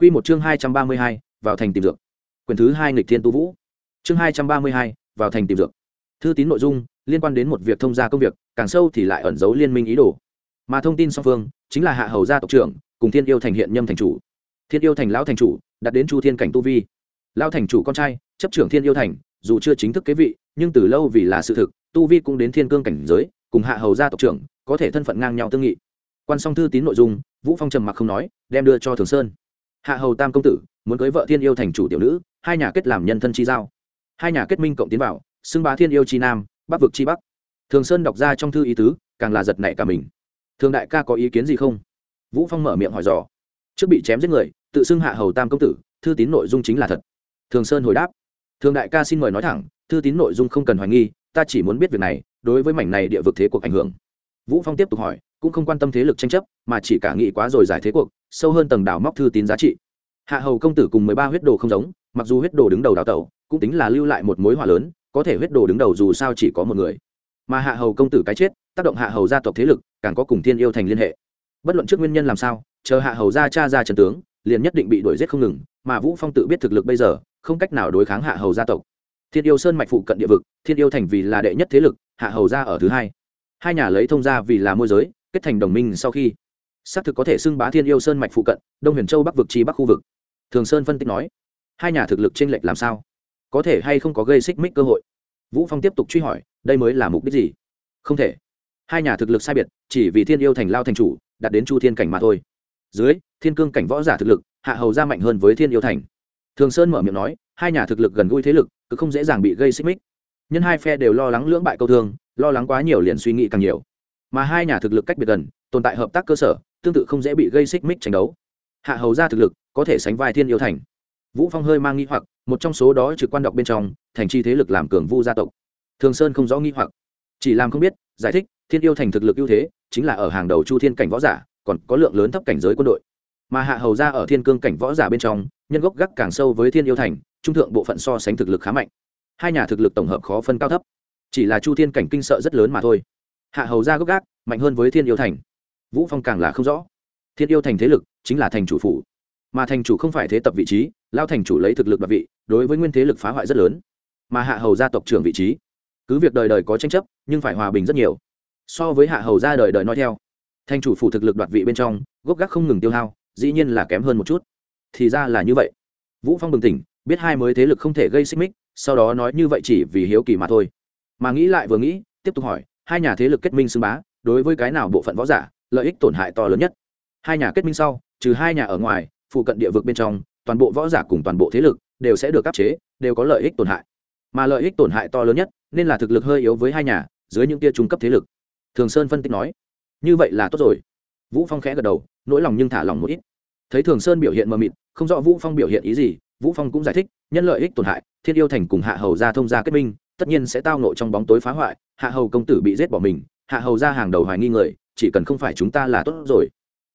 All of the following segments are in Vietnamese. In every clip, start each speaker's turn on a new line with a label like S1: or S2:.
S1: Quy một chương 232, vào thành tìm dược. Quyền thứ 2 nghịch thiên tu vũ. Chương 232, vào thành tìm dược. Thư tín nội dung liên quan đến một việc thông gia công việc, càng sâu thì lại ẩn giấu liên minh ý đồ. Mà thông tin song phương chính là Hạ Hầu gia tộc trưởng, cùng Thiên Yêu thành hiện nhâm thành chủ. Thiên Yêu thành lão thành chủ, đặt đến Chu Thiên cảnh tu vi. Lão thành chủ con trai, chấp trưởng Thiên Yêu thành, dù chưa chính thức kế vị, nhưng từ lâu vì là sự thực, tu vi cũng đến Thiên Cương cảnh giới, cùng Hạ Hầu gia tộc trưởng, có thể thân phận ngang nhau tương nghị. Quan song thư tín nội dung, Vũ Phong trầm mặc không nói, đem đưa cho Thường Sơn hạ hầu tam công tử, muốn cưới vợ thiên yêu thành chủ tiểu nữ, hai nhà kết làm nhân thân chi giao. Hai nhà kết minh cộng tiến vào, xưng bá thiên yêu chi nam, bắc vực chi bắc. Thường sơn đọc ra trong thư ý tứ, càng là giật nảy cả mình. Thường đại ca có ý kiến gì không? Vũ phong mở miệng hỏi dò. Trước bị chém giết người, tự xưng hạ hầu tam công tử, thư tín nội dung chính là thật. Thường sơn hồi đáp. Thường đại ca xin mời nói thẳng, thư tín nội dung không cần hoài nghi, ta chỉ muốn biết việc này, đối với mảnh này địa vực thế cuộc ảnh hưởng. Vũ phong tiếp tục hỏi cũng không quan tâm thế lực tranh chấp, mà chỉ cả nghĩ quá rồi giải thế cuộc, sâu hơn tầng đảo móc thư tín giá trị. Hạ hầu công tử cùng mười ba huyết đồ không giống, mặc dù huyết đồ đứng đầu đào tẩu, cũng tính là lưu lại một mối hỏa lớn, có thể huyết đồ đứng đầu dù sao chỉ có một người. Mà hạ hầu công tử cái chết, tác động hạ hầu gia tộc thế lực, càng có cùng thiên yêu thành liên hệ. Bất luận trước nguyên nhân làm sao, chờ hạ hầu gia cha ra trần tướng, liền nhất định bị đuổi giết không ngừng, mà vũ phong tự biết thực lực bây giờ, không cách nào đối kháng hạ hầu gia tộc. Thiên yêu sơn mạch phụ cận địa vực, thiên yêu thành vì là đệ nhất thế lực, hạ hầu gia ở thứ hai. Hai nhà lấy thông gia vì là môi giới kết thành đồng minh sau khi. Xác thực có thể xưng bá thiên yêu sơn mạch phụ cận, đông huyền châu bắc vực chi bắc khu vực. Thường sơn phân tích nói, hai nhà thực lực t r ê n lệch làm sao? Có thể hay không có gây xích mích cơ hội? Vũ phong tiếp tục truy hỏi, đây mới là mục đích gì? Không thể. Hai nhà thực lực sai biệt, chỉ vì thiên yêu thành lao thành chủ, đạt đến chu thiên cảnh mà thôi. Dưới, thiên cương cảnh võ giả thực lực, hạ hầu ra mạnh hơn với thiên yêu thành. Thường sơn mở miệng nói, hai nhà thực lực gần gũi thế lực, cứ không dễ dàng bị gây xích mích. Nhân hai phe đều lo lắng lưỡng bại câu thương, lo lắng quá nhiều liền suy nghĩ càng nhiều mà hai nhà thực lực cách biệt gần, tồn tại hợp tác cơ sở, tương tự không dễ bị gây xích mích tranh đấu. Hạ hầu ra thực lực, có thể sánh vai thiên yêu thành. Vũ phong hơi mang nghi hoặc, một trong số đó trực quan đọc bên trong, thành chi thế lực làm cường vu gia tộc. Thường sơn không rõ nghi hoặc. Chỉ làm không biết, giải thích, thiên yêu thành thực lực ưu thế, chính là ở hàng đầu chu thiên cảnh võ giả, còn có lượng lớn thấp cảnh giới quân đội. Mà hạ hầu ra ở thiên cương cảnh võ giả bên trong, nhân gốc gác càng sâu với thiên yêu thành, trung thượng bộ phận so sánh thực lực khá mạnh. Hai nhà thực lực tổng hợp khó phân cao thấp. Chỉ là chu thiên cảnh kinh sợ rất lớn mà thôi hạ hầu ra gốc gác, mạnh hơn với thiên yêu thành. Vũ phong càng là không rõ. Thiên yêu thành thế lực chính là thành chủ phủ. Mà thành chủ không phải thế tập vị trí lao thành chủ lấy thực lực đặc vị, đối với nguyên thế lực phá hoại rất lớn. Mà hạ hầu gia tộc trưởng vị trí, cứ việc đời đời có tranh chấp, nhưng phải hòa bình rất nhiều. So với hạ hầu gia đời đời nói theo, thành chủ phủ thực lực đoạt vị bên trong, gốc gác không ngừng tiêu hao, dĩ nhiên là kém hơn một chút. Thì ra là như vậy. Vũ phong bừng tỉnh, biết hai mới thế lực không thể gây xích mích, sau đó nói như vậy chỉ vì hiếu kỳ mà thôi. Mà nghĩ lại vừa nghĩ, tiếp tục hỏi hai nhà thế lực kết minh xưng bá, đối với cái nào bộ phận võ giả, lợi ích tổn hại to lớn nhất. Hai nhà kết minh sau, trừ hai nhà ở ngoài, phụ cận địa vực bên trong, toàn bộ võ giả cùng toàn bộ thế lực đều sẽ được áp chế, đều có lợi ích tổn hại. Mà lợi ích tổn hại to lớn nhất, nên là thực lực hơi yếu với hai nhà, dưới những tia trung cấp thế lực. Thường sơn phân tích nói, như vậy là tốt rồi. Vũ phong khẽ gật đầu, nỗi lòng nhưng thả lòng một ít. Thấy thường sơn biểu hiện mờ mịt, không rõ vũ phong biểu hiện ý gì, vũ phong cũng giải thích, nhân lợi ích tổn hại, thiên yêu thành cùng hạ hầu gia thông gia kết minh tất nhiên sẽ tao nộ trong bóng tối phá hoại, hạ hầu công tử bị giết bỏ mình, hạ hầu ra hàng đầu hoài nghi người, chỉ cần không phải chúng ta là tốt rồi.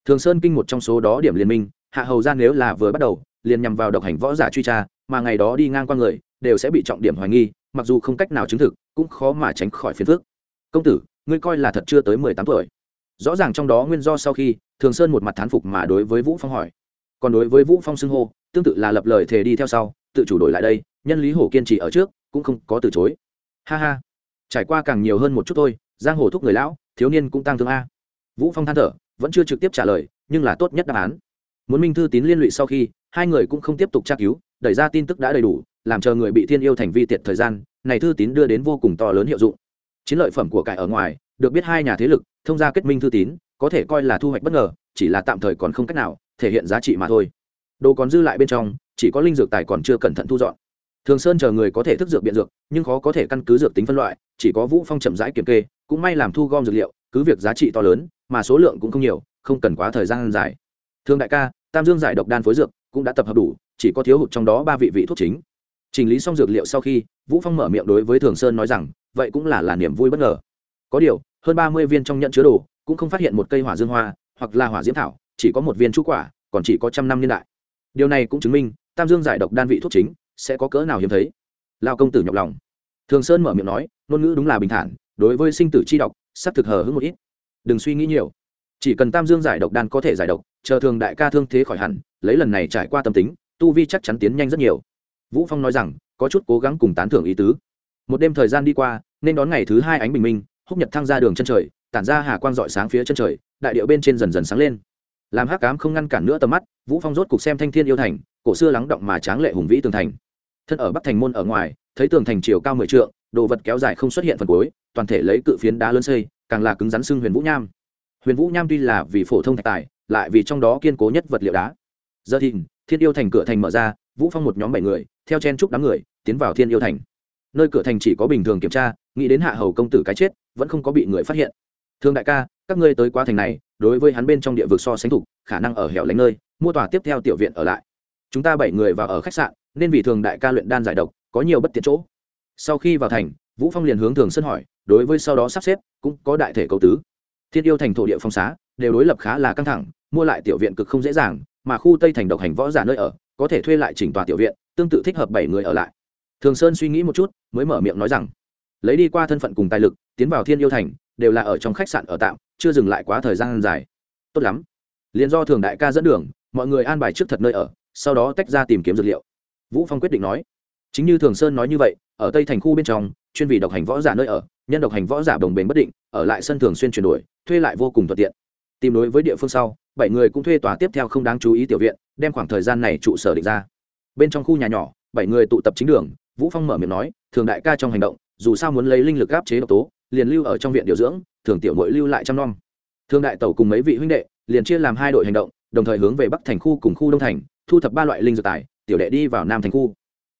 S1: Thường sơn kinh một trong số đó điểm liên minh, hạ hầu ra nếu là vừa bắt đầu, liền nhằm vào độc hành võ giả truy tra, mà ngày đó đi ngang qua người, đều sẽ bị trọng điểm hoài nghi, mặc dù không cách nào chứng thực, cũng khó mà tránh khỏi phiền phức. Công tử, ngươi coi là thật chưa tới mười tám tuổi. Rõ ràng trong đó nguyên do sau khi, thường sơn một mặt thán phục mà đối với vũ phong hỏi. Còn đối với vũ phong xưng hô, tương tự là lập lời thề đi theo sau, tự chủ đổi lại đây, nhân lý hổ kiên trì ở trước cũng không có từ chối. Ha ha. Trải qua càng nhiều hơn một chút thôi, giang hồ thúc người lão, thiếu niên cũng tăng thương a. Vũ phong than thở, vẫn chưa trực tiếp trả lời, nhưng là tốt nhất đáp án. Muốn minh thư tín liên lụy sau khi, hai người cũng không tiếp tục tra cứu, đẩy ra tin tức đã đầy đủ, làm chờ người bị thiên yêu thành vi tiệt thời gian, này thư tín đưa đến vô cùng to lớn hiệu dụng. Chiến lợi phẩm của cải ở ngoài, được biết hai nhà thế lực, thông gia kết minh thư tín, có thể coi là thu hoạch bất ngờ, chỉ là tạm thời còn không cách nào, thể hiện giá trị mà thôi. Đồ còn dư lại bên trong, chỉ có linh dược tài còn chưa cẩn thận thu dọn thường sơn chờ người có thể thức dược biện dược, nhưng khó có thể căn cứ dược tính phân loại, chỉ có vũ phong chậm rãi kiểm kê, cũng may làm thu gom dược liệu, cứ việc giá trị to lớn, mà số lượng cũng không nhiều, không cần quá thời gian dài. Thương đại ca, tam dương giải độc đan phối dược cũng đã tập hợp đủ, chỉ có thiếu hụt trong đó ba vị vị thuốc chính. Chỉnh lý xong dược liệu sau khi, vũ phong mở miệng đối với thường sơn nói rằng, vậy cũng là là niềm vui bất ngờ. Có điều, hơn ba mươi viên trong nhận chứa đồ, cũng không phát hiện một cây hỏa dương hoa, hoặc là hỏa diễm thảo, chỉ có một viên trúc quả, còn chỉ có trăm năm niên đại. Điều này cũng chứng minh, tam dương giải độc đan vị thuốc chính sẽ có cỡ nào hiếm thấy. Lao công tử nhọc lòng. Thường sơn mở miệng nói, ngôn ngữ đúng là bình thản, đối với sinh tử chi độc, sắp thực hờ hững một ít. Đừng suy nghĩ nhiều. Chỉ cần tam dương giải độc đan có thể giải độc, chờ thường đại ca thương thế khỏi hẳn, lấy lần này trải qua tâm tính, tu vi chắc chắn tiến nhanh rất nhiều. Vũ phong nói rằng, có chút cố gắng cùng tán thưởng ý tứ. Một đêm thời gian đi qua, nên đón ngày thứ hai ánh bình minh, húc nhật thăng ra đường chân trời, tản ra hà quang dọi sáng phía chân trời, đại điệu bên trên dần dần sáng lên. Làm hắc cám không ngăn cản nữa tầm mắt, vũ phong rốt cục xem thanh thiên yêu thành, cổ xưa lắng động mà tráng lệ hùng vĩ tường thành thân ở bắc thành môn ở ngoài, thấy tường thành chiều cao mười trượng, đồ vật kéo dài không xuất hiện phần cuối, toàn thể lấy cự phiến đá lớn xây, càng là cứng rắn xưng huyền vũ nham. Huyền vũ nham tuy là vì phổ thông thạch tài, lại vì trong đó kiên cố nhất vật liệu đá. Giờ thì, thiên yêu thành cửa thành mở ra, vũ phong một nhóm bảy người, theo chen trúc đám người, tiến vào thiên yêu thành. Nơi cửa thành chỉ có bình thường kiểm tra, nghĩ đến hạ hầu công tử cái chết, vẫn không có bị người phát hiện. Thương đại ca, các ngươi tới quá thành này, đối với hắn bên trong địa vực so sánh thủ, khả năng ở hẻo lánh nơi, mua tòa tiếp theo tiểu viện ở lại chúng ta bảy người vào ở khách sạn, nên vì thường đại ca luyện đan giải độc, có nhiều bất tiện chỗ. Sau khi vào thành, vũ phong liền hướng thường sân hỏi, đối với sau đó sắp xếp, cũng có đại thể cầu tứ. Thiên yêu thành thổ địa phong xá, đều đối lập khá là căng thẳng, mua lại tiểu viện cực không dễ dàng, mà khu tây thành độc hành võ giả nơi ở, có thể thuê lại chỉnh tòa tiểu viện, tương tự thích hợp bảy người ở lại. Thường sơn suy nghĩ một chút, mới mở miệng nói rằng, lấy đi qua thân phận cùng tài lực, tiến vào thiên yêu thành, đều là ở trong khách sạn ở tạm, chưa dừng lại quá thời gian dài. Tốt lắm. Liền do thường đại ca dẫn đường, mọi người an bài trước thật nơi ở sau đó tách ra tìm kiếm dược liệu. Vũ phong quyết định nói, chính như thường sơn nói như vậy, ở tây thành khu bên trong, chuyên vì độc hành võ giả nơi ở, nhân độc hành võ giả đồng bền bất định, ở lại sân thường xuyên chuyển đổi, thuê lại vô cùng thuận tiện. Tìm đối với địa phương sau, bảy người cũng thuê tòa tiếp theo không đáng chú ý tiểu viện, đem khoảng thời gian này trụ sở định ra. Bên trong khu nhà nhỏ, bảy người tụ tập chính đường, vũ phong mở miệng nói, thường đại ca trong hành động, dù sao muốn lấy linh lực áp chế độc tố, liền lưu ở trong viện điều dưỡng, thường tiểu mội lưu lại trăm non thường đại tẩu cùng mấy vị huynh đệ, liền chia làm hai đội hành động, đồng thời hướng về bắc thành khu cùng khu đông thành thu thập ba loại linh dược tài, tiểu đệ đi vào nam thành khu.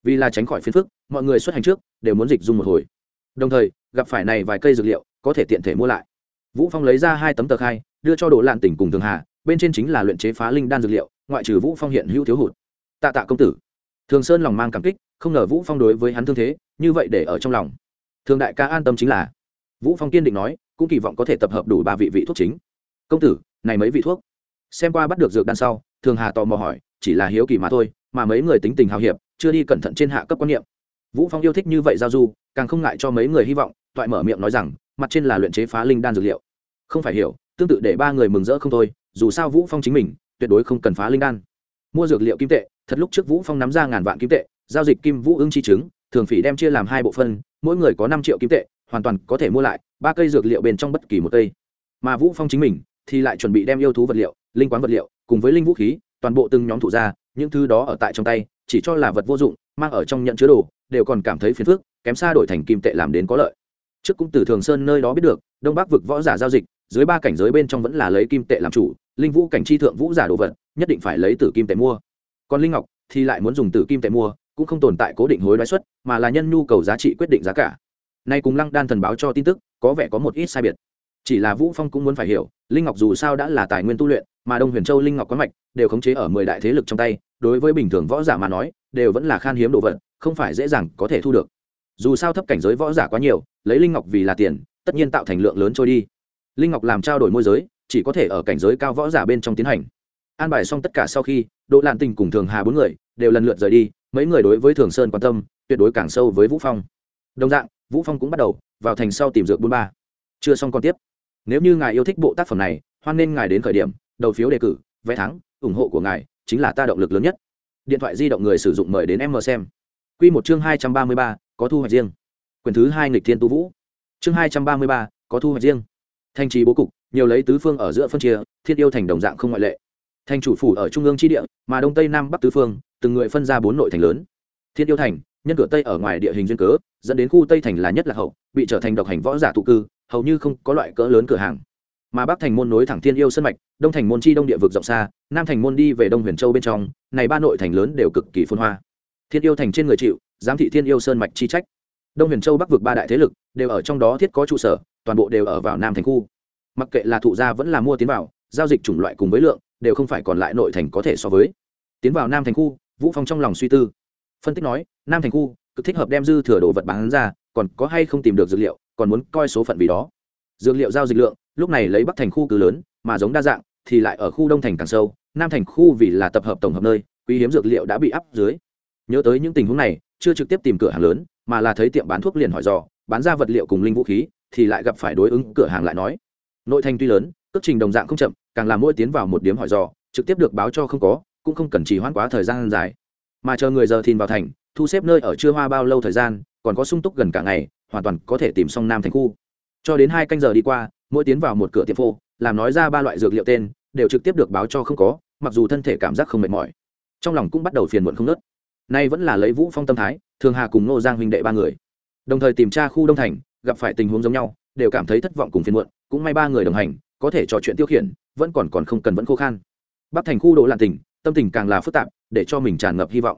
S1: Vì là tránh khỏi phiền phức, mọi người xuất hành trước, đều muốn dịch dung một hồi. Đồng thời, gặp phải này vài cây dược liệu, có thể tiện thể mua lại. Vũ phong lấy ra hai tấm tờ khai, đưa cho đồ lạn tỉnh cùng thường hà, bên trên chính là luyện chế phá linh đan dược liệu, ngoại trừ vũ phong hiện hữu thiếu hụt. Tạ tạ công tử. Thường sơn lòng mang cảm kích, không ngờ vũ phong đối với hắn thương thế, như vậy để ở trong lòng. Thường đại ca an tâm chính là. Vũ phong kiên định nói, cũng kỳ vọng có thể tập hợp đủ ba vị vị thuốc chính. Công tử, này mấy vị thuốc? Xem qua bắt được dược đan sau, thường hà tò mò hỏi chỉ là hiếu kỳ mà thôi, mà mấy người tính tình hào hiệp, chưa đi cẩn thận trên hạ cấp quan niệm. Vũ phong yêu thích như vậy giao du, càng không ngại cho mấy người hy vọng, toại mở miệng nói rằng, mặt trên là luyện chế phá linh đan dược liệu. Không phải hiểu, tương tự để ba người mừng rỡ không thôi, dù sao vũ phong chính mình, tuyệt đối không cần phá linh đan. Mua dược liệu kim tệ, thật lúc trước vũ phong nắm ra ngàn vạn kim tệ, giao dịch kim vũ ưng chi chứng, thường phỉ đem chia làm hai bộ phân, mỗi người có năm triệu kim tệ, hoàn toàn có thể mua lại, ba cây dược liệu bên trong bất kỳ một cây. Mà vũ phong chính mình, thì lại chuẩn bị đem yêu thú vật liệu, linh quán vật liệu, cùng với linh vũ khí toàn bộ từng nhóm thủ ra, những thứ đó ở tại trong tay, chỉ cho là vật vô dụng, mang ở trong nhận chứa đồ, đều còn cảm thấy phiền phức, kém xa đổi thành kim tệ làm đến có lợi. Trước cũng từ thường sơn nơi đó biết được, đông bắc vực võ giả giao dịch, dưới ba cảnh giới bên trong vẫn là lấy kim tệ làm chủ, linh vũ cảnh chi thượng vũ giả đồ vật, nhất định phải lấy từ kim tệ mua. Còn linh ngọc thì lại muốn dùng từ kim tệ mua, cũng không tồn tại cố định hối đoái suất mà là nhân nhu cầu giá trị quyết định giá cả. Nay cùng lăng đan thần báo cho tin tức, có vẻ có một ít sai biệt. Chỉ là vũ phong cũng muốn phải hiểu, linh ngọc dù sao đã là tài nguyên tu luyện mà đông huyền châu linh ngọc quán mạch đều khống chế ở mười đại thế lực trong tay, đối với bình thường võ giả mà nói, đều vẫn là khan hiếm đồ vật, không phải dễ dàng có thể thu được. Dù sao thấp cảnh giới võ giả quá nhiều, lấy linh ngọc vì là tiền, tất nhiên tạo thành lượng lớn trôi đi. Linh ngọc làm trao đổi môi giới, chỉ có thể ở cảnh giới cao võ giả bên trong tiến hành. An bài xong tất cả sau khi, đỗ lạn tình cùng thường hà bốn người đều lần lượt rời đi, mấy người đối với thường sơn quan tâm, tuyệt đối càng sâu với vũ phong. Đồng dạng, vũ phong cũng bắt đầu vào thành sau tìm dược bốn ba. Chưa xong còn tiếp. Nếu như ngài yêu thích bộ tác phẩm này, hoan nên ngài đến khởi điểm đầu phiếu đề cử vé thắng ủng hộ của ngài chính là ta động lực lớn nhất. Điện thoại di động người sử dụng mời đến em mờ xem. Quy một chương hai trăm ba mươi ba, có thu hoạch riêng. Quyền thứ hai nghịch thiên tu vũ. Chương hai trăm ba mươi ba, có thu hoạch riêng. Thanh trì bố cục nhiều lấy tứ phương ở giữa phân chia thiên yêu thành đồng dạng không ngoại lệ. Thành chủ phủ ở trung ương tri địa mà đông tây nam bắc tứ phương từng người phân ra bốn nội thành lớn. Thiên yêu thành nhân cửa tây ở ngoài địa hình duyên cớ dẫn đến khu tây thành là nhất là hậu bị trở thành độc hành võ giả tụ cư hầu như không có loại cỡ lớn cửa hàng mà bắc thành môn nối thẳng thiên yêu sân mạch, đông thành môn chi đông địa vực rộng xa, nam thành môn đi về đông huyền châu bên trong, này ba nội thành lớn đều cực kỳ phôn hoa. Thiên yêu thành trên người chịu, giám thị thiên yêu sơn mạch chi trách. Đông huyền châu bắc vực ba đại thế lực, đều ở trong đó thiết có trụ sở, toàn bộ đều ở vào nam thành khu. Mặc kệ là thụ gia vẫn là mua tiến vào, giao dịch chủng loại cùng với lượng, đều không phải còn lại nội thành có thể so với. Tiến vào nam thành khu, vũ phong trong lòng suy tư. Phân tích nói, nam thành khu, cực thích hợp đem dư thừa đồ vật bán ra, còn có hay không tìm được dược liệu, còn muốn coi số phận vì đó. Dược liệu giao dịch lượng lúc này lấy bắc thành khu cứ lớn, mà giống đa dạng, thì lại ở khu đông thành càng sâu, nam thành khu vì là tập hợp tổng hợp nơi, quý hiếm dược liệu đã bị áp dưới. Nhớ tới những tình huống này, chưa trực tiếp tìm cửa hàng lớn, mà là thấy tiệm bán thuốc liền hỏi dò, bán ra vật liệu cùng linh vũ khí, thì lại gặp phải đối ứng cửa hàng lại nói. Nội thành tuy lớn, cước trình đồng dạng không chậm, càng làm mỗi tiến vào một điếm hỏi dò, trực tiếp được báo cho không có, cũng không cần chỉ hoãn quá thời gian dài. Mà chờ người giờ thìn vào thành, thu xếp nơi ở chưa hoa bao lâu thời gian, còn có sung túc gần cả ngày, hoàn toàn có thể tìm xong nam thành khu cho đến hai canh giờ đi qua, mỗi tiến vào một cửa tiệm phô, làm nói ra ba loại dược liệu tên, đều trực tiếp được báo cho không có, mặc dù thân thể cảm giác không mệt mỏi. Trong lòng cũng bắt đầu phiền muộn không nớt nay vẫn là lấy vũ phong tâm thái, thường hà cùng nô giang huynh đệ ba người. Đồng thời tìm tra khu đông thành, gặp phải tình huống giống nhau, đều cảm thấy thất vọng cùng phiền muộn, cũng may ba người đồng hành, có thể trò chuyện tiêu khiển, vẫn còn còn không cần vẫn khô khan. Bắc thành khu đồ làn tình, tâm tình càng là phức tạp, để cho mình tràn ngập hy vọng.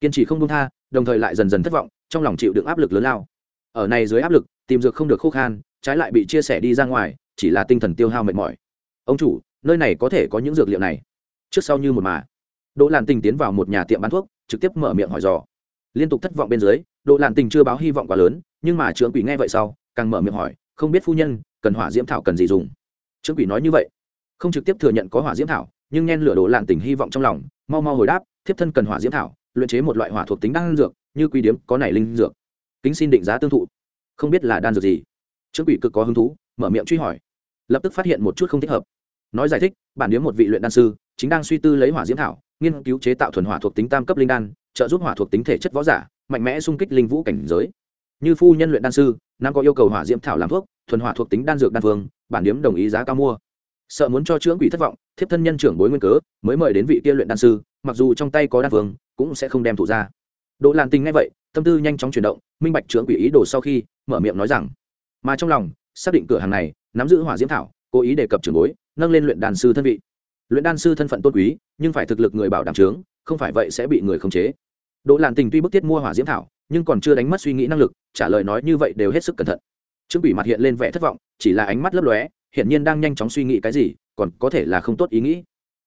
S1: Kiên trì không buông tha, đồng thời lại dần dần thất vọng, trong lòng chịu đựng áp lực lớn lao. Ở này dưới áp lực, tìm dược không được khô khan trái lại bị chia sẻ đi ra ngoài, chỉ là tinh thần tiêu hao mệt mỏi. Ông chủ, nơi này có thể có những dược liệu này? Trước sau như một mà. Đỗ làn tình tiến vào một nhà tiệm bán thuốc, trực tiếp mở miệng hỏi dò. Liên tục thất vọng bên dưới, đỗ làn tình chưa báo hy vọng quá lớn, nhưng mà trưởng quỷ nghe vậy sau, càng mở miệng hỏi, không biết phu nhân, cần hỏa diễm thảo cần gì dùng? Trưởng quỷ nói như vậy. Không trực tiếp thừa nhận có hỏa diễm thảo, nhưng nhen lửa đỗ làn tình hy vọng trong lòng, mau mau hồi đáp, thiếp thân cần hỏa diễm thảo, luyện chế một loại hỏa thuộc tính đan dược, như quy điếm có nảy linh dược. Kính xin định giá tương thụ. Không biết là đan dược gì trương quỷ cực có hứng thú, mở miệng truy hỏi. Lập tức phát hiện một chút không thích hợp. Nói giải thích, bản điếm một vị luyện đan sư, chính đang suy tư lấy hỏa diễm thảo, nghiên cứu chế tạo thuần hỏa thuộc tính tam cấp linh đan, trợ giúp hỏa thuộc tính thể chất võ giả, mạnh mẽ xung kích linh vũ cảnh giới. Như phu nhân luyện đan sư nam có yêu cầu hỏa diễm thảo làm thuốc, thuần hỏa thuộc tính đan dược đan phương, bản điếm đồng ý giá cao mua. Sợ muốn cho chữa quỷ thất vọng, thiếp thân nhân trưởng bối nguyên cớ, mới mời đến vị kia luyện đan sư, mặc dù trong tay có đan phương, cũng sẽ không đem thủ ra. Đỗ làn tình ngay vậy, tâm tư nhanh chóng chuyển động, minh bạch trưởng quỷ ý đồ sau khi, mở miệng nói rằng mà trong lòng, xác định cửa hàng này, nắm giữ hỏa diễm thảo, cố ý đề cập trưởng bối, nâng lên luyện đan sư thân vị. Luyện đan sư thân phận tôn quý, nhưng phải thực lực người bảo đảm trướng không phải vậy sẽ bị người khống chế. Đỗ làn tình tuy bức thiết mua hỏa diễm thảo, nhưng còn chưa đánh mất suy nghĩ năng lực, trả lời nói như vậy đều hết sức cẩn thận. Trương quỷ mặt hiện lên vẻ thất vọng, chỉ là ánh mắt lấp lóe, hiển nhiên đang nhanh chóng suy nghĩ cái gì, còn có thể là không tốt ý nghĩ.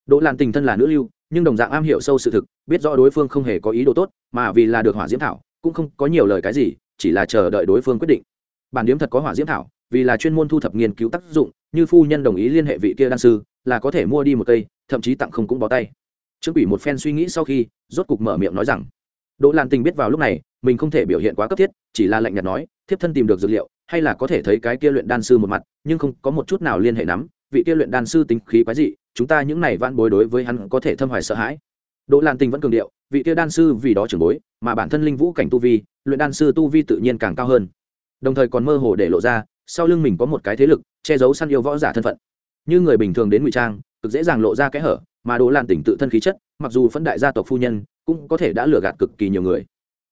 S1: Đỗ làn tình thân là nữ lưu, nhưng đồng dạng am hiểu sâu sự thực, biết rõ đối phương không hề có ý đồ tốt, mà vì là được hỏa diễm thảo, cũng không có nhiều lời cái gì, chỉ là chờ đợi đối phương quyết định bản điếm thật có hỏa diễm thảo, vì là chuyên môn thu thập nghiên cứu tác dụng, như phu nhân đồng ý liên hệ vị kia đan sư, là có thể mua đi một cây, thậm chí tặng không cũng bó tay. Trương quỷ một phen suy nghĩ sau khi, rốt cục mở miệng nói rằng, đỗ lan tình biết vào lúc này, mình không thể biểu hiện quá cấp thiết, chỉ là lạnh nhạt nói, thiếp thân tìm được dược liệu, hay là có thể thấy cái kia luyện đan sư một mặt, nhưng không có một chút nào liên hệ nắm vị kia luyện đan sư tính khí quái dị, chúng ta những này van bối đối với hắn có thể thâm hoài sợ hãi. Đỗ lan tình vẫn cường điệu, vị kia đan sư vì đó trưởng bối, mà bản thân linh vũ cảnh tu vi, luyện đan sư tu vi tự nhiên càng cao hơn đồng thời còn mơ hồ để lộ ra, sau lưng mình có một cái thế lực, che giấu săn yêu võ giả thân phận. Như người bình thường đến ngụy trang, cực dễ dàng lộ ra kẽ hở, mà đồ lan tỉnh tự thân khí chất, mặc dù phân đại gia tộc phu nhân, cũng có thể đã lừa gạt cực kỳ nhiều người.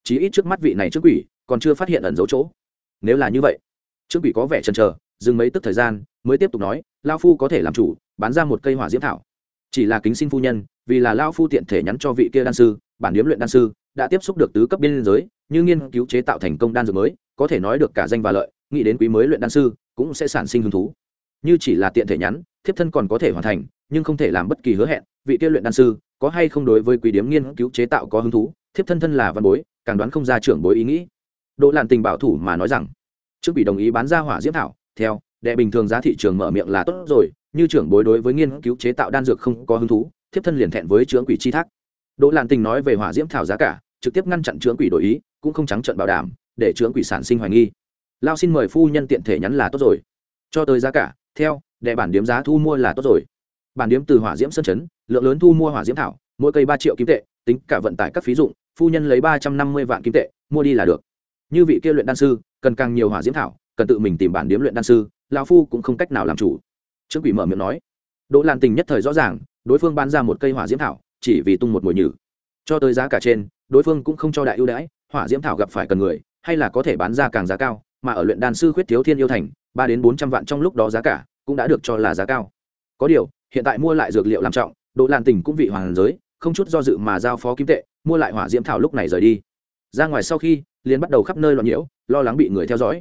S1: Chí ít trước mắt vị này trước quỷ, còn chưa phát hiện ẩn dấu chỗ. Nếu là như vậy, trước quỷ có vẻ chần chờ, dừng mấy tức thời gian, mới tiếp tục nói lao phu có thể làm chủ, bán ra một cây hỏa diễm thảo. Chỉ là kính xin phu nhân, vì là lao phu tiện thể nhắn cho vị kia đan sư, bản điếm luyện đan sư, đã tiếp xúc được tứ cấp biên giới, như nghiên cứu chế tạo thành công đan dược mới có thể nói được cả danh và lợi, nghĩ đến quý mới luyện đan sư, cũng sẽ sản sinh hứng thú. Như chỉ là tiện thể nhắn, thiếp thân còn có thể hoàn thành, nhưng không thể làm bất kỳ hứa hẹn, vị kia luyện đan sư có hay không đối với quý điếm nghiên cứu chế tạo có hứng thú, thiếp thân thân là văn bối, càng đoán không ra trưởng bối ý nghĩ. Đỗ làn tình bảo thủ mà nói rằng, trước bị đồng ý bán ra hỏa diễm thảo, theo, đệ bình thường giá thị trường mở miệng là tốt rồi, như trưởng bối đối với nghiên cứu chế tạo đan dược không có hứng thú, thiếp thân liền thẹn với trưởng quỷ chi thác. Đỗ làn tình nói về hỏa diễm thảo giá cả, trực tiếp ngăn chặn trưởng quỷ đổi ý cũng không trắng trợn bảo đảm, để trưởng quỷ sản sinh hoài nghi. Lao xin mời phu nhân tiện thể nhắn là tốt rồi. Cho tới giá cả, theo, để bản điếm giá thu mua là tốt rồi. Bản điếm từ hỏa diễm sân chấn, lượng lớn thu mua hỏa diễm thảo, mỗi cây ba triệu kim tệ, tính cả vận tải các phí dụng, phu nhân lấy ba trăm năm mươi vạn kim tệ, mua đi là được. Như vị kia luyện đan sư, cần càng nhiều hỏa diễm thảo, cần tự mình tìm bản điếm luyện đan sư lao phu cũng không cách nào làm chủ. Trương quỷ mở miệng nói. Đỗ lan tình nhất thời rõ ràng, đối phương bán ra một cây hỏa diễm thảo, chỉ vì tung một mùi nhử. Cho tới giá cả trên, đối phương cũng không cho đại ưu đãi hỏa diễm thảo gặp phải cần người, hay là có thể bán ra càng giá cao, mà ở luyện đan sư khuyết thiếu thiên yêu thành, ba đến bốn trăm vạn trong lúc đó giá cả cũng đã được cho là giá cao. Có điều, hiện tại mua lại dược liệu làm trọng độ lan tình cũng vị hoàng giới, không chút do dự mà giao phó kim tệ, mua lại hỏa diễm thảo lúc này rời đi. Ra ngoài sau khi, liền bắt đầu khắp nơi loạn nhiễu, lo lắng bị người theo dõi.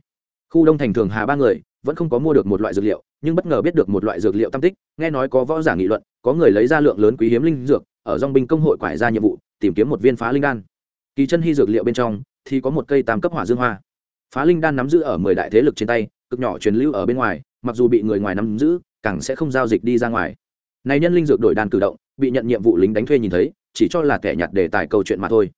S1: Khu đông thành thường hà ba người vẫn không có mua được một loại dược liệu, nhưng bất ngờ biết được một loại dược liệu tam tích, nghe nói có võ giả nghị luận, có người lấy ra lượng lớn quý hiếm linh dược, ở dong binh công hội quải ra nhiệm vụ, tìm kiếm một viên phá linh đan kỳ chân hy dược liệu bên trong, thì có một cây tam cấp hỏa dương hoa. Phá linh đan nắm giữ ở mười đại thế lực trên tay, cực nhỏ truyền lưu ở bên ngoài, mặc dù bị người ngoài nắm giữ, càng sẽ không giao dịch đi ra ngoài. Này nhân linh dược đổi đan cử động, bị nhận nhiệm vụ lính đánh thuê nhìn thấy, chỉ cho là kẻ nhặt đề tài câu chuyện mà thôi.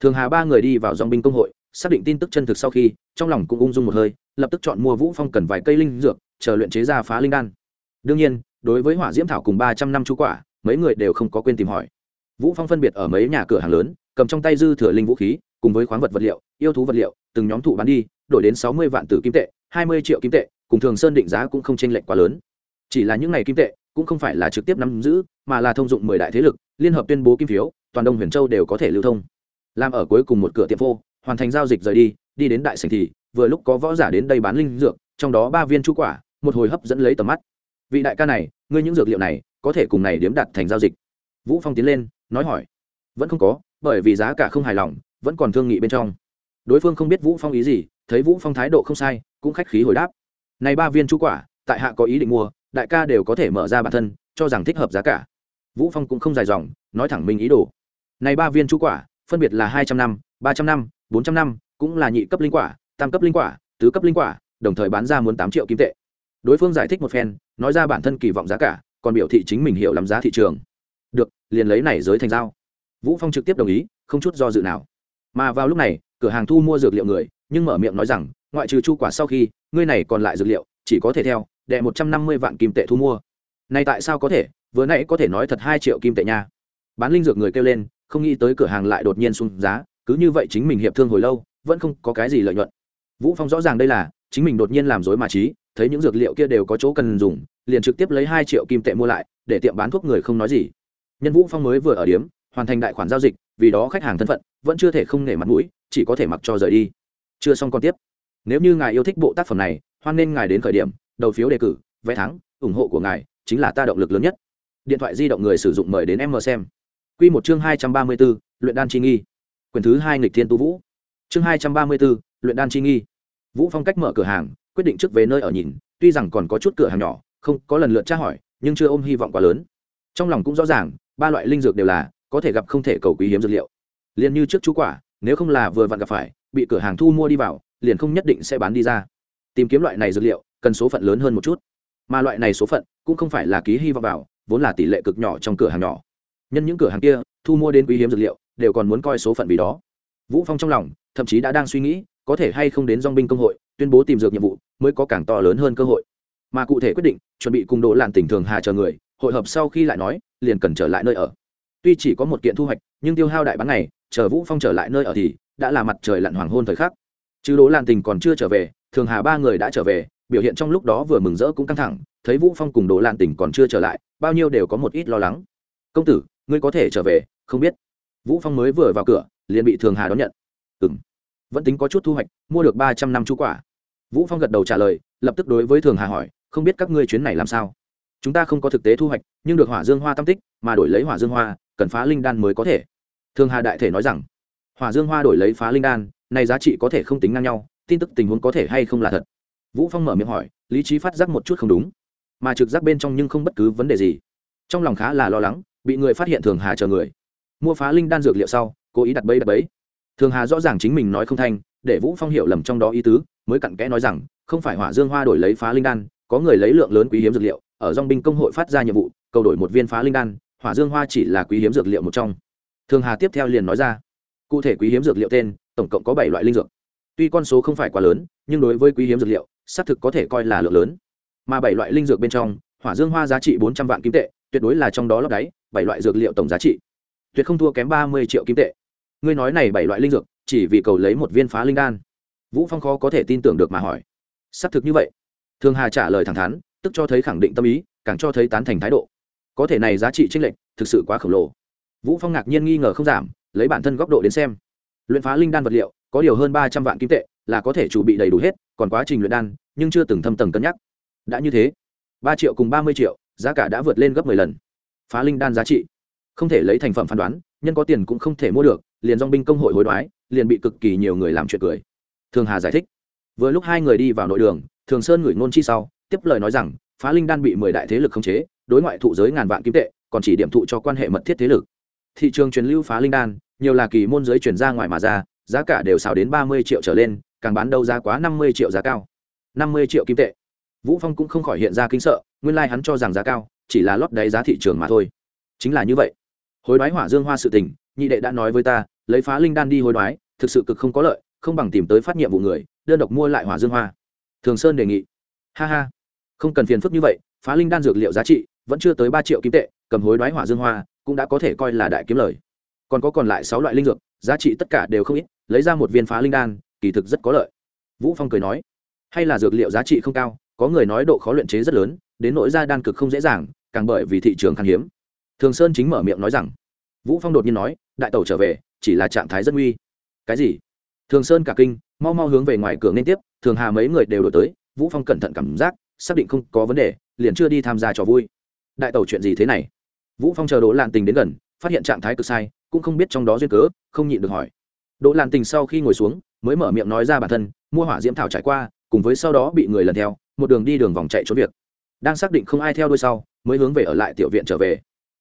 S1: Thường hà ba người đi vào dòng binh công hội, xác định tin tức chân thực sau khi, trong lòng cũng ung dung một hơi, lập tức chọn mua vũ phong cần vài cây linh dược, chờ luyện chế ra phá linh đan. Đương nhiên, đối với hỏa diễm thảo cùng ba trăm năm chú quả, mấy người đều không có quên tìm hỏi. Vũ phong phân biệt ở mấy nhà cửa hàng lớn cầm trong tay dư thừa linh vũ khí, cùng với khoáng vật vật liệu, yêu thú vật liệu, từng nhóm thụ bán đi, đổi đến sáu mươi vạn tử kim tệ, hai mươi triệu kim tệ, cùng thường sơn định giá cũng không chênh lệch quá lớn. Chỉ là những ngày kim tệ cũng không phải là trực tiếp nắm giữ, mà là thông dụng mười đại thế lực, liên hợp tuyên bố kim phiếu, toàn đông huyền châu đều có thể lưu thông. Làm ở cuối cùng một cửa tiệm phô hoàn thành giao dịch rời đi đi đến đại sành thì, vừa lúc có võ giả đến đây bán linh dược, trong đó ba viên chú quả, một hồi hấp dẫn lấy tầm mắt. Vị đại ca này, ngươi những dược liệu này, có thể cùng này điếm đặt thành giao dịch. Vũ phong tiến lên, nói hỏi. Vẫn không có bởi vì giá cả không hài lòng, vẫn còn thương nghị bên trong. Đối phương không biết vũ phong ý gì, thấy vũ phong thái độ không sai, cũng khách khí hồi đáp. Này ba viên chú quả, tại hạ có ý định mua, đại ca đều có thể mở ra bản thân, cho rằng thích hợp giá cả. Vũ phong cũng không dài dòng, nói thẳng mình ý đồ. Này ba viên chú quả, phân biệt là hai trăm năm, ba trăm năm, bốn trăm năm, cũng là nhị cấp linh quả, tam cấp linh quả, tứ cấp linh quả, đồng thời bán ra muốn tám triệu kim tệ. Đối phương giải thích một phen, nói ra bản thân kỳ vọng giá cả, còn biểu thị chính mình hiểu lắm giá thị trường. Được, liền lấy này giới thành giao vũ phong trực tiếp đồng ý, không chút do dự nào. Mà vào lúc này, cửa hàng thu mua dược liệu người, nhưng mở miệng nói rằng, ngoại trừ chu quả sau khi, ngươi này còn lại dược liệu, chỉ có thể theo, đệ một trăm năm mươi vạn kim tệ thu mua. Này tại sao có thể? Vừa nãy có thể nói thật hai triệu kim tệ nha. Bán linh dược người kêu lên, không nghĩ tới cửa hàng lại đột nhiên xuống giá, cứ như vậy chính mình hiệp thương hồi lâu, vẫn không có cái gì lợi nhuận. Vũ phong rõ ràng đây là, chính mình đột nhiên làm dối mà trí, thấy những dược liệu kia đều có chỗ cần dùng, liền trực tiếp lấy hai triệu kim tệ mua lại, để tiệm bán thuốc người không nói gì. Nhân vũ phong mới vừa ở điếm hoàn thành đại khoản giao dịch, vì đó khách hàng thân phận vẫn chưa thể không nể mặt mũi, chỉ có thể mặc cho rời đi. Chưa xong còn tiếp. Nếu như ngài yêu thích bộ tác phẩm này, hoan nên ngài đến khởi điểm, đầu phiếu đề cử, vé thắng, ủng hộ của ngài chính là ta động lực lớn nhất. Điện thoại di động người sử dụng mời đến em mờ xem. Q một chương hai trăm ba mươi b ố luyện đan chi nghi. Quyền thứ hai nghịch thiên tu vũ. Chương hai trăm ba mươi b ố luyện đan chi nghi. Vũ phong cách mở cửa hàng, quyết định trước về nơi ở nhìn, tuy rằng còn có chút cửa hàng nhỏ, không có lần lượt tra hỏi, nhưng chưa ôm hy vọng quá lớn. Trong lòng cũng rõ ràng, ba loại linh dược đều là có thể gặp không thể cầu quý hiếm dược liệu. Liền như trước chú quả, nếu không là vừa vặn gặp phải, bị cửa hàng thu mua đi vào, liền không nhất định sẽ bán đi ra. Tìm kiếm loại này dược liệu, cần số phận lớn hơn một chút. Mà loại này số phận cũng không phải là ký hy vọng vào, vốn là tỷ lệ cực nhỏ trong cửa hàng nhỏ. Nhân những cửa hàng kia, thu mua đến quý hiếm dược liệu, đều còn muốn coi số phận vì đó. Vũ phong trong lòng, thậm chí đã đang suy nghĩ, có thể hay không đến dong binh công hội, tuyên bố tìm dược nhiệm vụ, mới có càng to lớn hơn cơ hội. Mà cụ thể quyết định, chuẩn bị cùng độ làn tỉnh thường hà chờ người, hội hợp sau khi lại nói, liền cần trở lại nơi ở tuy chỉ có một kiện thu hoạch nhưng tiêu hao đại bán này, chờ vũ phong trở lại nơi ở thì đã là mặt trời lặn hoàng hôn thời khắc. Chứ đỗ lan tình còn chưa trở về thường hà ba người đã trở về biểu hiện trong lúc đó vừa mừng rỡ cũng căng thẳng thấy vũ phong cùng đỗ lan tình còn chưa trở lại bao nhiêu đều có một ít lo lắng. Công tử ngươi có thể trở về không biết. Vũ phong mới vừa vào cửa liền bị thường hà đón nhận. Ừ vẫn tính có chút thu hoạch mua được ba trăm năm chú quả. Vũ phong gật đầu trả lời lập tức đối với thường hà hỏi không biết các ngươi chuyến này làm sao? Chúng ta không có thực tế thu hoạch nhưng được hỏa dương hoa tam tích mà đổi lấy hỏa dương hoa cần phá linh đan mới có thể. Thương hà đại thể nói rằng, hỏa dương hoa đổi lấy phá linh đan, này giá trị có thể không tính ngang nhau, tin tức tình huống có thể hay không là thật? Vũ phong mở miệng hỏi, lý trí phát giác một chút không đúng. Mà trực giác bên trong nhưng không bất cứ vấn đề gì. Trong lòng khá là lo lắng, bị người phát hiện thường hà chờ người. Mua phá linh đan dược liệu sau, cố ý đặt bẫy đặt bẫy. Thường hà rõ ràng chính mình nói không thanh để vũ phong hiểu lầm trong đó ý tứ, mới cặn kẽ nói rằng, không phải hỏa dương hoa đổi lấy phá linh đan, có người lấy lượng lớn quý hiếm dược liệu, ở dòng binh công hội phát ra nhiệm vụ, cầu đổi một viên phá linh đan hỏa dương hoa chỉ là quý hiếm dược liệu một trong. Thường hà tiếp theo liền nói ra, cụ thể quý hiếm dược liệu tên, tổng cộng có bảy loại linh dược. Tuy con số không phải quá lớn, nhưng đối với quý hiếm dược liệu, xác thực có thể coi là lượng lớn. Mà bảy loại linh dược bên trong, hỏa dương hoa giá trị bốn trăm vạn kim tệ, tuyệt đối là trong đó lấp đáy, bảy loại dược liệu tổng giá trị. Tuyệt không thua kém ba mươi triệu kim tệ. Ngươi nói này bảy loại linh dược, chỉ vì cầu lấy một viên phá linh đan. Vũ phong khó có thể tin tưởng được mà hỏi. Xác thực như vậy. Thường hà trả lời thẳng thắn, tức cho thấy khẳng định tâm ý, càng cho thấy tán thành thái độ có thể này giá trị trích lệch thực sự quá khổng lồ. Vũ phong ngạc nhiên nghi ngờ không giảm, lấy bản thân góc độ đến xem. Luyện phá linh đan vật liệu, có điều hơn ba trăm vạn kim tệ, là có thể chuẩn bị đầy đủ hết, còn quá trình luyện đan, nhưng chưa từng thâm tầng cân nhắc. Đã như thế, ba triệu cùng ba mươi triệu, giá cả đã vượt lên gấp mười lần. Phá linh đan giá trị. Không thể lấy thành phẩm phán đoán, nhân có tiền cũng không thể mua được, liền dong binh công hội hối đoái, liền bị cực kỳ nhiều người làm chuyện cười. Thường hà giải thích. Vừa lúc hai người đi vào nội đường, thường sơn ngửi ngôn chi sau, tiếp lời nói rằng, phá linh đan bị mười đại thế lực khống chế đối ngoại thụ giới ngàn vạn kim tệ, còn chỉ điểm thụ cho quan hệ mật thiết thế lực. Thị trường truyền lưu phá linh đan, nhiều là kỳ môn giới chuyển ra ngoài mà ra, giá cả đều xào đến ba mươi triệu trở lên, càng bán đâu ra quá năm mươi triệu giá cao. năm mươi triệu kim tệ. Vũ phong cũng không khỏi hiện ra kinh sợ, nguyên lai hắn cho rằng giá cao, chỉ là lót đáy giá thị trường mà thôi. Chính là như vậy. Hối đoái hỏa dương hoa sự tình, nhị đệ đã nói với ta, lấy phá linh đan đi hối đoái, thực sự cực không có lợi, không bằng tìm tới phát nhiệm vụ người, đơn độc mua lại hỏa dương hoa. Thường sơn đề nghị. Ha ha. Không cần phiền phức như vậy, phá linh đan dược liệu giá trị vẫn chưa tới ba triệu kim tệ, cầm hối đoái hỏa dương hoa, cũng đã có thể coi là đại kiếm lời. Còn có còn lại sáu loại linh dược, giá trị tất cả đều không ít, lấy ra một viên phá linh đan, kỳ thực rất có lợi. Vũ phong cười nói, hay là dược liệu giá trị không cao, có người nói độ khó luyện chế rất lớn, đến nỗi ra đan cực không dễ dàng, càng bởi vì thị trường khan hiếm. Thường sơn chính mở miệng nói rằng, vũ phong đột nhiên nói, đại tẩu trở về, chỉ là trạng thái rất nguy. Cái gì? Thường sơn cả kinh, mau mau hướng về ngoài cửa nên tiếp, thường hà mấy người đều đổi tới, vũ phong cẩn thận cảm giác, xác định không có vấn đề, liền chưa đi tham gia trò vui đại tẩu chuyện gì thế này? Vũ phong chờ đỗ lan tình đến gần, phát hiện trạng thái cực sai, cũng không biết trong đó duyên cớ, không nhịn được hỏi. Đỗ lan tình sau khi ngồi xuống, mới mở miệng nói ra bản thân, mua hỏa diễm thảo trải qua, cùng với sau đó bị người lần theo, một đường đi đường vòng chạy trốn việc. Đang xác định không ai theo đuôi sau, mới hướng về ở lại tiểu viện trở về.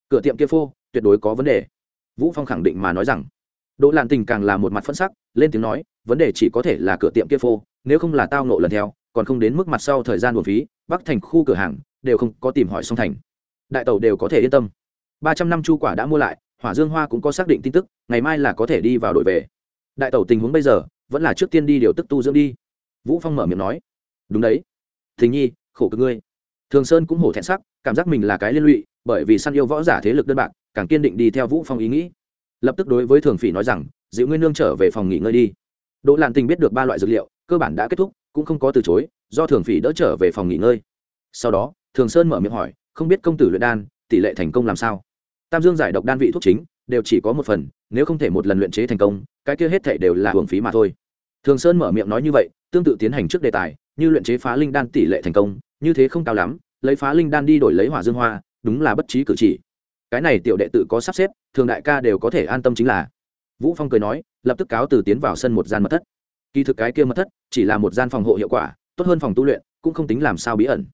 S1: Cửa tiệm kia phô, tuyệt đối có vấn đề. Vũ phong khẳng định mà nói rằng. Đỗ lan tình càng là một mặt phẫn sắc, lên tiếng nói, vấn đề chỉ có thể là cửa tiệm kia phô, nếu không là tao nộ lần theo, còn không đến mức mặt sau thời gian buồn phí, bắc thành khu cửa hàng, đều không có tìm hỏi song thành đại tàu đều có thể yên tâm. Ba trăm năm chu quả đã mua lại, hỏa dương hoa cũng có xác định tin tức, ngày mai là có thể đi vào đội về. Đại tàu tình huống bây giờ, vẫn là trước tiên đi điều tức tu dưỡng đi. Vũ phong mở miệng nói. Đúng đấy. Thình nhi, khổ cực ngươi. Thường sơn cũng hổ thẹn sắc, cảm giác mình là cái liên lụy, bởi vì săn yêu võ giả thế lực đơn bạc, càng kiên định đi theo vũ phong ý nghĩ. Lập tức đối với thường phỉ nói rằng, dịu ngươi nương trở về phòng nghỉ ngơi đi. Đỗ lạn tình biết được ba loại dược liệu, cơ bản đã kết thúc, cũng không có từ chối, do thường phỉ đỡ trở về phòng nghỉ ngơi. Sau đó, thường sơn mở miệng hỏi không biết công tử luyện đan, tỷ lệ thành công làm sao. Tam dương giải độc đan vị thuốc chính, đều chỉ có một phần, nếu không thể một lần luyện chế thành công, cái kia hết thể đều là hưởng phí mà thôi. Thường sơn mở miệng nói như vậy, tương tự tiến hành trước đề tài, như luyện chế phá linh đan tỷ lệ thành công, như thế không cao lắm, lấy phá linh đan đi đổi lấy hỏa dương hoa, đúng là bất trí cử chỉ. Cái này tiểu đệ tự có sắp xếp, thường đại ca đều có thể an tâm chính là. Vũ phong cười nói, lập tức cáo từ tiến vào sân một gian mật thất. Kỳ thực cái kia mật thất, chỉ là một gian phòng hộ hiệu quả, tốt hơn phòng tu luyện, cũng không tính làm sao bí ẩn.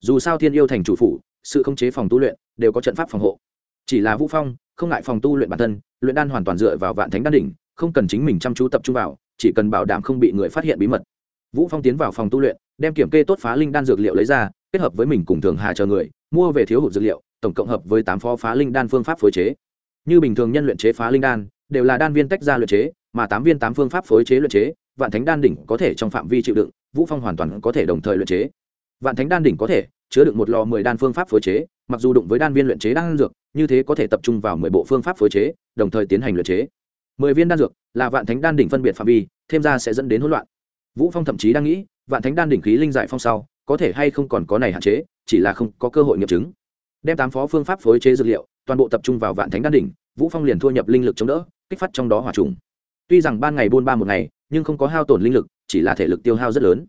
S1: Dù sao thiên yêu thành chủ phủ sự khống chế phòng tu luyện đều có trận pháp phòng hộ. Chỉ là vũ phong không ngại phòng tu luyện bản thân, luyện đan hoàn toàn dựa vào vạn thánh đan đỉnh, không cần chính mình chăm chú tập trung vào, chỉ cần bảo đảm không bị người phát hiện bí mật. Vũ phong tiến vào phòng tu luyện, đem kiểm kê tốt phá linh đan dược liệu lấy ra, kết hợp với mình cùng thường hà chờ người, mua về thiếu hụt dược liệu, tổng cộng hợp với tám phó phá linh đan phương pháp phối chế. Như bình thường nhân luyện chế phá linh đan, đều là đan viên tách ra luyện chế, mà tám viên tám phương pháp phối chế luyện chế, vạn thánh đan đỉnh có thể trong phạm vi chịu đựng, vũ phong hoàn toàn có thể đồng thời luyện chế. Vạn thánh đan đỉnh có thể chứa đựng một lò mười đan phương pháp phối chế, mặc dù đụng với đan viên luyện chế đan dược, như thế có thể tập trung vào mười bộ phương pháp phối chế, đồng thời tiến hành luyện chế. Mười viên đan dược là vạn thánh đan đỉnh phân biệt phạm vi, thêm ra sẽ dẫn đến hỗn loạn. Vũ phong thậm chí đang nghĩ, vạn thánh đan đỉnh khí linh giải phong sau, có thể hay không còn có này hạn chế, chỉ là không có cơ hội nghiệm chứng. Đem tám phó phương pháp phối chế dược liệu, toàn bộ tập trung vào vạn thánh đan đỉnh, vũ phong liền thua nhập linh lực chống đỡ, kích phát trong đó hỏa trùng. Tuy rằng ban ngày buôn ba một ngày, nhưng không có hao tổn linh lực, chỉ là thể lực tiêu hao rất lớn.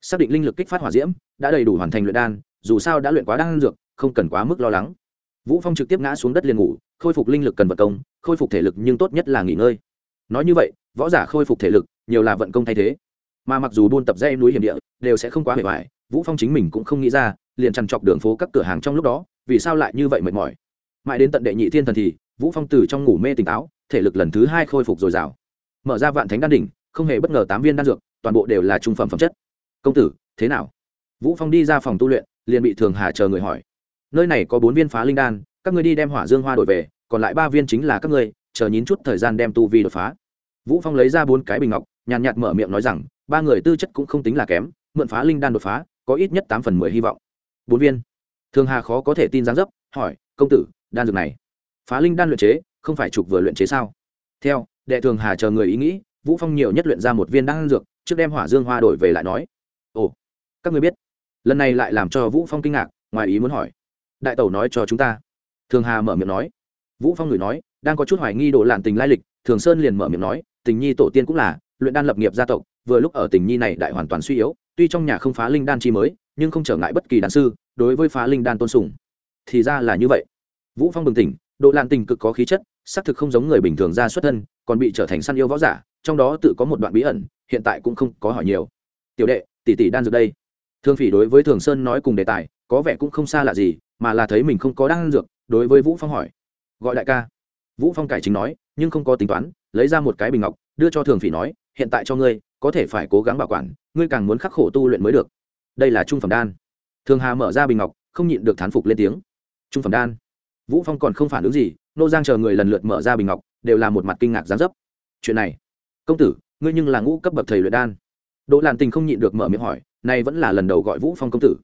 S1: Xác định linh lực kích phát hỏa diễm, đã đầy đủ hoàn thành luyện đan dù sao đã luyện quá đan dược, không cần quá mức lo lắng. Vũ phong trực tiếp ngã xuống đất liền ngủ, khôi phục linh lực cần vận công, khôi phục thể lực nhưng tốt nhất là nghỉ ngơi. Nói như vậy, võ giả khôi phục thể lực, nhiều là vận công thay thế. Mà mặc dù buôn tập dây núi hiểm địa, đều sẽ không quá hề hoài vũ phong chính mình cũng không nghĩ ra, liền chằn chọc đường phố các cửa hàng trong lúc đó, vì sao lại như vậy mệt mỏi. Mãi đến tận đệ nhị thiên thần thì, vũ phong từ trong ngủ mê tỉnh táo, thể lực lần thứ hai khôi phục dồi dào. Mở ra vạn thánh đan đỉnh, không hề bất ngờ tám viên đan dược, toàn bộ đều là trung phẩm phẩm chất. Công tử, thế nào? Vũ phong đi ra phòng tu luyện liền bị thường hà chờ người hỏi. Nơi này có bốn viên phá linh đan, các ngươi đi đem hỏa dương hoa đổi về, còn lại ba viên chính là các ngươi, chờ nhín chút thời gian đem tu vi đột phá. Vũ phong lấy ra bốn cái bình ngọc, nhàn nhạt mở miệng nói rằng, ba người tư chất cũng không tính là kém, mượn phá linh đan đột phá, có ít nhất tám phần mười hy vọng. Bốn viên. Thường hà khó có thể tin dáng dấp, hỏi, công tử, đan dược này, phá linh đan luyện chế, không phải trục vừa luyện chế sao? Theo, đệ thường hà chờ người ý nghĩ, vũ phong nhiều nhất luyện ra một viên đan dược, trước đem hỏa dương hoa đổi về lại nói, ồ, các người biết lần này lại làm cho vũ phong kinh ngạc ngoài ý muốn hỏi đại tẩu nói cho chúng ta thường hà mở miệng nói vũ phong người nói đang có chút hoài nghi đồ lạn tình lai lịch thường sơn liền mở miệng nói tình nhi tổ tiên cũng là luyện đan lập nghiệp gia tộc vừa lúc ở tình nhi này đại hoàn toàn suy yếu tuy trong nhà không phá linh đan chi mới nhưng không trở ngại bất kỳ đan sư đối với phá linh đan tôn sùng thì ra là như vậy vũ phong bừng tỉnh độ lạn tình cực có khí chất xác thực không giống người bình thường ra xuất thân còn bị trở thành săn yêu võ giả trong đó tự có một đoạn bí ẩn hiện tại cũng không có hỏi nhiều tiểu đệ tỷ tỷ đan dược đây thương phỉ đối với thường sơn nói cùng đề tài, có vẻ cũng không xa lạ gì, mà là thấy mình không có đan dược, đối với vũ phong hỏi. Gọi đại ca. Vũ phong cải chính nói, nhưng không có tính toán, lấy ra một cái bình ngọc, đưa cho thường phỉ nói, hiện tại cho ngươi, có thể phải cố gắng bảo quản, ngươi càng muốn khắc khổ tu luyện mới được. Đây là trung phẩm đan. Thường hà mở ra bình ngọc, không nhịn được thán phục lên tiếng. Trung phẩm đan. Vũ phong còn không phản ứng gì, nô giang chờ người lần lượt mở ra bình ngọc, đều là một mặt kinh ngạc gián dấp. Chuyện này. Công tử, ngươi nhưng là ngũ cấp bậc thầy luyện đan. Đỗ làn tình không nhịn được mở miệng hỏi nay vẫn là lần đầu gọi vũ phong công tử.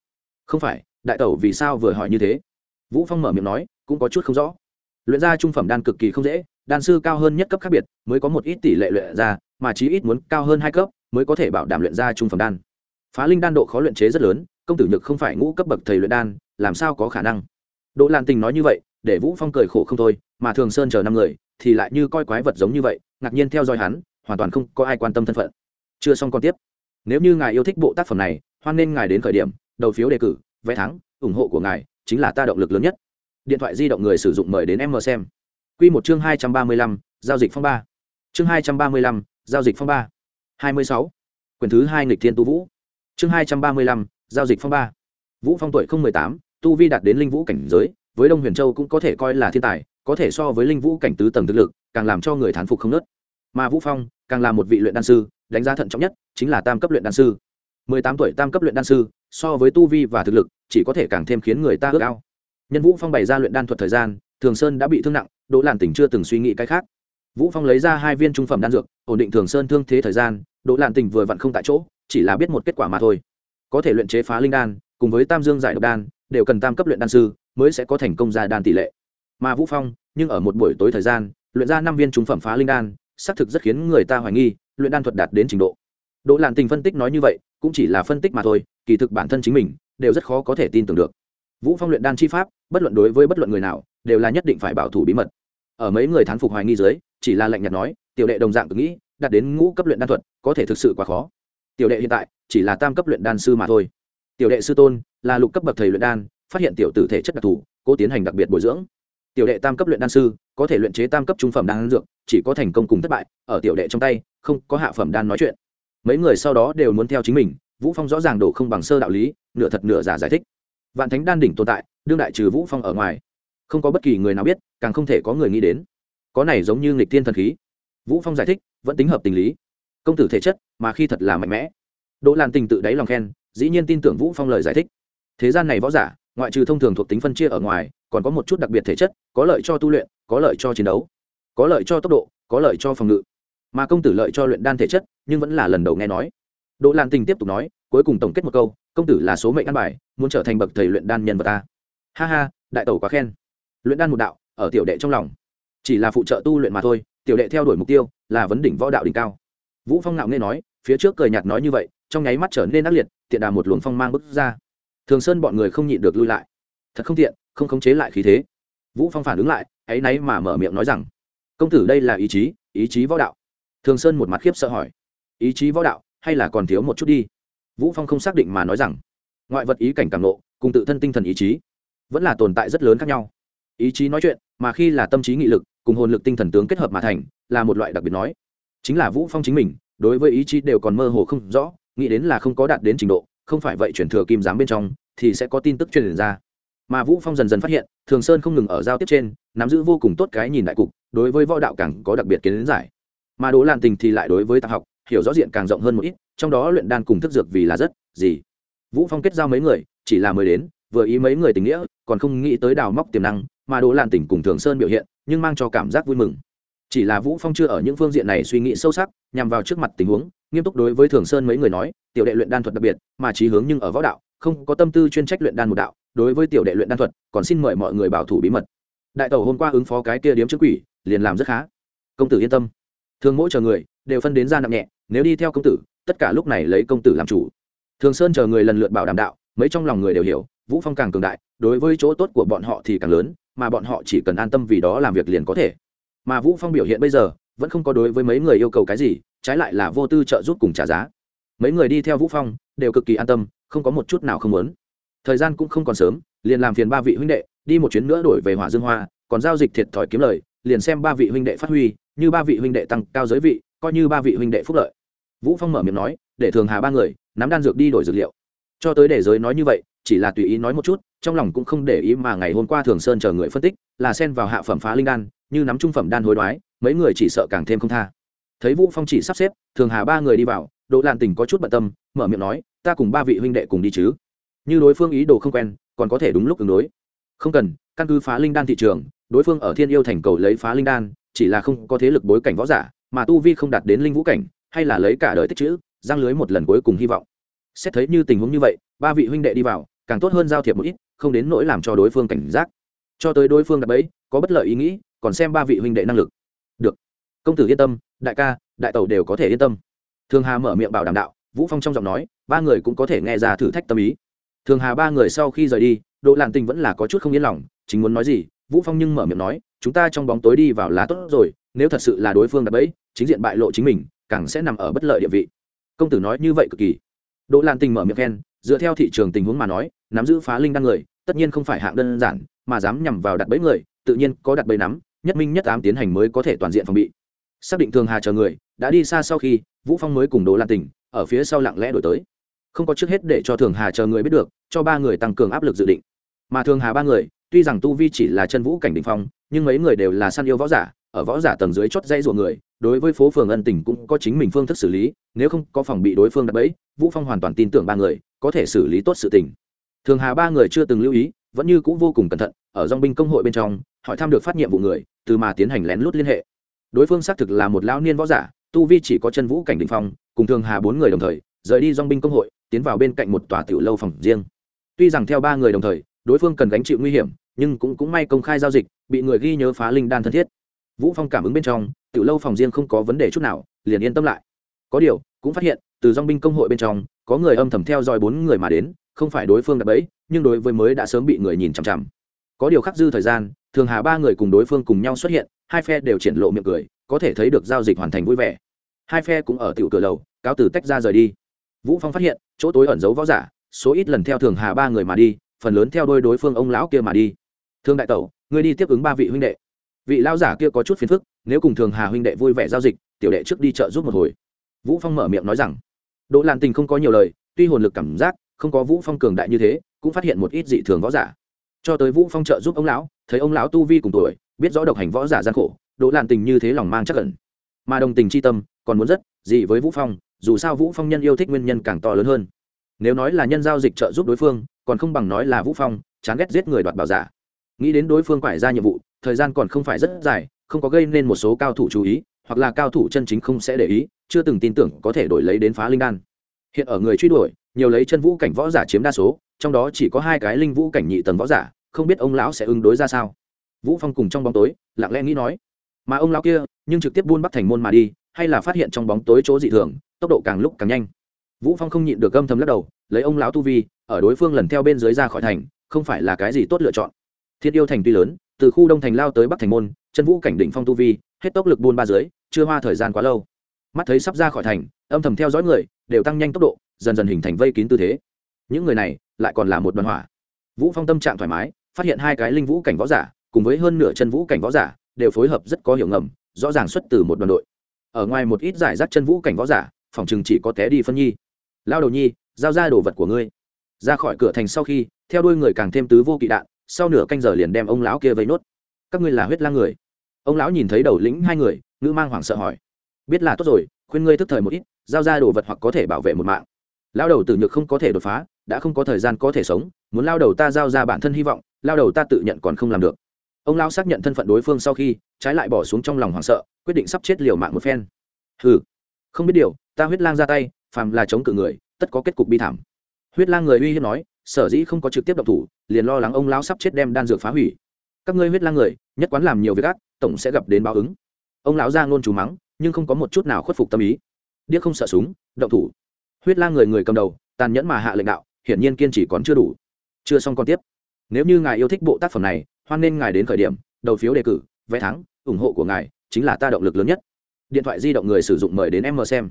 S1: Không phải, đại tẩu vì sao vừa hỏi như thế? Vũ phong mở miệng nói, cũng có chút không rõ. Luyện ra trung phẩm đan cực kỳ không dễ, đan sư cao hơn nhất cấp khác biệt, mới có một ít tỷ lệ luyện ra, mà chí ít muốn cao hơn hai cấp mới có thể bảo đảm luyện ra trung phẩm đan. Phá linh đan độ khó luyện chế rất lớn, công tử nhược không phải ngũ cấp bậc thầy luyện đan, làm sao có khả năng? Đỗ lan tình nói như vậy, để vũ phong cười khổ không thôi, mà thường sơn chờ năm người, thì lại như coi quái vật giống như vậy, ngạc nhiên theo dõi hắn, hoàn toàn không có ai quan tâm thân phận. Chưa xong còn tiếp nếu như ngài yêu thích bộ tác phẩm này, hoan nên ngài đến khởi điểm, đầu phiếu đề cử, vé thắng, ủng hộ của ngài chính là ta động lực lớn nhất. Điện thoại di động người sử dụng mời đến em mờ xem. Q một chương hai trăm ba mươi lăm, giao dịch phong ba. Chương hai trăm ba mươi lăm, giao dịch phong ba. hai mươi sáu. Quyển thứ hai nghịch thiên tu vũ. Chương hai trăm ba mươi lăm, giao dịch phong ba. Vũ phong tuổi không mười tám, tu vi đạt đến linh vũ cảnh giới, với đông huyền châu cũng có thể coi là thiên tài, có thể so với linh vũ cảnh tứ tầng thực lực, càng làm cho người thán phục không nớt. Mà vũ phong càng là một vị luyện đan sư đánh giá thận trọng nhất chính là tam cấp luyện đan sư. Mười tám tuổi tam cấp luyện đan sư, so với tu vi và thực lực, chỉ có thể càng thêm khiến người ta ước ao. Nhân vũ phong bày ra luyện đan thuật thời gian, thường sơn đã bị thương nặng, đỗ làn tỉnh chưa từng suy nghĩ cái khác. Vũ phong lấy ra hai viên trung phẩm đan dược, ổn định thường sơn thương thế thời gian, đỗ làn tỉnh vừa vặn không tại chỗ, chỉ là biết một kết quả mà thôi. Có thể luyện chế phá linh đan, cùng với tam dương giải độc đan, đều cần tam cấp luyện đan sư mới sẽ có thành công ra đan tỷ lệ. Mà vũ phong, nhưng ở một buổi tối thời gian, luyện ra năm viên trung phẩm phá linh đan, xác thực rất khiến người ta hoài nghi luyện đan thuật đạt đến trình độ. Đỗ làn tình phân tích nói như vậy, cũng chỉ là phân tích mà thôi, kỳ thực bản thân chính mình, đều rất khó có thể tin tưởng được. Vũ phong luyện đan chi pháp, bất luận đối với bất luận người nào, đều là nhất định phải bảo thủ bí mật. Ở mấy người thán phục hoài nghi dưới, chỉ là lạnh nhạt nói, tiểu đệ đồng dạng cứ nghĩ, đạt đến ngũ cấp luyện đan thuật, có thể thực sự quá khó. Tiểu đệ hiện tại, chỉ là tam cấp luyện đan sư mà thôi. Tiểu đệ sư tôn, là lục cấp bậc thầy luyện đan, phát hiện tiểu tử thể chất đặc thù, cố tiến hành đặc biệt bồi dưỡng. Tiểu đệ tam cấp luyện đan sư, có thể luyện chế tam cấp trung phẩm đan dược, chỉ có thành công cùng thất bại, ở tiểu đệ trong tay không có hạ phẩm đan nói chuyện. Mấy người sau đó đều muốn theo chính mình, vũ phong rõ ràng đổ không bằng sơ đạo lý, nửa thật nửa giả giải thích. Vạn thánh đan đỉnh tồn tại, đương đại trừ vũ phong ở ngoài, không có bất kỳ người nào biết, càng không thể có người nghĩ đến. Có này giống như nghịch thiên thần khí. Vũ phong giải thích, vẫn tính hợp tình lý. Công tử thể chất, mà khi thật là mạnh mẽ. Đỗ lan tình tự đáy lòng khen, dĩ nhiên tin tưởng vũ phong lời giải thích. Thế gian này võ giả, ngoại trừ thông thường thuộc tính phân chia ở ngoài, còn có một chút đặc biệt thể chất, có lợi cho tu luyện, có lợi cho chiến đấu, có lợi cho tốc độ, có lợi cho phòng ngự mà công tử lợi cho luyện đan thể chất, nhưng vẫn là lần đầu nghe nói. Đỗ lan tình tiếp tục nói, cuối cùng tổng kết một câu, công tử là số mệnh ăn bài, muốn trở thành bậc thầy luyện đan nhân vật ta. Ha ha, đại tẩu quá khen. Luyện đan một đạo, ở tiểu đệ trong lòng. Chỉ là phụ trợ tu luyện mà thôi, tiểu đệ theo đuổi mục tiêu, là vấn đỉnh võ đạo đỉnh cao. Vũ phong ngạo nghe nói, phía trước cười nhạt nói như vậy, trong nháy mắt trở nên ác liệt, tiện đà một luồng phong mang bước ra. Thường sơn bọn người không nhịn được lui lại. Thật không tiện, không khống chế lại khí thế. Vũ phong phản ứng lại, ấy náy mà mở miệng nói rằng, công tử đây là ý chí ý chí võ đạo thường sơn một mặt khiếp sợ hỏi, ý chí võ đạo hay là còn thiếu một chút đi? Vũ phong không xác định mà nói rằng, ngoại vật ý cảnh cảm nộ cùng tự thân tinh thần ý chí, vẫn là tồn tại rất lớn khác nhau. Ý chí nói chuyện, mà khi là tâm trí nghị lực, cùng hồn lực tinh thần tướng kết hợp mà thành, là một loại đặc biệt nói. Chính là vũ phong chính mình, đối với ý chí đều còn mơ hồ không rõ, nghĩ đến là không có đạt đến trình độ, không phải vậy chuyển thừa kim giám bên trong, thì sẽ có tin tức truyền ra. Mà vũ phong dần dần phát hiện, thường sơn không ngừng ở giao tiếp trên, nắm giữ vô cùng tốt cái nhìn đại cục, đối với võ đạo càng có đặc biệt kiến giải mà đỗ lan tình thì lại đối với tạp học, hiểu rõ diện càng rộng hơn một ít, trong đó luyện đan cùng thức dược vì là rất gì. Vũ phong kết giao mấy người, chỉ là mới đến, vừa ý mấy người tình nghĩa, còn không nghĩ tới đào móc tiềm năng, mà đỗ lan tình cùng thường sơn biểu hiện, nhưng mang cho cảm giác vui mừng. Chỉ là vũ phong chưa ở những phương diện này suy nghĩ sâu sắc, nhằm vào trước mặt tình huống, nghiêm túc đối với thường sơn mấy người nói, tiểu đệ luyện đan thuật đặc biệt, mà trí hướng nhưng ở võ đạo, không có tâm tư chuyên trách luyện đan một đạo, đối với tiểu đệ luyện đan thuật, còn xin mời mọi người bảo thủ bí mật. Đại tẩu hôm qua ứng phó cái kia điếm chữ quỷ, liền làm rất khá. Công tử yên tâm thường mỗi chờ người, đều phân đến ra nặng nhẹ, nếu đi theo công tử, tất cả lúc này lấy công tử làm chủ. Thường sơn chờ người lần lượt bảo đảm đạo, mấy trong lòng người đều hiểu, vũ phong càng cường đại, đối với chỗ tốt của bọn họ thì càng lớn, mà bọn họ chỉ cần an tâm vì đó làm việc liền có thể. Mà vũ phong biểu hiện bây giờ, vẫn không có đối với mấy người yêu cầu cái gì, trái lại là vô tư trợ giúp cùng trả giá. Mấy người đi theo vũ phong, đều cực kỳ an tâm, không có một chút nào không muốn. Thời gian cũng không còn sớm, liền làm phiền ba vị huynh đệ, đi một chuyến nữa đổi về hỏa dương hoa, còn giao dịch thiệt thòi kiếm lời liền xem ba vị huynh đệ phát huy, như ba vị huynh đệ tăng cao giới vị, coi như ba vị huynh đệ phúc lợi. Vũ phong mở miệng nói, để thường hà ba người nắm đan dược đi đổi dược liệu. Cho tới để giới nói như vậy, chỉ là tùy ý nói một chút, trong lòng cũng không để ý mà ngày hôm qua thường sơn chờ người phân tích, là xen vào hạ phẩm phá linh đan, như nắm trung phẩm đan hối đoái, mấy người chỉ sợ càng thêm không tha. Thấy vũ phong chỉ sắp xếp, thường hà ba người đi vào, đỗ lan tình có chút bận tâm, mở miệng nói, ta cùng ba vị huynh đệ cùng đi chứ. Như đối phương ý đồ không quen, còn có thể đúng lúc ứng đối. Không cần, căn cứ phá linh đan thị trường đối phương ở thiên yêu thành cầu lấy phá linh đan, chỉ là không có thế lực bối cảnh võ giả, mà tu vi không đạt đến linh vũ cảnh, hay là lấy cả đời tích chữ, giang lưới một lần cuối cùng hy vọng. Xét thấy như tình huống như vậy, ba vị huynh đệ đi vào, càng tốt hơn giao thiệp một ít, không đến nỗi làm cho đối phương cảnh giác. Cho tới đối phương đặt bẫy có bất lợi ý nghĩ, còn xem ba vị huynh đệ năng lực. Được. Công tử yên tâm, đại ca, đại tàu đều có thể yên tâm. Thường hà mở miệng bảo đảm đạo, vũ phong trong giọng nói, ba người cũng có thể nghe ra thử thách tâm ý. Thường hà ba người sau khi rời đi độ làn tình vẫn là có chút không yên lòng, chính muốn nói gì vũ phong nhưng mở miệng nói, chúng ta trong bóng tối đi vào lá tốt rồi, nếu thật sự là đối phương đặt bẫy, chính diện bại lộ chính mình, càng sẽ nằm ở bất lợi địa vị. Công tử nói như vậy cực kỳ. Đỗ lan tình mở miệng khen, dựa theo thị trường tình huống mà nói, nắm giữ phá linh đăng người, tất nhiên không phải hạng đơn giản, mà dám nhằm vào đặt bẫy người, tự nhiên có đặt bẫy nắm, nhất minh nhất ám tiến hành mới có thể toàn diện phòng bị. Xác định thường hà chờ người, đã đi xa sau khi, vũ phong mới cùng Đỗ lan tình, ở phía sau lặng lẽ đổi tới. Không có trước hết để cho thường hà chờ người biết được, cho ba người tăng cường áp lực dự định. Mà thường hà ba người tuy rằng tu vi chỉ là chân vũ cảnh đỉnh phong, nhưng mấy người đều là săn yêu võ giả, ở võ giả tầng dưới chót dây ruộng người, đối với phố phường ân tình cũng có chính mình phương thức xử lý, nếu không có phòng bị đối phương đập bẫy, vũ phong hoàn toàn tin tưởng ba người có thể xử lý tốt sự tình. Thường hà ba người chưa từng lưu ý, vẫn như cũng vô cùng cẩn thận, ở dong binh công hội bên trong, hỏi thăm được phát nhiệm vụ người, từ mà tiến hành lén lút liên hệ. Đối phương xác thực là một lão niên võ giả, tu vi chỉ có chân vũ cảnh đỉnh phong, cùng thường hà bốn người đồng thời, rời đi dong binh công hội, tiến vào bên cạnh một tòa tiểu lâu phòng riêng. Tuy rằng theo ba người đồng thời đối phương cần gánh chịu nguy hiểm, nhưng cũng cũng may công khai giao dịch, bị người ghi nhớ phá linh đan thân thiết. Vũ phong cảm ứng bên trong, tiểu lâu phòng riêng không có vấn đề chút nào, liền yên tâm lại. Có điều, cũng phát hiện, từ dong binh công hội bên trong, có người âm thầm theo dõi bốn người mà đến, không phải đối phương đặt bẫy, nhưng đối với mới đã sớm bị người nhìn chằm chằm. Có điều khắc dư thời gian, thường hà ba người cùng đối phương cùng nhau xuất hiện, hai phe đều triển lộ miệng cười, có thể thấy được giao dịch hoàn thành vui vẻ. Hai phe cũng ở tiểu cửa lầu, cáo từ tách ra rời đi. Vũ phong phát hiện, chỗ tối ẩn giấu võ giả, số ít lần theo thường hà ba người mà đi phần lớn theo đôi đối phương ông lão kia mà đi. Thương đại tẩu, ngươi đi tiếp ứng ba vị huynh đệ. Vị lão giả kia có chút phiền phức, nếu cùng thường hà huynh đệ vui vẻ giao dịch, tiểu đệ trước đi chợ giúp một hồi. Vũ phong mở miệng nói rằng, đỗ lan tình không có nhiều lời, tuy hồn lực cảm giác không có vũ phong cường đại như thế, cũng phát hiện một ít dị thường võ giả. Cho tới vũ phong trợ giúp ông lão, thấy ông lão tu vi cùng tuổi, biết rõ độc hành võ giả gian khổ, đỗ lan tình như thế lòng mang chắc ẩn. Mà đồng tình chi tâm, còn muốn rất gì với vũ phong, dù sao vũ phong nhân yêu thích nguyên nhân càng to lớn hơn. Nếu nói là nhân giao dịch trợ giúp đối phương còn không bằng nói là vũ phong, chán ghét giết người đoạt bảo giả. Nghĩ đến đối phương quải ra nhiệm vụ, thời gian còn không phải rất dài, không có gây nên một số cao thủ chú ý, hoặc là cao thủ chân chính không sẽ để ý, chưa từng tin tưởng có thể đổi lấy đến phá linh đan. Hiện ở người truy đuổi, nhiều lấy chân vũ cảnh võ giả chiếm đa số, trong đó chỉ có hai cái linh vũ cảnh nhị tầng võ giả, không biết ông lão sẽ ứng đối ra sao. Vũ phong cùng trong bóng tối, lặng lẽ nghĩ nói, mà ông lão kia, nhưng trực tiếp buôn bắt thành môn mà đi, hay là phát hiện trong bóng tối chỗ dị thường, tốc độ càng lúc càng nhanh. Vũ phong không nhịn được gâm thầm lắc đầu, lấy ông lão tu vi ở đối phương lần theo bên dưới ra khỏi thành, không phải là cái gì tốt lựa chọn. Thiết yêu thành tuy lớn, từ khu đông thành lao tới bắc thành môn, chân vũ cảnh đỉnh phong tu vi, hết tốc lực buôn ba dưới, chưa hoa thời gian quá lâu. Mắt thấy sắp ra khỏi thành, âm thầm theo dõi người, đều tăng nhanh tốc độ, dần dần hình thành vây kín tư thế. Những người này, lại còn là một đoàn hỏa. Vũ phong tâm trạng thoải mái, phát hiện hai cái linh vũ cảnh võ giả, cùng với hơn nửa chân vũ cảnh võ giả, đều phối hợp rất có hiểu ngầm, rõ ràng xuất từ một đoàn đội. Ở ngoài một ít giải rác chân vũ cảnh võ giả, phòng chừng chỉ có té đi phân nhi. Lao đầu nhi, giao ra đồ vật của ngươi ra khỏi cửa thành sau khi, theo đuôi người càng thêm tứ vô kỵ đạn, sau nửa canh giờ liền đem ông lão kia vây nốt. Các ngươi là huyết lang người. Ông lão nhìn thấy đầu lĩnh hai người, ngữ mang hoảng sợ hỏi. Biết là tốt rồi, khuyên ngươi thức thời một ít, giao ra đồ vật hoặc có thể bảo vệ một mạng. Lao đầu tử nhược không có thể đột phá, đã không có thời gian có thể sống, muốn lao đầu ta giao ra bản thân hy vọng, lao đầu ta tự nhận còn không làm được. Ông lao xác nhận thân phận đối phương sau khi, trái lại bỏ xuống trong lòng hoảng sợ, quyết định sắp chết liều mạng một phen. Hừ. Không biết điều, ta huyết lang ra tay, phàm là chống cự người, tất có kết cục bi thảm huyết lang người uy hiếp nói, sở dĩ không có trực tiếp động thủ, liền lo lắng ông lão sắp chết đem đan dược phá hủy. Các ngươi huyết lang người, nhất quán làm nhiều việc ác, tổng sẽ gặp đến báo ứng. Ông lão ra ngôn chú mắng, nhưng không có một chút nào khuất phục tâm ý. Điếc không sợ súng, động thủ. Huyết lang người người cầm đầu, tàn nhẫn mà hạ lệnh đạo, hiển nhiên kiên trì còn chưa đủ. Chưa xong còn tiếp. Nếu như ngài yêu thích bộ tác phẩm này, hoan nên ngài đến khởi điểm, đầu phiếu đề cử, vé thắng, ủng hộ của ngài chính là ta động lực lớn nhất. Điện thoại di động người sử dụng mời đến em mờ xem.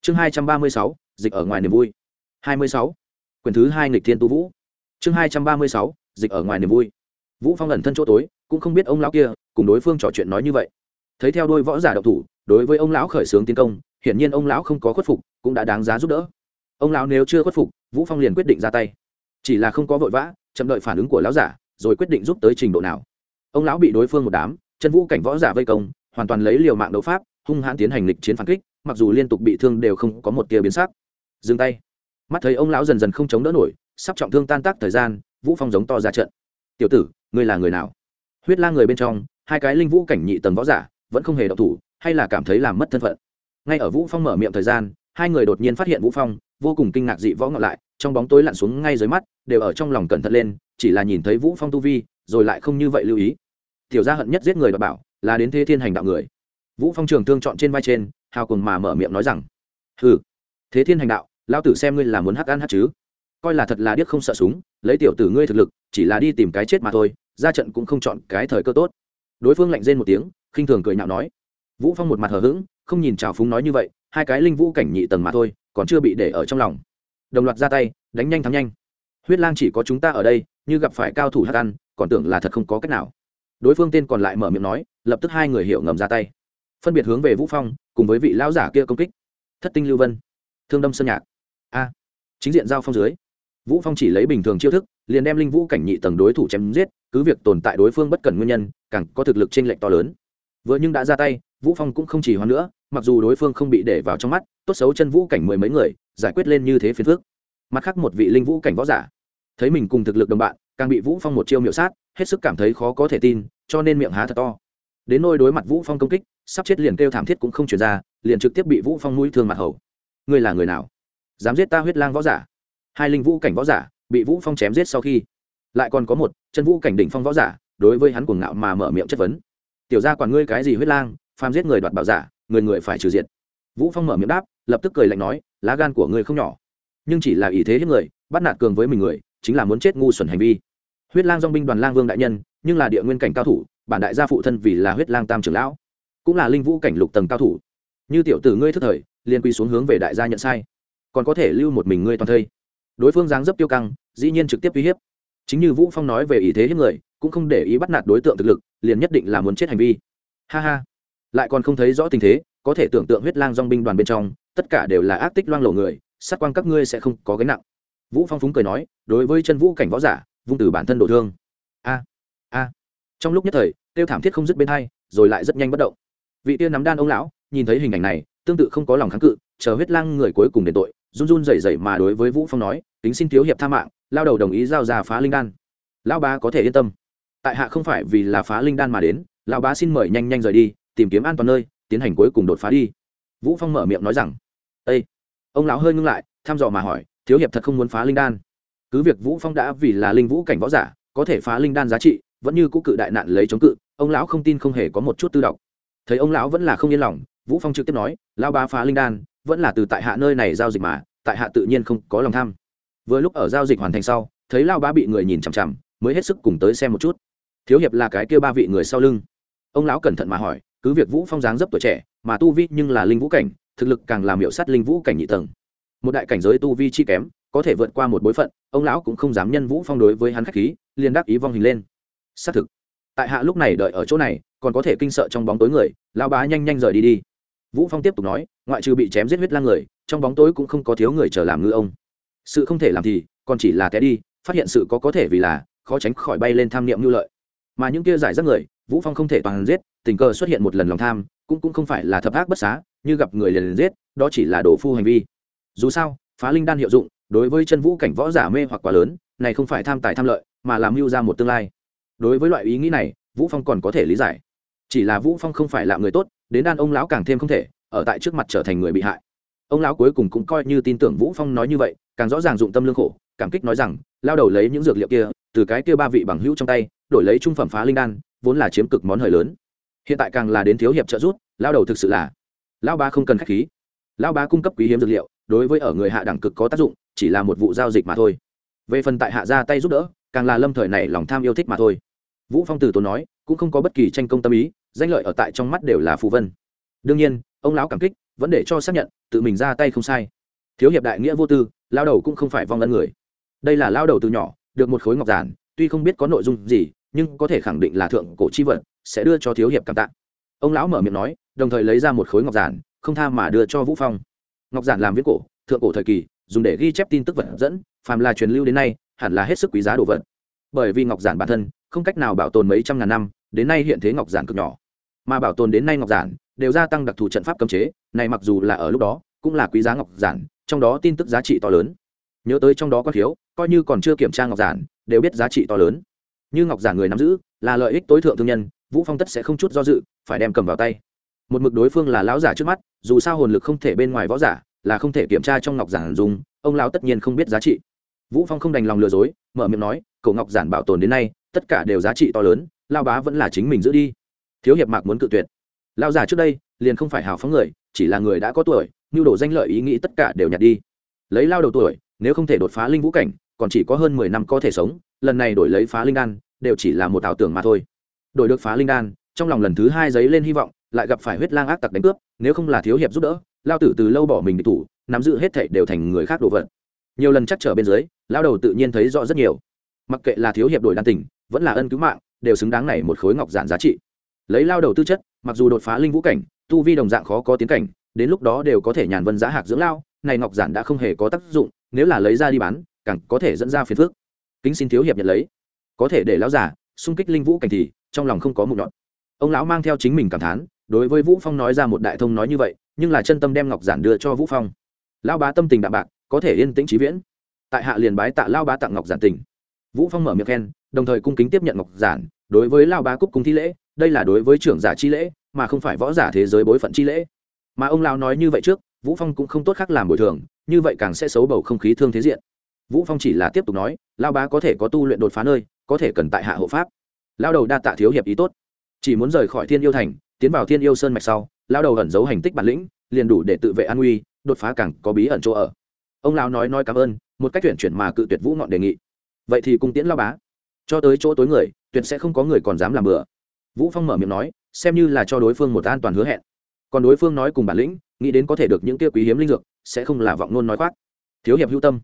S1: Chương hai trăm ba mươi sáu, dịch ở ngoài niềm vui. Hai mươi sáu quyền thứ hai nghịch thiên tu vũ. Chương hai trăm ba mươi sáu, dịch ở ngoài niềm vui. Vũ phong ẩn thân chỗ tối, cũng không biết ông lão kia cùng đối phương trò chuyện nói như vậy. Thấy theo đôi võ giả độc thủ, đối với ông lão khởi xướng tiến công, hiển nhiên ông lão không có khuất phục, cũng đã đáng giá giúp đỡ. Ông lão nếu chưa khuất phục, vũ phong liền quyết định ra tay. Chỉ là không có vội vã, chậm đợi phản ứng của lão giả, rồi quyết định giúp tới trình độ nào. Ông lão bị đối phương một đám, chân vũ cảnh võ giả vây công, hoàn toàn lấy liều mạng đấu pháp, hung hãn tiến hành lịch chiến phản kích, mặc dù liên tục bị thương đều không có một tia biến sắc. Dừng tay mắt thấy ông lão dần dần không chống đỡ nổi, sắp trọng thương tan tác thời gian, vũ phong giống to ra trận. Tiểu tử, ngươi là người nào? Huyết la người bên trong, hai cái linh vũ cảnh nhị tầng võ giả vẫn không hề động thủ, hay là cảm thấy làm mất thân phận. Ngay ở vũ phong mở miệng thời gian, hai người đột nhiên phát hiện vũ phong, vô cùng kinh ngạc dị võ ngọt lại, trong bóng tối lặn xuống ngay dưới mắt, đều ở trong lòng cẩn thận lên, chỉ là nhìn thấy vũ phong tu vi, rồi lại không như vậy lưu ý. Tiểu gia hận nhất giết người đọc bảo, là đến thế thiên hành đạo người. Vũ phong trường thương chọn trên vai trên, hào cùng mà mở miệng nói rằng, hừ, thế thiên hành đạo lao tử xem ngươi là muốn hắc ăn hắc chứ. Coi là thật là điếc không sợ súng, lấy tiểu tử ngươi thực lực, chỉ là đi tìm cái chết mà thôi, ra trận cũng không chọn cái thời cơ tốt. Đối phương lạnh rên một tiếng, khinh thường cười nhạo nói. Vũ phong một mặt hờ hững, không nhìn trào phúng nói như vậy, hai cái linh vũ cảnh nhị tầng mà thôi, còn chưa bị để ở trong lòng. Đồng loạt ra tay, đánh nhanh thắng nhanh. Huyết lang chỉ có chúng ta ở đây, như gặp phải cao thủ hắc ăn, còn tưởng là thật không có cách nào. Đối phương tên còn lại mở miệng nói, lập tức hai người hiểu ngầm ra tay. Phân biệt hướng về vũ phong, cùng với vị lão giả kia công kích. Thất tinh lưu vân. Thương đâm sơn nhạc a. Chính diện giao phong dưới, vũ phong chỉ lấy bình thường chiêu thức, liền đem linh vũ cảnh nhị tầng đối thủ chém giết, cứ việc tồn tại đối phương bất cần nguyên nhân, càng có thực lực trên lệnh to lớn. Vừa nhưng đã ra tay, vũ phong cũng không chỉ hoãn nữa, mặc dù đối phương không bị để vào trong mắt, tốt xấu chân vũ cảnh mười mấy người, giải quyết lên như thế phiền phước mặt khác một vị linh vũ cảnh võ giả, thấy mình cùng thực lực đồng bạn, càng bị vũ phong một chiêu miệu sát, hết sức cảm thấy khó có thể tin, cho nên miệng há thật to. Đến nôi đối mặt vũ phong công kích, sắp chết liền kêu thảm thiết cũng không chuyển ra, liền trực tiếp bị vũ phong mũi thương mặt hầu. Ngươi là người nào? Dám giết ta huyết lang võ giả. Hai linh vũ cảnh võ giả bị vũ phong chém giết sau khi, lại còn có một chân vũ cảnh đỉnh phong võ giả đối với hắn cuồng ngạo mà mở miệng chất vấn. Tiểu gia quản ngươi cái gì huyết lang, phàm giết người đoạt bảo giả, người người phải trừ diệt. Vũ phong mở miệng đáp, lập tức cười lạnh nói, lá gan của ngươi không nhỏ, nhưng chỉ là ý thế hiếp người, bắt nạt cường với mình người, chính là muốn chết ngu xuẩn hành vi. Huyết lang dong binh đoàn lang vương đại nhân, nhưng là địa nguyên cảnh cao thủ, bản đại gia phụ thân vì là huyết lang tam trưởng lão, cũng là linh vũ cảnh lục tầng cao thủ. Như tiểu tử ngươi thức thời, liền quy xuống hướng về đại gia nhận sai còn có thể lưu một mình ngươi toàn thây. Đối phương dáng dấp tiêu căng, dĩ nhiên trực tiếp uy hiếp. Chính như vũ phong nói về ý thế hiếp người, cũng không để ý bắt nạt đối tượng thực lực, liền nhất định là muốn chết hành vi. Ha ha. Lại còn không thấy rõ tình thế, có thể tưởng tượng huyết lang dong binh đoàn bên trong, tất cả đều là ác tích loang lộ người, sát quang các ngươi sẽ không có gánh nặng. Vũ phong phúng cười nói, đối với chân vũ cảnh võ giả, vung từ bản thân đổ thương. A a. Trong lúc nhất thời, tiêu thảm thiết không dứt bên hai, rồi lại rất nhanh bất động. Vị tiên nắm đan ông lão, nhìn thấy hình ảnh này, tương tự không có lòng kháng cự, chờ huyết lang người cuối cùng đền tội run run rẩy rẩy mà đối với vũ phong nói tính xin thiếu hiệp tha mạng, lao đầu đồng ý giao ra phá linh đan. Lão ba có thể yên tâm. Tại hạ không phải vì là phá linh đan mà đến, lão bá xin mời nhanh nhanh rời đi, tìm kiếm an toàn nơi, tiến hành cuối cùng đột phá đi. Vũ phong mở miệng nói rằng, ê, ông lão hơi ngưng lại, thăm dò mà hỏi, thiếu hiệp thật không muốn phá linh đan? Cứ việc vũ phong đã vì là linh vũ cảnh võ giả, có thể phá linh đan giá trị, vẫn như cũ cự đại nạn lấy chống cự, ông lão không tin không hề có một chút tư động thấy ông lão vẫn là không yên lòng vũ phong trực tiếp nói, lão bá phá linh đan, vẫn là từ tại hạ nơi này giao dịch mà, tại hạ tự nhiên không có lòng tham. Vừa lúc ở giao dịch hoàn thành sau, thấy lão bá bị người nhìn chằm chằm, mới hết sức cùng tới xem một chút. Thiếu hiệp là cái kia ba vị người sau lưng. Ông lão cẩn thận mà hỏi, cứ việc vũ phong dáng dấp tuổi trẻ, mà tu vi nhưng là linh vũ cảnh, thực lực càng làm hiệu sát linh vũ cảnh nhị tầng. Một đại cảnh giới tu vi chi kém, có thể vượt qua một bối phận, ông lão cũng không dám nhân vũ phong đối với hắn khách khí, liền đáp ý vong hình lên. Xác thực, tại hạ lúc này đợi ở chỗ này, còn có thể kinh sợ trong bóng tối người lao bá nhanh nhanh rời đi đi vũ phong tiếp tục nói ngoại trừ bị chém giết huyết lang người trong bóng tối cũng không có thiếu người chờ làm ngư ông. Sự không thể làm thì còn chỉ là té đi phát hiện sự có có thể vì là khó tránh khỏi bay lên tham niệm nhu lợi. Mà những kia giải rác người vũ phong không thể toàn giết tình cờ xuất hiện một lần lòng tham cũng cũng không phải là thập ác bất xá như gặp người liền, liền giết đó chỉ là đổ phu hành vi. Dù sao phá linh đan hiệu dụng đối với chân vũ cảnh võ giả mê hoặc quá lớn này không phải tham tài tham lợi mà làm mưu ra một tương lai. Đối với loại ý nghĩ này vũ phong còn có thể lý giải. Chỉ là vũ phong không phải là người tốt đến đan ông lão càng thêm không thể, ở tại trước mặt trở thành người bị hại. Ông lão cuối cùng cũng coi như tin tưởng vũ phong nói như vậy, càng rõ ràng dụng tâm lương khổ, cảm kích nói rằng, lao đầu lấy những dược liệu kia, từ cái kia ba vị bằng hữu trong tay, đổi lấy trung phẩm phá linh đan, vốn là chiếm cực món hời lớn. Hiện tại càng là đến thiếu hiệp trợ giúp, lao đầu thực sự là, lao ba không cần khách khí. Lao ba cung cấp quý hiếm dược liệu, đối với ở người hạ đẳng cực có tác dụng, chỉ là một vụ giao dịch mà thôi. Về phần tại hạ ra tay giúp đỡ, càng là lâm thời này lòng tham yêu thích mà thôi. Vũ phong từ tốn nói cũng không có bất kỳ tranh công tâm ý, danh lợi ở tại trong mắt đều là phù vân. Đương nhiên, ông lão cảm kích, vẫn để cho xác nhận, tự mình ra tay không sai. Thiếu hiệp đại nghĩa vô tư, lao đầu cũng không phải vong ân người. Đây là lao đầu từ nhỏ, được một khối ngọc giản, tuy không biết có nội dung gì, nhưng có thể khẳng định là thượng cổ chi vật, sẽ đưa cho thiếu hiệp cảm tạ. Ông lão mở miệng nói, đồng thời lấy ra một khối ngọc giản, không tha mà đưa cho vũ phong. Ngọc giản làm viết cổ, thượng cổ thời kỳ, dùng để ghi chép tin tức vật dẫn, phàm là truyền lưu đến nay, hẳn là hết sức quý giá đồ vật. Bởi vì ngọc giản bản thân, không cách nào bảo tồn mấy trăm ngàn năm đến nay hiện thế ngọc giản cực nhỏ. Mà bảo tồn đến nay ngọc giản đều gia tăng đặc thù trận pháp cấm chế, này mặc dù là ở lúc đó, cũng là quý giá ngọc giản, trong đó tin tức giá trị to lớn. Nhớ tới trong đó có thiếu, coi như còn chưa kiểm tra ngọc giản, đều biết giá trị to lớn. Như ngọc giản người nắm giữ, là lợi ích tối thượng thương nhân, vũ phong tất sẽ không chút do dự, phải đem cầm vào tay. Một mực đối phương là lão giả trước mắt, dù sao hồn lực không thể bên ngoài võ giả, là không thể kiểm tra trong ngọc giản dùng, ông lão tất nhiên không biết giá trị. Vũ phong không đành lòng lừa dối, mở miệng nói, cổ ngọc giản bảo tồn đến nay, tất cả đều giá trị to lớn lao bá vẫn là chính mình giữ đi. Thiếu hiệp mạc muốn cự tuyệt. Lao già trước đây liền không phải hào phóng người, chỉ là người đã có tuổi, nhu đồ danh lợi ý nghĩ tất cả đều nhặt đi. Lấy lao đầu tuổi, nếu không thể đột phá linh vũ cảnh, còn chỉ có hơn mười năm có thể sống, lần này đổi lấy phá linh đan, đều chỉ là một ảo tưởng mà thôi. Đổi được phá linh đan, trong lòng lần thứ hai giấy lên hy vọng, lại gặp phải huyết lang ác tặc đánh cướp, nếu không là thiếu hiệp giúp đỡ lao tử từ lâu bỏ mình bị thủ, nắm giữ hết thảy đều thành người khác đồ vật. Nhiều lần chắc trở bên dưới lao đầu tự nhiên thấy rõ rất nhiều. Mặc kệ là thiếu hiệp đổi đan tình, vẫn là ân cứu mạng đều xứng đáng này một khối ngọc giản giá trị. Lấy lao đầu tư chất, mặc dù đột phá linh vũ cảnh, tu vi đồng dạng khó có tiến cảnh, đến lúc đó đều có thể nhàn vân giá hạc dưỡng lao, này ngọc giản đã không hề có tác dụng, nếu là lấy ra đi bán, càng có thể dẫn ra phiền phước kính xin thiếu hiệp nhận lấy. Có thể để lão giả xung kích linh vũ cảnh thì trong lòng không có mụn nhọn ông lão mang theo chính mình cảm thán, đối với vũ phong nói ra một đại thông nói như vậy, nhưng là chân tâm đem ngọc giản đưa cho vũ phong. Lão bá tâm tình đạm bạc, có thể yên tĩnh trí viễn. Tại hạ liền bái tạ lão bá tặng ngọc giản tình. Vũ phong mở miệng khen, đồng thời cung kính tiếp nhận ngọc giản đối với lão bá cúc cung thi lễ, đây là đối với trưởng giả chi lễ, mà không phải võ giả thế giới bối phận chi lễ. Mà ông lão nói như vậy trước, vũ phong cũng không tốt khác làm bồi thường, như vậy càng sẽ xấu bầu không khí thương thế diện. Vũ phong chỉ là tiếp tục nói lão bá có thể có tu luyện đột phá nơi, có thể cần tại hạ hộ pháp. Lão đầu đa tạ thiếu hiệp ý tốt. Chỉ muốn rời khỏi thiên yêu thành, tiến vào thiên yêu sơn mạch sau Lão đầu ẩn giấu hành tích bản lĩnh, liền đủ để tự vệ an nguy, đột phá càng có bí ẩn chỗ ở. Ông lão nói nói cảm ơn, một cách chuyển chuyển mà cự tuyệt vũ ngọn đề nghị. Vậy thì cung tiễn lao bá cho tới chỗ tối người, tuyệt sẽ không có người còn dám làm bừa. Vũ phong mở miệng nói, xem như là cho đối phương một an toàn hứa hẹn. Còn đối phương nói cùng bản lĩnh, nghĩ đến có thể được những kia quý hiếm linh dược, sẽ không là vọng nôn nói khoác. Thiếu hiệp hữu tâm.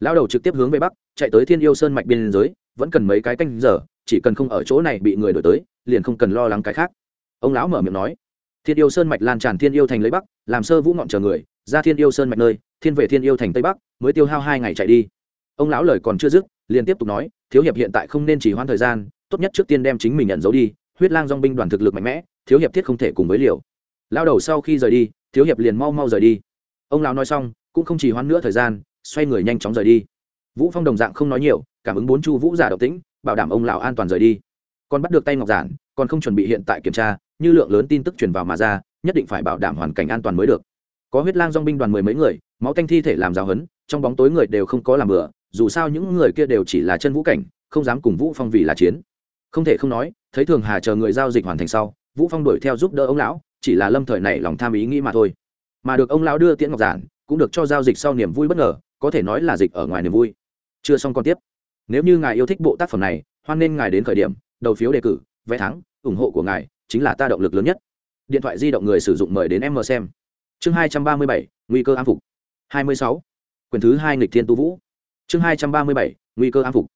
S1: Lao đầu trực tiếp hướng về bắc, chạy tới thiên yêu sơn mạch biên giới, vẫn cần mấy cái canh giờ, chỉ cần không ở chỗ này bị người đổi tới, liền không cần lo lắng cái khác. Ông lão mở miệng nói, thiên yêu sơn mạch lan tràn thiên yêu thành lấy bắc, làm sơ vũ ngọn chờ người, ra thiên yêu sơn mạch nơi, thiên về thiên yêu thành tây bắc, mới tiêu hao hai ngày chạy đi. Ông lão lời còn chưa dứt liền tiếp tục nói, thiếu hiệp hiện tại không nên chỉ hoãn thời gian, tốt nhất trước tiên đem chính mình nhận dấu đi, huyết lang dong binh đoàn thực lực mạnh mẽ, thiếu hiệp thiết không thể cùng với liều. Lao đầu sau khi rời đi, thiếu hiệp liền mau mau rời đi. Ông lão nói xong, cũng không chỉ hoãn nữa thời gian, xoay người nhanh chóng rời đi. Vũ phong đồng dạng không nói nhiều, cảm ứng bốn chu vũ giả độc tĩnh, bảo đảm ông lão an toàn rời đi. Còn bắt được tay ngọc giản, còn không chuẩn bị hiện tại kiểm tra, như lượng lớn tin tức truyền vào mà ra, nhất định phải bảo đảm hoàn cảnh an toàn mới được. Có huyết lang dong binh đoàn mười mấy người, máu tanh thi thể làm giáo hấn trong bóng tối người đều không có làm bừa dù sao những người kia đều chỉ là chân vũ cảnh, không dám cùng vũ phong vì là chiến. Không thể không nói, thấy thường hà chờ người giao dịch hoàn thành sau, vũ phong đuổi theo giúp đỡ ông lão, chỉ là lâm thời này lòng tham ý nghĩ mà thôi. Mà được ông lão đưa tiễn ngọc giản, cũng được cho giao dịch sau niềm vui bất ngờ, có thể nói là dịch ở ngoài niềm vui. Chưa xong còn tiếp. Nếu như ngài yêu thích bộ tác phẩm này, hoan nên ngài đến khởi điểm, đầu phiếu đề cử, vé thắng, ủng hộ của ngài chính là ta động lực lớn nhất. Điện thoại di động người sử dụng mời đến em xem. Chương hai trăm ba mươi bảy, nguy cơ ám phục. hai mươi sáu. Quyển thứ hai nghịch thiên tu vũ chương hai trăm ba mươi bảy, nguy cơ ám phục.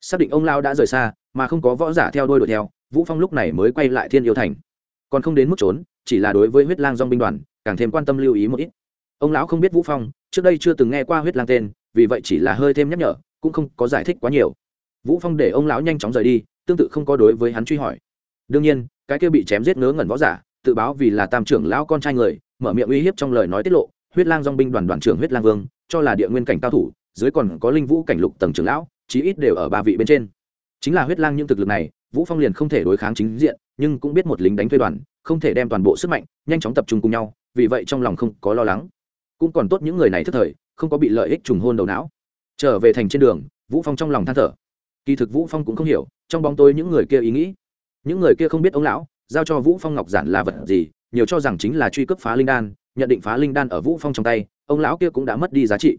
S1: Xác định ông lao đã rời xa, mà không có võ giả theo đôi đuổi theo, vũ phong lúc này mới quay lại thiên yêu thành. Còn không đến mức trốn, chỉ là đối với huyết lang dong binh đoàn, càng thêm quan tâm lưu ý một ít. Ông lão không biết vũ phong, trước đây chưa từng nghe qua huyết lang tên, vì vậy chỉ là hơi thêm nhắc nhở, cũng không có giải thích quá nhiều. Vũ phong để ông lão nhanh chóng rời đi, tương tự không có đối với hắn truy hỏi. Đương nhiên, cái kia bị chém giết ngớ ngẩn võ giả, tự báo vì là tam trưởng lão con trai người, mở miệng uy hiếp trong lời nói tiết lộ, huyết lang dong binh đoàn đoàn trưởng huyết lang vương, cho là địa nguyên cảnh cao thủ dưới còn có linh vũ cảnh lục tầng trưởng lão, chí ít đều ở ba vị bên trên. Chính là huyết lang những thực lực này, vũ phong liền không thể đối kháng chính diện, nhưng cũng biết một lính đánh thuê đoàn, không thể đem toàn bộ sức mạnh, nhanh chóng tập trung cùng nhau, vì vậy trong lòng không có lo lắng. Cũng còn tốt những người này thức thời, không có bị lợi ích trùng hôn đầu não. Trở về thành trên đường, vũ phong trong lòng than thở. Kỳ thực vũ phong cũng không hiểu, trong bóng tối những người kia ý nghĩ. Những người kia không biết ông lão, giao cho vũ phong ngọc giản là vật gì, nhiều cho rằng chính là truy cấp phá linh đan, nhận định phá linh đan ở vũ phong trong tay, ông lão kia cũng đã mất đi giá trị.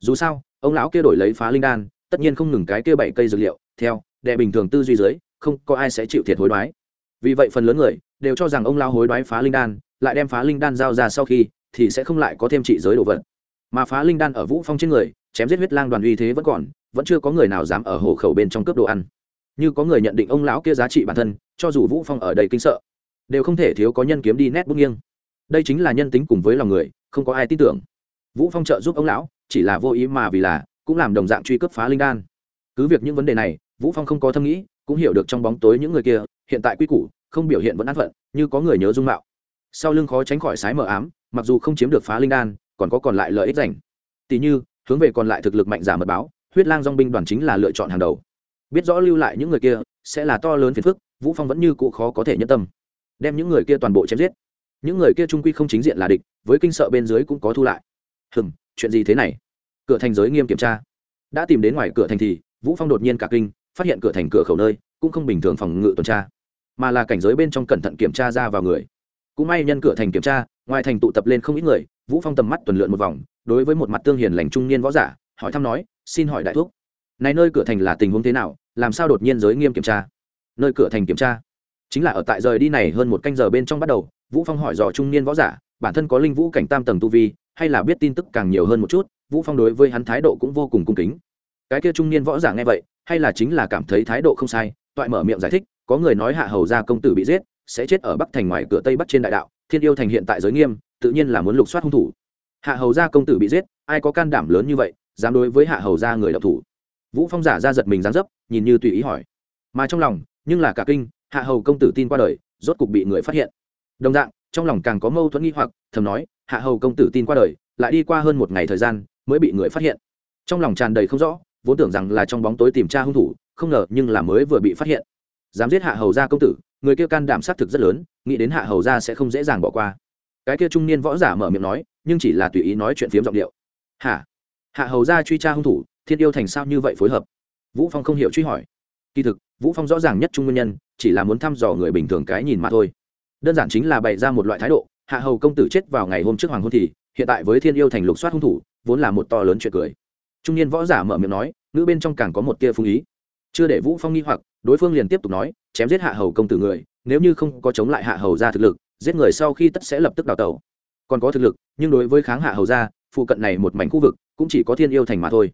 S1: Dù sao ông lão kia đổi lấy phá linh đan, tất nhiên không ngừng cái kia bảy cây dược liệu, theo, đệ bình thường tư duy dưới, không có ai sẽ chịu thiệt hối đoái. Vì vậy phần lớn người đều cho rằng ông lão hối đoái phá linh đan, lại đem phá linh đan giao ra sau khi, thì sẽ không lại có thêm trị giới đồ vật. Mà phá linh đan ở vũ phong trên người, chém giết huyết lang đoàn uy thế vẫn còn, vẫn chưa có người nào dám ở hồ khẩu bên trong cướp đồ ăn. Như có người nhận định ông lão kia giá trị bản thân, cho dù vũ phong ở đây kinh sợ, đều không thể thiếu có nhân kiếm đi nét bút nghiêng. Đây chính là nhân tính cùng với lòng người, không có ai tin tưởng. Vũ phong trợ giúp ông lão chỉ là vô ý mà vì là, cũng làm đồng dạng truy cướp phá linh đan. Cứ việc những vấn đề này, vũ phong không có thâm nghĩ, cũng hiểu được trong bóng tối những người kia, hiện tại quy củ, không biểu hiện vẫn an phận, như có người nhớ dung mạo. Sau lưng khó tránh khỏi sái mờ ám, mặc dù không chiếm được phá linh đan, còn có còn lại lợi ích rảnh. Tỷ như, hướng về còn lại thực lực mạnh giả mật báo, huyết lang dong binh đoàn chính là lựa chọn hàng đầu. Biết rõ lưu lại những người kia, sẽ là to lớn phiền phức, vũ phong vẫn như cụ khó có thể nhân tâm. Đem những người kia toàn bộ chém giết. Những người kia trung quy không chính diện là địch, với kinh sợ bên dưới cũng có thu lại. Hừm chuyện gì thế này? Cửa thành giới nghiêm kiểm tra. Đã tìm đến ngoài cửa thành thì, vũ phong đột nhiên cả kinh, phát hiện cửa thành cửa khẩu nơi, cũng không bình thường phòng ngự tuần tra, mà là cảnh giới bên trong cẩn thận kiểm tra ra vào người. Cũng may nhân cửa thành kiểm tra, ngoài thành tụ tập lên không ít người, vũ phong tầm mắt tuần lượn một vòng, đối với một mặt tương hiền lành trung niên võ giả, hỏi thăm nói, xin hỏi đại thuốc này nơi cửa thành là tình huống thế nào, làm sao đột nhiên giới nghiêm kiểm tra? Nơi cửa thành kiểm tra, chính là ở tại rời đi này hơn một canh giờ bên trong bắt đầu, vũ phong hỏi dò trung niên võ giả, bản thân có linh vũ cảnh tam tầng tu vi hay là biết tin tức càng nhiều hơn một chút, vũ phong đối với hắn thái độ cũng vô cùng cung kính. Cái kia trung niên võ giả nghe vậy, hay là chính là cảm thấy thái độ không sai, toại mở miệng giải thích, có người nói hạ hầu gia công tử bị giết, sẽ chết ở bắc thành ngoài cửa tây bắc trên đại đạo, thiên yêu thành hiện tại giới nghiêm, tự nhiên là muốn lục soát hung thủ. Hạ hầu gia công tử bị giết, ai có can đảm lớn như vậy, dám đối với hạ hầu gia người độc thủ? Vũ phong giả ra giật mình dáng dấp, nhìn như tùy ý hỏi. Mà trong lòng, nhưng là cả kinh, hạ hầu công tử tin qua đời, rốt cục bị người phát hiện. Đồng dạng, trong lòng càng có mâu thuẫn nghi hoặc, thầm nói hạ hầu công tử tin qua đời, lại đi qua hơn một ngày thời gian, mới bị người phát hiện. Trong lòng tràn đầy không rõ, vốn tưởng rằng là trong bóng tối tìm tra hung thủ, không ngờ nhưng là mới vừa bị phát hiện. Dám giết hạ hầu gia công tử, người kia can đảm xác thực rất lớn, nghĩ đến hạ hầu gia sẽ không dễ dàng bỏ qua. Cái kia trung niên võ giả mở miệng nói, nhưng chỉ là tùy ý nói chuyện phiếm giọng điệu. Hả? Hạ hầu gia truy tra hung thủ, thiên yêu thành sao như vậy phối hợp? Vũ phong không hiểu truy hỏi. Kỳ thực, vũ phong rõ ràng nhất trung nguyên nhân, chỉ là muốn thăm dò người bình thường cái nhìn mà thôi. Đơn giản chính là bày ra một loại thái độ hạ hầu công tử chết vào ngày hôm trước hoàng hôn thì, hiện tại với thiên yêu thành lục soát hung thủ, vốn là một to lớn chuyện cười. Trung niên võ giả mở miệng nói nữ bên trong càng có một tia phung ý. Chưa để vũ phong nghi hoặc, đối phương liền tiếp tục nói, chém giết hạ hầu công tử người, nếu như không có chống lại hạ hầu ra thực lực, giết người sau khi tất sẽ lập tức đào tẩu. Còn có thực lực, nhưng đối với kháng hạ hầu ra, phụ cận này một mảnh khu vực, cũng chỉ có thiên yêu thành mà thôi.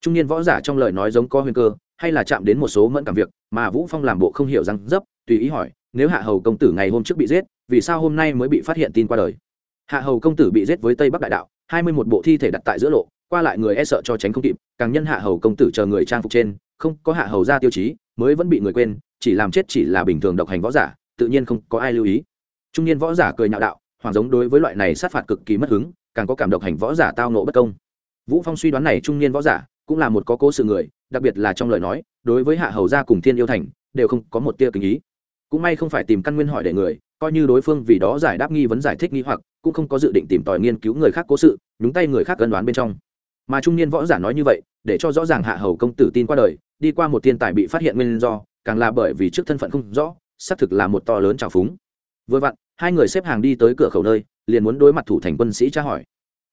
S1: Trung niên võ giả trong lời nói giống có huyền cơ, hay là chạm đến một số mẫn cảm việc, mà vũ phong làm bộ không hiểu rằng dấp, tùy ý hỏi nếu hạ hầu công tử ngày hôm trước bị giết, vì sao hôm nay mới bị phát hiện tin qua đời? Hạ hầu công tử bị giết với tây bắc đại đạo, hai mươi một bộ thi thể đặt tại giữa lộ, qua lại người e sợ cho tránh không kịp, càng nhân hạ hầu công tử chờ người trang phục trên, không có hạ hầu ra tiêu chí, mới vẫn bị người quên, chỉ làm chết chỉ là bình thường độc hành võ giả, tự nhiên không có ai lưu ý. Trung niên võ giả cười nhạo đạo, hoàng giống đối với loại này sát phạt cực kỳ mất hứng, càng có cảm độc hành võ giả tao nộ bất công. Vũ phong suy đoán này trung niên võ giả cũng là một có cố sự người, đặc biệt là trong lời nói, đối với hạ hầu gia cùng thiên yêu thành, đều không có một tia kính ý cũng may không phải tìm căn nguyên hỏi để người, coi như đối phương vì đó giải đáp nghi vấn giải thích nghi hoặc, cũng không có dự định tìm tòi nghiên cứu người khác cố sự, nhúng tay người khác cân đoán bên trong. Mà trung niên võ giả nói như vậy, để cho rõ ràng hạ hầu công tử tin qua đời, đi qua một thiên tài bị phát hiện nguyên do, càng là bởi vì trước thân phận không rõ, xác thực là một to lớn trào phúng. Vừa vặn, hai người xếp hàng đi tới cửa khẩu nơi, liền muốn đối mặt thủ thành quân sĩ tra hỏi.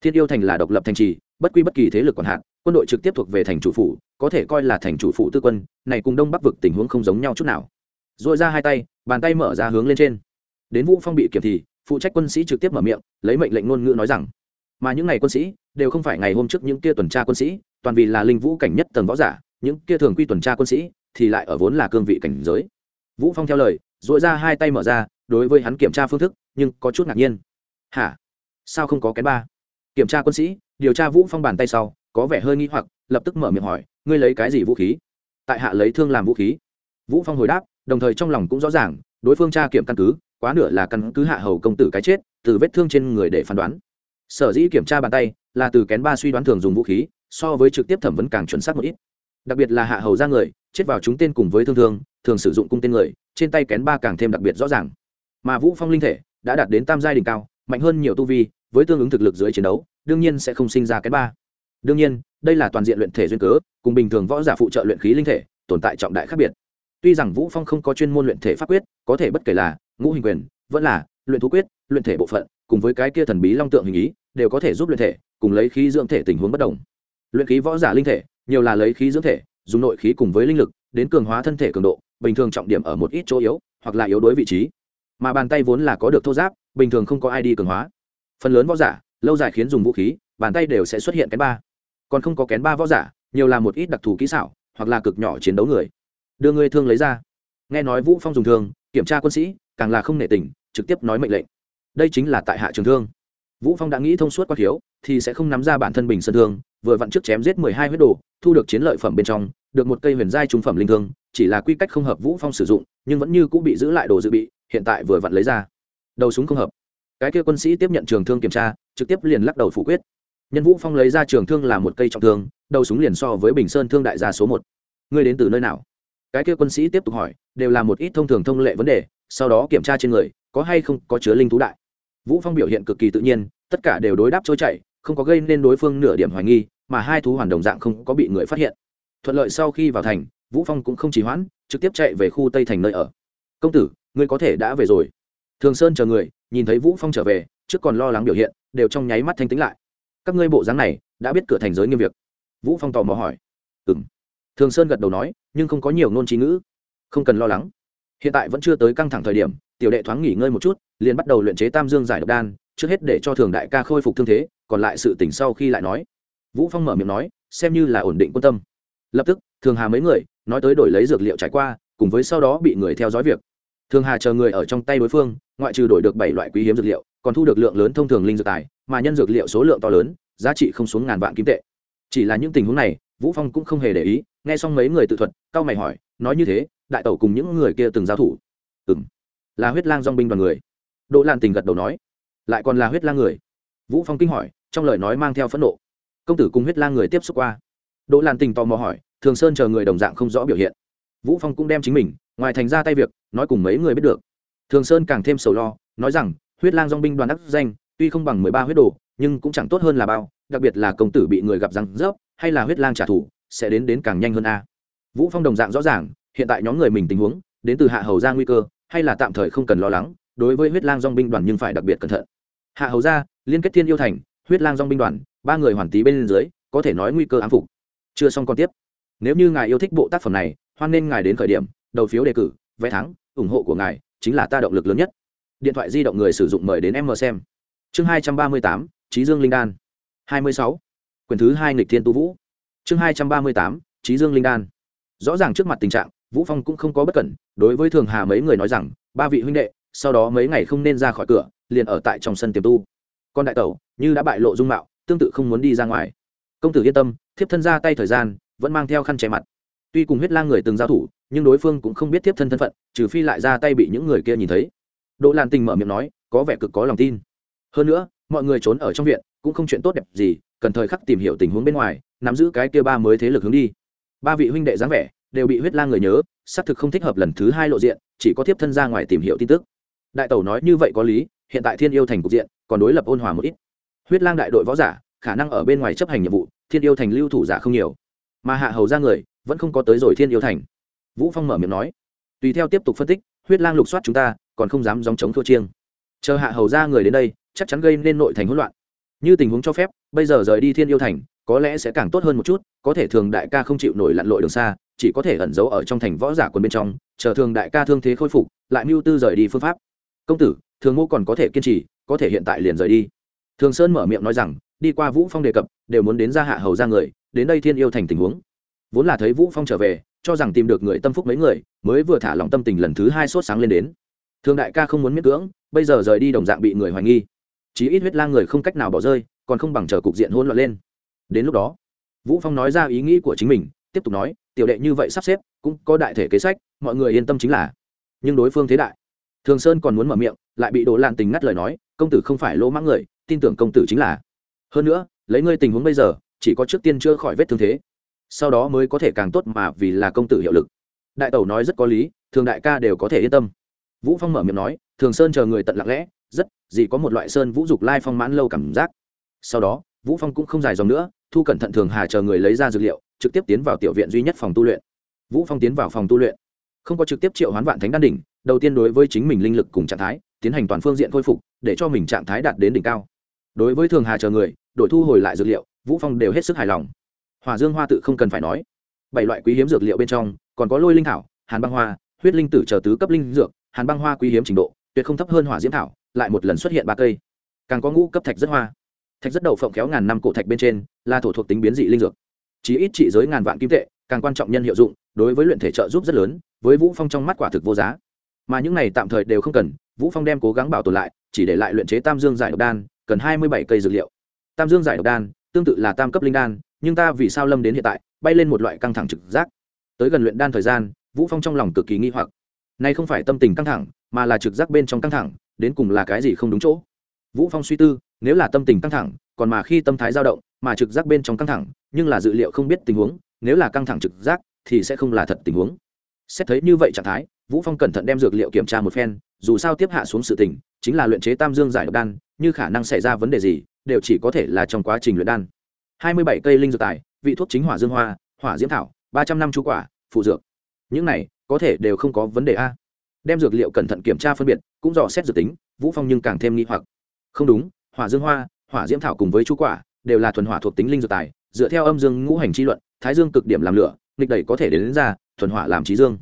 S1: Thiên yêu thành là độc lập thành trì, bất quy bất kỳ thế lực còn hạn, quân đội trực tiếp thuộc về thành chủ phủ, có thể coi là thành chủ phủ tư quân, này cùng đông bắc vực tình huống không giống nhau chút nào dội ra hai tay, bàn tay mở ra hướng lên trên. Đến vũ phong bị kiểm thì, phụ trách quân sĩ trực tiếp mở miệng, lấy mệnh lệnh ngôn ngữ nói rằng, mà những ngày quân sĩ đều không phải ngày hôm trước những kia tuần tra quân sĩ, toàn vì là linh vũ cảnh nhất tầng võ giả, những kia thường quy tuần tra quân sĩ thì lại ở vốn là cương vị cảnh giới. Vũ phong theo lời dội ra hai tay mở ra, đối với hắn kiểm tra phương thức, nhưng có chút ngạc nhiên. Hả? Sao không có cái ba? Kiểm tra quân sĩ, điều tra vũ phong bàn tay sau, có vẻ hơi nghi hoặc, lập tức mở miệng hỏi, ngươi lấy cái gì vũ khí? Tại hạ lấy thương làm vũ khí. Vũ phong hồi đáp đồng thời trong lòng cũng rõ ràng, đối phương tra kiểm căn cứ, quá nửa là căn cứ hạ hầu công tử cái chết, từ vết thương trên người để phán đoán. Sở dĩ kiểm tra bàn tay là từ kén ba suy đoán thường dùng vũ khí, so với trực tiếp thẩm vấn càng chuẩn xác một ít. Đặc biệt là hạ hầu ra người, chết vào chúng tên cùng với thương thương, thường sử dụng cung tên người, trên tay kén ba càng thêm đặc biệt rõ ràng. Mà vũ phong linh thể đã đạt đến tam giai đỉnh cao, mạnh hơn nhiều tu vi, với tương ứng thực lực dưới chiến đấu, đương nhiên sẽ không sinh ra kén ba. Đương nhiên, đây là toàn diện luyện thể duyên cớ, cùng bình thường võ giả phụ trợ luyện khí linh thể, tồn tại trọng đại khác biệt tuy rằng vũ phong không có chuyên môn luyện thể pháp quyết, có thể bất kể là ngũ hình quyền, vẫn là luyện thú quyết, luyện thể bộ phận, cùng với cái kia thần bí long tượng hình ý, đều có thể giúp luyện thể, cùng lấy khí dưỡng thể tình huống bất đồng. Luyện khí võ giả linh thể, nhiều là lấy khí dưỡng thể, dùng nội khí cùng với linh lực, đến cường hóa thân thể cường độ, bình thường trọng điểm ở một ít chỗ yếu, hoặc là yếu đối vị trí. Mà bàn tay vốn là có được thô giáp, bình thường không có ai đi cường hóa. Phần lớn võ giả, lâu dài khiến dùng vũ khí, bàn tay đều sẽ xuất hiện kén ba. Còn không có kén ba võ giả, nhiều là một ít đặc thù kỹ xảo, hoặc là cực nhỏ chiến đấu người đưa ngươi thương lấy ra. Nghe nói vũ phong dùng thương, kiểm tra quân sĩ, càng là không nể tình, trực tiếp nói mệnh lệnh. Đây chính là tại hạ trường thương. Vũ phong đã nghĩ thông suốt quá thiếu, thì sẽ không nắm ra bản thân bình sơn thương, vừa vặn trước chém giết mười hai huyết đồ, thu được chiến lợi phẩm bên trong, được một cây huyền giai trung phẩm linh thương, chỉ là quy cách không hợp vũ phong sử dụng, nhưng vẫn như cũng bị giữ lại đồ dự bị, hiện tại vừa vặn lấy ra. Đầu súng không hợp. Cái kia quân sĩ tiếp nhận trường thương kiểm tra, trực tiếp liền lắc đầu phủ quyết. Nhân vũ phong lấy ra trường thương là một cây trọng thương, đầu súng liền so với bình sơn thương đại gia số một. Ngươi đến từ nơi nào? Cái kia quân sĩ tiếp tục hỏi, đều là một ít thông thường thông lệ vấn đề, sau đó kiểm tra trên người, có hay không có chứa linh thú đại. Vũ phong biểu hiện cực kỳ tự nhiên, tất cả đều đối đáp trôi chảy, không có gây nên đối phương nửa điểm hoài nghi, mà hai thú hoàn đồng dạng không có bị người phát hiện. Thuận lợi sau khi vào thành, vũ phong cũng không trì hoãn, trực tiếp chạy về khu tây thành nơi ở. Công tử, ngươi có thể đã về rồi. Thường sơn chờ người, nhìn thấy vũ phong trở về, trước còn lo lắng biểu hiện, đều trong nháy mắt thanh tĩnh lại. Các ngươi bộ dáng này, đã biết cửa thành giới nghiêm việc. Vũ phong tò mò hỏi. Ừm thường sơn gật đầu nói, nhưng không có nhiều ngôn trí ngữ. Không cần lo lắng. Hiện tại vẫn chưa tới căng thẳng thời điểm, tiểu đệ thoáng nghỉ ngơi một chút, liền bắt đầu luyện chế tam dương giải độc đan, trước hết để cho thường đại ca khôi phục thương thế, còn lại sự tỉnh sau khi lại nói. Vũ phong mở miệng nói, xem như là ổn định quan tâm. Lập tức, thường hà mấy người, nói tới đổi lấy dược liệu trải qua, cùng với sau đó bị người theo dõi việc. Thường hà chờ người ở trong tay đối phương, ngoại trừ đổi được bảy loại quý hiếm dược liệu, còn thu được lượng lớn thông thường linh dược tài, mà nhân dược liệu số lượng to lớn, giá trị không xuống ngàn vạn kim tệ. Chỉ là những tình huống này, vũ phong cũng không hề để ý nghe xong mấy người tự thuật, cao mày hỏi, nói như thế, đại tẩu cùng những người kia từng giao thủ? Ừm, là huyết lang dong binh đoàn người. Đỗ lan tình gật đầu nói, lại còn là huyết lang người? Vũ phong kinh hỏi, trong lời nói mang theo phẫn nộ. Công tử cùng huyết lang người tiếp xúc qua. Đỗ lan tình tò mò hỏi, thường sơn chờ người đồng dạng không rõ biểu hiện. Vũ phong cũng đem chính mình, ngoài thành ra tay việc, nói cùng mấy người biết được. Thường sơn càng thêm sầu lo, nói rằng, huyết lang dong binh đoàn đắc danh, tuy không bằng mười ba huyết đồ, nhưng cũng chẳng tốt hơn là bao, đặc biệt là công tử bị người gặp răng rớp, hay là huyết lang trả thù sẽ đến đến càng nhanh hơn a. Vũ phong đồng dạng rõ ràng, hiện tại nhóm người mình tình huống, đến từ hạ hầu ra nguy cơ, hay là tạm thời không cần lo lắng, đối với huyết lang dong binh đoàn nhưng phải đặc biệt cẩn thận. Hạ hầu ra liên kết thiên yêu thành, huyết lang dong binh đoàn, ba người hoàn tý bên dưới, có thể nói nguy cơ ám phục. Chưa xong còn tiếp. Nếu như ngài yêu thích bộ tác phẩm này, hoan nên ngài đến khởi điểm, đầu phiếu đề cử, vé thắng, ủng hộ của ngài chính là ta động lực lớn nhất. Điện thoại di động người sử dụng mời đến em mờ xem. Chương hai trăm ba mươi tám trí dương linh đan. hai mươi sáu. Quyển thứ hai nghịch thiên tu vũ chương hai trăm ba mươi tám trí dương linh đan. Rõ ràng trước mặt tình trạng, vũ phong cũng không có bất cẩn, đối với thường hà mấy người nói rằng, ba vị huynh đệ, sau đó mấy ngày không nên ra khỏi cửa, liền ở tại trong sân tiềm tu. Con đại tẩu, như đã bại lộ dung mạo, tương tự không muốn đi ra ngoài. Công tử yên tâm, thiếp thân ra tay thời gian, vẫn mang theo khăn che mặt. Tuy cùng huyết lang người từng giao thủ, nhưng đối phương cũng không biết thiếp thân thân phận, trừ phi lại ra tay bị những người kia nhìn thấy. Đỗ lan tình mở miệng nói, có vẻ cực có lòng tin. Hơn nữa, mọi người trốn ở trong viện cũng không chuyện tốt đẹp gì, cần thời khắc tìm hiểu tình huống bên ngoài, nắm giữ cái kia ba mới thế lực hướng đi. Ba vị huynh đệ dáng vẻ đều bị huyết lang người nhớ, xác thực không thích hợp lần thứ hai lộ diện, chỉ có tiếp thân ra ngoài tìm hiểu tin tức. Đại tẩu nói như vậy có lý, hiện tại thiên yêu thành cục diện còn đối lập ôn hòa một ít. Huyết lang đại đội võ giả, khả năng ở bên ngoài chấp hành nhiệm vụ, thiên yêu thành lưu thủ giả không nhiều. Mà hạ hầu ra người, vẫn không có tới rồi thiên yêu thành. Vũ phong mở miệng nói, tùy theo tiếp tục phân tích, huyết lang lục soát chúng ta, còn không dám dòng chống thua chiêng. Chờ hạ hầu ra người đến đây, chắc chắn gây nên nội thành hỗn loạn như tình huống cho phép, bây giờ rời đi thiên yêu thành, có lẽ sẽ càng tốt hơn một chút, có thể thường đại ca không chịu nổi lặn lội đường xa, chỉ có thể ẩn giấu ở trong thành võ giả quân bên trong, chờ thường đại ca thương thế khôi phục, lại mưu tư rời đi phương pháp. Công tử, thường ngô còn có thể kiên trì, có thể hiện tại liền rời đi. Thường sơn mở miệng nói rằng, đi qua vũ phong đề cập, đều muốn đến gia hạ hầu ra người, đến đây thiên yêu thành tình huống. Vốn là thấy vũ phong trở về, cho rằng tìm được người tâm phúc mấy người, mới vừa thả lòng tâm tình lần thứ hai sốt sáng lên đến. Thường đại ca không muốn miết cưỡng, bây giờ rời đi đồng dạng bị người hoài nghi chí ít huyết lang người không cách nào bỏ rơi, còn không bằng chờ cục diện hỗn loạn lên. Đến lúc đó, vũ phong nói ra ý nghĩ của chính mình, tiếp tục nói, tiểu đệ như vậy sắp xếp, cũng có đại thể kế sách, mọi người yên tâm chính là. Nhưng đối phương thế đại. Thường sơn còn muốn mở miệng, lại bị đồ lan tình ngắt lời nói, công tử không phải lỗ mãng người, tin tưởng công tử chính là. Hơn nữa, lấy ngươi tình huống bây giờ, chỉ có trước tiên chữa khỏi vết thương thế, sau đó mới có thể càng tốt mà vì là công tử hiệu lực. Đại tẩu nói rất có lý, thường đại ca đều có thể yên tâm. Vũ phong mở miệng nói, thường sơn chờ người tận lặng lẽ gì có một loại sơn vũ dục lai phong mãn lâu cảm giác. Sau đó, vũ phong cũng không dài dòng nữa, thu cẩn thận thường hà chờ người lấy ra dược liệu, trực tiếp tiến vào tiểu viện duy nhất phòng tu luyện. Vũ phong tiến vào phòng tu luyện. Không có trực tiếp triệu hoán vạn thánh đan đỉnh, đầu tiên đối với chính mình linh lực cùng trạng thái, tiến hành toàn phương diện khôi phục, để cho mình trạng thái đạt đến đỉnh cao. Đối với thường hà chờ người, đổi thu hồi lại dược liệu, vũ phong đều hết sức hài lòng. Hòa dương hoa tự không cần phải nói. Bảy loại quý hiếm dược liệu bên trong, còn có lôi linh thảo, hàn băng hoa, huyết linh tử chờ tứ cấp linh dược, hàn băng hoa quý hiếm trình độ, tuyệt không thấp hơn hỏa diễm thảo lại một lần xuất hiện ba cây. Càng có ngũ cấp thạch rất hoa. Thạch rất đầu phộng khéo ngàn năm cổ thạch bên trên, là thổ thuộc tính biến dị linh dược. Chí ít trị giới ngàn vạn kim tệ, càng quan trọng nhân hiệu dụng, đối với luyện thể trợ giúp rất lớn, với vũ phong trong mắt quả thực vô giá. Mà những này tạm thời đều không cần, vũ phong đem cố gắng bảo tồn lại, chỉ để lại luyện chế tam dương giải độc đan, cần hai mươi bảy cây dược liệu. Tam dương giải độc đan, tương tự là tam cấp linh đan, nhưng ta vì sao lâm đến hiện tại, bay lên một loại căng thẳng trực giác. Tới gần luyện đan thời gian, vũ phong trong lòng cực kỳ nghi hoặc. Nay không phải tâm tình căng thẳng, mà là trực giác bên trong căng thẳng đến cùng là cái gì không đúng chỗ. Vũ phong suy tư, nếu là tâm tình căng thẳng, còn mà khi tâm thái dao động, mà trực giác bên trong căng thẳng, nhưng là dự liệu không biết tình huống, nếu là căng thẳng trực giác, thì sẽ không là thật tình huống. Xét thấy như vậy trạng thái, vũ phong cẩn thận đem dược liệu kiểm tra một phen, dù sao tiếp hạ xuống sự tình, chính là luyện chế tam dương giải độc đan, như khả năng xảy ra vấn đề gì, đều chỉ có thể là trong quá trình luyện đan. Hai mươi bảy cây linh dược tài, vị thuốc chính hỏa dương hoa, hỏa diễm thảo, ba trăm năm chú quả, phụ dược. Những này, có thể đều không có vấn đề a đem dược liệu cẩn thận kiểm tra phân biệt cũng dò xét dược tính vũ phong nhưng càng thêm nghi hoặc. Không đúng hỏa dương hoa hỏa diễm thảo cùng với chú quả đều là thuần hỏa thuộc tính linh dược tài dựa theo âm dương ngũ hành chi luận thái dương cực điểm làm lửa nghịch đẩy có thể đến, đến ra thuần hỏa làm trí dương.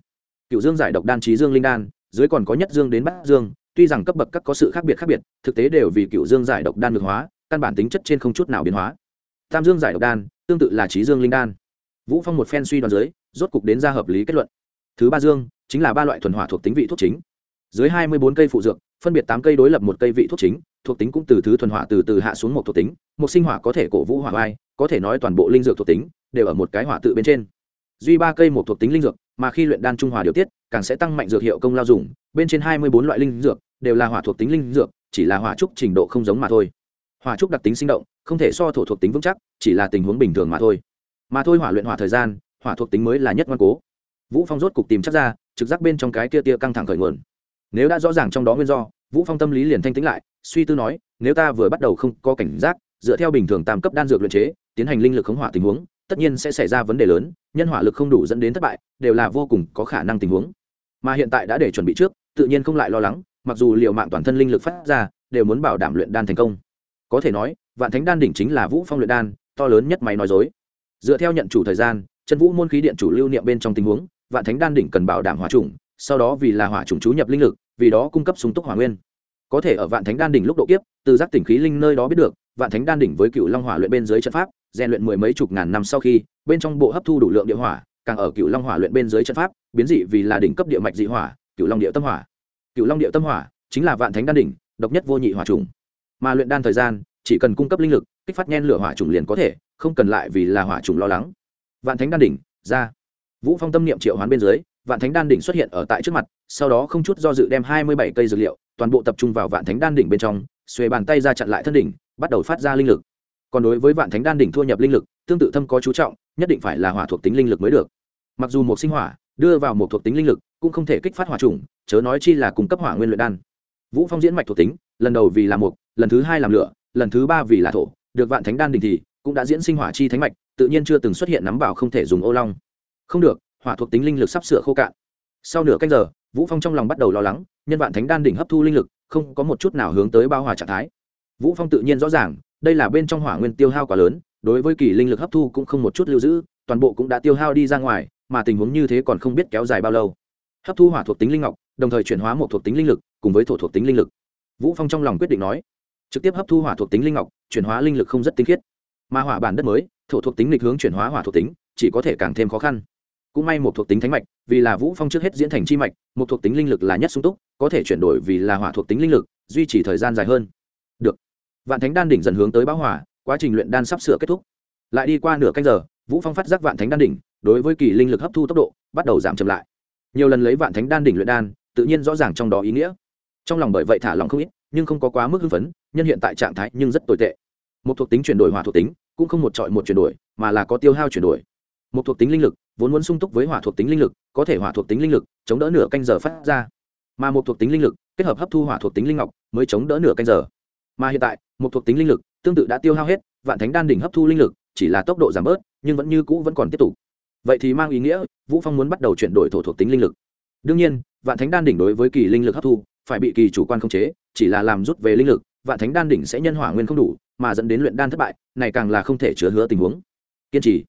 S1: Cựu dương giải độc đan trí dương linh đan dưới còn có nhất dương đến bát dương tuy rằng cấp bậc các có sự khác biệt khác biệt thực tế đều vì cựu dương giải độc đan được hóa căn bản tính chất trên không chút nào biến hóa. Tam dương giải độc đan tương tự là trí dương linh đan. Vũ phong một phen suy đoán dưới rốt cục đến ra hợp lý kết luận. Thứ ba dương chính là ba loại thuần hỏa thuộc tính vị thuốc chính. Dưới hai mươi bốn cây phụ dược, phân biệt tám cây đối lập một cây vị thuốc chính, thuộc tính cũng từ thứ thuần hỏa từ từ hạ xuống một thuộc tính, một sinh hỏa có thể cổ vũ hỏa vai có thể nói toàn bộ linh dược thuộc tính đều ở một cái hỏa tự bên trên. Duy ba cây một thuộc tính linh dược, mà khi luyện đan trung hòa điều tiết, càng sẽ tăng mạnh dược hiệu công lao dùng, bên trên hai mươi bốn loại linh dược đều là hỏa thuộc tính linh dược, chỉ là hỏa trúc trình độ không giống mà thôi. Hỏa trúc đặc tính sinh động, không thể so thổ thuộc tính vững chắc, chỉ là tình huống bình thường mà thôi. Mà thôi hỏa luyện hỏa thời gian, hỏa thuộc tính mới là nhất ngoan cố. Vũ phong rốt cục tìm chắc ra trực giác bên trong cái kia tia căng thẳng khởi nguồn. Nếu đã rõ ràng trong đó nguyên do, vũ phong tâm lý liền thanh tĩnh lại, suy tư nói, nếu ta vừa bắt đầu không có cảnh giác, dựa theo bình thường tam cấp đan dược luyện chế, tiến hành linh lực khống hỏa tình huống, tất nhiên sẽ xảy ra vấn đề lớn, nhân hỏa lực không đủ dẫn đến thất bại, đều là vô cùng có khả năng tình huống. Mà hiện tại đã để chuẩn bị trước, tự nhiên không lại lo lắng, mặc dù liệu mạng toàn thân linh lực phát ra, đều muốn bảo đảm luyện đan thành công. Có thể nói, vạn thánh đan đỉnh chính là vũ phong luyện đan, to lớn nhất máy nói dối. Dựa theo nhận chủ thời gian, chân vũ môn khí điện chủ lưu niệm bên trong tình huống vạn thánh đan đỉnh cần bảo đảm hỏa trùng sau đó vì là hỏa trùng chú nhập linh lực, vì đó cung cấp súng túc hỏa nguyên. Có thể ở vạn thánh đan đỉnh lúc độ kiếp, từ giác tỉnh khí linh nơi đó biết được, vạn thánh đan đỉnh với cựu long hỏa luyện bên dưới trận pháp, rèn luyện mười mấy chục ngàn năm sau khi, bên trong bộ hấp thu đủ lượng địa hỏa, càng ở cựu long hỏa luyện bên dưới trận pháp, biến dị vì là đỉnh cấp địa mạch dị hỏa, cựu long địa tâm hỏa. Cựu long địa tâm hỏa chính là vạn thánh đan đỉnh, độc nhất vô nhị hỏa trùng mà luyện đan thời gian, chỉ cần cung cấp linh lực, kích phát nhen lửa hỏa trùng liền có thể, không cần lại vì là hỏa trùng lo lắng. Vạn thánh đan đỉnh, ra vũ phong tâm niệm triệu hoán bên dưới vạn thánh đan đỉnh xuất hiện ở tại trước mặt sau đó không chút do dự đem hai mươi bảy cây dược liệu toàn bộ tập trung vào vạn thánh đan đỉnh bên trong xuề bàn tay ra chặn lại thân đỉnh bắt đầu phát ra linh lực. Còn đối với vạn thánh đan đỉnh thu nhập linh lực tương tự thâm có chú trọng nhất định phải là hỏa thuộc tính linh lực mới được. Mặc dù một sinh hỏa đưa vào một thuộc tính linh lực cũng không thể kích phát hỏa trùng chớ nói chi là cung cấp hỏa nguyên luyện đan. Vũ phong diễn mạch thuộc tính lần đầu vì là mộc, lần thứ hai làm lửa lần thứ ba vì là thổ được vạn thánh đan đỉnh thì cũng đã diễn sinh hỏa chi thánh mạch tự nhiên chưa từng xuất hiện nắm bảo không thể dùng ô long không được, hỏa thuộc tính linh lực sắp sửa khô cạn. Sau nửa canh giờ, vũ phong trong lòng bắt đầu lo lắng, nhân vạn thánh đan đỉnh hấp thu linh lực, không có một chút nào hướng tới bao hòa trạng thái. Vũ phong tự nhiên rõ ràng, đây là bên trong hỏa nguyên tiêu hao quá lớn, đối với kỳ linh lực hấp thu cũng không một chút lưu giữ, toàn bộ cũng đã tiêu hao đi ra ngoài, mà tình huống như thế còn không biết kéo dài bao lâu. Hấp thu hỏa thuộc tính linh ngọc, đồng thời chuyển hóa một thuộc tính linh lực, cùng với thổ thuộc tính linh lực. Vũ phong trong lòng quyết định nói, trực tiếp hấp thu hỏa thuộc tính linh ngọc, chuyển hóa linh lực không rất tinh khiết. Mà hỏa bản đất mới, thổ thuộc tính lịch hướng chuyển hóa hỏa thuộc tính, chỉ có thể càng thêm khó khăn cũng may một thuộc tính thánh mạch, vì là vũ phong trước hết diễn thành chi mạch, một thuộc tính linh lực là nhất sung túc, có thể chuyển đổi vì là hỏa thuộc tính linh lực, duy trì thời gian dài hơn. Được. Vạn thánh đan đỉnh dần hướng tới bão hỏa quá trình luyện đan sắp sửa kết thúc. Lại đi qua nửa canh giờ, vũ phong phát giác vạn thánh đan đỉnh, đối với kỳ linh lực hấp thu tốc độ, bắt đầu giảm chậm lại. Nhiều lần lấy vạn thánh đan đỉnh luyện đan, tự nhiên rõ ràng trong đó ý nghĩa. Trong lòng bởi vậy thả lòng không ít, nhưng không có quá mức hưng phấn, nhân hiện tại trạng thái nhưng rất tồi tệ. Một thuộc tính chuyển đổi hỏa thuộc tính, cũng không một trọi một chuyển đổi, mà là có tiêu hao chuyển đổi. Một thuộc tính linh lực vốn muốn sung túc với hỏa thuộc tính linh lực, có thể hỏa thuộc tính linh lực chống đỡ nửa canh giờ phát ra. Mà một thuộc tính linh lực kết hợp hấp thu hỏa thuộc tính linh ngọc mới chống đỡ nửa canh giờ. Mà hiện tại, một thuộc tính linh lực tương tự đã tiêu hao hết, vạn thánh đan đỉnh hấp thu linh lực chỉ là tốc độ giảm bớt, nhưng vẫn như cũ vẫn còn tiếp tục. Vậy thì mang ý nghĩa, vũ phong muốn bắt đầu chuyển đổi thổ thuộc tính linh lực. Đương nhiên, vạn thánh đan đỉnh đối với kỳ linh lực hấp thu phải bị kỳ chủ quan khống chế, chỉ là làm rút về linh lực, vạn thánh đan đỉnh sẽ nhân hỏa nguyên không đủ, mà dẫn đến luyện đan thất bại, này càng là không thể chứa hứa tình huống. Kiên trì.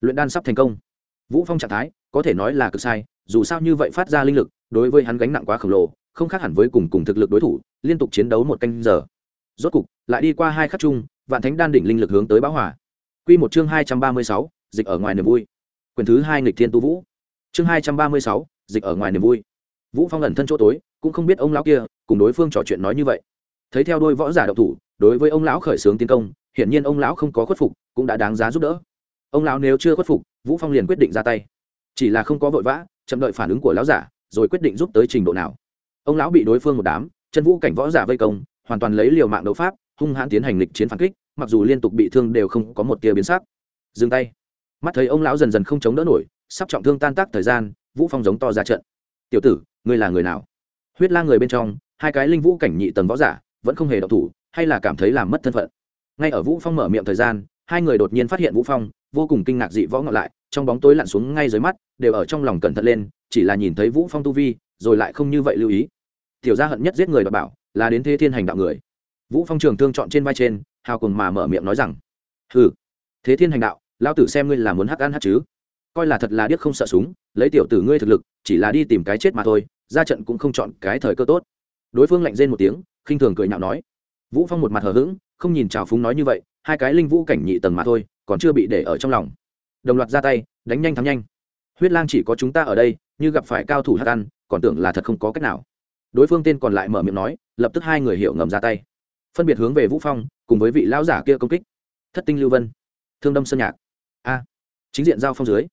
S1: Luyện đan sắp thành công vũ phong trạng thái có thể nói là cực sai dù sao như vậy phát ra linh lực đối với hắn gánh nặng quá khổng lồ không khác hẳn với cùng cùng thực lực đối thủ liên tục chiến đấu một canh giờ. Rốt cục lại đi qua hai khắc chung vạn thánh đan đỉnh linh lực hướng tới bão hỏa quy một chương hai trăm ba mươi sáu, dịch ở ngoài niềm vui. Quyền thứ hai nghịch thiên tu vũ. Chương hai trăm ba mươi sáu, dịch ở ngoài niềm vui. Vũ phong ẩn thân chỗ tối cũng không biết ông lão kia cùng đối phương trò chuyện nói như vậy. Thấy theo đôi võ giả độc thủ đối với ông lão khởi xướng tiến công hiển nhiên ông lão không có khuất phục cũng đã đáng giá giúp đỡ ông lão nếu chưa khuất phục, vũ phong liền quyết định ra tay. Chỉ là không có vội vã, chậm đợi phản ứng của lão giả, rồi quyết định giúp tới trình độ nào. Ông lão bị đối phương một đám, chân vũ cảnh võ giả vây công, hoàn toàn lấy liều mạng đấu pháp, hung hãn tiến hành lịch chiến phản kích, mặc dù liên tục bị thương đều không có một tia biến sắc. Dừng tay. Mắt thấy ông lão dần dần không chống đỡ nổi, sắp trọng thương tan tác thời gian, vũ phong giống to ra trận. Tiểu tử, ngươi là người nào? Huyết la người bên trong, hai cái linh vũ cảnh nhị tầng võ giả, vẫn không hề độc thủ, hay là cảm thấy làm mất thân phận. Ngay ở vũ phong mở miệng thời gian, hai người đột nhiên phát hiện vũ phong vô cùng kinh ngạc dị võ ngọn lại, trong bóng tối lặn xuống ngay dưới mắt, đều ở trong lòng cẩn thận lên, chỉ là nhìn thấy vũ phong tu vi, rồi lại không như vậy lưu ý. Tiểu gia hận nhất giết người đọc bảo, là đến thế thiên hành đạo người. Vũ phong trường thương chọn trên vai trên, hào cùng mà mở miệng nói rằng, hừ, thế thiên hành đạo lao tử xem ngươi là muốn hắc ăn hắc chứ. Coi là thật là điếc không sợ súng, lấy tiểu tử ngươi thực lực, chỉ là đi tìm cái chết mà thôi, ra trận cũng không chọn cái thời cơ tốt. Đối phương lạnh rên một tiếng, khinh thường cười nhạo nói. Vũ phong một mặt hờ hững, không nhìn trào phúng nói như vậy, hai cái linh vũ cảnh nhị tầng mà thôi còn chưa bị để ở trong lòng. Đồng loạt ra tay, đánh nhanh thắng nhanh. Huyết lang chỉ có chúng ta ở đây, như gặp phải cao thủ hát ăn, còn tưởng là thật không có cách nào. Đối phương tên còn lại mở miệng nói, lập tức hai người hiểu ngầm ra tay. Phân biệt hướng về vũ phong, cùng với vị lão giả kia công kích. Thất tinh lưu vân, thương đâm sơn nhạc. A. Chính diện giao phong dưới.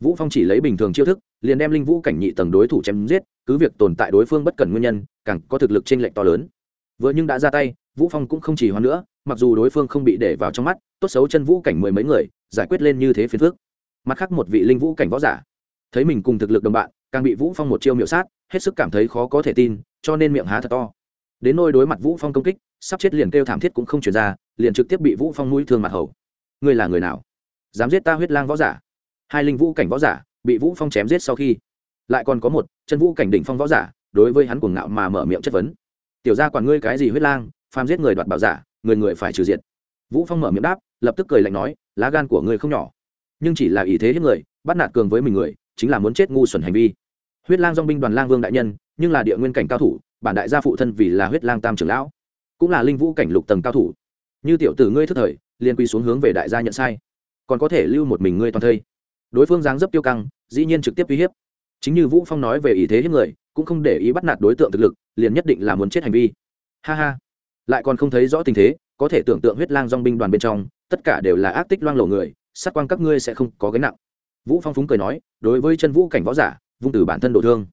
S1: Vũ phong chỉ lấy bình thường chiêu thức, liền đem linh vũ cảnh nhị tầng đối thủ chém giết, cứ việc tồn tại đối phương bất cần nguyên nhân, càng có thực lực trên lệnh to lớn. Vừa nhưng đã ra tay, vũ phong cũng không chỉ hoãn nữa mặc dù đối phương không bị để vào trong mắt, tốt xấu chân vũ cảnh mười mấy người, giải quyết lên như thế phiền phước mặt khác một vị linh vũ cảnh võ giả, thấy mình cùng thực lực đồng bạn, càng bị vũ phong một chiêu miệu sát, hết sức cảm thấy khó có thể tin, cho nên miệng há thật to. Đến nôi đối mặt vũ phong công kích, sắp chết liền kêu thảm thiết cũng không chuyển ra, liền trực tiếp bị vũ phong mũi thương mặt hầu. Ngươi là người nào? Dám giết ta huyết lang võ giả? Hai linh vũ cảnh võ giả, bị vũ phong chém giết sau khi, lại còn có một chân vũ cảnh đỉnh phong võ giả, đối với hắn cuồng ngạo mà mở miệng chất vấn. Tiểu gia quản ngươi cái gì huyết lang, phàm giết người đoạt bảo giả người người phải trừ diệt. Vũ phong mở miệng đáp, lập tức cười lạnh nói, lá gan của ngươi không nhỏ. Nhưng chỉ là ý thế hiếp người, bắt nạt cường với mình người, chính là muốn chết ngu xuẩn hành vi. Huyết lang dong binh đoàn lang vương đại nhân, nhưng là địa nguyên cảnh cao thủ, bản đại gia phụ thân vì là huyết lang tam trưởng lão, cũng là linh vũ cảnh lục tầng cao thủ. Như tiểu tử ngươi thức thời, liền quy xuống hướng về đại gia nhận sai, còn có thể lưu một mình ngươi toàn thây. Đối phương dáng dấp tiêu căng, dĩ nhiên trực tiếp uy hiếp. Chính như vũ phong nói về ý thế hiếp người, cũng không để ý bắt nạt đối tượng thực lực, liền nhất định là muốn chết hành vi. Ha ha lại còn không thấy rõ tình thế, có thể tưởng tượng huyết lang dong binh đoàn bên trong, tất cả đều là ác tích loang lổ người, sát quan các ngươi sẽ không có gánh nặng. Vũ phong phúng cười nói, đối với chân vũ cảnh võ giả, vung từ bản thân đổ thương.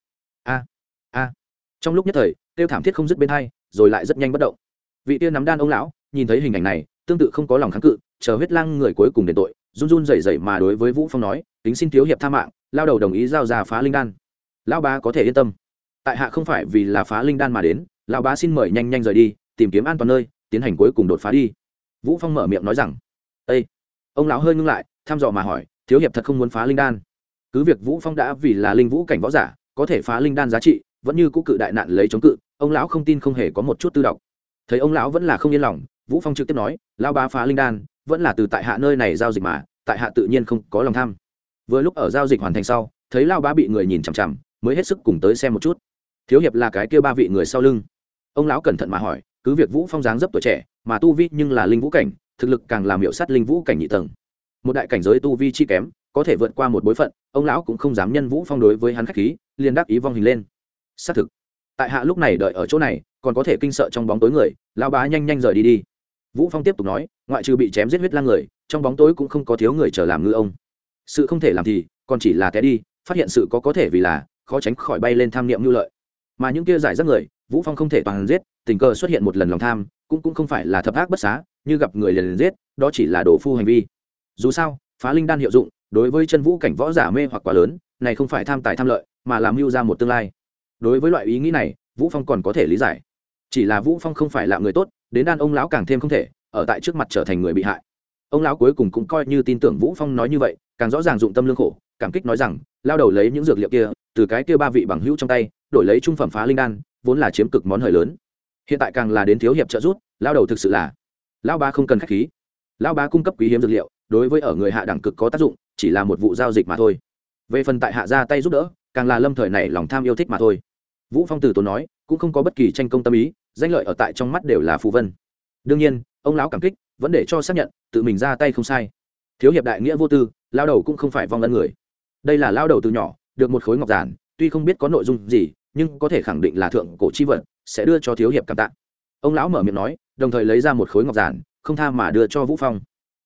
S1: A a. Trong lúc nhất thời, tiêu thảm thiết không dứt bên hai, rồi lại rất nhanh bất động. Vị tiên nắm đan ông lão, nhìn thấy hình ảnh này, tương tự không có lòng kháng cự, chờ huyết lang người cuối cùng đền tội, run run rẩy rẩy mà đối với vũ phong nói tính xin thiếu hiệp tha mạng, lao đầu đồng ý giao ra phá linh đan. Lão bá có thể yên tâm. Tại hạ không phải vì là phá linh đan mà đến, lão bá xin mời nhanh nhanh rời đi tìm kiếm an toàn nơi, tiến hành cuối cùng đột phá đi. Vũ phong mở miệng nói rằng, ê, ông lão hơi ngưng lại, thăm dò mà hỏi, thiếu hiệp thật không muốn phá linh đan. Cứ việc vũ phong đã vì là linh vũ cảnh võ giả, có thể phá linh đan giá trị, vẫn như cũ cự đại nạn lấy chống cự, ông lão không tin không hề có một chút tư độc. Thấy ông lão vẫn là không yên lòng, vũ phong trực tiếp nói, lão bá phá linh đan, vẫn là từ tại hạ nơi này giao dịch mà, tại hạ tự nhiên không có lòng tham. Vừa lúc ở giao dịch hoàn thành sau, thấy lao bá bị người nhìn chằm chằm, mới hết sức cùng tới xem một chút. Thiếu hiệp là cái kia ba vị người sau lưng. Ông lão cẩn thận mà hỏi cứ việc vũ phong dáng dấp tuổi trẻ, mà tu vi nhưng là linh vũ cảnh, thực lực càng làm hiệu sát linh vũ cảnh nhị tầng. Một đại cảnh giới tu vi chi kém, có thể vượt qua một bối phận, ông lão cũng không dám nhân vũ phong đối với hắn khách khí, liền đáp ý vong hình lên. Xác thực, tại hạ lúc này đợi ở chỗ này, còn có thể kinh sợ trong bóng tối người lao bá nhanh nhanh rời đi đi. Vũ phong tiếp tục nói, ngoại trừ bị chém giết huyết lang người, trong bóng tối cũng không có thiếu người chờ làm ngư ông. Sự không thể làm thì, còn chỉ là té đi, phát hiện sự có có thể vì là, khó tránh khỏi bay lên tham niệm như lợi. Mà những kia giải rác người vũ phong không thể toàn giết tình cờ xuất hiện một lần lòng tham cũng cũng không phải là thập ác bất xá như gặp người liền, giết đó chỉ là đổ phu hành vi. Dù sao phá linh đan hiệu dụng đối với chân vũ cảnh võ giả mê hoặc quá lớn này không phải tham tài tham lợi mà làm mưu ra một tương lai. Đối với loại ý nghĩ này vũ phong còn có thể lý giải. Chỉ là vũ phong không phải là người tốt đến đan ông lão càng thêm không thể ở tại trước mặt trở thành người bị hại. Ông lão cuối cùng cũng coi như tin tưởng vũ phong nói như vậy càng rõ ràng dụng tâm lương khổ cảm kích nói rằng lao đầu lấy những dược liệu kia từ cái kia ba vị bằng hữu trong tay đổi lấy trung phẩm phá linh đan, vốn là chiếm cực món hời lớn. Hiện tại càng là đến thiếu hiệp trợ giúp, lao đầu thực sự là, lao ba không cần khách khí. Lao ba cung cấp quý hiếm dược liệu, đối với ở người hạ đẳng cực có tác dụng, chỉ là một vụ giao dịch mà thôi. Về phần tại hạ ra tay giúp đỡ, càng là lâm thời này lòng tham yêu thích mà thôi. Vũ phong từ tốn nói, cũng không có bất kỳ tranh công tâm ý, danh lợi ở tại trong mắt đều là phù vân. Đương nhiên, ông lão cảm kích, vẫn để cho xác nhận, tự mình ra tay không sai. Thiếu hiệp đại nghĩa vô tư, lao đầu cũng không phải vong ân người. Đây là lao đầu từ nhỏ, được một khối ngọc giản, tuy không biết có nội dung gì nhưng có thể khẳng định là thượng cổ chi vật, sẽ đưa cho thiếu hiệp cảm tạ. Ông lão mở miệng nói, đồng thời lấy ra một khối ngọc giản, không tha mà đưa cho vũ phong.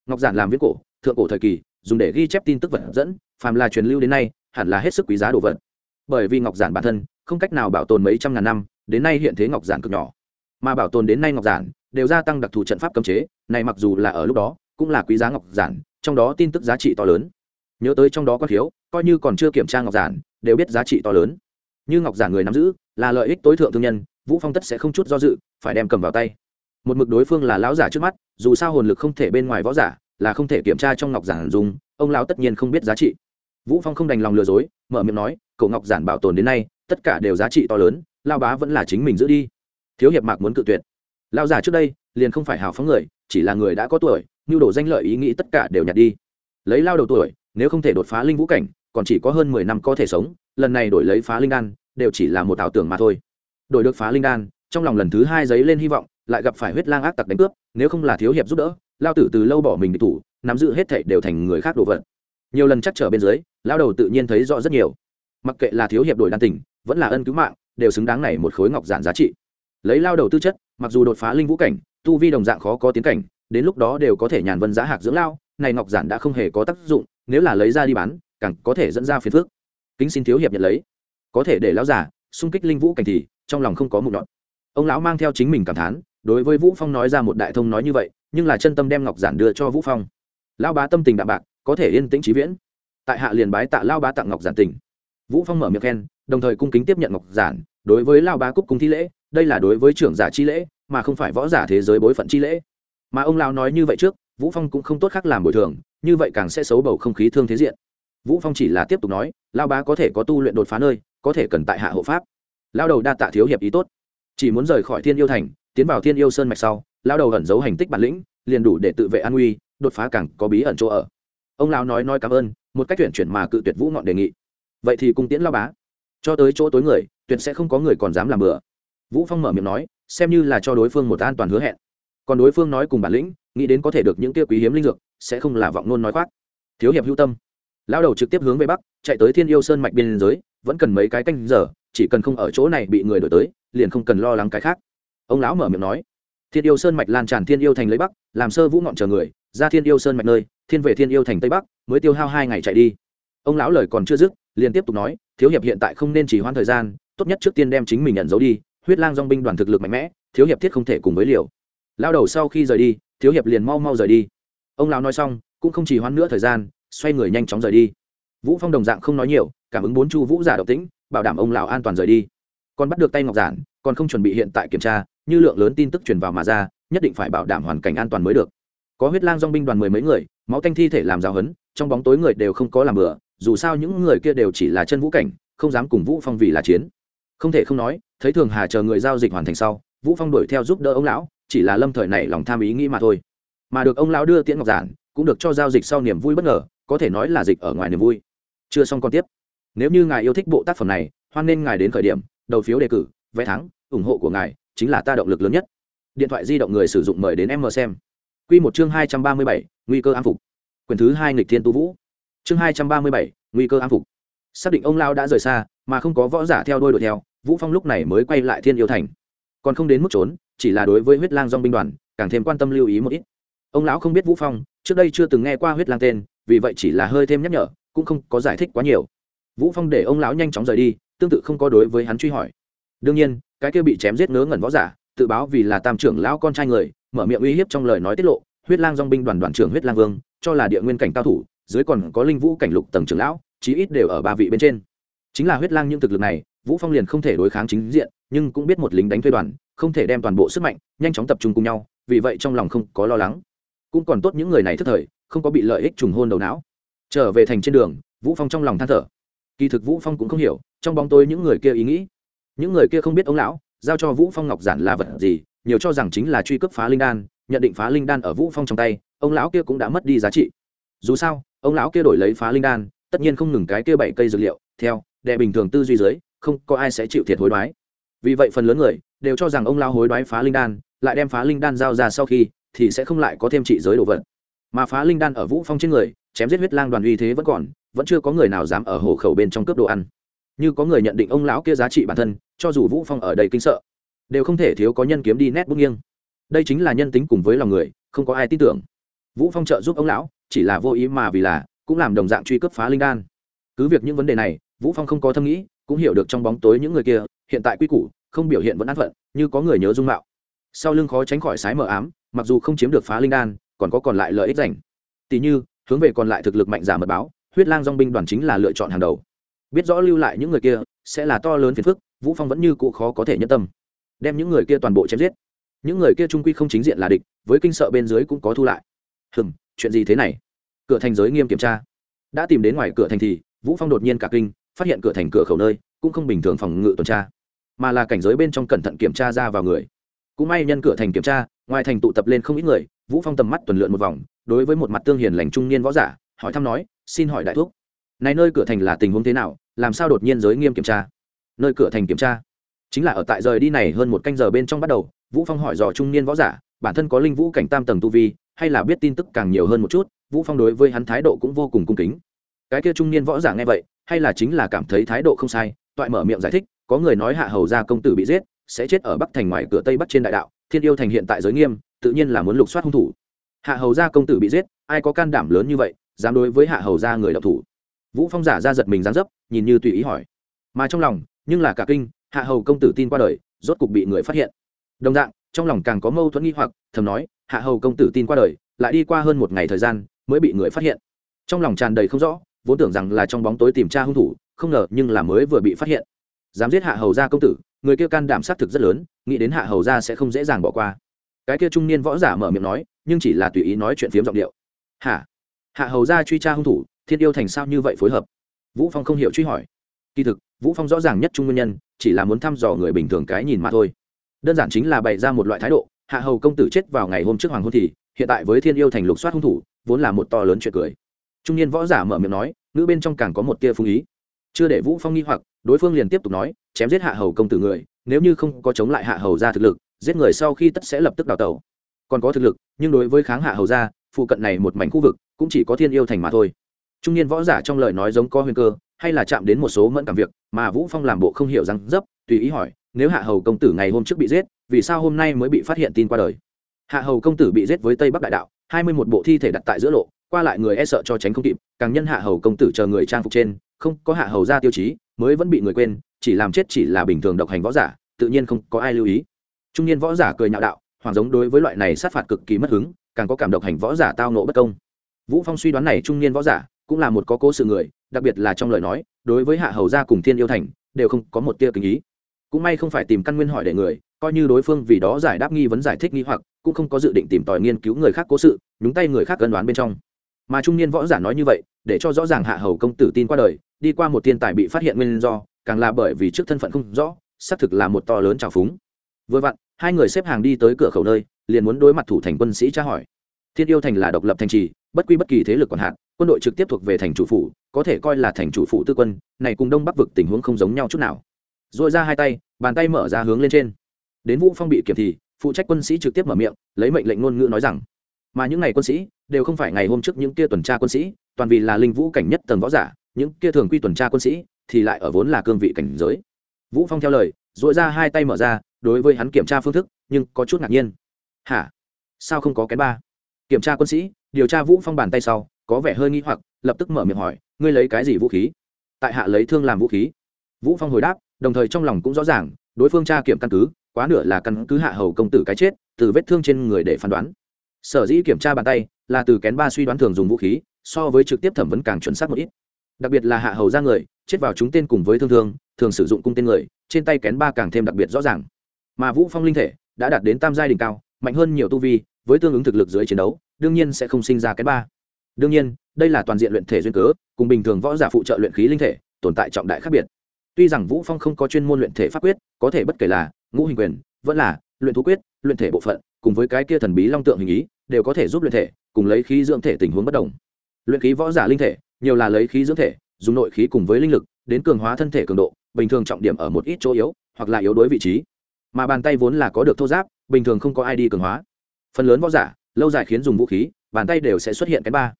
S1: Ngọc giản làm viết cổ, thượng cổ thời kỳ, dùng để ghi chép tin tức vật dẫn, phàm là truyền lưu đến nay, hẳn là hết sức quý giá đồ vật. Bởi vì ngọc giản bản thân, không cách nào bảo tồn mấy trăm ngàn năm, đến nay hiện thế ngọc giản cực nhỏ. Mà bảo tồn đến nay ngọc giản, đều gia tăng đặc thù trận pháp cấm chế, này mặc dù là ở lúc đó, cũng là quý giá ngọc giản, trong đó tin tức giá trị to lớn. Nhớ tới trong đó có thiếu, coi như còn chưa kiểm tra ngọc giản, đều biết giá trị to lớn như ngọc giả người nắm giữ, là lợi ích tối thượng thương nhân, vũ phong tất sẽ không chút do dự, phải đem cầm vào tay. Một mực đối phương là lão giả trước mắt, dù sao hồn lực không thể bên ngoài võ giả, là không thể kiểm tra trong ngọc giản dùng, ông lão tất nhiên không biết giá trị. Vũ phong không đành lòng lừa dối, mở miệng nói, cậu ngọc giản bảo tồn đến nay, tất cả đều giá trị to lớn lao bá vẫn là chính mình giữ đi. Thiếu hiệp mạc muốn cự tuyệt. Lao giả trước đây, liền không phải hào phóng người, chỉ là người đã có tuổi, nhu đổ danh lợi ý nghĩ tất cả đều nhặt đi. Lấy lao đầu tuổi, nếu không thể đột phá linh vũ cảnh còn chỉ có hơn mười năm có thể sống, lần này đổi lấy phá linh đan, đều chỉ là một ảo tưởng mà thôi. Đổi được phá linh đan, trong lòng lần thứ hai giấy lên hy vọng, lại gặp phải huyết lang ác tặc đánh cướp, nếu không là thiếu hiệp giúp đỡ, lao tử từ lâu bỏ mình địch thủ nắm giữ hết thảy đều thành người khác đồ vật. Nhiều lần chắc trở bên dưới, lao đầu tự nhiên thấy rõ rất nhiều. Mặc kệ là thiếu hiệp đổi đan tình, vẫn là ân cứu mạng, đều xứng đáng này một khối ngọc giản giá trị. Lấy lao đầu tư chất, mặc dù đột phá linh vũ cảnh, tu vi đồng dạng khó có tiến cảnh, đến lúc đó đều có thể nhàn vân giá hạc dưỡng lao, này ngọc giản đã không hề có tác dụng, nếu là lấy ra đi bán càng có thể dẫn ra phiền phước kính xin thiếu hiệp nhận lấy. Có thể để lão giả xung kích linh vũ cảnh thì trong lòng không có mụn nhọn ông lão mang theo chính mình cảm thán, đối với vũ phong nói ra một đại thông nói như vậy, nhưng là chân tâm đem ngọc giản đưa cho vũ phong. Lão bá tâm tình đạm bạc, có thể yên tĩnh trí viễn. Tại hạ liền bái tạ lao bá tặng ngọc giản tình. Vũ phong mở miệng khen, đồng thời cung kính tiếp nhận ngọc giản, đối với lao bá cúc cung thi lễ, đây là đối với trưởng giả chi lễ, mà không phải võ giả thế giới bối phận chi lễ. Mà ông lao nói như vậy trước, vũ phong cũng không tốt khác làm bồi thường, như vậy càng sẽ xấu bầu không khí thương thế diện vũ phong chỉ là tiếp tục nói lao bá có thể có tu luyện đột phá nơi, có thể cần tại hạ hộ pháp. Lao đầu đa tạ thiếu hiệp ý tốt. Chỉ muốn rời khỏi thiên yêu thành, tiến vào thiên yêu sơn mạch sau lao đầu ẩn giấu hành tích bản lĩnh, liền đủ để tự vệ an nguy, đột phá càng có bí ẩn chỗ ở. Ông lao nói nói cảm ơn, một cách tuyển chuyển mà cự tuyệt vũ ngọn đề nghị. Vậy thì cung tiễn lao bá. Cho tới chỗ tối người, tuyệt sẽ không có người còn dám làm bừa. Vũ phong mở miệng nói, xem như là cho đối phương một an toàn hứa hẹn. Còn đối phương nói cùng bản lĩnh, nghĩ đến có thể được những kia quý hiếm linh dược, sẽ không là vọng nôn nói khoác. Thiếu hiệp hữu tâm lao đầu trực tiếp hướng về bắc, chạy tới thiên yêu sơn mạch biên giới, vẫn cần mấy cái canh giờ, chỉ cần không ở chỗ này bị người đổi tới, liền không cần lo lắng cái khác. Ông lão mở miệng nói, thiên yêu sơn mạch lan tràn thiên yêu thành lấy bắc, làm sơ vũ ngọn chờ người, ra thiên yêu sơn mạch nơi, thiên về thiên yêu thành tây bắc, mới tiêu hao hai ngày chạy đi. Ông lão lời còn chưa dứt, liền tiếp tục nói, thiếu hiệp hiện tại không nên chỉ hoãn thời gian, tốt nhất trước tiên đem chính mình nhận dấu đi, huyết lang dong binh đoàn thực lực mạnh mẽ, thiếu hiệp thiết không thể cùng với liều. Lao đầu sau khi rời đi, thiếu hiệp liền mau mau rời đi. Ông lão nói xong, cũng không chỉ hoãn nữa thời gian xoay người nhanh chóng rời đi. Vũ phong đồng dạng không nói nhiều, cảm ứng bốn chu vũ giả độc tĩnh, bảo đảm ông lão an toàn rời đi. Còn bắt được tay ngọc giản, còn không chuẩn bị hiện tại kiểm tra, như lượng lớn tin tức truyền vào mà ra, nhất định phải bảo đảm hoàn cảnh an toàn mới được. Có huyết lang dong binh đoàn mười mấy người, máu tanh thi thể làm giáo hấn trong bóng tối người đều không có làm bừa, dù sao những người kia đều chỉ là chân vũ cảnh, không dám cùng vũ phong vì là chiến. Không thể không nói, thấy thường hà chờ người giao dịch hoàn thành sau, vũ phong đuổi theo giúp đỡ ông lão, chỉ là lâm thời này lòng tham ý nghĩ mà thôi. Mà được ông lão đưa tiễn ngọc giản, cũng được cho giao dịch sau niềm vui bất ngờ có thể nói là dịch ở ngoài niềm vui. Chưa xong còn tiếp. Nếu như ngài yêu thích bộ tác phẩm này, hoan nên ngài đến khởi điểm, đầu phiếu đề cử, vé thắng, ủng hộ của ngài chính là ta động lực lớn nhất. Điện thoại di động người sử dụng mời đến em mờ xem. Q một chương hai trăm ba mươi bảy, nguy cơ ám phục. Quyền thứ hai nghịch thiên tu vũ. Chương hai trăm ba mươi bảy, nguy cơ ám phục. Xác định ông lao đã rời xa, mà không có võ giả theo đôi đuổi theo, vũ phong lúc này mới quay lại thiên yêu thành. Còn không đến mức trốn, chỉ là đối với huyết lang dong binh đoàn, càng thêm quan tâm lưu ý một ít. Ông lão không biết vũ phong, trước đây chưa từng nghe qua huyết lang tên vì vậy chỉ là hơi thêm nhắc nhở, cũng không có giải thích quá nhiều. Vũ phong để ông lão nhanh chóng rời đi, tương tự không có đối với hắn truy hỏi. Đương nhiên, cái kia bị chém giết ngớ ngẩn võ giả, tự báo vì là tam trưởng lão con trai người, mở miệng uy hiếp trong lời nói tiết lộ, huyết lang dong binh đoàn đoàn trưởng huyết lang vương, cho là địa nguyên cảnh cao thủ, dưới còn có linh vũ cảnh lục tầng trưởng lão, chí ít đều ở ba vị bên trên. Chính là huyết lang những thực lực này, vũ phong liền không thể đối kháng chính diện, nhưng cũng biết một lính đánh thuê đoàn, không thể đem toàn bộ sức mạnh, nhanh chóng tập trung cùng nhau, vì vậy trong lòng không có lo lắng. Cũng còn tốt những người này thức thời không có bị lợi ích trùng hôn đầu não. Trở về thành trên đường, vũ phong trong lòng than thở. Kỳ thực vũ phong cũng không hiểu, trong bóng tối những người kia ý nghĩ. Những người kia không biết ông lão, giao cho vũ phong ngọc giản là vật gì, nhiều cho rằng chính là truy cấp phá linh đan, nhận định phá linh đan ở vũ phong trong tay, ông lão kia cũng đã mất đi giá trị. Dù sao, ông lão kia đổi lấy phá linh đan, tất nhiên không ngừng cái kia bảy cây dược liệu, theo đệ bình thường tư duy dưới, không có ai sẽ chịu thiệt hối đoái. Vì vậy phần lớn người đều cho rằng ông lão hối đoái phá linh đan, lại đem phá linh đan giao ra sau khi, thì sẽ không lại có thêm trị giới đồ vật mà phá linh đan ở vũ phong trên người, chém giết huyết lang đoàn uy thế vẫn còn, vẫn chưa có người nào dám ở hồ khẩu bên trong cướp đồ ăn. Như có người nhận định ông lão kia giá trị bản thân, cho dù vũ phong ở đây kinh sợ, đều không thể thiếu có nhân kiếm đi nét bút nghiêng. Đây chính là nhân tính cùng với lòng người, không có ai tin tưởng. Vũ phong trợ giúp ông lão, chỉ là vô ý mà vì là, cũng làm đồng dạng truy cấp phá linh đan. Cứ việc những vấn đề này, vũ phong không có thâm nghĩ, cũng hiểu được trong bóng tối những người kia, hiện tại quy củ, không biểu hiện vẫn an phận, như có người nhớ dung mạo. Sau lưng khó tránh khỏi sái mờ ám, mặc dù không chiếm được phá linh đan còn có còn lại lợi ích rảnh. Tỷ như, hướng về còn lại thực lực mạnh giả mật báo, huyết lang dong binh đoàn chính là lựa chọn hàng đầu. Biết rõ lưu lại những người kia, sẽ là to lớn phiền phức, vũ phong vẫn như cụ khó có thể nhân tâm. Đem những người kia toàn bộ chém giết. Những người kia trung quy không chính diện là địch, với kinh sợ bên dưới cũng có thu lại. Hừm, chuyện gì thế này? Cửa thành giới nghiêm kiểm tra. Đã tìm đến ngoài cửa thành thì, vũ phong đột nhiên cả kinh, phát hiện cửa thành cửa khẩu nơi, cũng không bình thường phòng ngự tuần tra, mà là cảnh giới bên trong cẩn thận kiểm tra ra vào người. Cũng may nhân cửa thành kiểm tra, ngoài thành tụ tập lên không ít người vũ phong tầm mắt tuần lượn một vòng, đối với một mặt tương hiền lành trung niên võ giả, hỏi thăm nói, xin hỏi đại thuốc này nơi cửa thành là tình huống thế nào, làm sao đột nhiên giới nghiêm kiểm tra? Nơi cửa thành kiểm tra? Chính là ở tại rời đi này hơn một canh giờ bên trong bắt đầu. Vũ phong hỏi dò trung niên võ giả, bản thân có linh vũ cảnh tam tầng tu vi, hay là biết tin tức càng nhiều hơn một chút? Vũ phong đối với hắn thái độ cũng vô cùng cung kính. Cái kia trung niên võ giả nghe vậy, hay là chính là cảm thấy thái độ không sai, toại mở miệng giải thích, có người nói hạ hầu gia công tử bị giết, sẽ chết ở bắc thành ngoài cửa tây bắc trên đại đạo, thiên yêu thành hiện tại giới nghiêm tự nhiên là muốn lục soát hung thủ. Hạ hầu gia công tử bị giết, ai có can đảm lớn như vậy, dám đối với hạ hầu gia người đọc thủ? Vũ phong giả ra giật mình giáng dấp, nhìn như tùy ý hỏi. Mà trong lòng, nhưng là cả kinh, hạ hầu công tử tin qua đời, rốt cục bị người phát hiện. Đồng dạng, trong lòng càng có mâu thuẫn nghi hoặc, thầm nói, hạ hầu công tử tin qua đời, lại đi qua hơn một ngày thời gian, mới bị người phát hiện. Trong lòng tràn đầy không rõ, vốn tưởng rằng là trong bóng tối tìm tra hung thủ, không ngờ nhưng là mới vừa bị phát hiện. Dám giết hạ hầu gia công tử, người kia can đảm xác thực rất lớn, nghĩ đến hạ hầu gia sẽ không dễ dàng bỏ qua cái kia trung niên võ giả mở miệng nói, nhưng chỉ là tùy ý nói chuyện phiếm giọng điệu. Hả? Hạ hầu gia truy tra hung thủ, thiên yêu thành sao như vậy phối hợp? Vũ phong không hiểu truy hỏi. Kỳ thực, vũ phong rõ ràng nhất trung nguyên nhân, chỉ là muốn thăm dò người bình thường cái nhìn mà thôi. Đơn giản chính là bày ra một loại thái độ, hạ hầu công tử chết vào ngày hôm trước hoàng hôn thì, hiện tại với thiên yêu thành lục soát hung thủ, vốn là một to lớn chuyện cười. Trung niên võ giả mở miệng nói nữ bên trong càng có một tia phương ý. Chưa để vũ phong nghi hoặc, đối phương liền tiếp tục nói, chém giết hạ hầu công tử người, nếu như không có chống lại hạ hầu ra thực lực giết người sau khi tất sẽ lập tức đào tẩu. Còn có thực lực nhưng đối với kháng hạ hầu gia, phụ cận này một mảnh khu vực cũng chỉ có thiên yêu thành mà thôi. Trung niên võ giả trong lời nói giống có huyền cơ hay là chạm đến một số mẫn cảm việc mà vũ phong làm bộ không hiểu rằng dấp tùy ý hỏi nếu hạ hầu công tử ngày hôm trước bị giết vì sao hôm nay mới bị phát hiện tin qua đời? Hạ hầu công tử bị giết với tây bắc đại đạo hai mươi một bộ thi thể đặt tại giữa lộ qua lại người e sợ cho tránh không kịp càng nhân hạ hầu công tử chờ người trang phục trên không có hạ hầu ra tiêu chí mới vẫn bị người quên chỉ làm chết chỉ là bình thường độc hành võ giả tự nhiên không có ai lưu ý trung niên võ giả cười nhạo đạo, hoàng giống đối với loại này sát phạt cực kỳ mất hứng, càng có cảm động hành võ giả tao nộ bất công. Vũ phong suy đoán này trung niên võ giả cũng là một có cố sự người, đặc biệt là trong lời nói, đối với hạ hầu gia cùng thiên yêu thành, đều không có một tia kính ý. Cũng may không phải tìm căn nguyên hỏi để người, coi như đối phương vì đó giải đáp nghi vấn giải thích nghi hoặc, cũng không có dự định tìm tòi nghiên cứu người khác cố sự, nhúng tay người khác cân đoán bên trong. Mà trung niên võ giả nói như vậy, để cho rõ ràng hạ hầu công tử tin qua đời, đi qua một thiên tài bị phát hiện nguyên do, càng là bởi vì trước thân phận không rõ, xác thực là một to lớn trào phúng. Vừa vặn hai người xếp hàng đi tới cửa khẩu nơi, liền muốn đối mặt thủ thành quân sĩ tra hỏi. Thiên yêu thành là độc lập thành trì, bất quy bất kỳ thế lực còn hạn, quân đội trực tiếp thuộc về thành chủ phủ, có thể coi là thành chủ phủ tư quân, này cùng đông bắc vực tình huống không giống nhau chút nào. Dội ra hai tay, bàn tay mở ra hướng lên trên. Đến vũ phong bị kiểm thì, phụ trách quân sĩ trực tiếp mở miệng, lấy mệnh lệnh ngôn ngữ nói rằng, mà những ngày quân sĩ, đều không phải ngày hôm trước những kia tuần tra quân sĩ, toàn vì là linh vũ cảnh nhất tầng võ giả, những kia thường quy tuần tra quân sĩ thì lại ở vốn là cương vị cảnh giới. Vũ phong theo lời dội ra hai tay mở ra đối với hắn kiểm tra phương thức, nhưng có chút ngạc nhiên. Hả? Sao không có cái ba? Kiểm tra quân sĩ, điều tra vũ phong bàn tay sau, có vẻ hơi nghi hoặc, lập tức mở miệng hỏi, ngươi lấy cái gì vũ khí? Tại hạ lấy thương làm vũ khí. Vũ phong hồi đáp, đồng thời trong lòng cũng rõ ràng, đối phương tra kiểm căn cứ, quá nửa là căn cứ hạ hầu công tử cái chết, từ vết thương trên người để phán đoán. Sở dĩ kiểm tra bàn tay, là từ kén ba suy đoán thường dùng vũ khí, so với trực tiếp thẩm vấn càng chuẩn xác một ít. Đặc biệt là hạ hầu ra người, chết vào chúng tên cùng với thương thương, thường sử dụng cung tên người, trên tay kén ba càng thêm đặc biệt rõ ràng mà vũ phong linh thể đã đạt đến tam giai đỉnh cao, mạnh hơn nhiều tu vi, với tương ứng thực lực dưới chiến đấu, đương nhiên sẽ không sinh ra cái ba. Đương nhiên, đây là toàn diện luyện thể duyên cớ, cùng bình thường võ giả phụ trợ luyện khí linh thể, tồn tại trọng đại khác biệt. Tuy rằng vũ phong không có chuyên môn luyện thể pháp quyết, có thể bất kể là ngũ hình quyền, vẫn là luyện thú quyết, luyện thể bộ phận, cùng với cái kia thần bí long tượng hình ý, đều có thể giúp luyện thể, cùng lấy khí dưỡng thể tình huống bất đồng. Luyện khí võ giả linh thể, nhiều là lấy khí dưỡng thể, dùng nội khí cùng với linh lực, đến cường hóa thân thể cường độ, bình thường trọng điểm ở một ít chỗ yếu, hoặc là yếu đối vị trí mà bàn tay vốn là có được thô giáp, bình thường không có ai đi cường hóa. Phần lớn võ giả, lâu dài khiến dùng vũ khí, bàn tay đều sẽ xuất hiện kén ba.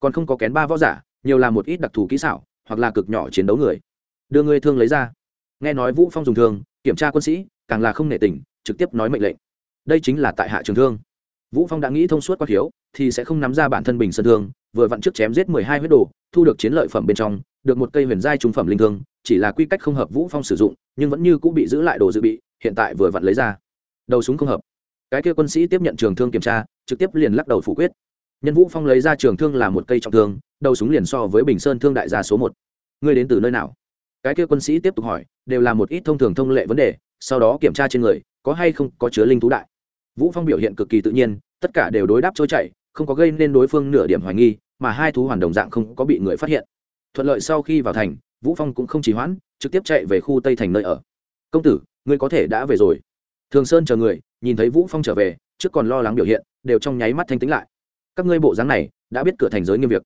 S1: Còn không có kén ba võ giả, nhiều là một ít đặc thù kỹ xảo, hoặc là cực nhỏ chiến đấu người. Đưa người thương lấy ra. Nghe nói vũ phong dùng thương, kiểm tra quân sĩ, càng là không nể tình, trực tiếp nói mệnh lệnh. Đây chính là tại hạ trường thương. Vũ phong đã nghĩ thông suốt qua thiếu, thì sẽ không nắm ra bản thân bình sơn thương, vừa vặn trước chém giết 12 huyết đồ, thu được chiến lợi phẩm bên trong, được một cây huyền giai trung phẩm linh thương, chỉ là quy cách không hợp vũ phong sử dụng, nhưng vẫn như cũng bị giữ lại đồ dự bị hiện tại vừa vặn lấy ra. Đầu súng không hợp. Cái kia quân sĩ tiếp nhận trường thương kiểm tra, trực tiếp liền lắc đầu phủ quyết. Nhân vũ phong lấy ra trường thương là một cây trọng thương, đầu súng liền so với bình sơn thương đại gia số một. Ngươi đến từ nơi nào? Cái kia quân sĩ tiếp tục hỏi, đều là một ít thông thường thông lệ vấn đề, sau đó kiểm tra trên người, có hay không có chứa linh thú đại. Vũ phong biểu hiện cực kỳ tự nhiên, tất cả đều đối đáp trôi chảy, không có gây nên đối phương nửa điểm hoài nghi, mà hai thú hoàn đồng dạng không có bị người phát hiện. Thuận lợi sau khi vào thành, vũ phong cũng không trì hoãn, trực tiếp chạy về khu tây thành nơi ở. Công tử ngươi có thể đã về rồi. Thường sơn chờ người, nhìn thấy vũ phong trở về, trước còn lo lắng biểu hiện, đều trong nháy mắt thanh tĩnh lại. Các ngươi bộ dáng này, đã biết cửa thành giới nghiêm việc.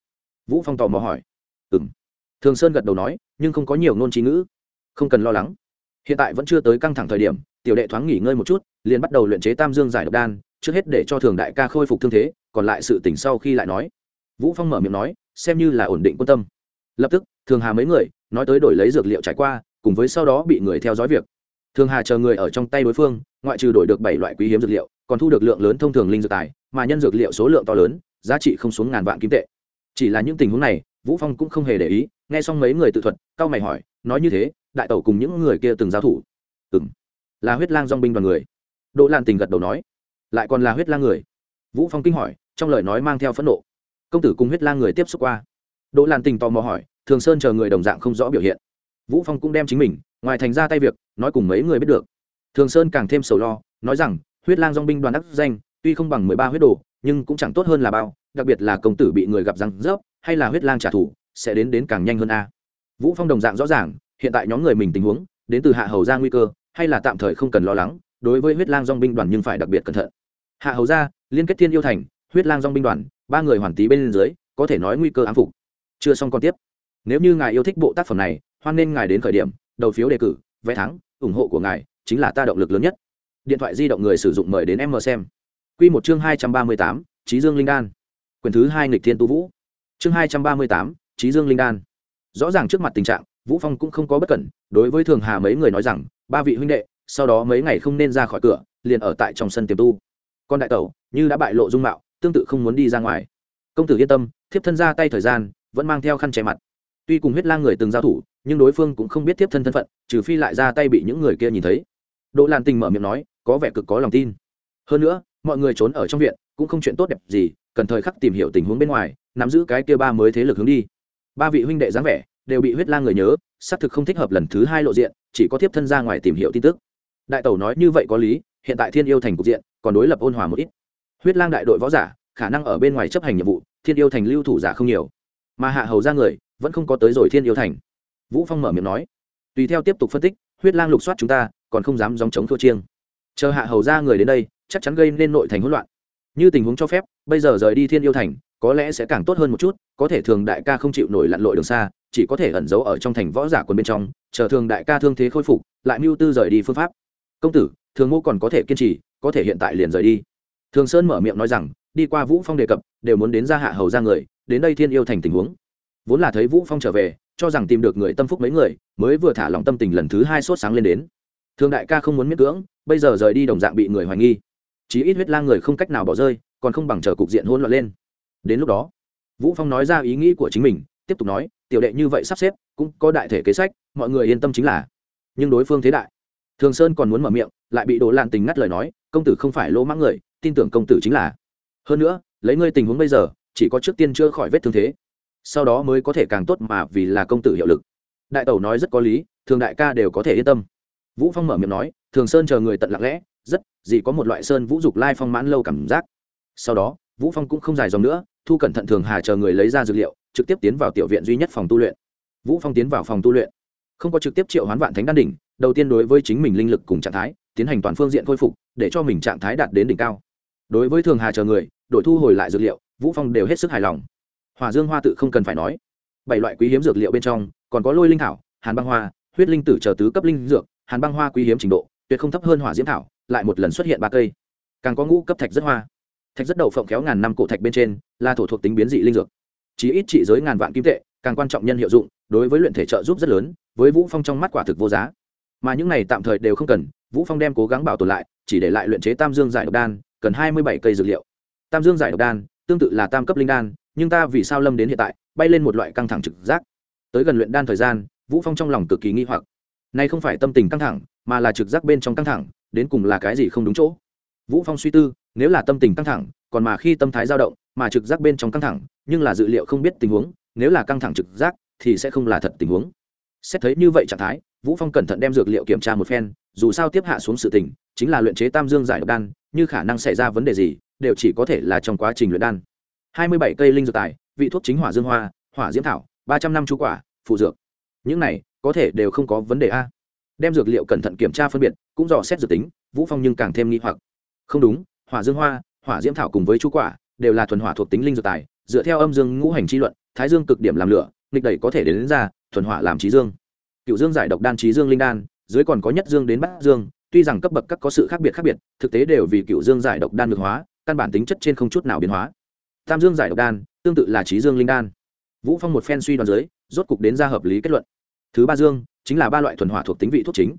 S1: Vũ phong tò mò hỏi. Ừm. Thường sơn gật đầu nói, nhưng không có nhiều ngôn trí ngữ. Không cần lo lắng. Hiện tại vẫn chưa tới căng thẳng thời điểm, tiểu đệ thoáng nghỉ ngơi một chút, liền bắt đầu luyện chế tam dương giải độc đan, trước hết để cho thường đại ca khôi phục thương thế, còn lại sự tỉnh sau khi lại nói. Vũ phong mở miệng nói, xem như là ổn định quân tâm. Lập tức, thường hà mấy người, nói tới đổi lấy dược liệu trải qua, cùng với sau đó bị người theo dõi việc thường hà chờ người ở trong tay đối phương, ngoại trừ đổi được bảy loại quý hiếm dược liệu, còn thu được lượng lớn thông thường linh dược tài, mà nhân dược liệu số lượng to lớn, giá trị không xuống ngàn vạn kim tệ. Chỉ là những tình huống này, vũ phong cũng không hề để ý, nghe xong mấy người tự thuật cao mày hỏi, nói như thế, đại tẩu cùng những người kia từng giao thủ. Ừ là huyết lang dòng binh đoàn người. Đỗ lan tình gật đầu nói, lại còn là huyết lang người. Vũ phong kinh hỏi, trong lời nói mang theo phẫn nộ. Công tử cùng huyết lang người tiếp xúc qua. Đỗ lan tình tò mò hỏi, thường sơn chờ người đồng dạng không rõ biểu hiện vũ phong cũng đem chính mình, ngoài thành ra tay việc, nói cùng mấy người biết được. Thường sơn càng thêm sầu lo, nói rằng, huyết lang dong binh đoàn đắc danh, tuy không bằng mười ba huyết đồ, nhưng cũng chẳng tốt hơn là bao, đặc biệt là công tử bị người gặp răng rớp, hay là huyết lang trả thù, sẽ đến đến càng nhanh hơn a. Vũ phong đồng dạng rõ ràng, hiện tại nhóm người mình tình huống, đến từ hạ hầu ra nguy cơ, hay là tạm thời không cần lo lắng, đối với huyết lang dong binh đoàn nhưng phải đặc biệt cẩn thận. Hạ hầu ra, liên kết thiên yêu thành, huyết lang dong binh đoàn, ba người hoàn tý bên dưới, có thể nói nguy cơ ám phục. Chưa xong còn tiếp. Nếu như ngài yêu thích bộ tác phẩm này hoan nên ngài đến khởi điểm, đầu phiếu đề cử, vé thắng, ủng hộ của ngài chính là ta động lực lớn nhất. Điện thoại di động người sử dụng mời đến em mờ xem. Q một chương hai trăm ba mươi tám trí dương linh đan. Quyền thứ hai nghịch thiên tu vũ. Chương hai trăm ba mươi tám trí dương linh đan. Rõ ràng trước mặt tình trạng, vũ phong cũng không có bất cẩn, đối với thường hà mấy người nói rằng, ba vị huynh đệ, sau đó mấy ngày không nên ra khỏi cửa, liền ở tại trong sân tiềm tu. Con đại tẩu, như đã bại lộ dung mạo, tương tự không muốn đi ra ngoài. Công tử yên tâm, thiếp thân ra tay thời gian, vẫn mang theo khăn che mặt tuy cùng huyết lang người từng giao thủ, nhưng đối phương cũng không biết tiếp thân thân phận, trừ phi lại ra tay bị những người kia nhìn thấy. Đỗ lan tình mở miệng nói, có vẻ cực có lòng tin. Hơn nữa, mọi người trốn ở trong viện, cũng không chuyện tốt đẹp gì, cần thời khắc tìm hiểu tình huống bên ngoài, nắm giữ cái kia ba mới thế lực hướng đi. Ba vị huynh đệ dáng vẻ, đều bị huyết lang người nhớ, xác thực không thích hợp lần thứ hai lộ diện, chỉ có tiếp thân ra ngoài tìm hiểu tin tức. Đại tẩu nói như vậy có lý, hiện tại thiên yêu thành cục diện, còn đối lập ôn hòa một ít. Huyết lang đại đội võ giả, khả năng ở bên ngoài chấp hành nhiệm vụ, thiên yêu thành lưu thủ giả không nhiều. Mà hạ hầu ra người vẫn không có tới rồi thiên yêu thành. Vũ phong mở miệng nói, tùy theo tiếp tục phân tích, huyết lang lục soát chúng ta, còn không dám dòng chống thua chiêng. Chờ hạ hầu ra người đến đây, chắc chắn gây nên nội thành hỗn loạn. Như tình huống cho phép, bây giờ rời đi thiên yêu thành, có lẽ sẽ càng tốt hơn một chút, có thể thường đại ca không chịu nổi lặn lội đường xa, chỉ có thể ẩn giấu ở trong thành võ giả quân bên trong, chờ thường đại ca thương thế khôi phục, lại mưu tư rời đi phương pháp. Công tử, thường ngô còn có thể kiên trì, có thể hiện tại liền rời đi. Thường sơn mở miệng nói rằng, đi qua vũ phong đề cập, đều muốn đến gia hạ hầu ra người, đến đây thiên yêu thành tình huống vốn là thấy vũ phong trở về, cho rằng tìm được người tâm phúc mấy người, mới vừa thả lòng tâm tình lần thứ hai sốt sáng lên đến. Thường đại ca không muốn miết cưỡng, bây giờ rời đi đồng dạng bị người hoài nghi. Chí ít huyết lang người không cách nào bỏ rơi, còn không bằng chờ cục diện hôn loạn lên. Đến lúc đó, vũ phong nói ra ý nghĩ của chính mình, tiếp tục nói, tiểu đệ như vậy sắp xếp, cũng có đại thể kế sách, mọi người yên tâm chính là. Nhưng đối phương thế đại. Thường sơn còn muốn mở miệng, lại bị đồ lan tình ngắt lời nói, công tử không phải lỗ mãng người, tin tưởng công tử chính là. Hơn nữa, lấy ngươi tình huống bây giờ, chỉ có trước tiên chưa khỏi vết thương thế sau đó mới có thể càng tốt mà vì là công tử hiệu lực. Đại tẩu nói rất có lý, thường đại ca đều có thể yên tâm. Vũ phong mở miệng nói, thường sơn chờ người tận lặng lẽ, rất, gì có một loại sơn vũ dục lai phong mãn lâu cảm giác. Sau đó, vũ phong cũng không dài dòng nữa, thu cẩn thận thường hà chờ người lấy ra dược liệu, trực tiếp tiến vào tiểu viện duy nhất phòng tu luyện. Vũ phong tiến vào phòng tu luyện. Không có trực tiếp triệu hoán vạn thánh đan đỉnh, đầu tiên đối với chính mình linh lực cùng trạng thái, tiến hành toàn phương diện khôi phục, để cho mình trạng thái đạt đến đỉnh cao. Đối với thường hà chờ người, đội thu hồi lại dược liệu, vũ phong đều hết sức hài lòng hòa dương hoa tự không cần phải nói. Bảy loại quý hiếm dược liệu bên trong, còn có lôi linh thảo, hàn băng hoa, huyết linh tử chờ tứ cấp linh dược, hàn băng hoa quý hiếm trình độ, tuyệt không thấp hơn hỏa diễm thảo, lại một lần xuất hiện ba cây. Càng có ngũ cấp thạch rất hoa. Thạch rất đậu phộng kéo ngàn năm cổ thạch bên trên, là thổ thuộc tính biến dị linh dược. Chí ít trị giới ngàn vạn kim tệ, càng quan trọng nhân hiệu dụng, đối với luyện thể trợ giúp rất lớn, với vũ phong trong mắt quả thực vô giá. Mà những này tạm thời đều không cần, vũ phong đem cố gắng bảo tồn lại, chỉ để lại luyện chế tam dương giải độc đan, cần hai mươi bảy cây dược liệu. Tam dương giải độc đan tương tự là tam cấp linh đan, nhưng ta vì sao lâm đến hiện tại, bay lên một loại căng thẳng trực giác. Tới gần luyện đan thời gian, vũ phong trong lòng cực kỳ nghi hoặc. Nay không phải tâm tình căng thẳng, mà là trực giác bên trong căng thẳng, đến cùng là cái gì không đúng chỗ? Vũ phong suy tư, nếu là tâm tình căng thẳng, còn mà khi tâm thái dao động, mà trực giác bên trong căng thẳng, nhưng là dự liệu không biết tình huống, nếu là căng thẳng trực giác, thì sẽ không là thật tình huống. Xét thấy như vậy trạng thái, vũ phong cẩn thận đem dược liệu kiểm tra một phen, dù sao tiếp hạ xuống sự tình, chính là luyện chế tam dương giải độc đan, như khả năng xảy ra vấn đề gì đều chỉ có thể là trong quá trình luyện đan. 27 cây linh dược tài vị thuốc chính hỏa dương hoa hỏa diễm thảo 300 năm chú quả phụ dược. Những này có thể đều không có vấn đề a. Đem dược liệu cẩn thận kiểm tra phân biệt cũng dò xét dược tính vũ phong nhưng càng thêm nghi hoặc. Không đúng hỏa dương hoa hỏa diễm thảo cùng với chú quả đều là thuần hỏa thuộc tính linh dược tài dựa theo âm dương ngũ hành chi luận thái dương cực điểm làm lửa nghịch đẩy có thể đến, đến ra thuần hỏa làm trí dương. Cựu dương giải độc đan trí dương linh đan dưới còn có nhất dương đến bát dương tuy rằng cấp bậc các có sự khác biệt khác biệt thực tế đều vì cựu dương giải độc đan được hóa căn bản tính chất trên không chút nào biến hóa. Tam dương giải độc đan, tương tự là trí dương linh đan. Vũ phong một phen suy đoán dưới, rốt cục đến ra hợp lý kết luận. Thứ ba dương, chính là ba loại thuần hỏa thuộc tính vị thuốc chính.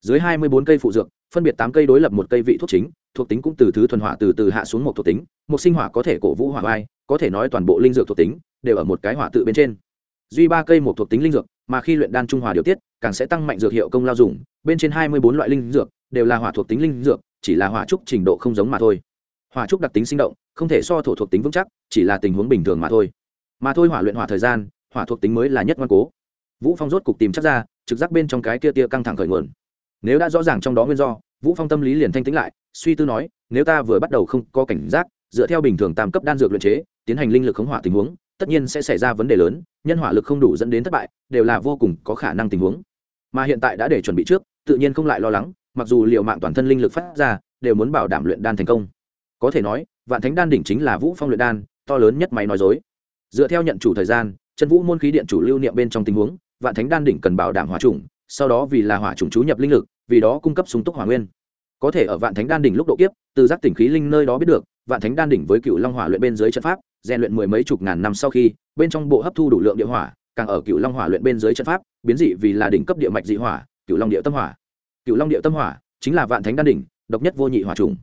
S1: Dưới hai mươi bốn cây phụ dược, phân biệt tám cây đối lập một cây vị thuốc chính, thuộc tính cũng từ thứ thuần hỏa từ từ hạ xuống một thuộc tính, một sinh hỏa có thể cổ vũ hỏa vai, có thể nói toàn bộ linh dược thuộc tính đều ở một cái hỏa tự bên trên. Duy ba cây một thuộc tính linh dược, mà khi luyện đan trung hòa điều tiết, càng sẽ tăng mạnh dược hiệu công lao dùng, bên trên hai mươi bốn loại linh dược đều là hỏa thuộc tính linh dược, chỉ là hỏa trúc trình độ không giống mà thôi hỏa trúc đặc tính sinh động, không thể so thổ thuộc tính vững chắc, chỉ là tình huống bình thường mà thôi. Mà thôi hỏa luyện hỏa thời gian, hỏa thuộc tính mới là nhất ngoan cố. Vũ phong rốt cục tìm chắc ra, trực giác bên trong cái kia tia căng thẳng khởi nguồn. Nếu đã rõ ràng trong đó nguyên do, vũ phong tâm lý liền thanh tĩnh lại, suy tư nói, nếu ta vừa bắt đầu không có cảnh giác, dựa theo bình thường tam cấp đan dược luyện chế, tiến hành linh lực khống hỏa tình huống, tất nhiên sẽ xảy ra vấn đề lớn, nhân hỏa lực không đủ dẫn đến thất bại, đều là vô cùng có khả năng tình huống. Mà hiện tại đã để chuẩn bị trước, tự nhiên không lại lo lắng, mặc dù liệu mạng toàn thân linh lực phát ra, đều muốn bảo đảm luyện đan thành công có thể nói, vạn thánh đan đỉnh chính là vũ phong luyện đan, to lớn nhất máy nói dối. Dựa theo nhận chủ thời gian, chân vũ môn khí điện chủ lưu niệm bên trong tình huống, vạn thánh đan đỉnh cần bảo đảm hỏa trùng, sau đó vì là hỏa trùng chú nhập linh lực, vì đó cung cấp sung túc hỏa nguyên. Có thể ở vạn thánh đan đỉnh lúc độ kiếp, từ giác tỉnh khí linh nơi đó biết được, vạn thánh đan đỉnh với cựu long hỏa luyện bên dưới trận pháp, rèn luyện mười mấy chục ngàn năm sau khi, bên trong bộ hấp thu đủ lượng địa hỏa, càng ở cựu long hỏa luyện bên dưới trận pháp, biến dị vì là đỉnh cấp địa mạch dị hỏa, cựu long địa tâm hỏa. Cựu long địa tâm hỏa chính là vạn thánh đan đỉnh, độc nhất vô nhị hỏa trùng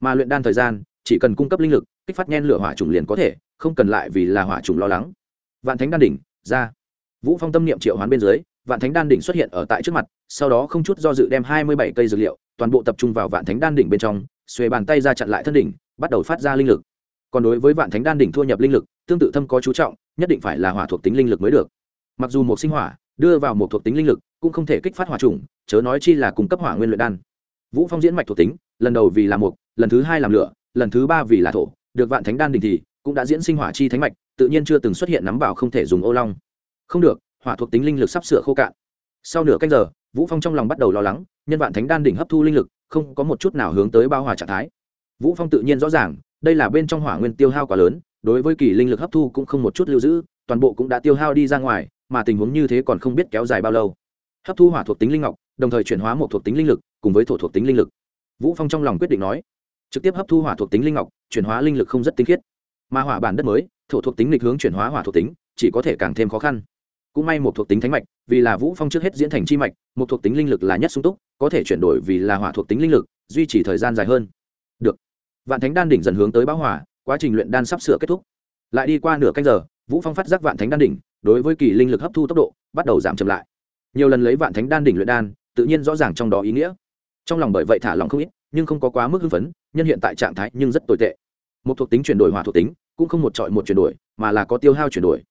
S1: mà luyện đan thời gian, chỉ cần cung cấp linh lực, kích phát nhen lửa hỏa trùng liền có thể, không cần lại vì là hỏa trùng lo lắng. Vạn thánh đan đỉnh, ra. Vũ phong tâm niệm triệu hoán bên dưới, vạn thánh đan đỉnh xuất hiện ở tại trước mặt, sau đó không chút do dự đem hai mươi bảy cây dược liệu, toàn bộ tập trung vào vạn thánh đan đỉnh bên trong, xuề bàn tay ra chặn lại thân đỉnh, bắt đầu phát ra linh lực. Còn đối với vạn thánh đan đỉnh thua nhập linh lực, tương tự thâm có chú trọng, nhất định phải là hỏa thuộc tính linh lực mới được. Mặc dù một sinh hỏa, đưa vào một thuộc tính linh lực, cũng không thể kích phát hỏa trùng, chớ nói chi là cung cấp hỏa nguyên luyện đan. Vũ phong diễn mạch thuộc tính lần đầu vì là mục, lần thứ hai làm lửa, lần thứ ba vì là thổ, được vạn thánh đan đỉnh thì cũng đã diễn sinh hỏa chi thánh mạch, tự nhiên chưa từng xuất hiện nắm bảo không thể dùng ô long. Không được, hỏa thuộc tính linh lực sắp sửa khô cạn. Sau nửa canh giờ, vũ phong trong lòng bắt đầu lo lắng, nhân vạn thánh đan đỉnh hấp thu linh lực, không có một chút nào hướng tới bao hòa trạng thái. Vũ phong tự nhiên rõ ràng, đây là bên trong hỏa nguyên tiêu hao quá lớn, đối với kỳ linh lực hấp thu cũng không một chút lưu giữ, toàn bộ cũng đã tiêu hao đi ra ngoài, mà tình huống như thế còn không biết kéo dài bao lâu. Hấp thu hỏa thuộc tính linh ngọc, đồng thời chuyển hóa một thuộc tính linh lực, cùng với thổ thuộc tính linh lực vũ phong trong lòng quyết định nói, trực tiếp hấp thu hỏa thuộc tính linh ngọc, chuyển hóa linh lực không rất tinh khiết. Mà hỏa bản đất mới, thổ thuộc tính lịch hướng chuyển hóa hỏa thuộc tính, chỉ có thể càng thêm khó khăn. Cũng may một thuộc tính thánh mạch, vì là vũ phong trước hết diễn thành chi mạch, một thuộc tính linh lực là nhất sung túc, có thể chuyển đổi vì là hỏa thuộc tính linh lực, duy trì thời gian dài hơn. Được. Vạn thánh đan đỉnh dần hướng tới bão hỏa quá trình luyện đan sắp sửa kết thúc. Lại đi qua nửa canh giờ, vũ phong phát giác vạn thánh đan đỉnh, đối với kỳ linh lực hấp thu tốc độ, bắt đầu giảm chậm lại. Nhiều lần lấy vạn thánh đan đỉnh luyện đan, tự nhiên rõ ràng trong đó ý nghĩa trong lòng bởi vậy thả lòng không ít, nhưng không có quá mức hưng phấn, nhân hiện tại trạng thái nhưng rất tồi tệ. Một thuộc tính chuyển đổi hỏa thuộc tính, cũng không một trọi một chuyển đổi, mà là có tiêu hao chuyển đổi.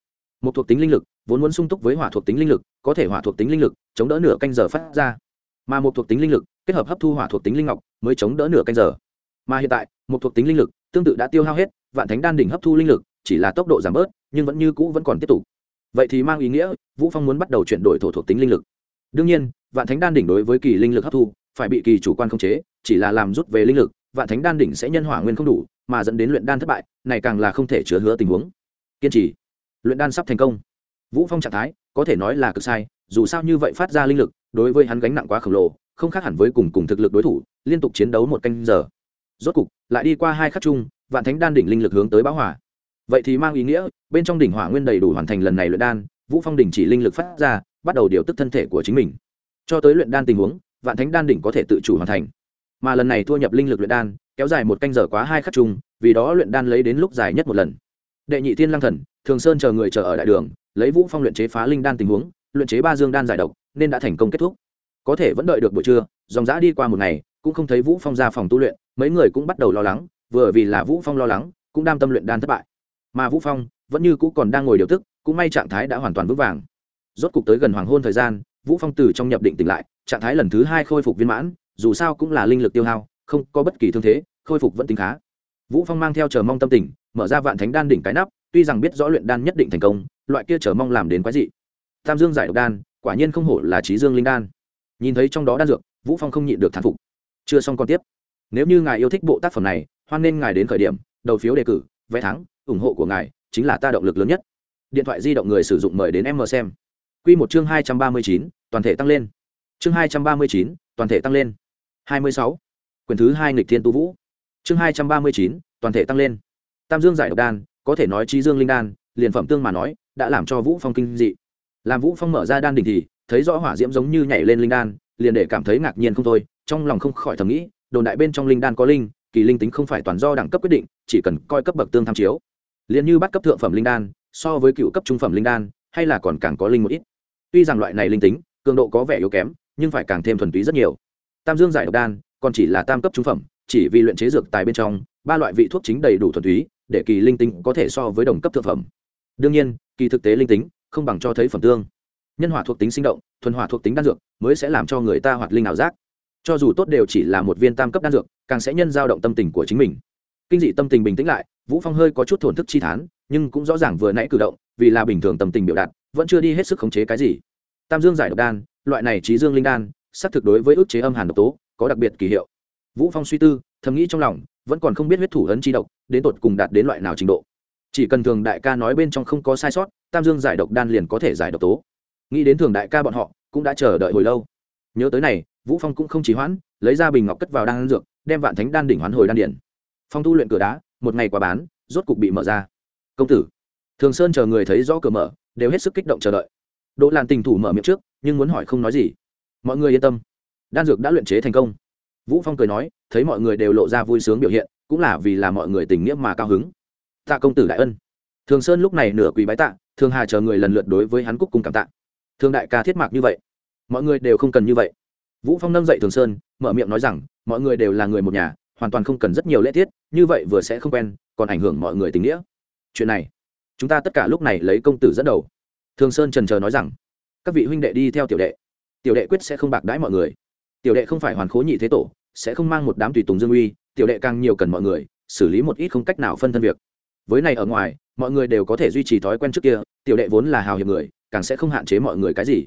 S1: Một thuộc tính linh lực, vốn muốn sung túc với hỏa thuộc tính linh lực, có thể hỏa thuộc tính linh lực, chống đỡ nửa canh giờ phát ra. Mà một thuộc tính linh lực, kết hợp hấp thu hỏa thuộc tính linh ngọc, mới chống đỡ nửa canh giờ. Mà hiện tại, một thuộc tính linh lực, tương tự đã tiêu hao hết, vạn thánh đan đỉnh hấp thu linh lực, chỉ là tốc độ giảm bớt, nhưng vẫn như cũ vẫn còn tiếp tục. Vậy thì mang ý nghĩa, vũ phong muốn bắt đầu chuyển đổi thổ thuộc tính linh lực. Đương nhiên, vạn thánh đan đỉnh đối với kỳ linh lực hấp thu phải bị kỳ chủ quan khống chế, chỉ là làm rút về linh lực, vạn thánh đan đỉnh sẽ nhân hỏa nguyên không đủ, mà dẫn đến luyện đan thất bại, này càng là không thể chứa hứa tình huống. Kiên trì. Luyện đan sắp thành công. Vũ phong trạng thái, có thể nói là cực sai, dù sao như vậy phát ra linh lực, đối với hắn gánh nặng quá khổng lồ, không khác hẳn với cùng cùng thực lực đối thủ, liên tục chiến đấu một canh giờ. Rốt cục, lại đi qua hai khắc chung, vạn thánh đan đỉnh linh lực hướng tới bão hỏa vậy thì mang ý nghĩa, bên trong đỉnh hỏa nguyên đầy đủ hoàn thành lần này luyện đan, vũ phong đỉnh chỉ linh lực phát ra, bắt đầu điều tức thân thể của chính mình. Cho tới luyện đan tình huống vạn thánh đan đỉnh có thể tự chủ hoàn thành. Mà lần này thua nhập linh lực luyện đan, kéo dài một canh giờ quá hai khắc chung, vì đó luyện đan lấy đến lúc dài nhất một lần. Đệ nhị thiên lang thần, thường sơn chờ người chờ ở đại đường, lấy vũ phong luyện chế phá linh đan tình huống, luyện chế ba dương đan giải độc, nên đã thành công kết thúc. Có thể vẫn đợi được buổi trưa, dòng dã đi qua một ngày, cũng không thấy vũ phong ra phòng tu luyện, mấy người cũng bắt đầu lo lắng, vừa vì là vũ phong lo lắng, cũng đam tâm luyện đan thất bại. Mà vũ phong vẫn như cũ còn đang ngồi điều tức, cũng may trạng thái đã hoàn toàn vững vàng. Rốt cục tới gần hoàng hôn thời gian, vũ phong từ trong nhập định tỉnh lại trạng thái lần thứ hai khôi phục viên mãn dù sao cũng là linh lực tiêu hao không có bất kỳ thương thế khôi phục vẫn tính khá. Vũ phong mang theo chờ mong tâm tình mở ra vạn thánh đan đỉnh cái nắp tuy rằng biết rõ luyện đan nhất định thành công loại kia chờ mong làm đến quái dị. Tam dương giải độc đan quả nhiên không hổ là trí dương linh đan. Nhìn thấy trong đó đan dược vũ phong không nhịn được thán phục. Chưa xong còn tiếp. Nếu như ngài yêu thích bộ tác phẩm này hoan nên ngài đến khởi điểm đầu phiếu đề cử vé thắng ủng hộ của ngài chính là ta động lực lớn nhất. Điện thoại di động người sử dụng mời đến em mờ xem. Quy một chương hai trăm ba mươi chín, toàn thể tăng lên chương hai trăm ba mươi chín, toàn thể tăng lên. hai mươi sáu, quyển thứ hai nghịch thiên tu vũ. Chương hai trăm ba mươi chín, toàn thể tăng lên. Tam dương giải độc đan có thể nói trí dương linh đan liền phẩm tương mà nói đã làm cho vũ phong kinh dị. Làm vũ phong mở ra đan đỉnh thì thấy rõ hỏa diễm giống như nhảy lên linh đan liền để cảm thấy ngạc nhiên không thôi trong lòng không khỏi thầm nghĩ đồn đại bên trong linh đan có linh kỳ linh tính không phải toàn do đẳng cấp quyết định chỉ cần coi cấp bậc tương tham chiếu. Liền như bắt cấp thượng phẩm linh đan so với cựu cấp trung phẩm linh đan hay là còn càng có linh một ít. Tuy rằng loại này linh tính cường độ có vẻ yếu kém nhưng phải càng thêm thuần túy rất nhiều. Tam dương giải độc đan, còn chỉ là tam cấp trung phẩm, chỉ vì luyện chế dược tài bên trong, ba loại vị thuốc chính đầy đủ thuần túy, để kỳ linh tính có thể so với đồng cấp thượng phẩm. Đương nhiên, kỳ thực tế linh tính, không bằng cho thấy phẩm tương. Nhân hỏa thuộc tính sinh động, thuần hỏa thuộc tính đan dược mới sẽ làm cho người ta hoạt linh ảo giác. Cho dù tốt đều chỉ là một viên tam cấp đan dược, càng sẽ nhân giao động tâm tình của chính mình. Kinh dị tâm tình bình tĩnh lại, vũ phong hơi có chút thổn thức chi thán, nhưng cũng rõ ràng vừa nãy cử động, vì là bình thường tâm tình biểu đạt, vẫn chưa đi hết sức khống chế cái gì tam dương giải độc đan, loại này trí dương linh đan, xác thực đối với ức chế âm hàn độc tố, có đặc biệt kỳ hiệu. Vũ phong suy tư, thầm nghĩ trong lòng, vẫn còn không biết huyết thủ ấn chi độc, đến tột cùng đạt đến loại nào trình độ. Chỉ cần thường đại ca nói bên trong không có sai sót, tam dương giải độc đan liền có thể giải độc tố. Nghĩ đến thường đại ca bọn họ, cũng đã chờ đợi hồi lâu. Nhớ tới này, vũ phong cũng không chỉ hoãn, lấy ra bình ngọc cất vào đan dược, đem vạn thánh đan đỉnh hoán hồi đan điển phong tu luyện cửa đá, một ngày qua bán, rốt cục bị mở ra. Công tử, thường sơn chờ người thấy rõ cửa mở, đều hết sức kích động chờ đợi đỗ lan tình thủ mở miệng trước, nhưng muốn hỏi không nói gì. Mọi người yên tâm. Đan dược đã luyện chế thành công. Vũ phong cười nói, thấy mọi người đều lộ ra vui sướng biểu hiện, cũng là vì là mọi người tình nghĩa mà cao hứng. Tạ công tử đại ân. Thường sơn lúc này nửa quỳ bái tạ, thường hà chờ người lần lượt đối với hắn cúc cung cảm tạ. Thương đại ca thiết mạc như vậy, mọi người đều không cần như vậy. Vũ phong nâng dậy thường sơn, mở miệng nói rằng, mọi người đều là người một nhà, hoàn toàn không cần rất nhiều lễ tiết, như vậy vừa sẽ không quen, còn ảnh hưởng mọi người tình nghĩa. Chuyện này, chúng ta tất cả lúc này lấy công tử dẫn đầu thường sơn trần chờ nói rằng, các vị huynh đệ đi theo tiểu đệ tiểu đệ quyết sẽ không bạc đãi mọi người. Tiểu đệ không phải hoàn khố nhị thế tổ, sẽ không mang một đám tùy tùng dương uy, tiểu đệ càng nhiều cần mọi người, xử lý một ít không cách nào phân thân việc. Với này ở ngoài, mọi người đều có thể duy trì thói quen trước kia, tiểu đệ vốn là hào hiệp người, càng sẽ không hạn chế mọi người cái gì.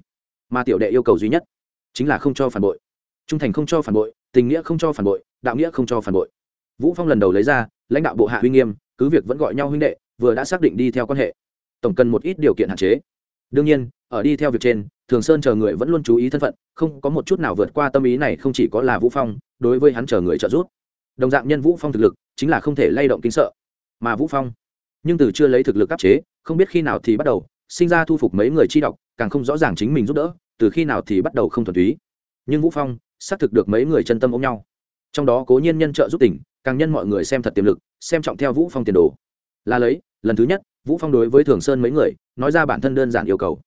S1: Mà tiểu đệ yêu cầu duy nhất, chính là không cho phản bội. Trung thành không cho phản bội, tình nghĩa không cho phản bội, đạo nghĩa không cho phản bội. Vũ phong lần đầu lấy ra, lãnh đạo bộ hạ huy nghiêm, cứ việc vẫn gọi nhau huynh đệ, vừa đã xác định đi theo quan hệ. Tổng cần một ít điều kiện hạn chế đương nhiên, ở đi theo việc trên, thường sơn chờ người vẫn luôn chú ý thân phận, không có một chút nào vượt qua tâm ý này, không chỉ có là vũ phong, đối với hắn chờ người trợ giúp. Đồng dạng nhân vũ phong thực lực, chính là không thể lay động kinh sợ. Mà vũ phong, nhưng từ chưa lấy thực lực áp chế, không biết khi nào thì bắt đầu sinh ra thu phục mấy người chi đọc càng không rõ ràng chính mình giúp đỡ, từ khi nào thì bắt đầu không thuần túy. Nhưng vũ phong, xác thực được mấy người chân tâm ôm nhau. Trong đó cố nhiên nhân trợ giúp tỉnh, càng nhân mọi người xem thật tiềm lực, xem trọng theo vũ phong tiền đồ. Là lấy, lần thứ nhất vũ phong đối với thường sơn mấy người, nói ra bản thân đơn giản yêu cầu.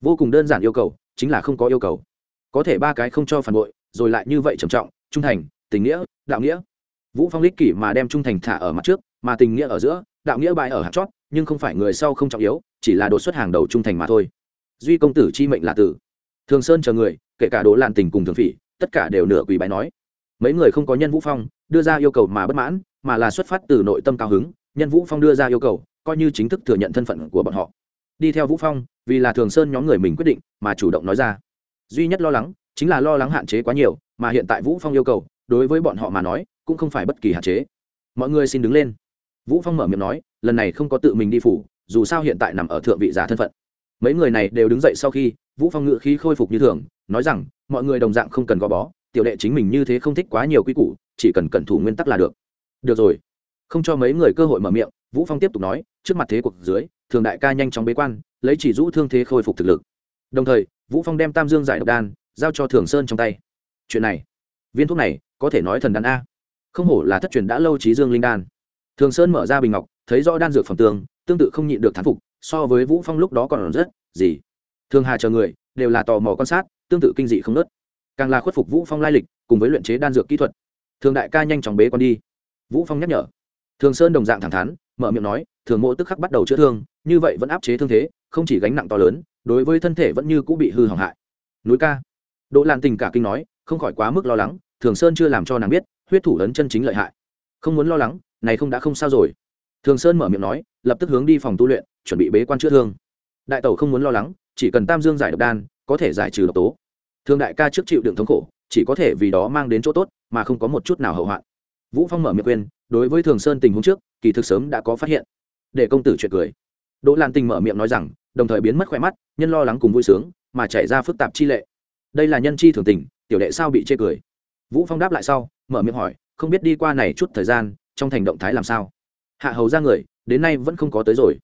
S1: Vô cùng đơn giản yêu cầu, chính là không có yêu cầu. Có thể ba cái không cho phản bội, rồi lại như vậy trầm trọng, trung thành, tình nghĩa, đạo nghĩa. Vũ phong lích kỷ mà đem trung thành thả ở mặt trước, mà tình nghĩa ở giữa, đạo nghĩa bại ở hạt chót, nhưng không phải người sau không trọng yếu, chỉ là đột xuất hàng đầu trung thành mà thôi. Duy công tử chi mệnh là tử. Thường sơn chờ người, kể cả đỗ lan tình cùng thường phỉ, tất cả đều nửa quỳ bái nói. Mấy người không có nhân vũ phong, đưa ra yêu cầu mà bất mãn, mà là xuất phát từ nội tâm cao hứng, nhân vũ phong đưa ra yêu cầu coi như chính thức thừa nhận thân phận của bọn họ. Đi theo vũ phong, vì là thường sơn nhóm người mình quyết định mà chủ động nói ra. Duy nhất lo lắng chính là lo lắng hạn chế quá nhiều, mà hiện tại vũ phong yêu cầu, đối với bọn họ mà nói, cũng không phải bất kỳ hạn chế. Mọi người xin đứng lên. Vũ phong mở miệng nói, lần này không có tự mình đi phủ, dù sao hiện tại nằm ở thượng vị giả thân phận. Mấy người này đều đứng dậy sau khi, vũ phong ngự khí khôi phục như thường, nói rằng, mọi người đồng dạng không cần gò bó, tiểu đệ chính mình như thế không thích quá nhiều quy củ, chỉ cần cẩn thủ nguyên tắc là được. Được rồi. Không cho mấy người cơ hội mở miệng, vũ phong tiếp tục nói trước mặt thế cuộc dưới, thường đại ca nhanh chóng bế quan, lấy chỉ rũ thương thế khôi phục thực lực. Đồng thời, vũ phong đem tam dương giải độc đan, giao cho thường sơn trong tay. Chuyện này, viên thuốc này có thể nói thần đan a. Không hổ là thất truyền đã lâu trí dương linh đan. Thường sơn mở ra bình ngọc, thấy rõ đan dược phẩm tường tương tự không nhịn được thán phục, so với vũ phong lúc đó còn rất, gì? Thường hà chờ người, đều là tò mò quan sát, tương tự kinh dị không nớt càng là khuất phục vũ phong lai lịch, cùng với luyện chế đan dược kỹ thuật. Thường đại ca nhanh chóng bế con đi. Vũ phong nhắc nhở. Thường sơn đồng dạng thẳng thắn mở miệng nói, thường mộ tức khắc bắt đầu chữa thương, như vậy vẫn áp chế thương thế, không chỉ gánh nặng to lớn, đối với thân thể vẫn như cũng bị hư hỏng hại. Núi ca. Đỗ lan tình cả kinh nói, không khỏi quá mức lo lắng, thường sơn chưa làm cho nàng biết, huyết thủ ấn chân chính lợi hại. Không muốn lo lắng, này không đã không sao rồi. Thường sơn mở miệng nói, lập tức hướng đi phòng tu luyện, chuẩn bị bế quan chữa thương. Đại tẩu không muốn lo lắng, chỉ cần tam dương giải độc đan, có thể giải trừ độc tố. Thường đại ca trước chịu đựng thống khổ, chỉ có thể vì đó mang đến chỗ tốt, mà không có một chút nào hậu hoạn. Vũ phong mở miệng quên đối với thường sơn tình huống trước kỳ thực sớm đã có phát hiện. Để công tử chuyện cười. Đỗ lan tình mở miệng nói rằng, đồng thời biến mất khỏe mắt, nhân lo lắng cùng vui sướng, mà chạy ra phức tạp chi lệ. Đây là nhân chi thường tình, tiểu đệ sao bị chê cười? Vũ phong đáp lại sau, mở miệng hỏi, không biết đi qua này chút thời gian, trong thành động thái làm sao? Hạ hầu ra người, đến nay vẫn không có tới rồi.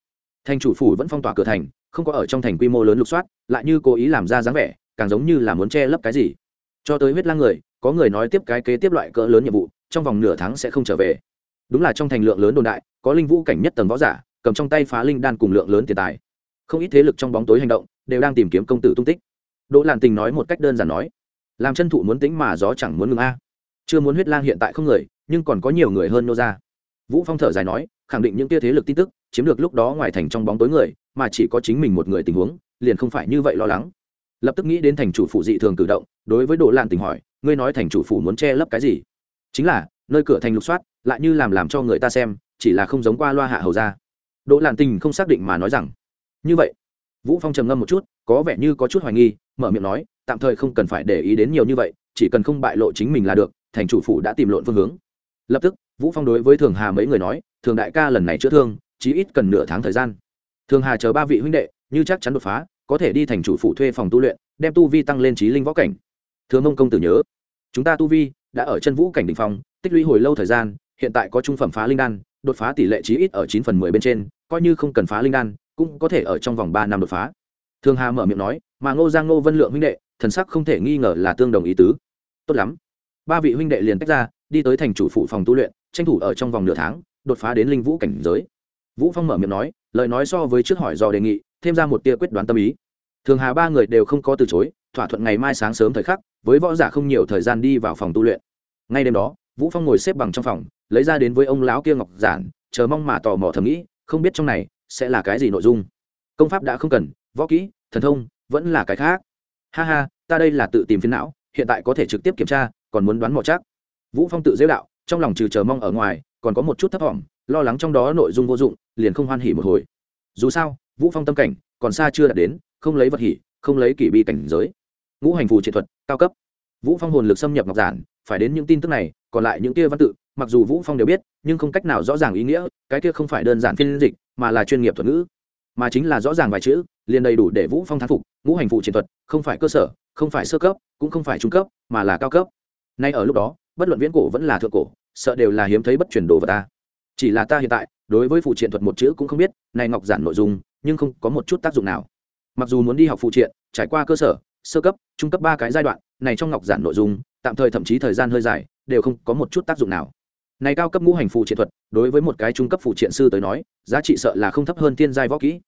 S1: Thành chủ phủ vẫn phong tỏa cửa thành, không có ở trong thành quy mô lớn lục soát, lại như cố ý làm ra dáng vẻ, càng giống như là muốn che lấp cái gì. Cho tới huyết lang người, có người nói tiếp cái kế tiếp loại cỡ lớn nhiệm vụ, trong vòng nửa tháng sẽ không trở về đúng là trong thành lượng lớn đồn đại, có linh vũ cảnh nhất tầng võ giả, cầm trong tay phá linh đan cùng lượng lớn tiền tài. Không ít thế lực trong bóng tối hành động, đều đang tìm kiếm công tử tung tích. Đỗ làn tình nói một cách đơn giản nói, làm chân thụ muốn tính mà gió chẳng muốn ngừng a. Chưa muốn huyết lang hiện tại không người, nhưng còn có nhiều người hơn nô ra. Vũ phong thở dài nói, khẳng định những tia thế lực tin tức, chiếm được lúc đó ngoài thành trong bóng tối người, mà chỉ có chính mình một người tình huống, liền không phải như vậy lo lắng. Lập tức nghĩ đến thành chủ phụ dị thường cử động, đối với đỗ lan tình hỏi, ngươi nói thành chủ phủ muốn che lấp cái gì? Chính là nơi cửa thành lục soát, lại như làm làm cho người ta xem, chỉ là không giống qua loa hạ hầu ra. Đỗ lạn tình không xác định mà nói rằng, như vậy? Vũ phong trầm ngâm một chút, có vẻ như có chút hoài nghi, mở miệng nói, tạm thời không cần phải để ý đến nhiều như vậy, chỉ cần không bại lộ chính mình là được, thành chủ phủ đã tìm lộn phương hướng. Lập tức, vũ phong đối với thường hà mấy người nói, thường đại ca lần này chữa thương, chí ít cần nửa tháng thời gian. Thường hà chờ ba vị huynh đệ, như chắc chắn đột phá, có thể đi thành chủ phủ thuê phòng tu luyện, đem tu vi tăng lên trí linh võ cảnh. Thường mông công tử nhớ, chúng ta tu vi đã ở chân vũ cảnh đỉnh phong tích lũy hồi lâu thời gian, hiện tại có trung phẩm phá linh đan, đột phá tỷ lệ chí ít ở chín phần mười bên trên, coi như không cần phá linh đan, cũng có thể ở trong vòng ba năm đột phá. Thường hà mở miệng nói, mà ngô giang ngô vân lượng huynh đệ, thần sắc không thể nghi ngờ là tương đồng ý tứ. Tốt lắm. Ba vị huynh đệ liền tách ra, đi tới thành chủ phụ phòng tu luyện, tranh thủ ở trong vòng nửa tháng, đột phá đến linh vũ cảnh giới. Vũ phong mở miệng nói, lời nói so với trước hỏi do đề nghị, thêm ra một tia quyết đoán tâm ý. Thường hà ba người đều không có từ chối, thỏa thuận ngày mai sáng sớm thời khắc, với võ giả không nhiều thời gian đi vào phòng tu luyện. Ngay đêm đó vũ phong ngồi xếp bằng trong phòng lấy ra đến với ông lão kia ngọc giản chờ mong mà tò mò thầm nghĩ không biết trong này sẽ là cái gì nội dung. Công pháp đã không cần võ kỹ thần thông vẫn là cái khác. Ha ha ta đây là tự tìm phiến não hiện tại có thể trực tiếp kiểm tra còn muốn đoán mò chắc. Vũ phong tự dễ đạo trong lòng trừ chờ mong ở ngoài còn có một chút thấp vọng, lo lắng trong đó nội dung vô dụng liền không hoan hỉ một hồi. Dù sao vũ phong tâm cảnh còn xa chưa đạt đến không lấy vật hỉ không lấy kỷ bi cảnh giới. Ngũ hành phù triện thuật cao cấp. Vũ phong hồn lực xâm nhập ngọc giản phải đến những tin tức này, còn lại những kia văn tự, mặc dù vũ phong đều biết, nhưng không cách nào rõ ràng ý nghĩa, cái kia không phải đơn giản phiên dịch, mà là chuyên nghiệp thuật ngữ. Mà chính là rõ ràng vài chữ, liền đầy đủ để vũ phong thán phục, ngũ hành phụ chiến thuật, không phải cơ sở, không phải sơ cấp, cũng không phải trung cấp, mà là cao cấp. Nay ở lúc đó, bất luận viễn cổ vẫn là thượng cổ, sợ đều là hiếm thấy bất chuyển đồ vật ta. Chỉ là ta hiện tại, đối với phụ triện thuật một chữ cũng không biết, này ngọc giản nội dung, nhưng không có một chút tác dụng nào. Mặc dù muốn đi học phụ triện, trải qua cơ sở, sơ cấp, trung cấp ba cái giai đoạn, này trong ngọc giản nội dung tạm thời thậm chí thời gian hơi dài, đều không có một chút tác dụng nào. Này cao cấp ngũ hành phụ triện thuật, đối với một cái trung cấp phụ triện sư tới nói, giá trị sợ là không thấp hơn thiên giai võ kỹ.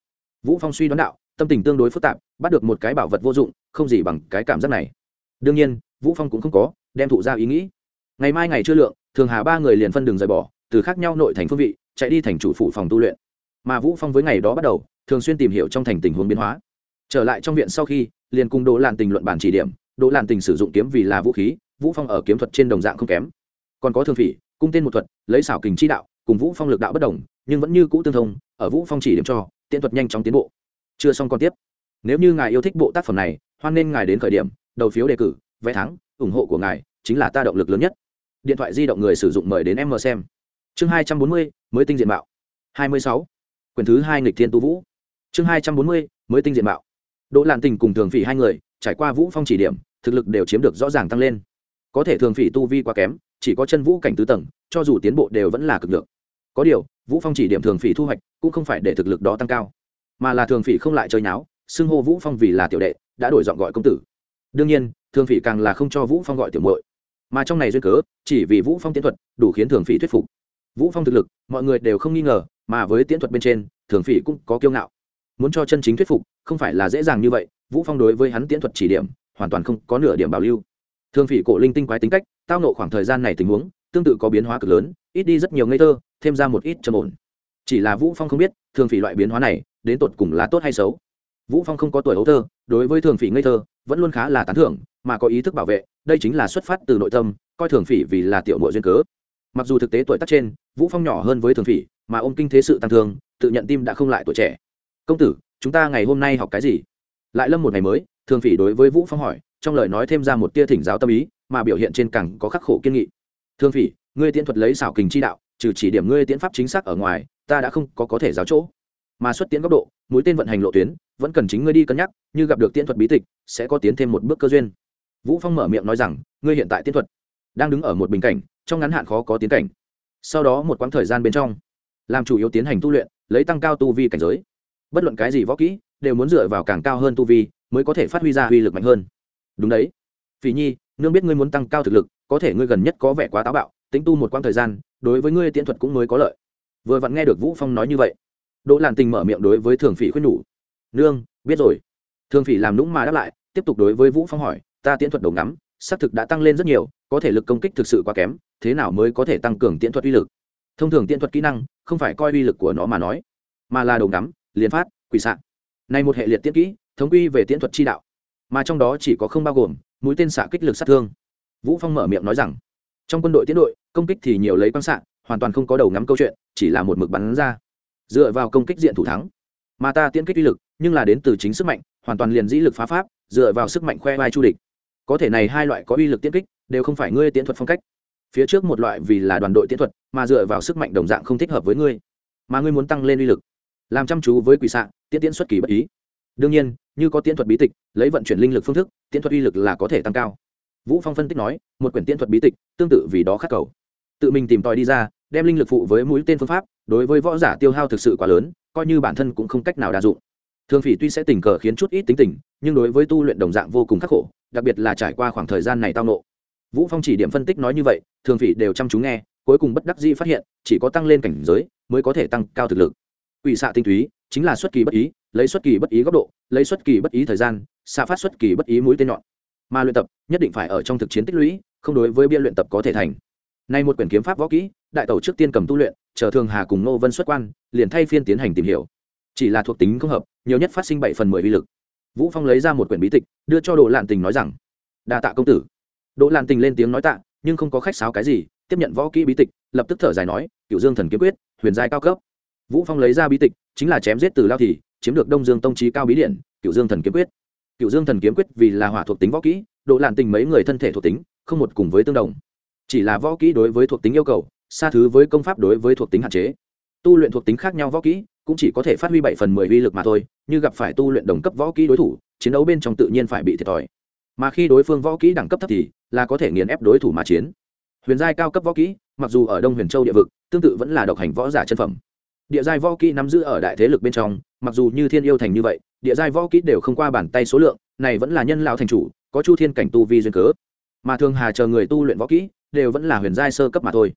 S1: Vũ phong suy đoán đạo, tâm tình tương đối phức tạp, bắt được một cái bảo vật vô dụng, không gì bằng cái cảm giác này. Đương nhiên, vũ phong cũng không có, đem thụ ra ý nghĩ. Ngày mai ngày chưa lượng, thường hà ba người liền phân đường rời bỏ, từ khác nhau nội thành phương vị, chạy đi thành chủ phủ phòng tu luyện. Mà vũ phong với ngày đó bắt đầu, thường xuyên tìm hiểu trong thành tình huống biến hóa. Trở lại trong viện sau khi, liền cùng đồ làn tình luận bản chỉ điểm đỗ lan tình sử dụng kiếm vì là vũ khí, vũ phong ở kiếm thuật trên đồng dạng không kém. Còn có thường phỉ, cung tên một thuật, lấy xảo kình chi đạo, cùng vũ phong lực đạo bất đồng, nhưng vẫn như cũ tương thông, ở vũ phong chỉ điểm cho tiện thuật nhanh chóng tiến bộ. Chưa xong còn tiếp. Nếu như ngài yêu thích bộ tác phẩm này, hoan nên ngài đến khởi điểm, đầu phiếu đề cử, vé thắng, ủng hộ của ngài chính là ta động lực lớn nhất. Điện thoại di động người sử dụng mời đến em mở xem. Chương hai trăm bốn mươi, mới tinh diện mạo. hai mươi sáu. Quyển thứ hai nghịch thiên tu vũ. Chương hai trăm bốn mươi, mới tinh diện mạo. Đỗ lạn tình cùng thường phỉ hai người, trải qua vũ phong chỉ điểm thực lực đều chiếm được rõ ràng tăng lên. Có thể thường phỉ tu vi quá kém, chỉ có chân vũ cảnh tứ tầng, cho dù tiến bộ đều vẫn là cực được có điều, vũ phong chỉ điểm thường phỉ thu hoạch, cũng không phải để thực lực đó tăng cao. Mà là thường phỉ không lại chơi nháo, xưng hô vũ phong vì là tiểu đệ, đã đổi giọng gọi công tử. Đương nhiên, thường phỉ càng là không cho vũ phong gọi tiểu muội. Mà trong này duyên cớ, chỉ vì vũ phong tiến thuật, đủ khiến thường phỉ thuyết phục. Vũ phong thực lực, mọi người đều không nghi ngờ, mà với tiến thuật bên trên, thường phỉ cũng có kiêu ngạo. Muốn cho chân chính thuyết phục, không phải là dễ dàng như vậy, vũ phong đối với hắn tiến thuật chỉ điểm hoàn toàn không có nửa điểm bảo lưu. Thương phỉ cổ linh tinh quái tính cách, tao nộ khoảng thời gian này tình huống, tương tự có biến hóa cực lớn, ít đi rất nhiều ngây thơ, thêm ra một ít trầm ổn. Chỉ là vũ phong không biết thường phỉ loại biến hóa này, đến tột cùng là tốt hay xấu. Vũ phong không có tuổi ấu thơ, đối với thường phỉ ngây thơ, vẫn luôn khá là tán thưởng, mà có ý thức bảo vệ, đây chính là xuất phát từ nội tâm, coi thường phỉ vì là tiểu muội duyên cớ. Mặc dù thực tế tuổi tác trên, vũ phong nhỏ hơn với thường phỉ, mà ôm kinh thế sự tăng thương, tự nhận tim đã không lại tuổi trẻ. Công tử, chúng ta ngày hôm nay học cái gì? Lại lâm một ngày mới thường phỉ đối với vũ phong hỏi, trong lời nói thêm ra một tia thỉnh giáo tâm ý, mà biểu hiện trên cẳng có khắc khổ kiên nghị. Thường phỉ, ngươi tiễn thuật lấy xảo kình chi đạo, trừ chỉ điểm ngươi tiễn pháp chính xác ở ngoài, ta đã không có có thể giáo chỗ. Mà xuất tiễn góc độ, mũi tên vận hành lộ tuyến, vẫn cần chính ngươi đi cân nhắc, như gặp được tiễn thuật bí tịch, sẽ có tiến thêm một bước cơ duyên. Vũ phong mở miệng nói rằng, ngươi hiện tại tiễn thuật đang đứng ở một bình cảnh, trong ngắn hạn khó có tiến cảnh. Sau đó một quãng thời gian bên trong, làm chủ yếu tiến hành tu luyện, lấy tăng cao tu vi cảnh giới. Bất luận cái gì võ kỹ, đều muốn dựa vào càng cao hơn tu vi mới có thể phát huy ra uy lực mạnh hơn. Đúng đấy. Phỉ nhi, nương biết ngươi muốn tăng cao thực lực, có thể ngươi gần nhất có vẻ quá táo bạo, tính tu một quãng thời gian, đối với ngươi tiễn thuật cũng mới có lợi. Vừa vặn nghe được vũ phong nói như vậy, đỗ làn tình mở miệng đối với thường phỉ khuyên nhủ, nương, biết rồi. Thường phỉ làm nũng mà đáp lại, tiếp tục đối với vũ phong hỏi, ta tiễn thuật đầu ngắm, xác thực đã tăng lên rất nhiều, có thể lực công kích thực sự quá kém, thế nào mới có thể tăng cường tiễn thuật uy lực? Thông thường tiễn thuật kỹ năng, không phải coi uy lực của nó mà nói, mà là đầu ngắm liên phát, quỷ sạn. Này một hệ liệt tiễn kỹ thống quy về tiễn thuật chi đạo. Mà trong đó chỉ có không bao gồm mũi tên xạ kích lực sát thương. Vũ phong mở miệng nói rằng, trong quân đội tiến đội, công kích thì nhiều lấy quan xạ, hoàn toàn không có đầu ngắm câu chuyện, chỉ là một mực bắn ra. Dựa vào công kích diện thủ thắng. Mà ta tiễn kích uy lực, nhưng là đến từ chính sức mạnh, hoàn toàn liền dĩ lực phá pháp, dựa vào sức mạnh khoe vai chu địch. Có thể này hai loại có uy lực tiễn kích, đều không phải ngươi tiễn thuật phong cách. Phía trước một loại vì là đoàn đội tiễn thuật, mà dựa vào sức mạnh đồng dạng không thích hợp với ngươi. Mà ngươi muốn tăng lên uy lực, làm chăm chú với quỷ xạ, tiễn tiễn xuất kỳ bất ý đương nhiên, như có tiễn thuật bí tịch, lấy vận chuyển linh lực phương thức, tiễn thuật uy lực là có thể tăng cao. Vũ phong phân tích nói, một quyển tiễn thuật bí tịch, tương tự vì đó khắc cầu. Tự mình tìm tòi đi ra, đem linh lực phụ với mũi tên phương pháp, đối với võ giả tiêu hao thực sự quá lớn, coi như bản thân cũng không cách nào đa dụng. Thường phỉ tuy sẽ tình cờ khiến chút ít tính tình, nhưng đối với tu luyện đồng dạng vô cùng khắc khổ, đặc biệt là trải qua khoảng thời gian này tao nộ. Vũ phong chỉ điểm phân tích nói như vậy thường phỉ đều chăm chú nghe, cuối cùng bất đắc dĩ phát hiện, chỉ có tăng lên cảnh giới, mới có thể tăng cao thực lực. Quỷ xạ tinh túy, chính là xuất kỳ bất ý lấy xuất kỳ bất ý góc độ, lấy xuất kỳ bất ý thời gian xạ phát xuất kỳ bất ý mũi tên nhọn. Mà luyện tập nhất định phải ở trong thực chiến tích lũy, không đối với bia luyện tập có thể thành. Nay một quyển kiếm pháp võ kỹ, đại tẩu trước tiên cầm tu luyện, chờ thường hà cùng nô vân xuất quan, liền thay phiên tiến hành tìm hiểu. Chỉ là thuộc tính không hợp, nhiều nhất phát sinh bảy phần mười uy lực. Vũ phong lấy ra một quyển bí tịch, đưa cho đồ lạn tình nói rằng, đa tạ công tử. Đỗ lạn tình lên tiếng nói tạ, nhưng không có khách sáo cái gì, tiếp nhận võ kỹ bí tịch, lập tức thở dài nói cựu dương thần kiếm quyết, huyền giai cao cấp. Vũ phong lấy ra bí tịch, chính là chém giết từ lao thì chiếm được đông dương tông trí cao bí điện cựu dương thần kiếm quyết. Cựu dương thần kiếm quyết vì là hỏa thuộc tính võ kỹ, độ làn tình mấy người thân thể thuộc tính, không một cùng với tương đồng. Chỉ là võ kỹ đối với thuộc tính yêu cầu, xa thứ với công pháp đối với thuộc tính hạn chế. Tu luyện thuộc tính khác nhau võ kỹ, cũng chỉ có thể phát huy bảy phần mười uy lực mà thôi, như gặp phải tu luyện đồng cấp võ kỹ đối thủ, chiến đấu bên trong tự nhiên phải bị thiệt thòi. Mà khi đối phương võ kỹ đẳng cấp thấp thì là có thể nghiền ép đối thủ mà chiến. Huyền giai cao cấp võ kỹ, mặc dù ở đông huyền châu địa vực, tương tự vẫn là độc hành võ giả chân phẩm. Địa giai võ kỹ nắm giữ ở đại thế lực bên trong mặc dù như thiên yêu thành như vậy, địa giai võ kỹ đều không qua bàn tay số lượng, này vẫn là nhân lão thành chủ, có chu thiên cảnh tu vi duyên cớ. Mà thường hà chờ người tu luyện võ kỹ, đều vẫn là huyền giai sơ cấp mà thôi.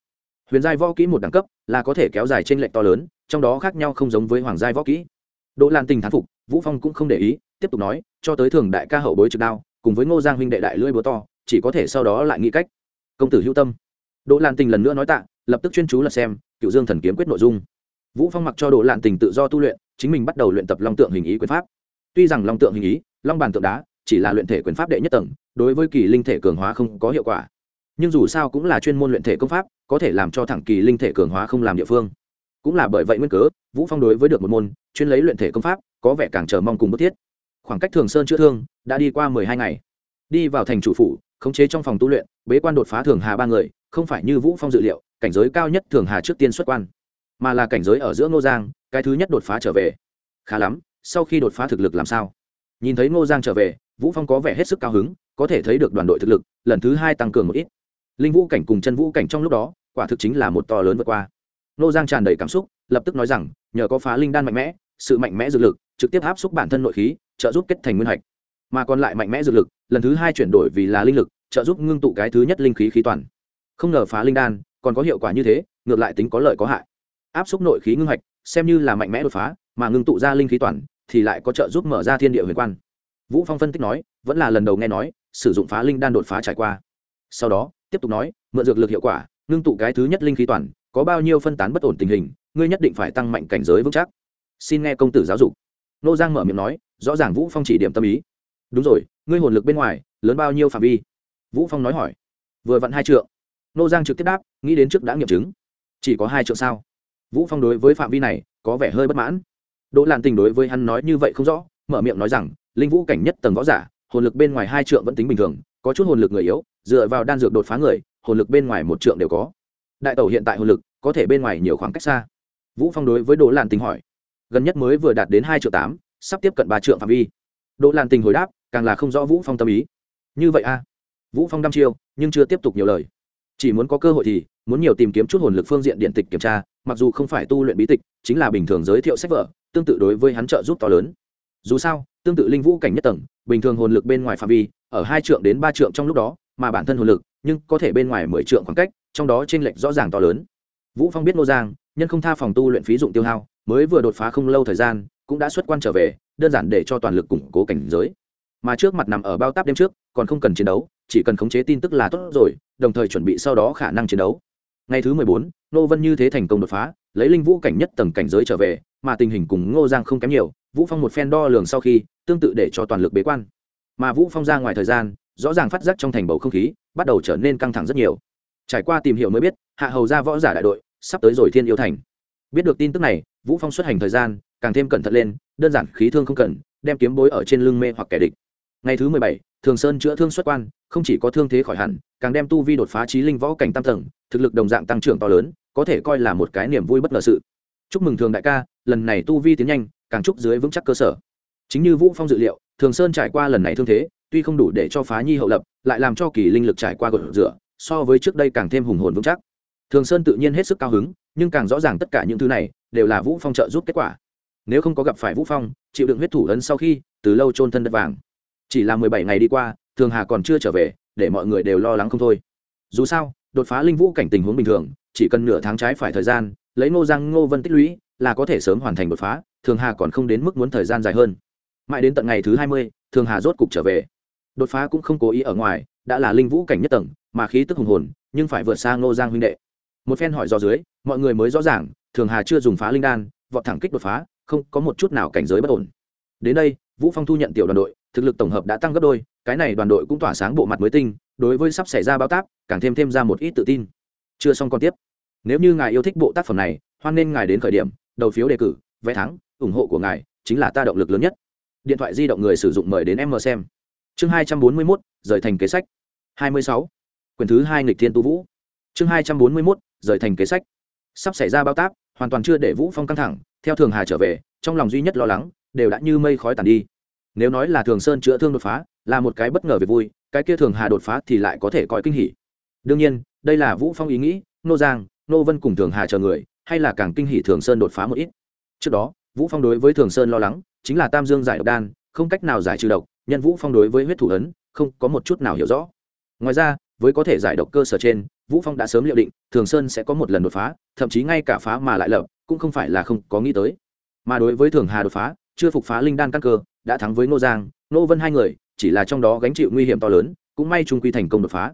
S1: Huyền giai võ kỹ một đẳng cấp, là có thể kéo dài trên lệnh to lớn, trong đó khác nhau không giống với hoàng giai võ kỹ. Đỗ lan tình thán phục, vũ phong cũng không để ý, tiếp tục nói, cho tới thường đại ca hậu bối trực đao, cùng với ngô giang huynh đệ đại lưỡi búa to, chỉ có thể sau đó lại nghĩ cách. Công tử hữu tâm. Đỗ lan tình lần nữa nói tạ, lập tức chuyên chú là xem cựu dương thần kiếm quyết nội dung. Vũ phong mặc cho đỗ lan tình tự do tu luyện chính mình bắt đầu luyện tập long tượng hình ý quyền pháp. Tuy rằng long tượng hình ý, long bàn tượng đá, chỉ là luyện thể quyền pháp đệ nhất tầng, đối với kỳ linh thể cường hóa không có hiệu quả. Nhưng dù sao cũng là chuyên môn luyện thể công pháp, có thể làm cho thẳng kỳ linh thể cường hóa không làm địa phương. Cũng là bởi vậy nguyên cớ, vũ phong đối với được một môn, chuyên lấy luyện thể công pháp, có vẻ càng chờ mong cùng bức thiết. Khoảng cách thường sơn chữa thương, đã đi qua mười hai ngày. Đi vào thành chủ phủ, khống chế trong phòng tu luyện, bế quan đột phá thường hà ba người, không phải như vũ phong dự liệu, cảnh giới cao nhất thường hà trước tiên xuất quan, mà là cảnh giới ở giữa ngô giang cái thứ nhất đột phá trở về. Khá lắm, sau khi đột phá thực lực làm sao? Nhìn thấy ngô giang trở về, vũ phong có vẻ hết sức cao hứng, có thể thấy được đoàn đội thực lực, lần thứ hai tăng cường một ít. Linh vũ cảnh cùng chân vũ cảnh trong lúc đó, quả thực chính là một to lớn vượt qua. Ngô giang tràn đầy cảm xúc, lập tức nói rằng, nhờ có phá linh đan mạnh mẽ, sự mạnh mẽ dược lực, trực tiếp áp xúc bản thân nội khí, trợ giúp kết thành nguyên hạch. Mà còn lại mạnh mẽ dược lực, lần thứ hai chuyển đổi vì là linh lực, trợ giúp ngưng tụ cái thứ nhất linh khí khí toàn. Không ngờ phá linh đan, còn có hiệu quả như thế, ngược lại tính có lợi có hại. Áp xúc nội khí ngưng hạch xem như là mạnh mẽ đột phá, mà ngưng tụ ra linh khí toàn, thì lại có trợ giúp mở ra thiên địa huyền quan. Vũ phong phân tích nói, vẫn là lần đầu nghe nói, sử dụng phá linh đan đột phá trải qua. Sau đó, tiếp tục nói, mượn dược lực hiệu quả, ngưng tụ cái thứ nhất linh khí toàn, có bao nhiêu phân tán bất ổn tình hình, ngươi nhất định phải tăng mạnh cảnh giới vững chắc. Xin nghe công tử giáo dục. Nô giang mở miệng nói, rõ ràng vũ phong chỉ điểm tâm ý. Đúng rồi, ngươi hồn lực bên ngoài, lớn bao nhiêu phạm vi? Vũ phong nói hỏi. Vừa vặn hai trượng. Nô giang trực tiếp đáp, nghĩ đến trước đã nghiệm chứng. Chỉ có hai trượng sao? Vũ phong đối với phạm vi này có vẻ hơi bất mãn. Đỗ lan tình đối với hắn nói như vậy không rõ, mở miệng nói rằng, linh vũ cảnh nhất tầng võ giả, hồn lực bên ngoài hai trượng vẫn tính bình thường, có chút hồn lực người yếu, dựa vào đan dược đột phá người, hồn lực bên ngoài một trượng đều có. Đại tẩu hiện tại hồn lực có thể bên ngoài nhiều khoảng cách xa. Vũ phong đối với đỗ lan tình hỏi, gần nhất mới vừa đạt đến hai triệu tám, sắp tiếp cận ba trượng phạm vi. Đỗ lan tình hồi đáp, càng là không rõ vũ phong tâm ý. Như vậy a à? vũ phong đăm chiêu, nhưng chưa tiếp tục nhiều lời. Chỉ muốn có cơ hội thì, muốn nhiều tìm kiếm chút hồn lực phương diện điện tịch kiểm tra mặc dù không phải tu luyện bí tịch, chính là bình thường giới thiệu sách vở, tương tự đối với hắn trợ giúp to lớn. Dù sao, tương tự linh vũ cảnh nhất tầng, bình thường hồn lực bên ngoài phạm vi, ở hai trượng đến ba trượng trong lúc đó, mà bản thân hồn lực, nhưng có thể bên ngoài mười trượng khoảng cách, trong đó trên lệch rõ ràng to lớn. Vũ phong biết nô giang, nhân không tha phòng tu luyện phí dụng tiêu hao, mới vừa đột phá không lâu thời gian, cũng đã xuất quan trở về, đơn giản để cho toàn lực củng cố cảnh giới. Mà trước mặt nằm ở bao táp đêm trước, còn không cần chiến đấu, chỉ cần khống chế tin tức là tốt rồi, đồng thời chuẩn bị sau đó khả năng chiến đấu ngày thứ mười bốn nô vân như thế thành công đột phá lấy linh vũ cảnh nhất tầng cảnh giới trở về mà tình hình cùng ngô giang không kém nhiều vũ phong một phen đo lường sau khi tương tự để cho toàn lực bế quan. Mà vũ phong ra ngoài thời gian rõ ràng phát giác trong thành bầu không khí bắt đầu trở nên căng thẳng rất nhiều. Trải qua tìm hiểu mới biết hạ hầu ra võ giả đại đội sắp tới rồi thiên yêu thành. Biết được tin tức này vũ phong xuất hành thời gian càng thêm cẩn thận lên đơn giản khí thương không cần đem kiếm bối ở trên lưng mê hoặc kẻ địch. Ngày thứ mười bảy, thường sơn chữa thương xuất quan không chỉ có thương thế khỏi hẳn càng đem tu vi đột phá trí linh võ cảnh tam tầng, thực lực đồng dạng tăng trưởng to lớn, có thể coi là một cái niềm vui bất ngờ sự. Chúc mừng thường đại ca, lần này tu vi tiến nhanh, càng chúc dưới vững chắc cơ sở. Chính như vũ phong dự liệu, thường sơn trải qua lần này thương thế, tuy không đủ để cho phá nhi hậu lập, lại làm cho kỳ linh lực trải qua gột rửa, so với trước đây càng thêm hùng hồn vững chắc. Thường sơn tự nhiên hết sức cao hứng, nhưng càng rõ ràng tất cả những thứ này, đều là vũ phong trợ giúp kết quả. Nếu không có gặp phải vũ phong, chịu đựng huyết thủ ấn sau khi, từ lâu trôn thân đất vàng. Chỉ là mười bảy ngày đi qua, thường hà còn chưa trở về để mọi người đều lo lắng không thôi. Dù sao, đột phá linh vũ cảnh tình huống bình thường, chỉ cần nửa tháng trái phải thời gian, lấy ngô giang, ngô vân tích lũy là có thể sớm hoàn thành đột phá, thường hà còn không đến mức muốn thời gian dài hơn. Mãi đến tận ngày thứ hai mươi, thường hà rốt cục trở về. Đột phá cũng không cố ý ở ngoài, đã là linh vũ cảnh nhất tầng, mà khí tức hùng hồn, nhưng phải vượt xa ngô giang huynh đệ. Một phen hỏi do dưới, mọi người mới rõ ràng, thường hà chưa dùng phá linh đan, vọt thẳng kích đột phá, không có một chút nào cảnh giới bất ổn. Đến đây, vũ phong thu nhận tiểu đoàn đội, thực lực tổng hợp đã tăng gấp đôi cái này đoàn đội cũng tỏa sáng bộ mặt mới tinh, đối với sắp xảy ra bao táp, càng thêm thêm ra một ít tự tin. Chưa xong còn tiếp. Nếu như ngài yêu thích bộ tác phẩm này, hoan nên ngài đến khởi điểm, đầu phiếu đề cử, vé thắng, ủng hộ của ngài chính là ta động lực lớn nhất. Điện thoại di động người sử dụng mời đến em mờ xem. Chương hai trăm bốn mươi mốt, rời thành kế sách. Hai mươi sáu. Quyển thứ hai nghịch thiên tu vũ. Chương hai trăm bốn mươi mốt, rời thành kế sách. Sắp xảy ra bao táp, hoàn toàn chưa để vũ phong căng thẳng, theo thường hà trở về, trong lòng duy nhất lo lắng, đều đã như mây khói tàn đi. Nếu nói là thường sơn chữa thương đột phá là một cái bất ngờ về vui, cái kia thường hà đột phá thì lại có thể coi kinh hỉ. Đương nhiên, đây là vũ phong ý nghĩ, nô giang, nô vân cùng thường hà chờ người, hay là càng kinh hỉ thường sơn đột phá một ít. Trước đó, vũ phong đối với thường sơn lo lắng, chính là tam dương giải độc đan, không cách nào giải trừ độc, nhân vũ phong đối với huyết thủ ấn, không có một chút nào hiểu rõ. Ngoài ra, với có thể giải độc cơ sở trên, vũ phong đã sớm liệu định, thường sơn sẽ có một lần đột phá, thậm chí ngay cả phá mà lại lập, cũng không phải là không có nghĩ tới. Mà đối với thường hà đột phá, chưa phục phá linh đan căn cơ, đã thắng với nô giang, nô vân hai người chỉ là trong đó gánh chịu nguy hiểm to lớn, cũng may trung quy thành công đột phá.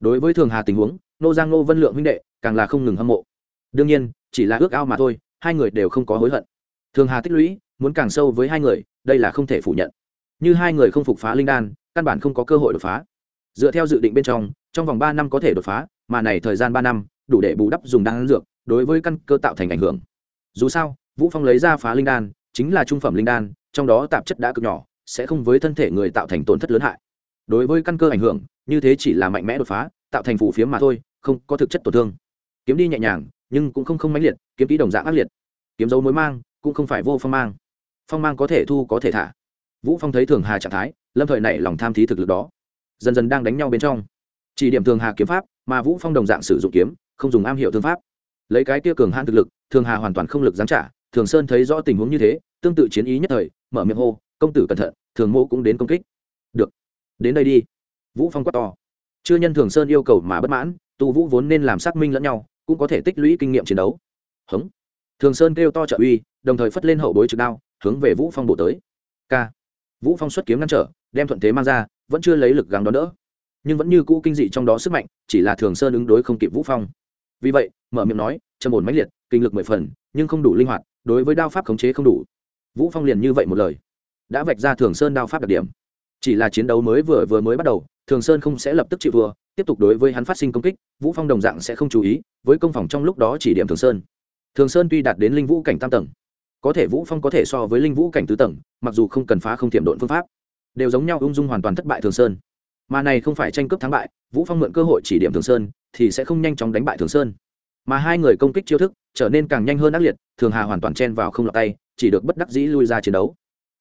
S1: Đối với thường hà tình huống, nô giang nô vân lượng huynh đệ càng là không ngừng hâm mộ. Đương nhiên, chỉ là ước ao mà thôi, hai người đều không có hối hận. Thường hà tích lũy, muốn càng sâu với hai người, đây là không thể phủ nhận. Như hai người không phục phá linh đan, căn bản không có cơ hội đột phá. Dựa theo dự định bên trong trong vòng ba năm có thể đột phá, mà này thời gian ba năm, đủ để bù đắp dùng đan dược, đối với căn cơ tạo thành ảnh hưởng. Dù sao, vũ phong lấy ra phá linh đan, chính là trung phẩm linh đan, trong đó tạp chất đã cực nhỏ sẽ không với thân thể người tạo thành tổn thất lớn hại. Đối với căn cơ ảnh hưởng, như thế chỉ là mạnh mẽ đột phá, tạo thành phù phiếm mà thôi, không có thực chất tổn thương. Kiếm đi nhẹ nhàng, nhưng cũng không không mãnh liệt, kiếm kỹ đồng dạng ác liệt. Kiếm dấu mối mang, cũng không phải vô phong mang. Phong mang có thể thu, có thể thả. Vũ phong thấy thường hà trạng thái, lâm thời này lòng tham thí thực lực đó. Dần dần đang đánh nhau bên trong. Chỉ điểm thường hà kiếm pháp, mà vũ phong đồng dạng sử dụng kiếm, không dùng am hiểu thương pháp. Lấy cái kia cường hãn thực lực, thường hà hoàn toàn không lực giáng trả. Thường sơn thấy rõ tình huống như thế, tương tự chiến ý nhất thời, mở miệng hô, công tử cẩn thận thường mô cũng đến công kích. Được. Đến đây đi. Vũ phong quát to. Chưa nhân thường sơn yêu cầu mà bất mãn, tu vũ vốn nên làm xác minh lẫn nhau, cũng có thể tích lũy kinh nghiệm chiến đấu. Hống. Thường sơn kêu to trợ uy, đồng thời phất lên hậu bối trực đao, hướng về vũ phong bổ tới. K vũ phong xuất kiếm ngăn trở, đem thuận thế mang ra, vẫn chưa lấy lực gắng đón đỡ. Nhưng vẫn như cũ kinh dị trong đó sức mạnh, chỉ là thường sơn ứng đối không kịp vũ phong. Vì vậy, mở miệng nói, trầm ổn mãnh liệt, kinh lực mười phần, nhưng không đủ linh hoạt, đối với đao pháp khống chế không đủ. Vũ phong liền như vậy một lời đã vạch ra thường sơn đao pháp đặc điểm. Chỉ là chiến đấu mới vừa vừa mới bắt đầu, thường sơn không sẽ lập tức chịu vừa tiếp tục đối với hắn phát sinh công kích, vũ phong đồng dạng sẽ không chú ý, với công phòng trong lúc đó chỉ điểm thường sơn. Thường sơn tuy đạt đến linh vũ cảnh tam tầng, có thể vũ phong có thể so với linh vũ cảnh tứ tầng, mặc dù không cần phá không tiềm độn phương pháp, đều giống nhau ung dung hoàn toàn thất bại thường sơn. Mà này không phải tranh cướp thắng bại, vũ phong mượn cơ hội chỉ điểm thường sơn, thì sẽ không nhanh chóng đánh bại thường sơn. Mà hai người công kích chiêu thức, trở nên càng nhanh hơn ác liệt, thường hà hoàn toàn chen vào không lọt tay, chỉ được bất đắc dĩ lui ra chiến đấu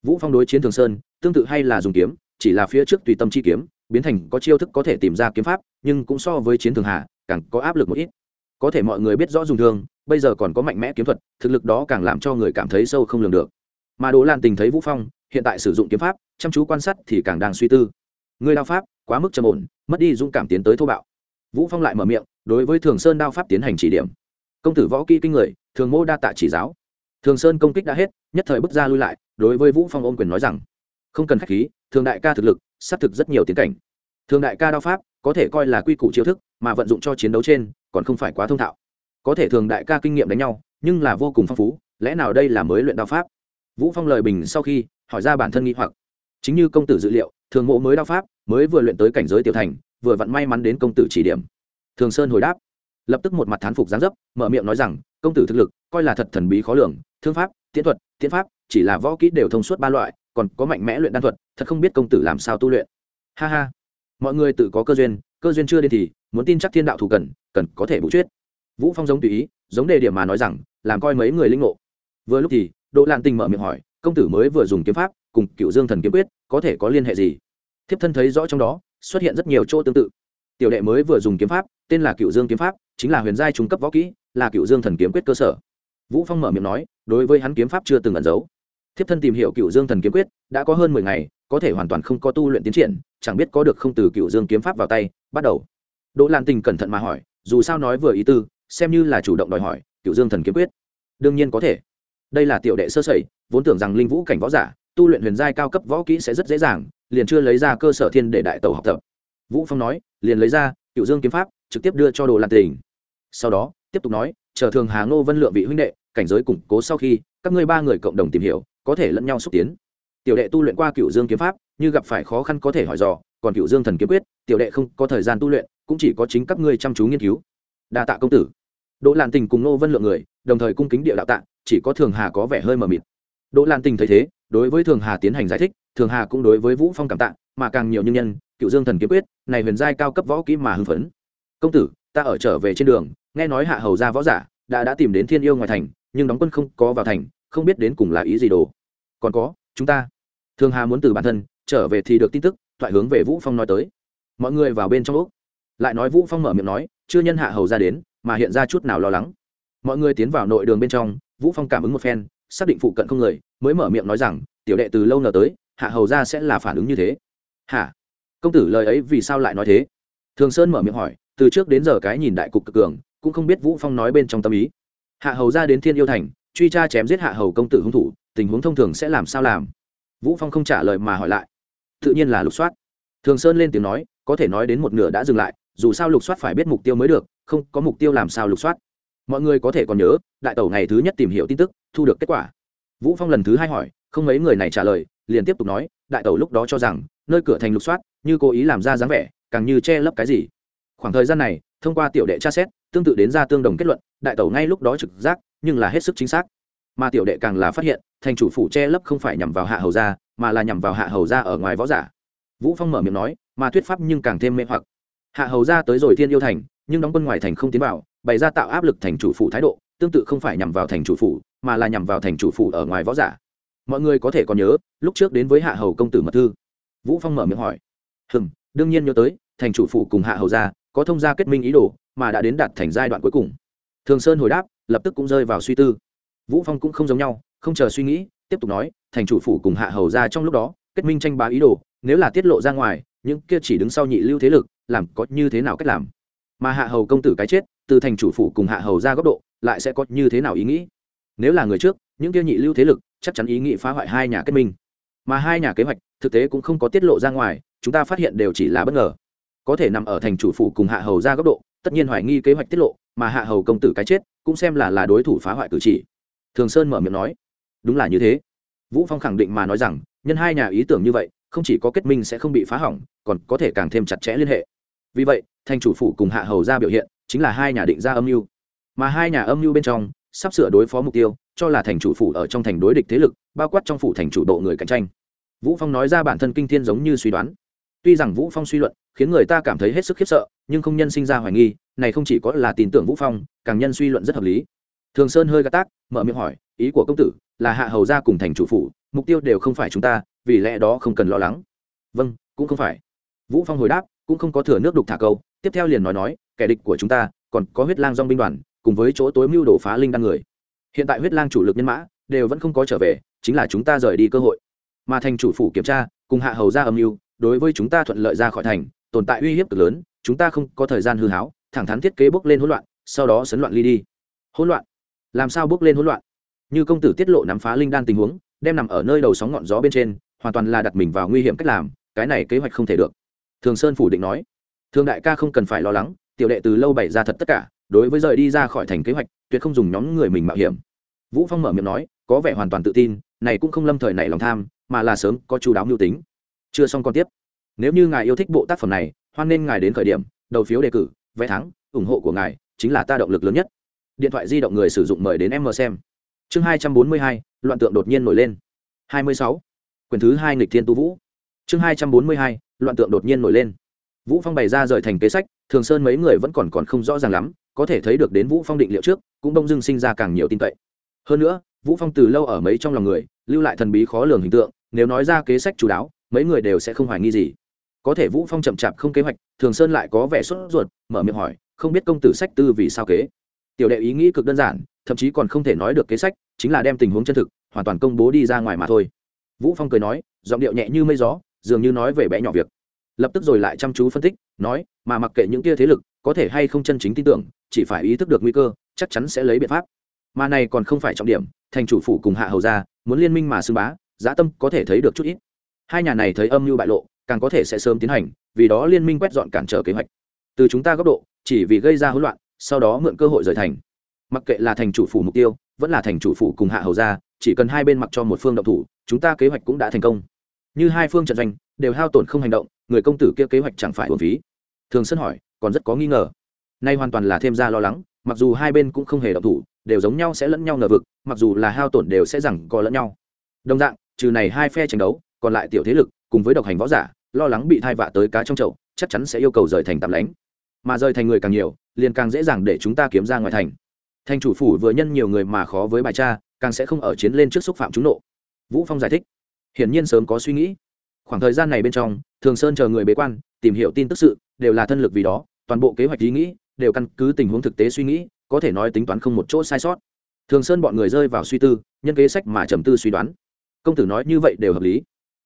S1: vũ phong đối chiến thường sơn, tương tự hay là dùng kiếm, chỉ là phía trước tùy tâm chi kiếm, biến thành có chiêu thức có thể tìm ra kiếm pháp, nhưng cũng so với chiến thường hà, càng có áp lực một ít. Có thể mọi người biết rõ dùng thương, bây giờ còn có mạnh mẽ kiếm thuật, thực lực đó càng làm cho người cảm thấy sâu không lường được. Mà đỗ lan tình thấy vũ phong, hiện tại sử dụng kiếm pháp, chăm chú quan sát thì càng đang suy tư. Người đao pháp, quá mức trầm ổn, mất đi dũng cảm tiến tới thô bạo. Vũ phong lại mở miệng, đối với thường sơn đao pháp tiến hành chỉ điểm. Công tử võ kỹ kinh người, thường mô đa tạ chỉ giáo thường sơn công kích đã hết, nhất thời bước ra lui lại, đối với vũ phong ôm quyền nói rằng, không cần khách khí, thường đại ca thực lực xác thực rất nhiều tiến cảnh. Thường đại ca đao pháp, có thể coi là quy củ chiêu thức, mà vận dụng cho chiến đấu trên, còn không phải quá thông thạo. Có thể thường đại ca kinh nghiệm đánh nhau, nhưng là vô cùng phong phú, lẽ nào đây là mới luyện đao pháp? Vũ phong lời bình sau khi, hỏi ra bản thân nghi hoặc. Chính như công tử dự liệu, thường mộ mới đao pháp, mới vừa luyện tới cảnh giới tiểu thành, vừa vặn may mắn đến công tử chỉ điểm. Thường sơn hồi đáp, lập tức một mặt thán phục giáng dấp, mở miệng nói rằng, công tử thực lực, coi là thật thần bí khó lường thương pháp, tiễn thuật, tiễn pháp, chỉ là võ kỹ đều thông suốt ba loại, còn có mạnh mẽ luyện đan thuật, thật không biết công tử làm sao tu luyện. Ha ha. Mọi người tự có cơ duyên cơ duyên chưa đến thì, muốn tin chắc thiên đạo thủ cần cần có thể bù chuyết vũ phong giống tùy ý, giống đề điểm mà nói rằng, làm coi mấy người linh ngộ. Vừa lúc thì, đỗ lan tình mở miệng hỏi, công tử mới vừa dùng kiếm pháp, cùng cựu dương thần kiếm quyết, có thể có liên hệ gì? Thiếp thân thấy rõ trong đó, xuất hiện rất nhiều chỗ tương tự. Tiểu đệ mới vừa dùng kiếm pháp, tên là cựu dương kiếm pháp, chính là huyền giai trung cấp võ kỹ, là cựu dương thần kiếm quyết cơ sở. Vũ phong mở miệng nói đối với hắn kiếm pháp chưa từng ẩn giấu. Thiếp thân tìm hiểu cựu dương thần kiếm quyết, đã có hơn mười ngày, có thể hoàn toàn không có tu luyện tiến triển, chẳng biết có được không từ cựu dương kiếm pháp vào tay, bắt đầu. Đỗ lan tình cẩn thận mà hỏi, dù sao nói vừa ý tư, xem như là chủ động đòi hỏi cựu dương thần kiếm quyết. Đương nhiên có thể. Đây là tiểu đệ sơ sẩy, vốn tưởng rằng linh vũ cảnh võ giả, tu luyện huyền giai cao cấp võ kỹ sẽ rất dễ dàng, liền chưa lấy ra cơ sở thiên để đại tẩu học tập. Vũ phong nói, liền lấy ra cựu dương kiếm pháp, trực tiếp đưa cho đồ lan tình. Sau đó, tiếp tục nói, chờ thường hà ngô vân lượng vị huynh đệ cảnh giới củng cố sau khi, các ngươi ba người cộng đồng tìm hiểu, có thể lẫn nhau xúc tiến. Tiểu đệ tu luyện qua cựu dương kiếm pháp, như gặp phải khó khăn có thể hỏi dò, còn cựu dương thần kiếm quyết, tiểu đệ không có thời gian tu luyện, cũng chỉ có chính các ngươi chăm chú nghiên cứu. Đa tạ công tử. Đỗ lan tình cùng nô vân lượng người, đồng thời cung kính địa đạo tạ, chỉ có thường hà có vẻ hơi mờ mịt. Đỗ lan tình thấy thế, đối với thường hà tiến hành giải thích, thường hà cũng đối với vũ phong cảm tạ, mà càng nhiều nhân nhân cựu dương thần kiếm quyết, này huyền giai cao cấp võ kỹ mà hưng phấn. Công tử, ta ở trở về trên đường, nghe nói hạ hầu gia võ giả đã đã tìm đến thiên yêu ngoài thành nhưng đóng quân không có vào thành, không biết đến cùng là ý gì đồ. Còn có, chúng ta. Thường hà muốn từ bản thân trở về thì được tin tức, thoại hướng về vũ phong nói tới. Mọi người vào bên trong úc lại nói vũ phong mở miệng nói, chưa nhân hạ hầu ra đến, mà hiện ra chút nào lo lắng. Mọi người tiến vào nội đường bên trong, vũ phong cảm ứng một phen, xác định phụ cận không người, mới mở miệng nói rằng, tiểu đệ từ lâu ngờ tới, hạ hầu ra sẽ là phản ứng như thế. Hả? Công tử lời ấy vì sao lại nói thế? Thường sơn mở miệng hỏi, từ trước đến giờ cái nhìn đại cục cực cường, cũng không biết vũ phong nói bên trong tâm ý hạ hầu ra đến thiên yêu thành, truy tra chém giết hạ hầu công tử hung thủ, tình huống thông thường sẽ làm sao làm? Vũ phong không trả lời mà hỏi lại. Tự nhiên là lục soát. Thường sơn lên tiếng nói, có thể nói đến một nửa đã dừng lại, dù sao lục soát phải biết mục tiêu mới được, không, có mục tiêu làm sao lục soát? Mọi người có thể còn nhớ, đại tẩu ngày thứ nhất tìm hiểu tin tức, thu được kết quả. Vũ phong lần thứ hai hỏi, không mấy người này trả lời, liền tiếp tục nói, đại tẩu lúc đó cho rằng, nơi cửa thành lục soát, như cố ý làm ra dáng vẻ, càng như che lấp cái gì. Khoảng thời gian này thông qua tiểu đệ tra xét, tương tự đến ra tương đồng kết luận, đại tẩu ngay lúc đó trực giác, nhưng là hết sức chính xác. Mà tiểu đệ càng là phát hiện, thành chủ phủ che lấp không phải nhằm vào hạ hầu gia, mà là nhằm vào hạ hầu gia ở ngoài võ giả. Vũ phong mở miệng nói, mà thuyết pháp nhưng càng thêm mê hoặc. Hạ hầu gia tới rồi thiên yêu thành, nhưng đóng quân ngoài thành không tiến vào, bày ra tạo áp lực thành chủ phủ thái độ, tương tự không phải nhằm vào thành chủ phủ, mà là nhằm vào thành chủ phủ ở ngoài võ giả. Mọi người có thể còn nhớ, lúc trước đến với hạ hầu công tử mật thư. Vũ phong mở miệng hỏi, hừm, đương nhiên nhớ tới, thành chủ phủ cùng hạ hầu gia có thông gia kết minh ý đồ, mà đã đến đạt thành giai đoạn cuối cùng. Thường sơn hồi đáp, lập tức cũng rơi vào suy tư. Vũ phong cũng không giống nhau, không chờ suy nghĩ, tiếp tục nói, thành chủ phủ cùng hạ hầu ra trong lúc đó, kết minh tranh bá ý đồ, nếu là tiết lộ ra ngoài, những kia chỉ đứng sau nhị lưu thế lực, làm có như thế nào cách làm? Mà hạ hầu công tử cái chết, từ thành chủ phủ cùng hạ hầu ra góc độ, lại sẽ có như thế nào ý nghĩ? Nếu là người trước, những kia nhị lưu thế lực, chắc chắn ý nghĩ phá hoại hai nhà kết minh. Mà hai nhà kế hoạch, thực tế cũng không có tiết lộ ra ngoài, chúng ta phát hiện đều chỉ là bất ngờ có thể nằm ở thành chủ phủ cùng hạ hầu ra góc độ, tất nhiên hoài nghi kế hoạch tiết lộ, mà hạ hầu công tử cái chết, cũng xem là là đối thủ phá hoại cử chỉ. Thường sơn mở miệng nói, đúng là như thế. Vũ phong khẳng định mà nói rằng, nhân hai nhà ý tưởng như vậy, không chỉ có kết minh sẽ không bị phá hỏng, còn có thể càng thêm chặt chẽ liên hệ. Vì vậy, thành chủ phủ cùng hạ hầu ra biểu hiện, chính là hai nhà định ra âm mưu. Mà hai nhà âm mưu bên trong, sắp sửa đối phó mục tiêu, cho là thành chủ phủ ở trong thành đối địch thế lực, bao quát trong phủ thành chủ độ người cạnh tranh. Vũ phong nói ra bản thân kinh thiên giống như suy đoán. Tuy rằng vũ phong suy luận khiến người ta cảm thấy hết sức khiếp sợ, nhưng không nhân sinh ra hoài nghi, này không chỉ có là tin tưởng vũ phong, càng nhân suy luận rất hợp lý. Thường sơn hơi gắt tác mở miệng hỏi, ý của công tử là hạ hầu gia cùng thành chủ phủ, mục tiêu đều không phải chúng ta, vì lẽ đó không cần lo lắng. Vâng cũng không phải. Vũ phong hồi đáp, cũng không có thừa nước đục thả câu, tiếp theo liền nói nói, kẻ địch của chúng ta, còn có huyết lang dòng binh đoàn, cùng với chỗ tối mưu đổ phá linh đăng người. Hiện tại huyết lang chủ lực nhân mã, đều vẫn không có trở về, chính là chúng ta rời đi cơ hội. Mà thành chủ phủ kiểm tra, cùng hạ hầu ra âm mưu, đối với chúng ta thuận lợi ra khỏi thành tồn tại uy hiếp cực lớn, chúng ta không có thời gian hư háo, thẳng thắn thiết kế bước lên hỗn loạn, sau đó sấn loạn ly đi. Hỗn loạn? Làm sao bước lên hỗn loạn? Như công tử tiết lộ nắm phá linh đan tình huống, đem nằm ở nơi đầu sóng ngọn gió bên trên, hoàn toàn là đặt mình vào nguy hiểm cách làm, cái này kế hoạch không thể được. Thường sơn phủ định nói. Thường đại ca không cần phải lo lắng, tiểu đệ từ lâu bày ra thật tất cả, đối với rời đi ra khỏi thành kế hoạch, tuyệt không dùng nhóm người mình mạo hiểm. Vũ phong mở miệng nói, có vẻ hoàn toàn tự tin, này cũng không lâm thời này lòng tham, mà là sớm có chú đáo mưu tính. Chưa xong còn tiếp nếu như ngài yêu thích bộ tác phẩm này, hoan nên ngài đến khởi điểm, đầu phiếu đề cử, vé thắng, ủng hộ của ngài chính là ta động lực lớn nhất. Điện thoại di động người sử dụng mời đến em mờ xem. Chương hai trăm bốn mươi hai, loạn tượng đột nhiên nổi lên. hai mươi sáu quyển thứ hai nghịch thiên tu vũ. Chương hai trăm bốn mươi hai, loạn tượng đột nhiên nổi lên. Vũ phong bày ra rời thành kế sách, thường sơn mấy người vẫn còn còn không rõ ràng lắm, có thể thấy được đến vũ phong định liệu trước, cũng đông dưng sinh ra càng nhiều tin cậy. Hơn nữa, vũ phong từ lâu ở mấy trong lòng người, lưu lại thần bí khó lường hình tượng, nếu nói ra kế sách chú đáo, mấy người đều sẽ không hoài nghi gì có thể vũ phong chậm chạp không kế hoạch, thường sơn lại có vẻ sốt ruột, mở miệng hỏi, không biết công tử sách tư vì sao kế? Tiểu đệ ý nghĩ cực đơn giản, thậm chí còn không thể nói được kế sách, chính là đem tình huống chân thực, hoàn toàn công bố đi ra ngoài mà thôi. Vũ phong cười nói, giọng điệu nhẹ như mây gió, dường như nói về bé nhỏ việc. Lập tức rồi lại chăm chú phân tích, nói, mà mặc kệ những kia thế lực, có thể hay không chân chính tin tưởng, chỉ phải ý thức được nguy cơ, chắc chắn sẽ lấy biện pháp. Mà này còn không phải trọng điểm, thành chủ phủ cùng hạ hầu gia, muốn liên minh mà xưng bá, giá tâm có thể thấy được chút ít. Hai nhà này thấy âm mưu bại lộ càng có thể sẽ sớm tiến hành, vì đó liên minh quét dọn cản trở kế hoạch. Từ chúng ta góc độ, chỉ vì gây ra hỗn loạn, sau đó mượn cơ hội rời thành. Mặc kệ là thành chủ phủ mục tiêu, vẫn là thành chủ phủ cùng hạ hầu gia chỉ cần hai bên mặc cho một phương động thủ, chúng ta kế hoạch cũng đã thành công. Như hai phương trận doanh, đều hao tổn không hành động, người công tử kia kế hoạch chẳng phải hồn phí. Thường sơn hỏi, còn rất có nghi ngờ. Nay hoàn toàn là thêm ra lo lắng, mặc dù hai bên cũng không hề động thủ, đều giống nhau sẽ lẫn nhau ngờ vực, mặc dù là hao tổn đều sẽ rằng co lẫn nhau. Đồng dạng, trừ này hai phe tranh đấu, còn lại tiểu thế lực, cùng với độc hành võ giả lo lắng bị thai vạ tới cá trong chậu, chắc chắn sẽ yêu cầu rời thành tạm lánh. Mà rời thành người càng nhiều, liền càng dễ dàng để chúng ta kiếm ra ngoài thành. Thành chủ phủ vừa nhân nhiều người mà khó với bài cha, càng sẽ không ở chiến lên trước xúc phạm chúng nộ. Vũ phong giải thích. Hiển nhiên sớm có suy nghĩ. Khoảng thời gian này bên trong, thường sơn chờ người bế quan, tìm hiểu tin tức sự, đều là thân lực vì đó, toàn bộ kế hoạch ý nghĩ, đều căn cứ tình huống thực tế suy nghĩ, có thể nói tính toán không một chỗ sai sót. Thường sơn bọn người rơi vào suy tư, nhân kế sách mà trầm tư suy đoán. Công tử nói như vậy đều hợp lý.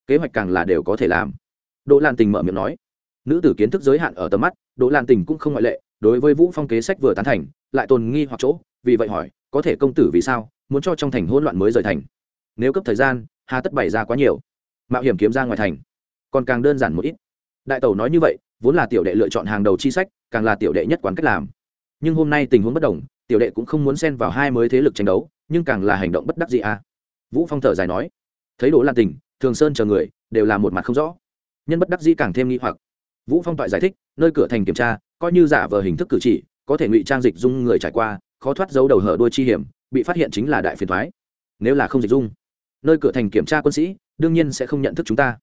S1: Kế hoạch càng là đều có thể làm đỗ lan tình mở miệng nói. Nữ tử kiến thức giới hạn ở tầm mắt, đỗ lan tình cũng không ngoại lệ, đối với vũ phong kế sách vừa tán thành, lại tồn nghi hoặc chỗ, vì vậy hỏi, có thể công tử vì sao, muốn cho trong thành hỗn loạn mới rời thành? Nếu cấp thời gian, hà tất bày ra quá nhiều. Mạo hiểm kiếm ra ngoài thành. Còn càng đơn giản một ít. Đại tẩu nói như vậy, vốn là tiểu đệ lựa chọn hàng đầu chi sách, càng là tiểu đệ nhất quán cách làm. Nhưng hôm nay tình huống bất đồng, tiểu đệ cũng không muốn xen vào hai mới thế lực tranh đấu, nhưng càng là hành động bất đắc gì à vũ phong thở dài nói. Thấy đỗ lan tình, thường sơn chờ người, đều là một mặt không rõ nhân bất đắc dĩ càng thêm nghi hoặc. Vũ phong toại giải thích, nơi cửa thành kiểm tra, coi như giả vờ hình thức cử chỉ, có thể ngụy trang dịch dung người trải qua, khó thoát dấu đầu hở đuôi chi hiểm, bị phát hiện chính là đại phiền thoái nếu là không dịch dung, nơi cửa thành kiểm tra quân sĩ, đương nhiên sẽ không nhận thức chúng ta.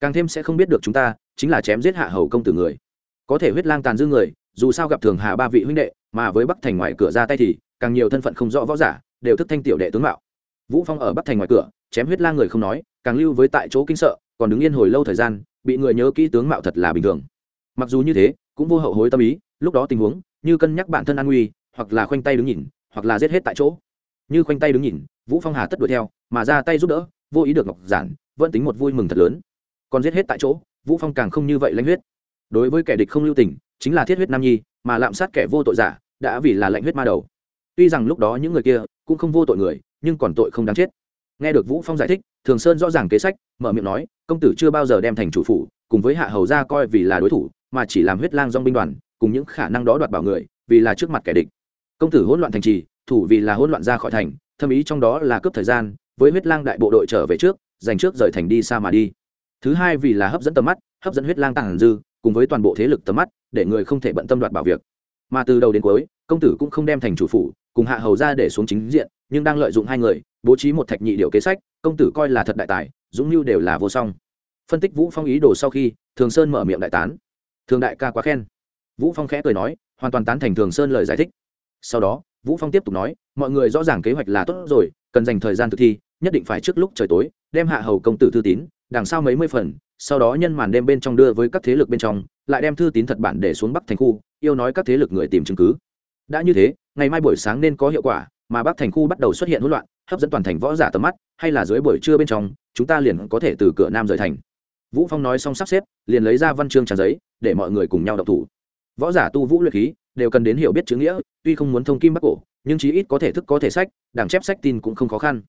S1: Càng thêm sẽ không biết được chúng ta, chính là chém giết hạ hầu công tử người. Có thể huyết lang tàn dư người, dù sao gặp thường hà ba vị huynh đệ, mà với bắc thành ngoài cửa ra tay thì, càng nhiều thân phận không rõ võ giả, đều thức thanh tiểu đệ tướng mạo. Vũ phong ở bắc thành ngoài cửa, chém huyết lang người không nói, càng lưu với tại chỗ kinh sợ, còn đứng yên hồi lâu thời gian bị người nhớ kỹ tướng mạo thật là bình thường. Mặc dù như thế, cũng vô hậu hối tâm ý, lúc đó tình huống, như cân nhắc bản thân an nguy, hoặc là khoanh tay đứng nhìn, hoặc là giết hết tại chỗ. Như khoanh tay đứng nhìn, vũ phong hà tất đuổi theo, mà ra tay giúp đỡ, vô ý được ngọc giản, vẫn tính một vui mừng thật lớn. Còn giết hết tại chỗ, vũ phong càng không như vậy lãnh huyết. Đối với kẻ địch không lưu tình, chính là thiết huyết nam nhi, mà lạm sát kẻ vô tội giả, đã vì là lãnh huyết ma đầu. Tuy rằng lúc đó những người kia cũng không vô tội người, nhưng còn tội không đáng chết nghe được vũ phong giải thích, thường sơn rõ ràng kế sách, mở miệng nói, công tử chưa bao giờ đem thành chủ phủ, cùng với hạ hầu ra coi vì là đối thủ, mà chỉ làm huyết lang dong binh đoàn, cùng những khả năng đó đoạt bảo người, vì là trước mặt kẻ địch. Công tử hỗn loạn thành trì, thủ vì là hỗn loạn ra khỏi thành thâm ý trong đó là cướp thời gian, với huyết lang đại bộ đội trở về trước, dành trước rời thành đi xa mà đi. Thứ hai vì là hấp dẫn tầm mắt, hấp dẫn huyết lang tàng dư, cùng với toàn bộ thế lực tầm mắt, để người không thể bận tâm đoạt bảo việc. Mà từ đầu đến cuối, công tử cũng không đem thành chủ phủ, cùng hạ hầu ra để xuống chính diện nhưng đang lợi dụng hai người, bố trí một thạch nhị điệu kế sách, công tử coi là thật đại tài, dũng mưu đều là vô song. Phân tích vũ phong ý đồ sau khi, thường sơn mở miệng đại tán. Thường đại ca quá khen. Vũ phong khẽ cười nói, hoàn toàn tán thành thường sơn lời giải thích. Sau đó, vũ phong tiếp tục nói, mọi người rõ ràng kế hoạch là tốt rồi, cần dành thời gian thực thi, nhất định phải trước lúc trời tối, đem hạ hầu công tử thư tín, đằng sau mấy mươi phần, sau đó nhân màn đêm bên trong đưa với các thế lực bên trong, lại đem thư tín thật bản để xuống bắc thành khu, yêu nói các thế lực người tìm chứng cứ. Đã như thế, ngày mai buổi sáng nên có hiệu quả mà bắc thành khu bắt đầu xuất hiện hỗn loạn hấp dẫn toàn thành võ giả tầm mắt hay là dưới buổi trưa bên trong chúng ta liền có thể từ cửa nam rời thành. Vũ phong nói xong sắp xếp liền lấy ra văn chương tràn giấy để mọi người cùng nhau đọc thủ. Võ giả tu vũ luyện khí đều cần đến hiểu biết chữ nghĩa tuy không muốn thông kim bắc cổ nhưng chí ít có thể thức có thể sách đảng chép sách tin cũng không khó khăn.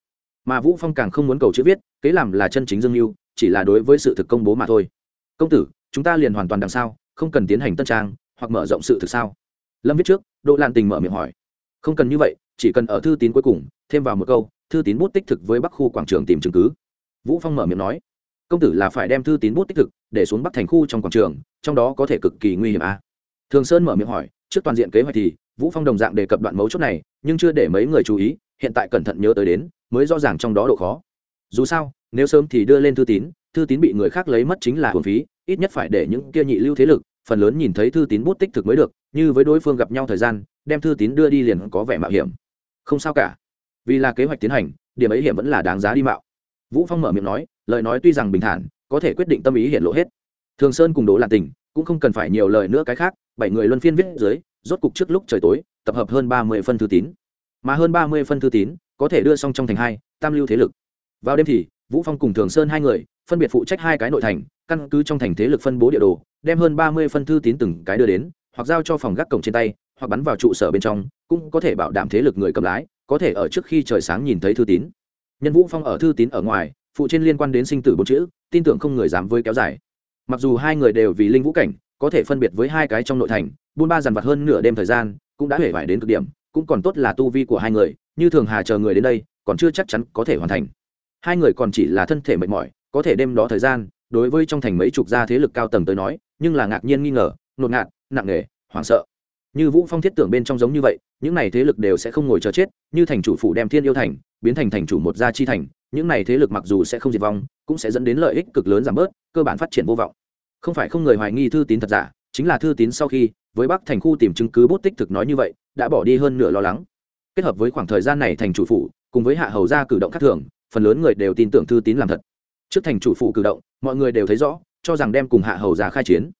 S1: Mà vũ phong càng không muốn cầu chữ viết kế làm là chân chính dương lưu, chỉ là đối với sự thực công bố mà thôi. Công tử chúng ta liền hoàn toàn đằng sau không cần tiến hành tân trang hoặc mở rộng sự thực sao? Lâm viết trước đỗ lan tình mở miệng hỏi. Không cần như vậy chỉ cần ở thư tín cuối cùng, thêm vào một câu, thư tín bút tích thực với bắc khu quảng trường tìm chứng cứ. Vũ phong mở miệng nói, công tử là phải đem thư tín bút tích thực để xuống bắc thành khu trong quảng trường, trong đó có thể cực kỳ nguy hiểm à? thường sơn mở miệng hỏi, trước toàn diện kế hoạch thì, vũ phong đồng dạng đề cập đoạn mấu chốt này, nhưng chưa để mấy người chú ý, hiện tại cẩn thận nhớ tới đến, mới rõ ràng trong đó độ khó. Dù sao, nếu sớm thì đưa lên thư tín thư tín bị người khác lấy mất chính là hồn phí, ít nhất phải để những kia nhị lưu thế lực, phần lớn nhìn thấy thư tín bút tích thực mới được, như với đối phương gặp nhau thời gian, đem thư tín đưa đi liền có vẻ mạo hiểm không sao cả. Vì là kế hoạch tiến hành, điểm ấy hiểm vẫn là đáng giá đi mạo. Vũ phong mở miệng nói, lời nói tuy rằng bình thản, có thể quyết định tâm ý hiện lộ hết. Thường sơn cùng đỗ là tình cũng không cần phải nhiều lời nữa cái khác, bảy người luân phiên viết dưới, rốt cục trước lúc trời tối, tập hợp hơn ba mươi phân thư tín. Mà hơn ba mươi phân thư tín có thể đưa xong trong thành hai, tam lưu thế lực. Vào đêm thì, vũ phong cùng thường sơn hai người phân biệt phụ trách hai cái nội thành, căn cứ trong thành thế lực phân bố địa đồ, đem hơn ba mươi phân thư tín từng cái đưa đến, hoặc giao cho phòng gác cổng trên tay hoặc bắn vào trụ sở bên trong, cũng có thể bảo đảm thế lực người cầm lái, có thể ở trước khi trời sáng nhìn thấy thư tín. Nhân vũ phong ở thư tín ở ngoài, phụ trên liên quan đến sinh tử bốn chữ, tin tưởng không người dám với kéo dài. Mặc dù hai người đều vì linh vũ cảnh, có thể phân biệt với hai cái trong nội thành, buôn ba dằn vặt hơn nửa đêm thời gian, cũng đã hể vải đến cực điểm, cũng còn tốt là tu vi của hai người, như thường hà chờ người đến đây, còn chưa chắc chắn có thể hoàn thành. Hai người còn chỉ là thân thể mệt mỏi, có thể đêm đó thời gian, đối với trong thành mấy chục gia thế lực cao tầng tới nói, nhưng là ngạc nhiên nghi ngờ nột ngạt, nặng nề, hoảng sợ như vũ phong thiết tưởng bên trong giống như vậy, những này thế lực đều sẽ không ngồi chờ chết, như thành chủ phủ đem thiên yêu thành, biến thành thành chủ một gia chi thành, những này thế lực mặc dù sẽ không diệt vong, cũng sẽ dẫn đến lợi ích cực lớn giảm bớt, cơ bản phát triển vô vọng. Không phải không người hoài nghi thư tín thật giả, chính là thư tín sau khi, với bắc thành khu tìm chứng cứ bút tích thực nói như vậy, đã bỏ đi hơn nửa lo lắng. Kết hợp với khoảng thời gian này thành chủ phủ, cùng với hạ hầu gia cử động khác thường, phần lớn người đều tin tưởng thư tín làm thật. Trước thành chủ phủ cử động, mọi người đều thấy rõ, cho rằng đem cùng hạ hầu gia khai chiến.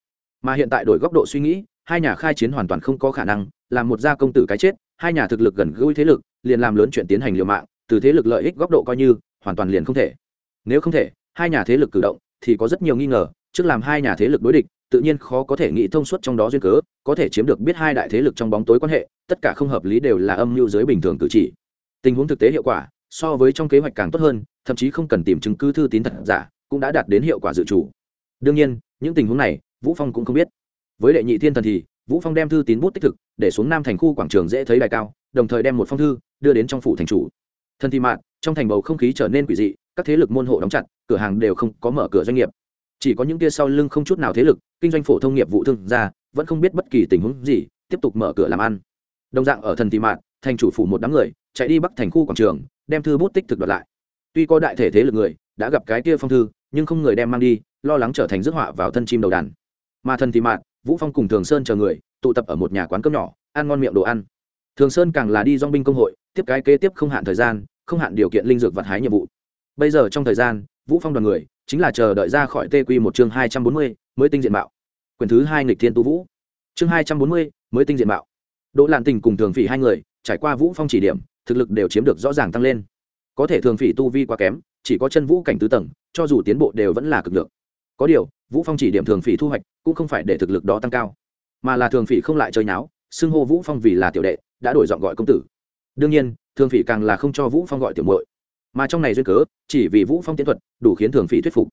S1: Mà hiện tại đổi góc độ suy nghĩ hai nhà khai chiến hoàn toàn không có khả năng, làm một gia công tử cái chết, hai nhà thực lực gần gũi thế lực, liền làm lớn chuyện tiến hành liều mạng, từ thế lực lợi ích góc độ coi như, hoàn toàn liền không thể. Nếu không thể, hai nhà thế lực cử động, thì có rất nhiều nghi ngờ, trước làm hai nhà thế lực đối địch, tự nhiên khó có thể nghĩ thông suốt trong đó duyên cớ, có thể chiếm được biết hai đại thế lực trong bóng tối quan hệ, tất cả không hợp lý đều là âm mưu giới bình thường cử chỉ. Tình huống thực tế hiệu quả, so với trong kế hoạch càng tốt hơn, thậm chí không cần tìm chứng cứ thư tín thật giả, cũng đã đạt đến hiệu quả dự chủ đương nhiên, những tình huống này, vũ phong cũng không biết với đệ nhị thiên thần thì, vũ phong đem thư tín bút tích thực, để xuống nam thành khu quảng trường dễ thấy đài cao, đồng thời đem một phong thư, đưa đến trong phủ thành chủ. Thần thi mạng trong thành bầu không khí trở nên quỷ dị, các thế lực môn hộ đóng chặt, cửa hàng đều không có mở cửa doanh nghiệp. Chỉ có những kia sau lưng không chút nào thế lực, kinh doanh phổ thông nghiệp vụ thương gia, vẫn không biết bất kỳ tình huống gì, tiếp tục mở cửa làm ăn. Đồng dạng ở thần thì mạn, thành chủ phủ một đám người, chạy đi bắc thành khu quảng trường, đem thư bút tích thực đoạt lại. Tuy có đại thể thế lực người, đã gặp cái kia phong thư, nhưng không người đem mang đi, lo lắng trở thành rước họa vào thân chim đầu đàn. Mà thần thì mạn vũ phong cùng thường sơn chờ người, tụ tập ở một nhà quán cơm nhỏ, ăn ngon miệng đồ ăn. Thường sơn càng là đi dong binh công hội, tiếp cái kế tiếp không hạn thời gian, không hạn điều kiện linh dược vật hái nhiệm vụ. Bây giờ trong thời gian, vũ phong đoàn người chính là chờ đợi ra khỏi tê quy một chương hai trăm bốn mươi, mới tinh diện mạo. Quyền thứ hai nghịch thiên tu vũ. Chương hai trăm bốn mươi, mới tinh diện mạo. Đỗ lạn tình cùng thường phỉ hai người, trải qua vũ phong chỉ điểm, thực lực đều chiếm được rõ ràng tăng lên. Có thể thường phỉ tu vi quá kém, chỉ có chân vũ cảnh tứ tầng, cho dù tiến bộ đều vẫn là cực được. Có điều, vũ phong chỉ điểm thường phỉ thu hoạch cũng không phải để thực lực đó tăng cao, mà là thường phỉ không lại chơi nháo, xưng hô vũ phong vì là tiểu đệ, đã đổi dọn gọi công tử. Đương nhiên, thường phỉ càng là không cho vũ phong gọi tiểu muội. Mà trong này duyên cớ, chỉ vì vũ phong tiến thuật, đủ khiến thường phỉ thuyết phục.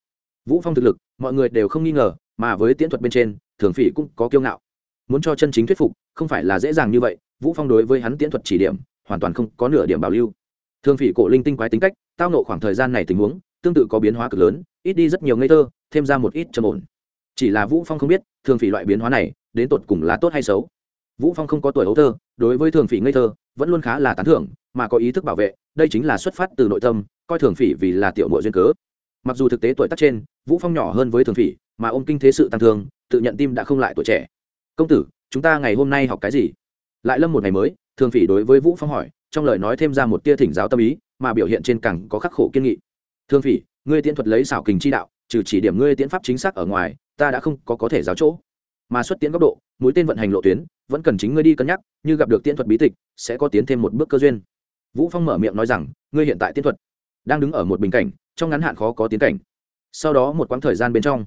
S1: Vũ phong thực lực, mọi người đều không nghi ngờ, mà với tiến thuật bên trên, thường phỉ cũng có kiêu ngạo. Muốn cho chân chính thuyết phục, không phải là dễ dàng như vậy, vũ phong đối với hắn tiến thuật chỉ điểm, hoàn toàn không có nửa điểm bảo lưu. Thường phỉ cổ linh tinh quái tính cách, tao nộ khoảng thời gian này tình huống, tương tự có biến hóa cực lớn, ít đi rất nhiều ngây thơ, thêm ra một ít trầm ổn chỉ là vũ phong không biết, thường phỉ loại biến hóa này, đến tột cùng là tốt hay xấu. Vũ phong không có tuổi ấu thơ, đối với thường phỉ ngây thơ, vẫn luôn khá là tán thưởng, mà có ý thức bảo vệ, đây chính là xuất phát từ nội tâm, coi thường phỉ vì là tiểu mộ duyên cớ. Mặc dù thực tế tuổi tác trên, vũ phong nhỏ hơn với thường phỉ, mà ôm kinh thế sự tăng thương, tự nhận tim đã không lại tuổi trẻ. Công tử, chúng ta ngày hôm nay học cái gì? Lại lâm một ngày mới, thường phỉ đối với vũ phong hỏi, trong lời nói thêm ra một tia thỉnh giáo tâm ý, mà biểu hiện trên cẳng có khắc khổ kiên nghị. Thường phỉ, ngươi tiễn thuật lấy xảo kình chi đạo, trừ chỉ điểm ngươi tiễn pháp chính xác ở ngoài ta đã không có có thể giáo chỗ. Mà xuất tiễn góc độ, mũi tên vận hành lộ tuyến, vẫn cần chính ngươi đi cân nhắc, như gặp được tiễn thuật bí tịch, sẽ có tiến thêm một bước cơ duyên. Vũ phong mở miệng nói rằng, ngươi hiện tại tiễn thuật đang đứng ở một bình cảnh, trong ngắn hạn khó có tiến cảnh. Sau đó một quãng thời gian bên trong,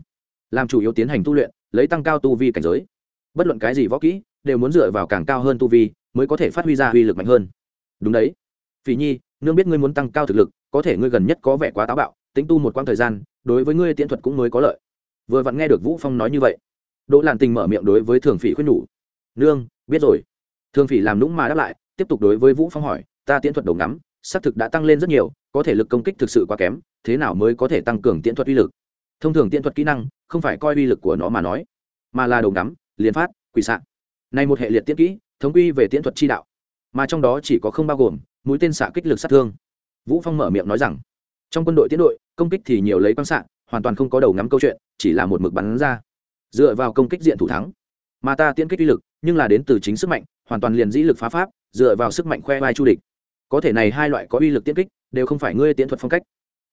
S1: làm chủ yếu tiến hành tu luyện, lấy tăng cao tu vi cảnh giới. Bất luận cái gì võ kỹ, đều muốn dựa vào càng cao hơn tu vi, mới có thể phát huy ra uy lực mạnh hơn. Đúng đấy. Phỉ nhi, nương biết ngươi muốn tăng cao thực lực, có thể ngươi gần nhất có vẻ quá táo bạo, tính tu một quãng thời gian, đối với ngươi tiễn thuật cũng mới có lợi vừa vặn nghe được vũ phong nói như vậy đỗ lạn tình mở miệng đối với thường phỉ khuyên nhủ nương biết rồi thường phỉ làm nũng mà đáp lại tiếp tục đối với vũ phong hỏi ta tiễn thuật đầu ngắm xác thực đã tăng lên rất nhiều có thể lực công kích thực sự quá kém thế nào mới có thể tăng cường tiễn thuật uy lực thông thường tiễn thuật kỹ năng không phải coi uy lực của nó mà nói mà là đầu ngắm liên phát quỷ sạn này một hệ liệt tiễn kỹ thống quy về tiễn thuật chi đạo mà trong đó chỉ có không bao gồm mũi tên xạ kích lực sát thương vũ phong mở miệng nói rằng trong quân đội tiến đội công kích thì nhiều lấy quan xạ hoàn toàn không có đầu ngắm câu chuyện, chỉ là một mực bắn ra. Dựa vào công kích diện thủ thắng. Mà ta tiễn kích uy lực, nhưng là đến từ chính sức mạnh, hoàn toàn liền dĩ lực phá pháp, dựa vào sức mạnh khoe vai chu địch. Có thể này hai loại có uy lực tiễn kích, đều không phải ngươi tiễn thuật phong cách.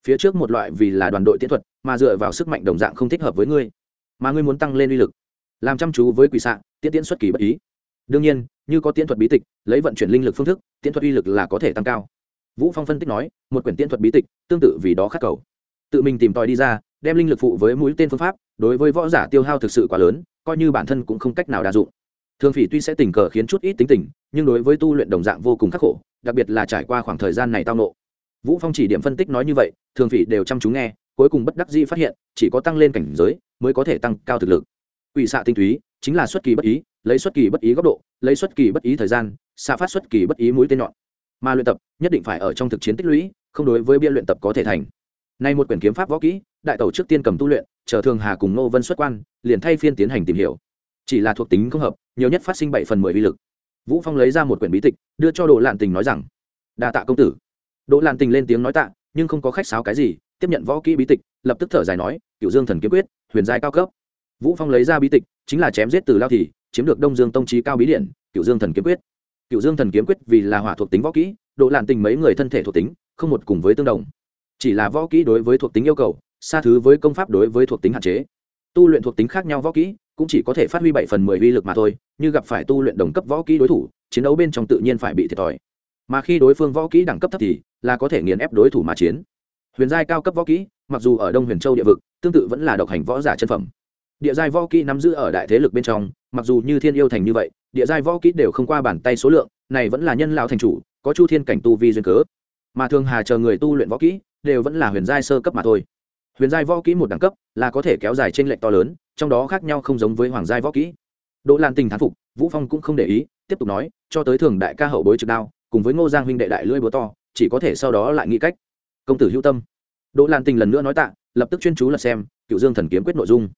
S1: Phía trước một loại vì là đoàn đội tiễn thuật, mà dựa vào sức mạnh đồng dạng không thích hợp với ngươi. Mà ngươi muốn tăng lên uy lực, làm chăm chú với quỷ xạ tiễn tiễn xuất kỳ bất ý. Đương nhiên, như có tiễn thuật bí tịch, lấy vận chuyển linh lực phương thức, tiễn thuật uy lực là có thể tăng cao. Vũ phong phân tích nói, một quyển tiễn thuật bí tịch, tương tự vì đó khắc cầu. Tự mình tìm tòi đi ra đem linh lực phụ với mũi tên phương pháp, đối với võ giả tiêu hao thực sự quá lớn, coi như bản thân cũng không cách nào đa dụng. Thường phỉ tuy sẽ tình cờ khiến chút ít tính tình, nhưng đối với tu luyện đồng dạng vô cùng khắc khổ, đặc biệt là trải qua khoảng thời gian này tao nộ. Vũ phong chỉ điểm phân tích nói như vậy, thường phỉ đều chăm chú nghe, cuối cùng bất đắc dĩ phát hiện, chỉ có tăng lên cảnh giới, mới có thể tăng cao thực lực. Quỷ xạ tinh túy, chính là xuất kỳ bất ý, lấy xuất kỳ bất ý góc độ, lấy xuất kỳ bất ý thời gian, xạ phát xuất kỳ bất ý mũi tên nhọn. Mà luyện tập nhất định phải ở trong thực chiến tích lũy, không đối với bia luyện tập có thể thành nay một quyển kiếm pháp võ kỹ, đại tẩu trước tiên cầm tu luyện, chờ thường hà cùng nô vân xuất quan, liền thay phiên tiến hành tìm hiểu. Chỉ là thuộc tính không hợp, nhiều nhất phát sinh bảy phần mười uy lực. Vũ phong lấy ra một quyển bí tịch, đưa cho đồ lạn tình nói rằng, đa tạ công tử. Đỗ lạn tình lên tiếng nói tạ, nhưng không có khách sáo cái gì, tiếp nhận võ kỹ bí tịch, lập tức thở dài nói cựu dương thần kiếm quyết, huyền giai cao cấp. Vũ phong lấy ra bí tịch, chính là chém giết từ lao thì, chiếm được đông dương tông trí cao bí điện cựu dương thần kiếm quyết. Cựu dương thần kiếm quyết vì là hỏa thuộc tính võ kỹ độ lạn tình mấy người thân thể thuộc tính, không một cùng với tương đồng chỉ là võ kỹ đối với thuộc tính yêu cầu, xa thứ với công pháp đối với thuộc tính hạn chế. Tu luyện thuộc tính khác nhau võ kỹ, cũng chỉ có thể phát huy bảy phần mười uy lực mà thôi, như gặp phải tu luyện đồng cấp võ kỹ đối thủ, chiến đấu bên trong tự nhiên phải bị thiệt thòi. Mà khi đối phương võ kỹ đẳng cấp thấp thì là có thể nghiền ép đối thủ mà chiến. Huyền giai cao cấp võ kỹ, mặc dù ở đông huyền châu địa vực, tương tự vẫn là độc hành võ giả chân phẩm. Địa giai võ kỹ nắm giữ ở đại thế lực bên trong, mặc dù như thiên yêu thành như vậy, địa giai võ kỹ đều không qua bàn tay số lượng, này vẫn là nhân lão thành chủ, có chu thiên cảnh tu vi duyên cớ mà thường hà chờ người tu luyện võ kỹ đều vẫn là huyền giai sơ cấp mà thôi. Huyền giai võ kỹ một đẳng cấp là có thể kéo dài trên lệnh to lớn, trong đó khác nhau không giống với hoàng giai võ kỹ. Đỗ lan tình thán phục, vũ phong cũng không để ý, tiếp tục nói, cho tới thường đại ca hậu bối trực đao, cùng với ngô giang huynh đệ đại lưỡi búa to, chỉ có thể sau đó lại nghĩ cách. Công tử hữu tâm. Đỗ lan tình lần nữa nói tạ, lập tức chuyên chú là xem, cựu dương thần kiếm quyết nội dung.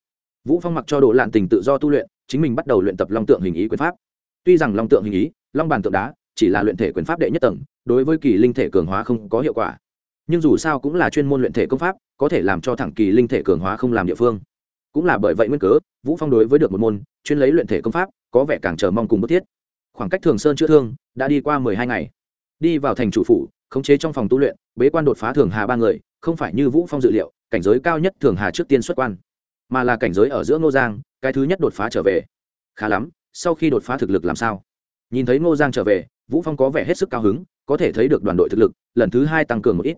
S1: Vũ phong mặc cho đỗ lan tình tự do tu luyện, chính mình bắt đầu luyện tập long tượng hình ý quyền pháp. Tuy rằng long tượng hình ý, long bàn tượng đá chỉ là luyện thể quyền pháp đệ nhất tầng, đối với kỳ linh thể cường hóa không có hiệu quả. Nhưng dù sao cũng là chuyên môn luyện thể công pháp, có thể làm cho thẳng kỳ linh thể cường hóa không làm địa phương. Cũng là bởi vậy nguyên cớ, vũ phong đối với được một môn, chuyên lấy luyện thể công pháp, có vẻ càng chờ mong cùng bức thiết. Khoảng cách thường sơn chữa thương, đã đi qua mười hai ngày. Đi vào thành chủ phủ, khống chế trong phòng tu luyện, bế quan đột phá thường hà ba người, không phải như vũ phong dự liệu, cảnh giới cao nhất thường hà trước tiên xuất quan, mà là cảnh giới ở giữa ngô giang, cái thứ nhất đột phá trở về. Khá lắm, sau khi đột phá thực lực làm sao? Nhìn thấy ngô giang trở về vũ phong có vẻ hết sức cao hứng, có thể thấy được đoàn đội thực lực, lần thứ hai tăng cường một ít.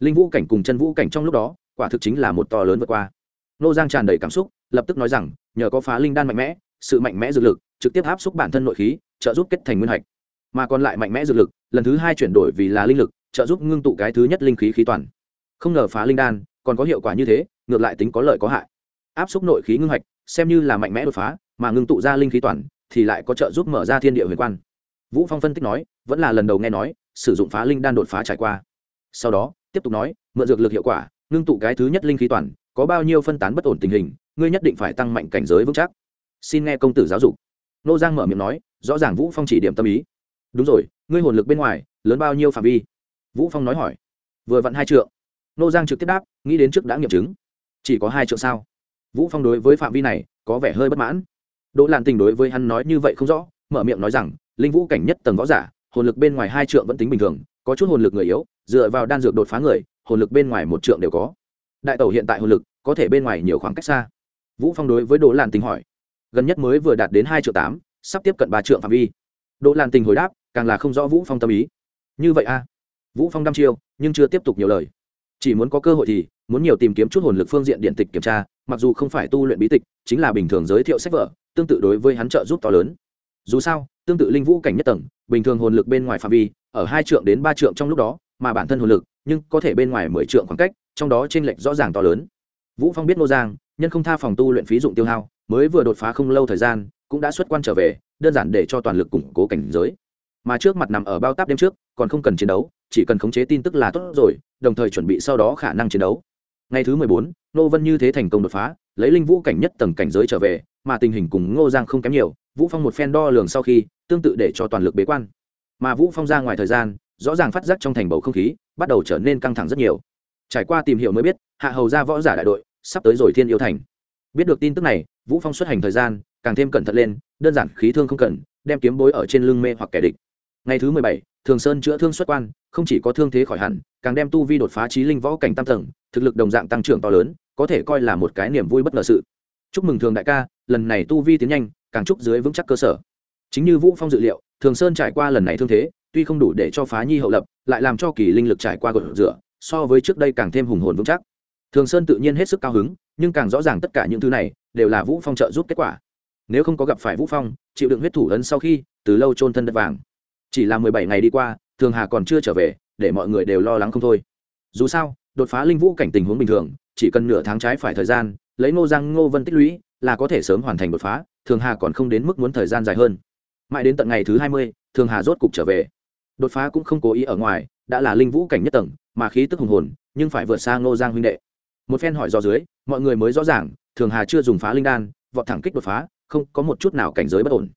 S1: Linh vũ cảnh cùng chân vũ cảnh trong lúc đó, quả thực chính là một to lớn vượt qua. Nô giang tràn đầy cảm xúc, lập tức nói rằng, nhờ có phá linh đan mạnh mẽ, sự mạnh mẽ dược lực, trực tiếp áp xúc bản thân nội khí, trợ giúp kết thành nguyên hạch. Mà còn lại mạnh mẽ dược lực, lần thứ hai chuyển đổi vì là linh lực, trợ giúp ngưng tụ cái thứ nhất linh khí khí toàn. Không ngờ phá linh đan, còn có hiệu quả như thế, ngược lại tính có lợi có hại. Áp xúc nội khí ngưng hạch, xem như là mạnh mẽ đột phá, mà ngưng tụ ra linh khí toàn, thì lại có trợ giúp mở ra thiên địa huyền quan vũ phong phân tích nói, vẫn là lần đầu nghe nói, sử dụng phá linh đan đột phá trải qua. Sau đó, tiếp tục nói, mượn dược lực hiệu quả, ngưng tụ cái thứ nhất linh khí toàn, có bao nhiêu phân tán bất ổn tình hình, ngươi nhất định phải tăng mạnh cảnh giới vững chắc. Xin nghe công tử giáo dục. Nô giang mở miệng nói, rõ ràng vũ phong chỉ điểm tâm ý. Đúng rồi, ngươi hồn lực bên ngoài, lớn bao nhiêu phạm vi? Vũ phong nói hỏi. Vừa vặn hai trượng. Nô giang trực tiếp đáp, nghĩ đến trước đã nghiệm chứng. Chỉ có hai trượng sao? Vũ phong đối với phạm vi này, có vẻ hơi bất mãn. Đỗ lan tình đối với hắn nói như vậy không rõ, mở miệng nói rằng linh vũ cảnh nhất tầng võ giả, hồn lực bên ngoài hai trượng vẫn tính bình thường, có chút hồn lực người yếu, dựa vào đan dược đột phá người, hồn lực bên ngoài một trượng đều có. Đại tẩu hiện tại hồn lực, có thể bên ngoài nhiều khoảng cách xa. Vũ phong đối với đỗ lan tình hỏi, gần nhất mới vừa đạt đến hai triệu tám, sắp tiếp cận ba trượng phạm vi. Đỗ lan tình hồi đáp, càng là không rõ vũ phong tâm ý. Như vậy a vũ phong đăm chiêu, nhưng chưa tiếp tục nhiều lời. Chỉ muốn có cơ hội thì, muốn nhiều tìm kiếm chút hồn lực phương diện điện tịch kiểm tra, mặc dù không phải tu luyện bí tịch, chính là bình thường giới thiệu sách vở, tương tự đối với hắn trợ giúp to lớn dù sao, tương tự linh vũ cảnh nhất tầng, bình thường hồn lực bên ngoài phạm vi ở hai trượng đến ba trượng trong lúc đó, mà bản thân hồn lực nhưng có thể bên ngoài mười trượng khoảng cách, trong đó t r ê n lệch rõ ràng to lớn. Vũ phong biết nô giang, nhân không tha phòng tu luyện phí dụng tiêu hao, mới vừa đột phá không lâu thời gian, cũng đã xuất quan trở về, đơn giản để cho toàn lực củng cố cảnh giới. Mà trước mặt nằm ở bao táp đêm trước, còn không cần chiến đấu, chỉ cần khống chế tin tức là tốt rồi, đồng thời chuẩn bị sau đó khả năng chiến đấu. Ngày thứ mười bốn nô vân như thế thành công đột phá, lấy linh vũ cảnh nhất tầng cảnh giới trở về, mà tình hình cùng ngô giang không kém nhiều vũ phong một phen đo lường sau khi tương tự để cho toàn lực bế quan. Mà vũ phong ra ngoài thời gian rõ ràng phát giác trong thành bầu không khí bắt đầu trở nên căng thẳng rất nhiều. Trải qua tìm hiểu mới biết hạ hầu ra võ giả đại đội sắp tới rồi thiên yêu thành. Biết được tin tức này vũ phong xuất hành thời gian càng thêm cẩn thận lên đơn giản khí thương không cần đem kiếm bối ở trên lưng mê hoặc kẻ địch. Ngày thứ mười bảy, thường sơn chữa thương xuất quan không chỉ có thương thế khỏi hẳn càng đem tu vi đột phá trí linh võ cảnh tam tầng thực lực đồng dạng tăng trưởng to lớn có thể coi là một cái niềm vui bất ngờ sự. Chúc mừng thường đại ca lần này tu vi tiến nhanh càng chúc dưới vững chắc cơ sở. Chính như vũ phong dự liệu, thường sơn trải qua lần này thương thế, tuy không đủ để cho phá nhi hậu lập, lại làm cho kỳ linh lực trải qua gột rửa, so với trước đây càng thêm hùng hồn vững chắc. Thường sơn tự nhiên hết sức cao hứng, nhưng càng rõ ràng tất cả những thứ này đều là vũ phong trợ giúp kết quả. Nếu không có gặp phải vũ phong, chịu đựng huyết thủ ấn sau khi, từ lâu trôn thân đất vàng. Chỉ là 17 ngày đi qua, thường hà còn chưa trở về, để mọi người đều lo lắng không thôi. Dù sao, đột phá linh vũ cảnh tình huống bình thường, chỉ cần nửa tháng trái phải thời gian, lấy ngô giang ngô vân tích lũy, là có thể sớm hoàn thành đột phá thường hà còn không đến mức muốn thời gian dài hơn. Mãi đến tận ngày thứ hai mươi, thường hà rốt cục trở về. Đột phá cũng không cố ý ở ngoài, đã là linh vũ cảnh nhất tầng, mà khí tức hùng hồn, nhưng phải vượt xa ngô giang huynh đệ. Một phen hỏi do dưới, mọi người mới rõ ràng, thường hà chưa dùng phá linh đan, vọt thẳng kích đột phá, không có một chút nào cảnh giới bất ổn.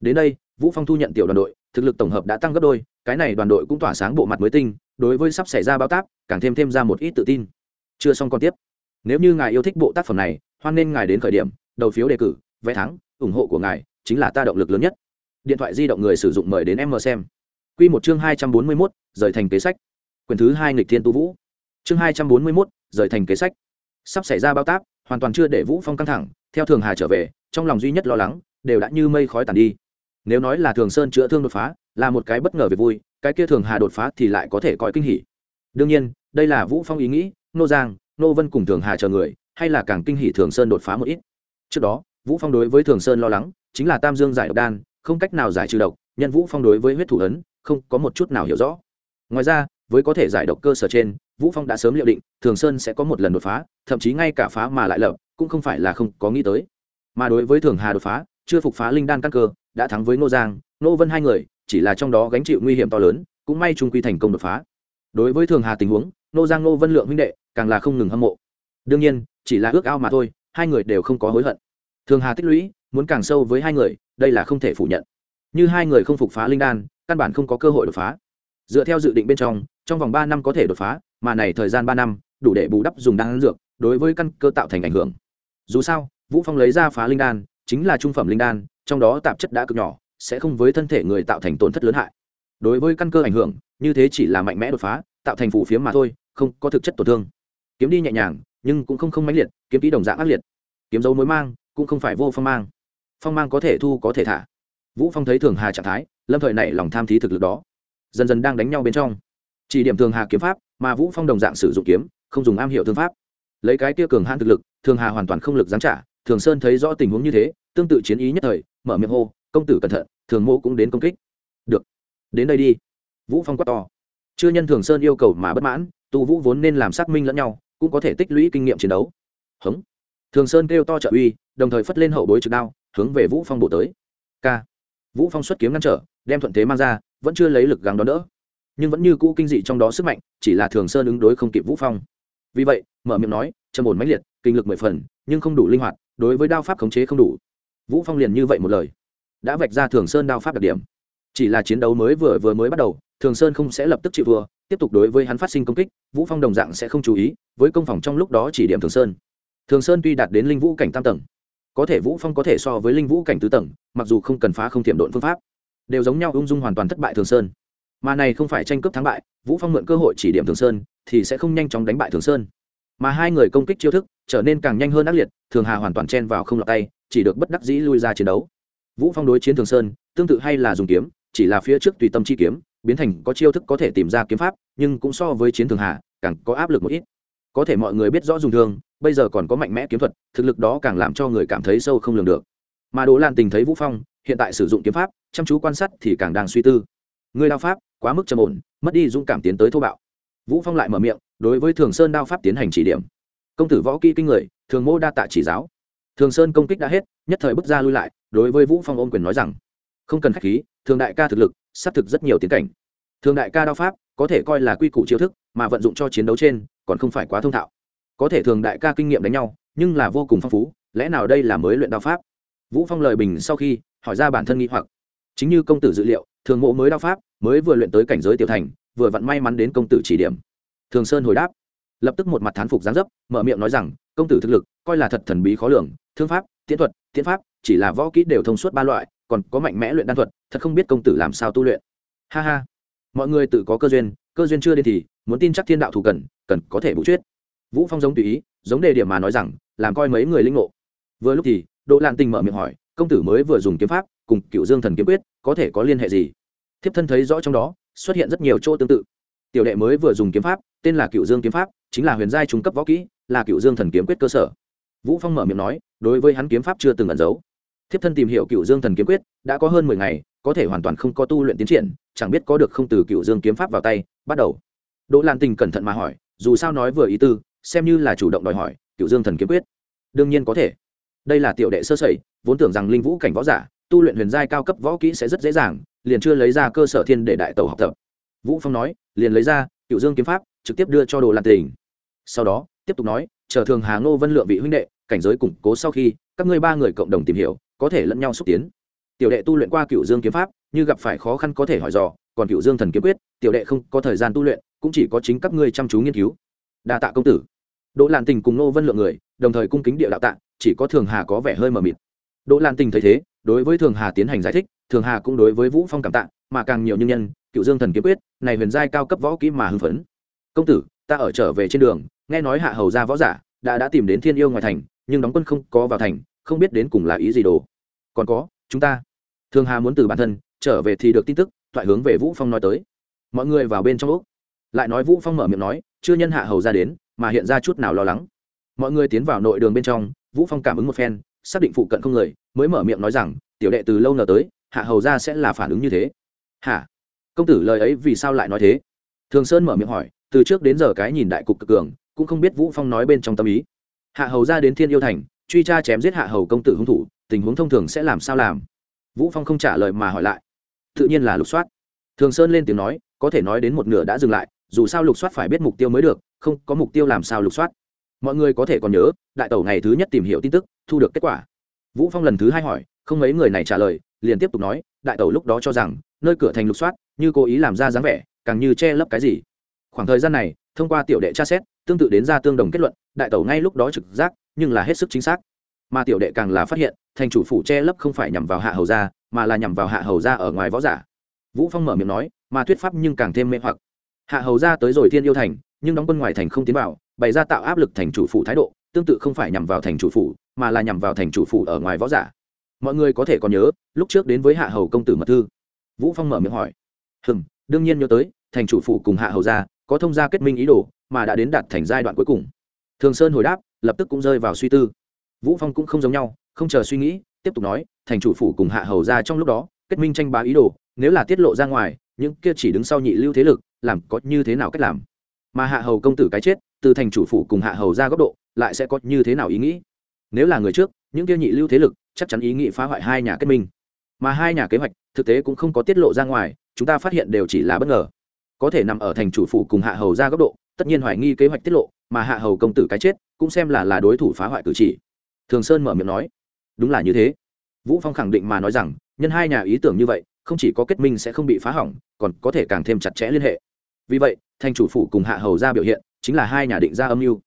S1: Đến đây, vũ phong thu nhận tiểu đoàn đội, thực lực tổng hợp đã tăng gấp đôi, cái này đoàn đội cũng tỏa sáng bộ mặt mới tinh, đối với sắp xảy ra báo táp, càng thêm thêm ra một ít tự tin. Chưa xong còn tiếp. Nếu như ngài yêu thích bộ tác phẩm này, hoan nên ngài đến khởi điểm, đầu phiếu đề cử, vé thắng ủng hộ của ngài chính là ta động lực lớn nhất. Điện thoại di động người sử dụng mời đến em mờ xem. Q một chương hai trăm bốn mươi mốt, rời thành kế sách. Quyền thứ hai nghịch thiên tu vũ. Chương hai trăm bốn mươi mốt, rời thành kế sách. Sắp xảy ra bao tác hoàn toàn chưa để vũ phong căng thẳng, theo thường hà trở về, trong lòng duy nhất lo lắng, đều đã như mây khói tàn đi. Nếu nói là thường sơn chữa thương đột phá, là một cái bất ngờ về vui, cái kia thường hà đột phá thì lại có thể coi kinh hỉ. Đương nhiên, đây là vũ phong ý nghĩ, nô giang, nô vân cùng thường hà chờ người, hay là càng kinh hỉ thường sơn đột phá một ít. Trước đó vũ phong đối với thường sơn lo lắng, chính là tam dương giải độc đan, không cách nào giải trừ độc, nhân vũ phong đối với huyết thủ ấn, không có một chút nào hiểu rõ. Ngoài ra, với có thể giải độc cơ sở trên, vũ phong đã sớm liệu định, thường sơn sẽ có một lần đột phá, thậm chí ngay cả phá mà lại lập, cũng không phải là không có nghĩ tới. Mà đối với thường hà đột phá, chưa phục phá linh đan căn cơ, đã thắng với ngô giang, ngô vân hai người, chỉ là trong đó gánh chịu nguy hiểm to lớn, cũng may trung quy thành công đột phá. Đối với thường hà tình huống, ngô giang, ngô vân lượng huynh đệ, càng là không ngừng hâm mộ. Đương nhiên, chỉ là ước ao mà thôi, hai người đều không có hối hận thường hà tích lũy, muốn càng sâu với hai người, đây là không thể phủ nhận. Như hai người không phục phá linh đan, căn bản không có cơ hội đột phá. Dựa theo dự định bên trong trong vòng ba năm có thể đột phá, mà này thời gian ba năm, đủ để bù đắp dùng đan dược, đối với căn cơ tạo thành ảnh hưởng. Dù sao, vũ phong lấy ra phá linh đan, chính là trung phẩm linh đan, trong đó tạp chất đã cực nhỏ, sẽ không với thân thể người tạo thành tổn thất lớn hại. Đối với căn cơ ảnh hưởng, như thế chỉ là mạnh mẽ đột phá, tạo thành phủ phiếm mà thôi, không có thực chất tổn thương. Kiếm đi nhẹ nhàng, nhưng cũng không không mãnh liệt, kiếm kỹ đồng dạng ác liệt. Kiếm dấu mối mang cũng không phải vô phong mang. Phong mang có thể thu, có thể thả. Vũ phong thấy thường hà trạng thái, lâm thời này lòng tham thí thực lực đó. Dần dần đang đánh nhau bên trong. Chỉ điểm thường hà kiếm pháp, mà vũ phong đồng dạng sử dụng kiếm, không dùng am hiểu thương pháp. Lấy cái kia cường hãn thực lực, thường hà hoàn toàn không lực giáng trả. Thường sơn thấy rõ tình huống như thế, tương tự chiến ý nhất thời, mở miệng hô, công tử cẩn thận, thường mô cũng đến công kích. Được, đến đây đi. Vũ phong quát to. Chưa nhân thường sơn yêu cầu mà bất mãn, tu vũ vốn nên làm xác minh lẫn nhau, cũng có thể tích lũy kinh nghiệm chiến đấu. Hống thường sơn kêu to trợ uy đồng thời phất lên hậu bối trực đao hướng về vũ phong bổ tới. K. Vũ phong xuất kiếm ngăn trở đem thuận thế mang ra vẫn chưa lấy lực gắng đón đỡ. Nhưng vẫn như cũ kinh dị trong đó sức mạnh chỉ là thường sơn ứng đối không kịp vũ phong. Vì vậy mở miệng nói trầm ổn mãnh liệt kinh lực mười phần nhưng không đủ linh hoạt đối với đao pháp khống chế không đủ. Vũ phong liền như vậy một lời. Đã vạch ra thường sơn đao pháp đặc điểm. Chỉ là chiến đấu mới vừa vừa mới bắt đầu thường sơn không sẽ lập tức chịu vừa, tiếp tục đối với hắn phát sinh công kích vũ phong đồng dạng sẽ không chú ý với công phòng trong lúc đó chỉ điểm thường sơn thường sơn tuy đạt đến linh vũ cảnh tam tầng, có thể vũ phong có thể so với linh vũ cảnh tứ tầng, mặc dù không cần phá không tiềm độn phương pháp, đều giống nhau ung dung hoàn toàn thất bại thường sơn. Mà này không phải tranh cướp thắng bại, vũ phong mượn cơ hội chỉ điểm thường sơn thì sẽ không nhanh chóng đánh bại thường sơn. Mà hai người công kích chiêu thức trở nên càng nhanh hơn ác liệt, thường hà hoàn toàn chen vào không lọt tay, chỉ được bất đắc dĩ lui ra chiến đấu. Vũ phong đối chiến thường sơn, tương tự hay là dùng kiếm, chỉ là phía trước tùy tâm chi kiếm, biến thành có chiêu thức có thể tìm ra kiếm pháp, nhưng cũng so với chiến thường hà, càng có áp lực một ít có thể mọi người biết rõ dùng thương, bây giờ còn có mạnh mẽ kiếm thuật, thực lực đó càng làm cho người cảm thấy sâu không lường được. Mà đỗ lan tình thấy vũ phong, hiện tại sử dụng kiếm pháp, chăm chú quan sát thì càng đang suy tư. Người đao pháp, quá mức trầm ổn, mất đi dũng cảm tiến tới thô bạo. Vũ phong lại mở miệng, đối với thường sơn đao pháp tiến hành chỉ điểm. Công tử võ kỹ kinh người, thường mô đa tạ chỉ giáo. Thường sơn công kích đã hết, nhất thời bước ra lui lại, đối với vũ phong ôm quyền nói rằng, không cần khách khí, thường đại ca thực lực, xác thực rất nhiều tiến cảnh. Thường đại ca đao pháp, có thể coi là quy củ chiêu thức mà vận dụng cho chiến đấu trên còn không phải quá thông thạo. Có thể thường đại ca kinh nghiệm đánh nhau, nhưng là vô cùng phong phú, lẽ nào đây là mới luyện đao pháp? Vũ phong lời bình sau khi hỏi ra bản thân nghĩ hoặc. Chính như công tử dự liệu, thường mộ mới đao pháp mới vừa luyện tới cảnh giới tiểu thành, vừa vặn may mắn đến công tử chỉ điểm. Thường sơn hồi đáp, lập tức một mặt thán phục giáng dấp, mở miệng nói rằng, công tử thực lực, coi là thật thần bí khó lường, thương pháp, tiễn thuật, tiễn pháp, chỉ là võ kỹ đều thông suốt ba loại, còn có mạnh mẽ luyện đan thuật, thật không biết công tử làm sao tu luyện. Ha ha. Mọi người tự có cơ duyên cơ duyên chưa đến thì, muốn tin chắc thiên đạo thủ cần cần có thể bù chuyết vũ phong giống tùy ý, giống đề điểm mà nói rằng, làm coi mấy người linh ngộ. Vừa lúc thì, đỗ lan tình mở miệng hỏi, công tử mới vừa dùng kiếm pháp, cùng cựu dương thần kiếm quyết, có thể có liên hệ gì? Thiếp thân thấy rõ trong đó, xuất hiện rất nhiều chỗ tương tự. Tiểu đệ mới vừa dùng kiếm pháp, tên là cựu dương kiếm pháp, chính là huyền giai trung cấp võ kỹ, là cựu dương thần kiếm quyết cơ sở. Vũ phong mở miệng nói, đối với hắn kiếm pháp chưa từng ẩn giấu. Thiếp thân tìm hiểu cựu dương thần kiếm quyết, đã có hơn mười ngày, có thể hoàn toàn không có tu luyện tiến triển chẳng biết có được không từ cựu dương kiếm pháp vào tay, bắt đầu. Đỗ lan tình cẩn thận mà hỏi, dù sao nói vừa ý tư, xem như là chủ động đòi hỏi, cựu dương thần kiếm quyết. Đương nhiên có thể. Đây là tiểu đệ sơ sẩy, vốn tưởng rằng linh vũ cảnh võ giả, tu luyện huyền giai cao cấp võ kỹ sẽ rất dễ dàng, liền chưa lấy ra cơ sở thiên để đại tàu học tập. Vũ phong nói, liền lấy ra cựu dương kiếm pháp, trực tiếp đưa cho đồ lan tình. Sau đó, tiếp tục nói, chờ thường hà ngô vân lượng vị huynh đệ, cảnh giới củng cố sau khi, các ngươi ba người cộng đồng tìm hiểu, có thể lẫn nhau xúc tiến tiểu đệ tu luyện qua cựu dương kiếm pháp, như gặp phải khó khăn có thể hỏi dò, còn cựu dương thần kiếm quyết, tiểu đệ không có thời gian tu luyện, cũng chỉ có chính các ngươi chăm chú nghiên cứu. Đa tạ công tử. Đỗ lan tình cùng Nô vân lượng người, đồng thời cung kính địa đạo tạ, chỉ có thường hà có vẻ hơi mờ mịt. Đỗ lan tình thấy thế, đối với thường hà tiến hành giải thích, thường hà cũng đối với vũ phong cảm tạ, mà càng nhiều nhân nhân cựu dương thần kiếm quyết, này huyền giai cao cấp võ kỹ mà hưng phấn. Công tử, ta ở trở về trên đường, nghe nói hạ hầu gia võ giả đã đã tìm đến thiên yêu ngoài thành, nhưng đóng quân không có vào thành, không biết đến cùng là ý gì đồ. Còn có, chúng ta thường hà muốn từ bản thân trở về thì được tin tức, thoại hướng về vũ phong nói tới. Mọi người vào bên trong úc lại nói vũ phong mở miệng nói, chưa nhân hạ hầu ra đến, mà hiện ra chút nào lo lắng. Mọi người tiến vào nội đường bên trong, vũ phong cảm ứng một phen, xác định phụ cận không người, mới mở miệng nói rằng, tiểu đệ từ lâu nở tới, hạ hầu ra sẽ là phản ứng như thế. Hả? Công tử lời ấy vì sao lại nói thế? Thường sơn mở miệng hỏi, từ trước đến giờ cái nhìn đại cục cực cường, cũng không biết vũ phong nói bên trong tâm ý. Hạ hầu ra đến thiên yêu thành, truy tra chém giết hạ hầu công tử hung thủ, tình huống thông thường sẽ làm sao làm? Vũ phong không trả lời mà hỏi lại. Tự nhiên là lục soát. Thường sơn lên tiếng nói, có thể nói đến một nửa đã dừng lại, dù sao lục soát phải biết mục tiêu mới được, không có mục tiêu làm sao lục soát. Mọi người có thể còn nhớ, đại tẩu ngày thứ nhất tìm hiểu tin tức, thu được kết quả. Vũ phong lần thứ hai hỏi, không mấy người này trả lời, liền tiếp tục nói, đại tẩu lúc đó cho rằng, nơi cửa thành lục soát, như cố ý làm ra dáng vẻ, càng như che lấp cái gì. Khoảng thời gian này, thông qua tiểu đệ tra xét, tương tự đến ra tương đồng kết luận, đại tẩu ngay lúc đó trực giác, nhưng là hết sức chính xác mà tiểu đệ càng là phát hiện, thành chủ phủ che lấp không phải nhằm vào hạ hầu gia, mà là nhằm vào hạ hầu gia ở ngoài võ giả. Vũ phong mở miệng nói, mà thuyết pháp nhưng càng thêm mê hoặc. Hạ hầu gia tới rồi thiên yêu thành, nhưng đóng quân ngoài thành không tiến vào, bày ra tạo áp lực thành chủ phủ thái độ, tương tự không phải nhằm vào thành chủ phủ, mà là nhằm vào thành chủ phủ ở ngoài võ giả. Mọi người có thể còn nhớ, lúc trước đến với hạ hầu công tử mật thư. Vũ phong mở miệng hỏi, hừm, đương nhiên nhớ tới, thành chủ phủ cùng hạ hầu gia có thông gia kết minh ý đồ, mà đã đến đạt thành giai đoạn cuối cùng. Thường sơn hồi đáp, lập tức cũng rơi vào suy tư vũ phong cũng không giống nhau, không chờ suy nghĩ, tiếp tục nói, thành chủ phủ cùng hạ hầu ra trong lúc đó, kết minh tranh bá ý đồ, nếu là tiết lộ ra ngoài, những kia chỉ đứng sau nhị lưu thế lực, làm có như thế nào cách làm? Mà hạ hầu công tử cái chết, từ thành chủ phủ cùng hạ hầu ra góc độ, lại sẽ có như thế nào ý nghĩ? Nếu là người trước, những kia nhị lưu thế lực, chắc chắn ý nghĩ phá hoại hai nhà kết minh. Mà hai nhà kế hoạch, thực tế cũng không có tiết lộ ra ngoài, chúng ta phát hiện đều chỉ là bất ngờ. Có thể nằm ở thành chủ phủ cùng hạ hầu ra góc độ, tất nhiên hoài nghi kế hoạch tiết lộ, mà hạ hầu công tử cái chết, cũng xem là là đối thủ phá hoại cử chỉ thường sơn mở miệng nói, đúng là như thế. Vũ phong khẳng định mà nói rằng, nhân hai nhà ý tưởng như vậy, không chỉ có kết minh sẽ không bị phá hỏng, còn có thể càng thêm chặt chẽ liên hệ. Vì vậy, thành chủ phủ cùng hạ hầu ra biểu hiện, chính là hai nhà định ra âm mưu.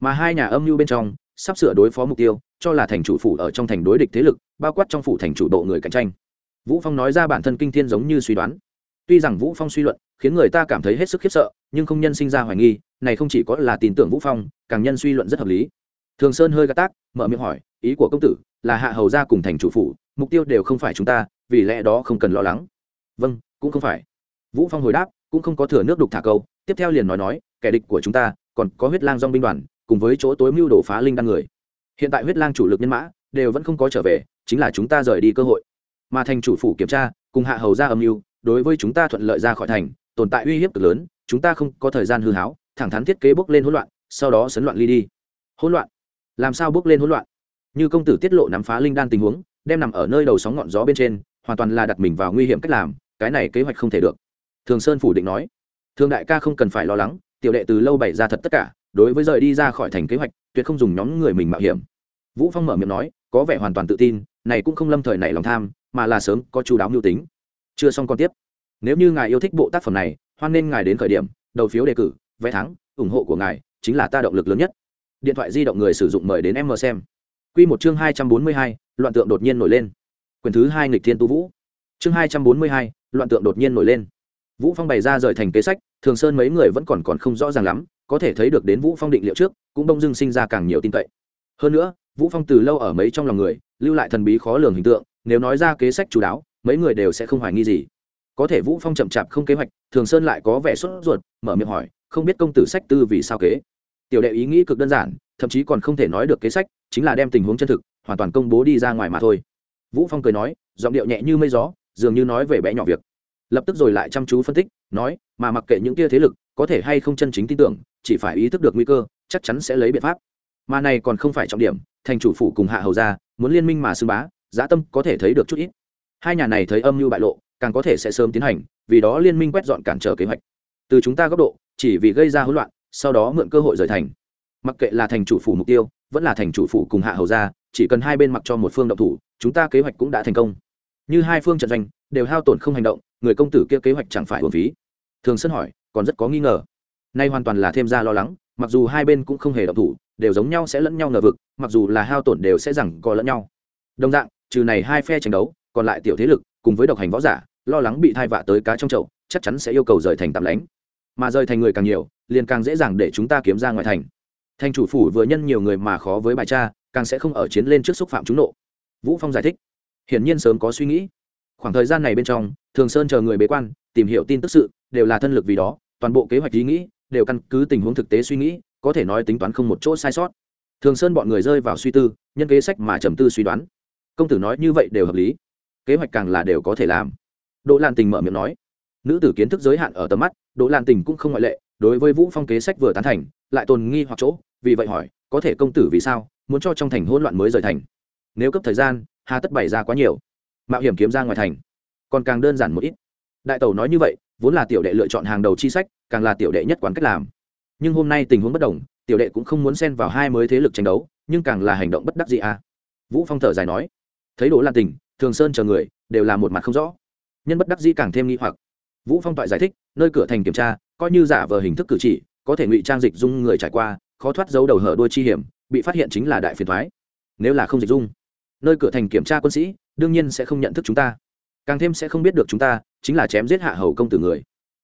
S1: Mà hai nhà âm mưu bên trong, sắp sửa đối phó mục tiêu, cho là thành chủ phủ ở trong thành đối địch thế lực, bao quát trong phủ thành chủ độ người cạnh tranh. Vũ phong nói ra bản thân kinh thiên giống như suy đoán. Tuy rằng vũ phong suy luận, khiến người ta cảm thấy hết sức khiếp sợ, nhưng không nhân sinh ra hoài nghi, này không chỉ có là tin tưởng vũ phong, càng nhân suy luận rất hợp lý thường sơn hơi gạt tác mở miệng hỏi, ý của công tử là hạ hầu ra cùng thành chủ phủ, mục tiêu đều không phải chúng ta, vì lẽ đó không cần lo lắng. Vâng cũng không phải. Vũ phong hồi đáp, cũng không có thừa nước đục thả câu, tiếp theo liền nói nói, kẻ địch của chúng ta còn có huyết lang dong binh đoàn, cùng với chỗ tối mưu đổ phá linh đăng người. Hiện tại huyết lang chủ lực nhân mã đều vẫn không có trở về, chính là chúng ta rời đi cơ hội. Mà thành chủ phủ kiểm tra, cùng hạ hầu ra âm mưu, đối với chúng ta thuận lợi ra khỏi thành, tồn tại uy hiếp cực lớn, chúng ta không có thời gian hư háo, thẳng thắn thiết kế bước lên hỗn loạn, sau đó sấn loạn ly đi. Hỗn loạn? Làm sao bước lên hỗn loạn? Như công tử tiết lộ nắm phá linh đan tình huống, đem nằm ở nơi đầu sóng ngọn gió bên trên, hoàn toàn là đặt mình vào nguy hiểm cách làm, cái này kế hoạch không thể được. Thường sơn phủ định nói. Thường đại ca không cần phải lo lắng, tiểu đệ từ lâu bày ra thật tất cả, đối với rời đi ra khỏi thành kế hoạch, tuyệt không dùng nhóm người mình mạo hiểm. Vũ phong mở miệng nói, có vẻ hoàn toàn tự tin, này cũng không lâm thời này lòng tham, mà là sớm có chú đáo mưu tính. Chưa xong còn tiếp. Nếu như ngài yêu thích bộ tác phẩm này, hoan nên ngài đến khởi điểm, đầu phiếu đề cử, vé thắng, ủng hộ của ngài, chính là ta động lực lớn nhất điện thoại di động người sử dụng mời đến em mờ xem Quy một chương hai trăm bốn mươi hai, loạn tượng đột nhiên nổi lên. Quyển thứ hai nghịch thiên tu vũ. Chương hai trăm bốn mươi hai, loạn tượng đột nhiên nổi lên. Vũ Phong bày ra rời thành kế sách, Thường Sơn mấy người vẫn còn còn không rõ ràng lắm, có thể thấy được đến Vũ Phong định liệu trước, cũng đông dưng sinh ra càng nhiều tin cậy. Hơn nữa, Vũ Phong từ lâu ở mấy trong lòng người, lưu lại thần bí khó lường hình tượng, nếu nói ra kế sách chủ đáo, mấy người đều sẽ không hoài nghi gì. Có thể Vũ Phong chậm chạp không kế hoạch, Thường Sơn lại có vẻ sốt ruột, mở miệng hỏi, không biết công tử sách tư vì sao kế. Tiểu đệ ý nghĩ cực đơn giản, thậm chí còn không thể nói được kế sách chính là đem tình huống chân thực hoàn toàn công bố đi ra ngoài mà thôi. Vũ phong cười nói giọng điệu nhẹ như mây gió dường như nói về bé nhỏ việc. Lập tức rồi lại chăm chú phân tích nói mà mặc kệ những tia thế lực có thể hay không chân chính tin tưởng chỉ phải ý thức được nguy cơ chắc chắn sẽ lấy biện pháp. Mà này còn không phải trọng điểm thành chủ phủ cùng hạ hầu gia muốn liên minh mà xưng bá giá tâm có thể thấy được chút ít. Hai nhà này thấy âm mưu bại lộ càng có thể sẽ sớm tiến hành vì đó liên minh quét dọn cản trở kế hoạch. Từ chúng ta góc độ chỉ vì gây ra hỗn loạn sau đó mượn cơ hội rời thành. Mặc kệ là thành chủ phủ mục tiêu, vẫn là thành chủ phủ cùng hạ hầu ra chỉ cần hai bên mặc cho một phương động thủ, chúng ta kế hoạch cũng đã thành công. Như hai phương trận doanh, đều hao tổn không hành động, người công tử kia kế hoạch chẳng phải hồn phí. Thường sân hỏi, còn rất có nghi ngờ. Nay hoàn toàn là thêm ra lo lắng, mặc dù hai bên cũng không hề động thủ, đều giống nhau sẽ lẫn nhau ngờ vực, mặc dù là hao tổn đều sẽ rằng co lẫn nhau. Đồng dạng, trừ này hai phe tranh đấu, còn lại tiểu thế lực, cùng với độc hành võ giả, lo lắng bị thai vạ tới cá trong chậu, chắc chắn sẽ yêu cầu rời thành tạm lánh. Mà rời thành người càng nhiều liền càng dễ dàng để chúng ta kiếm ra ngoài thành. Thành chủ phủ vừa nhân nhiều người mà khó với bài cha càng sẽ không ở chiến lên trước xúc phạm chúng nộ. Vũ phong giải thích. Hiển nhiên sớm có suy nghĩ. Khoảng thời gian này bên trong, thường sơn chờ người bế quan, tìm hiểu tin tức sự, đều là thân lực vì đó, toàn bộ kế hoạch ý nghĩ, đều căn cứ tình huống thực tế suy nghĩ, có thể nói tính toán không một chỗ sai sót. Thường sơn bọn người rơi vào suy tư, nhân kế sách mà trầm tư suy đoán. Công tử nói như vậy đều hợp lý. Kế hoạch càng là đều có thể làm. Đỗ lan tình mở miệng nói. Nữ tử kiến thức giới hạn ở tầm mắt, đỗ lan tình cũng không ngoại lệ đối với vũ phong kế sách vừa tán thành, lại tồn nghi hoặc chỗ, vì vậy hỏi, có thể công tử vì sao muốn cho trong thành hỗn loạn mới rời thành? Nếu cấp thời gian, hà tất bày ra quá nhiều. Mạo hiểm kiếm ra ngoài thành. Còn càng đơn giản một ít. Đại tẩu nói như vậy, vốn là tiểu đệ lựa chọn hàng đầu chi sách, càng là tiểu đệ nhất quán cách làm. Nhưng hôm nay tình huống bất đồng, tiểu đệ cũng không muốn xen vào hai mới thế lực tranh đấu, nhưng càng là hành động bất đắc gì à vũ phong thở dài nói, thấy đỗ lan tình, thường sơn chờ người, đều là một mặt không rõ. Nhân bất đắc dĩ càng thêm nghi hoặc. Vũ phong toại giải thích, nơi cửa thành kiểm tra coi như giả vờ hình thức cử chỉ, có thể ngụy trang dịch dung người trải qua, khó thoát dấu đầu hở đuôi chi hiểm, bị phát hiện chính là đại phiền thoái. Nếu là không dịch dung, nơi cửa thành kiểm tra quân sĩ, đương nhiên sẽ không nhận thức chúng ta. Càng thêm sẽ không biết được chúng ta, chính là chém giết hạ hầu công tử người.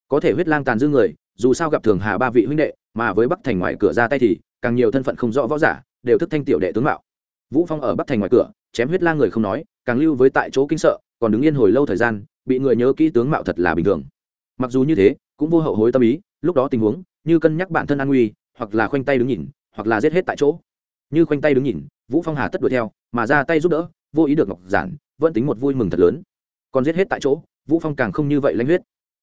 S1: Có thể huyết lang tàn dư người, dù sao gặp thường hà ba vị huynh đệ, mà với bắc thành ngoài cửa ra tay thì, càng nhiều thân phận không rõ võ giả, đều thức thanh tiểu đệ tướng mạo. Vũ phong ở bắc thành ngoài cửa, chém huyết lang người không nói, càng lưu với tại chỗ kinh sợ, còn đứng yên hồi lâu thời gian, bị người nhớ kỹ tướng mạo thật là bình thường. Mặc dù như thế cũng vô hậu hối tâm ý, lúc đó tình huống, như cân nhắc bản thân an nguy, hoặc là khoanh tay đứng nhìn, hoặc là giết hết tại chỗ. Như khoanh tay đứng nhìn, vũ phong hà tất đuổi theo, mà ra tay giúp đỡ, vô ý được ngọc giản, vẫn tính một vui mừng thật lớn. Còn giết hết tại chỗ, vũ phong càng không như vậy lãnh huyết.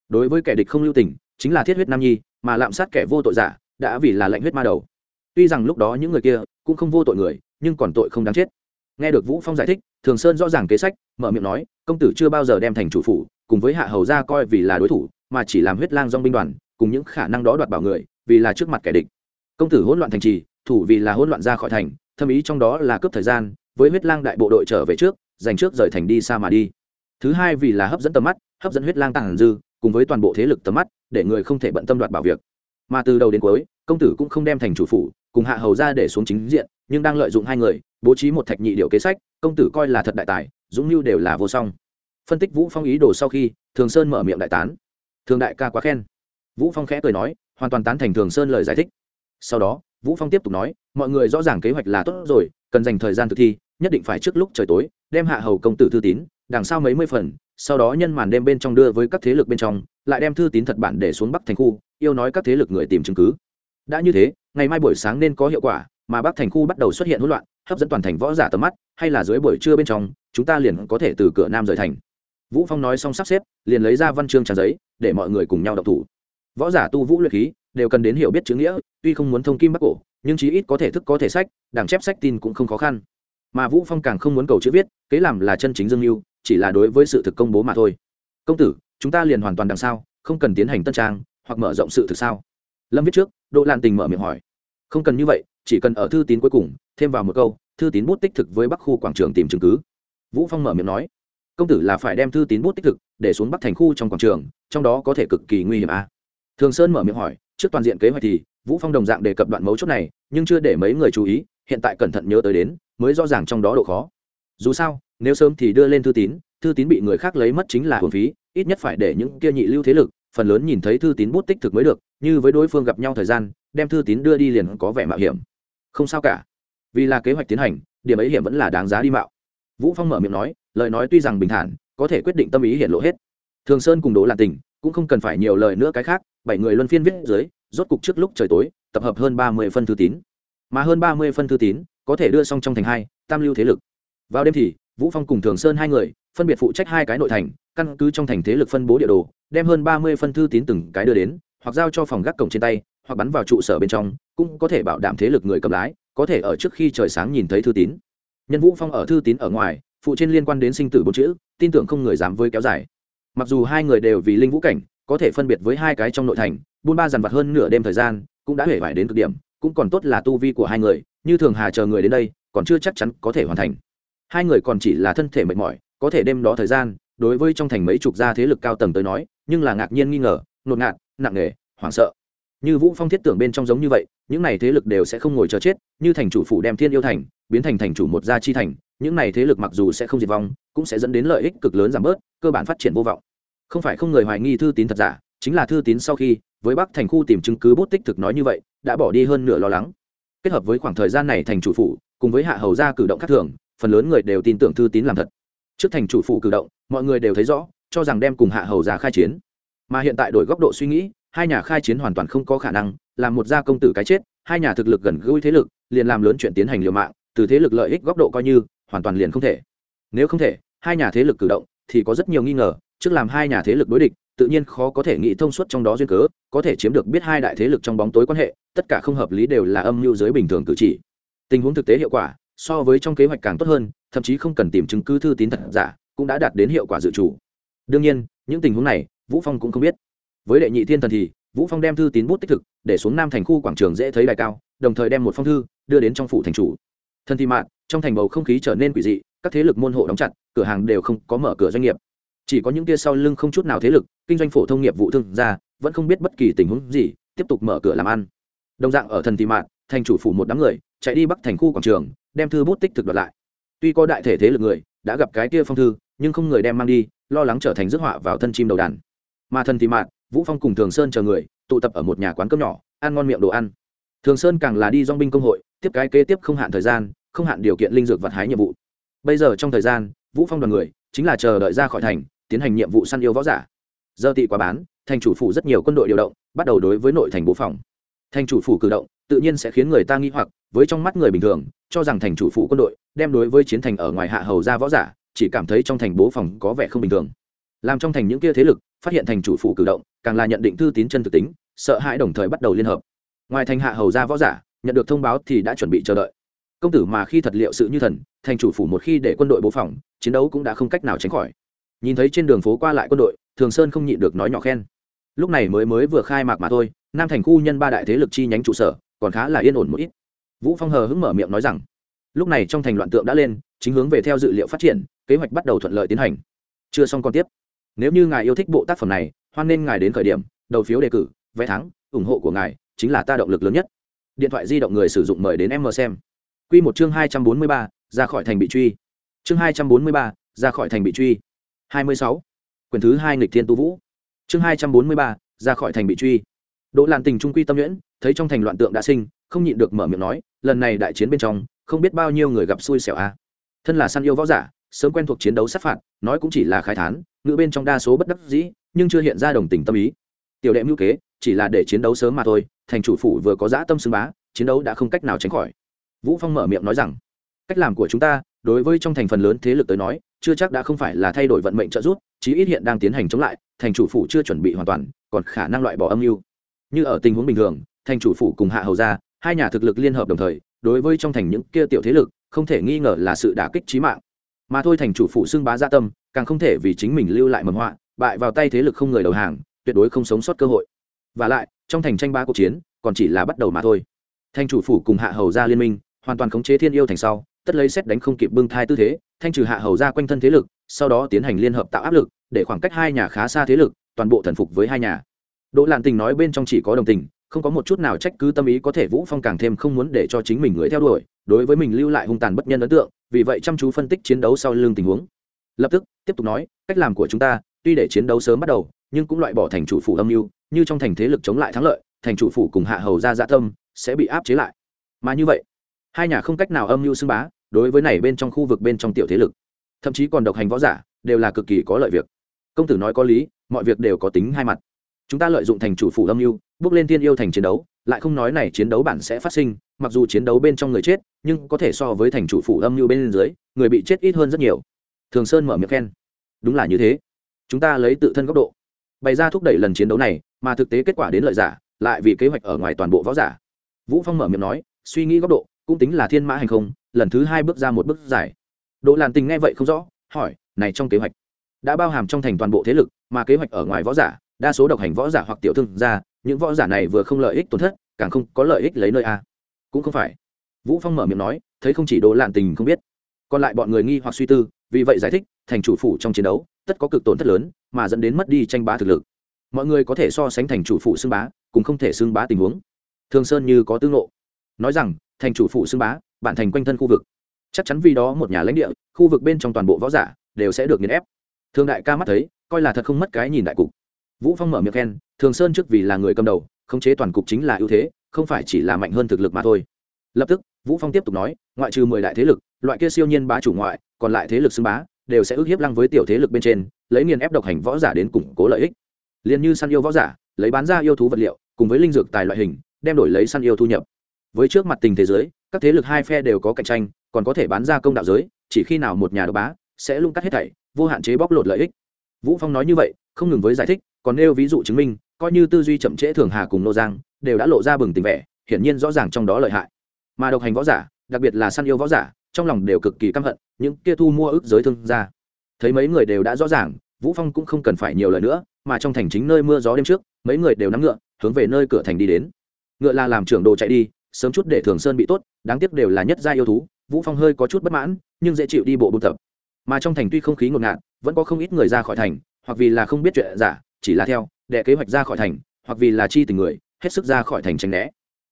S1: Đối với kẻ địch không lưu tình, chính là thiết huyết nam nhi, mà lạm sát kẻ vô tội giả, đã vì là lãnh huyết ma đầu. Tuy rằng lúc đó những người kia cũng không vô tội người, nhưng còn tội không đáng chết. Nghe được vũ phong giải thích, thường sơn rõ ràng kế sách, mở miệng nói, công tử chưa bao giờ đem thành chủ phủ, cùng với hạ hầu ra coi vì là đối thủ mà chỉ làm huyết lang dong binh đoàn, cùng những khả năng đó đoạt bảo người, vì là trước mặt kẻ địch. Công tử hỗn loạn thành trì, thủ vì là hỗn loạn ra khỏi thành, thâm ý trong đó là cướp thời gian, với huyết lang đại bộ đội trở về trước, dành trước rời thành đi xa mà đi. Thứ hai vì là hấp dẫn tầm mắt, hấp dẫn huyết lang tàng dư, cùng với toàn bộ thế lực tầm mắt, để người không thể bận tâm đoạt bảo việc. Mà từ đầu đến cuối, công tử cũng không đem thành chủ phủ, cùng hạ hầu ra để xuống chính diện, nhưng đang lợi dụng hai người, bố trí một thạch nhị điệu kế sách, công tử coi là thật đại tài, dũng mưu đều là vô song. Phân tích vũ phong ý đồ sau khi, thường sơn mở miệng đại tán thường đại ca quá khen. Vũ phong khẽ cười nói, hoàn toàn tán thành thường sơn lời giải thích. Sau đó, vũ phong tiếp tục nói, mọi người rõ ràng kế hoạch là tốt rồi, cần dành thời gian thực thi, nhất định phải trước lúc trời tối, đem hạ hầu công tử thư tín, đằng sau mấy mươi phần, sau đó nhân màn đêm bên trong đưa với các thế lực bên trong, lại đem thư tín thật bản để xuống bắc thành khu, yêu nói các thế lực người tìm chứng cứ. Đã như thế, ngày mai buổi sáng nên có hiệu quả, mà bắc thành khu bắt đầu xuất hiện hỗn loạn, hấp dẫn toàn thành võ giả tầm mắt, hay là dưới buổi trưa bên trong, chúng ta liền có thể từ cửa nam rời thành vũ phong nói xong sắp xếp, liền lấy ra văn chương trang giấy, để mọi người cùng nhau đọc thủ. Võ giả tu vũ luyện khí, đều cần đến hiểu biết chữ nghĩa, tuy không muốn thông kim bắc cổ, nhưng chí ít có thể thức có thể sách đảng chép sách tin cũng không khó khăn. Mà vũ phong càng không muốn cầu chữ viết, kế làm là chân chính dương mưu, chỉ là đối với sự thực công bố mà thôi. Công tử, chúng ta liền hoàn toàn đằng sau, không cần tiến hành tân trang, hoặc mở rộng sự thực sao? Lâm viết trước, đỗ lan tình mở miệng hỏi. Không cần như vậy, chỉ cần ở thư tín cuối cùng, thêm vào một câu, thư tín bút tích thực với bắc khu quảng trường tìm chứng cứ. Vũ phong mở miệng nói công tử là phải đem thư tín bút tích thực để xuống bắc thành khu trong quảng trường, trong đó có thể cực kỳ nguy hiểm à? thường sơn mở miệng hỏi, trước toàn diện kế hoạch thì, vũ phong đồng dạng đề cập đoạn mấu chốt này, nhưng chưa để mấy người chú ý, hiện tại cẩn thận nhớ tới đến, mới rõ ràng trong đó độ khó. Dù sao, nếu sớm thì đưa lên thư tín thư tín bị người khác lấy mất chính là hồn phí, ít nhất phải để những kia nhị lưu thế lực, phần lớn nhìn thấy thư tín bút tích thực mới được, như với đối phương gặp nhau thời gian, đem thư tín đưa đi liền có vẻ mạo hiểm. Không sao cả. Vì là kế hoạch tiến hành, điểm ấy hiểm vẫn là đáng giá đi mạo vũ phong mở miệng nói, lời nói tuy rằng bình thản, có thể quyết định tâm ý hiện lộ hết. Thường sơn cùng đỗ Lạt tình cũng không cần phải nhiều lời nữa cái khác, bảy người luân phiên viết dưới, rốt cục trước lúc trời tối, tập hợp hơn ba mươi phân thư tín. Mà hơn ba mươi phân thư tín có thể đưa xong trong thành hai, tam lưu thế lực. Vào đêm thì, vũ phong cùng thường sơn hai người phân biệt phụ trách hai cái nội thành, căn cứ trong thành thế lực phân bố địa đồ, đem hơn ba mươi phân thư tín từng cái đưa đến, hoặc giao cho phòng gác cổng trên tay, hoặc bắn vào trụ sở bên trong, cũng có thể bảo đảm thế lực người cầm lái, có thể ở trước khi trời sáng nhìn thấy thư tín nhân vũ phong ở thư tín ở ngoài, phụ trên liên quan đến sinh tử bốn chữ, tin tưởng không người dám với kéo dài. Mặc dù hai người đều vì linh vũ cảnh, có thể phân biệt với hai cái trong nội thành, buôn ba dằn vặt hơn nửa đêm thời gian, cũng đã hể vải đến cực điểm, cũng còn tốt là tu vi của hai người, như thường hà chờ người đến đây, còn chưa chắc chắn có thể hoàn thành. Hai người còn chỉ là thân thể mệt mỏi, có thể đêm đó thời gian, đối với trong thành mấy chục gia thế lực cao tầng tới nói, nhưng là ngạc nhiên nghi ngờ, ngột ngạt, nặng nề, hoảng sợ như vũ phong thiết tưởng bên trong giống như vậy, những này thế lực đều sẽ không ngồi chờ chết, như thành chủ phủ đem thiên yêu thành, biến thành thành chủ một gia chi thành, những này thế lực mặc dù sẽ không diệt vong, cũng sẽ dẫn đến lợi ích cực lớn giảm bớt, cơ bản phát triển vô vọng. Không phải không người hoài nghi thư tín thật giả, chính là thư tín sau khi, với bắc thành khu tìm chứng cứ bút tích thực nói như vậy, đã bỏ đi hơn nửa lo lắng. Kết hợp với khoảng thời gian này thành chủ phủ, cùng với hạ hầu gia cử động khác thường, phần lớn người đều tin tưởng thư tín làm thật. Trước thành chủ phủ cử động, mọi người đều thấy rõ, cho rằng đem cùng hạ hầu gia khai chiến. Mà hiện tại đổi góc độ suy nghĩ hai nhà khai chiến hoàn toàn không có khả năng làm một gia công tử cái chết, hai nhà thực lực gần gũi thế lực, liền làm lớn chuyện tiến hành liều mạng, từ thế lực lợi ích góc độ coi như, hoàn toàn liền không thể. Nếu không thể, hai nhà thế lực cử động, thì có rất nhiều nghi ngờ, trước làm hai nhà thế lực đối địch, tự nhiên khó có thể nghĩ thông suốt trong đó duyên cớ, có thể chiếm được biết hai đại thế lực trong bóng tối quan hệ, tất cả không hợp lý đều là âm mưu giới bình thường cử chỉ. Tình huống thực tế hiệu quả, so với trong kế hoạch càng tốt hơn, thậm chí không cần tìm chứng cứ thư tín thật giả, cũng đã đạt đến hiệu quả dự chủ đương nhiên, những tình huống này, vũ phong cũng không biết với đệ nhị thiên thần thì, vũ phong đem thư tín bút tích thực, để xuống nam thành khu quảng trường dễ thấy đài cao, đồng thời đem một phong thư, đưa đến trong phủ thành chủ. Thần thi mạng trong thành bầu không khí trở nên quỷ dị, các thế lực môn hộ đóng chặt, cửa hàng đều không có mở cửa doanh nghiệp. Chỉ có những kia sau lưng không chút nào thế lực, kinh doanh phổ thông nghiệp vụ thương gia, vẫn không biết bất kỳ tình huống gì, tiếp tục mở cửa làm ăn. Đồng dạng ở thần thị mạn, thành chủ phủ một đám người, chạy đi bắc thành khu quảng trường, đem thư bút tích thực đoạt lại. Tuy có đại thể thế lực người, đã gặp cái kia phong thư, nhưng không người đem mang đi, lo lắng trở thành rước họa vào thân chim đầu đàn. Mà thần thị mạn vũ phong cùng thường sơn chờ người, tụ tập ở một nhà quán cơm nhỏ, ăn ngon miệng đồ ăn. Thường sơn càng là đi dong binh công hội, tiếp cái kế tiếp không hạn thời gian, không hạn điều kiện linh dược vật hái nhiệm vụ. Bây giờ trong thời gian, vũ phong đoàn người chính là chờ đợi ra khỏi thành, tiến hành nhiệm vụ săn yêu võ giả. Giờ tị quá bán, thành chủ phủ rất nhiều quân đội điều động, bắt đầu đối với nội thành bố phòng. Thành chủ phủ cử động, tự nhiên sẽ khiến người ta nghi hoặc, với trong mắt người bình thường, cho rằng thành chủ phủ quân đội đem đối với chiến thành ở ngoài hạ hầu ra võ giả, chỉ cảm thấy trong thành bố phòng có vẻ không bình thường. Làm trong thành những kia thế lực, phát hiện thành chủ phủ cử động càng là nhận định thư tín chân thực tính, sợ hãi đồng thời bắt đầu liên hợp. Ngoài thành hạ hầu ra võ giả, nhận được thông báo thì đã chuẩn bị chờ đợi. Công tử mà khi thật liệu sự như thần, thành chủ phủ một khi để quân đội bố phòng, chiến đấu cũng đã không cách nào tránh khỏi. Nhìn thấy trên đường phố qua lại quân đội, thường sơn không nhịn được nói nhỏ khen. Lúc này mới mới vừa khai mạc mà thôi, nam thành khu nhân ba đại thế lực chi nhánh trụ sở, còn khá là yên ổn một ít. Vũ phong hờ hững mở miệng nói rằng, lúc này trong thành loạn tượng đã lên, chính hướng về theo dự liệu phát triển, kế hoạch bắt đầu thuận lợi tiến hành. Chưa xong còn tiếp nếu như ngài yêu thích bộ tác phẩm này, hoan nên ngài đến khởi điểm, đầu phiếu đề cử, vé thắng, ủng hộ của ngài chính là ta động lực lớn nhất. Điện thoại di động người sử dụng mời đến em mờ xem. Q một chương hai trăm bốn mươi ba, ra khỏi thành bị truy. Chương hai trăm bốn mươi ba, ra khỏi thành bị truy. hai mươi sáu. Quyền thứ hai nghịch thiên tu vũ. Chương hai trăm bốn mươi ba, ra khỏi thành bị truy. Đỗ làn tình trung quy tâm nhuyễn, thấy trong thành loạn tượng đã sinh, không nhịn được mở miệng nói, lần này đại chiến bên trong, không biết bao nhiêu người gặp xui xẻo a thân là săn yêu võ giả sớm quen thuộc chiến đấu sát phạt, nói cũng chỉ là khai thán, ngữ bên trong đa số bất đắc dĩ, nhưng chưa hiện ra đồng tình tâm ý. Tiểu đệ mưu kế, chỉ là để chiến đấu sớm mà thôi, thành chủ phủ vừa có dã tâm xưng bá, chiến đấu đã không cách nào tránh khỏi. Vũ phong mở miệng nói rằng, cách làm của chúng ta, đối với trong thành phần lớn thế lực tới nói, chưa chắc đã không phải là thay đổi vận mệnh trợ giúp, chí ít hiện đang tiến hành chống lại, thành chủ phủ chưa chuẩn bị hoàn toàn, còn khả năng loại bỏ âm mưu. Như ở tình huống bình thường, thành chủ phủ cùng hạ hầu gia, hai nhà thực lực liên hợp đồng thời, đối với trong thành những kia tiểu thế lực, không thể nghi ngờ là sự đả kích trí mạng mà thôi thành chủ phụ xưng bá gia tâm, càng không thể vì chính mình lưu lại mầm họa, bại vào tay thế lực không người đầu hàng, tuyệt đối không sống sót cơ hội. Và lại, trong thành tranh ba cuộc chiến, còn chỉ là bắt đầu mà thôi. Thanh chủ phủ cùng hạ hầu gia liên minh, hoàn toàn khống chế thiên yêu thành sau, tất lấy xét đánh không kịp bưng thai tư thế, thanh trừ hạ hầu gia quanh thân thế lực, sau đó tiến hành liên hợp tạo áp lực, để khoảng cách hai nhà khá xa thế lực, toàn bộ thần phục với hai nhà. Đỗ lạn tình nói bên trong chỉ có đồng tình không có một chút nào trách cứ tâm ý có thể vũ phong càng thêm không muốn để cho chính mình người theo đuổi, đối với mình lưu lại hung tàn bất nhân ấn tượng, vì vậy chăm chú phân tích chiến đấu sau lưng tình huống. Lập tức, tiếp tục nói, cách làm của chúng ta, tuy để chiến đấu sớm bắt đầu, nhưng cũng loại bỏ thành chủ phủ âm mưu, như trong thành thế lực chống lại thắng lợi, thành chủ phủ cùng hạ hầu ra dạ tâm, sẽ bị áp chế lại. Mà như vậy, hai nhà không cách nào âm mưu xưng bá, đối với này bên trong khu vực bên trong tiểu thế lực. Thậm chí còn độc hành võ giả, đều là cực kỳ có lợi việc. Công tử nói có lý, mọi việc đều có tính hai mặt chúng ta lợi dụng thành chủ phủ âm mưu, bước lên tiên yêu thành chiến đấu, lại không nói này chiến đấu bản sẽ phát sinh, mặc dù chiến đấu bên trong người chết, nhưng có thể so với thành chủ phủ âm mưu bên dưới, người bị chết ít hơn rất nhiều. Thường sơn mở miệng khen. Đúng là như thế. Chúng ta lấy tự thân góc độ. Bày ra thúc đẩy lần chiến đấu này, mà thực tế kết quả đến lợi giả, lại vì kế hoạch ở ngoài toàn bộ võ giả. Vũ phong mở miệng nói, suy nghĩ góc độ, cũng tính là thiên mã hành không, lần thứ hai bước ra một bước giải độ làn tình nghe vậy không rõ, hỏi, này trong kế hoạch, đã bao hàm trong thành toàn bộ thế lực, mà kế hoạch ở ngoài võ giả đa số độc hành võ giả hoặc tiểu thương gia những võ giả này vừa không lợi ích tổn thất, càng không có lợi ích lấy nơi a. Cũng không phải. Vũ phong mở miệng nói, thấy không chỉ đồ lạn tình không biết. Còn lại bọn người nghi hoặc suy tư, vì vậy giải thích, thành chủ phủ trong chiến đấu, tất có cực tổn thất lớn, mà dẫn đến mất đi tranh bá thực lực. Mọi người có thể so sánh thành chủ phủ xưng bá, cũng không thể xưng bá tình huống. Thường sơn như có tư ngộ. Nói rằng, thành chủ phủ xưng bá bạn thành quanh thân khu vực. Chắc chắn vì đó một nhà lãnh địa, khu vực bên trong toàn bộ võ giả đều sẽ được nghiền ép. Thương đại ca mắt thấy, coi là thật không mất cái nhìn đại cục vũ phong mở miệng khen, thường sơn trước vì là người cầm đầu, khống chế toàn cục chính là ưu thế, không phải chỉ là mạnh hơn thực lực mà thôi. Lập tức, vũ phong tiếp tục nói, ngoại trừ mười đại thế lực, loại kia siêu nhiên bá chủ ngoại, còn lại thế lực xưng bá, đều sẽ ước hiếp lăng với tiểu thế lực bên trên, lấy nghiền ép độc hành võ giả đến củng cố lợi ích. Liền như săn yêu võ giả, lấy bán ra yêu thú vật liệu, cùng với linh dược tài loại hình, đem đổi lấy săn yêu thu nhập. Với trước mặt tình thế giới, các thế lực hai phe đều có cạnh tranh, còn có thể bán ra công đạo giới, chỉ khi nào một nhà độc bá, sẽ lung cắt hết thảy, vô hạn chế bóc lột lợi ích. Vũ phong nói như vậy, không ngừng với giải thích còn nêu ví dụ chứng minh, coi như tư duy chậm trễ thường hà cùng nô giang, đều đã lộ ra bừng tình vẻ, hiển nhiên rõ ràng trong đó lợi hại. Mà độc hành võ giả, đặc biệt là săn yêu võ giả, trong lòng đều cực kỳ căm hận, những kia thu mua ức giới thương gia. Thấy mấy người đều đã rõ ràng, vũ phong cũng không cần phải nhiều lời nữa, mà trong thành chính nơi mưa gió đêm trước, mấy người đều nắm ngựa, hướng về nơi cửa thành đi đến. Ngựa là làm trưởng đồ chạy đi, sớm chút để thường sơn bị tốt, đáng tiếc đều là nhất gia yêu thú, vũ phong hơi có chút bất mãn, nhưng dễ chịu đi bộ buôn tập. Mà trong thành tuy không khí ngột ngạt, vẫn có không ít người ra khỏi thành, hoặc vì là không biết chuyện giả chỉ là theo, đệ kế hoạch ra khỏi thành, hoặc vì là chi tình người, hết sức ra khỏi thành tránh né.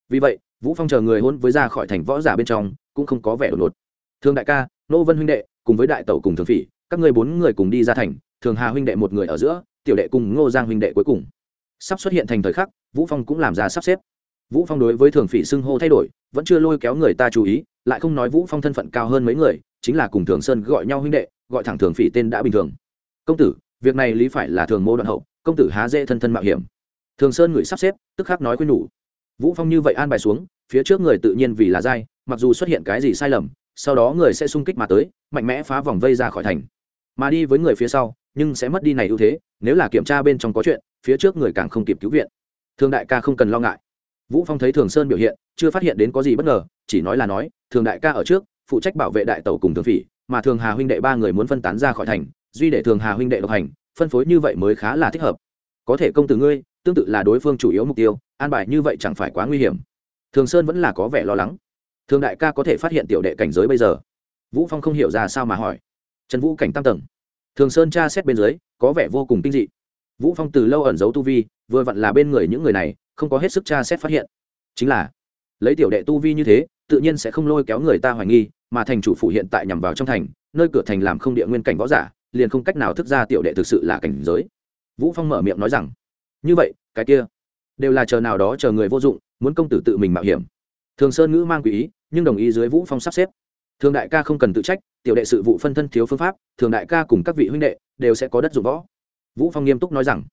S1: Vì vậy, vũ phong chờ người hôn với ra khỏi thành võ giả bên trong cũng không có vẻ đột ngột. Thương đại ca, nô vân huynh đệ, cùng với đại tẩu cùng thường phỉ, các người bốn người cùng đi ra thành, thường hà huynh đệ một người ở giữa, tiểu đệ cùng ngô giang huynh đệ cuối cùng. Sắp xuất hiện thành thời khắc, vũ phong cũng làm ra sắp xếp. Vũ phong đối với thường phỉ xưng hô thay đổi, vẫn chưa lôi kéo người ta chú ý, lại không nói vũ phong thân phận cao hơn mấy người, chính là cùng thường sơn gọi nhau huynh đệ, gọi thẳng thường phỉ tên đã bình thường. Công tử, việc này lý phải là thường mô đoạn hậu công tử há dễ thân thân mạo hiểm. Thường sơn người sắp xếp, tức khắc nói khuyên nhủ. Vũ phong như vậy an bài xuống, phía trước người tự nhiên vì là dai, mặc dù xuất hiện cái gì sai lầm, sau đó người sẽ xung kích mà tới, mạnh mẽ phá vòng vây ra khỏi thành. Mà đi với người phía sau, nhưng sẽ mất đi này ưu thế, nếu là kiểm tra bên trong có chuyện, phía trước người càng không kịp cứu viện. Thường đại ca không cần lo ngại. Vũ phong thấy thường sơn biểu hiện, chưa phát hiện đến có gì bất ngờ, chỉ nói là nói, thường đại ca ở trước, phụ trách bảo vệ đại tàu cùng thường phỉ, mà thường hà huynh đệ ba người muốn phân tán ra khỏi thành, duy để thường hà huynh đệ độc hành phân phối như vậy mới khá là thích hợp. Có thể công tử ngươi, tương tự là đối phương chủ yếu mục tiêu, an bài như vậy chẳng phải quá nguy hiểm. Thường sơn vẫn là có vẻ lo lắng. Thường đại ca có thể phát hiện tiểu đệ cảnh giới bây giờ? Vũ phong không hiểu ra sao mà hỏi. Trần vũ cảnh tam tầng. Thường sơn tra xét bên dưới, có vẻ vô cùng kinh dị. Vũ phong từ lâu ẩn giấu tu vi, vừa vặn là bên người những người này, không có hết sức tra xét phát hiện. Chính là, lấy tiểu đệ tu vi như thế, tự nhiên sẽ không lôi kéo người ta hoài nghi, mà thành chủ phủ hiện tại nhằm vào trong thành, nơi cửa thành làm không địa nguyên cảnh võ giả liền không cách nào thức ra tiểu đệ thực sự là cảnh giới. Vũ phong mở miệng nói rằng, như vậy, cái kia đều là chờ nào đó chờ người vô dụng, muốn công tử tự mình mạo hiểm. Thường sơn ngữ mang quý ý, nhưng đồng ý dưới vũ phong sắp xếp. Thường đại ca không cần tự trách, tiểu đệ sự vụ phân thân thiếu phương pháp, thường đại ca cùng các vị huynh đệ đều sẽ có đất dụng võ. Vũ phong nghiêm túc nói rằng,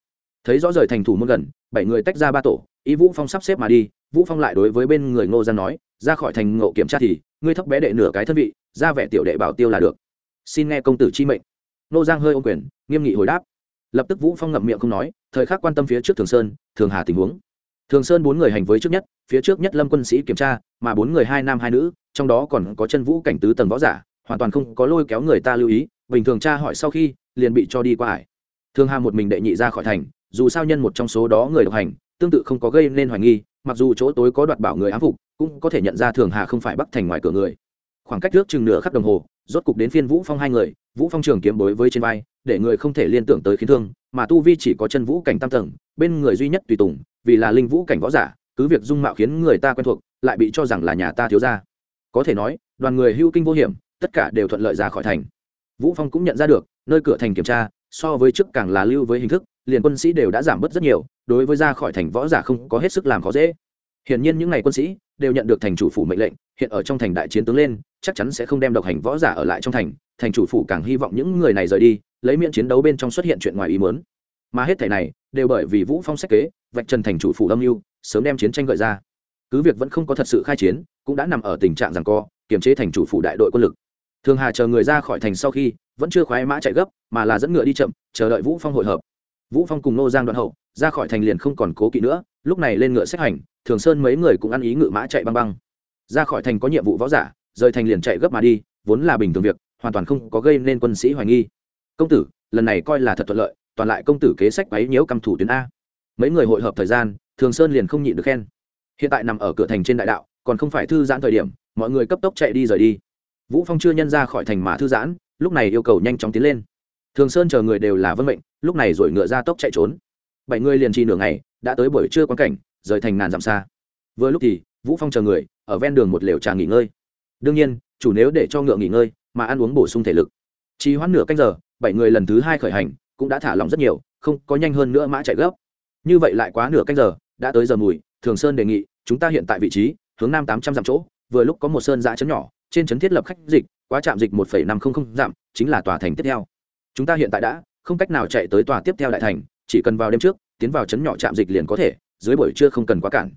S1: thấy rõ rời thành thủ môn gần, bảy người tách ra ba tổ, ý vũ phong sắp xếp mà đi. Vũ phong lại đối với bên người ngô giang nói, ra khỏi thành ngộ kiểm tra thì, ngươi thấp bé đệ nửa cái thân vị, ra vẻ tiểu đệ bảo tiêu là được. Xin nghe công tử chi mệnh. Nô giang hơi ô quyền, nghiêm nghị hồi đáp. Lập tức vũ phong ngậm miệng không nói, thời khắc quan tâm phía trước thường sơn, thường hà tình huống. Thường sơn bốn người hành với trước nhất, phía trước nhất lâm quân sĩ kiểm tra, mà bốn người hai nam hai nữ, trong đó còn có chân vũ cảnh tứ tầng võ giả, hoàn toàn không có lôi kéo người ta lưu ý, bình thường tra hỏi sau khi, liền bị cho đi qua hải thường hà một mình đệ nhị ra khỏi thành, dù sao nhân một trong số đó người độc hành, tương tự không có gây nên hoài nghi, mặc dù chỗ tối có đoạt bảo người ám phục, cũng có thể nhận ra thường hà không phải bắc thành ngoài cửa người. Khoảng cách trước chừng nửa khắc đồng hồ, rốt cục đến phiên vũ phong hai người vũ phong trường kiếm bối với trên vai, để người không thể liên tưởng tới khiến thương, mà tu vi chỉ có chân vũ cảnh tam tầng, bên người duy nhất tùy tùng, vì là linh vũ cảnh võ giả, cứ việc dung mạo khiến người ta quen thuộc, lại bị cho rằng là nhà ta thiếu gia. Có thể nói, đoàn người hưu kinh vô hiểm, tất cả đều thuận lợi ra khỏi thành. Vũ phong cũng nhận ra được, nơi cửa thành kiểm tra, so với trước càng là lưu với hình thức, liền quân sĩ đều đã giảm bớt rất nhiều, đối với ra khỏi thành võ giả không có hết sức làm khó dễ. Hiển nhiên những ngày quân sĩ đều nhận được thành chủ phủ mệnh lệnh, hiện ở trong thành đại chiến tướng lên, chắc chắn sẽ không đem độc hành võ giả ở lại trong thành thành chủ phủ càng hy vọng những người này rời đi, lấy miễn chiến đấu bên trong xuất hiện chuyện ngoài ý muốn. Mà hết thảy này, đều bởi vì vũ phong sách kế, vạch trần thành chủ phủ âm mưu, sớm đem chiến tranh gợi ra. Cứ việc vẫn không có thật sự khai chiến, cũng đã nằm ở tình trạng rằng co, kiềm chế thành chủ phủ đại đội quân lực. Thường hà chờ người ra khỏi thành sau khi, vẫn chưa khoái mã chạy gấp, mà là dẫn ngựa đi chậm, chờ đợi vũ phong hội hợp. Vũ phong cùng nô giang đoạn hậu, ra khỏi thành liền không còn cố kỵ nữa, lúc này lên ngựa xếp hành, thường sơn mấy người cũng ăn ý ngựa mã chạy băng băng. Ra khỏi thành có nhiệm vụ võ giả, rời thành liền chạy gấp mà đi, vốn là bình thường việc hoàn toàn không có gây nên quân sĩ hoài nghi. Công tử, lần này coi là thật thuận lợi, toàn lại công tử kế sách bấy nhiễu căm thủ tuyến a. Mấy người hội hợp thời gian, thường sơn liền không nhịn được khen. Hiện tại nằm ở cửa thành trên đại đạo, còn không phải thư giãn thời điểm, mọi người cấp tốc chạy đi rời đi. Vũ phong chưa nhân ra khỏi thành mà thư giãn, lúc này yêu cầu nhanh chóng tiến lên. Thường sơn chờ người đều là vân mệnh, lúc này rồi ngựa ra tốc chạy trốn. Bảy người liền trì nửa ngày, đã tới buổi trưa quan cảnh, rời thành ngàn dặm xa. Vừa lúc thì, vũ phong chờ người, ở ven đường một lều trà nghỉ ngơi. Đương nhiên, chủ nếu để cho ngựa nghỉ ngơi mà ăn uống bổ sung thể lực. Chỉ hoãn nửa canh giờ, bảy người lần thứ hai khởi hành, cũng đã thả lỏng rất nhiều, không có nhanh hơn nữa mã chạy gấp. Như vậy lại quá nửa canh giờ, đã tới giờ mùi, thường sơn đề nghị, chúng ta hiện tại vị trí, hướng nam tám trăm dặm chỗ, vừa lúc có một sơn giã chấn nhỏ, trên chấn thiết lập khách dịch, quá trạm dịch một năm trăm linh dặm, chính là tòa thành tiếp theo. Chúng ta hiện tại đã, không cách nào chạy tới tòa tiếp theo đại thành, chỉ cần vào đêm trước, tiến vào chấn nhỏ trạm dịch liền có thể, dưới buổi trưa không cần quá cản.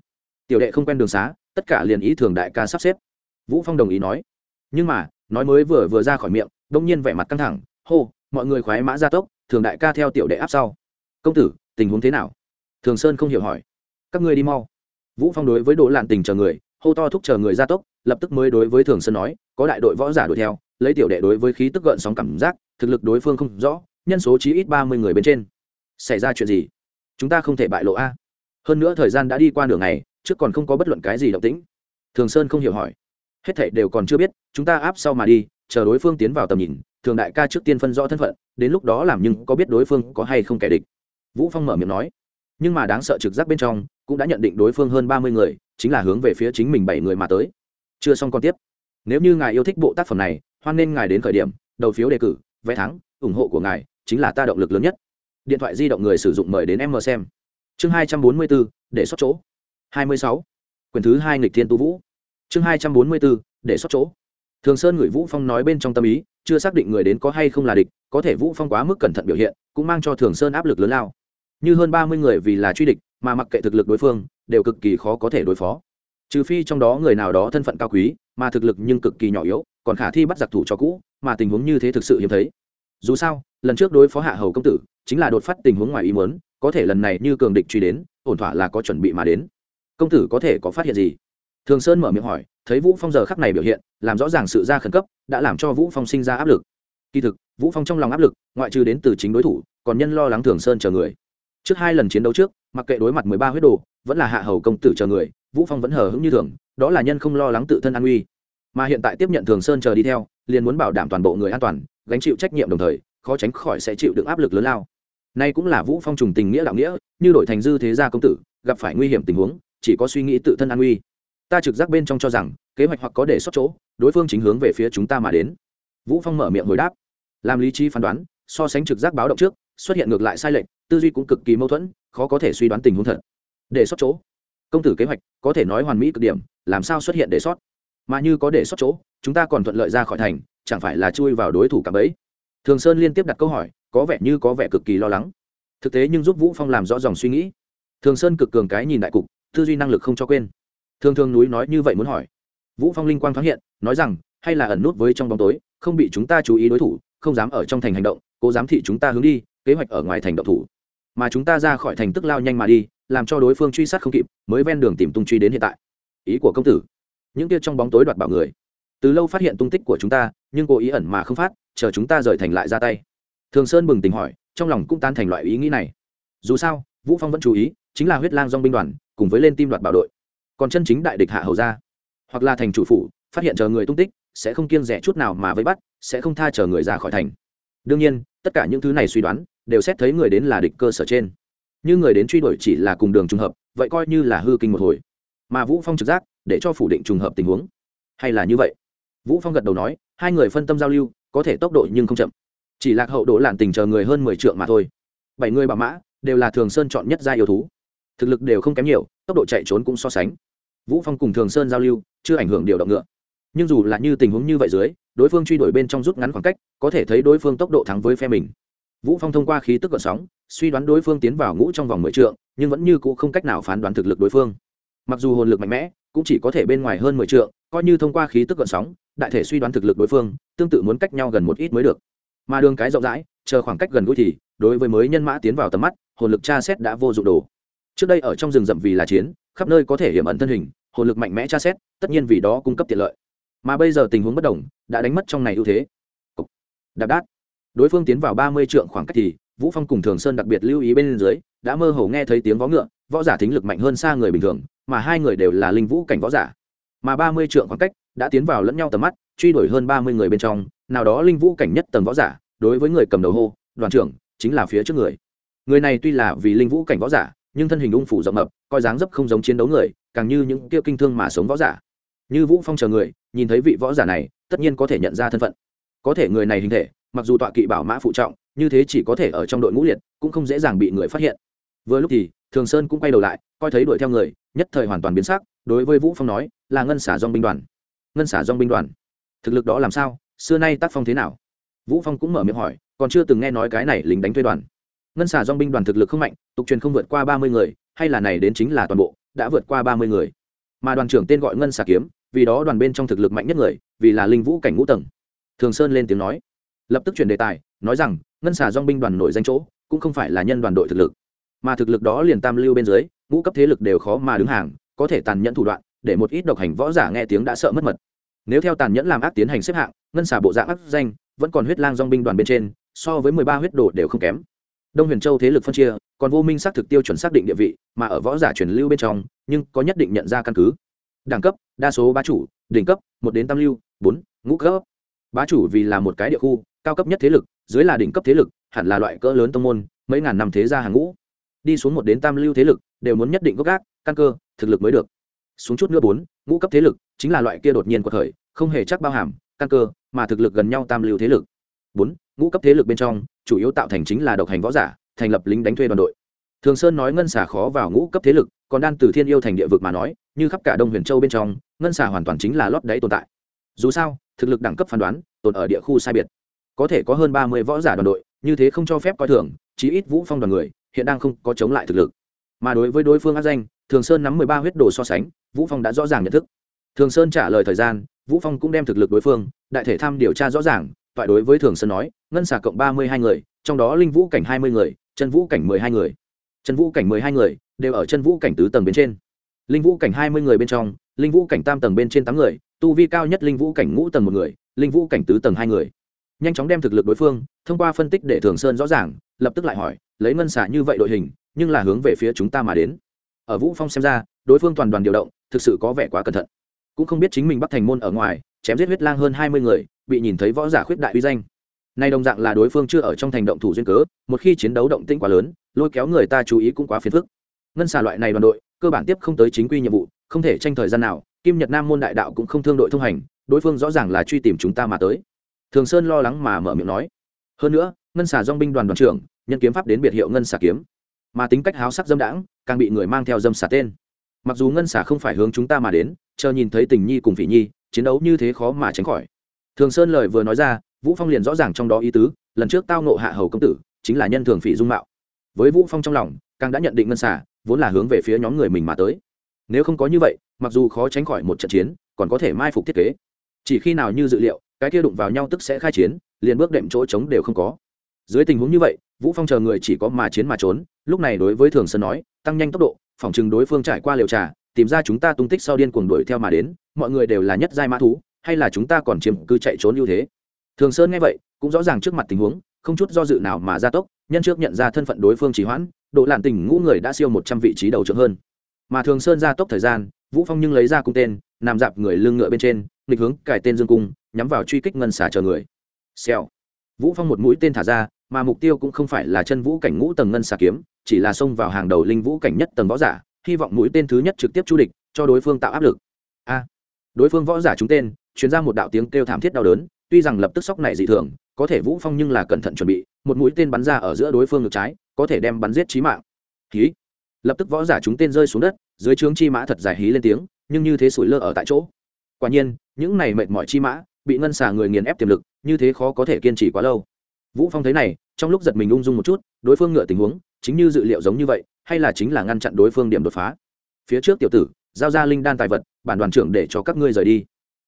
S1: Tiểu đệ không quen đường xá, tất cả liền ý thường đại ca sắp xếp. Vũ phong đồng ý nói. Nhưng mà nói mới vừa vừa ra khỏi miệng, đông nhiên vẻ mặt căng thẳng, hô, mọi người khoái mã gia tốc, thường đại ca theo tiểu đệ áp sau. Công tử, tình huống thế nào? Thường sơn không hiểu hỏi. Các ngươi đi mau. Vũ phong đối với đỗ lạn tình chờ người, hô to thúc chờ người gia tốc, lập tức mới đối với thường sơn nói, có đại đội võ giả đuổi theo, lấy tiểu đệ đối với khí tức gợn sóng cảm giác, thực lực đối phương không rõ, nhân số chí ít ba mươi người bên trên. Xảy ra chuyện gì? Chúng ta không thể bại lộ a. Hơn nữa thời gian đã đi qua nửa ngày, trước còn không có bất luận cái gì động tĩnh. Thường sơn không hiểu hỏi hết thảy đều còn chưa biết, chúng ta áp sau mà đi, chờ đối phương tiến vào tầm nhìn, thường đại ca trước tiên phân rõ thân phận, đến lúc đó làm nhưng có biết đối phương có hay không kẻ địch. Vũ phong mở miệng nói. Nhưng mà đáng sợ trực giác bên trong, cũng đã nhận định đối phương hơn ba mươi người, chính là hướng về phía chính mình bảy người mà tới. Chưa xong còn tiếp. Nếu như ngài yêu thích bộ tác phẩm này, hoan nên ngài đến khởi điểm, đầu phiếu đề cử, vé thắng, ủng hộ của ngài, chính là ta động lực lớn nhất. Điện thoại di động người sử dụng mời đến em mở xem. Chương hai trăm bốn mươi bốn, để xuất chỗ. hai mươi sáu. Quyển thứ hai nghịch thiên tu vũ chương hai trăm bốn mươi bốn để xuất chỗ. Thường sơn gửi vũ phong nói bên trong tâm ý, chưa xác định người đến có hay không là địch, có thể vũ phong quá mức cẩn thận biểu hiện, cũng mang cho thường sơn áp lực lớn lao. Như hơn ba mươi người vì là truy địch, mà mặc kệ thực lực đối phương, đều cực kỳ khó có thể đối phó. Trừ phi trong đó người nào đó thân phận cao quý, mà thực lực nhưng cực kỳ nhỏ yếu, còn khả thi bắt giặc thủ cho cũ, mà tình huống như thế thực sự hiếm thấy. Dù sao, lần trước đối phó hạ hầu công tử, chính là đột phát tình huống ngoài ý muốn, có thể lần này như cường địch truy đến, ổn thỏa là có chuẩn bị mà đến. Công tử có thể có phát hiện gì? Thường sơn mở miệng hỏi, thấy vũ phong giờ khắc này biểu hiện, làm rõ ràng sự ra khẩn cấp, đã làm cho vũ phong sinh ra áp lực. Kỳ thực, vũ phong trong lòng áp lực, ngoại trừ đến từ chính đối thủ, còn nhân lo lắng thường sơn chờ người. Trước hai lần chiến đấu trước, mặc kệ đối mặt mười ba huyết đồ, vẫn là hạ hầu công tử chờ người, vũ phong vẫn hờ hững như thường, đó là nhân không lo lắng tự thân an nguy. Mà hiện tại tiếp nhận thường sơn chờ đi theo, liền muốn bảo đảm toàn bộ người an toàn, gánh chịu trách nhiệm đồng thời, khó tránh khỏi sẽ chịu được áp lực lớn lao. Nay cũng là vũ phong trùng tình nghĩa đạo nghĩa, như đổi thành dư thế gia công tử, gặp phải nguy hiểm tình huống, chỉ có suy nghĩ tự thân an nguy ta trực giác bên trong cho rằng, kế hoạch hoặc có để xuất chỗ, đối phương chính hướng về phía chúng ta mà đến. Vũ phong mở miệng hồi đáp. Làm lý trí phán đoán, so sánh trực giác báo động trước, xuất hiện ngược lại sai lệch, tư duy cũng cực kỳ mâu thuẫn, khó có thể suy đoán tình huống thật. Để xuất chỗ. Công tử kế hoạch, có thể nói hoàn mỹ cực điểm, làm sao xuất hiện để sót mà như có để sót chỗ, chúng ta còn thuận lợi ra khỏi thành, chẳng phải là chui vào đối thủ cả bấy thường sơn liên tiếp đặt câu hỏi, có vẻ như có vẻ cực kỳ lo lắng. Thực tế nhưng giúp vũ phong làm rõ dòng suy nghĩ. Thường sơn cực cường cái nhìn đại cục, tư duy năng lực không cho quên thường thường núi nói như vậy muốn hỏi. Vũ phong linh quang thoáng hiện, nói rằng, hay là ẩn nút với trong bóng tối, không bị chúng ta chú ý đối thủ, không dám ở trong thành hành động, cố dám thị chúng ta hướng đi, kế hoạch ở ngoài thành động thủ. Mà chúng ta ra khỏi thành tức lao nhanh mà đi, làm cho đối phương truy sát không kịp, mới ven đường tìm tung truy đến hiện tại. Ý của công tử. Những kia trong bóng tối đoạt bảo người. Từ lâu phát hiện tung tích của chúng ta, nhưng cố ý ẩn mà không phát, chờ chúng ta rời thành lại ra tay. Thường sơn bừng tỉnh hỏi, trong lòng cũng tan thành loại ý nghĩ này. Dù sao, vũ phong vẫn chú ý, chính là huyết lang dong binh đoàn, cùng với lên tim đoạt bảo đội còn chân chính đại địch hạ hầu ra. Hoặc là thành chủ phủ, phát hiện chờ người tung tích, sẽ không kiêng rẻ chút nào mà vây bắt, sẽ không tha chờ người ra khỏi thành. Đương nhiên, tất cả những thứ này suy đoán, đều xét thấy người đến là địch cơ sở trên. Như người đến truy đuổi chỉ là cùng đường trùng hợp, vậy coi như là hư kinh một hồi. Mà vũ phong trực giác, để cho phủ định trùng hợp tình huống. Hay là như vậy? Vũ phong gật đầu nói, hai người phân tâm giao lưu, có thể tốc độ nhưng không chậm. Chỉ lạc hậu độ lạn tình chờ người hơn mười trượng mà thôi. Bảy người bà mã, đều là thường sơn chọn nhất gia yêu thú. Thực lực đều không kém nhiều, tốc độ chạy trốn cũng so sánh vũ phong cùng thường sơn giao lưu, chưa ảnh hưởng điều động ngựa. Nhưng dù là như tình huống như vậy dưới, đối phương truy đuổi bên trong rút ngắn khoảng cách, có thể thấy đối phương tốc độ thắng với phe mình. Vũ phong thông qua khí tức gợn sóng, suy đoán đối phương tiến vào ngũ trong vòng mười trượng, nhưng vẫn như cũ không cách nào phán đoán thực lực đối phương. Mặc dù hồn lực mạnh mẽ, cũng chỉ có thể bên ngoài hơn mười trượng, coi như thông qua khí tức gợn sóng, đại thể suy đoán thực lực đối phương, tương tự muốn cách nhau gần một ít mới được. Mà đường cái rộng rãi, chờ khoảng cách gần gũi thì, đối với mới nhân mã tiến vào tầm mắt, hồn lực tra xét đã vô dụng đồ. Trước đây ở trong rừng rậm vì là chiến khắp nơi có thể hiểm ẩn thân hình, hồn lực mạnh mẽ tra xét, tất nhiên vì đó cung cấp tiện lợi. Mà bây giờ tình huống bất đồng, đã đánh mất trong này ưu thế. Đạp đát. Đối phương tiến vào ba mươi trượng khoảng cách thì, vũ phong cùng thường sơn đặc biệt lưu ý bên dưới, đã mơ hồ nghe thấy tiếng vó ngựa, võ giả thính lực mạnh hơn xa người bình thường, mà hai người đều là linh vũ cảnh võ giả. Mà ba mươi trượng khoảng cách, đã tiến vào lẫn nhau tầm mắt, truy đuổi hơn ba mươi người bên trong, nào đó linh vũ cảnh nhất tầng võ giả, đối với người cầm đầu hô, đoàn trưởng, chính là phía trước người. Người này tuy là vì linh vũ cảnh võ giả nhưng thân hình ung phủ rộng mập, coi dáng dấp không giống chiến đấu người, càng như những kia kinh thương mà sống võ giả. Như vũ phong chờ người, nhìn thấy vị võ giả này, tất nhiên có thể nhận ra thân phận. Có thể người này hình thể, mặc dù tọa kỵ bảo mã phụ trọng, như thế chỉ có thể ở trong đội ngũ liệt, cũng không dễ dàng bị người phát hiện. Vừa lúc thì, thường sơn cũng quay đầu lại, coi thấy đuổi theo người, nhất thời hoàn toàn biến sắc, đối với vũ phong nói, là ngân xả dòng binh đoàn. Ngân xả dòng binh đoàn? Thực lực đó làm sao? Xưa nay tác phong thế nào? Vũ phong cũng mở miệng hỏi, còn chưa từng nghe nói cái này lính đánh thuê đoàn ngân xà dong binh đoàn thực lực không mạnh, tục truyền không vượt qua ba mươi người, hay là này đến chính là toàn bộ, đã vượt qua ba mươi người. Mà đoàn trưởng tên gọi ngân xà kiếm, vì đó đoàn bên trong thực lực mạnh nhất người, vì là linh vũ cảnh ngũ tầng. Thường sơn lên tiếng nói. Lập tức chuyển đề tài, nói rằng, ngân xà dong binh đoàn nổi danh chỗ, cũng không phải là nhân đoàn đội thực lực. Mà thực lực đó liền tam lưu bên dưới, ngũ cấp thế lực đều khó mà đứng hàng, có thể tàn nhẫn thủ đoạn, để một ít độc hành võ giả nghe tiếng đã sợ mất mật. Nếu theo tàn nhẫn làm ác tiến hành xếp hạng, ngân xà bộ dạng ác danh, vẫn còn huyết lang dong binh đoàn bên trên, so với mười ba huyết đồ đều không kém đông huyền châu thế lực phân chia, còn vô minh xác thực tiêu chuẩn xác định địa vị, mà ở võ giả truyền lưu bên trong, nhưng có nhất định nhận ra căn cứ. Đẳng cấp, đa số bá chủ, đỉnh cấp, một đến tam lưu, bốn, ngũ cấp. Bá chủ vì là một cái địa khu, cao cấp nhất thế lực, dưới là đỉnh cấp thế lực, hẳn là loại cỡ lớn tông môn, mấy ngàn năm thế gia hàng ngũ. Đi xuống một đến tam lưu thế lực, đều muốn nhất định gốc gác, căn cơ, thực lực mới được. Xuống chút nữa bốn, ngũ cấp thế lực, chính là loại kia đột nhiên của thời không hề chắc bao hàm, căn cơ, mà thực lực gần nhau tam lưu thế lực. Bốn, ngũ cấp thế lực bên trong chủ yếu tạo thành chính là độc hành võ giả, thành lập lính đánh thuê đoàn đội. Thường sơn nói ngân xà khó vào ngũ cấp thế lực, còn đan từ thiên yêu thành địa vực mà nói, như khắp cả đông huyền châu bên trong, ngân xà hoàn toàn chính là lót đáy tồn tại. Dù sao, thực lực đẳng cấp phán đoán, tồn ở địa khu sai biệt. Có thể có hơn ba mươi võ giả đoàn đội, như thế không cho phép coi thường, chí ít vũ phong đoàn người, hiện đang không có chống lại thực lực. Mà đối với đối phương áp danh, thường sơn nắm mười ba huyết đồ so sánh, vũ phong đã rõ ràng nhận thức. Thường sơn trả lời thời gian, vũ phong cũng đem thực lực đối phương, đại thể tham điều tra rõ ràng toại đối với thường sơn nói, ngân xà cộng ba mươi hai người, trong đó linh vũ cảnh hai mươi người, chân vũ cảnh mười hai người. Chân vũ cảnh mười hai người đều ở chân vũ cảnh tứ tầng bên trên. Linh vũ cảnh hai mươi người bên trong, linh vũ cảnh tam tầng bên trên tám người, tu vi cao nhất linh vũ cảnh ngũ tầng một người, linh vũ cảnh tứ tầng hai người. Nhanh chóng đem thực lực đối phương, thông qua phân tích để thường sơn rõ ràng, lập tức lại hỏi, lấy ngân xả như vậy đội hình, nhưng là hướng về phía chúng ta mà đến. Ở vũ phong xem ra, đối phương toàn đoàn điều động, thực sự có vẻ quá cẩn thận. Cũng không biết chính mình bắt thành môn ở ngoài, chém giết huyết lang hơn hai mươi người bị nhìn thấy võ giả khuyết đại uy danh. Nay đồng dạng là đối phương chưa ở trong thành động thủ duyên cớ, một khi chiến đấu động tĩnh quá lớn, lôi kéo người ta chú ý cũng quá phiền phức. Ngân xà loại này đoàn đội, cơ bản tiếp không tới chính quy nhiệm vụ, không thể tranh thời gian nào, kim nhật nam môn đại đạo cũng không thương đội thông hành, đối phương rõ ràng là truy tìm chúng ta mà tới. Thường sơn lo lắng mà mở miệng nói. Hơn nữa, ngân xà dong binh đoàn đoàn trưởng, nhân kiếm pháp đến biệt hiệu ngân xà kiếm. Mà tính cách háo sắc dâm đãng, càng bị người mang theo dâm xà tên. Mặc dù ngân xà không phải hướng chúng ta mà đến, chờ nhìn thấy tình nhi cùng phỉ nhi, chiến đấu như thế khó mà tránh khỏi thường sơn lời vừa nói ra, vũ phong liền rõ ràng trong đó ý tứ, lần trước tao nộ hạ hầu công tử, chính là nhân thường phỉ dung mạo. Với vũ phong trong lòng, càng đã nhận định ngân xả vốn là hướng về phía nhóm người mình mà tới. Nếu không có như vậy, mặc dù khó tránh khỏi một trận chiến, còn có thể mai phục thiết kế. Chỉ khi nào như dự liệu, cái kia đụng vào nhau tức sẽ khai chiến, liền bước đệm chỗ trống đều không có. Dưới tình huống như vậy, vũ phong chờ người chỉ có mà chiến mà trốn, lúc này đối với thường sơn nói, tăng nhanh tốc độ, phòng chừng đối phương trải qua liều trà, tìm ra chúng ta tung tích sau điên cuồng đuổi theo mà đến, mọi người đều là nhất giai mã thú hay là chúng ta còn chiếm cứ chạy trốn ưu thế? Thường sơn nghe vậy, cũng rõ ràng trước mặt tình huống, không chút do dự nào mà gia tốc, nhân trước nhận ra thân phận đối phương trì hoãn, độ làn tình ngũ người đã siêu một trăm vị trí đầu trượng hơn. Mà thường sơn gia tốc thời gian, vũ phong nhưng lấy ra cung tên, nằm dạp người lưng ngựa bên trên, nghịch hướng cải tên dương cung, nhắm vào truy kích ngân xả chờ người. Xèo. Vũ phong một mũi tên thả ra, mà mục tiêu cũng không phải là chân vũ cảnh ngũ tầng ngân xà kiếm, chỉ là xông vào hàng đầu linh vũ cảnh nhất tầng võ giả, hy vọng mũi tên thứ nhất trực tiếp chu địch, cho đối phương tạo áp lực. A. Đối phương võ giả chúng tên chuyến ra một đạo tiếng kêu thảm thiết đau đớn, tuy rằng lập tức sốc này dị thường, có thể vũ phong nhưng là cẩn thận chuẩn bị, một mũi tên bắn ra ở giữa đối phương ngực trái, có thể đem bắn giết chí mạng. Hí. Lập tức võ giả chúng tên rơi xuống đất, dưới trướng chi mã thật dài hí lên tiếng, nhưng như thế sủi lơ ở tại chỗ. Quả nhiên, những này mệt mỏi chi mã, bị ngân xà người nghiền ép tiềm lực, như thế khó có thể kiên trì quá lâu. Vũ phong thấy này, trong lúc giật mình ung dung một chút, đối phương ngựa tình huống, chính như dự liệu giống như vậy, hay là chính là ngăn chặn đối phương điểm đột phá. Phía trước tiểu tử, giao ra linh đan tài vật, bản đoàn trưởng để cho các ngươi rời đi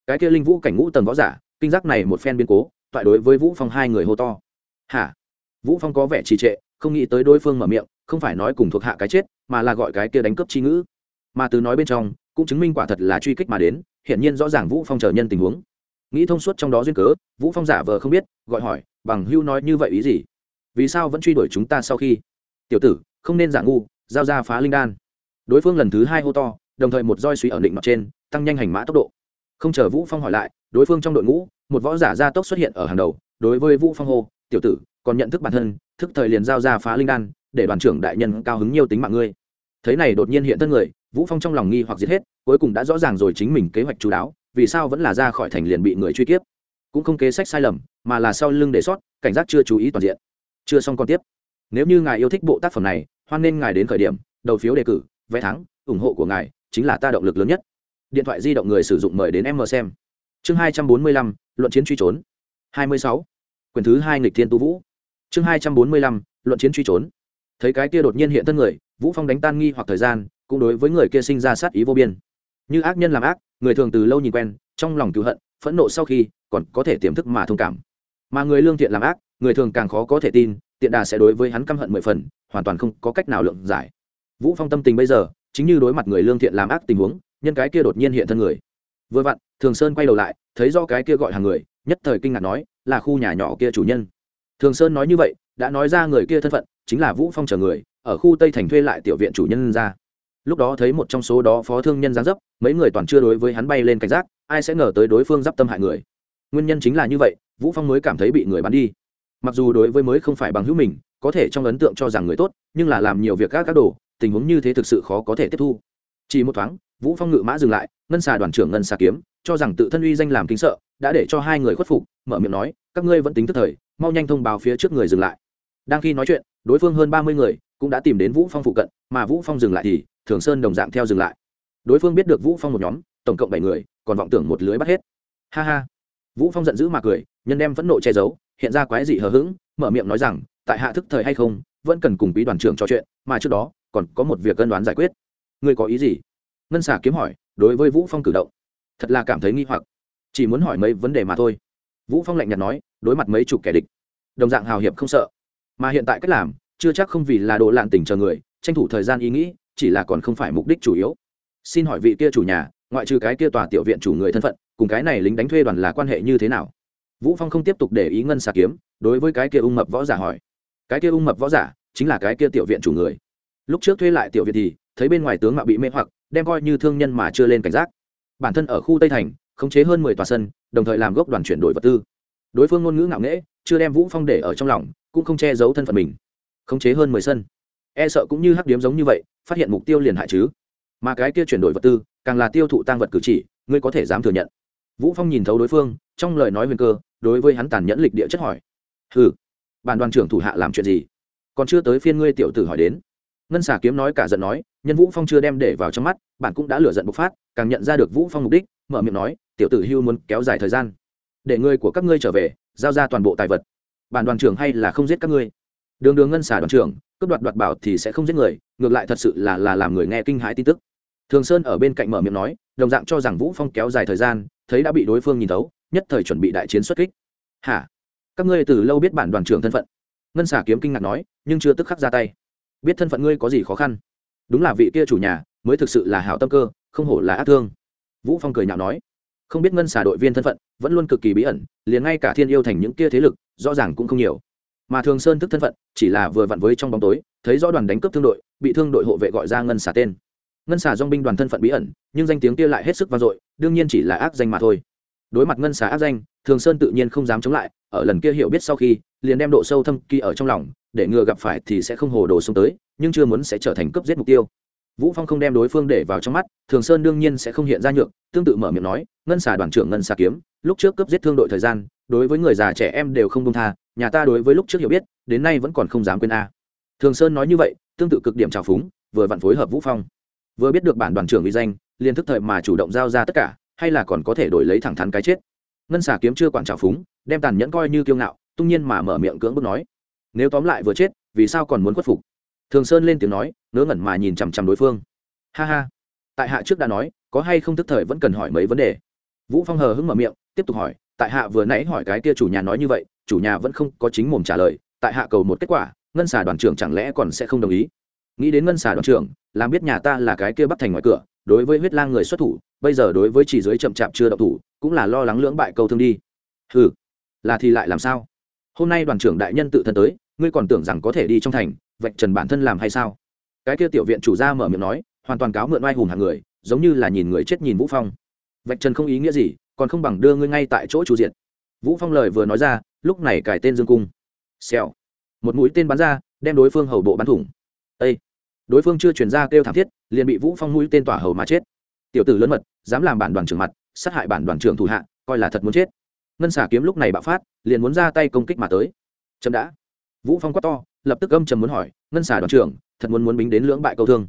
S1: cái kia linh vũ cảnh ngũ tầng võ giả, kinh giác này một phen biến cố, toại đối với vũ phong hai người hô to. Hả? Vũ phong có vẻ trì trệ, không nghĩ tới đối phương mở miệng, không phải nói cùng thuộc hạ cái chết, mà là gọi cái kia đánh cướp chi ngữ. Mà từ nói bên trong, cũng chứng minh quả thật là truy kích mà đến, hiển nhiên rõ ràng vũ phong chờ nhân tình huống. Nghĩ thông suốt trong đó duyên cớ, vũ phong giả vờ không biết, gọi hỏi, bằng hưu nói như vậy ý gì? Vì sao vẫn truy đuổi chúng ta sau khi? Tiểu tử, không nên giả ngu, giao ra phá linh đan. Đối phương lần thứ hai hô to, đồng thời một roi suy ở định mặt trên, tăng nhanh hành mã tốc độ không chờ vũ phong hỏi lại, đối phương trong đội ngũ, một võ giả gia tốc xuất hiện ở hàng đầu, đối với vũ phong hô, tiểu tử, còn nhận thức bản thân, thức thời liền giao ra phá linh đan, để đoàn trưởng đại nhân cao hứng nhiều tính mạng ngươi. Thấy này đột nhiên hiện thân người, vũ phong trong lòng nghi hoặc giết hết, cuối cùng đã rõ ràng rồi chính mình kế hoạch chú đáo, vì sao vẫn là ra khỏi thành liền bị người truy kiếp. Cũng không kế sách sai lầm, mà là sau lưng để sót, cảnh giác chưa chú ý toàn diện. Chưa xong còn tiếp. Nếu như ngài yêu thích bộ tác phẩm này, hoan nên ngài đến khởi điểm, đầu phiếu đề cử, vé thắng, ủng hộ của ngài chính là ta động lực lớn nhất điện thoại di động người sử dụng mời đến em mờ xem. Chương hai trăm bốn mươi lăm, luận chiến truy trốn. hai mươi sáu quyển thứ hai nghịch thiên tu vũ. Chương hai trăm bốn mươi lăm, luận chiến truy trốn. Thấy cái kia đột nhiên hiện thân người, vũ phong đánh tan nghi hoặc thời gian, cũng đối với người kia sinh ra sát ý vô biên. Như ác nhân làm ác, người thường từ lâu nhìn quen, trong lòng cứu hận, phẫn nộ sau khi, còn có thể tiềm thức mà thông cảm. Mà người lương thiện làm ác, người thường càng khó có thể tin, tiện đà sẽ đối với hắn căm hận mười phần, hoàn toàn không có cách nào lượng giải. Vũ phong tâm tình bây giờ, chính như đối mặt người lương thiện làm ác tình huống nhân cái kia đột nhiên hiện thân người. Vừa vặn, thường sơn quay đầu lại, thấy do cái kia gọi hàng người, nhất thời kinh ngạc nói, là khu nhà nhỏ kia chủ nhân. Thường sơn nói như vậy, đã nói ra người kia thân phận, chính là vũ phong chờ người, ở khu tây thành thuê lại tiểu viện chủ nhân ra. Lúc đó thấy một trong số đó phó thương nhân giáng dấp, mấy người toàn chưa đối với hắn bay lên cảnh giác, ai sẽ ngờ tới đối phương d tâm hại người. Nguyên nhân chính là như vậy, vũ phong mới cảm thấy bị người bắn đi. Mặc dù đối với mới không phải bằng hữu mình, có thể trong ấn tượng cho rằng người tốt, nhưng là làm nhiều việc các các đồ, tình huống như thế thực sự khó có thể tiếp thu chỉ một thoáng, vũ phong ngự mã dừng lại, ngân xà đoàn trưởng ngân xà kiếm, cho rằng tự thân uy danh làm kính sợ, đã để cho hai người khuất phục, mở miệng nói, các ngươi vẫn tính tức thời, mau nhanh thông báo phía trước người dừng lại. Đang khi nói chuyện, đối phương hơn ba mươi người cũng đã tìm đến vũ phong phụ cận, mà vũ phong dừng lại thì, thường sơn đồng dạng theo dừng lại. Đối phương biết được vũ phong một nhóm, tổng cộng bảy người, còn vọng tưởng một lưới bắt hết. Ha ha. Vũ phong giận dữ mà cười, nhân đem phẫn nộ che giấu, hiện ra quái dị hờ hững, mở miệng nói rằng, tại hạ thức thời hay không, vẫn cần cùng quý đoàn trưởng trò chuyện, mà trước đó, còn có một việc cân đoán giải quyết ngươi có ý gì? Ngân xà kiếm hỏi, đối với vũ phong cử động, thật là cảm thấy nghi hoặc. Chỉ muốn hỏi mấy vấn đề mà thôi. Vũ phong lạnh nhạt nói, đối mặt mấy chục kẻ địch, đồng dạng hào hiệp không sợ. Mà hiện tại cách làm, chưa chắc không vì là độ lạn tình chờ người, tranh thủ thời gian ý nghĩ, chỉ là còn không phải mục đích chủ yếu. Xin hỏi vị kia chủ nhà, ngoại trừ cái kia tòa tiểu viện chủ người thân phận, cùng cái này lính đánh thuê đoàn là quan hệ như thế nào? Vũ phong không tiếp tục để ý ngân xà kiếm, đối với cái kia ung mập võ giả hỏi. Cái kia ung mập võ giả chính là cái kia tiểu viện chủ người. Lúc trước thuê lại tiểu viện thì thấy bên ngoài tướng mạo bị mê hoặc, đem coi như thương nhân mà chưa lên cảnh giác. Bản thân ở khu tây thành, khống chế hơn mười tòa sân, đồng thời làm gốc đoàn chuyển đổi vật tư. Đối phương ngôn ngữ ngạo nghễ, chưa đem vũ phong để ở trong lòng, cũng không che giấu thân phận mình. Khống chế hơn mười sân. E sợ cũng như hắc điếm giống như vậy, phát hiện mục tiêu liền hại chứ. Mà cái kia chuyển đổi vật tư, càng là tiêu thụ tăng vật cử chỉ, ngươi có thể dám thừa nhận. Vũ phong nhìn thấu đối phương, trong lời nói huyền cơ, đối với hắn tàn nhẫn lịch địa chất hỏi. Hừ, bản đoàn trưởng thủ hạ làm chuyện gì? Còn chưa tới phiên ngươi tiểu tử hỏi đến ngân xả kiếm nói cả giận nói, nhân vũ phong chưa đem để vào trong mắt, bạn cũng đã lửa giận bộc phát, càng nhận ra được vũ phong mục đích, mở miệng nói, tiểu tử hưu muốn kéo dài thời gian. Để người của các ngươi trở về, giao ra toàn bộ tài vật. Bản đoàn trưởng hay là không giết các ngươi? Đường đường ngân xả đoàn trưởng, cướp đoạt đoạt bảo thì sẽ không giết người, ngược lại thật sự là là làm người nghe kinh hãi tin tức. Thường sơn ở bên cạnh mở miệng nói, đồng dạng cho rằng vũ phong kéo dài thời gian, thấy đã bị đối phương nhìn thấu, nhất thời chuẩn bị đại chiến xuất kích. Hả? Các ngươi từ lâu biết bản đoàn trưởng thân phận. Ngân xả kiếm kinh ngạc nói, nhưng chưa tức khắc ra tay biết thân phận ngươi có gì khó khăn. Đúng là vị kia chủ nhà, mới thực sự là hảo tâm cơ, không hổ là ác thương. Vũ phong cười nhạo nói. Không biết ngân xà đội viên thân phận, vẫn luôn cực kỳ bí ẩn, liền ngay cả thiên yêu thành những kia thế lực, rõ ràng cũng không nhiều. Mà thường sơn thức thân phận, chỉ là vừa vặn với trong bóng tối, thấy rõ đoàn đánh cướp thương đội, bị thương đội hộ vệ gọi ra ngân xà tên. Ngân xà dong binh đoàn thân phận bí ẩn, nhưng danh tiếng kia lại hết sức vang dội, đương nhiên chỉ là ác danh mà thôi đối mặt ngân xà áp danh, thường sơn tự nhiên không dám chống lại, ở lần kia hiểu biết sau khi, liền đem độ sâu thâm kỳ ở trong lòng, để ngừa gặp phải thì sẽ không hồ đồ xuống tới, nhưng chưa muốn sẽ trở thành cấp giết mục tiêu. Vũ phong không đem đối phương để vào trong mắt, thường sơn đương nhiên sẽ không hiện ra nhượng tương tự mở miệng nói, ngân xà đoàn trưởng ngân xà kiếm, lúc trước cấp giết thương đội thời gian, đối với người già trẻ em đều không công tha, nhà ta đối với lúc trước hiểu biết, đến nay vẫn còn không dám quên a. Thường sơn nói như vậy, tương tự cực điểm trào phúng, vừa vặn phối hợp vũ phong. Vừa biết được bản đoàn trưởng uy danh, liền thức thời mà chủ động giao ra tất cả hay là còn có thể đổi lấy thẳng thắn cái chết? Ngân xà kiếm chưa quản trào phúng, đem tàn nhẫn coi như kiêu ngạo, tung nhiên mà mở miệng cưỡng bức nói, nếu tóm lại vừa chết, vì sao còn muốn khuất phục? Thường sơn lên tiếng nói, ngớ ngẩn mà nhìn chằm chằm đối phương. Ha ha. Tại hạ trước đã nói, có hay không tức thời vẫn cần hỏi mấy vấn đề. Vũ phong hờ hững mở miệng, tiếp tục hỏi, tại hạ vừa nãy hỏi cái kia chủ nhà nói như vậy, chủ nhà vẫn không có chính mồm trả lời, tại hạ cầu một kết quả, ngân xà đoàn trưởng chẳng lẽ còn sẽ không đồng ý? Nghĩ đến ngân xà đoàn trưởng, làm biết nhà ta là cái kia bắt thành ngoài cửa, đối với huyết lang người xuất thủ, bây giờ đối với chỉ dưới chậm chạp chưa đậu thủ, cũng là lo lắng lưỡng bại câu thương đi. Ừ là thì lại làm sao? Hôm nay đoàn trưởng đại nhân tự thân tới, ngươi còn tưởng rằng có thể đi trong thành, vạch trần bản thân làm hay sao? Cái kia tiểu viện chủ gia mở miệng nói, hoàn toàn cáo mượn oai hùng hàng người, giống như là nhìn người chết nhìn vũ phong. Vạch trần không ý nghĩa gì, còn không bằng đưa ngươi ngay tại chỗ chủ diện vũ phong lời vừa nói ra, lúc này cải tên dương cung. Xèo. Một mũi tên bắn ra, đem đối phương hầu bộ bắn thủng đối phương chưa chuyển ra kêu thảm thiết, liền bị vũ phong mũi tên tỏa hầu mà chết. Tiểu tử lớn mật, dám làm bản đoàn trưởng mặt, sát hại bản đoàn trưởng thủ hạ, coi là thật muốn chết. Ngân xả kiếm lúc này bạo phát, liền muốn ra tay công kích mà tới. Chậm đã. Vũ phong quát to, lập tức âm trầm muốn hỏi, ngân xả đoàn trưởng, thật muốn muốn bính đến lưỡng bại câu thương?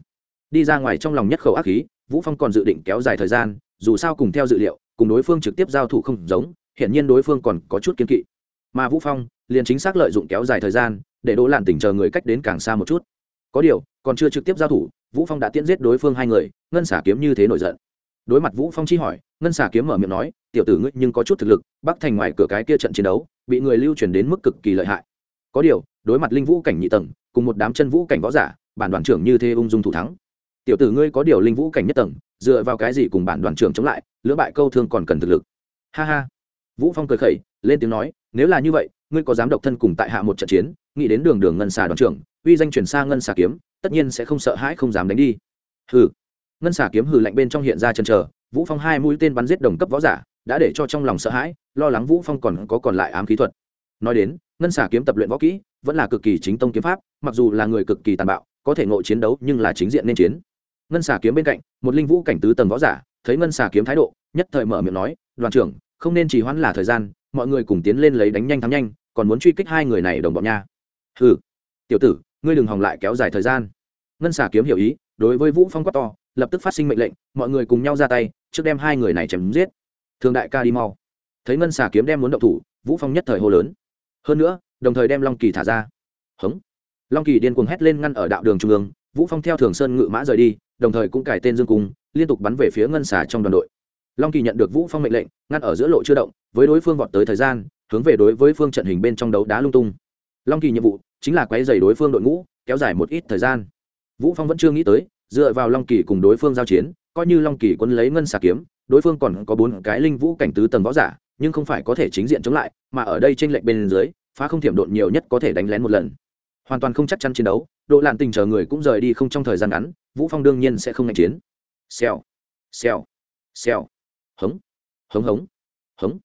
S1: Đi ra ngoài trong lòng nhất khẩu ác khí, vũ phong còn dự định kéo dài thời gian, dù sao cùng theo dự liệu, cùng đối phương trực tiếp giao thủ không giống, hiển nhiên đối phương còn có chút kiên kỵ. Mà vũ phong, liền chính xác lợi dụng kéo dài thời gian, để đỗ lạn tỉnh chờ người cách đến càng xa một chút. Có điều còn chưa trực tiếp giao thủ, vũ phong đã tiễn giết đối phương hai người, ngân xả kiếm như thế nổi giận. Đối mặt vũ phong chi hỏi, ngân xả kiếm mở miệng nói, tiểu tử ngươi nhưng có chút thực lực, bắc thành ngoài cửa cái kia trận chiến đấu, bị người lưu truyền đến mức cực kỳ lợi hại. Có điều, đối mặt linh vũ cảnh nhị tầng, cùng một đám chân vũ cảnh võ giả, bản đoàn trưởng như thế ung dung thủ thắng. Tiểu tử ngươi có điều linh vũ cảnh nhất tầng, dựa vào cái gì cùng bản đoàn trưởng chống lại, lưỡng bại câu thương còn cần thực lực? Ha ha. Vũ phong cười khẩy, lên tiếng nói, nếu là như vậy, ngươi có dám độc thân cùng tại hạ một trận chiến, nghĩ đến đường đường ngân xà đoàn trưởng, uy danh truyền xa ngân xà kiếm tất nhiên sẽ không sợ hãi không dám đánh đi. Hừ. Ngân xà kiếm hừ lạnh bên trong hiện ra chân chờ, vũ phong hai mũi tên bắn giết đồng cấp võ giả, đã để cho trong lòng sợ hãi, lo lắng vũ phong còn có còn lại ám khí thuật. Nói đến, ngân xà kiếm tập luyện võ kỹ vẫn là cực kỳ chính tông kiếm pháp, mặc dù là người cực kỳ tàn bạo, có thể ngộ chiến đấu nhưng là chính diện nên chiến. Ngân xà kiếm bên cạnh, một linh vũ cảnh tứ tầng võ giả, thấy ngân xà kiếm thái độ, nhất thời mở miệng nói, đoàn trưởng, không nên trì hoãn là thời gian, mọi người cùng tiến lên lấy đánh nhanh thắng nhanh, còn muốn truy kích hai người này đồng bọn nha. Hừ. Tiểu tử, ngươi đừng hòng lại kéo dài thời gian ngân xà kiếm hiểu ý, đối với vũ phong quát to, lập tức phát sinh mệnh lệnh, mọi người cùng nhau ra tay, trước đem hai người này chém giết. Thường đại ca đi mau. Thấy ngân xà kiếm đem muốn động thủ, vũ phong nhất thời hô lớn. Hơn nữa, đồng thời đem long kỳ thả ra. Hống. Long kỳ điên cuồng hét lên ngăn ở đạo đường trung ương, vũ phong theo thường sơn ngự mã rời đi, đồng thời cũng cải tên dương cung, liên tục bắn về phía ngân xà trong đoàn đội. Long kỳ nhận được vũ phong mệnh lệnh, ngăn ở giữa lộ chưa động, với đối phương vọt tới thời gian, hướng về đối với phương trận hình bên trong đấu đá lung tung. Long kỳ nhiệm vụ chính là quấy giày đối phương đội ngũ, kéo dài một ít thời gian vũ phong vẫn chưa nghĩ tới, dựa vào long kỳ cùng đối phương giao chiến, coi như long kỳ quân lấy ngân xà kiếm, đối phương còn có bốn cái linh vũ cảnh tứ tầng võ giả, nhưng không phải có thể chính diện chống lại, mà ở đây trên lệnh bên dưới, phá không thiểm độn nhiều nhất có thể đánh lén một lần. Hoàn toàn không chắc chắn chiến đấu độ lạn tình chờ người cũng rời đi không trong thời gian ngắn, vũ phong đương nhiên sẽ không ngành chiến. Xèo xèo xèo. Hống hống hống hống.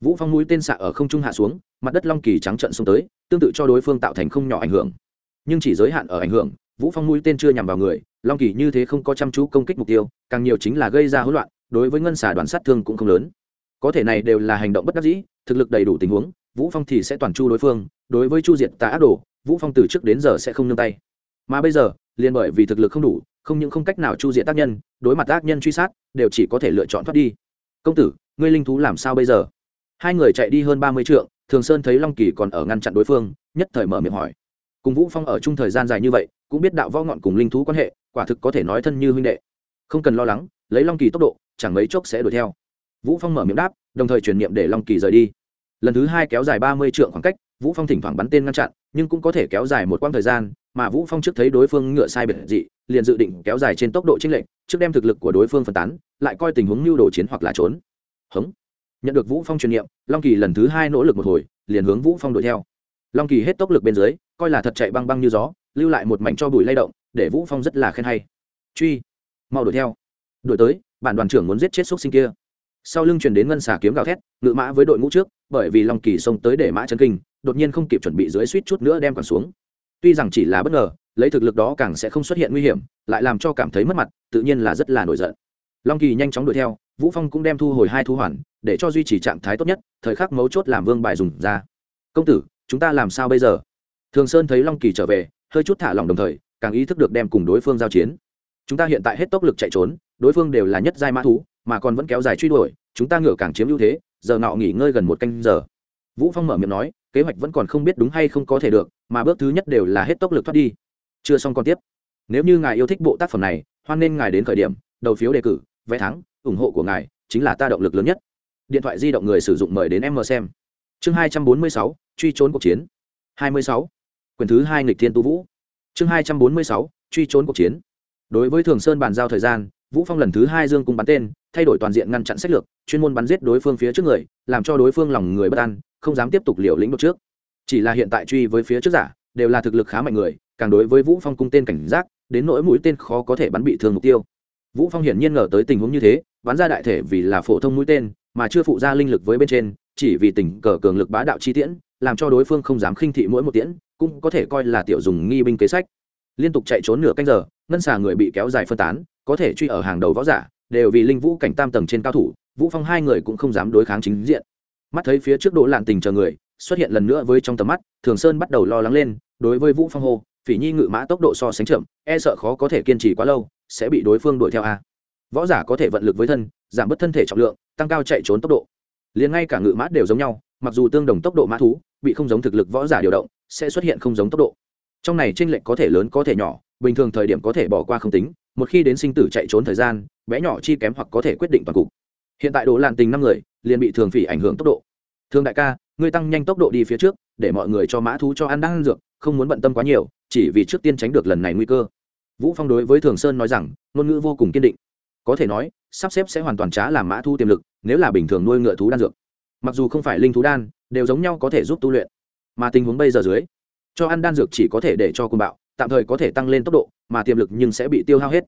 S1: Vũ phong mũi tên xạ ở không trung hạ xuống, mặt đất long kỳ trắng trận xuống tới, tương tự cho đối phương tạo thành không nhỏ ảnh hưởng. Nhưng chỉ giới hạn ở ảnh hưởng vũ phong mũi tên chưa nhằm vào người, long kỳ như thế không có chăm chú công kích mục tiêu, càng nhiều chính là gây ra hỗn loạn, đối với ngân xà đoàn sát thương cũng không lớn. Có thể này đều là hành động bất đắc dĩ, thực lực đầy đủ tình huống, vũ phong thì sẽ toàn chu đối phương, đối với chu diệt tà ác đồ, vũ phong từ trước đến giờ sẽ không nương tay. Mà bây giờ, liền bởi vì thực lực không đủ, không những không cách nào chu diệt tác nhân, đối mặt tác nhân truy sát, đều chỉ có thể lựa chọn thoát đi. Công tử, ngươi linh thú làm sao bây giờ? Hai người chạy đi hơn ba mươi trượng, thường sơn thấy long kỳ còn ở ngăn chặn đối phương, nhất thời mở miệng hỏi. Cùng vũ phong ở chung thời gian dài như vậy cũng biết đạo võ ngọn cùng linh thú quan hệ, quả thực có thể nói thân như huynh đệ. Không cần lo lắng, lấy long kỳ tốc độ, chẳng mấy chốc sẽ đuổi theo. Vũ phong mở miệng đáp, đồng thời truyền niệm để long kỳ rời đi. Lần thứ hai kéo dài ba mươi trượng khoảng cách, vũ phong thỉnh thoảng bắn tên ngăn chặn, nhưng cũng có thể kéo dài một quãng thời gian, mà vũ phong trước thấy đối phương ngựa sai biệt dị, liền dự định kéo dài trên tốc độ chênh lệch, trước đem thực lực của đối phương phân tán, lại coi tình huống lưu đồ chiến hoặc là trốn. Hứng nhận được vũ phong truyền niệm, long kỳ lần thứ hai nỗ lực một hồi, liền hướng vũ phong đuổi theo. Long kỳ hết tốc lực bên dưới coi là thật chạy băng băng như gió, lưu lại một mảnh cho bụi lay động, để vũ phong rất là khen hay. Truy, mau đuổi theo. Đuổi tới, bản đoàn trưởng muốn giết chết xúc sinh kia. Sau lưng truyền đến ngân xà kiếm gào thét, ngự mã với đội ngũ trước, bởi vì long kỳ xông tới để mã chân kinh, đột nhiên không kịp chuẩn bị dưới suýt chút nữa đem còn xuống. Tuy rằng chỉ là bất ngờ, lấy thực lực đó càng sẽ không xuất hiện nguy hiểm, lại làm cho cảm thấy mất mặt, tự nhiên là rất là nổi giận. Long kỳ nhanh chóng đuổi theo, vũ phong cũng đem thu hồi hai thu hoàn, để cho duy trì trạng thái tốt nhất, thời khắc mấu chốt làm vương bài dùng ra. Công tử, chúng ta làm sao bây giờ? Thường sơn thấy long kỳ trở về, hơi chút thả lỏng đồng thời, càng ý thức được đem cùng đối phương giao chiến. Chúng ta hiện tại hết tốc lực chạy trốn, đối phương đều là nhất giai mã thú, mà còn vẫn kéo dài truy đuổi, chúng ta ngựa càng chiếm ưu thế, giờ nọ nghỉ ngơi gần một canh giờ. Vũ phong mở miệng nói, kế hoạch vẫn còn không biết đúng hay không có thể được, mà bước thứ nhất đều là hết tốc lực thoát đi. Chưa xong còn tiếp. Nếu như ngài yêu thích bộ tác phẩm này, hoan nên ngài đến khởi điểm, đầu phiếu đề cử, vé thắng, ủng hộ của ngài chính là ta động lực lớn nhất. Điện thoại di động người sử dụng mời đến em mờ xem. Chương hai trăm bốn mươi sáu, truy trốn cuộc chiến. Hai mươi sáu quyển thứ hai nghịch thiên tu vũ. Chương hai trăm bốn mươi sáu, truy trốn cuộc chiến. Đối với thường sơn bàn giao thời gian, vũ phong lần thứ hai dương cung bắn tên, thay đổi toàn diện ngăn chặn sách lược, chuyên môn bắn giết đối phương phía trước người, làm cho đối phương lòng người bất an, không dám tiếp tục liều lĩnh đột trước. Chỉ là hiện tại truy với phía trước giả, đều là thực lực khá mạnh người, càng đối với vũ phong cung tên cảnh giác, đến nỗi mũi tên khó có thể bắn bị thương mục tiêu. Vũ phong hiển nhiên ngờ tới tình huống như thế, bắn ra đại thể vì là phổ thông mũi tên, mà chưa phụ ra linh lực với bên trên, chỉ vì tình cờ cường lực bá đạo chi tiễn làm cho đối phương không dám khinh thị mỗi một tiễn, cũng có thể coi là tiểu dùng nghi binh kế sách. Liên tục chạy trốn nửa canh giờ, ngân xà người bị kéo dài phân tán, có thể truy ở hàng đầu võ giả, đều vì linh vũ cảnh tam tầng trên cao thủ, vũ phong hai người cũng không dám đối kháng chính diện. Mắt thấy phía trước đỗ lạn tình chờ người, xuất hiện lần nữa với trong tầm mắt, thường sơn bắt đầu lo lắng lên, đối với vũ phong hô, phỉ nhi ngự mã tốc độ so sánh chậm e sợ khó có thể kiên trì quá lâu, sẽ bị đối phương đuổi theo a. Võ giả có thể vận lực với thân, giảm bớt thân thể trọng lượng, tăng cao chạy trốn tốc độ. Liền ngay cả ngự mã đều giống nhau, mặc dù tương đồng tốc độ mã thú bị không giống thực lực võ giả điều động, sẽ xuất hiện không giống tốc độ. Trong này tranh lệch có thể lớn có thể nhỏ, bình thường thời điểm có thể bỏ qua không tính, một khi đến sinh tử chạy trốn thời gian, bé nhỏ chi kém hoặc có thể quyết định toàn cục. Hiện tại đồ làn tình năm người, liền bị thường phỉ ảnh hưởng tốc độ. Thương đại ca, ngươi tăng nhanh tốc độ đi phía trước, để mọi người cho mã thú cho ăn đang ăn dược, không muốn bận tâm quá nhiều, chỉ vì trước tiên tránh được lần này nguy cơ. Vũ phong đối với thường sơn nói rằng, ngôn ngữ vô cùng kiên định. Có thể nói, sắp xếp sẽ hoàn toàn trá làm mã thu tiềm lực, nếu là bình thường nuôi ngựa thú đan dược. Mặc dù không phải linh thú đan đều giống nhau có thể giúp tu luyện. Mà tình huống bây giờ dưới, cho ăn đan dược chỉ có thể để cho côn bạo, tạm thời có thể tăng lên tốc độ, mà tiềm lực nhưng sẽ bị tiêu hao hết.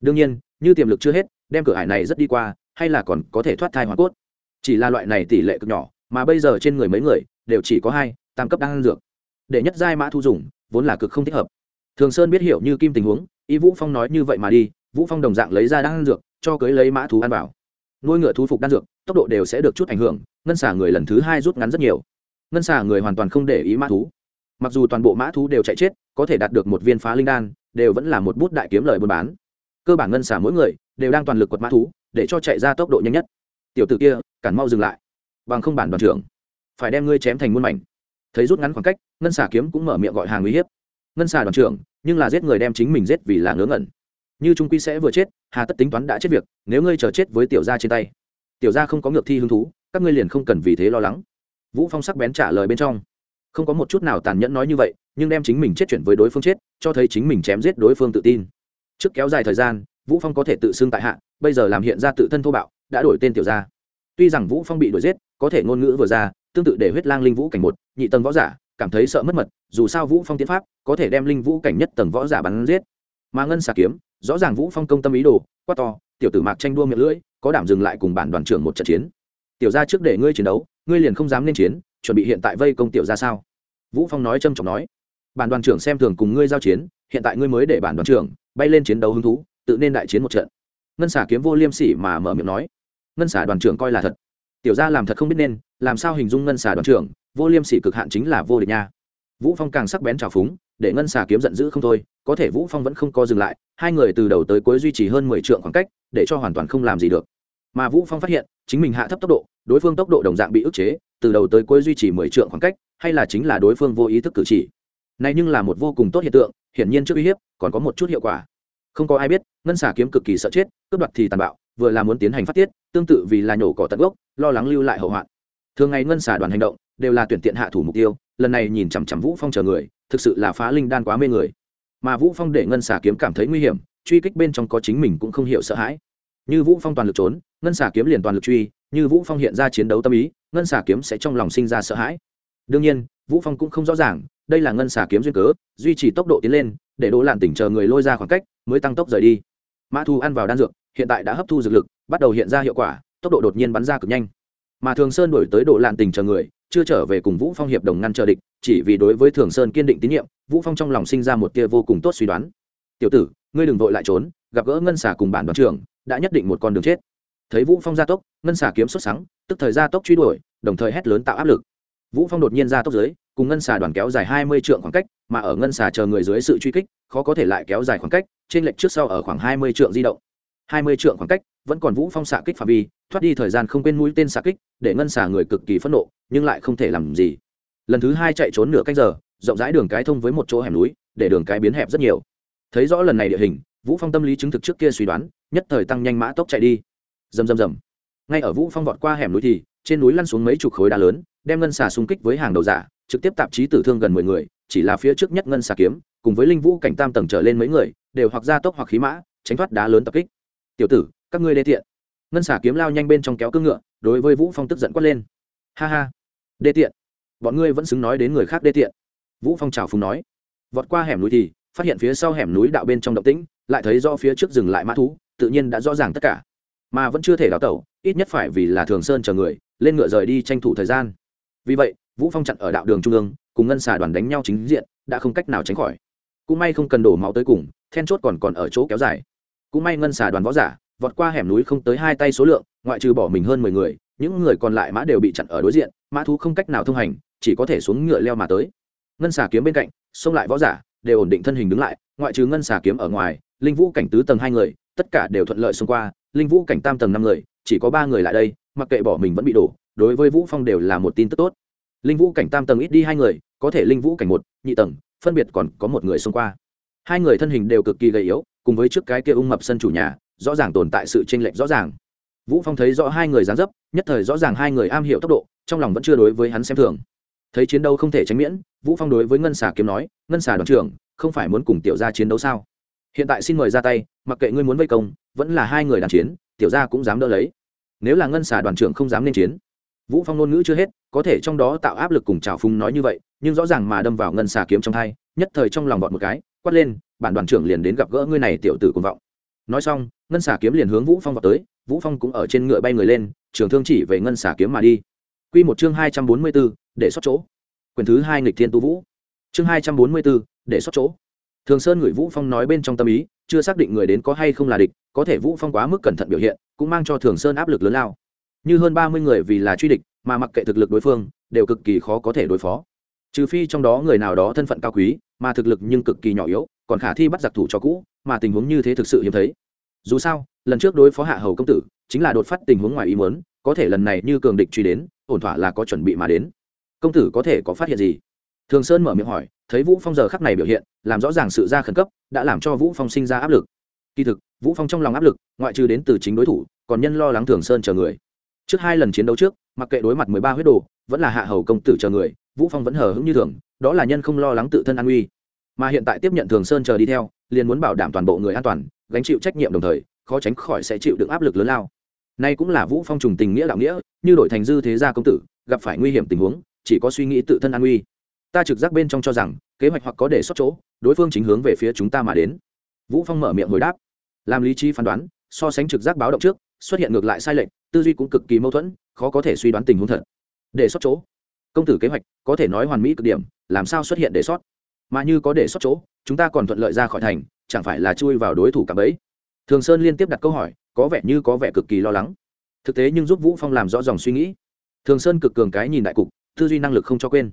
S1: Đương nhiên, như tiềm lực chưa hết, đem cửa hải này rất đi qua, hay là còn có thể thoát thai hoàn cốt. Chỉ là loại này tỷ lệ cực nhỏ, mà bây giờ trên người mấy người đều chỉ có hai, tam cấp đan dược. Để nhất giai mã thu dùng, vốn là cực không thích hợp. Thường sơn biết hiểu như kim tình huống, y vũ phong nói như vậy mà đi, vũ phong đồng dạng lấy ra đan dược, cho cưới lấy mã thú ăn vào. Nuôi ngựa thú phục đan dược, tốc độ đều sẽ được chút ảnh hưởng ngân xả người lần thứ hai rút ngắn rất nhiều. Ngân xả người hoàn toàn không để ý mã thú. Mặc dù toàn bộ mã thú đều chạy chết, có thể đạt được một viên phá linh đan, đều vẫn là một bút đại kiếm lời buôn bán. Cơ bản ngân xả mỗi người đều đang toàn lực quật mã thú, để cho chạy ra tốc độ nhanh nhất. Tiểu t ử kia, cản mau dừng lại. Bằng không bản đoàn trưởng phải đem ngươi chém thành muôn mảnh. Thấy rút ngắn khoảng cách, ngân xả kiếm cũng mở miệng gọi hàng uy hiếp. Ngân xả đoàn trưởng, nhưng là giết người đem chính mình giết vì là ngớ ngẩn. Như trung quy sẽ vừa chết, hà tất tính toán đã chết việc, nếu ngươi chờ chết với tiểu gia trên tay. Tiểu gia không có ngược thi hứng thú các ngươi liền không cần vì thế lo lắng. Vũ phong sắc bén trả lời bên trong. Không có một chút nào tàn nhẫn nói như vậy, nhưng đem chính mình chết chuyển với đối phương chết, cho thấy chính mình chém giết đối phương tự tin. Trước kéo dài thời gian, vũ phong có thể tự xưng tại hạ, bây giờ làm hiện ra tự thân thô bạo, đã đổi tên tiểu gia. Tuy rằng vũ phong bị đuổi giết, có thể ngôn ngữ vừa ra, tương tự để huyết lang linh vũ cảnh một, nhị tầng võ giả, cảm thấy sợ mất mật, dù sao vũ phong tiến pháp, có thể đem linh vũ cảnh nhất tầng võ giả bắn giết. Mà ngân xà kiếm, rõ ràng vũ phong công tâm ý đồ quát to, tiểu tử mạc tranh đua miệng lưỡi, có đảm dừng lại cùng bản đoàn trưởng một trận chiến tiểu gia trước để ngươi chiến đấu, ngươi liền không dám nên chiến, chuẩn bị hiện tại vây công tiểu gia sao? Vũ phong nói trâm trọng nói. Bản đoàn trưởng xem thường cùng ngươi giao chiến, hiện tại ngươi mới để bản đoàn trưởng bay lên chiến đấu hứng thú, tự nên đại chiến một trận. Ngân xả kiếm vô liêm sỉ mà mở miệng nói. Ngân xả đoàn trưởng coi là thật. Tiểu gia làm thật không biết nên, làm sao hình dung ngân xả đoàn trưởng vô liêm sỉ cực hạn chính là vô địch nha? Vũ phong càng sắc bén trào phúng, để ngân xả kiếm giận dữ không thôi, có thể vũ phong vẫn không co dừng lại, hai người từ đầu tới cuối duy trì hơn 10 trượng khoảng cách, để cho hoàn toàn không làm gì được mà vũ phong phát hiện, chính mình hạ thấp tốc độ, đối phương tốc độ đồng dạng bị ức chế, từ đầu tới cuối duy trì 10 trượng khoảng cách, hay là chính là đối phương vô ý thức cử chỉ. Này nhưng là một vô cùng tốt hiện tượng, hiển nhiên trước uy hiếp, còn có một chút hiệu quả. Không có ai biết, ngân xà kiếm cực kỳ sợ chết, cướp đoạt thì tàn bạo, vừa là muốn tiến hành phát tiết, tương tự vì là nhổ cỏ tận gốc, lo lắng lưu lại hậu hoạn. Thường ngày ngân xà đoàn hành động, đều là tuyển tiện hạ thủ mục tiêu, lần này nhìn chằm chằm vũ phong chờ người, thực sự là phá linh đan quá mê người. Mà vũ phong để ngân xà kiếm cảm thấy nguy hiểm, truy kích bên trong có chính mình cũng không hiểu sợ hãi như vũ phong toàn lực trốn, ngân xà kiếm liền toàn lực truy, như vũ phong hiện ra chiến đấu tâm ý, ngân xà kiếm sẽ trong lòng sinh ra sợ hãi. Đương nhiên, vũ phong cũng không rõ ràng, đây là ngân xà kiếm duyên cớ, duy trì tốc độ tiến lên, để đỗ lạn tỉnh chờ người lôi ra khoảng cách, mới tăng tốc rời đi. Mã thu ăn vào đan dược, hiện tại đã hấp thu dược lực, bắt đầu hiện ra hiệu quả, tốc độ đột nhiên bắn ra cực nhanh. Mà thường sơn đổi tới độ lạn tỉnh chờ người, chưa trở về cùng vũ phong hiệp đồng ngăn chờ địch, chỉ vì đối với thường sơn kiên định tín nhiệm, vũ phong trong lòng sinh ra một tia vô cùng tốt suy đoán. Tiểu tử, ngươi đừng vội lại trốn, gặp gỡ ngân xà cùng bản đoàn trưởng đã nhất định một con đường chết. Thấy vũ phong gia tốc, ngân xà kiếm xuất sáng tức thời gia tốc truy đuổi, đồng thời hét lớn tạo áp lực. Vũ phong đột nhiên ra tốc dưới, cùng ngân xà đoàn kéo dài hai mươi trượng khoảng cách, mà ở ngân xà chờ người dưới sự truy kích, khó có thể lại kéo dài khoảng cách, trên lệch trước sau ở khoảng hai mươi trượng di động. hai mươi trượng khoảng cách, vẫn còn vũ phong xạ kích phạm vi, thoát đi thời gian không quên mũi tên xạ kích, để ngân xà người cực kỳ phẫn nộ, nhưng lại không thể làm gì. Lần thứ hai chạy trốn nửa cách giờ, rộng rãi đường cái thông với một chỗ hẻm núi, để đường cái biến hẹp rất nhiều. Thấy rõ lần này địa hình vũ phong tâm lý chứng thực trước kia suy đoán, nhất thời tăng nhanh mã tốc chạy đi. Rầm rầm rầm. Ngay ở vũ phong vọt qua hẻm núi thì, trên núi lăn xuống mấy chục khối đá lớn, đem ngân xà xung kích với hàng đầu giả, trực tiếp tạp chí tử thương gần mười người, chỉ là phía trước nhất ngân xà kiếm, cùng với linh vũ cảnh tam tầng trở lên mấy người, đều hoặc ra tốc hoặc khí mã, tránh thoát đá lớn tập kích. Tiểu tử, các ngươi đê tiện. Ngân xà kiếm lao nhanh bên trong kéo cương ngựa, đối với vũ phong tức giận quát lên. Ha ha, đê tiện. Bọn ngươi vẫn xứng nói đến người khác đê tiện. Vũ phong chào phùng nói. Vọt qua hẻm núi thì, phát hiện phía sau hẻm núi đạo bên trong động tĩnh lại thấy do phía trước dừng lại mã thú, tự nhiên đã rõ ràng tất cả. Mà vẫn chưa thể đào tẩu, ít nhất phải vì là thường sơn chờ người, lên ngựa rời đi tranh thủ thời gian. Vì vậy, vũ phong chặn ở đạo đường trung ương, cùng ngân xà đoàn đánh nhau chính diện, đã không cách nào tránh khỏi. Cũng may không cần đổ máu tới cùng, then chốt còn còn ở chỗ kéo dài. Cũng may ngân xà đoàn võ giả, vọt qua hẻm núi không tới hai tay số lượng, ngoại trừ bỏ mình hơn mười người, những người còn lại mã đều bị chặn ở đối diện, mã thú không cách nào thông hành, chỉ có thể xuống ngựa leo mà tới. Ngân xà kiếm bên cạnh, xông lại võ giả, đều ổn định thân hình đứng lại, ngoại trừ ngân xà kiếm ở ngoài linh vũ cảnh tứ tầng hai người, tất cả đều thuận lợi xông qua. Linh vũ cảnh tam tầng năm người, chỉ có ba người lại đây, mặc kệ bỏ mình vẫn bị đổ, đối với vũ phong đều là một tin tức tốt. Linh vũ cảnh tam tầng ít đi hai người, có thể linh vũ cảnh một, nhị tầng, phân biệt còn có một người xông qua. Hai người thân hình đều cực kỳ gầy yếu, cùng với trước cái kia ung mập sân chủ nhà, rõ ràng tồn tại sự chênh lệch rõ ràng. Vũ phong thấy rõ hai người dáng dấp, nhất thời rõ ràng hai người am hiểu tốc độ, trong lòng vẫn chưa đối với hắn xem thường. Thấy chiến đấu không thể tránh miễn, vũ phong đối với ngân xà kiếm nói, ngân xà đoàn trưởng, không phải muốn cùng tiểu gia chiến đấu sao? Hiện tại xin mời ra tay mặc kệ ngươi muốn vây công vẫn là hai người đàn chiến tiểu gia cũng dám đỡ lấy. Nếu là ngân xà đoàn trưởng không dám nên chiến vũ phong ngôn ngữ chưa hết có thể trong đó tạo áp lực cùng trào phung nói như vậy nhưng rõ ràng mà đâm vào ngân xà kiếm trong thai nhất thời trong lòng bọn một cái quát lên bản đoàn trưởng liền đến gặp gỡ ngươi này tiểu tử cùng vọng. Nói xong ngân xà kiếm liền hướng vũ phong vào tới vũ phong cũng ở trên ngựa bay người lên trường thương chỉ về ngân xà kiếm mà đi. Quy một chương hai trăm bốn mươi 244, để xuất chỗ. Quyền thứ hai nghịch thiên tu vũ. Chương hai trăm bốn mươi 244, để xuất chỗ thường sơn người vũ phong nói bên trong tâm ý, chưa xác định người đến có hay không là địch, có thể vũ phong quá mức cẩn thận biểu hiện, cũng mang cho thường sơn áp lực lớn lao. Như hơn ba mươi người vì là truy địch, mà mặc kệ thực lực đối phương, đều cực kỳ khó có thể đối phó. Trừ phi trong đó người nào đó thân phận cao quý, mà thực lực nhưng cực kỳ nhỏ yếu, còn khả thi bắt giặc thủ cho cũ, mà tình huống như thế thực sự hiếm thấy. Dù sao, lần trước đối phó hạ hầu công tử, chính là đột phát tình huống ngoài ý muốn, có thể lần này như cường địch truy đến, ổn thỏa là có chuẩn bị mà đến. Công tử có thể có phát hiện gì? Thường sơn mở miệng hỏi, thấy vũ phong giờ khắc này biểu hiện, làm rõ ràng sự ra khẩn cấp, đã làm cho vũ phong sinh ra áp lực. Kỳ thực, vũ phong trong lòng áp lực, ngoại trừ đến từ chính đối thủ, còn nhân lo lắng thường sơn chờ người. Trước hai lần chiến đấu trước, mặc kệ đối mặt mười ba huyết đồ, vẫn là hạ hầu công tử chờ người, vũ phong vẫn hờ hững như thường, đó là nhân không lo lắng tự thân an nguy mà hiện tại tiếp nhận thường sơn chờ đi theo, liền muốn bảo đảm toàn bộ người an toàn, gánh chịu trách nhiệm đồng thời, khó tránh khỏi sẽ chịu đựng áp lực lớn lao. Nay cũng là vũ phong trùng tình nghĩa đạo nghĩa, như đổi thành dư thế gia công tử, gặp phải nguy hiểm tình huống, chỉ có suy nghĩ tự thân an nguy ta trực giác bên trong cho rằng, kế hoạch hoặc có để sót chỗ, đối phương chính hướng về phía chúng ta mà đến. Vũ phong mở miệng hồi đáp. Làm lý trí phán đoán, so sánh trực giác báo động trước, xuất hiện ngược lại sai lệch, tư duy cũng cực kỳ mâu thuẫn, khó có thể suy đoán tình huống thật. Để sót chỗ. Công tử kế hoạch, có thể nói hoàn mỹ cực điểm, làm sao xuất hiện để sót mà như có để sót chỗ, chúng ta còn thuận lợi ra khỏi thành, chẳng phải là chui vào đối thủ cả bấy thường sơn liên tiếp đặt câu hỏi, có vẻ như có vẻ cực kỳ lo lắng. Thực tế nhưng giúp vũ phong làm rõ dòng suy nghĩ. Thường sơn cực cường cái nhìn đại cục, tư duy năng lực không cho quên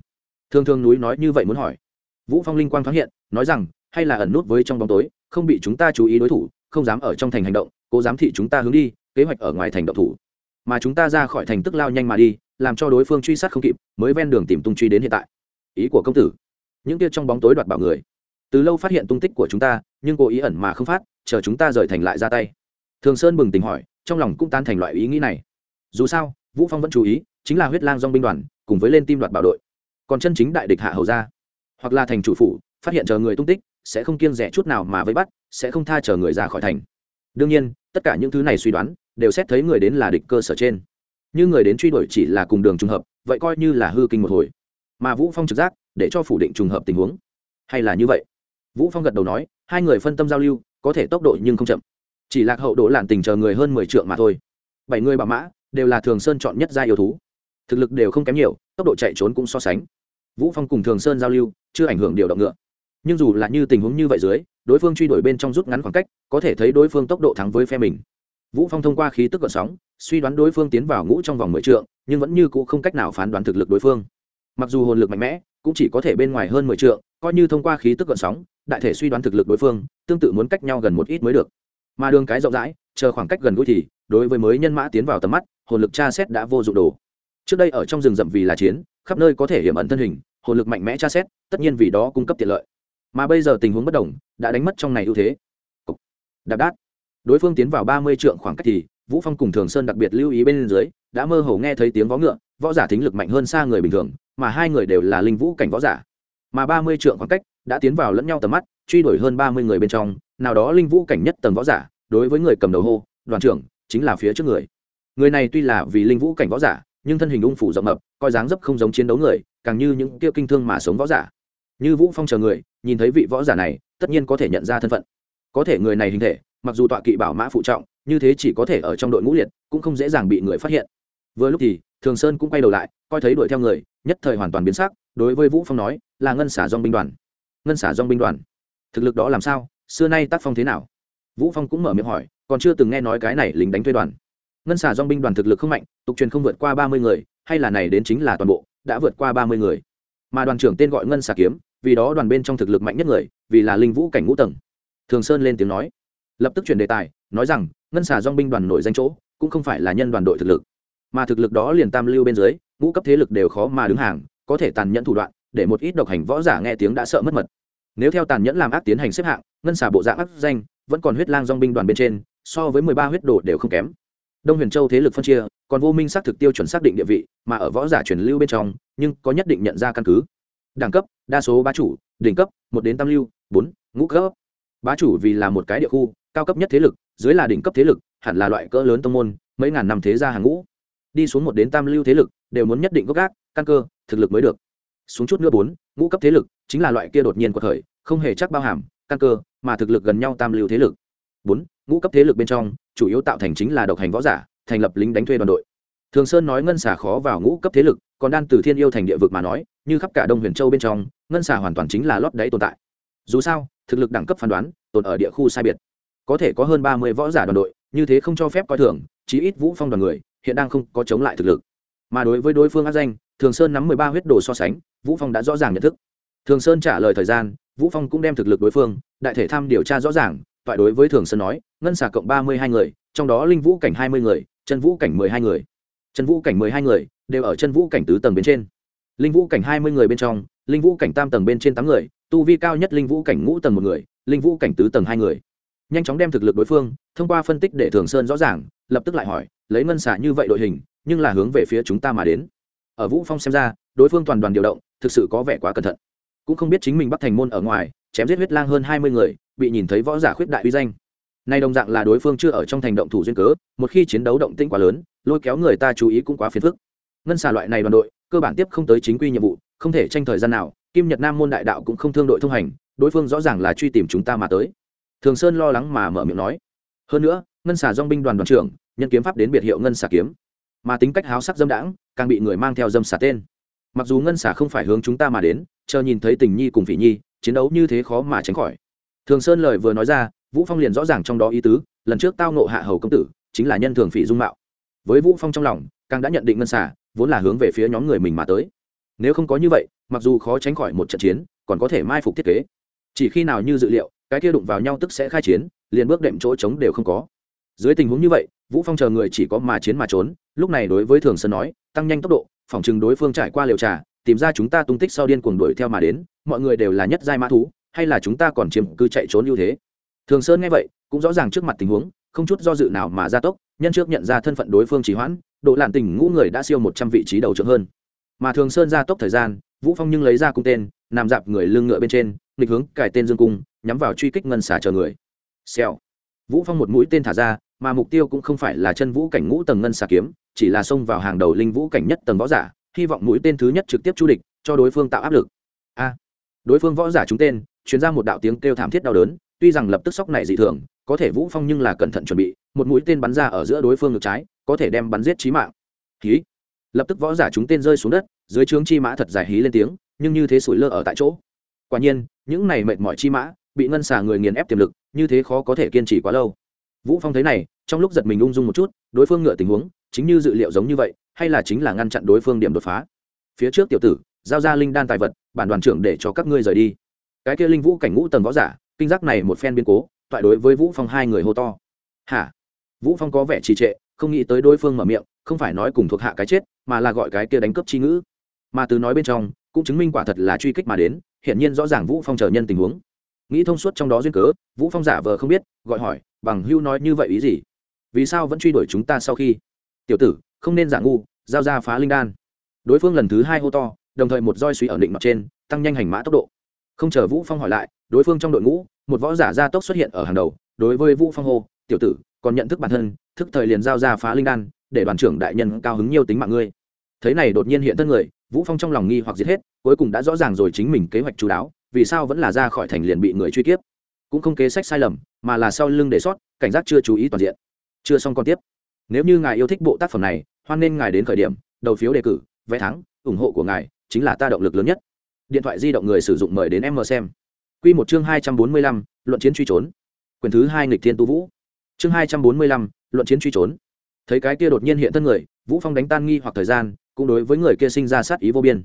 S1: thường thường núi nói như vậy muốn hỏi. Vũ phong linh quang thoáng hiện, nói rằng, hay là ẩn nút với trong bóng tối, không bị chúng ta chú ý đối thủ, không dám ở trong thành hành động, cố giám thị chúng ta hướng đi, kế hoạch ở ngoài thành động thủ. Mà chúng ta ra khỏi thành tức lao nhanh mà đi, làm cho đối phương truy sát không kịp, mới ven đường tìm tung truy đến hiện tại. Ý của công tử. Những kia trong bóng tối đoạt bảo người. Từ lâu phát hiện tung tích của chúng ta, nhưng cố ý ẩn mà không phát, chờ chúng ta rời thành lại ra tay. Thường sơn bừng tỉnh hỏi, trong lòng cũng tan thành loại ý nghĩ này. Dù sao, vũ phong vẫn chú ý, chính là huyết lang dong binh đoàn, cùng với lên tim đoạt bảo đội còn chân chính đại địch hạ hầu ra. Hoặc là thành chủ phủ, phát hiện chờ người tung tích, sẽ không kiêng rẻ chút nào mà vây bắt, sẽ không tha chờ người ra khỏi thành. Đương nhiên, tất cả những thứ này suy đoán, đều xét thấy người đến là địch cơ sở trên. Như người đến truy đuổi chỉ là cùng đường trùng hợp, vậy coi như là hư kinh một hồi. Mà vũ phong trực giác, để cho phủ định trùng hợp tình huống. Hay là như vậy? Vũ phong gật đầu nói, hai người phân tâm giao lưu, có thể tốc độ nhưng không chậm. Chỉ lạc hậu đỗ lạn tình chờ người hơn mười trượng mà thôi. Bảy người bà mã, đều là thường sơn chọn nhất gia yêu thú. Thực lực đều không kém nhiều, tốc độ chạy trốn cũng so sánh vũ phong cùng thường sơn giao lưu, chưa ảnh hưởng điều động ngựa. Nhưng dù là như tình huống như vậy dưới, đối phương truy đuổi bên trong rút ngắn khoảng cách, có thể thấy đối phương tốc độ thắng với phe mình. Vũ phong thông qua khí tức gợn sóng, suy đoán đối phương tiến vào ngũ trong vòng mười trượng, nhưng vẫn như cũ không cách nào phán đoán thực lực đối phương. Mặc dù hồn lực mạnh mẽ, cũng chỉ có thể bên ngoài hơn mười trượng, coi như thông qua khí tức gợn sóng, đại thể suy đoán thực lực đối phương, tương tự muốn cách nhau gần một ít mới được. Mà đường cái rộng rãi, chờ khoảng cách gần gũi thì, đối với mới nhân mã tiến vào tầm mắt, hồn lực tra xét đã vô dụng đồ. Trước đây ở trong rừng rậm vì là chiến, khắp nơi có thể hiểm ẩn thân hình hồn lực mạnh mẽ tra xét, tất nhiên vì đó cung cấp tiện lợi. Mà bây giờ tình huống bất đồng, đã đánh mất trong này ưu thế. Đạp đát. Đối phương tiến vào ba mươi trượng khoảng cách thì, vũ phong cùng thường sơn đặc biệt lưu ý bên dưới, đã mơ hồ nghe thấy tiếng vó ngựa, võ giả thính lực mạnh hơn xa người bình thường, mà hai người đều là linh vũ cảnh võ giả. Mà ba mươi trượng khoảng cách đã tiến vào lẫn nhau tầm mắt, truy đuổi hơn ba mươi người bên trong, nào đó linh vũ cảnh nhất tầng võ giả, đối với người cầm đầu hô, đoàn trưởng, chính là phía trước người. Người này tuy là vì linh vũ cảnh võ giả nhưng thân hình ung phủ rộng mập, coi dáng dấp không giống chiến đấu người, càng như những kia kinh thương mà sống võ giả. Như vũ phong chờ người, nhìn thấy vị võ giả này, tất nhiên có thể nhận ra thân phận. Có thể người này hình thể, mặc dù tọa kỵ bảo mã phụ trọng, như thế chỉ có thể ở trong đội ngũ liệt, cũng không dễ dàng bị người phát hiện. Vừa lúc thì, thường sơn cũng quay đầu lại, coi thấy đuổi theo người, nhất thời hoàn toàn biến sắc, đối với vũ phong nói, là ngân xả dòng binh đoàn. Ngân xả dòng binh đoàn? Thực lực đó làm sao? Xưa nay tác phong thế nào? Vũ phong cũng mở miệng hỏi, còn chưa từng nghe nói cái này lính đánh thuê đoàn ngân xà dong binh đoàn thực lực không mạnh, tục truyền không vượt qua ba mươi người, hay là này đến chính là toàn bộ, đã vượt qua ba mươi người. Mà đoàn trưởng tên gọi ngân xà kiếm, vì đó đoàn bên trong thực lực mạnh nhất người, vì là linh vũ cảnh ngũ tầng. Thường sơn lên tiếng nói, lập tức chuyển đề tài, nói rằng, ngân xà dong binh đoàn nổi danh chỗ, cũng không phải là nhân đoàn đội thực lực. Mà thực lực đó liền tam lưu bên dưới, ngũ cấp thế lực đều khó mà đứng hàng, có thể tàn nhẫn thủ đoạn, để một ít độc hành võ giả nghe tiếng đã sợ mất mật. Nếu theo tàn nhẫn làm ác tiến hành xếp hạng, ngân xà bộ dạng ác danh, vẫn còn huyết lang dong binh đoàn bên trên, so với mười ba huyết đồ đều không kém đông huyền châu thế lực phân chia, còn vô minh xác thực tiêu chuẩn xác định địa vị, mà ở võ giả truyền lưu bên trong, nhưng có nhất định nhận ra căn cứ. Đẳng cấp, đa số bá chủ, đỉnh cấp, một đến tam lưu, bốn, ngũ cấp. Bá chủ vì là một cái địa khu, cao cấp nhất thế lực, dưới là đỉnh cấp thế lực, hẳn là loại cỡ lớn tông môn, mấy ngàn năm thế gia hàng ngũ. Đi xuống một đến tam lưu thế lực, đều muốn nhất định gốc gác, căn cơ, thực lực mới được. Xuống chút nữa bốn, ngũ cấp thế lực, chính là loại kia đột nhiên của thời, không hề chắc bao hàm, căn cơ, mà thực lực gần nhau tam lưu thế lực. Bốn, ngũ cấp thế lực bên trong chủ yếu tạo thành chính là độc hành võ giả, thành lập lính đánh thuê đoàn đội. Thường sơn nói ngân xà khó vào ngũ cấp thế lực, còn đan từ thiên yêu thành địa vực mà nói, như khắp cả đông huyền châu bên trong, ngân xà hoàn toàn chính là lót đáy tồn tại. Dù sao, thực lực đẳng cấp phán đoán, tồn ở địa khu sai biệt. Có thể có hơn ba mươi võ giả đoàn đội, như thế không cho phép coi thường, chí ít vũ phong đoàn người, hiện đang không có chống lại thực lực. Mà đối với đối phương áp danh, thường sơn nắm mười ba huyết đồ so sánh, vũ phong đã rõ ràng nhận thức. Thường sơn trả lời thời gian, vũ phong cũng đem thực lực đối phương, đại thể tham điều tra rõ ràng, toại đối với thường sơn nói ngân xà cộng ba mươi hai người, trong đó linh vũ cảnh hai mươi người chân vũ cảnh mười hai người. Chân vũ cảnh mười hai người đều ở chân vũ cảnh tứ tầng bên trên. Linh vũ cảnh hai mươi người bên trong, linh vũ cảnh tam tầng bên trên tám người, tu vi cao nhất linh vũ cảnh ngũ tầng một người, linh vũ cảnh tứ tầng hai người. Nhanh chóng đem thực lực đối phương, thông qua phân tích để thường sơn rõ ràng, lập tức lại hỏi, lấy ngân xả như vậy đội hình, nhưng là hướng về phía chúng ta mà đến. Ở vũ phong xem ra, đối phương toàn đoàn điều động, thực sự có vẻ quá cẩn thận. Cũng không biết chính mình bắt thành môn ở ngoài, chém giết huyết lang hơn hai mươi người, bị nhìn thấy võ giả khuyết đại uy danh nay đồng dạng là đối phương chưa ở trong thành động thủ duyên cớ, một khi chiến đấu động tĩnh quá lớn, lôi kéo người ta chú ý cũng quá phiền phức. Ngân xà loại này đoàn đội, cơ bản tiếp không tới chính quy nhiệm vụ, không thể tranh thời gian nào, kim nhật nam môn đại đạo cũng không thương đội thông hành, đối phương rõ ràng là truy tìm chúng ta mà tới. Thường sơn lo lắng mà mở miệng nói. Hơn nữa, ngân xà dong binh đoàn đoàn trưởng, nhân kiếm pháp đến biệt hiệu ngân xà kiếm. Mà tính cách háo sắc dâm đãng, càng bị người mang theo dâm xà tên. Mặc dù ngân xà không phải hướng chúng ta mà đến, chờ nhìn thấy tình nhi cùng phỉ nhi, chiến đấu như thế khó mà tránh khỏi. Thường sơn lời vừa nói ra vũ phong liền rõ ràng trong đó ý tứ, lần trước tao nộ hạ hầu công tử, chính là nhân thường phỉ dung mạo. Với vũ phong trong lòng, càng đã nhận định ngân xả vốn là hướng về phía nhóm người mình mà tới. Nếu không có như vậy, mặc dù khó tránh khỏi một trận chiến, còn có thể mai phục thiết kế. Chỉ khi nào như dự liệu, cái kia đụng vào nhau tức sẽ khai chiến, liền bước đệm chỗ trống đều không có. Dưới tình huống như vậy, vũ phong chờ người chỉ có mà chiến mà trốn, lúc này đối với thường sơn nói, tăng nhanh tốc độ, phòng chừng đối phương trải qua liều trà, tìm ra chúng ta tung tích sau điên cuồng đuổi theo mà đến, mọi người đều là nhất giai mã thú, hay là chúng ta còn chiếm cứ chạy trốn ưu thế? Thường sơn nghe vậy, cũng rõ ràng trước mặt tình huống, không chút do dự nào mà gia tốc, nhân trước nhận ra thân phận đối phương chỉ hoãn, độ làn tình ngũ người đã siêu một trăm vị trí đầu trưởng hơn. Mà thường sơn gia tốc thời gian, vũ phong nhưng lấy ra cung tên, nằm dạp người lưng ngựa bên trên, nghịch hướng cải tên dương cung, nhắm vào truy kích ngân xả chờ người. Xèo. Vũ phong một mũi tên thả ra, mà mục tiêu cũng không phải là chân vũ cảnh ngũ tầng ngân xà kiếm, chỉ là xông vào hàng đầu linh vũ cảnh nhất tầng võ giả, hy vọng mũi tên thứ nhất trực tiếp chu địch, cho đối phương tạo áp lực. A. Đối phương võ giả trúng tên chuyến ra một đạo tiếng kêu thảm thiết đau đớn tuy rằng lập tức sốc này dị thường, có thể vũ phong nhưng là cẩn thận chuẩn bị, một mũi tên bắn ra ở giữa đối phương ngực trái, có thể đem bắn giết chí mạng. Hí. Lập tức võ giả chúng tên rơi xuống đất, dưới trướng chi mã thật dài hí lên tiếng, nhưng như thế sủi lơ ở tại chỗ. Quả nhiên, những này mệt mỏi chi mã, bị ngân xà người nghiền ép tiềm lực, như thế khó có thể kiên trì quá lâu. Vũ phong thấy này, trong lúc giật mình ung dung một chút, đối phương ngựa tình huống, chính như dự liệu giống như vậy, hay là chính là ngăn chặn đối phương điểm đột phá. Phía trước tiểu tử, giao ra linh đan tài vật, bản đoàn trưởng để cho các ngươi rời đi. Cái kia linh vũ cảnh ngũ tầng võ giả kinh giác này một phen biến cố, toại đối với vũ phong hai người hô to. Hả? Vũ phong có vẻ trì trệ, không nghĩ tới đối phương mở miệng, không phải nói cùng thuộc hạ cái chết, mà là gọi cái kia đánh cướp chi ngữ. Mà từ nói bên trong, cũng chứng minh quả thật là truy kích mà đến hiện nhiên rõ ràng vũ phong chờ nhân tình huống. Nghĩ thông suốt trong đó duyên cớ, vũ phong giả vờ không biết, gọi hỏi, bằng hưu nói như vậy ý gì? Vì sao vẫn truy đuổi chúng ta sau khi? Tiểu tử, không nên giả ngu, giao ra phá linh đan. Đối phương lần thứ hai hô to, đồng thời một roi suy ở định mặt trên, tăng nhanh hành mã tốc độ. Không chờ vũ phong hỏi lại đối phương trong đội ngũ, một võ giả gia tốc xuất hiện ở hàng đầu, đối với vũ phong hô, tiểu tử, còn nhận thức bản thân, thức thời liền giao ra phá linh đan, để đoàn trưởng đại nhân cao hứng nhiều tính mạng ngươi. Thấy này đột nhiên hiện thân người, vũ phong trong lòng nghi hoặc giết hết, cuối cùng đã rõ ràng rồi chính mình kế hoạch chú đáo, vì sao vẫn là ra khỏi thành liền bị người truy kiếp. Cũng không kế sách sai lầm, mà là sau lưng để sót, cảnh giác chưa chú ý toàn diện. Chưa xong còn tiếp. Nếu như ngài yêu thích bộ tác phẩm này, hoan nên ngài đến khởi điểm, đầu phiếu đề cử, vé thắng, ủng hộ của ngài, chính là ta động lực lớn nhất. Điện thoại di động người sử dụng mời đến em mờ xem. Quy một chương hai trăm bốn mươi lăm, luận chiến truy trốn. Quyền thứ hai nghịch thiên tu vũ. Chương hai trăm bốn mươi lăm, luận chiến truy trốn. Thấy cái kia đột nhiên hiện thân người, vũ phong đánh tan nghi hoặc thời gian, cũng đối với người kia sinh ra sát ý vô biên.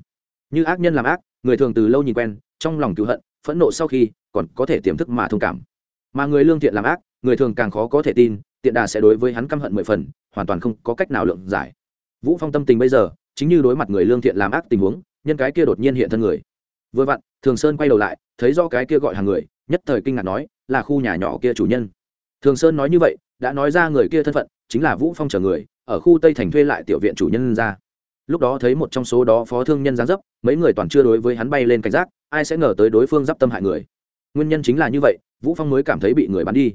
S1: Như ác nhân làm ác, người thường từ lâu nhìn quen, trong lòng cứu hận, phẫn nộ sau khi, còn có thể tiềm thức mà thông cảm. Mà người lương thiện làm ác, người thường càng khó có thể tin, tiện đà sẽ đối với hắn căm hận mười phần, hoàn toàn không có cách nào lượng giải. Vũ phong tâm tình bây giờ, chính như đối mặt người lương thiện làm ác tình huống, nhân cái kia đột nhiên hiện thân người vừa vặn, thường sơn quay đầu lại, thấy do cái kia gọi hàng người, nhất thời kinh ngạc nói, là khu nhà nhỏ kia chủ nhân. Thường sơn nói như vậy, đã nói ra người kia thân phận, chính là vũ phong chờ người, ở khu tây thành thuê lại tiểu viện chủ nhân ra. Lúc đó thấy một trong số đó phó thương nhân giáng dấp, mấy người toàn chưa đối với hắn bay lên cảnh giác, ai sẽ ngờ tới đối phương d tâm hại người. Nguyên nhân chính là như vậy, vũ phong mới cảm thấy bị người bắn đi.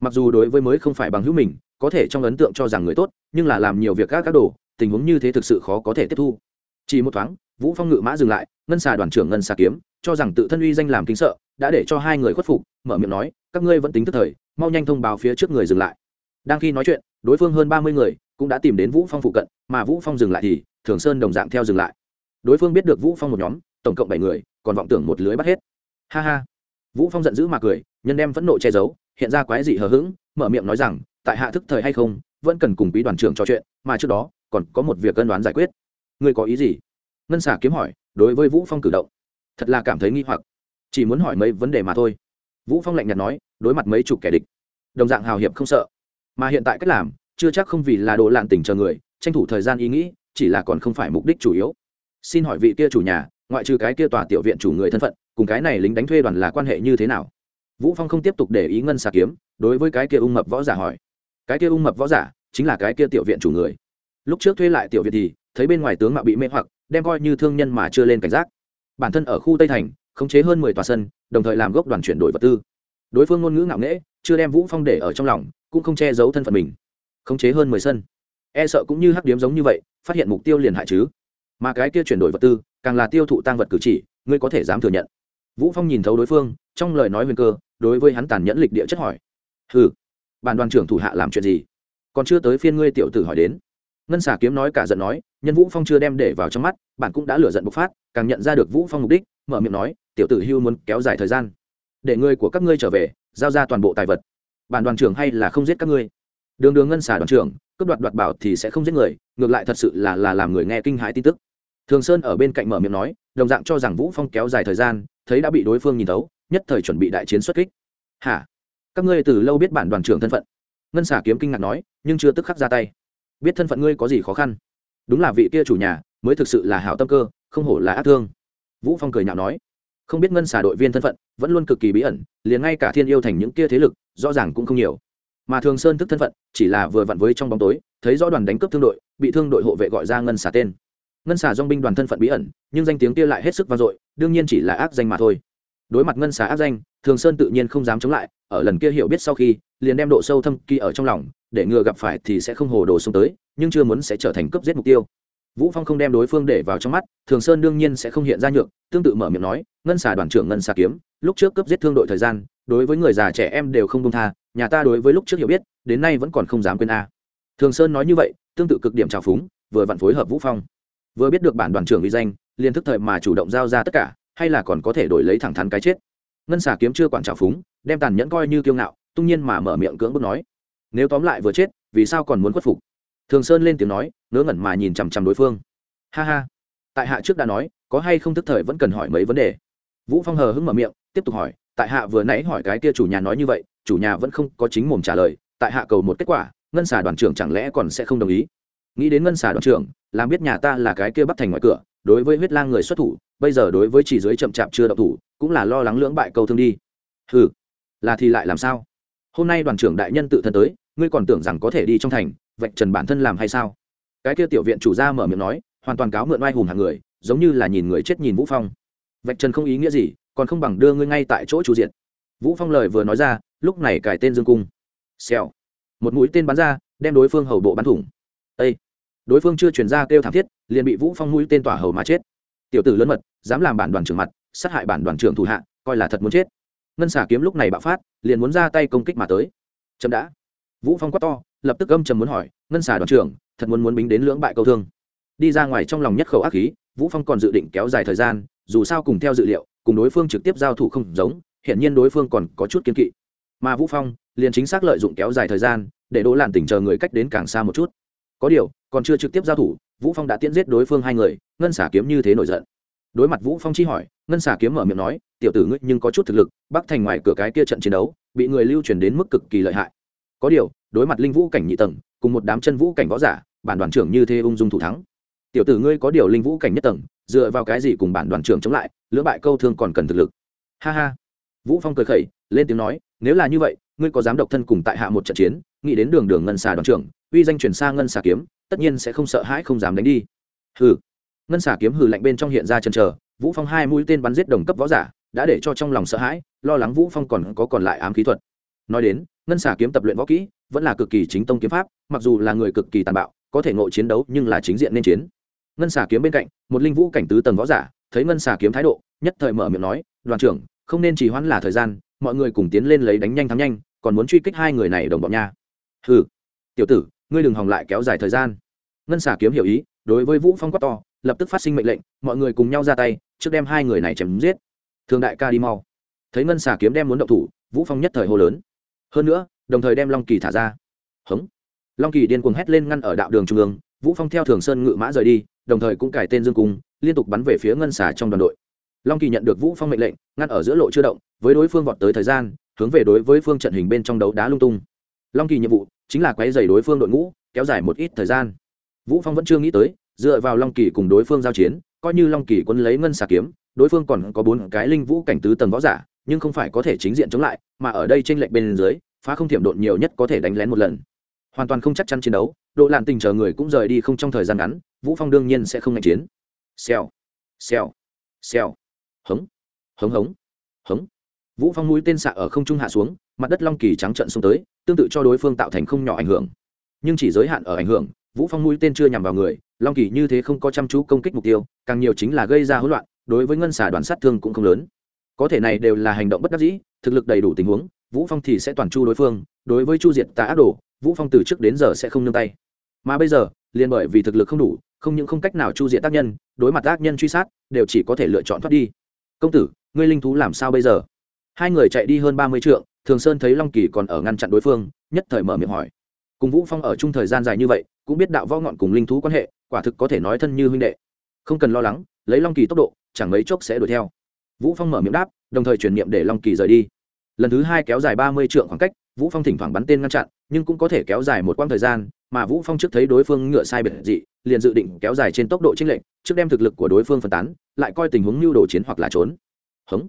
S1: Mặc dù đối với mới không phải bằng hữu mình, có thể trong ấn tượng cho rằng người tốt, nhưng là làm nhiều việc các các đồ, tình huống như thế thực sự khó có thể tiếp thu. Chỉ một thoáng vũ phong ngự mã dừng lại, ngân xà đoàn trưởng ngân xà kiếm, cho rằng tự thân uy danh làm kính sợ, đã để cho hai người khuất phục, mở miệng nói, các ngươi vẫn tính tức thời, mau nhanh thông báo phía trước người dừng lại. Đang khi nói chuyện, đối phương hơn ba mươi người cũng đã tìm đến vũ phong phụ cận, mà vũ phong dừng lại thì, thường sơn đồng dạng theo dừng lại. Đối phương biết được vũ phong một nhóm, tổng cộng bảy người, còn vọng tưởng một lưới bắt hết. Ha ha. Vũ phong giận dữ mà cười, nhân đem phẫn nộ che giấu, hiện ra quái dị hờ hững, mở miệng nói rằng, tại hạ thức thời hay không, vẫn cần cùng quý đoàn trưởng trò chuyện, mà trước đó, còn có một việc cân đoán giải quyết. Ngươi có ý gì? Ngân xà kiếm hỏi, đối với vũ phong cử động, thật là cảm thấy nghi hoặc. Chỉ muốn hỏi mấy vấn đề mà thôi. Vũ phong lạnh nhạt nói, đối mặt mấy chục kẻ địch, đồng dạng hào hiệp không sợ. Mà hiện tại cách làm, chưa chắc không vì là đồ lạn tình chờ người, tranh thủ thời gian ý nghĩ, chỉ là còn không phải mục đích chủ yếu. Xin hỏi vị kia chủ nhà, ngoại trừ cái kia tòa tiểu viện chủ người thân phận, cùng cái này lính đánh thuê đoàn là quan hệ như thế nào? Vũ phong không tiếp tục để ý ngân xà kiếm, đối với cái kia ung mập võ giả hỏi. Cái kia ung mập võ giả chính là cái kia tiểu viện chủ người. Lúc trước thuê lại tiểu viện thì, thấy bên ngoài tướng mạo bị mê hoặc đem coi như thương nhân mà chưa lên cảnh giác. Bản thân ở khu tây thành, khống chế hơn mười tòa sân, đồng thời làm gốc đoàn chuyển đổi vật tư. Đối phương ngôn ngữ ngạo nghễ, chưa đem vũ phong để ở trong lòng, cũng không che giấu thân phận mình. Khống chế hơn mười sân. E sợ cũng như hắc điếm giống như vậy, phát hiện mục tiêu liền hại chứ. Mà cái kia chuyển đổi vật tư, càng là tiêu thụ tăng vật cử chỉ, ngươi có thể dám thừa nhận. Vũ phong nhìn thấu đối phương, trong lời nói huyền cơ, đối với hắn tàn nhẫn lịch địa chất hỏi. Hừ, bản đoàn trưởng thủ hạ làm chuyện gì? Còn chưa tới phiên ngươi tiểu tử hỏi đến. Ngân xà kiếm nói cả giận nói nhân vũ phong chưa đem để vào trong mắt, bạn cũng đã lửa giận bộc phát, càng nhận ra được vũ phong mục đích, mở miệng nói, tiểu tử hưu muốn kéo dài thời gian. Để ngươi của các ngươi trở về, giao ra toàn bộ tài vật. Bản đoàn trưởng hay là không giết các ngươi? Đường đường ngân xả đoàn trưởng, cướp đoạt đoạt bảo thì sẽ không giết người, ngược lại thật sự là là làm người nghe kinh hãi tin tức. Thường sơn ở bên cạnh mở miệng nói, đồng dạng cho rằng vũ phong kéo dài thời gian, thấy đã bị đối phương nhìn thấu, nhất thời chuẩn bị đại chiến xuất kích. Hả? Các ngươi từ lâu biết bản đoàn trưởng thân phận? Ngân xả kiếm kinh ngạc nói, nhưng chưa tức khắc ra tay. Biết thân phận ngươi có gì khó khăn? Đúng là vị kia chủ nhà, mới thực sự là hảo tâm cơ, không hổ là ác thương. Vũ phong cười nhạo nói, không biết ngân xà đội viên thân phận, vẫn luôn cực kỳ bí ẩn, liền ngay cả thiên yêu thành những kia thế lực, rõ ràng cũng không nhiều. Mà thường sơn thức thân phận, chỉ là vừa vặn với trong bóng tối, thấy rõ đoàn đánh cướp thương đội, bị thương đội hộ vệ gọi ra ngân xà tên. Ngân xà dong binh đoàn thân phận bí ẩn, nhưng danh tiếng kia lại hết sức vang dội, đương nhiên chỉ là ác danh mà thôi. Đối mặt ngân xà ác danh, thường sơn tự nhiên không dám chống lại, ở lần kia hiểu biết sau khi, liền đem độ sâu thâm kỳ ở trong lòng để ngừa gặp phải thì sẽ không hồ đồ xuống tới, nhưng chưa muốn sẽ trở thành cấp giết mục tiêu. Vũ phong không đem đối phương để vào trong mắt, thường sơn đương nhiên sẽ không hiện ra nhược, tương tự mở miệng nói, ngân xà đoàn trưởng ngân xà kiếm, lúc trước cấp giết thương đội thời gian, đối với người già trẻ em đều không công tha, nhà ta đối với lúc trước hiểu biết, đến nay vẫn còn không dám quên a. Thường sơn nói như vậy, tương tự cực điểm trào phúng, vừa vặn phối hợp vũ phong. Vừa biết được bản đoàn trưởng uy danh, liền thức thời mà chủ động giao ra tất cả, hay là còn có thể đổi lấy thẳng thắn cái chết. Ngân xà kiếm chưa quản trào phúng, đem tàn nhẫn coi như kiêu ngạo, tung nhiên mà mở miệng cưỡng bức nói nếu tóm lại vừa chết, vì sao còn muốn khuất phục? Thường sơn lên tiếng nói, ngớ ngẩn mà nhìn chằm chằm đối phương. Ha ha. Tại hạ trước đã nói, có hay không thức thời vẫn cần hỏi mấy vấn đề. Vũ phong hờ hững mở miệng, tiếp tục hỏi, tại hạ vừa nãy hỏi cái kia chủ nhà nói như vậy, chủ nhà vẫn không có chính mồm trả lời, tại hạ cầu một kết quả, ngân xà đoàn trưởng chẳng lẽ còn sẽ không đồng ý? Nghĩ đến ngân xà đoàn trưởng, làm biết nhà ta là cái kia bắt thành ngoài cửa, đối với huyết lang người xuất thủ, bây giờ đối với chỉ dưới chậm chạp chưa động thủ, cũng là lo lắng lưỡng bại câu thương đi. Hừ, là thì lại làm sao? Hôm nay đoàn trưởng đại nhân tự thân tới, ngươi còn tưởng rằng có thể đi trong thành, vạch trần bản thân làm hay sao? Cái kia tiểu viện chủ gia mở miệng nói, hoàn toàn cáo mượn oai hùng hàng người, giống như là nhìn người chết nhìn vũ phong. Vạch trần không ý nghĩa gì, còn không bằng đưa ngươi ngay tại chỗ chủ diện vũ phong lời vừa nói ra, lúc này cài tên dương cung. Xèo. Một mũi tên bắn ra, đem đối phương hầu bộ bắn thủng. Ê! đối phương chưa chuyển ra kêu thảm thiết, liền bị vũ phong mũi tên tỏa hầu mà chết. Tiểu tử lớn mật, dám làm bản đoàn trưởng mặt, sát hại bản đoàn trưởng thủ hạ, coi là thật muốn chết ngân xả kiếm lúc này bạo phát, liền muốn ra tay công kích mà tới. Chậm đã. Vũ phong quát to, lập tức âm trầm muốn hỏi, ngân xả đoàn trưởng, thật muốn muốn bính đến lưỡng bại câu thương. Đi ra ngoài trong lòng nhất khẩu ác khí, vũ phong còn dự định kéo dài thời gian, dù sao cùng theo dự liệu, cùng đối phương trực tiếp giao thủ không giống hiện nhiên đối phương còn có chút kiên kỵ. Mà vũ phong, liền chính xác lợi dụng kéo dài thời gian, để đỗ làn tỉnh chờ người cách đến càng xa một chút. Có điều, còn chưa trực tiếp giao thủ, vũ phong đã tiễn giết đối phương hai người, ngân xả kiếm như thế nổi giận đối mặt vũ phong chi hỏi, ngân xà kiếm mở miệng nói, tiểu tử ngươi nhưng có chút thực lực, bắc thành ngoài cửa cái kia trận chiến đấu, bị người lưu truyền đến mức cực kỳ lợi hại. Có điều, đối mặt linh vũ cảnh nhị tầng, cùng một đám chân vũ cảnh võ giả, bản đoàn trưởng như thế ung dung thủ thắng. Tiểu tử ngươi có điều linh vũ cảnh nhất tầng, dựa vào cái gì cùng bản đoàn trưởng chống lại, lưỡng bại câu thương còn cần thực lực? Ha ha. Vũ phong cười khẩy, lên tiếng nói, nếu là như vậy, ngươi có dám độc thân cùng tại hạ một trận chiến, nghĩ đến đường đường ngân xà đoàn trưởng, uy danh truyền xa ngân xà kiếm, tất nhiên sẽ không sợ hãi, không dám đánh đi. Hừ ngân xà kiếm hừ lạnh bên trong hiện ra chân chờ, vũ phong hai mũi tên bắn giết đồng cấp võ giả, đã để cho trong lòng sợ hãi, lo lắng vũ phong còn có còn lại ám khí thuật. Nói đến, ngân xà kiếm tập luyện võ kỹ, vẫn là cực kỳ chính tông kiếm pháp, mặc dù là người cực kỳ tàn bạo, có thể ngộ chiến đấu nhưng là chính diện nên chiến. Ngân xà kiếm bên cạnh, một linh vũ cảnh tứ tầng võ giả, thấy ngân xà kiếm thái độ, nhất thời mở miệng nói, đoàn trưởng, không nên trì hoãn là thời gian, mọi người cùng tiến lên lấy đánh nhanh thắng nhanh, còn muốn truy kích hai người này đồng bọn nha. Hừ, tiểu tử, ngươi đừng hòng lại kéo dài thời gian. Ngân xà kiếm hiểu ý, đối với vũ phong quát to lập tức phát sinh mệnh lệnh, mọi người cùng nhau ra tay, trước đem hai người này chém giết. Thường đại ca đi mau. Thấy ngân xà kiếm đem muốn động thủ, vũ phong nhất thời hô lớn. Hơn nữa, đồng thời đem long kỳ thả ra. Hống. Long kỳ điên cuồng hét lên ngăn ở đạo đường trung ương, vũ phong theo thường sơn ngự mã rời đi, đồng thời cũng cải tên dương cung, liên tục bắn về phía ngân xà trong đoàn đội. Long kỳ nhận được vũ phong mệnh lệnh, ngăn ở giữa lộ chưa động, với đối phương vọt tới thời gian, hướng về đối với phương trận hình bên trong đấu đá lung tung. Long kỳ nhiệm vụ chính là quấy giày đối phương đội ngũ, kéo dài một ít thời gian. Vũ phong vẫn chưa nghĩ tới dựa vào long kỳ cùng đối phương giao chiến, coi như long kỳ quân lấy ngân xà kiếm, đối phương còn có bốn cái linh vũ cảnh tứ tầng võ giả, nhưng không phải có thể chính diện chống lại, mà ở đây trên lệnh bên dưới, phá không thiểm độn nhiều nhất có thể đánh lén một lần. Hoàn toàn không chắc chắn chiến đấu độ lạn tình chờ người cũng rời đi không trong thời gian ngắn, vũ phong đương nhiên sẽ không ngạch chiến. Xèo xèo xèo. Hống hống hống hống. Vũ phong mũi tên xạ ở không trung hạ xuống, mặt đất long kỳ trắng trận xuống tới, tương tự cho đối phương tạo thành không nhỏ ảnh hưởng. Nhưng chỉ giới hạn ở ảnh hưởng vũ phong mũi tên chưa nhằm vào người, long kỳ như thế không có chăm chú công kích mục tiêu, càng nhiều chính là gây ra hỗn loạn, đối với ngân xà đoàn sát thương cũng không lớn. Có thể này đều là hành động bất đắc dĩ, thực lực đầy đủ tình huống, vũ phong thì sẽ toàn chu đối phương, đối với chu diệt tà ác đồ, vũ phong từ trước đến giờ sẽ không nương tay. Mà bây giờ, liền bởi vì thực lực không đủ, không những không cách nào chu diệt tác nhân, đối mặt tác nhân truy sát, đều chỉ có thể lựa chọn thoát đi. Công tử, ngươi linh thú làm sao bây giờ? Hai người chạy đi hơn ba mươi trượng, thường sơn thấy long kỳ còn ở ngăn chặn đối phương, nhất thời mở miệng hỏi. Cùng vũ phong ở chung thời gian dài như vậy cũng biết đạo võ ngọn cùng linh thú quan hệ, quả thực có thể nói thân như huynh đệ. Không cần lo lắng, lấy long kỳ tốc độ, chẳng mấy chốc sẽ đuổi theo. Vũ phong mở miệng đáp, đồng thời chuyển niệm để long kỳ rời đi. Lần thứ hai kéo dài ba mươi trượng khoảng cách, vũ phong thỉnh thoảng bắn tên ngăn chặn, nhưng cũng có thể kéo dài một quãng thời gian, mà vũ phong trước thấy đối phương ngựa sai biệt dị, liền dự định kéo dài trên tốc độ chênh lệch, trước đem thực lực của đối phương phân tán, lại coi tình huống lưu đồ chiến hoặc là trốn. Hống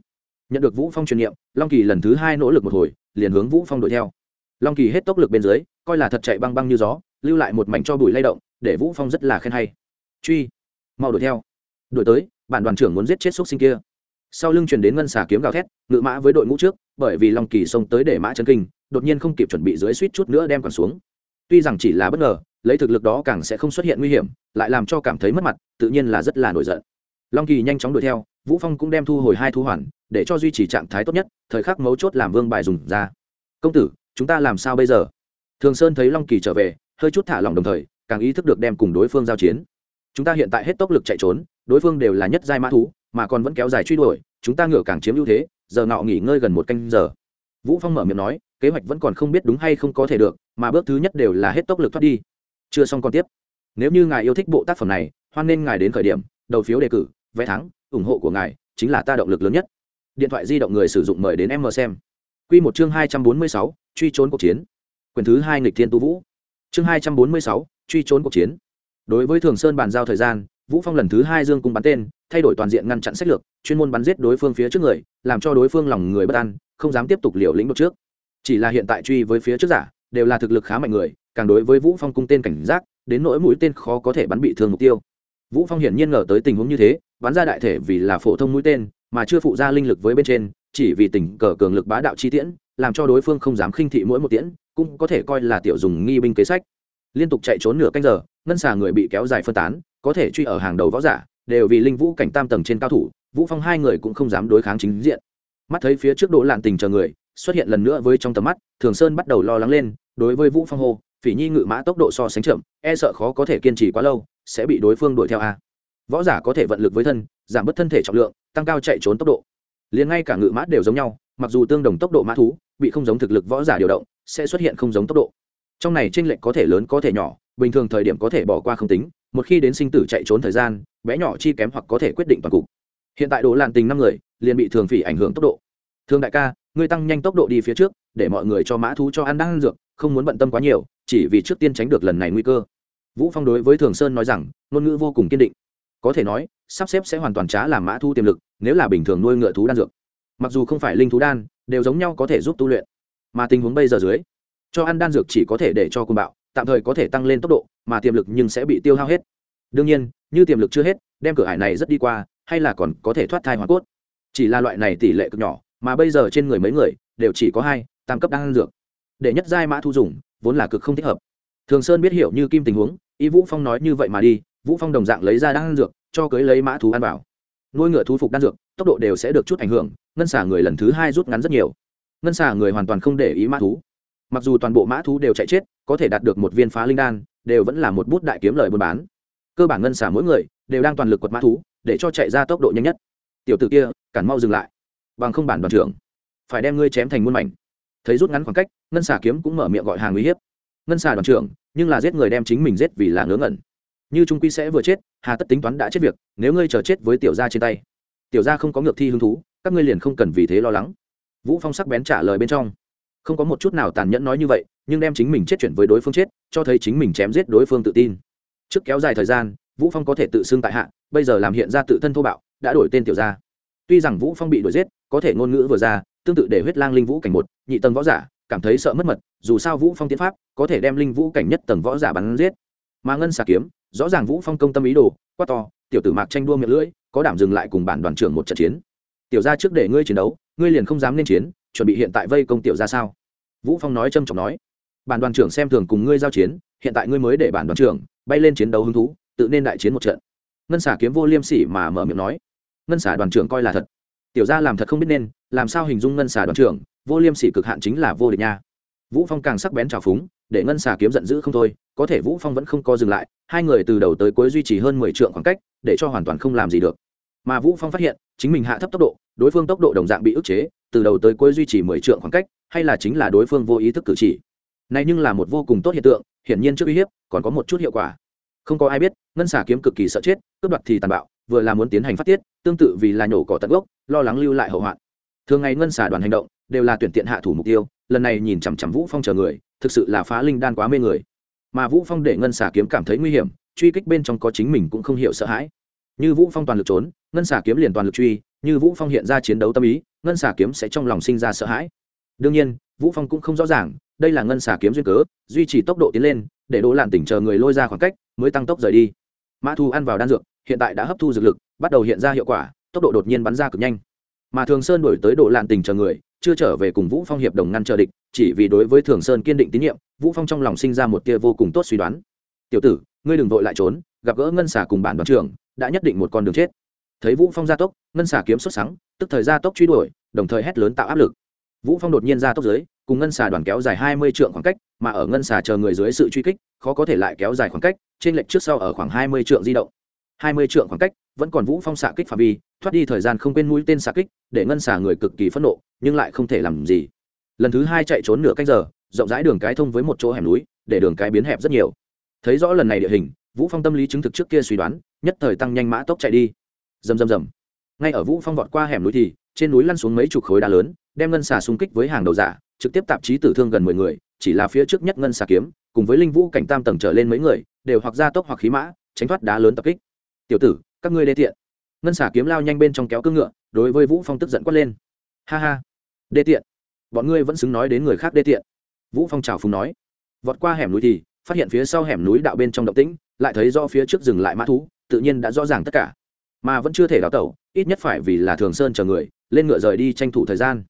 S1: nhận được vũ phong truyền niệm, long kỳ lần thứ hai nỗ lực một hồi, liền hướng vũ phong đuổi theo. Long kỳ hết tốc lực bên dưới, coi là thật chạy băng băng như gió lưu lại một mảnh cho bụi lay động, để vũ phong rất là khen hay. Truy, mau đuổi theo. Đuổi tới, bản đoàn trưởng muốn giết chết xúc sinh kia. Sau lưng truyền đến ngân xà kiếm gào thét, ngự mã với đội ngũ trước, bởi vì long kỳ xông tới để mã chân kinh, đột nhiên không kịp chuẩn bị dưới suýt chút nữa đem còn xuống. Tuy rằng chỉ là bất ngờ, lấy thực lực đó càng sẽ không xuất hiện nguy hiểm, lại làm cho cảm thấy mất mặt, tự nhiên là rất là nổi giận. Long kỳ nhanh chóng đuổi theo, vũ phong cũng đem thu hồi hai thu hoàn, để cho duy trì trạng thái tốt nhất, thời khắc mấu chốt làm vương bài dùng ra. Công tử, chúng ta làm sao bây giờ? Thường sơn thấy long kỳ trở về hơi chút thả lỏng đồng thời, càng ý thức được đem cùng đối phương giao chiến. Chúng ta hiện tại hết tốc lực chạy trốn, đối phương đều là nhất giai mã thú, mà còn vẫn kéo dài truy đuổi, chúng ta ngựa càng chiếm ưu thế, giờ nọ nghỉ ngơi gần một canh giờ. Vũ phong mở miệng nói, kế hoạch vẫn còn không biết đúng hay không có thể được, mà bước thứ nhất đều là hết tốc lực thoát đi. Chưa xong còn tiếp. Nếu như ngài yêu thích bộ tác phẩm này, hoan nên ngài đến khởi điểm, đầu phiếu đề cử, vé thắng, ủng hộ của ngài chính là ta động lực lớn nhất. Điện thoại di động người sử dụng mời đến em mờ xem. Quy một chương hai trăm bốn mươi sáu, truy trốn cuộc chiến. Quyền thứ hai nghịch thiên tu vũ chương hai trăm bốn mươi sáu, truy trốn cuộc chiến. Đối với thường sơn bàn giao thời gian, vũ phong lần thứ hai dương cung bắn tên, thay đổi toàn diện ngăn chặn sách lược, chuyên môn bắn giết đối phương phía trước người, làm cho đối phương lòng người bất an, không dám tiếp tục liều lĩnh đột trước. Chỉ là hiện tại truy với phía trước giả, đều là thực lực khá mạnh người, càng đối với vũ phong cung tên cảnh giác, đến nỗi mũi tên khó có thể bắn bị thương mục tiêu. Vũ phong hiển nhiên ngờ tới tình huống như thế, bắn ra đại thể vì là phổ thông mũi tên, mà chưa phụ ra linh lực với bên trên, chỉ vì tình cờ cường lực bá đạo chi tiễn, làm cho đối phương không dám khinh thị mỗi một tiễn cũng có thể coi là tiểu dùng nghi binh kế sách. Liên tục chạy trốn nửa canh giờ, ngân xà người bị kéo dài phân tán, có thể truy ở hàng đầu võ giả, đều vì linh vũ cảnh tam tầng trên cao thủ, vũ phong hai người cũng không dám đối kháng chính diện. Mắt thấy phía trước đỗ lạn tình chờ người, xuất hiện lần nữa với trong tầm mắt, thường sơn bắt đầu lo lắng lên, đối với vũ phong hô, phỉ nhi ngự mã tốc độ so sánh chậm e sợ khó có thể kiên trì quá lâu, sẽ bị đối phương đuổi theo a. Võ giả có thể vận lực với thân, giảm bớt thân thể trọng lượng, tăng cao chạy trốn tốc độ. Liền ngay cả ngự mã đều giống nhau, mặc dù tương đồng tốc độ mã thú, bị không giống thực lực võ giả điều động sẽ xuất hiện không giống tốc độ. Trong này tranh lệch có thể lớn có thể nhỏ, bình thường thời điểm có thể bỏ qua không tính, một khi đến sinh tử chạy trốn thời gian, bé nhỏ chi kém hoặc có thể quyết định toàn cục. Hiện tại đồ làn tình năm người, liền bị thường phỉ ảnh hưởng tốc độ. Thường đại ca, ngươi tăng nhanh tốc độ đi phía trước, để mọi người cho mã thú cho ăn đang ăn dược, không muốn bận tâm quá nhiều, chỉ vì trước tiên tránh được lần này nguy cơ. Vũ phong đối với thường sơn nói rằng, ngôn ngữ vô cùng kiên định. Có thể nói, sắp xếp sẽ hoàn toàn trá làm mã thu tiềm lực, nếu là bình thường nuôi ngựa thú đan dược. Mặc dù không phải linh thú đan, đều giống nhau có thể giúp tu luyện mà tình huống bây giờ dưới, cho ăn đan dược chỉ có thể để cho côn bạo, tạm thời có thể tăng lên tốc độ, mà tiềm lực nhưng sẽ bị tiêu hao hết. Đương nhiên, như tiềm lực chưa hết, đem cửa hải này rất đi qua, hay là còn có thể thoát thai hoa cốt. Chỉ là loại này tỷ lệ cực nhỏ, mà bây giờ trên người mấy người đều chỉ có hai, tam cấp đan dược. Để nhất giai mã thu dùng, vốn là cực không thích hợp. Thường sơn biết hiểu như kim tình huống, y vũ phong nói như vậy mà đi, vũ phong đồng dạng lấy ra đan dược, cho cưới lấy mã thú ăn vào. Nuôi ngựa thú phục đan dược, tốc độ đều sẽ được chút ảnh hưởng, ngân xả người lần thứ hai rút ngắn rất nhiều ngân xà người hoàn toàn không để ý mã thú. Mặc dù toàn bộ mã thú đều chạy chết, có thể đạt được một viên phá linh đan, đều vẫn là một bút đại kiếm lời buôn bán. Cơ bản ngân xả mỗi người đều đang toàn lực quật mã thú, để cho chạy ra tốc độ nhanh nhất. Tiểu t ử kia, cản mau dừng lại. Bằng không bản đoàn trưởng phải đem ngươi chém thành muôn mảnh. Thấy rút ngắn khoảng cách, ngân xả kiếm cũng mở miệng gọi hàng uy hiếp. Ngân xả đoàn trưởng, nhưng là giết người đem chính mình giết vì là ngớ ngẩn. Như trung quy sẽ vừa chết, hà tất tính toán đã chết việc, nếu ngươi chờ chết với tiểu gia trên tay. Tiểu gia không có ngược thi hứng thú, các ngươi liền không cần vì thế lo lắng vũ phong sắc bén trả lời bên trong. Không có một chút nào tàn nhẫn nói như vậy, nhưng đem chính mình chết chuyển với đối phương chết, cho thấy chính mình chém giết đối phương tự tin. Trước kéo dài thời gian, vũ phong có thể tự xưng tại hạ, bây giờ làm hiện ra tự thân thô bạo, đã đổi tên tiểu gia. Tuy rằng vũ phong bị đuổi giết, có thể ngôn ngữ vừa ra, tương tự để huyết lang linh vũ cảnh một, nhị tầng võ giả, cảm thấy sợ mất mật, dù sao vũ phong tiến pháp, có thể đem linh vũ cảnh nhất tầng võ giả bắn giết. Mà ngân xà kiếm, rõ ràng vũ phong công tâm ý đồ, quát to, tiểu tử mạc tranh đua miệng lưỡi, có đảm dừng lại cùng bản đoàn trưởng một trận chiến. Tiểu gia trước để ngươi chiến đấu ngươi liền không dám lên chiến, chuẩn bị hiện tại vây công tiểu gia sao? Vũ phong nói trâm trọng nói. Bản đoàn trưởng xem thường cùng ngươi giao chiến, hiện tại ngươi mới để bản đoàn trưởng bay lên chiến đấu hứng thú, tự nên đại chiến một trận. Ngân xả kiếm vô liêm sỉ mà mở miệng nói. Ngân xả đoàn trưởng coi là thật. Tiểu gia làm thật không biết nên, làm sao hình dung ngân xả đoàn trưởng, vô liêm sỉ cực hạn chính là vô địch nha. Vũ phong càng sắc bén trào phúng, để ngân xà kiếm giận dữ không thôi, có thể vũ phong vẫn không co dừng lại, hai người từ đầu tới cuối duy trì hơn 10 trượng khoảng cách, để cho hoàn toàn không làm gì được. Mà vũ phong phát hiện, chính mình hạ thấp tốc độ đối phương tốc độ đồng dạng bị ức chế, từ đầu tới cuối duy trì 10 trượng khoảng cách, hay là chính là đối phương vô ý thức cử chỉ. Này nhưng là một vô cùng tốt hiện tượng, hiển nhiên trước uy hiếp, còn có một chút hiệu quả. Không có ai biết, ngân xà kiếm cực kỳ sợ chết, cướp đoạt thì tàn bạo, vừa là muốn tiến hành phát tiết, tương tự vì là nhổ cỏ tận gốc, lo lắng lưu lại hậu hoạn. Thường ngày ngân xà đoàn hành động, đều là tuyển tiện hạ thủ mục tiêu, lần này nhìn chằm chằm vũ phong chờ người, thực sự là phá linh đan quá mê người. Mà vũ phong để ngân xà kiếm cảm thấy nguy hiểm, truy kích bên trong có chính mình cũng không hiểu sợ hãi. Như vũ phong toàn lực trốn, ngân xà kiếm liền toàn lực truy như vũ phong hiện ra chiến đấu tâm ý, ngân xà kiếm sẽ trong lòng sinh ra sợ hãi. Đương nhiên, vũ phong cũng không rõ ràng, đây là ngân xà kiếm duyên cớ, duy trì tốc độ tiến lên, để đỗ lạn tỉnh chờ người lôi ra khoảng cách, mới tăng tốc rời đi. Mã thu ăn vào đan dược, hiện tại đã hấp thu dược lực, bắt đầu hiện ra hiệu quả, tốc độ đột nhiên bắn ra cực nhanh. Mà thường sơn đổi tới độ lạn tỉnh chờ người, chưa trở về cùng vũ phong hiệp đồng ngăn chờ địch, chỉ vì đối với thường sơn kiên định tín nhiệm, vũ phong trong lòng sinh ra một tia vô cùng tốt suy đoán. Tiểu tử, ngươi đừng vội lại trốn, gặp gỡ ngân xà cùng bản đoàn trưởng, đã nhất định một con đường chết thấy vũ phong gia tốc, ngân xà kiếm xuất sáng tức thời gia tốc truy đuổi, đồng thời hét lớn tạo áp lực. Vũ phong đột nhiên ra tốc dưới, cùng ngân xà đoàn kéo dài 20 trượng khoảng cách, mà ở ngân xà chờ người dưới sự truy kích, khó có thể lại kéo dài khoảng cách, trên lệch trước sau ở khoảng 20 trượng di động. 20 trượng khoảng cách, vẫn còn vũ phong xạ kích phạm vi, thoát đi thời gian không quên mũi tên xạ kích, để ngân xà người cực kỳ phẫn nộ, nhưng lại không thể làm gì. Lần thứ hai chạy trốn nửa canh giờ, rộng rãi đường cái thông với một chỗ hẻm núi, để đường cái biến hẹp rất nhiều. Thấy rõ lần này địa hình, vũ phong tâm lý chứng thực trước kia suy đoán, nhất thời tăng nhanh mã tốc chạy đi rầm rầm rầm. Ngay ở vũ phong vọt qua hẻm núi thì, trên núi lăn xuống mấy chục khối đá lớn, đem ngân xà xung kích với hàng đầu giả, trực tiếp tạp chí tử thương gần 10 người, chỉ là phía trước nhất ngân xà kiếm, cùng với linh vũ cảnh tam tầng trở lên mấy người, đều hoặc ra tốc hoặc khí mã, tránh thoát đá lớn tập kích. Tiểu tử, các ngươi đê tiện. Ngân xà kiếm lao nhanh bên trong kéo cương ngựa, đối với vũ phong tức giận quát lên. Ha ha, đê tiện. Bọn ngươi vẫn xứng nói đến người khác đê tiện. Vũ phong chào phùng nói. Vọt qua hẻm núi thì, phát hiện phía sau hẻm núi đạo bên trong động tĩnh, lại thấy do phía trước dừng lại mã thú, tự nhiên đã rõ ràng tất cả mà vẫn chưa thể đào tẩu, ít nhất phải vì là thường sơn chờ người, lên ngựa rời đi tranh thủ thời gian.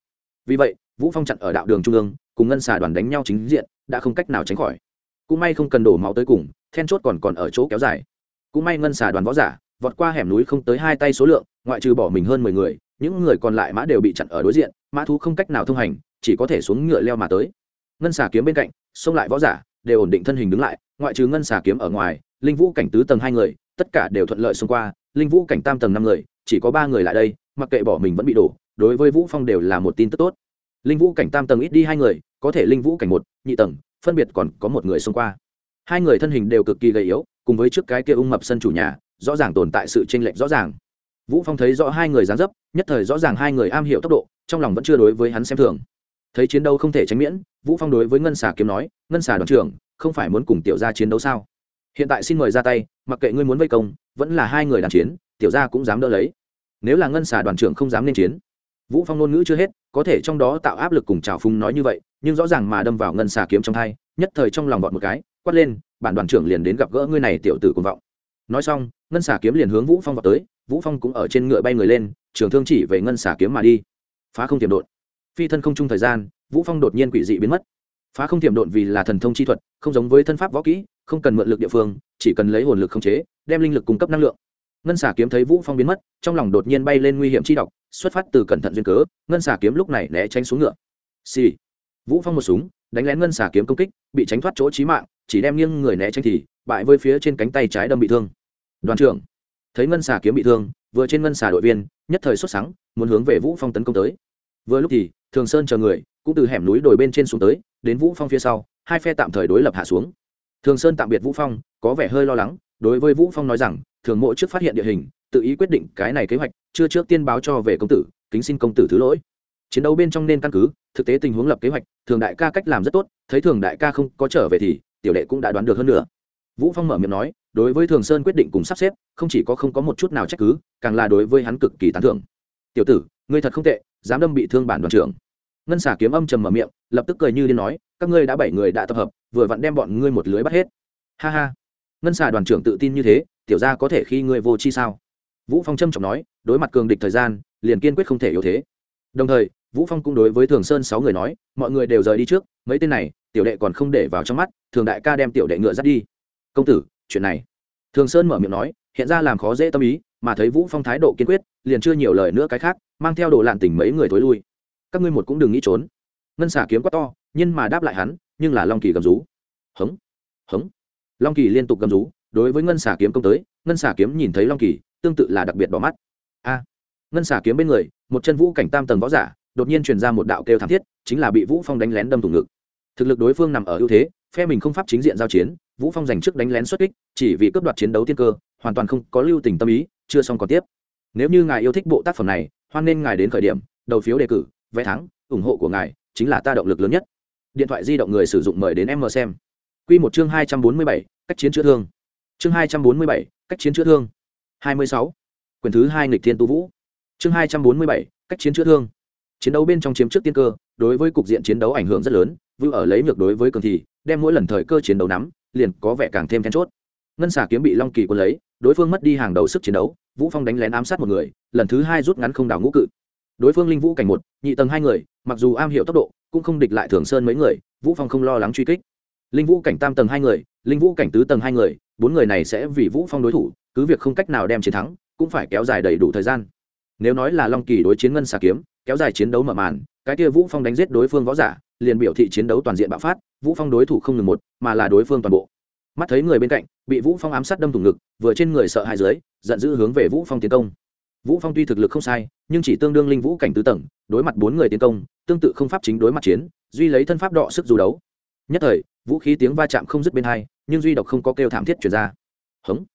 S1: Vì vậy, vũ phong chặn ở đạo đường trung ương, cùng ngân xà đoàn đánh nhau chính diện, đã không cách nào tránh khỏi. Cũng may không cần đổ máu tới cùng, then chốt còn còn ở chỗ kéo dài. Cũng may ngân xà đoàn võ giả, vọt qua hẻm núi không tới hai tay số lượng, ngoại trừ bỏ mình hơn mười người, những người còn lại mã đều bị chặn ở đối diện, mã thú không cách nào thông hành, chỉ có thể xuống ngựa leo mà tới. Ngân xà kiếm bên cạnh, xông lại võ giả, đều ổn định thân hình đứng lại, ngoại trừ ngân xà kiếm ở ngoài, linh vũ cảnh tứ tầng hai người tất cả đều thuận lợi xông qua, linh vũ cảnh tam tầng năm người, chỉ có ba người lại đây, mặc kệ bỏ mình vẫn bị đổ, đối với vũ phong đều là một tin tức tốt. Linh vũ cảnh tam tầng ít đi hai người, có thể linh vũ cảnh một, nhị tầng, phân biệt còn có một người xông qua. Hai người thân hình đều cực kỳ gầy yếu, cùng với trước cái kia ung mập sân chủ nhà, rõ ràng tồn tại sự chênh lệch rõ ràng. Vũ phong thấy rõ hai người dáng dấp, nhất thời rõ ràng hai người am hiểu tốc độ, trong lòng vẫn chưa đối với hắn xem thường. Thấy chiến đấu không thể tránh miễn, vũ phong đối với ngân xà kiếm nói, ngân xà đoàn trưởng, không phải muốn cùng tiểu gia chiến đấu sao? Hiện tại xin mời ra tay, mặc kệ ngươi muốn vây công, vẫn là hai người đàn chiến, tiểu gia cũng dám đỡ lấy. Nếu là ngân xà đoàn trưởng không dám nên chiến, vũ phong ngôn ngữ chưa hết, có thể trong đó tạo áp lực cùng trào phung nói như vậy, nhưng rõ ràng mà đâm vào ngân xà kiếm trong thai nhất thời trong lòng vọt một cái, quát lên, bản đoàn trưởng liền đến gặp gỡ ngươi này tiểu tử cùng vọng. Nói xong, ngân xà kiếm liền hướng vũ phong vào tới, vũ phong cũng ở trên ngựa bay người lên, trường thương chỉ về ngân xà kiếm mà đi. Phá không tiềm đột phi thân không chung thời gian, vũ phong đột nhiên quỷ dị biến mất. Phá không tiềm đột vì là thần thông chi thuật, không giống với thân pháp võ kỹ không cần mượn lực địa phương, chỉ cần lấy hồn lực khống chế, đem linh lực cung cấp năng lượng. Ngân xà kiếm thấy vũ phong biến mất, trong lòng đột nhiên bay lên nguy hiểm chi độc, xuất phát từ cẩn thận duyên cớ, ngân xà kiếm lúc này né tránh xuống ngựa. Xì、sì. vũ phong một súng, đánh lén ngân xà kiếm công kích, bị tránh thoát chỗ chí mạng, chỉ đem nghiêng người né tránh thì, bại với phía trên cánh tay trái đâm bị thương. Đoàn trưởng. Thấy ngân xà kiếm bị thương, vừa trên ngân xà đội viên, nhất thời xuất sáng muốn hướng về vũ phong tấn công tới. Vừa lúc thì, thường sơn chờ người, cũng từ hẻm núi đồi bên trên xuống tới, đến vũ phong phía sau, hai phe tạm thời đối lập hạ xuống thường sơn tạm biệt vũ phong, có vẻ hơi lo lắng, đối với vũ phong nói rằng, thường mộ trước phát hiện địa hình, tự ý quyết định cái này kế hoạch, chưa trước tiên báo cho về công tử, kính xin công tử thứ lỗi. Chiến đấu bên trong nên căn cứ, thực tế tình huống lập kế hoạch, thường đại ca cách làm rất tốt, thấy thường đại ca không có trở về thì, tiểu đệ cũng đã đoán được hơn nữa. Vũ phong mở miệng nói, đối với thường sơn quyết định cùng sắp xếp, không chỉ có không có một chút nào trách cứ, càng là đối với hắn cực kỳ tán thưởng. Tiểu tử, ngươi thật không tệ, dám đâm bị thương bản đoàn trưởng. Ngân xả kiếm âm trầm mở miệng, lập tức cười như điên nói, các ngươi đã bảy người đã tập hợp vừa vặn đem bọn ngươi một lưới bắt hết. Ha ha. Ngân xà đoàn trưởng tự tin như thế, tiểu ra có thể khi ngươi vô chi sao? Vũ phong trâm trọng nói, đối mặt cường địch thời gian, liền kiên quyết không thể yếu thế. Đồng thời, vũ phong cũng đối với thường sơn sáu người nói, mọi người đều rời đi trước, mấy tên này, tiểu đệ còn không để vào trong mắt, thường đại ca đem tiểu đệ ngựa dắt đi. Công tử, chuyện này. Thường sơn mở miệng nói, hiện ra làm khó dễ tâm ý, mà thấy vũ phong thái độ kiên quyết, liền chưa nhiều lời nữa cái khác, mang theo đồ lạn tỉnh mấy người thối lui. Các ngươi một cũng đừng nghĩ trốn. Ngân xả kiếm quá to, nhưng mà đáp lại hắn nhưng là long kỳ gầm rú. Hống hống. Long kỳ liên tục gầm rú, đối với ngân Xà kiếm công tới, ngân Xà kiếm nhìn thấy long kỳ, tương tự là đặc biệt đỏ mắt. A, ngân Xà kiếm bên người, một chân vũ cảnh tam tầng võ giả, đột nhiên truyền ra một đạo kêu thảm thiết, chính là bị vũ phong đánh lén đâm thủng ngực. Thực lực đối phương nằm ở ưu thế, phe mình không pháp chính diện giao chiến, vũ phong giành trước đánh lén xuất kích, chỉ vì cướp đoạt chiến đấu tiên cơ, hoàn toàn không có lưu tình tâm ý, chưa xong còn tiếp. Nếu như ngài yêu thích bộ tác phẩm này, hoan nên ngài đến khởi điểm, đầu phiếu đề cử, vé thắng, ủng hộ của ngài, chính là ta động lực lớn nhất điện thoại di động người sử dụng mời đến em mờ xem. Quy một chương hai trăm bốn mươi bảy, cách chiến chữa thương. Chương hai trăm bốn mươi bảy, cách chiến chữa thương. hai mươi sáu, quyển thứ hai nghịch thiên tu vũ. Chương hai trăm bốn mươi bảy, cách chiến chữa thương. Chiến đấu bên trong chiếm trước tiên cơ đối với cục diện chiến đấu ảnh hưởng rất lớn vưu ở lấy ngược đối với cường thì đem mỗi lần thời cơ chiến đấu nắm liền có vẻ càng thêm then chốt. Ngân xà kiếm bị long kỳ quân lấy đối phương mất đi hàng đầu sức chiến đấu vũ phong đánh lén ám sát một người lần thứ hai rút ngắn không đảo ngũ cự. Đối phương linh vũ cảnh một nhị tầng hai người mặc dù am hiểu tốc độ cũng không địch lại thường sơn mấy người, vũ phong không lo lắng truy kích. Linh vũ cảnh tam tầng hai người, linh vũ cảnh tứ tầng hai người, bốn người này sẽ vì vũ phong đối thủ, cứ việc không cách nào đem chiến thắng, cũng phải kéo dài đầy đủ thời gian. Nếu nói là long kỳ đối chiến ngân xà kiếm, kéo dài chiến đấu mở màn, cái kia vũ phong đánh giết đối phương võ giả, liền biểu thị chiến đấu toàn diện bạo phát, vũ phong đối thủ không ngừng một, mà là đối phương toàn bộ. Mắt thấy người bên cạnh, bị vũ phong ám sát đâm thủng ngực, vừa trên người sợ hãi dưới, giận dữ hướng về vũ phong tiến công vũ phong tuy thực lực không sai, nhưng chỉ tương đương linh vũ cảnh tứ tầng, đối mặt bốn người tiến công, tương tự không pháp chính đối mặt chiến, duy lấy thân pháp đọ sức dù đấu. Nhất thời, vũ khí tiếng va chạm không dứt bên hai, nhưng duy độc không có kêu thảm thiết chuyển ra. Hống.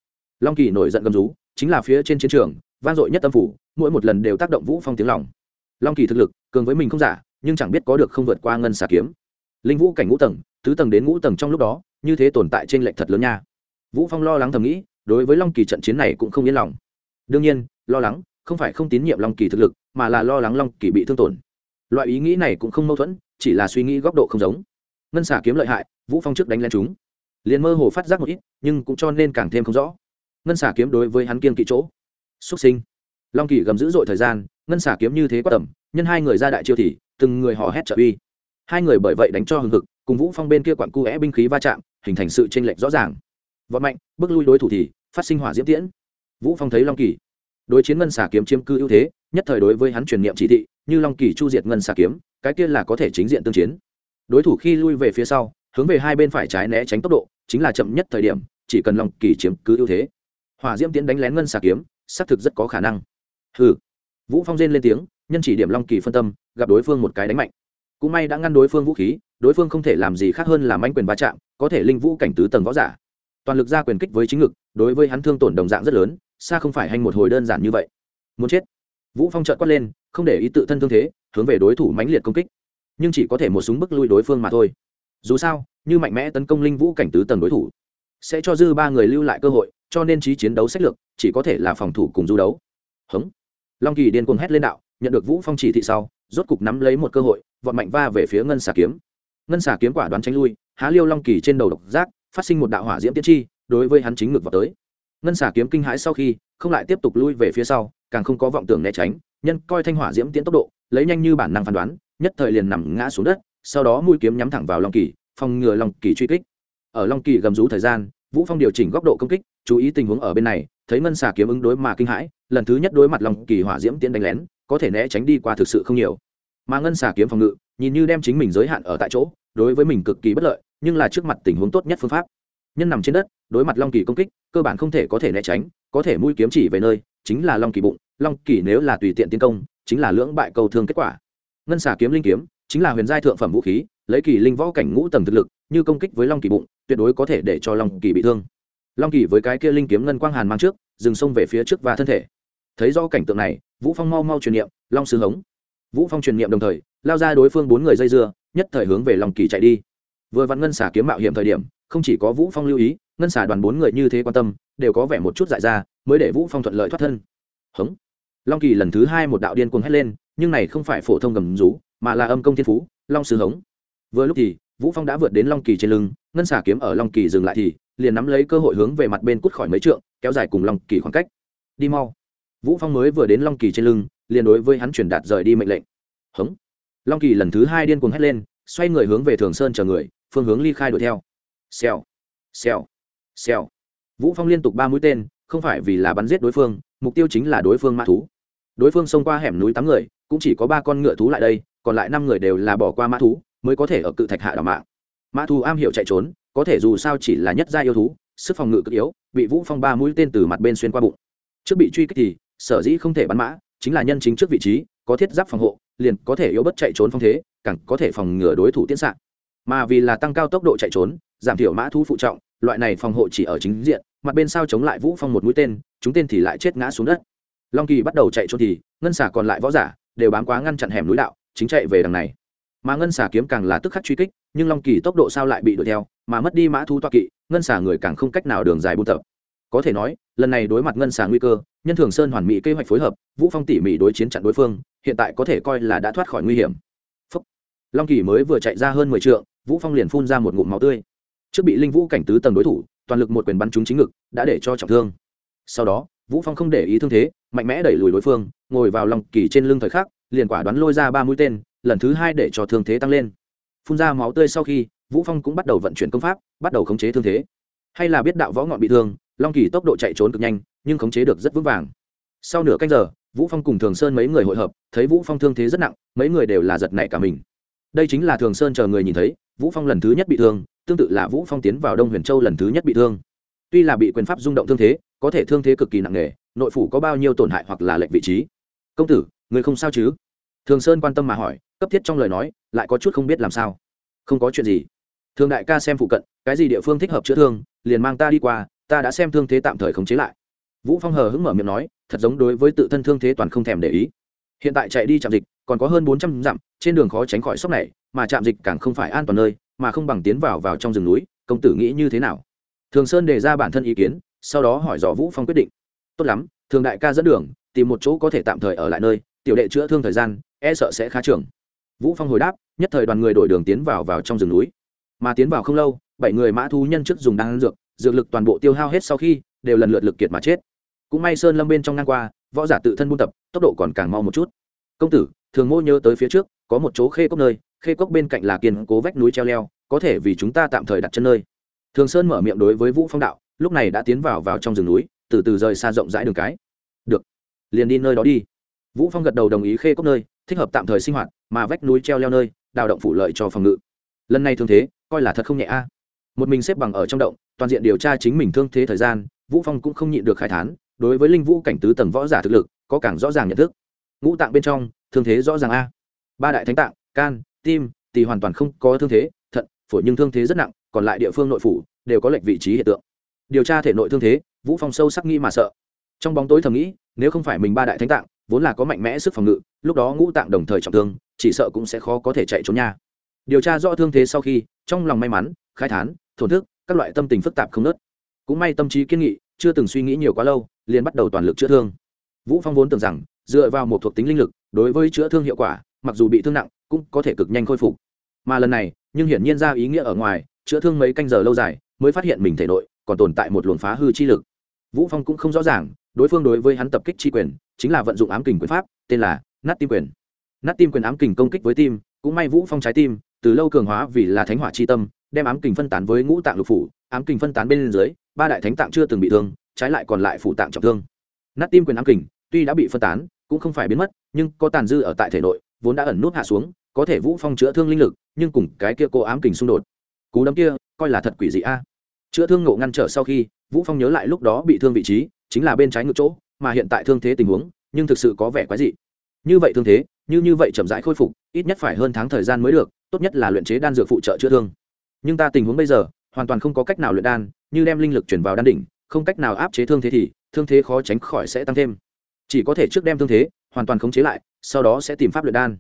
S1: Long kỳ nổi giận gầm rú, chính là phía trên chiến trường, vang dội nhất tâm phủ, mỗi một lần đều tác động vũ phong tiếng lòng. Long kỳ thực lực, cường với mình không giả, nhưng chẳng biết có được không vượt qua ngân xà kiếm. Linh vũ cảnh ngũ tầng, tứ tầng đến ngũ tầng trong lúc đó, như thế tồn tại trên lệnh thật lớn nha. Vũ phong lo lắng thầm nghĩ, đối với long kỳ trận chiến này cũng không yên lòng. Đương nhiên lo lắng, không phải không tín nhiệm long kỳ thực lực, mà là lo lắng long kỳ bị thương tổn. Loại ý nghĩ này cũng không mâu thuẫn, chỉ là suy nghĩ góc độ không giống. Ngân xả kiếm lợi hại, vũ phong trước đánh lên chúng. Liền mơ hồ phát giác một ít, nhưng cũng cho nên càng thêm không rõ. Ngân xả kiếm đối với hắn kiên kỵ chỗ. Xuất sinh. Long kỳ gầm dữ dội thời gian, ngân xả kiếm như thế quá tầm, nhân hai người ra đại chiêu thì, từng người hò hét trợ uy. Hai người bởi vậy đánh cho hừng hực, cùng vũ phong bên kia quặn cu é binh khí va chạm, hình thành sự chênh lệch rõ ràng. Vọt mạnh, bước lui đối thủ thì, phát sinh hỏa diễm tiễn. Vũ phong thấy long kỳ đối chiến ngân xà kiếm chiếm cư ưu thế, nhất thời đối với hắn truyền niệm chỉ thị, như long kỳ chu diệt ngân xà kiếm, cái kia là có thể chính diện tương chiến. Đối thủ khi lui về phía sau, hướng về hai bên phải trái né tránh tốc độ, chính là chậm nhất thời điểm, chỉ cần long kỳ chiếm cứ ưu thế. Hỏa diễm tiến đánh lén ngân xà kiếm, xác thực rất có khả năng. Hừ. Vũ phong rên lên tiếng, nhân chỉ điểm long kỳ phân tâm, gặp đối phương một cái đánh mạnh. Cũng may đã ngăn đối phương vũ khí, đối phương không thể làm gì khác hơn là manh quyền va chạm, có thể linh vũ cảnh tứ tầng võ giả. Toàn lực ra quyền kích với chính ngực đối với hắn thương tổn đồng dạng rất lớn xa không phải hành một hồi đơn giản như vậy. Muốn chết. Vũ phong trợn quát lên, không để ý tự thân thương thế, hướng về đối thủ mãnh liệt công kích. Nhưng chỉ có thể một súng bức lui đối phương mà thôi. Dù sao, như mạnh mẽ tấn công linh vũ cảnh tứ tầng đối thủ, sẽ cho dư ba người lưu lại cơ hội, cho nên trí chiến đấu sách lược, chỉ có thể là phòng thủ cùng du đấu. Hống. Long kỳ điên cuồng hét lên đạo, nhận được vũ phong chỉ thị sau, rốt cục nắm lấy một cơ hội, vọt mạnh va về phía ngân xà kiếm. Ngân xà kiếm quả đoán tránh lui, há liêu long kỳ trên đầu độc giác, phát sinh một đạo hỏa diễm tiết chi đối với hắn chính ngược vào tới ngân xà kiếm kinh hãi sau khi, không lại tiếp tục lui về phía sau, càng không có vọng tưởng né tránh, nhân coi thanh hỏa diễm tiến tốc độ, lấy nhanh như bản năng phán đoán, nhất thời liền nằm ngã xuống đất, sau đó mũi kiếm nhắm thẳng vào long kỳ, phòng ngừa long kỳ truy kích. Ở long kỳ gầm rú thời gian, vũ phong điều chỉnh góc độ công kích, chú ý tình huống ở bên này, thấy ngân xà kiếm ứng đối mà kinh hãi, lần thứ nhất đối mặt long kỳ hỏa diễm tiến đánh lén, có thể né tránh đi qua thực sự không nhiều. Mà ngân xà kiếm phòng ngự, nhìn như đem chính mình giới hạn ở tại chỗ, đối với mình cực kỳ bất lợi, nhưng là trước mặt tình huống tốt nhất phương pháp. Nhân nằm trên đất đối mặt long kỳ công kích, cơ bản không thể có thể né tránh, có thể mũi kiếm chỉ về nơi, chính là long kỳ bụng, long kỳ nếu là tùy tiện tiến công, chính là lưỡng bại cầu thương kết quả. Ngân xà kiếm linh kiếm, chính là huyền giai thượng phẩm vũ khí, lấy kỳ linh võ cảnh ngũ tầng thực lực, như công kích với long kỳ bụng, tuyệt đối có thể để cho long kỳ bị thương. Long kỳ với cái kia linh kiếm ngân quang hàn mang trước, dừng sông về phía trước và thân thể. Thấy do cảnh tượng này, vũ phong mau mau truyền niệm, long sư hống. Vũ phong truyền niệm đồng thời, lao ra đối phương bốn người dây dưa, nhất thời hướng về long kỳ chạy đi. Vừa vặn ngân xả kiếm mạo hiểm thời điểm không chỉ có vũ phong lưu ý, ngân xà đoàn bốn người như thế quan tâm, đều có vẻ một chút dại ra, mới để vũ phong thuận lợi thoát thân. Hống. Long kỳ lần thứ hai một đạo điên cuồng hét lên, nhưng này không phải phổ thông gầm rú, mà là âm công thiên phú, long sứ hống. Vừa lúc thì, vũ phong đã vượt đến long kỳ trên lưng, ngân xà kiếm ở long kỳ dừng lại thì, liền nắm lấy cơ hội hướng về mặt bên cút khỏi mấy trượng, kéo dài cùng long kỳ khoảng cách. Đi mau. Vũ phong mới vừa đến long kỳ trên lưng, liền đối với hắn truyền đạt rời đi mệnh lệnh. Hống. Long kỳ lần thứ hai điên cuồng hét lên, xoay người hướng về thường sơn chờ người, phương hướng ly khai đuổi theo xèo. Xèo. Xèo. Vũ phong liên tục ba mũi tên, không phải vì là bắn giết đối phương, mục tiêu chính là đối phương mã thú. Đối phương xông qua hẻm núi tám người, cũng chỉ có ba con ngựa thú lại đây, còn lại năm người đều là bỏ qua mã thú, mới có thể ở cự thạch hạ đảo mạng. Mã thú am hiểu chạy trốn, có thể dù sao chỉ là nhất gia yêu thú, sức phòng ngự cực yếu, bị vũ phong ba mũi tên từ mặt bên xuyên qua bụng. Trước bị truy kích thì, sở dĩ không thể bắn mã, chính là nhân chính trước vị trí, có thiết giáp phòng hộ, liền có thể yếu bất chạy trốn phong thế, càng có thể phòng ngừa đối thủ tiến sạn mà vì là tăng cao tốc độ chạy trốn giảm thiểu mã thú phụ trọng, loại này phòng hộ chỉ ở chính diện, mặt bên sao chống lại vũ phong một mũi tên, chúng tên thì lại chết ngã xuống đất. Long kỳ bắt đầu chạy trốn thì, ngân xả còn lại võ giả, đều bám quá ngăn chặn hẻm núi đạo, chính chạy về đằng này. Mà ngân xả kiếm càng là tức khắc truy kích, nhưng long kỳ tốc độ sao lại bị đuổi theo, mà mất đi mã thú toa kỵ, ngân xả người càng không cách nào đường dài buôn tập. Có thể nói, lần này đối mặt ngân xả nguy cơ, nhân thường sơn hoàn mỹ kế hoạch phối hợp, vũ phong tỉ mỉ đối chiến chặn đối phương, hiện tại có thể coi là đã thoát khỏi nguy hiểm. Phúc. long kỳ mới vừa chạy ra hơn 10 trượng, vũ phong liền phun ra một ngụm máu tươi trước bị linh vũ cảnh tứ tầng đối thủ, toàn lực một quyền bắn trúng chính ngực, đã để cho trọng thương. Sau đó, vũ phong không để ý thương thế, mạnh mẽ đẩy lùi đối phương, ngồi vào lòng kỳ trên lưng thời khắc, liền quả đoán lôi ra ba mũi tên, lần thứ hai để cho thương thế tăng lên. Phun ra máu tươi sau khi, vũ phong cũng bắt đầu vận chuyển công pháp, bắt đầu khống chế thương thế. Hay là biết đạo võ ngọn bị thương, long kỳ tốc độ chạy trốn cực nhanh, nhưng khống chế được rất vững vàng. Sau nửa canh giờ, vũ phong cùng thường sơn mấy người hội hợp, thấy vũ phong thương thế rất nặng, mấy người đều là giật nảy cả mình. Đây chính là thường sơn chờ người nhìn thấy, vũ phong lần thứ nhất bị thương tương tự là vũ phong tiến vào đông huyền châu lần thứ nhất bị thương. Tuy là bị quyền pháp rung động thương thế, có thể thương thế cực kỳ nặng nề, nội phủ có bao nhiêu tổn hại hoặc là lệnh vị trí? Công tử, người không sao chứ? Thường sơn quan tâm mà hỏi, cấp thiết trong lời nói, lại có chút không biết làm sao. Không có chuyện gì. Thường đại ca xem phụ cận, cái gì địa phương thích hợp chữa thương, liền mang ta đi qua, ta đã xem thương thế tạm thời khống chế lại. Vũ phong hờ hững mở miệng nói, thật giống đối với tự thân thương thế toàn không thèm để ý. Hiện tại chạy đi trạm dịch, còn có hơn bốn trăm dặm, trên đường khó tránh khỏi sốc này, mà trạm dịch càng không phải an toàn nơi mà không bằng tiến vào vào trong rừng núi, công tử nghĩ như thế nào? Thường sơn đề ra bản thân ý kiến, sau đó hỏi dò vũ phong quyết định. Tốt lắm, thường đại ca dẫn đường, tìm một chỗ có thể tạm thời ở lại nơi, tiểu đệ chữa thương thời gian e sợ sẽ khá trưởng. Vũ phong hồi đáp, nhất thời đoàn người đổi đường tiến vào vào trong rừng núi. Mà tiến vào không lâu, bảy người mã thú nhân chức dùng đan dược dược lực toàn bộ tiêu hao hết sau khi, đều lần lượt lực kiệt mà chết. Cũng may sơn lâm bên trong ngang qua, võ giả tự thân buôn tập, tốc độ còn càng mau một chút. Công tử, thường mô nhớ tới phía trước, có một chỗ khê cốc nơi khê cốc bên cạnh là kiên cố vách núi treo leo, có thể vì chúng ta tạm thời đặt chân nơi. Thường sơn mở miệng đối với vũ phong đạo, lúc này đã tiến vào vào trong rừng núi, từ từ rời xa rộng rãi đường cái. Được, liền đi nơi đó đi. Vũ phong gật đầu đồng ý khê cốc nơi, thích hợp tạm thời sinh hoạt, mà vách núi treo leo nơi, đào động phủ lợi cho phòng ngự. Lần này thương thế, coi là thật không nhẹ a. Một mình xếp bằng ở trong động, toàn diện điều tra chính mình thương thế thời gian, vũ phong cũng không nhịn được khai thán, đối với linh vũ cảnh tứ tầng võ giả thực lực, có càng rõ ràng nhận thức. Ngũ tạng bên trong, thương thế rõ ràng a. Ba đại thánh tạng, can tim thì hoàn toàn không có thương thế, thận, phổi nhưng thương thế rất nặng, còn lại địa phương nội phủ đều có lệnh vị trí hiện tượng. Điều tra thể nội thương thế, vũ phong sâu sắc nghĩ mà sợ. Trong bóng tối thầm nghĩ, nếu không phải mình ba đại thánh tạng, vốn là có mạnh mẽ sức phòng ngự, lúc đó ngũ tạng đồng thời trọng thương, chỉ sợ cũng sẽ khó có thể chạy trốn nha. Điều tra rõ thương thế sau khi, trong lòng may mắn, khai thán, thổn thức, các loại tâm tình phức tạp không nớt. Cũng may tâm trí kiên nghị, chưa từng suy nghĩ nhiều quá lâu, liền bắt đầu toàn lực chữa thương. Vũ phong vốn tưởng rằng, dựa vào một thuộc tính linh lực, đối với chữa thương hiệu quả, mặc dù bị thương nặng cũng có thể cực nhanh khôi phục. Mà lần này, nhưng hiển nhiên ra ý nghĩa ở ngoài, chữa thương mấy canh giờ lâu dài, mới phát hiện mình thể nội còn tồn tại một luồng phá hư chi lực. Vũ phong cũng không rõ ràng, đối phương đối với hắn tập kích chi quyền, chính là vận dụng ám kình quyền pháp, tên là nát tim quyền. Nát tim quyền ám kình công kích với tim, cũng may vũ phong trái tim, từ lâu cường hóa vì là thánh hỏa chi tâm, đem ám kình phân tán với ngũ tạng lục phủ, ám kình phân tán bên dưới, ba đại thánh tạng chưa từng bị thương, trái lại còn lại phủ tạng trọng thương. Nát tim quyền ám kình tuy đã bị phân tán, cũng không phải biến mất, nhưng có tàn dư ở tại thể nội vốn đã ẩn nút hạ xuống, có thể vũ phong chữa thương linh lực, nhưng cùng cái kia cô ám kình xung đột. Cú đấm kia, coi là thật quỷ dị a. Chữa thương ngộ ngăn trở sau khi, vũ phong nhớ lại lúc đó bị thương vị trí, chính là bên trái ngực chỗ, mà hiện tại thương thế tình huống, nhưng thực sự có vẻ quái dị. Như vậy thương thế, như như vậy chậm rãi khôi phục, ít nhất phải hơn tháng thời gian mới được, tốt nhất là luyện chế đan dược phụ trợ chữa thương. Nhưng ta tình huống bây giờ, hoàn toàn không có cách nào luyện đan, như đem linh lực chuyển vào đan đỉnh, không cách nào áp chế thương thế thì, thương thế khó tránh khỏi sẽ tăng thêm. Chỉ có thể trước đem thương thế, hoàn toàn khống chế lại sau đó sẽ tìm pháp luyện đan.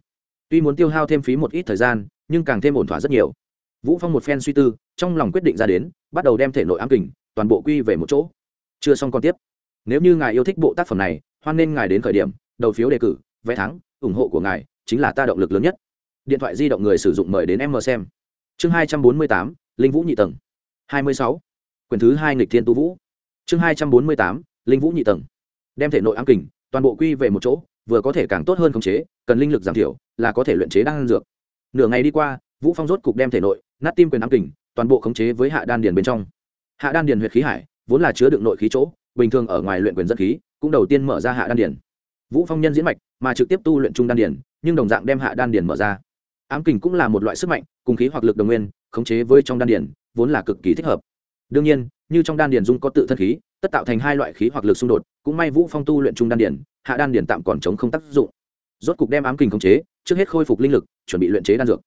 S1: Tuy muốn tiêu hao thêm phí một ít thời gian, nhưng càng thêm ổn thỏa rất nhiều. Vũ phong một phen suy tư, trong lòng quyết định ra đến, bắt đầu đem thể nội ám kình, toàn bộ quy về một chỗ. Chưa xong còn tiếp. Nếu như ngài yêu thích bộ tác phẩm này, hoan nên ngài đến khởi điểm, đầu phiếu đề cử, vé thắng, ủng hộ của ngài chính là ta động lực lớn nhất. Điện thoại di động người sử dụng mời đến em mờ xem. Chương hai trăm bốn mươi tám, linh vũ nhị tầng. hai mươi sáu. Quyển thứ hai nghịch thiên tu vũ. Chương hai trăm bốn mươi tám, linh vũ nhị tầng. Đem thể nội ám kình, toàn bộ quy về một chỗ vừa có thể càng tốt hơn khống chế, cần linh lực giảm thiểu, là có thể luyện chế đan dược. Nửa ngày đi qua, vũ phong rốt cục đem thể nội, nát tim quyền ám kình, toàn bộ khống chế với hạ đan điền bên trong. Hạ đan điền huyệt khí hải, vốn là chứa đựng nội khí chỗ, bình thường ở ngoài luyện quyền dẫn khí, cũng đầu tiên mở ra hạ đan điền. Vũ phong nhân diễn mạch, mà trực tiếp tu luyện trung đan điền, nhưng đồng dạng đem hạ đan điền mở ra. Ám kình cũng là một loại sức mạnh, cùng khí hoặc lực đồng nguyên, khống chế với trong đan điền, vốn là cực kỳ thích hợp. Đương nhiên, như trong đan điền dung có tự thân khí tất tạo thành hai loại khí hoặc lực xung đột, cũng may vũ phong tu luyện trung đan điền hạ đan điền tạm còn chống không tác dụng. Rốt cục đem ám kình khống chế, trước hết khôi phục linh lực, chuẩn bị luyện chế đan dược.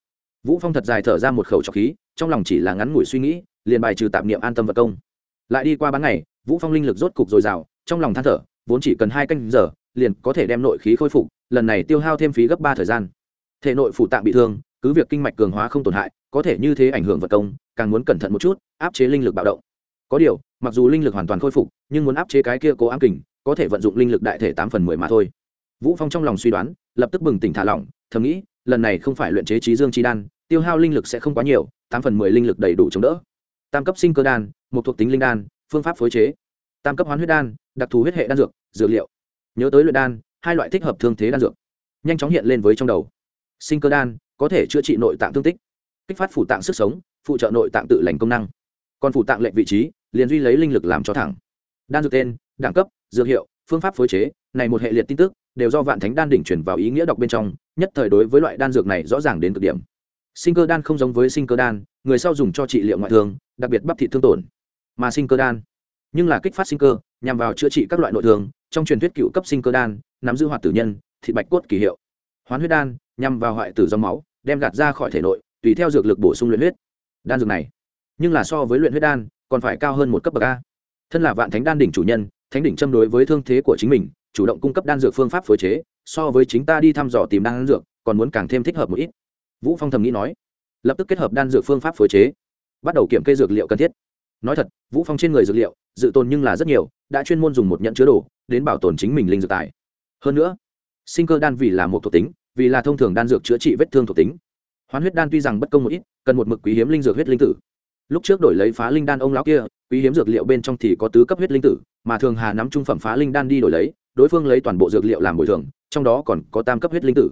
S1: Vũ phong thật dài thở ra một khẩu trọc khí, trong lòng chỉ là ngắn ngủi suy nghĩ, liền bài trừ tạm niệm an tâm vật công. Lại đi qua bán ngày, vũ phong linh lực rốt cục dồi dào, trong lòng than thở, vốn chỉ cần hai canh giờ, liền có thể đem nội khí khôi phục, lần này tiêu hao thêm phí gấp ba thời gian. Thể nội phủ tạng bị thương, cứ việc kinh mạch cường hóa không tổn hại, có thể như thế ảnh hưởng vật công, càng muốn cẩn thận một chút, áp chế linh lực bạo động có điều, mặc dù linh lực hoàn toàn khôi phục, nhưng muốn áp chế cái kia cố ám kình, có thể vận dụng linh lực đại thể tám phần mười mà thôi. Vũ phong trong lòng suy đoán, lập tức bừng tỉnh thả lỏng, thầm nghĩ, lần này không phải luyện chế trí dương chi đan, tiêu hao linh lực sẽ không quá nhiều, tám phần mười linh lực đầy đủ chống đỡ. Tam cấp sinh cơ đan, một thuộc tính linh đan, phương pháp phối chế. Tam cấp hoán huyết đan, đặc thù huyết hệ đan dược dược liệu. Nhớ tới luyện đan, hai loại thích hợp thương thế đan dược. Nhanh chóng hiện lên với trong đầu. Sinh cơ đan, có thể chữa trị nội tạng thương tích, kích phát phủ tạng sức sống, phụ trợ nội tạng tự lành công năng còn phủ tạng lệnh vị trí, liền duy lấy linh lực làm cho thẳng. Đan dược tên, đẳng cấp, dược hiệu, phương pháp phối chế, này một hệ liệt tin tức, đều do vạn thánh đan đỉnh chuyển vào ý nghĩa đọc bên trong, nhất thời đối với loại đan dược này rõ ràng đến cực điểm. Sinh cơ đan không giống với sinh cơ đan, người sau dùng cho trị liệu ngoại thương, đặc biệt bắp thị thương tổn. Mà sinh cơ đan, nhưng là kích phát sinh cơ, nhằm vào chữa trị các loại nội thương, trong truyền thuyết cựu cấp sinh cơ đan, nắm giữ hoạt tử nhân, thịt bạch cốt kỳ hiệu. Hoán huyết đan, nhằm vào hoại tử dòng máu, đem gạt ra khỏi thể nội, tùy theo dược lực bổ sung luyện huyết. Đan dược này nhưng là so với luyện huyết đan, còn phải cao hơn một cấp bậc a. Thân là vạn thánh đan đỉnh chủ nhân, thánh đỉnh châm đối với thương thế của chính mình, chủ động cung cấp đan dược phương pháp phối chế, so với chính ta đi thăm dò tìm đan dược, còn muốn càng thêm thích hợp một ít. Vũ phong thầm nghĩ nói, lập tức kết hợp đan dược phương pháp phối chế, bắt đầu kiểm kê dược liệu cần thiết. Nói thật, vũ phong trên người dược liệu, dự tồn nhưng là rất nhiều, đã chuyên môn dùng một nhận chứa đồ, đến bảo tồn chính mình linh dược tài. Hơn nữa, sinh cơ đan vì là một thuộc tính, vì là thông thường đan dược chữa trị vết thương thuộc tính. Hoán huyết đan tuy rằng bất công một ít, cần một mực quý hiếm linh dược huyết linh tử lúc trước đổi lấy phá linh đan ông lão kia, quý hiếm dược liệu bên trong thì có tứ cấp huyết linh tử, mà thường hà nắm trung phẩm phá linh đan đi đổi lấy, đối phương lấy toàn bộ dược liệu làm bồi thường, trong đó còn có tam cấp huyết linh tử.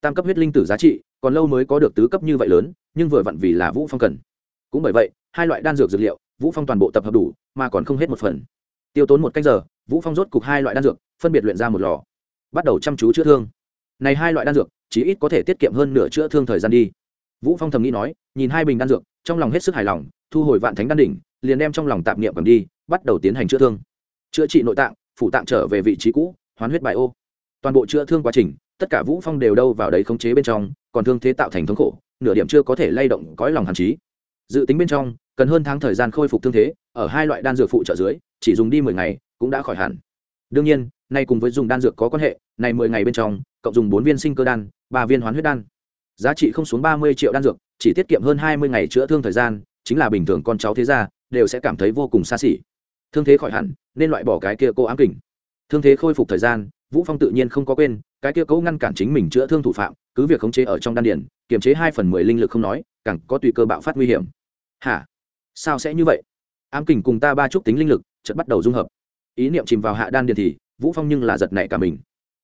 S1: Tam cấp huyết linh tử giá trị, còn lâu mới có được tứ cấp như vậy lớn, nhưng vừa vặn vì là vũ phong cần. Cũng bởi vậy, hai loại đan dược dược liệu, vũ phong toàn bộ tập hợp đủ, mà còn không hết một phần. Tiêu tốn một cách giờ, vũ phong rốt cục hai loại đan dược, phân biệt luyện ra một lò. Bắt đầu chăm chú chữa thương. Này hai loại đan dược chỉ ít có thể tiết kiệm hơn nửa chữa thương thời gian đi. Vũ phong thầm nghĩ nói, nhìn hai bình đan dược trong lòng hết sức hài lòng, thu hồi vạn thánh đan đỉnh, liền đem trong lòng tạp niệm cầm đi, bắt đầu tiến hành chữa thương. Chữa trị nội tạng, phủ tạng trở về vị trí cũ, hoán huyết bại ô. Toàn bộ chữa thương quá trình, tất cả vũ phong đều đâu vào đấy khống chế bên trong, còn thương thế tạo thành thống khổ, nửa điểm chưa có thể lay động cõi lòng hàn trí. Dự tính bên trong, cần hơn tháng thời gian khôi phục thương thế, ở hai loại đan dược phụ trợ dưới, chỉ dùng đi mười ngày, cũng đã khỏi hẳn. Đương nhiên, nay cùng với dùng đan dược có quan hệ, này mười ngày bên trong, cộng dùng bốn viên sinh cơ đan, ba viên hoán huyết đan. Giá trị không xuống ba mươi triệu đan dược chỉ tiết kiệm hơn hai mươi ngày chữa thương thời gian, chính là bình thường con cháu thế gia, đều sẽ cảm thấy vô cùng xa xỉ. Thương thế khỏi hẳn, nên loại bỏ cái kia cô ám kình. Thương thế khôi phục thời gian, vũ phong tự nhiên không có quên, cái kia cố ngăn cản chính mình chữa thương thủ phạm, cứ việc khống chế ở trong đan điển kiềm chế hai phần mười linh lực không nói, càng có tùy cơ bạo phát nguy hiểm. Hả? Sao sẽ như vậy? Ám kình cùng ta ba chút tính linh lực, chợt bắt đầu dung hợp. Ý niệm chìm vào hạ đan điền thì, vũ phong nhưng là giật nảy cả mình.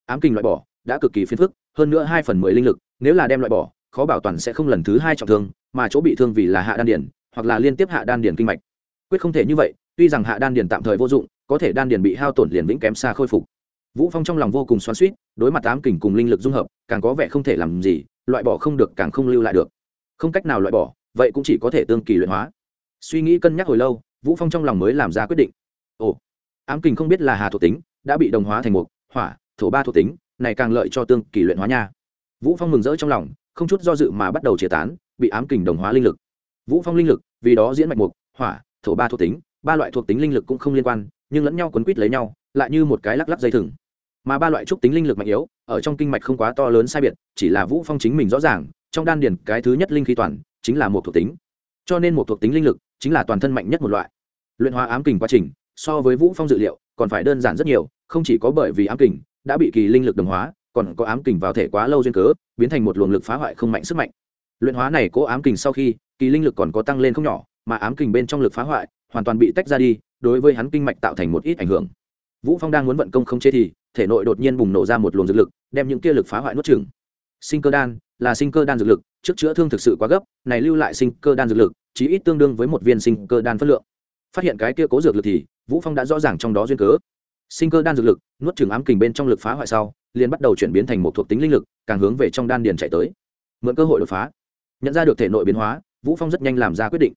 S1: Ám kình loại bỏ, đã cực kỳ phiền phức, hơn nữa hai phần mười linh lực, nếu là đem loại bỏ khó bảo toàn sẽ không lần thứ hai trọng thương, mà chỗ bị thương vì là hạ đan điền hoặc là liên tiếp hạ đan điền kinh mạch. Quyết không thể như vậy, tuy rằng hạ đan điền tạm thời vô dụng, có thể đan điền bị hao tổn liền vĩnh kém xa khôi phục. Vũ phong trong lòng vô cùng xoắn xuýt, đối mặt ám kình cùng linh lực dung hợp, càng có vẻ không thể làm gì, loại bỏ không được càng không lưu lại được. Không cách nào loại bỏ, vậy cũng chỉ có thể tương kỳ luyện hóa. Suy nghĩ cân nhắc hồi lâu, vũ phong trong lòng mới làm ra quyết định. Ồ, ám kình không biết là hà thuộc tính, đã bị đồng hóa thành một hỏa, thổ ba thuộc tính, này càng lợi cho tương kỳ luyện hóa nha. Vũ phong mừng rỡ trong lòng không chút do dự mà bắt đầu chia tán, bị ám kình đồng hóa linh lực. Vũ phong linh lực, vì đó diễn mạch mục, hỏa, thổ ba thuộc tính, ba loại thuộc tính linh lực cũng không liên quan, nhưng lẫn nhau quấn quýt lấy nhau, lại như một cái lắc lắc dây thừng. Mà ba loại trúc tính linh lực mạnh yếu, ở trong kinh mạch không quá to lớn sai biệt, chỉ là vũ phong chính mình rõ ràng, trong đan điền cái thứ nhất linh khí toàn, chính là một thuộc tính. Cho nên một thuộc tính linh lực chính là toàn thân mạnh nhất một loại. Luyện hóa ám kình quá trình, so với vũ phong dự liệu, còn phải đơn giản rất nhiều, không chỉ có bởi vì ám kình, đã bị kỳ linh lực đồng hóa còn có ám kình vào thể quá lâu duyên cớ, biến thành một luồng lực phá hoại không mạnh sức mạnh. Luyện hóa này cố ám kình sau khi, kỳ linh lực còn có tăng lên không nhỏ, mà ám kình bên trong lực phá hoại hoàn toàn bị tách ra đi, đối với hắn kinh mạch tạo thành một ít ảnh hưởng. Vũ phong đang muốn vận công không chế thì, thể nội đột nhiên bùng nổ ra một luồng dược lực, đem những kia lực phá hoại nuốt chửng. Sinh cơ đan, là sinh cơ đan dược lực, trước chữa thương thực sự quá gấp, này lưu lại sinh cơ đan dược lực chỉ ít tương đương với một viên sinh cơ đan phất lượng. Phát hiện cái kia cố dược lực thì, vũ phong đã rõ ràng trong đó duyên cớ. Sinh cơ đan dược lực, nuốt chừng ám kình bên trong lực phá hoại sau liền bắt đầu chuyển biến thành một thuộc tính linh lực, càng hướng về trong đan điền chạy tới. Mượn cơ hội đột phá, nhận ra được thể nội biến hóa, vũ phong rất nhanh làm ra quyết định.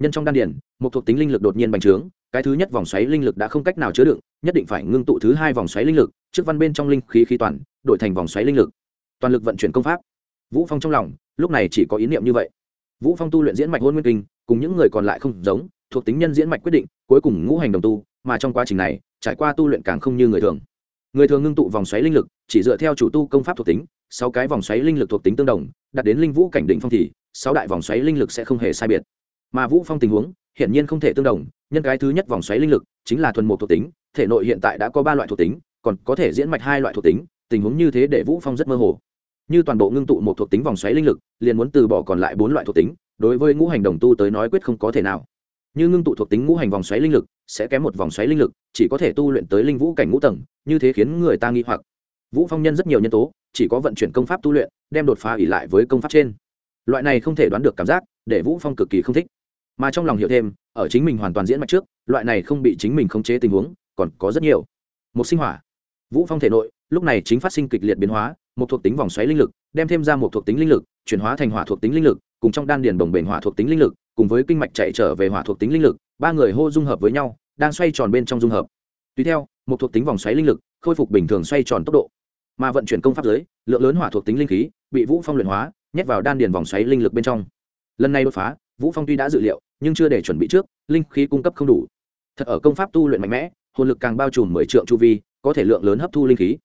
S1: Nhân trong đan điền, một thuộc tính linh lực đột nhiên bành trướng, cái thứ nhất vòng xoáy linh lực đã không cách nào chứa đựng, nhất định phải ngưng tụ thứ hai vòng xoáy linh lực, trước văn bên trong linh khí khí toàn, đổi thành vòng xoáy linh lực. Toàn lực vận chuyển công pháp. Vũ phong trong lòng, lúc này chỉ có ý niệm như vậy. Vũ phong tu luyện diễn mạch hôn nguyên kinh, cùng những người còn lại không giống, thuộc tính nhân diễn mạch quyết định, cuối cùng ngũ hành đồng tu, mà trong quá trình này, trải qua tu luyện càng không như người thường. Người thường ngưng tụ vòng xoáy linh lực chỉ dựa theo chủ tu công pháp thuộc tính, sáu cái vòng xoáy linh lực thuộc tính tương đồng đạt đến linh vũ cảnh định phong thì, sáu đại vòng xoáy linh lực sẽ không hề sai biệt. Mà vũ phong tình huống, hiển nhiên không thể tương đồng, nhân cái thứ nhất vòng xoáy linh lực chính là thuần một thuộc tính, thể nội hiện tại đã có ba loại thuộc tính, còn có thể diễn mạch hai loại thuộc tính, tình huống như thế để vũ phong rất mơ hồ. Như toàn bộ ngưng tụ một thuộc tính vòng xoáy linh lực, liền muốn từ bỏ còn lại bốn loại thuộc tính, đối với ngũ hành đồng tu tới nói quyết không có thể nào. Như ngưng tụ thuộc tính ngũ hành vòng xoáy linh lực, sẽ kém một vòng xoáy linh lực, chỉ có thể tu luyện tới linh vũ cảnh ngũ tầng, như thế khiến người ta nghi hoặc vũ phong nhân rất nhiều nhân tố, chỉ có vận chuyển công pháp tu luyện, đem đột phá ỉ lại với công pháp trên. Loại này không thể đoán được cảm giác, để vũ phong cực kỳ không thích. Mà trong lòng hiểu thêm, ở chính mình hoàn toàn diễn mạch trước, loại này không bị chính mình khống chế tình huống, còn có rất nhiều. Một sinh hỏa. Vũ phong thể nội, lúc này chính phát sinh kịch liệt biến hóa, một thuộc tính vòng xoáy linh lực, đem thêm ra một thuộc tính linh lực, chuyển hóa thành hỏa thuộc tính linh lực, cùng trong đan điền bồng bềnh hỏa thuộc tính linh lực, cùng với kinh mạch chạy trở về hỏa thuộc tính linh lực, ba người hô dung hợp với nhau, đang xoay tròn bên trong dung hợp. Tùy theo, một thuộc tính vòng xoáy linh lực khôi phục bình thường xoay tròn tốc độ. Mà vận chuyển công pháp giới, lượng lớn hỏa thuộc tính linh khí, bị vũ phong luyện hóa, nhét vào đan điền vòng xoáy linh lực bên trong. Lần này đột phá, vũ phong tuy đã dự liệu, nhưng chưa để chuẩn bị trước, linh khí cung cấp không đủ. Thật ở công pháp tu luyện mạnh mẽ, hồn lực càng bao trùm mười trượng chu vi, có thể lượng lớn hấp thu linh khí.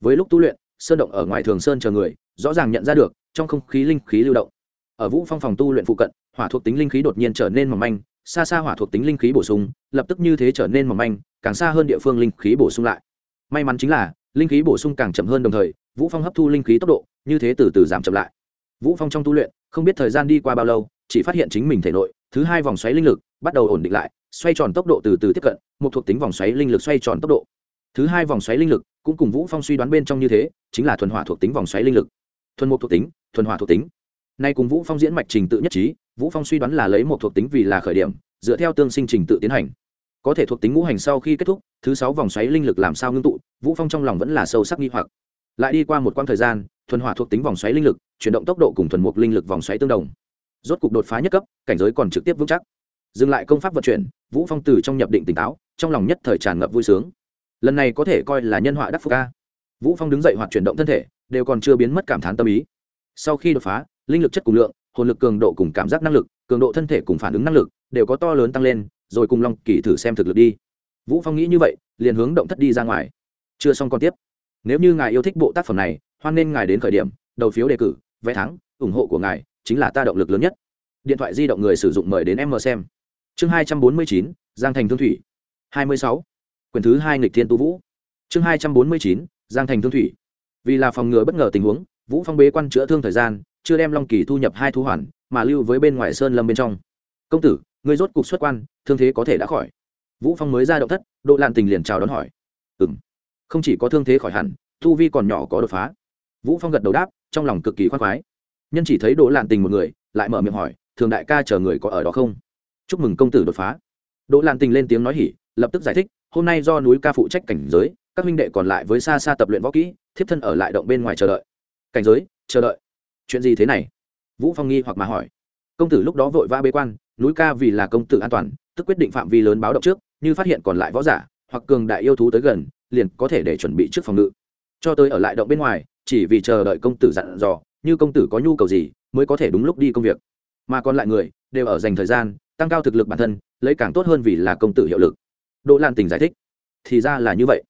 S1: Với lúc tu luyện, sơn động ở ngoài thường sơn chờ người, rõ ràng nhận ra được, trong không khí linh khí lưu động. Ở vũ phong phòng tu luyện phụ cận, hỏa thuộc tính linh khí đột nhiên trở nên mỏng manh, xa xa hỏa thuộc tính linh khí bổ sung, lập tức như thế trở nên mỏng manh, càng xa hơn địa phương linh khí bổ sung lại may mắn chính là, linh khí bổ sung càng chậm hơn đồng thời, vũ phong hấp thu linh khí tốc độ như thế từ từ giảm chậm lại. Vũ phong trong tu luyện, không biết thời gian đi qua bao lâu, chỉ phát hiện chính mình thể nội, thứ hai vòng xoáy linh lực bắt đầu ổn định lại, xoay tròn tốc độ từ từ tiếp cận, một thuộc tính vòng xoáy linh lực xoay tròn tốc độ. Thứ hai vòng xoáy linh lực cũng cùng vũ phong suy đoán bên trong như thế, chính là thuần hỏa thuộc tính vòng xoáy linh lực. Thuần một thuộc tính, thuần hỏa thuộc tính. Nay cùng vũ phong diễn mạch trình tự nhất trí, vũ phong suy đoán là lấy một thuộc tính vì là khởi điểm, dựa theo tương sinh trình tự tiến hành có thể thuộc tính ngũ hành sau khi kết thúc, thứ sáu vòng xoáy linh lực làm sao ngưng tụ, vũ phong trong lòng vẫn là sâu sắc nghi hoặc. Lại đi qua một quãng thời gian, thuần hỏa thuộc tính vòng xoáy linh lực, chuyển động tốc độ cùng thuần mục linh lực vòng xoáy tương đồng. Rốt cục đột phá nhất cấp, cảnh giới còn trực tiếp vững chắc. Dừng lại công pháp vận chuyển, vũ phong từ trong nhập định tỉnh táo, trong lòng nhất thời tràn ngập vui sướng. Lần này có thể coi là nhân họa đắc phu ca vũ phong đứng dậy hoặc chuyển động thân thể, đều còn chưa biến mất cảm thán tâm ý. Sau khi đột phá, linh lực chất cùng lượng, hồn lực cường độ cùng cảm giác năng lực, cường độ thân thể cùng phản ứng năng lực, đều có to lớn tăng lên rồi cùng long kỳ thử xem thực lực đi. Vũ phong nghĩ như vậy, liền hướng động thất đi ra ngoài. Chưa xong còn tiếp. Nếu như ngài yêu thích bộ tác phẩm này, hoan nên ngài đến khởi điểm, đầu phiếu đề cử, vé thắng, ủng hộ của ngài chính là ta động lực lớn nhất. Điện thoại di động người sử dụng mời đến em mờ xem. Chương hai trăm bốn mươi chín, giang thành thương thủy. hai mươi sáu. Quyển thứ hai nghịch thiên tu vũ. Chương hai trăm bốn mươi chín, giang thành thương thủy. Vì là phòng ngừa bất ngờ tình huống, vũ phong bế quan chữa thương thời gian, chưa đem long kỳ thu nhập hai thu hoàn, mà lưu với bên ngoài sơn lâm bên trong. Công tử Ngươi rốt cục xuất quan, thương thế có thể đã khỏi. Vũ phong mới ra động thất độ lạn tình liền chào đón hỏi. Ừm, không chỉ có thương thế khỏi hẳn thu vi còn nhỏ có đột phá. Vũ phong gật đầu đáp, trong lòng cực kỳ khoan khoái. Nhân chỉ thấy đỗ lạn tình một người, lại mở miệng hỏi, thường đại ca chờ người có ở đó không? Chúc mừng công tử đột phá. Đỗ lạn tình lên tiếng nói hỉ, lập tức giải thích, hôm nay do núi ca phụ trách cảnh giới, các huynh đệ còn lại với xa xa tập luyện võ kỹ, thiếp thân ở lại động bên ngoài chờ đợi. Cảnh giới, chờ đợi. Chuyện gì thế này? Vũ phong nghi hoặc mà hỏi công tử lúc đó vội vã bế quan, núi ca vì là công tử an toàn, tức quyết định phạm vi lớn báo động trước, như phát hiện còn lại võ giả, hoặc cường đại yêu thú tới gần, liền có thể để chuẩn bị trước phòng ngự. Cho tới ở lại động bên ngoài, chỉ vì chờ đợi công tử dặn dò, như công tử có nhu cầu gì, mới có thể đúng lúc đi công việc. Mà còn lại người, đều ở dành thời gian, tăng cao thực lực bản thân, lấy càng tốt hơn vì là công tử hiệu lực. Đỗ lan tình giải thích, thì ra là như vậy.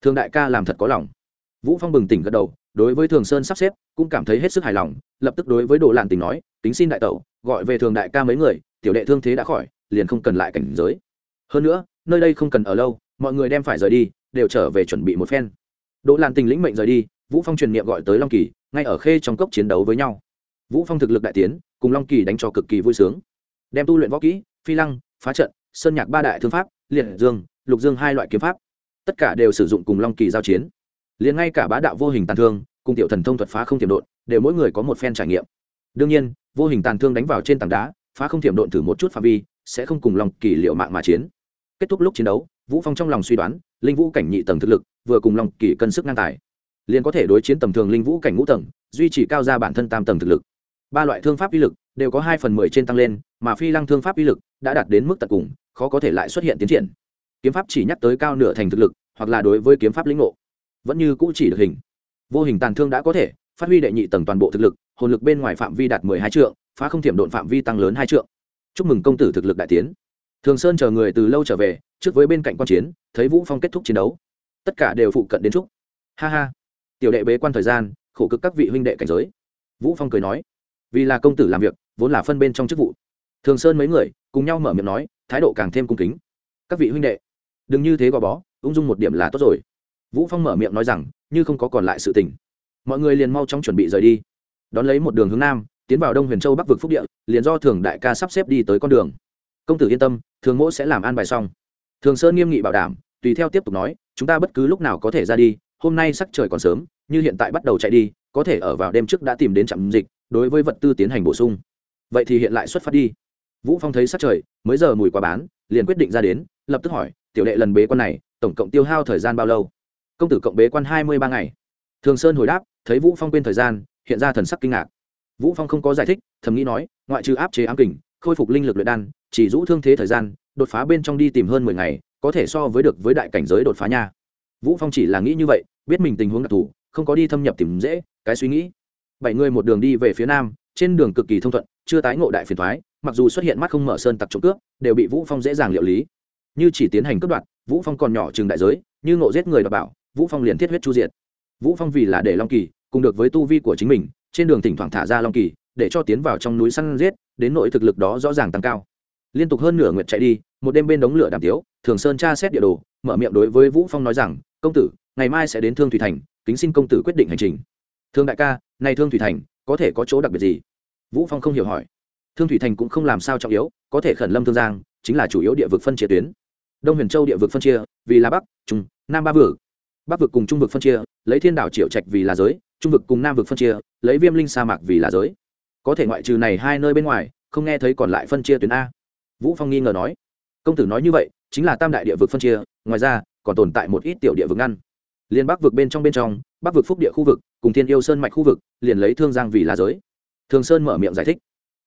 S1: Thường đại ca làm thật có lòng. Vũ phong bừng tỉnh gật đầu đối với thường sơn sắp xếp cũng cảm thấy hết sức hài lòng, lập tức đối với đồ làn tình nói tính xin đại tẩu, gọi về thường đại ca mấy người, tiểu đệ thương thế đã khỏi, liền không cần lại cảnh giới. Hơn nữa, nơi đây không cần ở lâu, mọi người đem phải rời đi, đều trở về chuẩn bị một phen. Đỗ lan tình lĩnh mệnh rời đi, vũ phong truyền niệm gọi tới long kỳ, ngay ở khê trong cốc chiến đấu với nhau. Vũ phong thực lực đại tiến, cùng long kỳ đánh cho cực kỳ vui sướng. Đem tu luyện võ kỹ, phi lăng, phá trận, sơn nhạc ba đại thương pháp, liệt dương, lục dương hai loại kiếm pháp, tất cả đều sử dụng cùng long kỳ giao chiến liền ngay cả bá đạo vô hình tàn thương, cùng tiểu thần thông thuật phá không tiềm độn, đều mỗi người có một phen trải nghiệm. Đương nhiên, vô hình tàn thương đánh vào trên tảng đá, phá không tiềm độn thử một chút phạm vi, sẽ không cùng lòng kỳ liệu mạng mà chiến. Kết thúc lúc chiến đấu, vũ phong trong lòng suy đoán, linh vũ cảnh nhị tầng thực lực, vừa cùng lòng kỳ cân sức ngang tài, liền có thể đối chiến tầm thường linh vũ cảnh ngũ tầng, duy trì cao ra bản thân tam tầng thực lực. Ba loại thương pháp uy lực đều có hai phần mười trên tăng lên, mà phi lăng thương pháp uy lực đã đạt đến mức tận cùng, khó có thể lại xuất hiện tiến triển. Kiếm pháp chỉ nhắc tới cao nửa thành thực lực, hoặc là đối với kiếm pháp lĩnh ngộ vẫn như cũ chỉ được hình. Vô hình tàn thương đã có thể phát huy đệ nhị tầng toàn bộ thực lực, hồn lực bên ngoài phạm vi đạt mười hai trượng, phá không thiểm độn phạm vi tăng lớn hai trượng. Chúc mừng công tử thực lực đại tiến. Thường sơn chờ người từ lâu trở về, trước với bên cạnh quan chiến, thấy vũ phong kết thúc chiến đấu. Tất cả đều phụ cận đến trúc ha ha. Tiểu đệ bế quan thời gian, khổ cực các vị huynh đệ cảnh giới. Vũ phong cười nói, vì là công tử làm việc, vốn là phân bên trong chức vụ. Thường sơn mấy người cùng nhau mở miệng nói, thái độ càng thêm cung kính. Các vị huynh đệ, đừng như thế gò bó, ung dung một điểm là tốt rồi vũ phong mở miệng nói rằng, như không có còn lại sự tình. Mọi người liền mau chóng chuẩn bị rời đi. Đón lấy một đường hướng nam, tiến vào đông huyền châu bắc vực phúc địa, liền do thường đại ca sắp xếp đi tới con đường. Công tử yên tâm, thường mỗ sẽ làm an bài xong. Thường sơn nghiêm nghị bảo đảm, tùy theo tiếp tục nói, chúng ta bất cứ lúc nào có thể ra đi, hôm nay sắc trời còn sớm, như hiện tại bắt đầu chạy đi, có thể ở vào đêm trước đã tìm đến trạm dịch, đối với vật tư tiến hành bổ sung. Vậy thì hiện lại xuất phát đi. Vũ phong thấy sắc trời, mới giờ mùi quá bán, liền quyết định ra đến, lập tức hỏi, tiểu đệ lần bế quan này, tổng cộng tiêu hao thời gian bao lâu? Công tử cộng bế quan hai mươi ba ngày. Thường sơn hồi đáp, thấy vũ phong quên thời gian, hiện ra thần sắc kinh ngạc. Vũ phong không có giải thích, thầm nghĩ nói, ngoại trừ áp chế ám kình, khôi phục linh lực luyện đan, chỉ rũ thương thế thời gian, đột phá bên trong đi tìm hơn mười ngày, có thể so với được với đại cảnh giới đột phá nha. Vũ phong chỉ là nghĩ như vậy, biết mình tình huống đặc thù, không có đi thâm nhập tìm dễ, cái suy nghĩ. Bảy người một đường đi về phía nam, trên đường cực kỳ thông thuận, chưa tái ngộ đại phiền thoái, mặc dù xuất hiện mắt không mở sơn tặc trộm cướp, đều bị vũ phong dễ dàng liệu lý. Như chỉ tiến hành cướp đoạt, vũ phong còn nhỏ trường đại giới, như ngộ giết người đảm bảo vũ phong liền thiết huyết chu diệt. Vũ phong vì là để long kỳ cùng được với tu vi của chính mình, trên đường thỉnh thoảng thả ra long kỳ, để cho tiến vào trong núi săn giết, đến nội thực lực đó rõ ràng tăng cao. Liên tục hơn nửa nguyệt chạy đi, một đêm bên đống lửa đàm tiếu, thường sơn tra xét địa đồ, mở miệng đối với vũ phong nói rằng, công tử, ngày mai sẽ đến thương thủy thành, kính xin công tử quyết định hành trình. Thương đại ca nay thương thủy thành, có thể có chỗ đặc biệt gì? Vũ phong không hiểu hỏi. Thương thủy thành cũng không làm sao trọng yếu, có thể khẩn lâm thương giang, chính là chủ yếu địa vực phân chia tuyến. Đông huyền châu địa vực phân chia, vì là bắc, trung, nam ba vực bắc vực cùng trung vực phân chia, lấy thiên đảo triệu trạch vì là giới, trung vực cùng nam vực phân chia, lấy viêm linh sa mạc vì là giới. Có thể ngoại trừ này hai nơi bên ngoài, không nghe thấy còn lại phân chia tuyến a. Vũ phong nghi ngờ nói. Công tử nói như vậy, chính là tam đại địa vực phân chia, ngoài ra, còn tồn tại một ít tiểu địa vực ngăn. Liên bắc vực bên trong bên trong, bắc vực phúc địa khu vực, cùng thiên yêu sơn mạch khu vực, liền lấy thương giang vì là giới. Thường sơn mở miệng giải thích.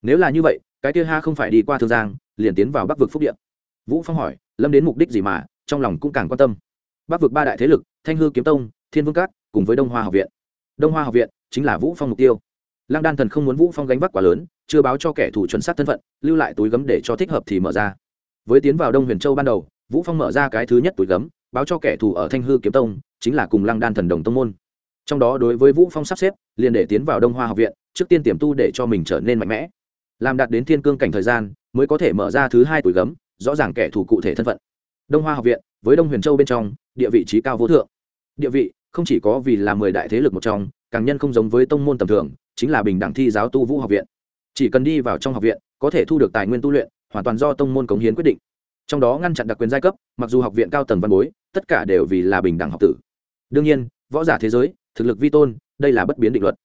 S1: Nếu là như vậy, cái kia ha không phải đi qua thương giang, liền tiến vào bắc vực phúc địa. Vũ phong hỏi, lâm đến mục đích gì mà, trong lòng cũng càng quan tâm bắc vực ba đại thế lực, thanh hư kiếm tông, thiên vương cát cùng với đông hoa học viện. Đông hoa học viện chính là vũ phong mục tiêu. Lăng đan thần không muốn vũ phong gánh vác quá lớn, chưa báo cho kẻ thù chuẩn xác thân phận, lưu lại túi gấm để cho thích hợp thì mở ra. Với tiến vào đông huyền châu ban đầu, vũ phong mở ra cái thứ nhất túi gấm, báo cho kẻ thù ở thanh hư kiếm tông, chính là cùng lăng đan thần đồng tông môn. Trong đó đối với vũ phong sắp xếp, liền để tiến vào đông hoa học viện, trước tiên tiềm tu để cho mình trở nên mạnh mẽ. Làm đạt đến thiên cương cảnh thời gian, mới có thể mở ra thứ hai túi gấm, rõ ràng kẻ thù cụ thể thân phận đông hoa học viện, với đông huyền châu bên trong, địa vị trí cao vô thượng. Địa vị, không chỉ có vì là mười đại thế lực một trong, càng nhân không giống với tông môn tầm thường, chính là bình đẳng thi giáo tu vũ học viện. Chỉ cần đi vào trong học viện, có thể thu được tài nguyên tu luyện, hoàn toàn do tông môn cống hiến quyết định. Trong đó ngăn chặn đặc quyền giai cấp, mặc dù học viện cao tầng văn bối, tất cả đều vì là bình đẳng học tử. Đương nhiên, võ giả thế giới, thực lực vi tôn, đây là bất biến định luật.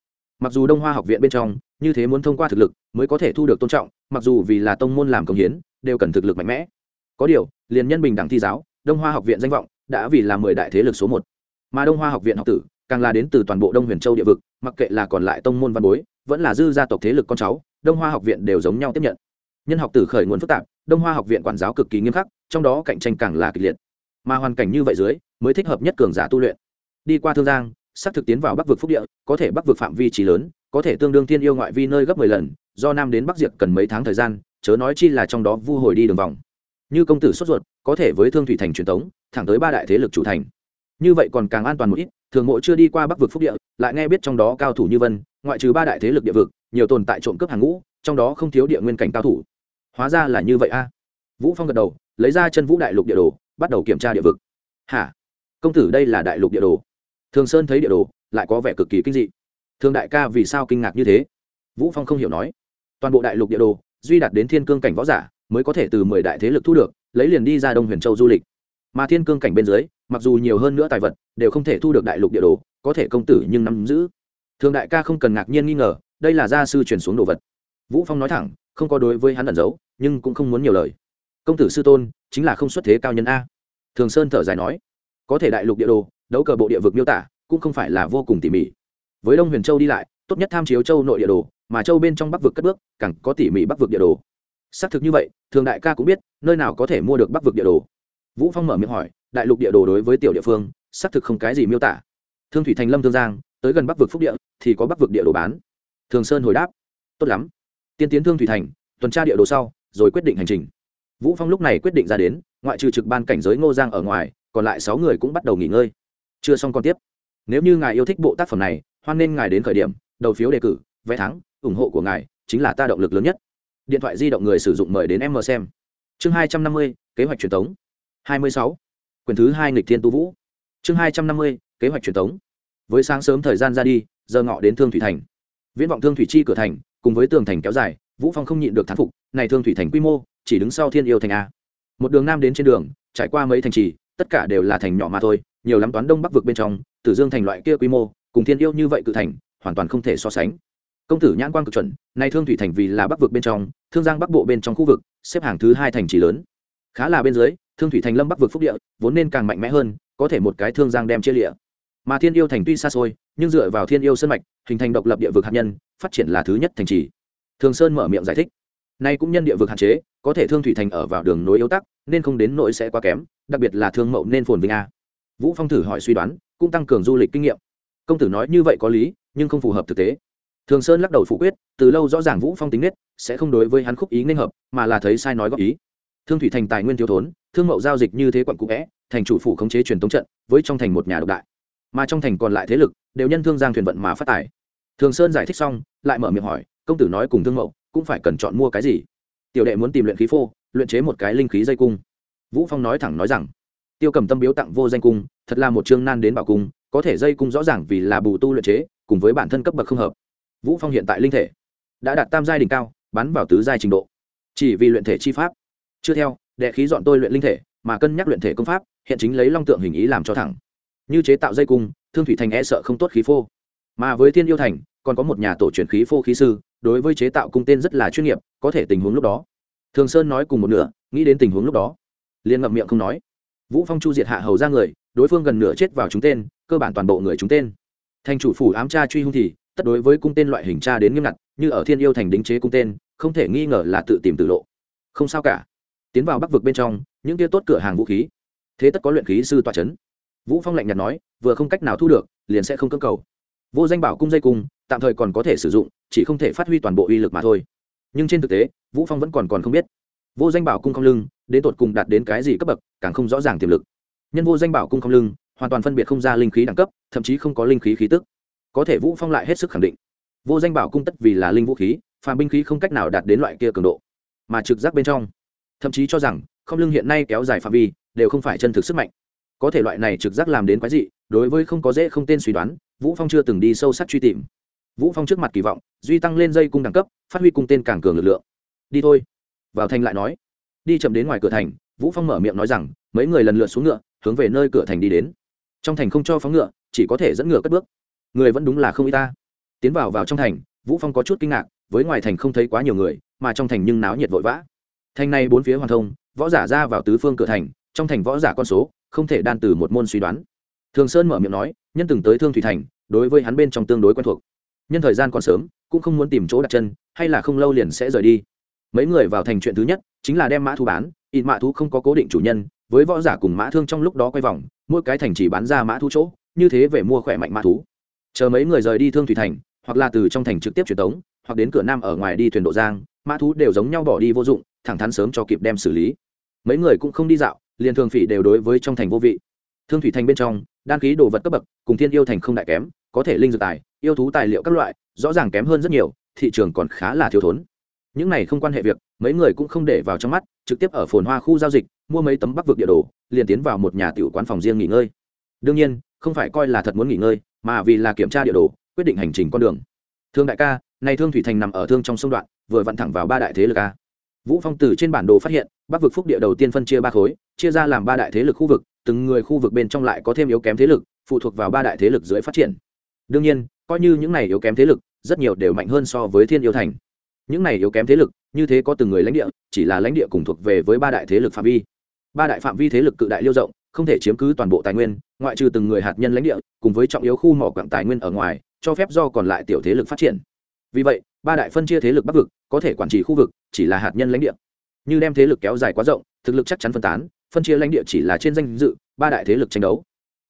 S1: Mặc dù đông hoa học viện bên trong, như thế muốn thông qua thực lực mới có thể thu được tôn trọng, mặc dù vì là tông môn làm công hiến, đều cần thực lực mạnh mẽ có điều, liền nhân bình đẳng thi giáo, đông hoa học viện danh vọng đã vì là mười đại thế lực số một. Mà đông hoa học viện học tử, càng là đến từ toàn bộ đông huyền châu địa vực, mặc kệ là còn lại tông môn văn bối, vẫn là dư gia tộc thế lực con cháu, đông hoa học viện đều giống nhau tiếp nhận. Nhân học tử khởi nguồn phức tạp, đông hoa học viện quản giáo cực kỳ nghiêm khắc, trong đó cạnh tranh càng là kịch liệt. Mà hoàn cảnh như vậy dưới, mới thích hợp nhất cường giả tu luyện. Đi qua thương giang xác thực tiến vào bắc vực phúc địa, có thể bắc vực phạm vi trí lớn, có thể tương đương thiên yêu ngoại vi nơi gấp mười lần, do nam đến bắc diệt cần mấy tháng thời gian, chớ nói chi là trong đó vu hồi đi đường vòng như công tử sốt ruột, có thể với thương thủy thành truyền thống, thẳng tới ba đại thế lực chủ thành. Như vậy còn càng an toàn một ít, thường mộ chưa đi qua bắc vực phúc địa, lại nghe biết trong đó cao thủ như vân, ngoại trừ ba đại thế lực địa vực, nhiều tồn tại trộm cướp hàng ngũ, trong đó không thiếu địa nguyên cảnh cao thủ. Hóa ra là như vậy a. Vũ phong gật đầu, lấy ra chân vũ đại lục địa đồ, bắt đầu kiểm tra địa vực. Hả? Công tử đây là đại lục địa đồ. Thường sơn thấy địa đồ, lại có vẻ cực kỳ kinh dị. Thường đại ca vì sao kinh ngạc như thế? Vũ phong không hiểu nói. Toàn bộ đại lục địa đồ, duy đạt đến thiên cương cảnh võ giả mới có thể từ mười đại thế lực thu được, lấy liền đi ra đông huyền châu du lịch. Mà thiên cương cảnh bên dưới, mặc dù nhiều hơn nữa tài vật, đều không thể thu được đại lục địa đồ, có thể công tử nhưng nắm giữ. Thường đại ca không cần ngạc nhiên nghi ngờ, đây là gia sư chuyển xuống đồ vật. Vũ phong nói thẳng, không có đối với hắn ẩn giấu, nhưng cũng không muốn nhiều lời. Công tử sư tôn, chính là không xuất thế cao nhân a. Thường sơn thở dài nói, có thể đại lục địa đồ, đấu cờ bộ địa vực miêu tả, cũng không phải là vô cùng tỉ mỉ. Với đông huyền châu đi lại, tốt nhất tham chiếu châu nội địa đồ, mà châu bên trong bắc vực cất bước, càng có tỉ mỉ bắc vực địa đồ xác thực như vậy, thường đại ca cũng biết, nơi nào có thể mua được bắc vực địa đồ. Vũ phong mở miệng hỏi, đại lục địa đồ đối với tiểu địa phương, xác thực không cái gì miêu tả. Thương thủy thành lâm thương giang, tới gần bắc vực phúc địa, thì có bắc vực địa đồ bán. Thường sơn hồi đáp, tốt lắm. Tiên tiến thương thủy thành, tuần tra địa đồ sau, rồi quyết định hành trình. Vũ phong lúc này quyết định ra đến, ngoại trừ trực ban cảnh giới ngô giang ở ngoài, còn lại sáu người cũng bắt đầu nghỉ ngơi. Chưa xong còn tiếp. Nếu như ngài yêu thích bộ tác phẩm này, hoan nên ngài đến khởi điểm, đầu phiếu đề cử, vé thắng, ủng hộ của ngài, chính là ta động lực lớn nhất điện thoại di động người sử dụng mời đến em mờ xem. Chương hai trăm năm mươi, kế hoạch truyền thống hai mươi sáu. Quyển thứ hai nghịch thiên tu vũ. Chương hai trăm năm mươi, kế hoạch truyền thống với sáng sớm thời gian ra đi, giờ ngọ đến thương thủy thành. Viễn vọng thương thủy chi cửa thành, cùng với tường thành kéo dài, vũ phong không nhịn được thán phục, này thương thủy thành quy mô, chỉ đứng sau thiên yêu thành a. Một đường nam đến trên đường, trải qua mấy thành trì, tất cả đều là thành nhỏ mà thôi, nhiều lắm toán đông bắc vực bên trong, tử dương thành loại kia quy mô, cùng thiên yêu như vậy cự thành, hoàn toàn không thể so sánh công tử nhãn quan cực chuẩn, nay thương thủy thành vì là bắc vực bên trong, thương giang bắc bộ bên trong khu vực, xếp hàng thứ hai thành trì lớn. Khá là bên dưới, thương thủy thành lâm bắc vực phúc địa, vốn nên càng mạnh mẽ hơn, có thể một cái thương giang đem chia lịa mà thiên yêu thành tuy xa xôi, nhưng dựa vào thiên yêu sân mạch, hình thành độc lập địa vực hạt nhân, phát triển là thứ nhất thành trì. Thường sơn mở miệng giải thích, nay cũng nhân địa vực hạn chế, có thể thương thủy thành ở vào đường nối yếu tắc, nên không đến nỗi sẽ quá kém, đặc biệt là thương mậu nên phồn vinh a. Vũ phong thử hỏi suy đoán, cũng tăng cường du lịch kinh nghiệm. Công tử nói như vậy có lý, nhưng không phù hợp thực tế thường sơn lắc đầu phủ quyết, từ lâu rõ ràng vũ phong tính nết, sẽ không đối với hắn khúc ý nên hợp, mà là thấy sai nói góp ý. Thương thủy thành tài nguyên thiếu thốn, thương mậu giao dịch như thế quận cũ vẽ, thành chủ phủ khống chế truyền thống trận, với trong thành một nhà độc đại. Mà trong thành còn lại thế lực, đều nhân thương giang thuyền vận mà phát tài. Thường sơn giải thích xong, lại mở miệng hỏi, công tử nói cùng thương mậu, cũng phải cần chọn mua cái gì? Tiểu đệ muốn tìm luyện khí phô, luyện chế một cái linh khí dây cung. Vũ phong nói thẳng nói rằng, tiêu cầm tâm biếu tặng vô danh cung, thật là một chương nan đến bảo cung, có thể dây cung rõ ràng vì là bù tu luyện chế, cùng với bản thân cấp bậc không hợp vũ phong hiện tại linh thể đã đạt tam giai đỉnh cao, bắn vào tứ giai trình độ. Chỉ vì luyện thể chi pháp. Chưa theo, đệ khí dọn tôi luyện linh thể, mà cân nhắc luyện thể công pháp, hiện chính lấy long tượng hình ý làm cho thẳng. Như chế tạo dây cung, thương thủy thành e sợ không tốt khí phô. Mà với thiên yêu thành, còn có một nhà tổ truyền khí phô khí sư, đối với chế tạo cung tên rất là chuyên nghiệp, có thể tình huống lúc đó. Thường sơn nói cùng một nửa, nghĩ đến tình huống lúc đó. Liền ngậm miệng không nói. Vũ phong chu diệt hạ hầu ra người, đối phương gần nửa chết vào chúng tên, cơ bản toàn bộ người chúng tên. Thành chủ phủ ám tra truy hung thì tất đối với cung tên loại hình tra đến nghiêm ngặt, như ở thiên yêu thành đính chế cung tên, không thể nghi ngờ là tự tìm tự lộ. Không sao cả. Tiến vào bắc vực bên trong, những kia tốt cửa hàng vũ khí. Thế tất có luyện khí sư tọa chấn. Vũ phong lạnh nhạt nói, vừa không cách nào thu được, liền sẽ không cơ cầu. Vô danh bảo cung dây cung, tạm thời còn có thể sử dụng, chỉ không thể phát huy toàn bộ uy lực mà thôi. Nhưng trên thực tế, vũ phong vẫn còn còn không biết. Vô danh bảo cung không lưng, đến tột cùng đạt đến cái gì cấp bậc, càng không rõ ràng tiềm lực. Nhân vô danh bảo cung không lưng, hoàn toàn phân biệt không ra linh khí đẳng cấp, thậm chí không có linh khí khí tức có thể vũ phong lại hết sức khẳng định. Vô danh bảo cung tất vì là linh vũ khí, phàm binh khí không cách nào đạt đến loại kia cường độ, mà trực giác bên trong. Thậm chí cho rằng, không lưng hiện nay kéo dài phạm vi, đều không phải chân thực sức mạnh. Có thể loại này trực giác làm đến quái dị, đối với không có dễ không tên suy đoán, vũ phong chưa từng đi sâu sắc truy tìm. Vũ phong trước mặt kỳ vọng, duy tăng lên dây cung đẳng cấp, phát huy cung tên càng cường lực lượng. Đi thôi. Vào thành lại nói. Đi chậm đến ngoài cửa thành, vũ phong mở miệng nói rằng, mấy người lần lượt xuống ngựa, hướng về nơi cửa thành đi đến. Trong thành không cho phóng ngựa, chỉ có thể dẫn ngựa cất bước người vẫn đúng là không y ta. Tiến vào vào trong thành, vũ phong có chút kinh ngạc, với ngoài thành không thấy quá nhiều người, mà trong thành nhưng náo nhiệt vội vã. Thành này bốn phía hoàn thông, võ giả ra vào tứ phương cửa thành, trong thành võ giả con số, không thể đan từ một môn suy đoán. Thường sơn mở miệng nói, nhân từng tới thương thủy thành, đối với hắn bên trong tương đối quen thuộc. Nhân thời gian còn sớm, cũng không muốn tìm chỗ đặt chân, hay là không lâu liền sẽ rời đi. Mấy người vào thành chuyện thứ nhất, chính là đem mã thú bán in mã thú không có cố định chủ nhân, với võ giả cùng mã thương trong lúc đó quay vòng, mỗi cái thành chỉ bán ra mã thú chỗ, như thế về mua khỏe mạnh mã thú chờ mấy người rời đi thương thủy thành, hoặc là từ trong thành trực tiếp truyền tống, hoặc đến cửa nam ở ngoài đi thuyền độ giang, mã thú đều giống nhau bỏ đi vô dụng, thẳng thắn sớm cho kịp đem xử lý. Mấy người cũng không đi dạo, liền thường phỉ đều đối với trong thành vô vị. Thương thủy thành bên trong, đan khí đồ vật cấp bậc, cùng thiên yêu thành không đại kém, có thể linh dược tài, yêu thú tài liệu các loại, rõ ràng kém hơn rất nhiều, thị trường còn khá là thiếu thốn. Những này không quan hệ việc, mấy người cũng không để vào trong mắt, trực tiếp ở phồn hoa khu giao dịch, mua mấy tấm bắc vực địa đồ, liền tiến vào một nhà tiểu quán phòng riêng nghỉ ngơi. Đương nhiên không phải coi là thật muốn nghỉ ngơi, mà vì là kiểm tra địa đồ, quyết định hành trình con đường. Thương đại ca, này thương thủy thành nằm ở thương trong sông đoạn, vừa vặn thẳng vào ba đại thế lực a. Vũ phong từ trên bản đồ phát hiện, bắc vực phúc địa đầu tiên phân chia ba khối, chia ra làm ba đại thế lực khu vực, từng người khu vực bên trong lại có thêm yếu kém thế lực, phụ thuộc vào ba đại thế lực dưới phát triển. Đương nhiên, coi như những này yếu kém thế lực, rất nhiều đều mạnh hơn so với thiên yêu thành. Những này yếu kém thế lực, như thế có từng người lãnh địa, chỉ là lãnh địa cùng thuộc về với ba đại thế lực phạm vi. Ba đại phạm vi thế lực cự đại liêu rộng không thể chiếm cứ toàn bộ tài nguyên, ngoại trừ từng người hạt nhân lãnh địa, cùng với trọng yếu khu mỏ quặng tài nguyên ở ngoài, cho phép do còn lại tiểu thế lực phát triển. Vì vậy, ba đại phân chia thế lực bắc vực, có thể quản trị khu vực, chỉ là hạt nhân lãnh địa. Như đem thế lực kéo dài quá rộng, thực lực chắc chắn phân tán, phân chia lãnh địa chỉ là trên danh dự, ba đại thế lực tranh đấu.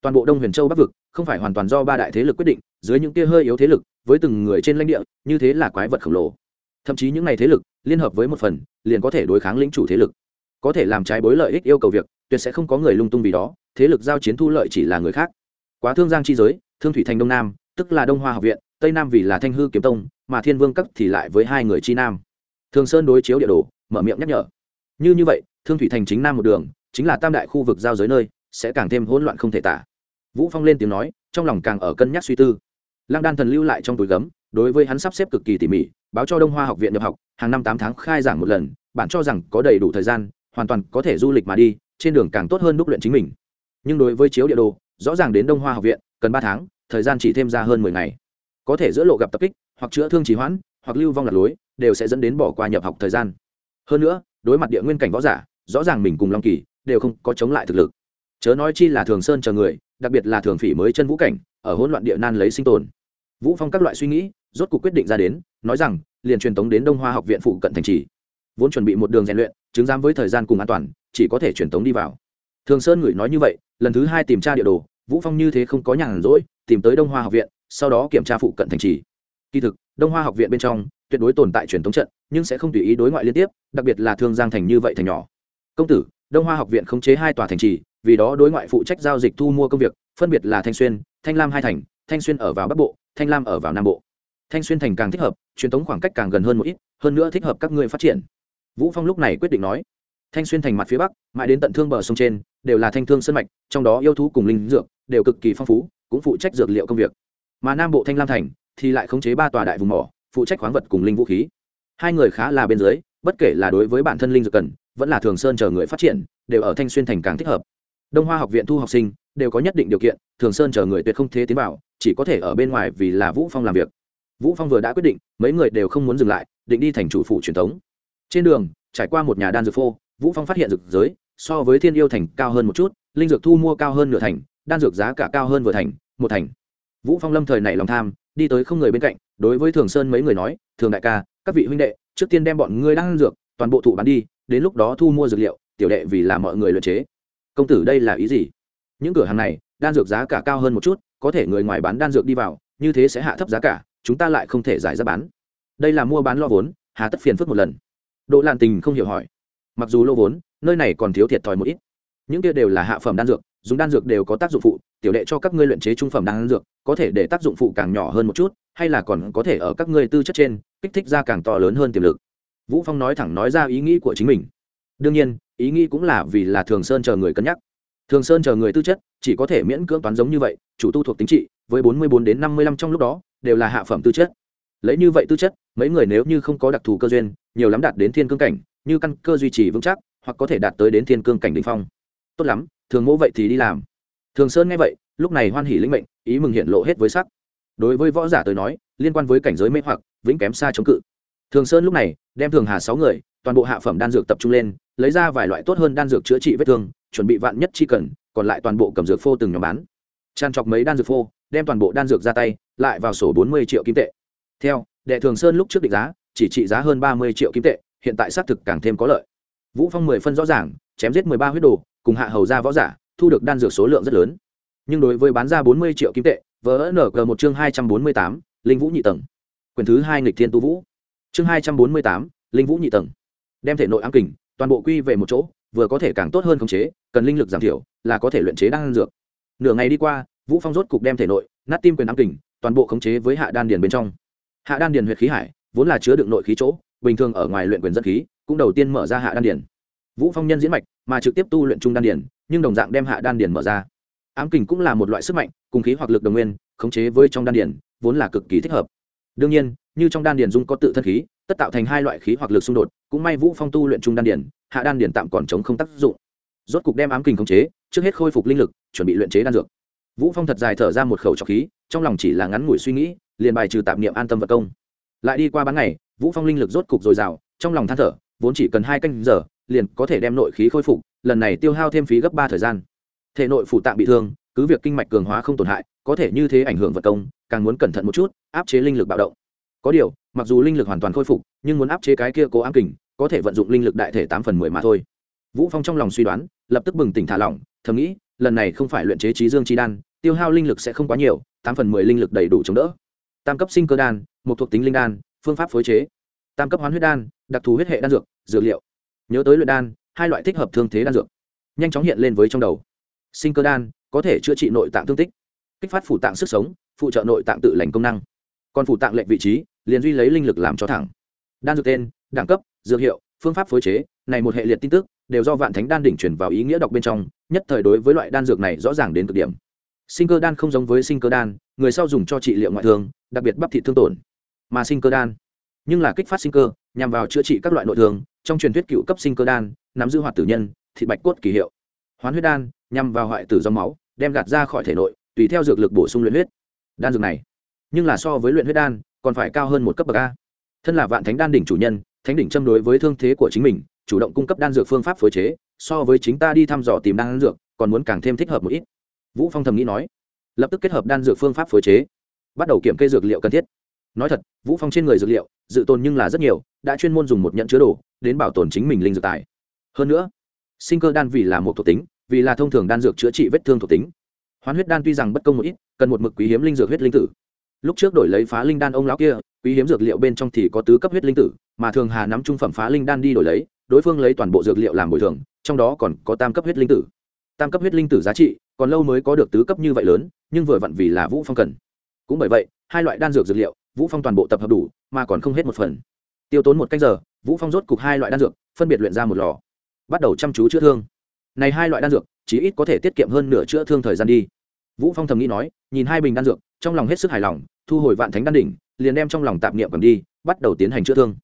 S1: Toàn bộ đông huyền châu bắc vực, không phải hoàn toàn do ba đại thế lực quyết định, dưới những kia hơi yếu thế lực, với từng người trên lãnh địa, như thế là quái vật khổng lồ. Thậm chí những ngày thế lực, liên hợp với một phần, liền có thể đối kháng lĩnh chủ thế lực có thể làm trái bối lợi ích yêu cầu việc, tuyệt sẽ không có người lung tung vì đó, thế lực giao chiến thu lợi chỉ là người khác. Quá thương giang chi giới, thương thủy thành đông nam, tức là đông hoa học viện, tây nam vì là thanh hư kiếm tông, mà thiên vương cấp thì lại với hai người chi nam. Thường sơn đối chiếu địa đồ, mở miệng nhắc nhở. Như như vậy, thương thủy thành chính nam một đường, chính là tam đại khu vực giao giới nơi, sẽ càng thêm hỗn loạn không thể tả. Vũ phong lên tiếng nói, trong lòng càng ở cân nhắc suy tư. Lăng đan thần lưu lại trong túi gấm, đối với hắn sắp xếp cực kỳ tỉ mỉ, báo cho đông hoa học viện nhập học, hàng năm tám tháng khai giảng một lần bạn cho rằng có đầy đủ thời gian hoàn toàn có thể du lịch mà đi, trên đường càng tốt hơn đúc luyện chính mình. Nhưng đối với chiếu địa đồ, rõ ràng đến đông hoa học viện, cần ba tháng, thời gian chỉ thêm ra hơn mười ngày. Có thể giữa lộ gặp tập kích, hoặc chữa thương trì hoãn, hoặc lưu vong lạc lối, đều sẽ dẫn đến bỏ qua nhập học thời gian. Hơn nữa, đối mặt địa nguyên cảnh võ giả, rõ ràng mình cùng long kỳ đều không có chống lại thực lực. Chớ nói chi là thường sơn chờ người, đặc biệt là thường phỉ mới chân vũ cảnh, ở hỗn loạn địa nan lấy sinh tồn. Vũ phong các loại suy nghĩ, rốt cuộc quyết định ra đến, nói rằng, liền truyền tống đến đông hoa học viện phụ cận thành trì vốn chuẩn bị một đường rèn luyện, chứng giám với thời gian cùng an toàn, chỉ có thể truyền tống đi vào. Thường sơn ngửi nói như vậy, lần thứ hai tìm tra địa đồ, vũ phong như thế không có nhàn rỗi, tìm tới đông hoa học viện, sau đó kiểm tra phụ cận thành trì. Kỳ thực, đông hoa học viện bên trong, tuyệt đối tồn tại truyền thống trận, nhưng sẽ không tùy ý đối ngoại liên tiếp, đặc biệt là thương giang thành như vậy thành nhỏ. Công tử, đông hoa học viện khống chế hai tòa thành trì, vì đó đối ngoại phụ trách giao dịch thu mua công việc, phân biệt là thanh xuyên, thanh lam hai thành, thanh xuyên ở vào bắc bộ, thanh lam ở vào nam bộ. Thanh xuyên thành càng thích hợp, truyền thống khoảng cách càng gần hơn một ít, hơn nữa thích hợp các ngươi phát triển vũ phong lúc này quyết định nói, thanh xuyên thành mặt phía bắc, mãi đến tận thương bờ sông trên, đều là thanh thương sân mạch, trong đó yêu thú cùng linh dược đều cực kỳ phong phú, cũng phụ trách dược liệu công việc. Mà nam bộ thanh lam thành thì lại khống chế ba tòa đại vùng mỏ, phụ trách khoáng vật cùng linh vũ khí. Hai người khá là bên dưới, bất kể là đối với bản thân linh dược cần, vẫn là thường sơn chờ người phát triển, đều ở thanh xuyên thành càng thích hợp. Đông hoa học viện thu học sinh đều có nhất định điều kiện, thường sơn chờ người tuyệt không thế tiến vào, chỉ có thể ở bên ngoài vì là vũ phong làm việc. Vũ phong vừa đã quyết định, mấy người đều không muốn dừng lại, định đi thành chủ phủ truyền thống trên đường, trải qua một nhà đan dược phô, vũ phong phát hiện dược giới so với thiên yêu thành cao hơn một chút, linh dược thu mua cao hơn nửa thành, đan dược giá cả cao hơn vừa thành, một thành. Vũ phong lâm thời này lòng tham, đi tới không người bên cạnh, đối với thường sơn mấy người nói, thường đại ca, các vị huynh đệ, trước tiên đem bọn ngươi đan dược, toàn bộ thụ bán đi, đến lúc đó thu mua dược liệu, tiểu đệ vì là mọi người luyện chế. Công tử đây là ý gì? Những cửa hàng này, đan dược giá cả cao hơn một chút, có thể người ngoài bán đan dược đi vào, như thế sẽ hạ thấp giá cả, chúng ta lại không thể giải giá bán. Đây là mua bán lo vốn, hà tất phiền phức một lần. Đỗ lan tình không hiểu hỏi. Mặc dù lô vốn, nơi này còn thiếu thiệt thòi một ít. Những kia đều là hạ phẩm đan dược, dùng đan dược đều có tác dụng phụ, tiểu đệ cho các ngươi luyện chế trung phẩm đan dược, có thể để tác dụng phụ càng nhỏ hơn một chút, hay là còn có thể ở các ngươi tư chất trên, kích thích ra càng to lớn hơn tiềm lực. Vũ phong nói thẳng nói ra ý nghĩ của chính mình. Đương nhiên, ý nghĩ cũng là vì là thường sơn chờ người cân nhắc. Thường sơn chờ người tư chất, chỉ có thể miễn cưỡng toán giống như vậy, chủ tu thuộc tính trị, với 44 đến 55 trong lúc đó, đều là hạ phẩm tư chất. Lấy như vậy tư chất mấy người nếu như không có đặc thù cơ duyên, nhiều lắm đạt đến thiên cương cảnh, như căn cơ duy trì vững chắc, hoặc có thể đạt tới đến thiên cương cảnh đỉnh phong. Tốt lắm, thường mẫu vậy thì đi làm. Thường sơn nghe vậy, lúc này hoan hỉ linh mệnh, ý mừng hiện lộ hết với sắc. Đối với võ giả tới nói, liên quan với cảnh giới mê hoặc, vĩnh kém xa chống cự. Thường sơn lúc này, đem thường hà sáu người, toàn bộ hạ phẩm đan dược tập trung lên, lấy ra vài loại tốt hơn đan dược chữa trị vết thương, chuẩn bị vạn nhất chi cần, còn lại toàn bộ cầm dược phô từng nhóm bán. Tràn trọc mấy đan dược phô, đem toàn bộ đan dược ra tay, lại vào sổ bốn mươi triệu kim tệ. Theo đệ thường sơn lúc trước định giá, chỉ trị giá hơn ba mươi triệu kim tệ, hiện tại xác thực càng thêm có lợi. Vũ phong mười phân rõ ràng, chém giết mười ba huyết đồ, cùng hạ hầu ra võ giả, thu được đan dược số lượng rất lớn. Nhưng đối với bán ra bốn mươi triệu kim tệ vỡ nở cờ một chương hai trăm bốn mươi tám, linh vũ nhị tầng. Quyền thứ hai nghịch thiên tu vũ. Chương hai trăm bốn mươi tám, linh vũ nhị tầng. Đem thể nội ám kình, toàn bộ quy về một chỗ, vừa có thể càng tốt hơn khống chế, cần linh lực giảm thiểu, là có thể luyện chế đan dược. Nửa ngày đi qua, vũ phong rốt cục đem thể nội, nát tim quyền ám kình, toàn bộ khống chế với hạ đan điền bên trong hạ đan điền huyệt khí hải, vốn là chứa đựng nội khí chỗ, bình thường ở ngoài luyện quyền dẫn khí, cũng đầu tiên mở ra hạ đan điền. Vũ phong nhân diễn mạch, mà trực tiếp tu luyện trung đan điền, nhưng đồng dạng đem hạ đan điền mở ra. Ám kình cũng là một loại sức mạnh, cùng khí hoặc lực đồng nguyên, khống chế với trong đan điền, vốn là cực kỳ thích hợp. Đương nhiên, như trong đan điền dung có tự thân khí, tất tạo thành hai loại khí hoặc lực xung đột, cũng may vũ phong tu luyện trung đan điền, hạ đan điền tạm còn chống không tác dụng. Rốt cục đem ám kình khống chế, trước hết khôi phục linh lực, chuẩn bị luyện chế đan dược vũ phong thật dài thở ra một khẩu trọc khí, trong lòng chỉ là ngắn ngủi suy nghĩ, liền bài trừ tạp niệm an tâm vật công. Lại đi qua bán ngày, vũ phong linh lực rốt cục dồi dào, trong lòng than thở, vốn chỉ cần hai canh giờ, liền có thể đem nội khí khôi phục, lần này tiêu hao thêm phí gấp ba thời gian. Thể nội phủ tạng bị thương, cứ việc kinh mạch cường hóa không tổn hại, có thể như thế ảnh hưởng vật công, càng muốn cẩn thận một chút, áp chế linh lực bạo động. Có điều, mặc dù linh lực hoàn toàn khôi phục, nhưng muốn áp chế cái kia cố ám kình, có thể vận dụng linh lực đại thể tám phần mười mà thôi. Vũ phong trong lòng suy đoán, lập tức bừng tỉnh thả lỏng, thầm nghĩ lần này không phải luyện chế trí dương chi đan, tiêu hao linh lực sẽ không quá nhiều, tám phần mười linh lực đầy đủ chống đỡ. Tam cấp sinh cơ đan, một thuộc tính linh đan, phương pháp phối chế. Tam cấp hoán huyết đan, đặc thù huyết hệ đan dược dược liệu. Nhớ tới luyện đan, hai loại thích hợp thương thế đan dược. Nhanh chóng hiện lên với trong đầu. Sinh cơ đan, có thể chữa trị nội tạng thương tích. Kích phát phủ tạng sức sống, phụ trợ nội tạng tự lành công năng. Còn phủ tạng lệnh vị trí, liền duy lấy linh lực làm cho thẳng. Đan dược tên, đẳng cấp, dược hiệu, phương pháp phối chế, này một hệ liệt tin tức đều do vạn thánh đan đỉnh chuyển vào ý nghĩa đọc bên trong, nhất thời đối với loại đan dược này rõ ràng đến cực điểm. Sinh cơ đan không giống với sinh cơ đan, người sau dùng cho trị liệu ngoại thương, đặc biệt bắp thị thương tổn. Mà sinh cơ đan, nhưng là kích phát sinh cơ, nhằm vào chữa trị các loại nội thương, trong truyền thuyết cựu cấp sinh cơ đan, nắm giữ hoạt tử nhân thị bạch cốt kỳ hiệu. Hoán huyết đan, nhằm vào hoại tử dòng máu, đem gạt ra khỏi thể nội, tùy theo dược lực bổ sung luyện huyết. Đan dược này, nhưng là so với luyện huyết đan, còn phải cao hơn một cấp bậc a. Thân là vạn thánh đan đỉnh chủ nhân, thánh đỉnh châm đối với thương thế của chính mình chủ động cung cấp đan dược phương pháp phối chế, so với chính ta đi thăm dò tìm đan dược, còn muốn càng thêm thích hợp một ít. Vũ phong thầm nghĩ nói. Lập tức kết hợp đan dược phương pháp phối chế, bắt đầu kiểm kê dược liệu cần thiết. Nói thật, vũ phong trên người dược liệu, dự tồn nhưng là rất nhiều, đã chuyên môn dùng một nhận chứa đồ, đến bảo tồn chính mình linh dược tài. Hơn nữa, sinh cơ đan vì là một thuộc tính, vì là thông thường đan dược chữa trị vết thương thuộc tính. Hoán huyết đan tuy rằng bất công một ít, cần một mực quý hiếm linh dược huyết linh tử. Lúc trước đổi lấy phá linh đan ông lão kia, quý hiếm dược liệu bên trong thì có tứ cấp huyết linh tử, mà thường hà nắm trung phẩm phá linh đan đi đổi lấy đối phương lấy toàn bộ dược liệu làm bồi thường, trong đó còn có tam cấp huyết linh tử. Tam cấp huyết linh tử giá trị còn lâu mới có được tứ cấp như vậy lớn, nhưng vừa vặn vì là vũ phong cần. Cũng bởi vậy, hai loại đan dược dược liệu, vũ phong toàn bộ tập hợp đủ, mà còn không hết một phần. Tiêu tốn một cách giờ, vũ phong rốt cục hai loại đan dược, phân biệt luyện ra một lò. Bắt đầu chăm chú chữa thương. Này hai loại đan dược chỉ ít có thể tiết kiệm hơn nửa chữa thương thời gian đi. Vũ phong thầm nghĩ nói, nhìn hai bình đan dược, trong lòng hết sức hài lòng, thu hồi vạn thánh đan đỉnh, liền đem trong lòng tạp niệm cầm đi, bắt đầu tiến hành chữa thương.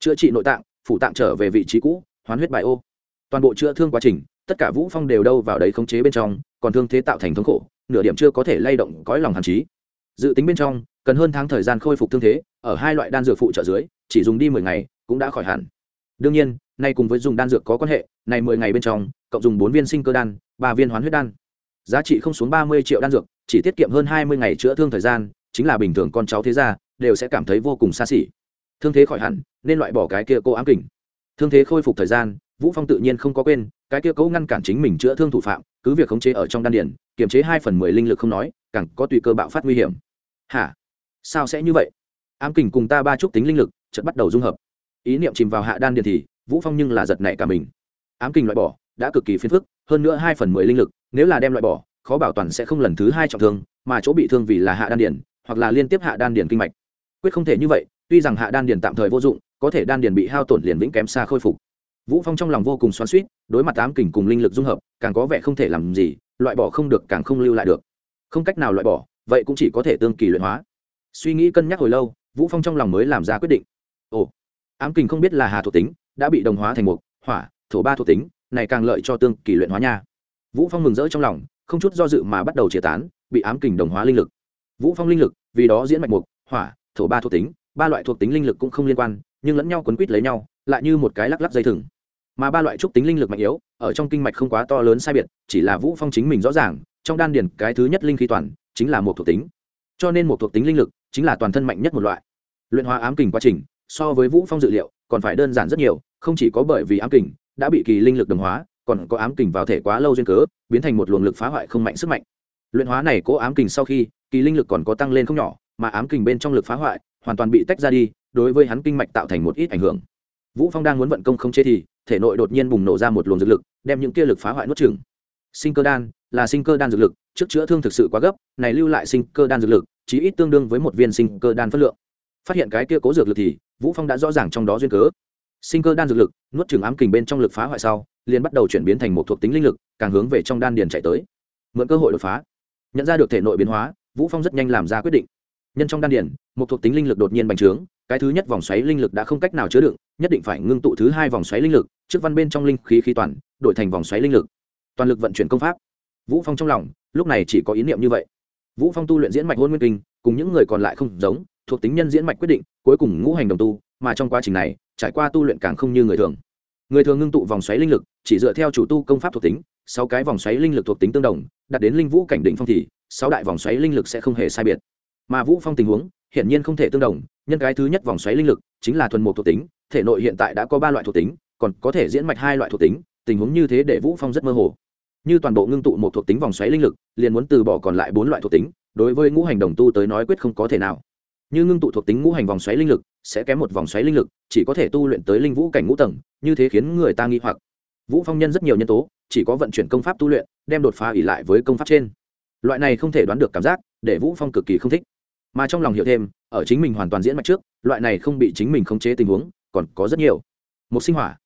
S1: Chữa trị nội tạng phủ tạm trở về vị trí cũ, hoán huyết bài ô. Toàn bộ chữa thương quá trình, tất cả vũ phong đều đâu vào đấy khống chế bên trong, còn thương thế tạo thành thống khổ, nửa điểm chưa có thể lay động, cõi lòng hàn trí. dự tính bên trong, cần hơn tháng thời gian khôi phục thương thế, ở hai loại đan dược phụ trợ dưới, chỉ dùng đi mười ngày, cũng đã khỏi hẳn. Đương nhiên, nay cùng với dùng đan dược có quan hệ này mười ngày bên trong, cộng dùng bốn viên sinh cơ đan, ba viên hoán huyết đan. Giá trị không xuống ba mươi triệu đan dược, chỉ tiết kiệm hơn hai mươi ngày chữa thương thời gian, chính là bình thường con cháu thế gia, đều sẽ cảm thấy vô cùng xa xỉ thương thế khỏi hẳn, nên loại bỏ cái kia cô ám kình. Thương thế khôi phục thời gian, vũ phong tự nhiên không có quên, cái kia cố ngăn cản chính mình chữa thương thủ phạm, cứ việc khống chế ở trong đan điển kiềm chế hai phần mười linh lực không nói, càng có tùy cơ bạo phát nguy hiểm. Hả? Sao sẽ như vậy? Ám kình cùng ta ba chút tính linh lực, chợt bắt đầu dung hợp. Ý niệm chìm vào hạ đan điền thì, vũ phong nhưng là giật nảy cả mình. Ám kình loại bỏ, đã cực kỳ phiền phức, hơn nữa hai phần mười linh lực, nếu là đem loại bỏ, khó bảo toàn sẽ không lần thứ hai trọng thương, mà chỗ bị thương vì là hạ đan điền, hoặc là liên tiếp hạ đan điền kinh mạch. Quyết không thể như vậy tuy rằng hạ đan điền tạm thời vô dụng, có thể đan điền bị hao tổn liền vĩnh kém xa khôi phục. Vũ phong trong lòng vô cùng xoắn suýt đối mặt ám kình cùng linh lực dung hợp, càng có vẻ không thể làm gì, loại bỏ không được càng không lưu lại được. Không cách nào loại bỏ, vậy cũng chỉ có thể tương kỳ luyện hóa. Suy nghĩ cân nhắc hồi lâu, vũ phong trong lòng mới làm ra quyết định. Ồ, ám kình không biết là hà thuộc tính, đã bị đồng hóa thành một hỏa, thổ ba thuộc tính, này càng lợi cho tương kỳ luyện hóa nha. Vũ phong mừng rỡ trong lòng, không chút do dự mà bắt đầu chia tán, bị ám kình đồng hóa linh lực. Vũ phong linh lực, vì đó diễn mạch mục, hỏa, thổ ba thuộc tính ba loại thuộc tính linh lực cũng không liên quan, nhưng lẫn nhau quấn quýt lấy nhau, lại như một cái lắc lắc dây thừng. Mà ba loại trúc tính linh lực mạnh yếu, ở trong kinh mạch không quá to lớn sai biệt, chỉ là vũ phong chính mình rõ ràng, trong đan điền cái thứ nhất linh khí toàn, chính là một thuộc tính. Cho nên một thuộc tính linh lực chính là toàn thân mạnh nhất một loại. Luyện hóa ám kình quá trình, so với vũ phong dự liệu, còn phải đơn giản rất nhiều, không chỉ có bởi vì ám kình đã bị kỳ linh lực đồng hóa, còn có ám kình vào thể quá lâu duyên cớ, biến thành một luồng lực phá hoại không mạnh sức mạnh. Luyện hóa này cố ám kình sau khi, kỳ linh lực còn có tăng lên không nhỏ, mà ám kình bên trong lực phá hoại hoàn toàn bị tách ra đi, đối với hắn kinh mạch tạo thành một ít ảnh hưởng. Vũ phong đang muốn vận công không chế thì, thể nội đột nhiên bùng nổ ra một luồng dược lực, đem những kia lực phá hoại nuốt chửng. Sinh cơ đan, là sinh cơ đan dược lực, trước chữa thương thực sự quá gấp, này lưu lại sinh cơ đan dược lực, chí ít tương đương với một viên sinh cơ đan phân lượng. Phát hiện cái kia cố dược lực thì, vũ phong đã rõ ràng trong đó duyên cớ. Sinh cơ đan dược lực, nuốt chửng ám kình bên trong lực phá hoại sau, liền bắt đầu chuyển biến thành một thuộc tính linh lực, càng hướng về trong đan điền chạy tới. Mượn cơ hội đột phá. Nhận ra được thể nội biến hóa, vũ phong rất nhanh làm ra quyết định nhân trong đan điền, một thuộc tính linh lực đột nhiên bành trướng, cái thứ nhất vòng xoáy linh lực đã không cách nào chứa đựng, nhất định phải ngưng tụ thứ hai vòng xoáy linh lực, trước văn bên trong linh khí khí toàn, đổi thành vòng xoáy linh lực. Toàn lực vận chuyển công pháp. Vũ phong trong lòng, lúc này chỉ có ý niệm như vậy. Vũ phong tu luyện diễn mạch hôn nguyên kinh, cùng những người còn lại không giống, thuộc tính nhân diễn mạch quyết định, cuối cùng ngũ hành đồng tu, mà trong quá trình này, trải qua tu luyện càng không như người thường. Người thường ngưng tụ vòng xoáy linh lực, chỉ dựa theo chủ tu công pháp thuộc tính, sáu cái vòng xoáy linh lực thuộc tính tương đồng, đạt đến linh vũ cảnh định phong thì, sáu đại vòng xoáy linh lực sẽ không hề sai biệt mà vũ phong tình huống, hiển nhiên không thể tương đồng, nhân cái thứ nhất vòng xoáy linh lực chính là thuần một thuộc tính, thể nội hiện tại đã có ba loại thuộc tính, còn có thể diễn mạch hai loại thuộc tính, tình huống như thế để vũ phong rất mơ hồ. Như toàn bộ ngưng tụ một thuộc tính vòng xoáy linh lực, liền muốn từ bỏ còn lại bốn loại thuộc tính, đối với ngũ hành đồng tu tới nói quyết không có thể nào. Như ngưng tụ thuộc tính ngũ hành vòng xoáy linh lực, sẽ kém một vòng xoáy linh lực, chỉ có thể tu luyện tới linh vũ cảnh ngũ tầng, như thế khiến người ta nghi hoặc. Vũ phong nhân rất nhiều nhân tố, chỉ có vận chuyển công pháp tu luyện, đem đột phá ỉ lại với công pháp trên. Loại này không thể đoán được cảm giác, để vũ phong cực kỳ không thích mà trong lòng hiểu thêm, ở chính mình hoàn toàn diễn mạch trước, loại này không bị chính mình khống chế tình huống còn có rất nhiều. Một sinh hỏa.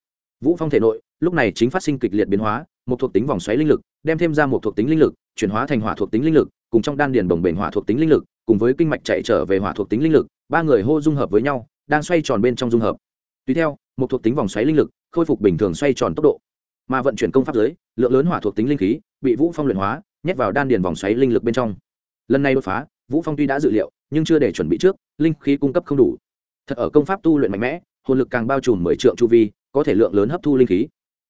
S1: Vũ phong thể nội, lúc này chính phát sinh kịch liệt biến hóa, một thuộc tính vòng xoáy linh lực, đem thêm ra một thuộc tính linh lực, chuyển hóa thành hỏa thuộc tính linh lực, cùng trong đan điền đồng bền hỏa thuộc tính linh lực, cùng với kinh mạch chạy trở về hỏa thuộc tính linh lực, ba người hô dung hợp với nhau, đang xoay tròn bên trong dung hợp. Tùy theo, một thuộc tính vòng xoáy linh lực khôi phục bình thường xoay tròn tốc độ. Mà vận chuyển công pháp giới, lượng lớn hỏa thuộc tính linh khí bị vũ phong luyện hóa, nhét vào đan điền vòng xoáy linh lực bên trong. Lần này đột phá, vũ phong tuy đã dự liệu nhưng chưa để chuẩn bị trước, linh khí cung cấp không đủ. Thật ở công pháp tu luyện mạnh mẽ, hồn lực càng bao trùm mười trượng chu vi, có thể lượng lớn hấp thu linh khí.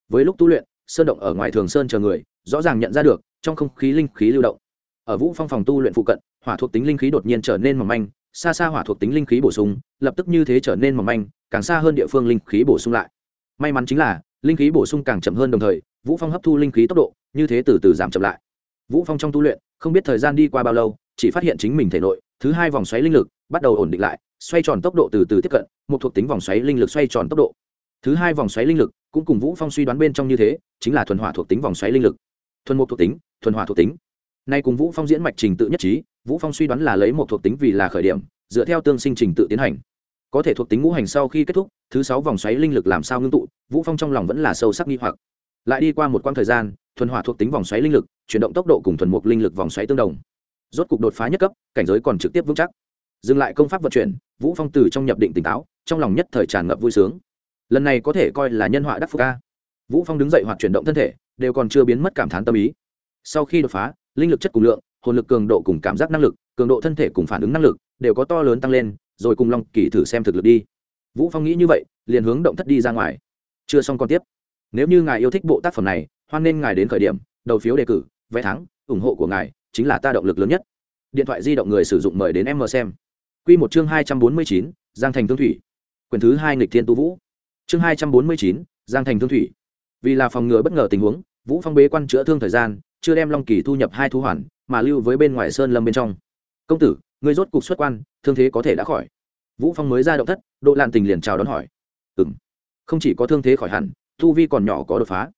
S1: Với lúc tu luyện, sơn động ở ngoài thường sơn chờ người, rõ ràng nhận ra được, trong không khí linh khí lưu động. Ở vũ phong phòng tu luyện phụ cận, hỏa thuộc tính linh khí đột nhiên trở nên mỏng manh, xa xa hỏa thuộc tính linh khí bổ sung, lập tức như thế trở nên mỏng manh, càng xa hơn địa phương linh khí bổ sung lại. May mắn chính là, linh khí bổ sung càng chậm hơn đồng thời, vũ phong hấp thu linh khí tốc độ, như thế từ từ giảm chậm lại. Vũ phong trong tu luyện, không biết thời gian đi qua bao lâu, chỉ phát hiện chính mình thể nội thứ hai vòng xoáy linh lực bắt đầu ổn định lại, xoay tròn tốc độ từ từ tiếp cận, một thuộc tính vòng xoáy linh lực xoay tròn tốc độ. Thứ hai vòng xoáy linh lực cũng cùng vũ phong suy đoán bên trong như thế, chính là thuần hỏa thuộc tính vòng xoáy linh lực. Thuần một thuộc tính, thuần hỏa thuộc tính. Nay cùng vũ phong diễn mạch trình tự nhất trí, vũ phong suy đoán là lấy một thuộc tính vì là khởi điểm, dựa theo tương sinh trình tự tiến hành. Có thể thuộc tính ngũ hành sau khi kết thúc, thứ sáu vòng xoáy linh lực làm sao ngưng tụ, vũ phong trong lòng vẫn là sâu sắc nghi hoặc. Lại đi qua một quãng thời gian, thuần hỏa thuộc tính vòng xoáy linh lực chuyển động tốc độ cùng thuần mục linh lực vòng xoáy tương đồng rốt cục đột phá nhất cấp, cảnh giới còn trực tiếp vững chắc. Dừng lại công pháp vận chuyển, vũ phong từ trong nhập định tỉnh táo, trong lòng nhất thời tràn ngập vui sướng. Lần này có thể coi là nhân họa đắc phúc ca vũ phong đứng dậy hoặc chuyển động thân thể, đều còn chưa biến mất cảm thán tâm ý. Sau khi đột phá, linh lực chất cùng lượng, hồn lực cường độ cùng cảm giác năng lực, cường độ thân thể cùng phản ứng năng lực đều có to lớn tăng lên, rồi cùng long kỳ thử xem thực lực đi. Vũ phong nghĩ như vậy, liền hướng động thất đi ra ngoài. Chưa xong còn tiếp. Nếu như ngài yêu thích bộ tác phẩm này, hoan nên ngài đến khởi điểm, đầu phiếu đề cử, vé thắng, ủng hộ của ngài chính là ta động lực lớn nhất. Điện thoại di động người sử dụng mời đến em mờ xem. Quy một chương hai trăm bốn mươi chín, giang thành thương thủy. Quyền thứ hai nghịch thiên tu vũ. Chương hai trăm bốn mươi chín, giang thành thương thủy. Vì là phòng ngừa bất ngờ tình huống, vũ phong bế quan chữa thương thời gian, chưa đem long kỳ thu nhập hai thu hoàn, mà lưu với bên ngoài sơn lâm bên trong. Công tử người rốt cục xuất quan, thương thế có thể đã khỏi. Vũ phong mới ra động thất độ lan tình liền chào đón hỏi. Ừm, không chỉ có thương thế khỏi hẳn thu vi còn nhỏ có đột phá.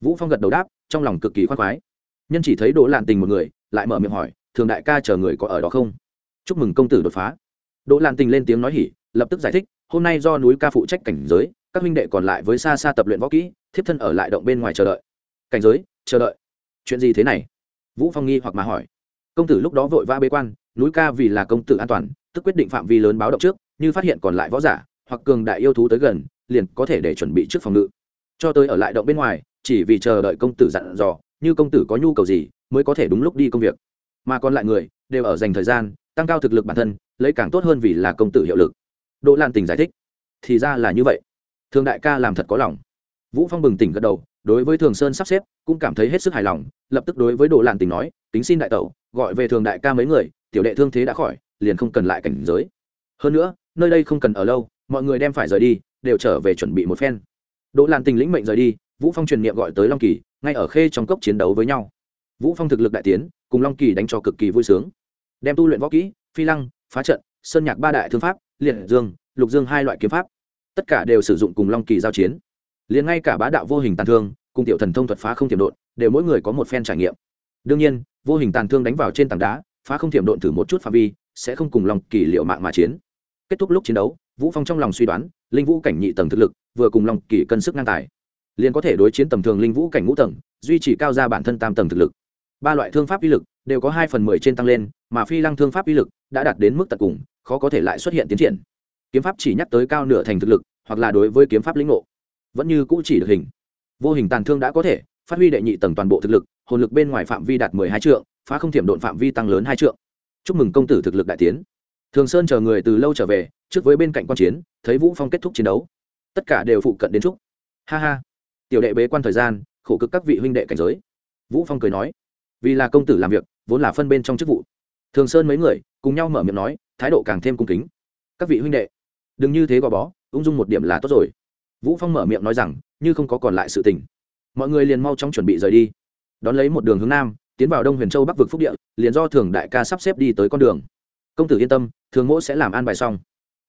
S1: Vũ phong gật đầu đáp, trong lòng cực kỳ khoan khoái. Nhân chỉ thấy đỗ lan tình một người lại mở miệng hỏi, thường đại ca chờ người có ở đó không? Chúc mừng công tử đột phá. Đỗ lan tình lên tiếng nói hỉ, lập tức giải thích, hôm nay do núi ca phụ trách cảnh giới, các huynh đệ còn lại với xa xa tập luyện võ kỹ, thiếp thân ở lại động bên ngoài chờ đợi. Cảnh giới, chờ đợi. Chuyện gì thế này? Vũ phong nghi hoặc mà hỏi. Công tử lúc đó vội vã bế quan, núi ca vì là công tử an toàn, tức quyết định phạm vi lớn báo động trước, như phát hiện còn lại võ giả, hoặc cường đại yêu thú tới gần, liền có thể để chuẩn bị trước phòng ngự. Cho tới ở lại động bên ngoài, chỉ vì chờ đợi công tử dặn dò, như công tử có nhu cầu gì mới có thể đúng lúc đi công việc. Mà còn lại người, đều ở dành thời gian, tăng cao thực lực bản thân, lấy càng tốt hơn vì là công tử hiệu lực. Đỗ lan tình giải thích. Thì ra là như vậy. Thường đại ca làm thật có lòng. Vũ phong bừng tỉnh gật đầu, đối với thường sơn sắp xếp, cũng cảm thấy hết sức hài lòng, lập tức đối với Đỗ lạn tình nói, tính xin đại tẩu, gọi về thường đại ca mấy người, tiểu đệ thương thế đã khỏi, liền không cần lại cảnh giới. Hơn nữa, nơi đây không cần ở lâu, mọi người đem phải rời đi, đều trở về chuẩn bị một phen. Đỗ lan tình lĩnh mệnh rời đi, vũ phong truyền niệm gọi tới long kỳ, ngay ở khê trong cốc chiến đấu với nhau vũ phong thực lực đại tiến, cùng long kỳ đánh cho cực kỳ vui sướng. Đem tu luyện võ kỹ, phi lăng, phá trận, sơn nhạc ba đại thương pháp, liệt dương, lục dương hai loại kiếm pháp, tất cả đều sử dụng cùng long kỳ giao chiến. Liền ngay cả bá đạo vô hình tàn thương, cùng tiểu thần thông thuật phá không tiềm độn, đều mỗi người có một phen trải nghiệm. Đương nhiên, vô hình tàn thương đánh vào trên tảng đá, phá không tiềm độn thử một chút phạm vi, sẽ không cùng long kỳ liệu mạng mà chiến. Kết thúc lúc chiến đấu, vũ phong trong lòng suy đoán, linh vũ cảnh nhị tầng thực lực, vừa cùng long kỳ cân sức ngang tài, liền có thể đối chiến tầm thường linh vũ cảnh ngũ tầng, duy trì cao ra bản thân tam tầng thực lực ba loại thương pháp uy lực đều có hai phần mười trên tăng lên, mà phi lăng thương pháp uy lực đã đạt đến mức tận cùng, khó có thể lại xuất hiện tiến triển. Kiếm pháp chỉ nhắc tới cao nửa thành thực lực, hoặc là đối với kiếm pháp lĩnh ngộ, vẫn như cũ chỉ được hình. Vô hình tàn thương đã có thể phát huy đệ nhị tầng toàn bộ thực lực, hồn lực bên ngoài phạm vi đạt mười hai trượng, phá không thiểm độn phạm vi tăng lớn hai trượng. Chúc mừng công tử thực lực đại tiến. Thường sơn chờ người từ lâu trở về, trước với bên cạnh quan chiến, thấy vũ phong kết thúc chiến đấu. Tất cả đều phụ cận đến chúc. Ha ha. Tiểu đệ bế quan thời gian, khổ cực các vị huynh đệ cảnh giới. Vũ phong cười nói vì là công tử làm việc, vốn là phân bên trong chức vụ. Thường sơn mấy người cùng nhau mở miệng nói, thái độ càng thêm cung kính. Các vị huynh đệ, đừng như thế gò bó, ung dung một điểm là tốt rồi. Vũ phong mở miệng nói rằng, như không có còn lại sự tình. Mọi người liền mau chóng chuẩn bị rời đi. Đón lấy một đường hướng nam, tiến vào đông huyền châu bắc vực phúc địa, liền do thường đại ca sắp xếp đi tới con đường. Công tử yên tâm, thường mỗ sẽ làm an bài xong.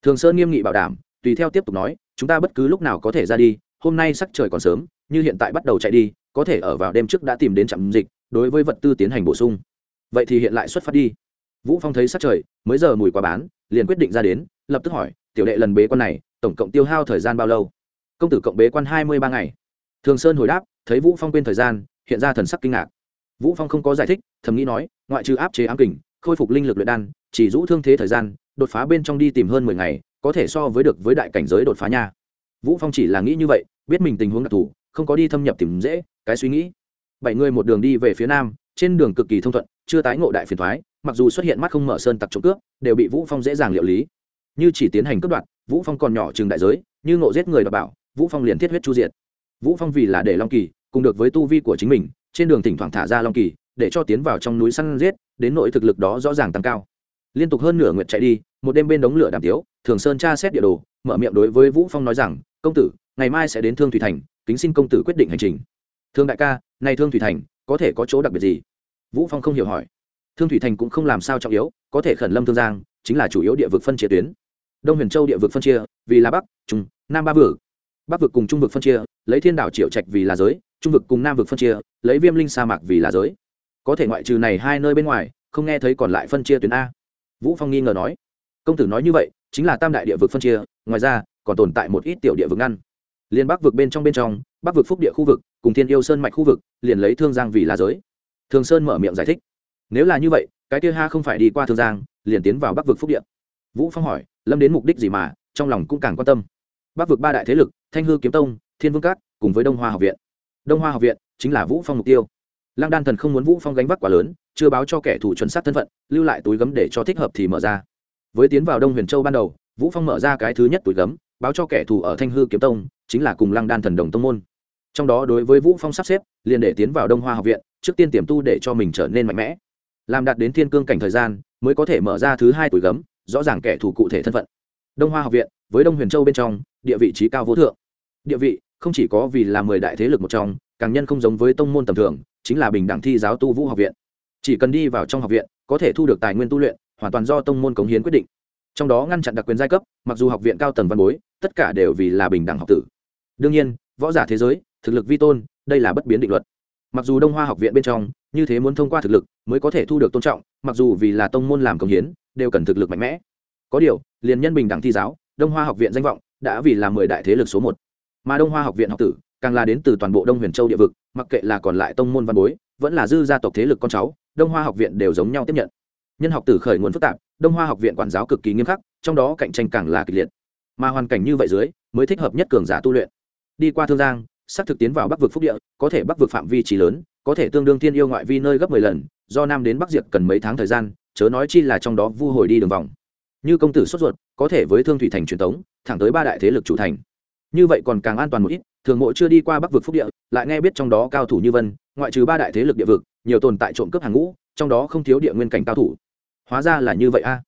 S1: Thường sơn nghiêm nghị bảo đảm, tùy theo tiếp tục nói, chúng ta bất cứ lúc nào có thể ra đi, hôm nay sắc trời còn sớm, như hiện tại bắt đầu chạy đi, có thể ở vào đêm trước đã tìm đến trạm dịch đối với vật tư tiến hành bổ sung. Vậy thì hiện lại xuất phát đi. Vũ phong thấy sắc trời, mới giờ mùi quá bán, liền quyết định ra đến, lập tức hỏi, tiểu đệ lần bế quan này, tổng cộng tiêu hao thời gian bao lâu? Công tử cộng bế quan hai mươi ba ngày. Thường sơn hồi đáp, thấy vũ phong quên thời gian, hiện ra thần sắc kinh ngạc. Vũ phong không có giải thích, thầm nghĩ nói, ngoại trừ áp chế ám kình, khôi phục linh lực luyện đan, chỉ rũ thương thế thời gian, đột phá bên trong đi tìm hơn mười ngày, có thể so với được với đại cảnh giới đột phá nha. Vũ phong chỉ là nghĩ như vậy, biết mình tình huống đặc thù, không có đi thâm nhập tìm dễ, cái suy nghĩ bảy người một đường đi về phía nam, trên đường cực kỳ thông thuận, chưa tái ngộ đại phiền thoái, mặc dù xuất hiện mắt không mở sơn tặc trộm cướp, đều bị vũ phong dễ dàng liệu lý. Như chỉ tiến hành cướp đoạt, vũ phong còn nhỏ trường đại giới, như ngộ giết người đảm bảo, vũ phong liền thiết huyết chu diệt. Vũ phong vì là để long kỳ, cùng được với tu vi của chính mình, trên đường thỉnh thoảng thả ra long kỳ, để cho tiến vào trong núi săn giết, đến nội thực lực đó rõ ràng tăng cao. Liên tục hơn nửa nguyệt chạy đi, một đêm bên đống lửa đàm tiếu, thường sơn tra xét địa đồ, mở miệng đối với vũ phong nói rằng, công tử, ngày mai sẽ đến thương thủy thành, kính xin công tử quyết định hành trình. Thương đại ca này thương thủy thành, có thể có chỗ đặc biệt gì? Vũ phong không hiểu hỏi. Thương thủy thành cũng không làm sao trọng yếu, có thể khẩn lâm thương giang, chính là chủ yếu địa vực phân chia tuyến. Đông huyền châu địa vực phân chia, vì là bắc, trung, nam ba vực. Bắc vực cùng trung vực phân chia, lấy thiên đảo triệu trạch vì là giới, trung vực cùng nam vực phân chia, lấy viêm linh sa mạc vì là giới. Có thể ngoại trừ này hai nơi bên ngoài, không nghe thấy còn lại phân chia tuyến a. Vũ phong nghi ngờ nói. Công tử nói như vậy, chính là tam đại địa vực phân chia, ngoài ra, còn tồn tại một ít tiểu địa vực ngăn liên bắc vực bên trong bên trong, bắc vực phúc địa khu vực, cùng thiên yêu sơn mạch khu vực, liền lấy thương giang vì là giới. Thường sơn mở miệng giải thích. Nếu là như vậy, cái kia ha không phải đi qua thương giang, liền tiến vào bắc vực phúc địa. Vũ phong hỏi, lâm đến mục đích gì mà? Trong lòng cũng càng quan tâm. Bắc vực ba đại thế lực, thanh hư kiếm tông, thiên vương cát cùng với đông hoa học viện. Đông hoa học viện chính là vũ phong mục tiêu. Lăng đan thần không muốn vũ phong gánh vác quá lớn, chưa báo cho kẻ thù chuẩn xác thân phận, lưu lại túi gấm để cho thích hợp thì mở ra. Với tiến vào đông huyền châu ban đầu, vũ phong mở ra cái thứ nhất túi gấm, báo cho kẻ thù ở thanh hư kiếm tông chính là cùng lăng đan thần đồng tông môn. Trong đó đối với vũ phong sắp xếp, liền để tiến vào đông hoa học viện, trước tiên tiềm tu để cho mình trở nên mạnh mẽ. Làm đạt đến thiên cương cảnh thời gian, mới có thể mở ra thứ hai tuổi gấm, rõ ràng kẻ thù cụ thể thân phận. Đông hoa học viện, với đông huyền châu bên trong, địa vị trí cao vô thượng. Địa vị, không chỉ có vì là mười đại thế lực một trong, càng nhân không giống với tông môn tầm thường, chính là bình đẳng thi giáo tu vũ học viện. Chỉ cần đi vào trong học viện, có thể thu được tài nguyên tu luyện, hoàn toàn do tông môn cống hiến quyết định. Trong đó ngăn chặn đặc quyền giai cấp, mặc dù học viện cao tầng văn bối, tất cả đều vì là bình đẳng học tử đương nhiên, võ giả thế giới, thực lực vi tôn, đây là bất biến định luật. Mặc dù đông hoa học viện bên trong, như thế muốn thông qua thực lực mới có thể thu được tôn trọng, mặc dù vì là tông môn làm công hiến, đều cần thực lực mạnh mẽ. Có điều, liền nhân bình đẳng thi giáo, đông hoa học viện danh vọng đã vì là mười đại thế lực số một. Mà đông hoa học viện học tử, càng là đến từ toàn bộ đông huyền châu địa vực, mặc kệ là còn lại tông môn văn bối, vẫn là dư gia tộc thế lực con cháu, đông hoa học viện đều giống nhau tiếp nhận. Nhân học tử khởi nguồn phức tạp, đông hoa học viện quản giáo cực kỳ nghiêm khắc, trong đó cạnh tranh càng là kịch liệt. Mà hoàn cảnh như vậy dưới, mới thích hợp nhất cường giả tu luyện đi qua thương giang xác thực tiến vào bắc vực phúc địa có thể bắc vực phạm vi trí lớn có thể tương đương thiên yêu ngoại vi nơi gấp mười lần do nam đến bắc diệt cần mấy tháng thời gian chớ nói chi là trong đó vu hồi đi đường vòng. Như công tử sốt ruột có thể với thương thủy thành truyền thống, thẳng tới ba đại thế lực chủ thành. Như vậy còn càng an toàn một ít thường mộ chưa đi qua bắc vực phúc địa lại nghe biết trong đó cao thủ như vân ngoại trừ ba đại thế lực địa vực nhiều tồn tại trộm cướp hàng ngũ trong đó không thiếu địa nguyên cảnh cao thủ. Hóa ra là như vậy a.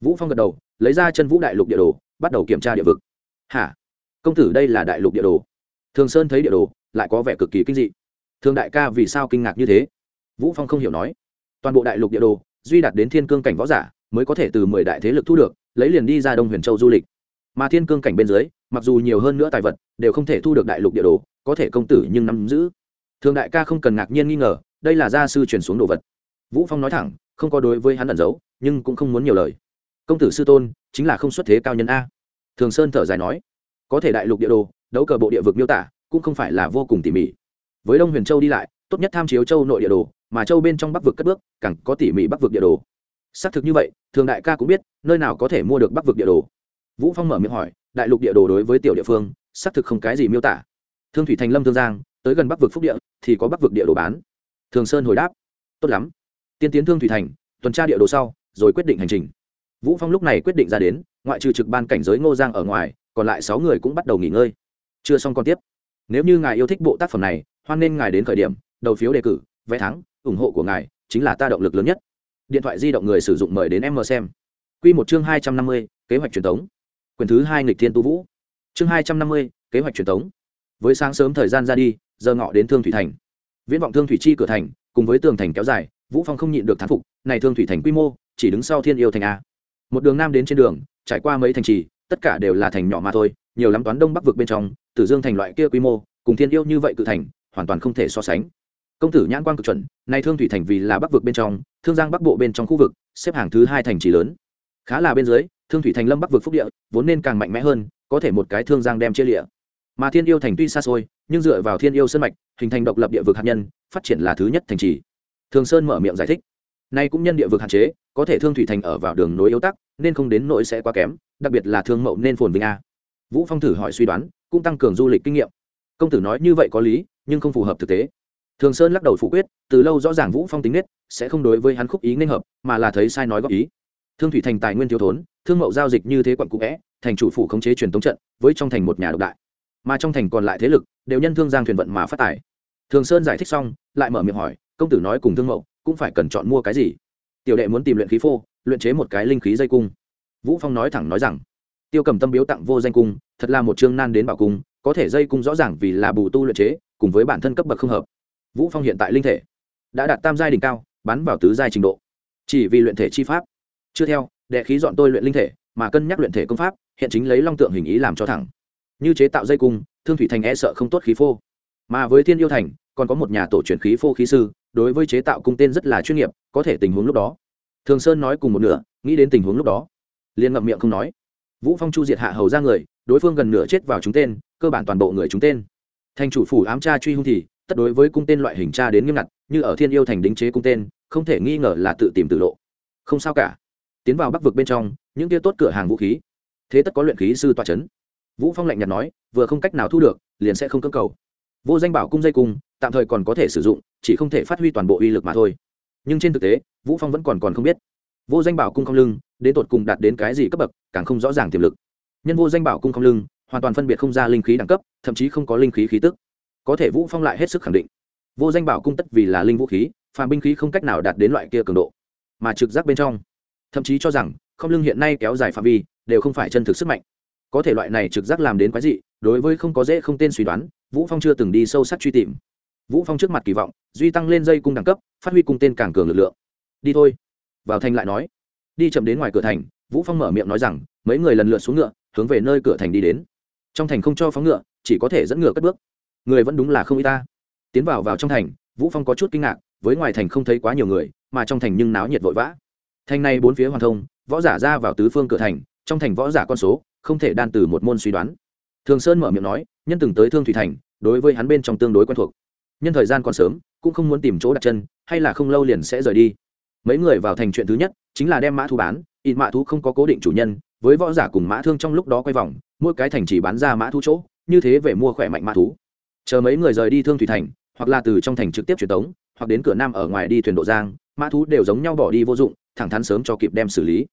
S1: Vũ phong gật đầu lấy ra chân vũ đại lục địa đồ bắt đầu kiểm tra địa vực. Hả? Công tử đây là đại lục địa đồ thường sơn thấy địa đồ, lại có vẻ cực kỳ kinh dị. Thường đại ca vì sao kinh ngạc như thế? Vũ phong không hiểu nói. Toàn bộ đại lục địa đồ, duy đạt đến thiên cương cảnh võ giả, mới có thể từ mười đại thế lực thu được, lấy liền đi ra đông huyền châu du lịch. Mà thiên cương cảnh bên dưới, mặc dù nhiều hơn nữa tài vật, đều không thể thu được đại lục địa đồ, có thể công tử nhưng nắm giữ. Thường đại ca không cần ngạc nhiên nghi ngờ, đây là gia sư truyền xuống đồ vật. Vũ phong nói thẳng, không có đối với hắn ẩn giấu, nhưng cũng không muốn nhiều lời. Công tử sư tôn, chính là không xuất thế cao nhân a. Thường sơn thở dài nói, có thể đại lục địa đồ đấu cờ bộ địa vực miêu tả cũng không phải là vô cùng tỉ mỉ. Với đông huyền châu đi lại, tốt nhất tham chiếu châu nội địa đồ, mà châu bên trong bắc vực cất bước, càng có tỉ mỉ bắc vực địa đồ. Xác thực như vậy, thường đại ca cũng biết, nơi nào có thể mua được bắc vực địa đồ. Vũ phong mở miệng hỏi, đại lục địa đồ đối với tiểu địa phương, xác thực không cái gì miêu tả. Thương thủy thành lâm thương giang, tới gần bắc vực phúc địa, thì có bắc vực địa đồ bán. Thường sơn hồi đáp, tốt lắm. Tiên tiến thương thủy thành, tuần tra địa đồ sau, rồi quyết định hành trình. Vũ phong lúc này quyết định ra đến, ngoại trừ trực ban cảnh giới ngô giang ở ngoài, còn lại sáu người cũng bắt đầu nghỉ ngơi chưa xong còn tiếp. Nếu như ngài yêu thích bộ tác phẩm này, hoan nên ngài đến khởi điểm, đầu phiếu đề cử, vé thắng, ủng hộ của ngài chính là ta động lực lớn nhất. Điện thoại di động người sử dụng mời đến em mờ xem. Q một chương hai trăm năm mươi, kế hoạch truyền thống quyền thứ hai nghịch thiên tu vũ. Chương hai trăm năm mươi, kế hoạch truyền thống với sáng sớm thời gian ra đi, giờ ngọ đến thương thủy thành. Viễn vọng thương thủy chi cửa thành, cùng với tường thành kéo dài, vũ phong không nhịn được thán phục, này thương thủy thành quy mô, chỉ đứng sau thiên yêu thành a. Một đường nam đến trên đường, trải qua mấy thành trì, tất cả đều là thành nhỏ mà thôi, nhiều lắm toán đông bắc vực bên trong tử dương thành loại kia quy mô, cùng thiên yêu như vậy cự thành, hoàn toàn không thể so sánh. Công tử nhãn quan cực chuẩn, nay thương thủy thành vì là bắc vực bên trong, thương giang bắc bộ bên trong khu vực, xếp hàng thứ hai thành trì lớn. Khá là bên dưới, thương thủy thành lâm bắc vực phúc địa, vốn nên càng mạnh mẽ hơn, có thể một cái thương giang đem chia lịa. Mà thiên yêu thành tuy xa xôi, nhưng dựa vào thiên yêu sân mạch, hình thành độc lập địa vực hạt nhân, phát triển là thứ nhất thành trì. Thường sơn mở miệng giải thích. Nay cũng nhân địa vực hạn chế, có thể thương thủy thành ở vào đường nối yếu tắc, nên không đến nỗi sẽ quá kém, đặc biệt là thương mậu nên phồn vinh a vũ phong thử hỏi suy đoán, cũng tăng cường du lịch kinh nghiệm. Công tử nói như vậy có lý, nhưng không phù hợp thực tế. Thường sơn lắc đầu phủ quyết, từ lâu rõ ràng vũ phong tính nết, sẽ không đối với hắn khúc ý nên hợp, mà là thấy sai nói góp ý. Thương thủy thành tài nguyên thiếu thốn, thương mậu giao dịch như thế quận cũ vẽ thành chủ phủ khống chế truyền thống trận, với trong thành một nhà độc đại. Mà trong thành còn lại thế lực, đều nhân thương giang thuyền vận mà phát tài. Thường sơn giải thích xong, lại mở miệng hỏi, công tử nói cùng thương mậu, cũng phải cần chọn mua cái gì? Tiểu đệ muốn tìm luyện khí phô, luyện chế một cái linh khí dây cung. Vũ phong nói thẳng nói rằng tiêu cầm tâm biếu tặng vô danh cung, thật là một chương nan đến bảo cung, có thể dây cung rõ ràng vì là bù tu luyện chế, cùng với bản thân cấp bậc không hợp. Vũ phong hiện tại linh thể đã đạt tam giai đỉnh cao, bắn vào tứ giai trình độ. Chỉ vì luyện thể chi pháp. Chưa theo, đệ khí dọn tôi luyện linh thể, mà cân nhắc luyện thể công pháp, hiện chính lấy long tượng hình ý làm cho thẳng. Như chế tạo dây cung, thương thủy thành e sợ không tốt khí phô. Mà với thiên yêu thành, còn có một nhà tổ truyền khí phô khí sư, đối với chế tạo cung tên rất là chuyên nghiệp, có thể tình huống lúc đó. Thường sơn nói cùng một nửa, nghĩ đến tình huống lúc đó. Liền ngậm miệng không nói vũ phong chu diệt hạ hầu ra người, đối phương gần nửa chết vào chúng tên, cơ bản toàn bộ người chúng tên. Thành chủ phủ ám tra truy hung thì, tất đối với cung tên loại hình tra đến nghiêm ngặt, như ở thiên yêu thành đính chế cung tên, không thể nghi ngờ là tự tìm tự lộ. Không sao cả. Tiến vào bắc vực bên trong, những kia tốt cửa hàng vũ khí. Thế tất có luyện khí sư tòa chấn. Vũ phong lạnh nhạt nói, vừa không cách nào thu được, liền sẽ không cơ cầu. Vô danh bảo cung dây cung, tạm thời còn có thể sử dụng, chỉ không thể phát huy toàn bộ uy lực mà thôi. Nhưng trên thực tế, vũ phong vẫn còn còn không biết vô danh bảo cung không lưng, đến tột cùng đạt đến cái gì cấp bậc, càng không rõ ràng tiềm lực. Nhân vô danh bảo cung không lưng, hoàn toàn phân biệt không ra linh khí đẳng cấp, thậm chí không có linh khí khí tức. Có thể vũ phong lại hết sức khẳng định. Vô danh bảo cung tất vì là linh vũ khí, phàm binh khí không cách nào đạt đến loại kia cường độ, mà trực giác bên trong. Thậm chí cho rằng, không lưng hiện nay kéo dài phạm vi, đều không phải chân thực sức mạnh. Có thể loại này trực giác làm đến quái dị, đối với không có dễ không tên suy đoán, vũ phong chưa từng đi sâu sắc truy tìm. Vũ phong trước mặt kỳ vọng, duy tăng lên dây cung đẳng cấp, phát huy cung tên càng cường lực lượng. Đi thôi vào thành lại nói. Đi chậm đến ngoài cửa thành, vũ phong mở miệng nói rằng, mấy người lần lượt xuống ngựa, hướng về nơi cửa thành đi đến. Trong thành không cho phóng ngựa, chỉ có thể dẫn ngựa cất bước. Người vẫn đúng là không y ta. Tiến vào vào trong thành, vũ phong có chút kinh ngạc, với ngoài thành không thấy quá nhiều người, mà trong thành nhưng náo nhiệt vội vã. Thành này bốn phía hoàn thông, võ giả ra vào tứ phương cửa thành, trong thành võ giả con số, không thể đan từ một môn suy đoán. Thường sơn mở miệng nói, nhân từng tới thương thủy thành, đối với hắn bên trong tương đối quen thuộc. Nhân thời gian còn sớm, cũng không muốn tìm chỗ đặt chân, hay là không lâu liền sẽ rời đi mấy người vào thành chuyện thứ nhất chính là đem mã thú bán, ít mã thú không có cố định chủ nhân, với võ giả cùng mã thương trong lúc đó quay vòng, mỗi cái thành chỉ bán ra mã thú chỗ, như thế về mua khỏe mạnh mã thú. Chờ mấy người rời đi thương thủy thành, hoặc là từ trong thành trực tiếp truyền tống, hoặc đến cửa nam ở ngoài đi thuyền độ giang, mã thú đều giống nhau bỏ đi vô dụng, thẳng thắn sớm cho kịp đem xử lý.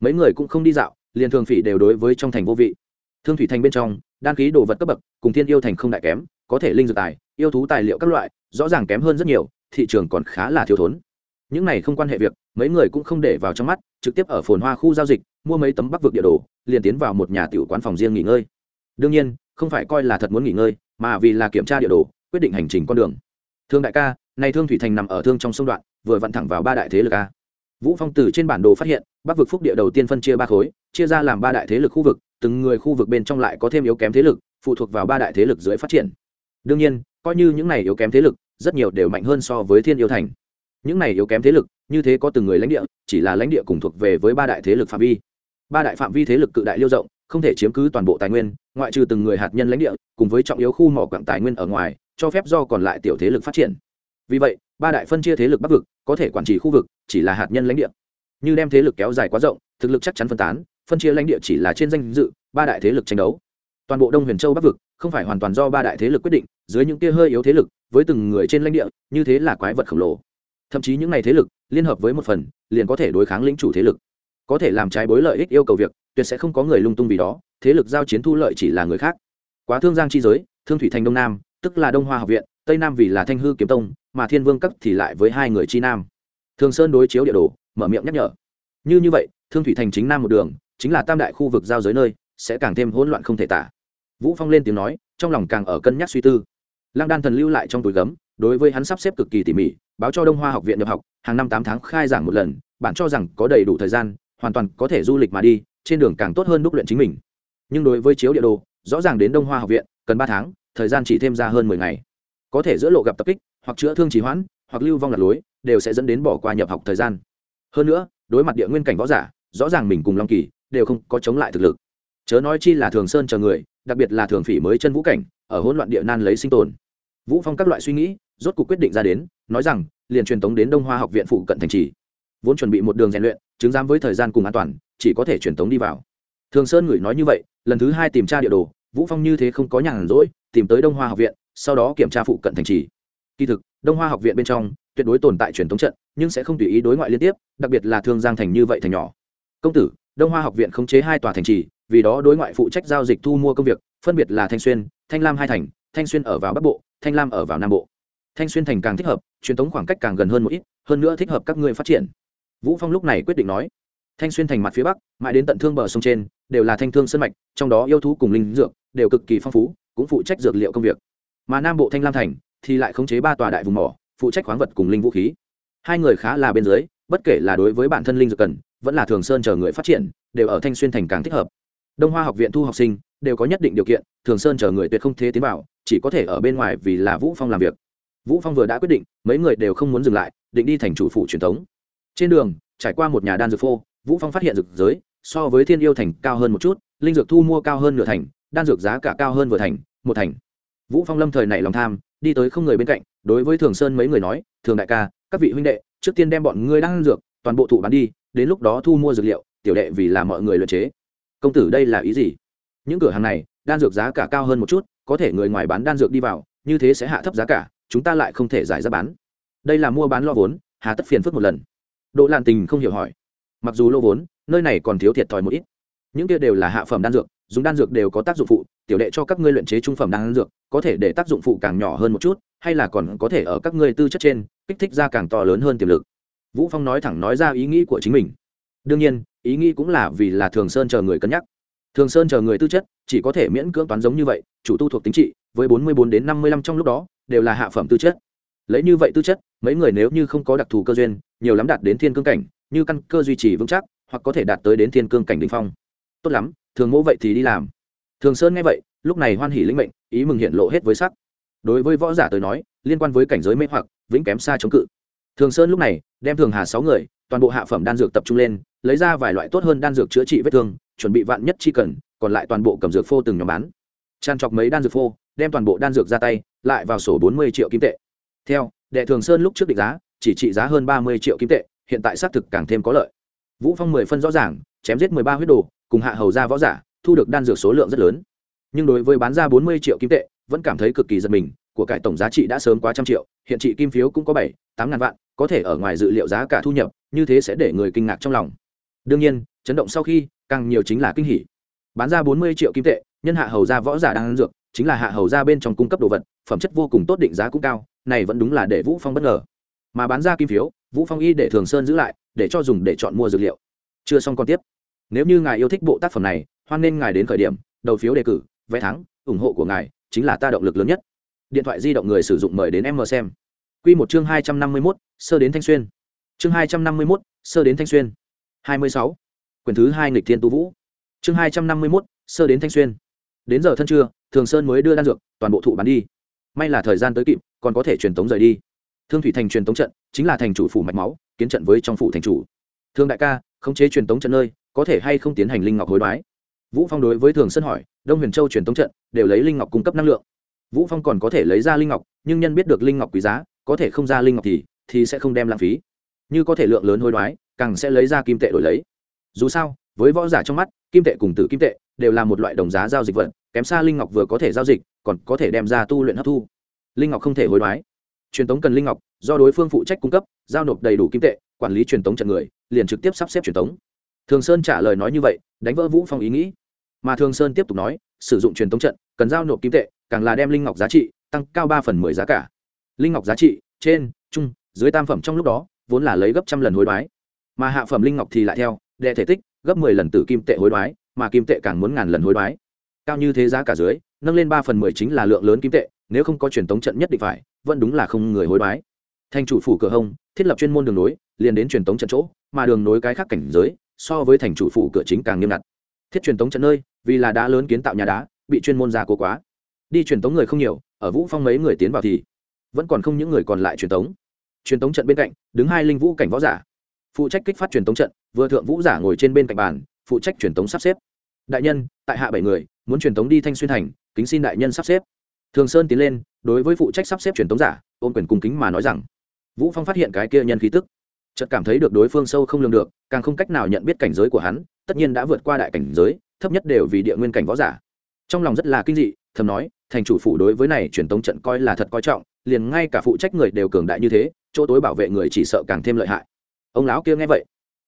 S1: Mấy người cũng không đi dạo, liền thường phỉ đều đối với trong thành vô vị. Thương thủy thành bên trong, đan khí đồ vật cấp bậc cùng thiên yêu thành không đại kém, có thể linh dược tài, yêu thú tài liệu các loại, rõ ràng kém hơn rất nhiều, thị trường còn khá là thiếu thốn những này không quan hệ việc, mấy người cũng không để vào trong mắt, trực tiếp ở phồn hoa khu giao dịch, mua mấy tấm bắc vực địa đồ, liền tiến vào một nhà tiểu quán phòng riêng nghỉ ngơi. Đương nhiên, không phải coi là thật muốn nghỉ ngơi, mà vì là kiểm tra địa đồ, quyết định hành trình con đường. Thương đại ca, này thương thủy thành nằm ở thương trong sông đoạn, vừa vặn thẳng vào ba đại thế lực a. Vũ phong từ trên bản đồ phát hiện, bắc vực phúc địa đầu tiên phân chia ba khối, chia ra làm ba đại thế lực khu vực, từng người khu vực bên trong lại có thêm yếu kém thế lực, phụ thuộc vào ba đại thế lực dưới phát triển. Đương nhiên, coi như những này yếu kém thế lực, rất nhiều đều mạnh hơn so với thiên yêu thành những này yếu kém thế lực, như thế có từng người lãnh địa, chỉ là lãnh địa cùng thuộc về với ba đại thế lực phạm vi. Ba đại phạm vi thế lực cự đại liêu rộng, không thể chiếm cứ toàn bộ tài nguyên, ngoại trừ từng người hạt nhân lãnh địa, cùng với trọng yếu khu mỏ quặng tài nguyên ở ngoài, cho phép do còn lại tiểu thế lực phát triển. Vì vậy, ba đại phân chia thế lực bắc vực, có thể quản trị khu vực, chỉ là hạt nhân lãnh địa. Như đem thế lực kéo dài quá rộng, thực lực chắc chắn phân tán, phân chia lãnh địa chỉ là trên danh dự, ba đại thế lực tranh đấu. Toàn bộ đông huyền châu bắc vực, không phải hoàn toàn do ba đại thế lực quyết định, dưới những kia hơi yếu thế lực, với từng người trên lãnh địa, như thế là quái vật khổng lồ thậm chí những n à y thế lực liên hợp với một phần, liền có thể đối kháng lĩnh chủ thế lực. Có thể làm trái bối lợi ích yêu cầu việc, tuyệt sẽ không có người lung tung vì đó, thế lực giao chiến thu lợi chỉ là người khác. Quá thương giang chi giới, thương thủy thành đông nam, tức là đông hoa học viện, tây nam vì là thanh hư kiếm tông, mà thiên vương cấp thì lại với hai người chi nam. Thường sơn đối chiếu địa đồ, mở miệng nhắc nhở. Như như vậy, thương thủy thành chính nam một đường, chính là tam đại khu vực giao giới nơi, sẽ càng thêm hỗn loạn không thể tả. Vũ phong lên tiếng nói, trong lòng càng ở cân nhắc suy tư. Lăng đan thần lưu lại trong túi gấm đối với hắn sắp xếp cực kỳ tỉ mỉ, báo cho đông hoa học viện nhập học, hàng năm tám tháng khai giảng một lần, bạn cho rằng có đầy đủ thời gian, hoàn toàn có thể du lịch mà đi, trên đường càng tốt hơn đúc luyện chính mình. Nhưng đối với chiếu địa đồ, rõ ràng đến đông hoa học viện, cần ba tháng, thời gian chỉ thêm ra hơn mười ngày. Có thể giữa lộ gặp tập kích, hoặc chữa thương trì hoãn, hoặc lưu vong lạc lối, đều sẽ dẫn đến bỏ qua nhập học thời gian. Hơn nữa, đối mặt địa nguyên cảnh võ giả, rõ ràng mình cùng long kỳ đều không có chống lại thực lực. Chớ nói chi là thường sơn chờ người, đặc biệt là thường phỉ mới chân vũ cảnh, ở hỗn loạn địa nan lấy sinh tồn. Vũ phong các loại suy nghĩ rốt cuộc quyết định ra đến, nói rằng, liền truyền tống đến đông hoa học viện phụ cận thành trì. Vốn chuẩn bị một đường rèn luyện, chứng giám với thời gian cùng an toàn, chỉ có thể truyền tống đi vào. Thường sơn ngửi nói như vậy, lần thứ hai tìm tra địa đồ, vũ phong như thế không có nhàn rỗi, tìm tới đông hoa học viện, sau đó kiểm tra phụ cận thành trì. Kỳ thực, đông hoa học viện bên trong, tuyệt đối tồn tại truyền thống trận, nhưng sẽ không tùy ý đối ngoại liên tiếp, đặc biệt là thương giang thành như vậy thành nhỏ. Công tử, đông hoa học viện khống chế hai tòa thành trì, vì đó đối ngoại phụ trách giao dịch thu mua công việc, phân biệt là thanh xuyên, thanh lam hai thành, thanh xuyên ở vào bắc bộ, thanh lam ở vào nam bộ thanh xuyên thành càng thích hợp, truyền thống khoảng cách càng gần hơn một ít, hơn nữa thích hợp các ngươi phát triển. Vũ phong lúc này quyết định nói. Thanh xuyên thành mặt phía bắc, mãi đến tận thương bờ sông trên, đều là thanh thương sân mạch, trong đó yêu thú cùng linh dược đều cực kỳ phong phú, cũng phụ trách dược liệu công việc. Mà nam bộ thanh lam thành thì lại khống chế ba tòa đại vùng mỏ, phụ trách khoáng vật cùng linh vũ khí. Hai người khá là bên dưới, bất kể là đối với bản thân linh dược cần, vẫn là thường sơn chờ người phát triển, đều ở thanh xuyên thành càng thích hợp. Đông hoa học viện thu học sinh đều có nhất định điều kiện, thường sơn chờ người tuyệt không thế tiến vào, chỉ có thể ở bên ngoài vì là vũ phong làm việc vũ phong vừa đã quyết định, mấy người đều không muốn dừng lại, định đi thành chủ phủ truyền thống. Trên đường, trải qua một nhà đan dược phô, vũ phong phát hiện dược giới, so với thiên yêu thành cao hơn một chút, linh dược thu mua cao hơn nửa thành, đan dược giá cả cao hơn vừa thành, một thành. Vũ phong lâm thời nảy lòng tham, đi tới không người bên cạnh, đối với thường sơn mấy người nói, thường đại ca, các vị huynh đệ, trước tiên đem bọn ngươi đang dược, toàn bộ thụ bán đi, đến lúc đó thu mua dược liệu, tiểu đệ vì là mọi người luyện chế. Công tử đây là ý gì? Những cửa hàng này, đan dược giá cả cao hơn một chút, có thể người ngoài bán đan dược đi vào, như thế sẽ hạ thấp giá cả chúng ta lại không thể giải ra bán. Đây là mua bán lo vốn, hà tất phiền phức một lần. Đỗ lan tình không hiểu hỏi. Mặc dù lô vốn, nơi này còn thiếu thiệt thòi một ít. Những kia đều là hạ phẩm đan dược, dùng đan dược đều có tác dụng phụ, tiểu đệ cho các ngươi luyện chế trung phẩm đan dược, có thể để tác dụng phụ càng nhỏ hơn một chút, hay là còn có thể ở các ngươi tư chất trên, kích thích ra càng to lớn hơn tiềm lực. Vũ phong nói thẳng nói ra ý nghĩ của chính mình. Đương nhiên, ý nghĩ cũng là vì là thường sơn chờ người cân nhắc. Thường sơn chờ người tư chất, chỉ có thể miễn cưỡng toán giống như vậy, chủ tu thuộc tính trị với 44 đến 55 trong lúc đó, đều là hạ phẩm tư chất. Lấy như vậy tư chất, mấy người nếu như không có đặc thù cơ duyên, nhiều lắm đạt đến thiên cương cảnh, như căn cơ duy trì vững chắc, hoặc có thể đạt tới đến thiên cương cảnh đỉnh phong. Tốt lắm, thường mẫu vậy thì đi làm. Thường sơn nghe vậy, lúc này hoan hỉ linh mệnh, ý mừng hiện lộ hết với sắc. Đối với võ giả tới nói, liên quan với cảnh giới mê hoặc, vĩnh kém xa chống cự. Thường sơn lúc này, đem thường hà sáu người, toàn bộ hạ phẩm đan dược tập trung lên, lấy ra vài loại tốt hơn đan dược chữa trị vết thương, chuẩn bị vạn nhất chi cần, còn lại toàn bộ cầm dược phô từng nhóm bán. Tràn chọc mấy đan dược phô đem toàn bộ đan dược ra tay, lại vào sổ bốn mươi triệu kim tệ. Theo, đệ thường sơn lúc trước định giá, chỉ trị giá hơn ba mươi triệu kim tệ, hiện tại xác thực càng thêm có lợi. Vũ phong mười phân rõ ràng, chém giết mười ba huyết đồ, cùng hạ hầu ra võ giả, thu được đan dược số lượng rất lớn. Nhưng đối với bán ra bốn mươi triệu kim tệ, vẫn cảm thấy cực kỳ giật mình, của cải tổng giá trị đã sớm quá trăm triệu, hiện trị kim phiếu cũng có bảy, tám ngàn vạn, có thể ở ngoài dự liệu giá cả thu nhập, như thế sẽ để người kinh ngạc trong lòng. Đương nhiên, chấn động sau khi, càng nhiều chính là kinh hỉ. Bán ra bốn mươi triệu kim tệ, nhân hạ hầu ra võ giả đang ăn dược chính là hạ hầu ra bên trong cung cấp đồ vật, phẩm chất vô cùng tốt định giá cũng cao, này vẫn đúng là để vũ phong bất ngờ. Mà bán ra kim phiếu, vũ phong y để thường sơn giữ lại, để cho dùng để chọn mua dược liệu. Chưa xong còn tiếp. Nếu như ngài yêu thích bộ tác phẩm này, hoan nên ngài đến khởi điểm, đầu phiếu đề cử, vé thắng, ủng hộ của ngài chính là ta động lực lớn nhất. Điện thoại di động người sử dụng mời đến em mờ xem. Quy một chương hai trăm năm mươi mốt, sơ đến thanh xuyên. Chương hai trăm năm mươi mốt, sơ đến thanh xuyên. hai mươi sáu. Quyển thứ hai nghịch thiên tu vũ. Chương hai trăm năm mươi mốt, sơ đến thanh xuyên đến giờ thân trưa, thường sơn mới đưa đan dược, toàn bộ thụ bán đi. May là thời gian tới kịp, còn có thể truyền tống rời đi. Thương thủy thành truyền tống trận chính là thành chủ phủ mạch máu, kiến trận với trong phủ thành chủ. Thương đại ca, khống chế truyền tống trận nơi, có thể hay không tiến hành linh ngọc hối đoái? Vũ phong đối với thường sơn hỏi, đông huyền châu truyền tống trận đều lấy linh ngọc cung cấp năng lượng. Vũ phong còn có thể lấy ra linh ngọc, nhưng nhân biết được linh ngọc quý giá, có thể không ra linh ngọc thì thì sẽ không đem lãng phí. Như có thể lượng lớn hối đoái, càng sẽ lấy ra kim tệ đổi lấy. Dù sao, với võ giả trong mắt, kim tệ cùng tử kim tệ đều là một loại đồng giá giao dịch vật, kém xa linh ngọc vừa có thể giao dịch, còn có thể đem ra tu luyện hấp thu. Linh ngọc không thể hối đoái. Truyền tống cần linh ngọc, do đối phương phụ trách cung cấp, giao nộp đầy đủ kim tệ, quản lý truyền tống trận người, liền trực tiếp sắp xếp truyền tống. Thường sơn trả lời nói như vậy, đánh vỡ vũ phong ý nghĩ. Mà thường sơn tiếp tục nói, sử dụng truyền tống trận, cần giao nộp kim tệ, càng là đem linh ngọc giá trị tăng cao ba phần mười giá cả. Linh ngọc giá trị trên trung dưới tam phẩm trong lúc đó, vốn là lấy gấp trăm lần hối đoái. Mà hạ phẩm linh ngọc thì lại theo, đệ thể tích, gấp mười lần từ kim tệ hối đoái mà kim tệ càng muốn ngàn lần hối đoái. Cao như thế giá cả dưới, nâng lên ba phần mười chính là lượng lớn kim tệ, nếu không có truyền tống trận nhất định phải, vẫn đúng là không người hối đoái. Thành chủ phủ cửa hông, thiết lập chuyên môn đường nối, liền đến truyền tống trận chỗ, mà đường nối cái khác cảnh giới, so với thành chủ phủ cửa chính càng nghiêm ngặt. Thiết truyền tống trận nơi, vì là đá lớn kiến tạo nhà đá, bị chuyên môn gia cố quá. Đi truyền tống người không nhiều, ở vũ phong mấy người tiến vào thì vẫn còn không những người còn lại truyền tống. Truyền tống trận bên cạnh, đứng hai linh vũ cảnh võ giả. Phụ trách kích phát truyền tống trận, vừa thượng vũ giả ngồi trên bên cạnh bàn phụ trách truyền tống sắp xếp. Đại nhân, tại hạ bảy người, muốn truyền tống đi thanh xuyên thành, kính xin đại nhân sắp xếp. Thường sơn tiến lên, đối với phụ trách sắp xếp truyền tống giả ôn quyền cung kính mà nói rằng, vũ phong phát hiện cái kia nhân khí tức, chợt cảm thấy được đối phương sâu không lường được, càng không cách nào nhận biết cảnh giới của hắn, tất nhiên đã vượt qua đại cảnh giới, thấp nhất đều vì địa nguyên cảnh võ giả. Trong lòng rất là kinh dị, thầm nói, thành chủ phủ đối với này truyền tống trận coi là thật coi trọng, liền ngay cả phụ trách người đều cường đại như thế, chỗ tối bảo vệ người chỉ sợ càng thêm lợi hại. Ông lão kia nghe vậy,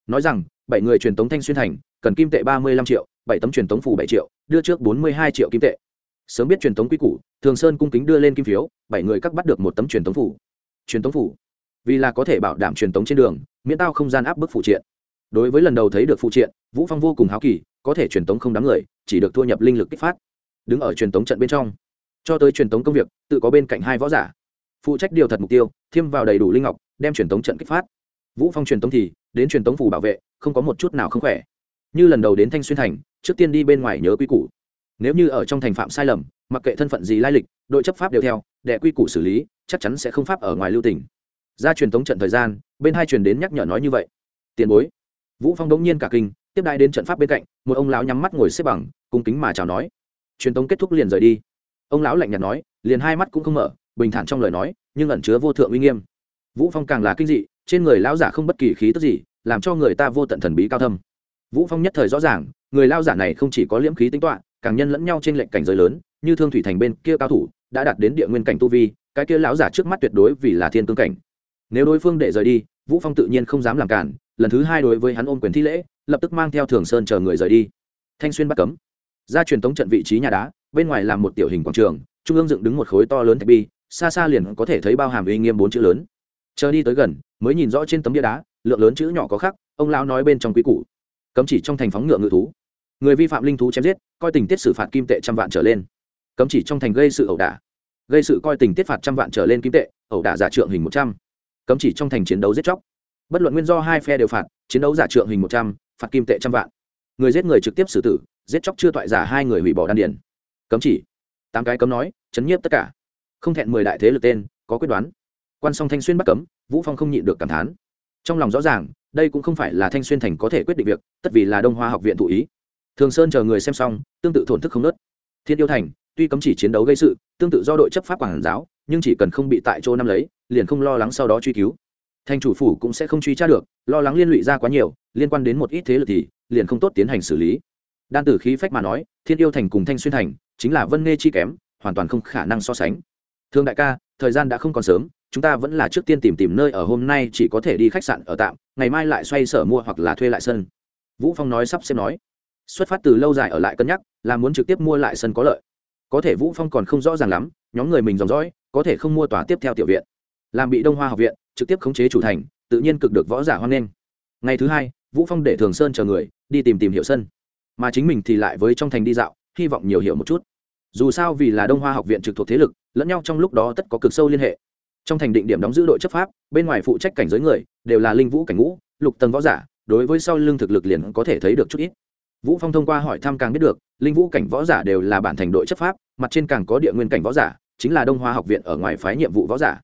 S1: nói rằng bảy người truyền tống thanh xuyên thành, cần kim tệ ba mươi lăm triệu, bảy tấm truyền tống phủ bảy triệu, đưa trước bốn mươi hai triệu kim tệ. Sớm biết truyền tống quy củ, thường sơn cung kính đưa lên kim phiếu, bảy người các bắt được một tấm truyền tống phủ truyền tống phủ vì là có thể bảo đảm truyền tống trên đường, miễn tao không gian áp bức phụ triện. Đối với lần đầu thấy được phụ triện, vũ phong vô cùng háo kỳ, có thể truyền tống không đám người, chỉ được thu nhập linh lực kích phát. Đứng ở truyền tống trận bên trong. Cho tới truyền tống công việc, tự có bên cạnh hai võ giả. Phụ trách điều thật mục tiêu, thêm vào đầy đủ linh ngọc, đem truyền tống trận kích phát vũ phong truyền tống thì, đến truyền tống phủ bảo vệ, không có một chút nào không khỏe. Như lần đầu đến thanh xuyên thành, trước tiên đi bên ngoài nhớ quy củ. Nếu như ở trong thành phạm sai lầm, mặc kệ thân phận gì lai lịch, đội chấp pháp đều theo đệ quy củ xử lý, chắc chắn sẽ không pháp ở ngoài lưu tỉnh ra truyền tống trận thời gian, bên hai truyền đến nhắc nhở nói như vậy. Tiền bối. Vũ phong đống nhiên cả kinh, tiếp đai đến trận pháp bên cạnh, một ông lão nhắm mắt ngồi xếp bằng, cung kính mà chào nói. Truyền tống kết thúc liền rời đi. Ông lão lạnh nhạt nói, liền hai mắt cũng không mở, bình thản trong lời nói, nhưng ẩn chứa vô thượng uy nghiêm. Vũ phong càng là kinh dị trên người lão giả không bất kỳ khí tức gì, làm cho người ta vô tận thần bí cao thâm. Vũ phong nhất thời rõ ràng, người lao giả này không chỉ có liễm khí tính toạ càng nhân lẫn nhau trên lệnh cảnh giới lớn, như thương thủy thành bên kia cao thủ, đã đạt đến địa nguyên cảnh tu vi, cái kia lão giả trước mắt tuyệt đối vì là thiên cương cảnh. Nếu đối phương để rời đi, vũ phong tự nhiên không dám làm cản, lần thứ hai đối với hắn ôm quyền thi lễ, lập tức mang theo thường sơn chờ người rời đi. Thanh xuyên bắt cấm. Ra truyền tống trận vị trí nhà đá, bên ngoài làm một tiểu hình quảng trường, trung ương dựng đứng một khối to lớn thạch bi, xa xa liền có thể thấy bao hàm uy nghiêm bốn chữ lớn chờ đi tới gần, mới nhìn rõ trên tấm bia đá, lượng lớn chữ nhỏ có khắc, ông lão nói bên trong quý củ. Cấm chỉ trong thành phóng ngựa ngự thú. Người vi phạm linh thú chém giết, coi tình tiết xử phạt kim tệ trăm vạn trở lên. Cấm chỉ trong thành gây sự ẩu đả. Gây sự coi tình tiết phạt trăm vạn trở lên kim tệ, ẩu đả giả trượng hình một trăm. Cấm chỉ trong thành chiến đấu giết chóc. Bất luận nguyên do hai phe đều phạt, chiến đấu giả trượng hình một trăm, phạt kim tệ trăm vạn. Người giết người trực tiếp xử tử, giết chóc chưa toại giả hai người hủy bỏ đan điển cấm chỉ. Tám cái cấm nói, chấn nhiếp tất cả. Không thẹn mười đại thế lực tên, có quyết đoán quan song thanh xuyên bắt cấm, vũ phong không nhịn được cảm thán. Trong lòng rõ ràng, đây cũng không phải là thanh xuyên thành có thể quyết định việc, tất vì là đông hoa học viện thụ ý. Thường sơn chờ người xem xong, tương tự thổn thức không nớt. Thiên yêu thành, tuy cấm chỉ chiến đấu gây sự, tương tự do đội chấp pháp quản giáo, nhưng chỉ cần không bị tại chỗ năm lấy, liền không lo lắng sau đó truy cứu. Thành chủ phủ cũng sẽ không truy tra được, lo lắng liên lụy ra quá nhiều, liên quan đến một ít thế lực thì, liền không tốt tiến hành xử lý. Đan tử khí phách mà nói, thiên yêu thành cùng thanh xuyên thành, chính là vân nghe chi kém, hoàn toàn không khả năng so sánh. Thương đại ca, thời gian đã không còn sớm chúng ta vẫn là trước tiên tìm tìm nơi ở hôm nay chỉ có thể đi khách sạn ở tạm, ngày mai lại xoay sở mua hoặc là thuê lại sân. Vũ phong nói sắp xếp nói. Xuất phát từ lâu dài ở lại cân nhắc, là muốn trực tiếp mua lại sân có lợi. Có thể vũ phong còn không rõ ràng lắm, nhóm người mình dòng dõi, có thể không mua tòa tiếp theo tiểu viện. Làm bị đông hoa học viện, trực tiếp khống chế chủ thành, tự nhiên cực được võ giả hoan nghênh. Ngày thứ hai, vũ phong để thường sơn chờ người, đi tìm tìm hiểu sân. Mà chính mình thì lại với trong thành đi dạo, hy vọng nhiều hiểu một chút. Dù sao vì là đông hoa học viện trực thuộc thế lực, lẫn nhau trong lúc đó tất có cực sâu liên hệ trong thành định điểm đóng giữ đội chấp pháp, bên ngoài phụ trách cảnh giới người, đều là linh vũ cảnh ngũ, lục tầng võ giả, đối với sau lưng thực lực liền có thể thấy được chút ít. Vũ phong thông qua hỏi thăm càng biết được, linh vũ cảnh võ giả đều là bản thành đội chấp pháp, mặt trên càng có địa nguyên cảnh võ giả, chính là đông hoa học viện ở ngoài phái nhiệm vụ võ giả.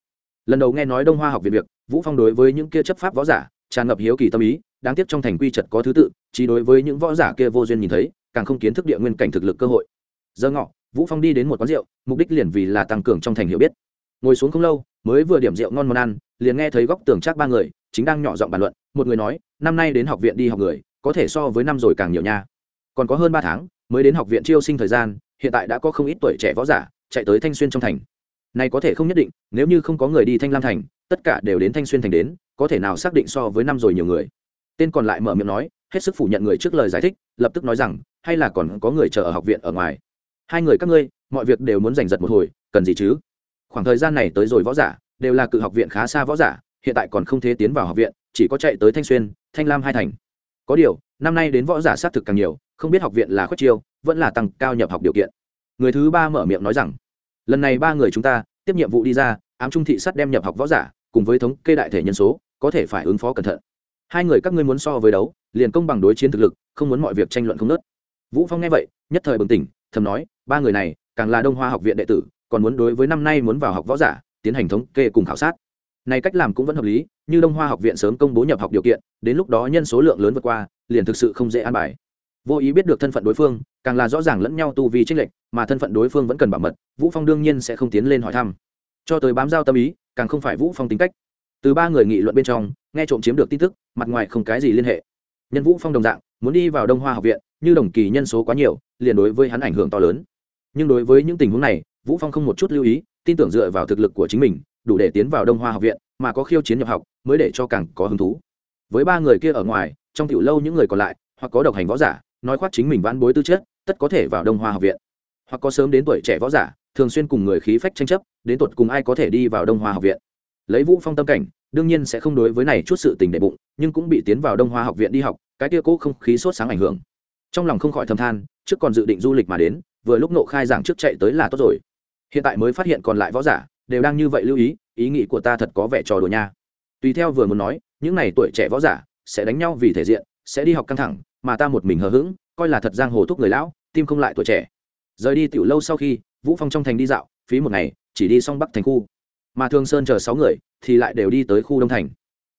S1: Lần đầu nghe nói đông hoa học viện việc, vũ phong đối với những kia chấp pháp võ giả, tràn ngập hiếu kỳ tâm ý, đáng tiếc trong thành quy trật có thứ tự, chỉ đối với những võ giả kia vô duyên nhìn thấy, càng không kiến thức địa nguyên cảnh thực lực cơ hội. Giờ ngọ, vũ phong đi đến một quán rượu, mục đích liền vì là tăng cường trong thành hiểu biết. Ngồi xuống không lâu mới vừa điểm rượu ngon món ăn, liền nghe thấy góc tường chắc ba người, chính đang nhỏ giọng bàn luận, một người nói, năm nay đến học viện đi học người, có thể so với năm rồi càng nhiều nha. Còn có hơn ba tháng, mới đến học viện chiêu sinh thời gian, hiện tại đã có không ít tuổi trẻ võ giả, chạy tới thanh xuyên trong thành. Này có thể không nhất định, nếu như không có người đi thanh lam thành, tất cả đều đến thanh xuyên thành đến, có thể nào xác định so với năm rồi nhiều người? Tên còn lại mở miệng nói, hết sức phủ nhận người trước lời giải thích, lập tức nói rằng, hay là còn có người chờ ở học viện ở ngoài. Hai người các ngươi, mọi việc đều muốn giành giật một hồi, cần gì chứ? Khoảng thời gian này tới rồi võ giả, đều là cự học viện khá xa võ giả, hiện tại còn không thể tiến vào học viện, chỉ có chạy tới thanh xuyên, thanh lam hai thành. Có điều, năm nay đến võ giả xác thực càng nhiều, không biết học viện là khuất chiêu, vẫn là tăng cao nhập học điều kiện. Người thứ ba mở miệng nói rằng, lần này ba người chúng ta, tiếp nhiệm vụ đi ra, ám trung thị sắt đem nhập học võ giả, cùng với thống kê đại thể nhân số, có thể phải ứng phó cẩn thận. Hai người các ngươi muốn so với đấu, liền công bằng đối chiến thực lực, không muốn mọi việc tranh luận không nớt vũ phong nghe vậy, nhất thời bừng tỉnh, thầm nói, ba người này, càng là đông hoa học viện đệ tử còn muốn đối với năm nay muốn vào học võ giả, tiến hành thống kê cùng khảo sát. Này cách làm cũng vẫn hợp lý, như đông hoa học viện sớm công bố nhập học điều kiện, đến lúc đó nhân số lượng lớn vượt qua, liền thực sự không dễ an bài. Vô ý biết được thân phận đối phương, càng là rõ ràng lẫn nhau tu vi trích lệnh mà thân phận đối phương vẫn cần bảo mật, vũ phong đương nhiên sẽ không tiến lên hỏi thăm. Cho tới bám giao tâm ý, càng không phải vũ phong tính cách. Từ ba người nghị luận bên trong, nghe trộm chiếm được tin tức, mặt ngoài không cái gì liên hệ. Nhân vũ phong đồng dạng, muốn đi vào đông hoa học viện, như đồng kỳ nhân số quá nhiều, liền đối với hắn ảnh hưởng to lớn. Nhưng đối với những tình huống này vũ phong không một chút lưu ý, tin tưởng dựa vào thực lực của chính mình, đủ để tiến vào đông hoa học viện, mà có khiêu chiến nhập học, mới để cho càng có hứng thú. Với ba người kia ở ngoài, trong tiểu lâu những người còn lại, hoặc có độc hành võ giả, nói khoác chính mình vãn bối tư chất, tất có thể vào đông hoa học viện. Hoặc có sớm đến tuổi trẻ võ giả, thường xuyên cùng người khí phách tranh chấp, đến tột cùng ai có thể đi vào đông hoa học viện. Lấy vũ phong tâm cảnh, đương nhiên sẽ không đối với này chút sự tình đệ bụng, nhưng cũng bị tiến vào đông hoa học viện đi học, cái kia cố không khí sốt sáng ảnh hưởng. Trong lòng không khỏi thầm than, trước còn dự định du lịch mà đến, vừa lúc nộ khai giảng trước chạy tới là tốt rồi hiện tại mới phát hiện còn lại võ giả đều đang như vậy lưu ý ý nghĩ của ta thật có vẻ trò đùa nha. Tùy theo vừa muốn nói, những này tuổi trẻ võ giả sẽ đánh nhau vì thể diện, sẽ đi học căng thẳng, mà ta một mình hờ hững, coi là thật giang hồ thúc người lão, tim không lại tuổi trẻ. Rời đi tiểu lâu sau khi, vũ phong trong thành đi dạo, phí một ngày, chỉ đi xong bắc thành khu. Mà thường sơn chờ sáu người, thì lại đều đi tới khu đông thành.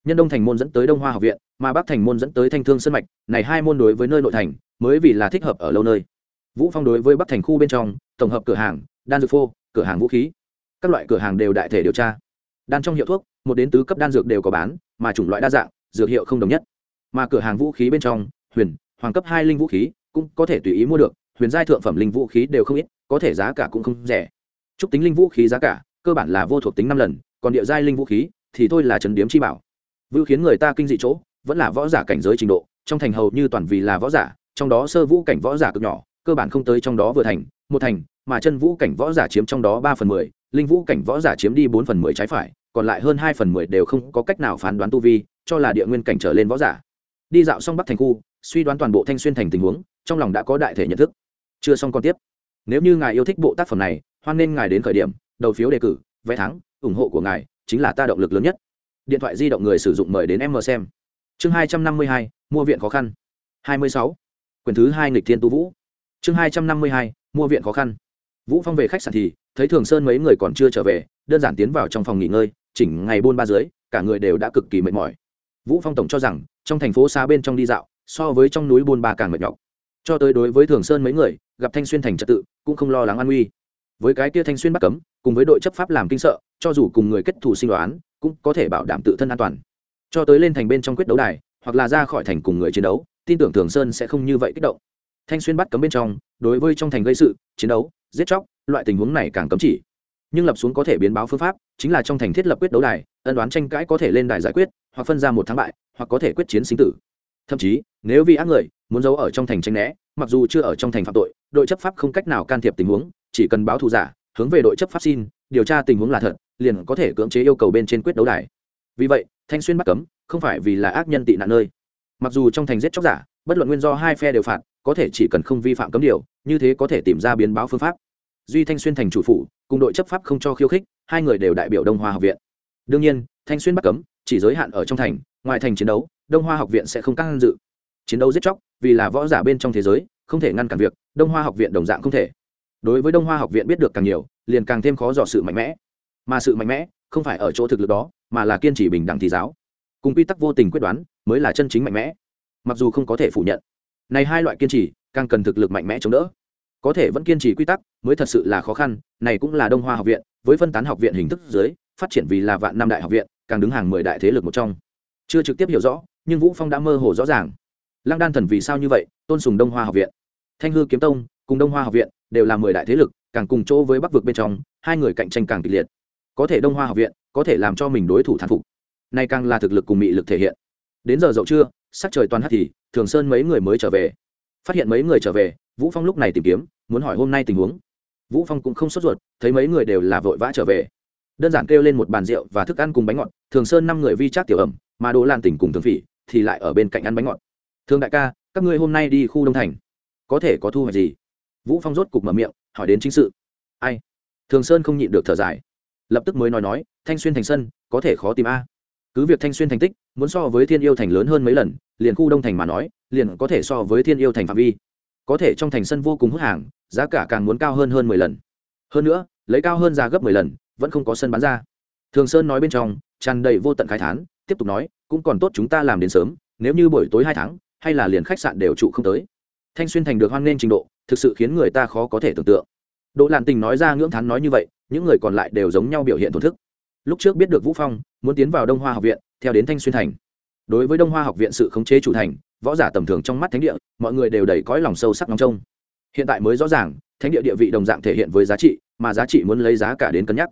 S1: Nhân đông thành môn dẫn tới đông hoa học viện, mà bắc thành môn dẫn tới thanh thương sân mạch, này hai môn đối với nơi nội thành, mới vì là thích hợp ở lâu nơi. Vũ phong đối với bắc thành khu bên trong, tổng hợp cửa hàng đan dược phô, cửa hàng vũ khí. Các loại cửa hàng đều đại thể điều tra. Đan trong hiệu thuốc, một đến tứ cấp đan dược đều có bán, mà chủng loại đa dạng, dược hiệu không đồng nhất. Mà cửa hàng vũ khí bên trong, huyền, hoàng cấp hai linh vũ khí, cũng có thể tùy ý mua được, huyền giai thượng phẩm linh vũ khí đều không ít, có thể giá cả cũng không rẻ. Chúc tính linh vũ khí giá cả, cơ bản là vô thuộc tính năm lần, còn địa giai linh vũ khí, thì thôi là trấn điếm chi bảo. Vũ khiến người ta kinh dị chỗ, vẫn là võ giả cảnh giới trình độ, trong thành hầu như toàn vì là võ giả, trong đó sơ vũ cảnh võ giả cực nhỏ, cơ bản không tới trong đó vừa thành, một thành mà chân vũ cảnh võ giả chiếm trong đó ba phần mười, linh vũ cảnh võ giả chiếm đi bốn phần mười trái phải, còn lại hơn hai phần mười đều không có cách nào phán đoán tu vi, cho là địa nguyên cảnh trở lên võ giả. Đi dạo xong bắc thành khu, suy đoán toàn bộ thanh xuyên thành tình huống, trong lòng đã có đại thể nhận thức. Chưa xong còn tiếp. Nếu như ngài yêu thích bộ tác phẩm này, hoan nên ngài đến khởi điểm, đầu phiếu đề cử, vé thắng, ủng hộ của ngài chính là ta động lực lớn nhất. Điện thoại di động người sử dụng mời đến em mờ xem. Chương hai trăm năm mươi hai, mua viện khó khăn. Hai mươi sáu. Quyển thứ hai nghịch thiên tu vũ. Chương hai trăm năm mươi hai, mua viện khó khăn vũ phong về khách sạn thì, thấy thường sơn mấy người còn chưa trở về, đơn giản tiến vào trong phòng nghỉ ngơi, chỉnh ngày buôn ba dưới, cả người đều đã cực kỳ mệt mỏi. Vũ phong tổng cho rằng, trong thành phố xa bên trong đi dạo, so với trong núi buôn ba càng mệt nhọc. Cho tới đối với thường sơn mấy người, gặp thanh xuyên thành trật tự, cũng không lo lắng an nguy. Với cái kia thanh xuyên bắt cấm, cùng với đội chấp pháp làm kinh sợ, cho dù cùng người kết thù sinh đoán, cũng có thể bảo đảm tự thân an toàn. Cho tới lên thành bên trong quyết đấu đài, hoặc là ra khỏi thành cùng người chiến đấu, tin tưởng thường sơn sẽ không như vậy kích động. Thanh xuyên bắt cấm bên trong, đối với trong thành gây sự, chiến đấu giết chóc, loại tình huống này càng cấm chỉ. Nhưng lập xuống có thể biến báo phương pháp, chính là trong thành thiết lập quyết đấu đài, ân đoán tranh cãi có thể lên đài giải quyết, hoặc phân ra một thắng bại, hoặc có thể quyết chiến sinh tử. Thậm chí, nếu vì ác người, muốn giấu ở trong thành tranh né, mặc dù chưa ở trong thành phạm tội, đội chấp pháp không cách nào can thiệp tình huống, chỉ cần báo thù giả, hướng về đội chấp pháp xin, điều tra tình huống là thật, liền có thể cưỡng chế yêu cầu bên trên quyết đấu đài. Vì vậy, thanh xuyên bắt cấm, không phải vì là ác nhân tị nạn nơi. Mặc dù trong thành giết chóc giả, bất luận nguyên do hai phe đều phạt có thể chỉ cần không vi phạm cấm điều, như thế có thể tìm ra biến báo phương pháp. Duy thanh xuyên thành chủ phủ, cùng đội chấp pháp không cho khiêu khích, hai người đều đại biểu đông hoa học viện. Đương nhiên, thanh xuyên bắt cấm, chỉ giới hạn ở trong thành, ngoài thành chiến đấu, đông hoa học viện sẽ không căng dự. Chiến đấu giết chóc, vì là võ giả bên trong thế giới, không thể ngăn cản việc đông hoa học viện đồng dạng không thể. Đối với đông hoa học viện biết được càng nhiều, liền càng thêm khó dò sự mạnh mẽ. Mà sự mạnh mẽ, không phải ở chỗ thực lực đó, mà là kiên trì bình đẳng thì giáo. Cùng quy tắc vô tình quyết đoán, mới là chân chính mạnh mẽ. Mặc dù không có thể phủ nhận này hai loại kiên trì, càng cần thực lực mạnh mẽ chống đỡ. Có thể vẫn kiên trì quy tắc, mới thật sự là khó khăn, này cũng là đông hoa học viện, với phân tán học viện hình thức dưới, phát triển vì là vạn năm đại học viện, càng đứng hàng mười đại thế lực một trong. Chưa trực tiếp hiểu rõ, nhưng vũ phong đã mơ hồ rõ ràng. Lăng đan thần vì sao như vậy, tôn sùng đông hoa học viện. Thanh hư kiếm tông, cùng đông hoa học viện, đều là mười đại thế lực, càng cùng chỗ với bắc vực bên trong, hai người cạnh tranh càng kịch liệt. Có thể đông hoa học viện, có thể làm cho mình đối thủ thán phục. Nay càng là thực lực cùng mị lực thể hiện. Đến giờ dậu trưa sắc trời toàn hát thì, thường sơn mấy người mới trở về. Phát hiện mấy người trở về, vũ phong lúc này tìm kiếm, muốn hỏi hôm nay tình huống. Vũ phong cũng không sốt ruột, thấy mấy người đều là vội vã trở về. Đơn giản kêu lên một bàn rượu và thức ăn cùng bánh ngọt, thường sơn năm người vi trác tiểu ẩm, mà đồ lan tỉnh cùng thường phỉ thì lại ở bên cạnh ăn bánh ngọt. Thường đại ca, các ngươi hôm nay đi khu đông thành, có thể có thu hoạch gì? Vũ phong rốt cục mở miệng, hỏi đến chính sự. Ai? Thường sơn không nhịn được thở dài. Lập tức mới nói nói, thanh xuyên thành sân, có thể khó tìm a. Cứ việc thanh xuyên thành tích, muốn so với thiên yêu thành lớn hơn mấy lần liền khu đông thành mà nói, liền có thể so với thiên yêu thành phạm vi. Có thể trong thành sân vô cùng hút hàng, giá cả càng muốn cao hơn hơn mười lần. Hơn nữa, lấy cao hơn giá gấp mười lần, vẫn không có sân bán ra. Thường sơn nói bên trong, tràn đầy vô tận khai thán, tiếp tục nói, cũng còn tốt chúng ta làm đến sớm, nếu như buổi tối hai tháng, hay là liền khách sạn đều trụ không tới. Thanh xuyên thành được hoan nghênh trình độ, thực sự khiến người ta khó có thể tưởng tượng. Đỗ làn tình nói ra ngưỡng thắn nói như vậy, những người còn lại đều giống nhau biểu hiện thổn thức. Lúc trước biết được vũ phong, muốn tiến vào đông hoa học viện, theo đến thanh xuyên thành đối với đông hoa học viện sự khống chế chủ thành, võ giả tầm thường trong mắt thánh địa, mọi người đều đầy cõi lòng sâu sắc nóng trông. Hiện tại mới rõ ràng, thánh địa địa vị đồng dạng thể hiện với giá trị, mà giá trị muốn lấy giá cả đến cân nhắc.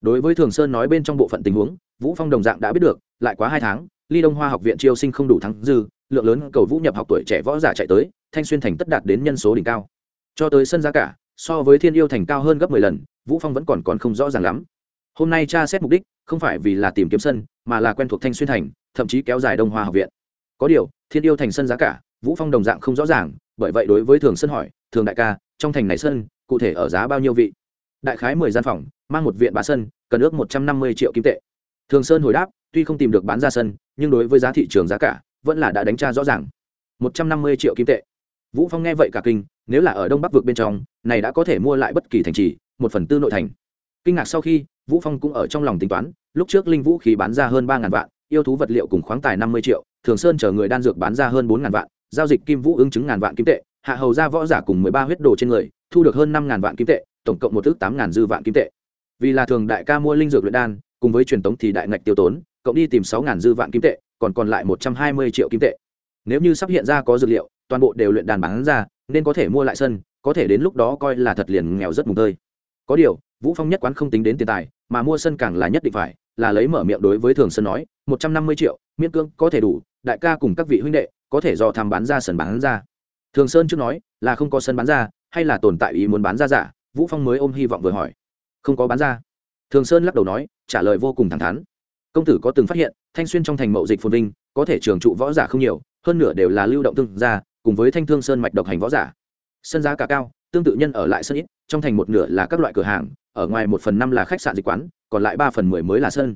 S1: Đối với thường sơn nói bên trong bộ phận tình huống, vũ phong đồng dạng đã biết được, lại quá hai tháng, ly đông hoa học viện chiêu sinh không đủ thắng dư, lượng lớn cầu vũ nhập học tuổi trẻ võ giả chạy tới, thanh xuyên thành tất đạt đến nhân số đỉnh cao. Cho tới sân giá cả, so với thiên yêu thành cao hơn gấp 10 lần, vũ phong vẫn còn còn không rõ ràng lắm. Hôm nay tra xét mục đích, không phải vì là tìm kiếm sân, mà là quen thuộc thanh xuyên thành thậm chí kéo dài đông hoa học viện. Có điều, thiên yêu thành sân giá cả, vũ phong đồng dạng không rõ ràng, bởi vậy đối với thường sân hỏi, thường đại ca, trong thành này sân, cụ thể ở giá bao nhiêu vị? Đại khái mười gian phòng, mang một viện bá sân, cần ước một trăm năm mươi triệu kim tệ. Thường sơn hồi đáp, tuy không tìm được bán ra sân, nhưng đối với giá thị trường giá cả, vẫn là đã đánh tra rõ ràng. Một trăm năm mươi triệu kim tệ. Vũ phong nghe vậy cả kinh, nếu là ở đông bắc vực bên trong, này đã có thể mua lại bất kỳ thành trì, một phần tư nội thành. Kinh ngạc sau khi, vũ phong cũng ở trong lòng tính toán, lúc trước linh vũ khí bán ra hơn ba ngàn vạn yêu thú vật liệu cùng khoáng tài năm mươi triệu, thường sơn chờ người đan dược bán ra hơn bốn ngàn vạn, giao dịch kim vũ ứng chứng ngàn vạn kim tệ, hạ hầu ra võ giả cùng mười ba huyết đồ trên người, thu được hơn năm ngàn vạn kim tệ, tổng cộng một ước tám ngàn dư vạn kim tệ. Vì là thường đại ca mua linh dược luyện đan, cùng với truyền tống thì đại ngạch tiêu tốn, cộng đi tìm sáu ngàn dư vạn kim tệ, còn còn lại một trăm hai mươi triệu kim tệ. Nếu như sắp hiện ra có dược liệu, toàn bộ đều luyện đàn bán ra, nên có thể mua lại sân, có thể đến lúc đó coi là thật liền nghèo rất mùng tơi. Có điều, vũ phong nhất quán không tính đến tiền tài, mà mua sân càng là nhất định phải là lấy mở miệng đối với thường sơn nói, một trăm năm mươi triệu, miễn cưỡng, có thể đủ, đại ca cùng các vị huynh đệ, có thể do tham bán ra sân bán ra. Thường sơn trước nói, là không có sân bán ra, hay là tồn tại ý muốn bán ra giả? Vũ phong mới ôm hy vọng vừa hỏi. Không có bán ra. Thường sơn lắc đầu nói, trả lời vô cùng thẳng thắn. Công tử có từng phát hiện, thanh xuyên trong thành mậu dịch phồn vinh, có thể trường trụ võ giả không nhiều, hơn nửa đều là lưu động tương gia, cùng với thanh thương sơn mạch độc hành võ giả. Sân giá cả cao, tương tự nhân ở lại sân ít, trong thành một nửa là các loại cửa hàng ở ngoài một phần năm là khách sạn dịch quán, còn lại ba phần mười mới là sân.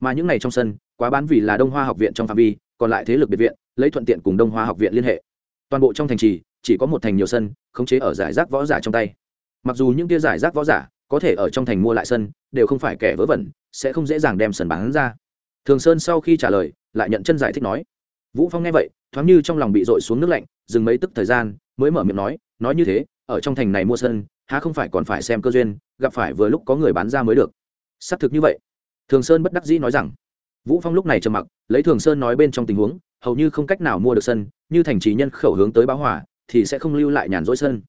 S1: Mà những ngày trong sân, quá bán vì là đông hoa học viện trong phạm vi, còn lại thế lực biệt viện, lấy thuận tiện cùng đông hoa học viện liên hệ. Toàn bộ trong thành trì, chỉ có một thành nhiều sân, khống chế ở giải rác võ giả trong tay. Mặc dù những tia giải rác võ giả có thể ở trong thành mua lại sân, đều không phải kẻ vớ vẩn, sẽ không dễ dàng đem sân bán ra. Thường sơn sau khi trả lời, lại nhận chân giải thích nói. Vũ phong nghe vậy, thoáng như trong lòng bị dội xuống nước lạnh, dừng mấy tức thời gian, mới mở miệng nói nói như thế, ở trong thành này mua sân há không phải còn phải xem cơ duyên, gặp phải vừa lúc có người bán ra mới được. Xác thực như vậy. Thường sơn bất đắc dĩ nói rằng, vũ phong lúc này trầm mặc, lấy thường sơn nói bên trong tình huống, hầu như không cách nào mua được sân, như thành trì nhân khẩu hướng tới báo hỏa thì sẽ không lưu lại nhàn rỗi sân.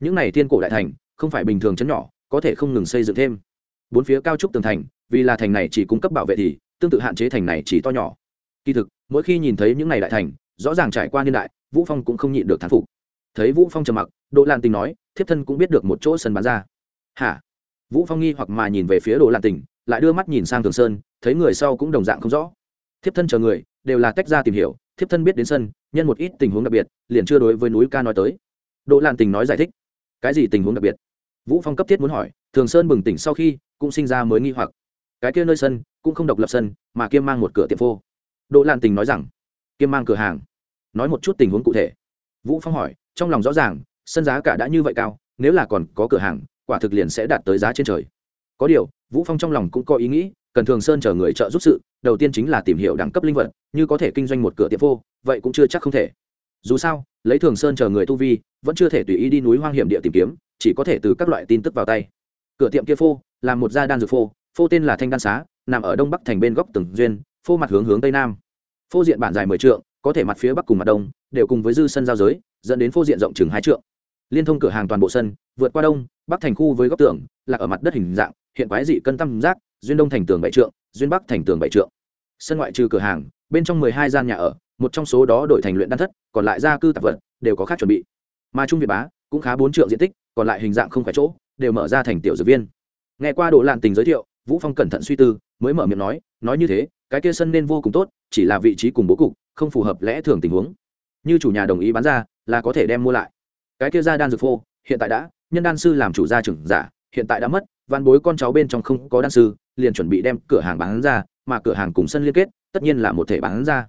S1: Những này thiên cổ đại thành, không phải bình thường chấn nhỏ, có thể không ngừng xây dựng thêm. Bốn phía cao trúc tường thành, vì là thành này chỉ cung cấp bảo vệ thì, tương tự hạn chế thành này chỉ to nhỏ. Kỳ thực, mỗi khi nhìn thấy những này đại thành, rõ ràng trải qua niên đại, vũ phong cũng không nhịn được thán phục thấy vũ phong trầm mặc, đỗ lan tình nói, thiếp thân cũng biết được một chỗ sân bán ra. Hả? Vũ phong nghi hoặc mà nhìn về phía đỗ lan tình, lại đưa mắt nhìn sang thường sơn, thấy người sau cũng đồng dạng không rõ. Thiếp thân chờ người, đều là tách ra tìm hiểu, thiếp thân biết đến sân, nhân một ít tình huống đặc biệt, liền chưa đối với núi ca nói tới. Đỗ lan tình nói giải thích. Cái gì tình huống đặc biệt? Vũ phong cấp thiết muốn hỏi, thường sơn bừng tỉnh sau khi, cũng sinh ra mới nghi hoặc. Cái kia nơi sân, cũng không độc lập sân, mà kiêm mang một cửa tiệm phô. Đỗ lan tình nói rằng, kiêm mang cửa hàng. Nói một chút tình huống cụ thể. Vũ phong hỏi trong lòng rõ ràng, sân giá cả đã như vậy cao, nếu là còn có cửa hàng, quả thực liền sẽ đạt tới giá trên trời. Có điều, vũ phong trong lòng cũng có ý nghĩ, cần thường sơn chờ người trợ giúp sự, đầu tiên chính là tìm hiểu đẳng cấp linh vật, như có thể kinh doanh một cửa tiệm phô vậy cũng chưa chắc không thể. Dù sao, lấy thường sơn chờ người tu vi, vẫn chưa thể tùy ý đi núi hoang hiểm địa tìm kiếm, chỉ có thể từ các loại tin tức vào tay. Cửa tiệm kia phô, là một gia đan dược phô phô tên là thanh đan xá, nằm ở đông bắc thành bên góc từng duyên, phô mặt hướng hướng tây nam. Phô diện bản dài mười trượng, có thể mặt phía bắc cùng mặt đông, đều cùng với dư sân giao giới dẫn đến phô diện rộng chừng hai trượng. Liên thông cửa hàng toàn bộ sân, vượt qua đông, bắc thành khu với góc tường là ở mặt đất hình dạng, hiện quái dị cân tam giác, duyên đông thành tường bảy trượng, duyên bắc thành tường bảy trượng. Sân ngoại trừ cửa hàng, bên trong mười hai gian nhà ở, một trong số đó đổi thành luyện đan thất, còn lại gia cư tạp vật, đều có khác chuẩn bị. Mà trung việt bá, cũng khá bốn trượng diện tích, còn lại hình dạng không phải chỗ, đều mở ra thành tiểu dược viên. Nghe qua đồ lạn tình giới thiệu, vũ phong cẩn thận suy tư, mới mở miệng nói nói như thế, cái kia sân nên vô cùng tốt, chỉ là vị trí cùng bố cục, không phù hợp lẽ thường tình huống. Như chủ nhà đồng ý bán ra là có thể đem mua lại. Cái kia ra đan dược phô, hiện tại đã, nhân đan sư làm chủ gia trưởng giả, hiện tại đã mất, văn bối con cháu bên trong không có đan sư, liền chuẩn bị đem cửa hàng bán ra, mà cửa hàng cùng sân liên kết, tất nhiên là một thể bán ra.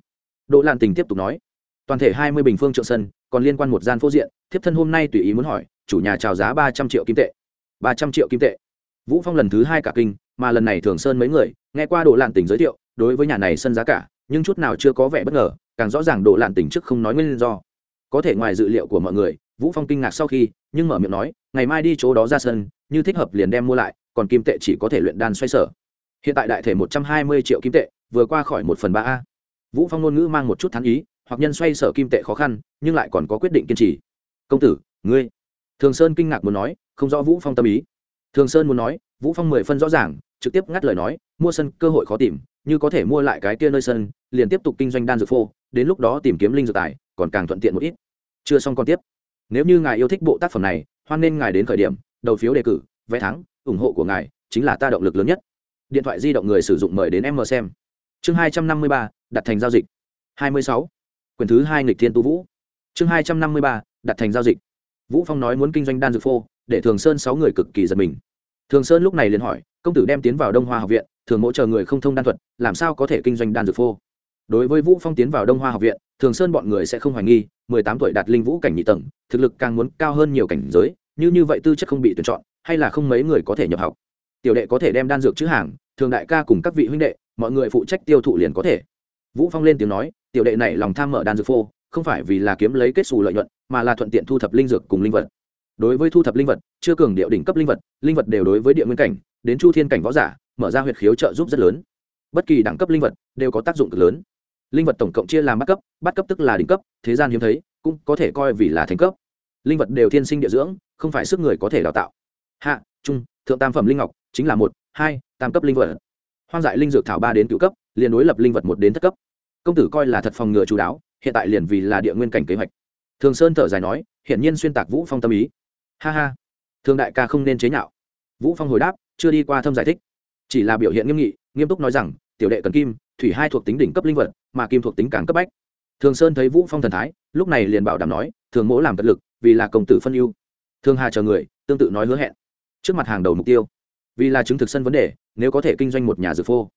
S1: Đỗ lan tình tiếp tục nói, toàn thể hai mươi bình phương trượng sân, còn liên quan một gian phố diện, thiếp thân hôm nay tùy ý muốn hỏi, chủ nhà chào giá ba trăm triệu kim tệ. Ba trăm triệu kim tệ. Vũ phong lần thứ hai cả kinh, mà lần này thường sơn mấy người, nghe qua Đỗ lạn tỉnh giới thiệu, đối với nhà này sân giá cả, nhưng chút nào chưa có vẻ bất ngờ, càng rõ ràng Đỗ lạn tỉnh trước không nói nguyên do có thể ngoài dự liệu của mọi người, vũ phong kinh ngạc sau khi, nhưng mở miệng nói, ngày mai đi chỗ đó ra sân, như thích hợp liền đem mua lại, còn kim tệ chỉ có thể luyện đan xoay sở. Hiện tại đại thể một trăm hai mươi triệu kim tệ, vừa qua khỏi một phần ba a. Vũ phong ngôn ngữ mang một chút thắng ý, hoặc nhân xoay sở kim tệ khó khăn, nhưng lại còn có quyết định kiên trì. Công tử, ngươi. Thường sơn kinh ngạc muốn nói, không rõ vũ phong tâm ý. Thường sơn muốn nói, vũ phong mười phân rõ ràng, trực tiếp ngắt lời nói, mua sân, cơ hội khó tìm, như có thể mua lại cái kia nơi sân, liền tiếp tục kinh doanh đan dược phô, đến lúc đó tìm kiếm linh dược tài, còn càng thuận tiện một ít chưa xong còn tiếp. Nếu như ngài yêu thích bộ tác phẩm này, hoan nên ngài đến khởi điểm, đầu phiếu đề cử, vé thắng, ủng hộ của ngài chính là ta động lực lớn nhất. Điện thoại di động người sử dụng mời đến em mờ xem. Chương hai trăm năm mươi ba, đặt thành giao dịch. hai mươi sáu. Quyển thứ hai nghịch thiên tu vũ. Chương hai trăm năm mươi ba, đặt thành giao dịch. Vũ phong nói muốn kinh doanh đan dược phô, để thường sơn sáu người cực kỳ giật mình. Thường sơn lúc này liền hỏi, công tử đem tiến vào đông hoa học viện, thường mỗi chờ người không thông đan thuật, làm sao có thể kinh doanh đan dược phô? Đối với vũ phong tiến vào đông hoa học viện, thường sơn bọn người sẽ không hoài nghi, mười tám tuổi đạt linh vũ cảnh nhị tầng, thực lực càng muốn cao hơn nhiều cảnh giới, như như vậy tư chất không bị tuyển chọn, hay là không mấy người có thể nhập học. Tiểu đệ có thể đem đan dược chữ hàng, thường đại ca cùng các vị huynh đệ, mọi người phụ trách tiêu thụ liền có thể. Vũ phong lên tiếng nói, tiểu đệ này lòng tham mở đan dược phô, không phải vì là kiếm lấy kết xù lợi nhuận, mà là thuận tiện thu thập linh dược cùng linh vật. Đối với thu thập linh vật, chưa cường điệu đỉnh cấp linh vật linh vật đều đối với địa nguyên cảnh, đến chu thiên cảnh võ giả, mở ra huyệt khiếu trợ giúp rất lớn. Bất kỳ đẳng cấp linh vật đều có tác dụng cực lớn linh vật tổng cộng chia làm bắt cấp bắt cấp tức là đỉnh cấp, thế gian hiếm thấy, cũng có thể coi vì là thành cấp. Linh vật đều thiên sinh địa dưỡng, không phải sức người có thể đào tạo. Hạ, trung, thượng tam phẩm linh ngọc, chính là một, hai, tam cấp linh vật. Hoang dại linh dược thảo ba đến cựu cấp, liền đối lập linh vật một đến thất cấp. Công tử coi là thật phòng ngừa chú đáo, hiện tại liền vì là địa nguyên cảnh kế hoạch. Thường sơn thở dài nói, hiển nhiên xuyên tạc vũ phong tâm ý. Ha ha. Thường đại ca không nên chế nhạo. Vũ phong hồi đáp, chưa đi qua thâm giải thích. Chỉ là biểu hiện nghiêm nghị, nghiêm túc nói rằng, tiểu đệ cần kim thủy hai thuộc tính đỉnh cấp linh vật, mà kim thuộc tính càng cấp bách. Thường sơn thấy vũ phong thần thái, lúc này liền bảo đảm nói, thường mỗ làm tật lực, vì là công tử phân ưu. Thường hà chờ người, tương tự nói hứa hẹn. Trước mặt hàng đầu mục tiêu, vì là chứng thực sân vấn đề, nếu có thể kinh doanh một nhà dược phô.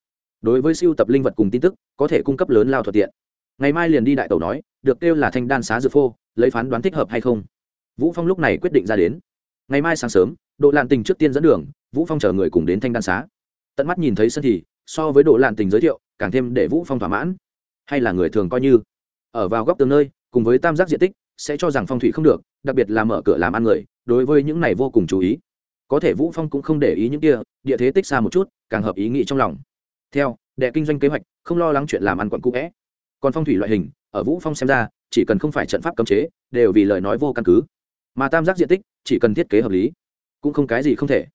S1: Đối với siêu tập linh vật cùng tin tức, có thể cung cấp lớn lao thuận tiện. Ngày mai liền đi đại tẩu nói, được kêu là thanh đan xá dược phô, lấy phán đoán thích hợp hay không? Vũ phong lúc này quyết định ra đến. Ngày mai sáng sớm độ Lạn tình trước tiên dẫn đường, vũ phong chờ người cùng đến thanh đan xá. Tận mắt nhìn thấy sân thì, so với độ Lạn tình giới thiệu càng thêm để vũ phong thỏa mãn. Hay là người thường coi như. Ở vào góc tường nơi, cùng với tam giác diện tích, sẽ cho rằng phong thủy không được, đặc biệt là mở cửa làm ăn người, đối với những này vô cùng chú ý. Có thể vũ phong cũng không để ý những kia, địa thế tích xa một chút, càng hợp ý nghĩ trong lòng. Theo, đệ kinh doanh kế hoạch, không lo lắng chuyện làm ăn quận cũ vẽ còn phong thủy loại hình, ở vũ phong xem ra, chỉ cần không phải trận pháp cấm chế, đều vì lời nói vô căn cứ. Mà tam giác diện tích, chỉ cần thiết kế hợp lý, cũng không cái gì không thể.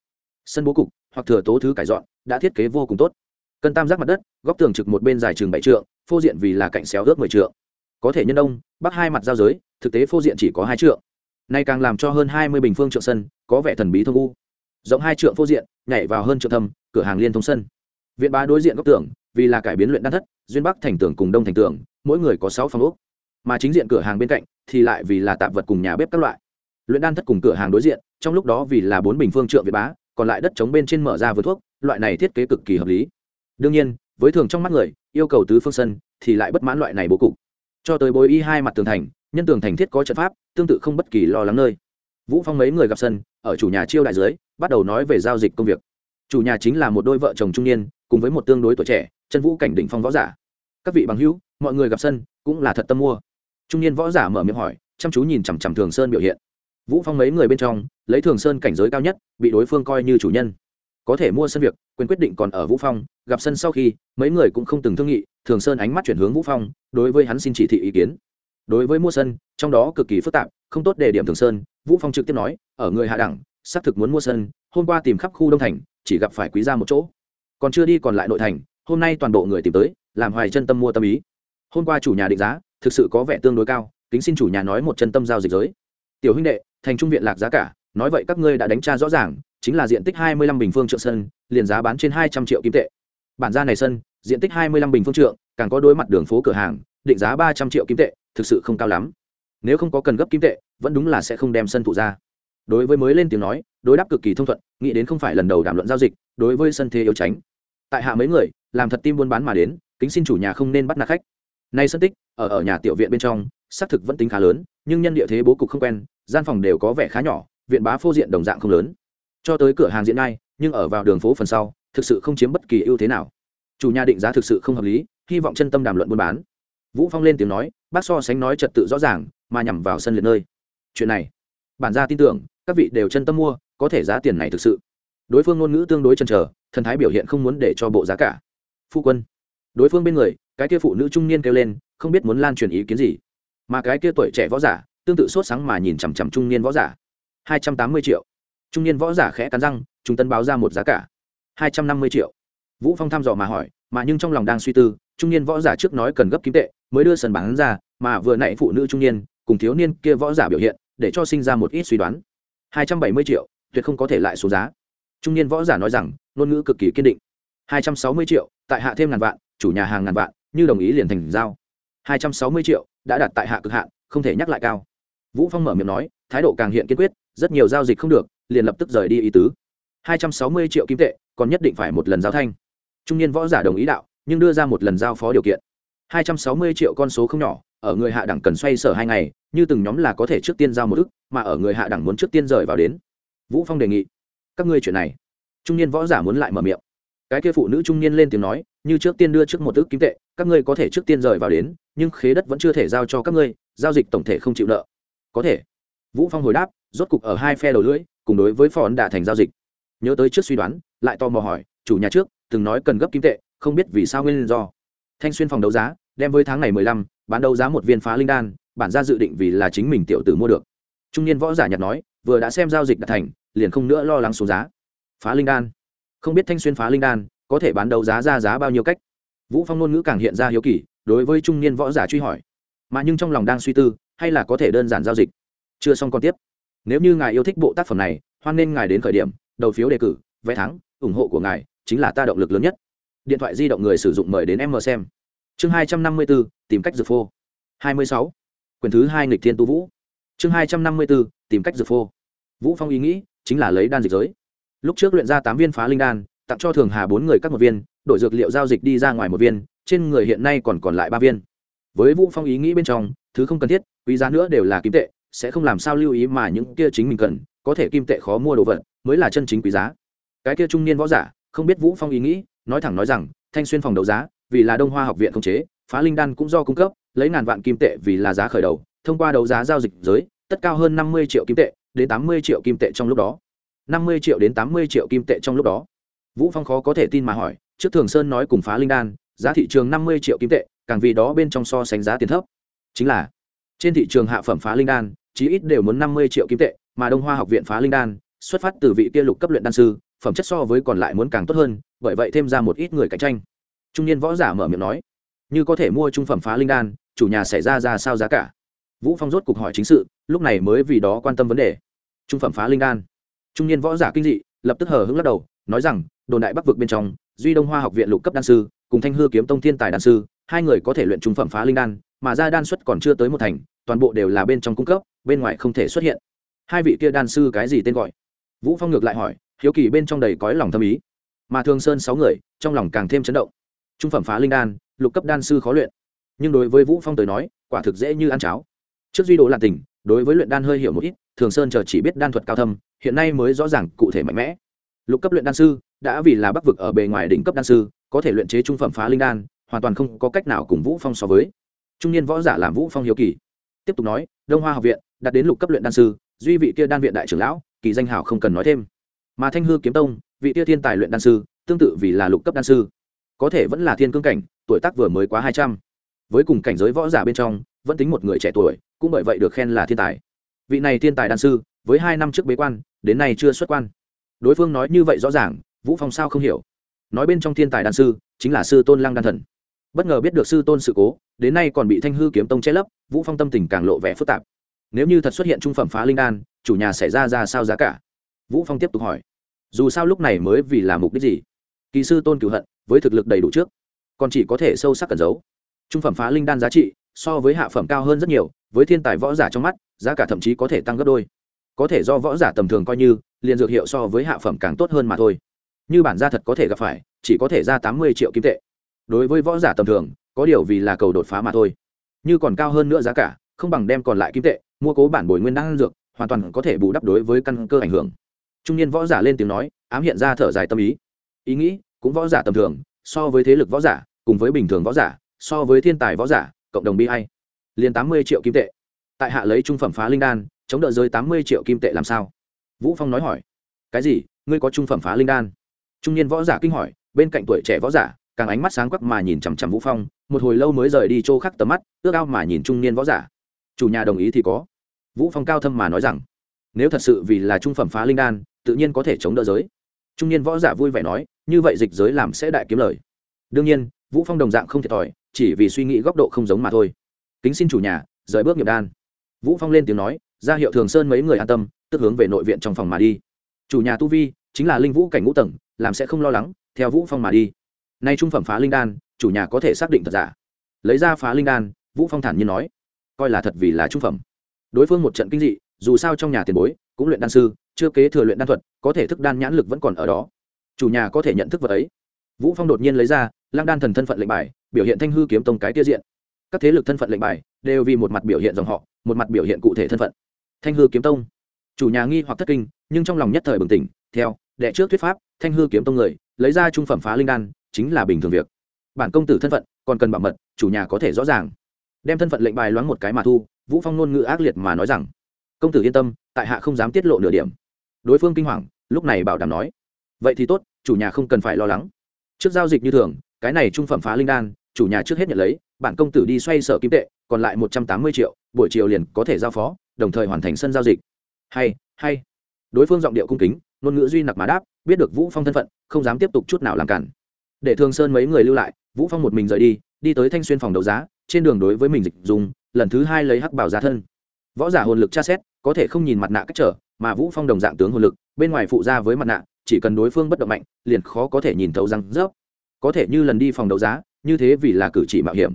S1: Sân bố cục, hoặc thừa tố thứ cải dọn, đã thiết kế vô cùng tốt cân tam giác mặt đất góc tường trực một bên dài chừng bảy trượng phô diện vì là cạnh xéo ước mười trượng. Có thể nhân đông bắc hai mặt giao giới thực tế phô diện chỉ có hai trượng. Nay càng làm cho hơn hai mươi bình phương trượng sân có vẻ thần bí thông u. Rộng hai trượng phô diện nhảy vào hơn trượng thâm cửa hàng liên thông sân. Viện bá đối diện góc tường vì là cải biến luyện đan thất duyên bắc thành tường cùng đông thành tường mỗi người có sáu phòng úc, mà chính diện cửa hàng bên cạnh thì lại vì là tạp vật cùng nhà bếp các loại. Luyện đan thất cùng cửa hàng đối diện trong lúc đó vì là bốn bình phương trượng viện bá còn lại đất chống bên trên mở ra vườn thuốc loại này thiết kế cực kỳ hợp lý đương nhiên, với thường trong mắt người, yêu cầu tứ phương sân thì lại bất mãn loại này bố cục. Cho tới bối y hai mặt tường thành, nhân tường thành thiết có trận pháp, tương tự không bất kỳ lo lắng nơi. Vũ phong mấy người gặp sân, ở chủ nhà chiêu đại dưới, bắt đầu nói về giao dịch công việc. Chủ nhà chính là một đôi vợ chồng trung niên, cùng với một tương đối tuổi trẻ, chân vũ cảnh đỉnh phong võ giả. Các vị bằng hữu, mọi người gặp sân cũng là thật tâm mua. Trung niên võ giả mở miệng hỏi, chăm chú nhìn chằm chằm thường sơn biểu hiện. Vũ phong mấy người bên trong, lấy thường sơn cảnh giới cao nhất, bị đối phương coi như chủ nhân có thể mua sân việc, quyền quyết định còn ở vũ phong, gặp sân sau khi, mấy người cũng không từng thương nghị, thường sơn ánh mắt chuyển hướng vũ phong, đối với hắn xin chỉ thị ý kiến. Đối với mua sân, trong đó cực kỳ phức tạp, không tốt để điểm thường sơn, vũ phong trực tiếp nói, ở người hạ đẳng, xác thực muốn mua sân, hôm qua tìm khắp khu đông thành, chỉ gặp phải quý ra một chỗ. Còn chưa đi còn lại nội thành, hôm nay toàn bộ người tìm tới, làm hoài chân tâm mua tâm ý. Hôm qua chủ nhà định giá, thực sự có vẻ tương đối cao, kính xin chủ nhà nói một chân tâm giao dịch giới. Tiểu huynh đệ, thành trung viện lạc giá cả, nói vậy các ngươi đã đánh tra rõ ràng chính là diện tích hai mươi lăm bình phương trượng sân, liền giá bán trên hai trăm triệu kim tệ. Bản ra này sân, diện tích hai mươi lăm bình phương trượng, càng có đối mặt đường phố cửa hàng, định giá ba trăm triệu kim tệ, thực sự không cao lắm. Nếu không có cần gấp kim tệ, vẫn đúng là sẽ không đem sân thụ ra. Đối với mới lên tiếng nói, đối đáp cực kỳ thông thuận, nghĩ đến không phải lần đầu đàm luận giao dịch, đối với sân thế yếu tránh. Tại hạ mấy người, làm thật tim buôn bán mà đến, kính xin chủ nhà không nên bắt nạt khách. Nay sân tích, ở ở nhà tiểu viện bên trong, xác thực vẫn tính khá lớn, nhưng nhân địa thế bố cục không quen, gian phòng đều có vẻ khá nhỏ, viện bá phô diện đồng dạng không lớn cho tới cửa hàng diễn ngay nhưng ở vào đường phố phần sau, thực sự không chiếm bất kỳ ưu thế nào. Chủ nhà định giá thực sự không hợp lý, hy vọng chân tâm đàm luận buôn bán. Vũ phong lên tiếng nói, bác so sánh nói trật tự rõ ràng, mà nhằm vào sân liệt nơi. Chuyện này, bản gia tin tưởng, các vị đều chân tâm mua, có thể giá tiền này thực sự. Đối phương ngôn ngữ tương đối chân trở thần thái biểu hiện không muốn để cho bộ giá cả. Phu quân, đối phương bên người, cái kia phụ nữ trung niên kêu lên, không biết muốn lan truyền ý kiến gì. Mà cái kia tuổi trẻ võ giả, tương tự sốt sáng mà nhìn chằm chằm trung niên võ giả. Hai trăm tám mươi triệu trung niên võ giả khẽ cắn răng, trung tân báo ra một giá cả, hai trăm năm mươi triệu. Vũ phong thăm dò mà hỏi, mà nhưng trong lòng đang suy tư, trung niên võ giả trước nói cần gấp kim tệ, mới đưa sân bán ra, mà vừa nãy phụ nữ trung niên cùng thiếu niên kia võ giả biểu hiện, để cho sinh ra một ít suy đoán. hai trăm bảy mươi triệu, tuyệt không có thể lại số giá. Trung niên võ giả nói rằng, ngôn ngữ cực kỳ kiên định. hai trăm sáu mươi triệu, tại hạ thêm ngàn vạn, chủ nhà hàng ngàn vạn, như đồng ý liền thành giao. hai trăm sáu mươi triệu, đã đặt tại hạ cực hạn, không thể nhắc lại cao. Vũ phong mở miệng nói, thái độ càng hiện kiên quyết, rất nhiều giao dịch không được liền lập tức rời đi ý tứ. Hai trăm sáu mươi triệu kim tệ, còn nhất định phải một lần giao thanh. Trung niên võ giả đồng ý đạo, nhưng đưa ra một lần giao phó điều kiện. Hai trăm sáu mươi triệu con số không nhỏ, ở người hạ đẳng cần xoay sở hai ngày, như từng nhóm là có thể trước tiên giao một ức, mà ở người hạ đẳng muốn trước tiên rời vào đến. Vũ phong đề nghị, các ngươi chuyện này. Trung niên võ giả muốn lại mở miệng. Cái kia phụ nữ trung niên lên tiếng nói, như trước tiên đưa trước một ức kim tệ, các ngươi có thể trước tiên rời vào đến, nhưng khế đất vẫn chưa thể giao cho các ngươi, giao dịch tổng thể không chịu nợ. Có thể vũ phong hồi đáp, rốt cục ở hai phe đầu lưỡi, cùng đối với phòn đã thành giao dịch. Nhớ tới trước suy đoán, lại tò mò hỏi, chủ nhà trước, từng nói cần gấp kim tệ, không biết vì sao nguyên do. Thanh xuyên phòng đấu giá, đem với tháng này mười lăm, bán đấu giá một viên phá linh đan, bản ra dự định vì là chính mình tiểu tử mua được. Trung niên võ giả nhặt nói, vừa đã xem giao dịch đã thành, liền không nữa lo lắng số giá. Phá linh đan. Không biết thanh xuyên phá linh đan, có thể bán đấu giá ra giá bao nhiêu cách? Vũ phong ngôn ngữ càng hiện ra hiếu kỳ, đối với trung niên võ giả truy hỏi. Mà nhưng trong lòng đang suy tư, hay là có thể đơn giản giao dịch? Chưa xong còn tiếp. Nếu như ngài yêu thích bộ tác phẩm này, hoan nên ngài đến khởi điểm, đầu phiếu đề cử, vé thắng, ủng hộ của ngài chính là ta động lực lớn nhất. Điện thoại di động người sử dụng mời đến em mờ xem. Chương hai trăm năm mươi bốn tìm cách dược phô. hai mươi sáu quyển thứ hai nghịch thiên tu vũ. Chương hai trăm năm mươi bốn tìm cách dược phô. Vũ phong ý nghĩ chính là lấy đan dịch giới. Lúc trước luyện ra tám viên phá linh đan, tặng cho thường hà bốn người các một viên, đổi dược liệu giao dịch đi ra ngoài một viên, trên người hiện nay còn còn lại ba viên. Với vũ phong ý nghĩ bên trong, thứ không cần thiết, quý giá nữa đều là kim tệ sẽ không làm sao lưu ý mà những kia chính mình cần, có thể kim tệ khó mua đồ vật, mới là chân chính quý giá. Cái kia trung niên võ giả, không biết vũ phong ý nghĩ, nói thẳng nói rằng, thanh xuyên phòng đấu giá, vì là đông hoa học viện không chế, phá linh đan cũng do cung cấp, lấy ngàn vạn kim tệ vì là giá khởi đầu, thông qua đấu giá giao dịch giới, tất cao hơn năm mươi triệu kim tệ, đến tám mươi triệu kim tệ trong lúc đó. năm mươi triệu đến tám mươi triệu kim tệ trong lúc đó. Vũ phong khó có thể tin mà hỏi, trước thường sơn nói cùng phá linh đan, giá thị trường năm mươi triệu kim tệ, càng vì đó bên trong so sánh giá tiền thấp. Chính là, trên thị trường hạ phẩm phá linh đan chí ít đều muốn năm mươi triệu kim tệ, mà đông hoa học viện phá linh đan xuất phát từ vị kia lục cấp luyện đan sư, phẩm chất so với còn lại muốn càng tốt hơn, bởi vậy thêm ra một ít người cạnh tranh. Trung niên võ giả mở miệng nói, như có thể mua trung phẩm phá linh đan, chủ nhà xảy ra ra sao giá cả? Vũ phong rốt cục hỏi chính sự, lúc này mới vì đó quan tâm vấn đề. Trung phẩm phá linh đan? Trung niên võ giả kinh dị, lập tức hờ hững lắc đầu, nói rằng, đồn đại bắc vực bên trong, duy đông hoa học viện lục cấp đan sư, cùng thanh hư kiếm tông thiên tài đan sư, hai người có thể luyện trung phẩm phá linh đan, mà ra đan xuất còn chưa tới một thành toàn bộ đều là bên trong cung cấp, bên ngoài không thể xuất hiện. Hai vị kia đan sư cái gì tên gọi? Vũ phong ngược lại hỏi, hiếu kỳ bên trong đầy cõi lòng thâm ý. Mà thường sơn sáu người, trong lòng càng thêm chấn động. Trung phẩm phá linh đan, lục cấp đan sư khó luyện. Nhưng đối với vũ phong tới nói, quả thực dễ như ăn cháo. Trước duy đồ là tình, đối với luyện đan hơi hiểu một ít, thường sơn chờ chỉ biết đan thuật cao thâm, hiện nay mới rõ ràng cụ thể mạnh mẽ. Lục cấp luyện đan sư, đã vì là bắc vực ở bề ngoài đỉnh cấp đan sư, có thể luyện chế trung phẩm phá linh đan, hoàn toàn không có cách nào cùng vũ phong so với. Trung niên võ giả làm vũ phong hiếu kỳ tiếp tục nói, đông hoa học viện, đặt đến lục cấp luyện đan sư, duy vị kia đan viện đại trưởng lão, kỳ danh hảo không cần nói thêm. Mà thanh hư kiếm tông, vị kia thiên tài luyện đan sư, tương tự vì là lục cấp đan sư. Có thể vẫn là thiên cương cảnh, tuổi tác vừa mới quá hai trăm. Với cùng cảnh giới võ giả bên trong, vẫn tính một người trẻ tuổi, cũng bởi vậy được khen là thiên tài. Vị này thiên tài đan sư, với hai năm trước bế quan, đến nay chưa xuất quan. Đối phương nói như vậy rõ ràng, vũ phong sao không hiểu. Nói bên trong thiên tài đan sư, chính là sư tôn lăng đan thần bất ngờ biết được sư tôn sự cố, đến nay còn bị thanh hư kiếm tông che lấp, vũ phong tâm tình càng lộ vẻ phức tạp. Nếu như thật xuất hiện trung phẩm phá linh đan, chủ nhà xảy ra ra sao giá cả? Vũ phong tiếp tục hỏi. Dù sao lúc này mới vì là mục đích gì? Kỳ sư tôn cửu hận, với thực lực đầy đủ trước, còn chỉ có thể sâu sắc cẩn giấu. Trung phẩm phá linh đan giá trị, so với hạ phẩm cao hơn rất nhiều, với thiên tài võ giả trong mắt, giá cả thậm chí có thể tăng gấp đôi. Có thể do võ giả tầm thường coi như, liền dược hiệu so với hạ phẩm càng tốt hơn mà thôi. Như bản gia thật có thể gặp phải, chỉ có thể ra tám mươi triệu kim tệ đối với võ giả tầm thường, có điều vì là cầu đột phá mà thôi. Như còn cao hơn nữa giá cả, không bằng đem còn lại kim tệ, mua cố bản bồi nguyên năng dược, hoàn toàn có thể bù đắp đối với căn cơ ảnh hưởng. Trung niên võ giả lên tiếng nói, ám hiện ra thở dài tâm ý. Ý nghĩ, cũng võ giả tầm thường, so với thế lực võ giả, cùng với bình thường võ giả, so với thiên tài võ giả, cộng đồng bi hay liền tám mươi triệu kim tệ. Tại hạ lấy trung phẩm phá linh đan, chống đỡ rơi tám mươi triệu kim tệ làm sao? Vũ phong nói hỏi. Cái gì? Ngươi có trung phẩm phá linh đan? Trung niên võ giả kinh hỏi, bên cạnh tuổi trẻ võ giả càng ánh mắt sáng quắc mà nhìn chằm chằm vũ phong, một hồi lâu mới rời đi chỗ khắc tầm mắt, ước ao mà nhìn trung niên võ giả. Chủ nhà đồng ý thì có. Vũ phong cao thâm mà nói rằng, nếu thật sự vì là trung phẩm phá linh đan, tự nhiên có thể chống đỡ giới. Trung niên võ giả vui vẻ nói, như vậy dịch giới làm sẽ đại kiếm lời. Đương nhiên, vũ phong đồng dạng không thiệt thòi, chỉ vì suy nghĩ góc độ không giống mà thôi. Kính xin chủ nhà, rời bước nghiệp đan. Vũ phong lên tiếng nói, ra hiệu thường sơn mấy người an tâm, tức hướng về nội viện trong phòng mà đi. Chủ nhà tu vi, chính là linh vũ cảnh ngũ tầng, làm sẽ không lo lắng, theo vũ phong mà đi nay trung phẩm phá linh đan, chủ nhà có thể xác định thật giả. Lấy ra phá linh đan, vũ phong thản nhiên nói, coi là thật vì là trung phẩm. Đối phương một trận kinh dị, dù sao trong nhà tiền bối, cũng luyện đan sư, chưa kế thừa luyện đan thuật, có thể thức đan nhãn lực vẫn còn ở đó. Chủ nhà có thể nhận thức vật ấy. Vũ phong đột nhiên lấy ra lang đan thần thân phận lệnh bài, biểu hiện thanh hư kiếm tông cái tiêu diện. Các thế lực thân phận lệnh bài, đều vì một mặt biểu hiện dòng họ, một mặt biểu hiện cụ thể thân phận. Thanh hư kiếm tông. Chủ nhà nghi hoặc thất kinh, nhưng trong lòng nhất thời bừng tỉnh. Theo, đệ trước thuyết pháp, thanh hư kiếm tông người, lấy ra trung phẩm phá linh đan chính là bình thường việc. Bản công tử thân phận còn cần bảo mật, chủ nhà có thể rõ ràng. Đem thân phận lệnh bài loáng một cái mà thu, vũ phong ngôn ngữ ác liệt mà nói rằng, công tử yên tâm, tại hạ không dám tiết lộ nửa điểm. Đối phương kinh hoàng, lúc này bảo đảm nói, vậy thì tốt, chủ nhà không cần phải lo lắng. Trước giao dịch như thường, cái này trung phẩm phá linh đan, chủ nhà trước hết nhận lấy, bản công tử đi xoay sở kim tệ, còn lại một trăm tám mươi triệu, buổi chiều liền có thể giao phó, đồng thời hoàn thành sân giao dịch. Hay hay. Đối phương giọng điệu cung kính, ngôn ngữ duy nặc mà đáp, biết được vũ phong thân phận, không dám tiếp tục chút nào làm cản để thường sơn mấy người lưu lại, vũ phong một mình rời đi đi tới thanh xuyên phòng đấu giá, trên đường đối với mình dịch dùng, lần thứ hai lấy hắc bảo ra thân. Võ giả hồn lực tra xét, có thể không nhìn mặt nạ cách trở, mà vũ phong đồng dạng tướng hồn lực, bên ngoài phụ ra với mặt nạ, chỉ cần đối phương bất động mạnh, liền khó có thể nhìn thấu răng rớp. Có thể như lần đi phòng đấu giá, như thế vì là cử chỉ mạo hiểm.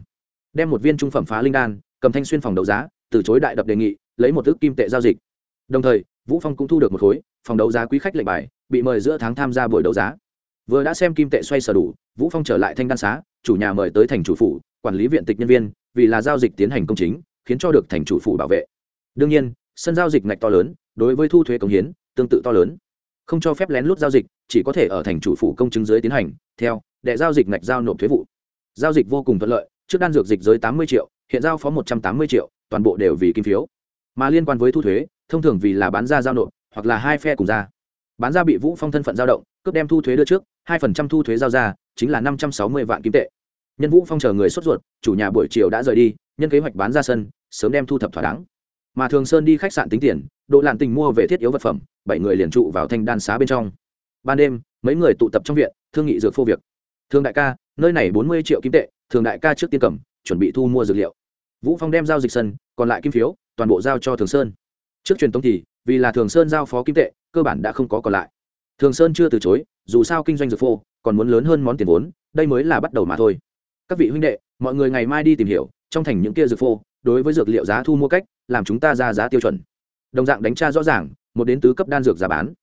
S1: Đem một viên trung phẩm phá linh đan, cầm thanh xuyên phòng đấu giá, từ chối đại đập đề nghị, lấy một ước kim tệ giao dịch. Đồng thời, vũ phong cũng thu được một khối, phòng đấu giá quý khách lệnh bài, bị mời giữa tháng tham gia buổi đấu giá vừa đã xem kim tệ xoay sở đủ, vũ phong trở lại thanh đan xá, chủ nhà mời tới thành chủ phủ, quản lý viện tịch nhân viên, vì là giao dịch tiến hành công chính, khiến cho được thành chủ phủ bảo vệ. Đương nhiên, sân giao dịch ngạch to lớn, đối với thu thuế công hiến, tương tự to lớn. Không cho phép lén lút giao dịch, chỉ có thể ở thành chủ phủ công chứng dưới tiến hành, theo, để giao dịch ngạch giao nộp thuế vụ. Giao dịch vô cùng thuận lợi, trước đan dược dịch giới tám mươi triệu, hiện giao phó một trăm tám mươi triệu, toàn bộ đều vì kim phiếu. Mà liên quan với thu thuế, thông thường vì là bán ra giao nộp, hoặc là hai phe cùng ra. Bán ra bị vũ phong thân phận giao động cướp đem thu thuế đưa trước, hai phần trăm thu thuế giao ra, chính là năm trăm sáu mươi vạn kim tệ. Nhân vũ phong chờ người sốt ruột, chủ nhà buổi chiều đã rời đi, nhân kế hoạch bán ra sân, sớm đem thu thập thỏa đáng. Mà thường sơn đi khách sạn tính tiền độ lạn tình mua về thiết yếu vật phẩm, bảy người liền trụ vào thanh đan xá bên trong. Ban đêm, mấy người tụ tập trong viện, thương nghị dược phô việc. Thường đại ca, nơi này bốn mươi triệu kim tệ, thường đại ca trước tiên cầm, chuẩn bị thu mua dược liệu. Vũ phong đem giao dịch sân, còn lại kim phiếu, toàn bộ giao cho thường sơn. Trước truyền tống thì, vì là thường sơn giao phó kim tệ, cơ bản đã không có còn lại thường sơn chưa từ chối, dù sao kinh doanh dược phô, còn muốn lớn hơn món tiền vốn, đây mới là bắt đầu mà thôi. Các vị huynh đệ, mọi người ngày mai đi tìm hiểu, trong thành những kia dược phô, đối với dược liệu giá thu mua cách, làm chúng ta ra giá tiêu chuẩn. Đồng dạng đánh tra rõ ràng, một đến tứ cấp đan dược giá bán.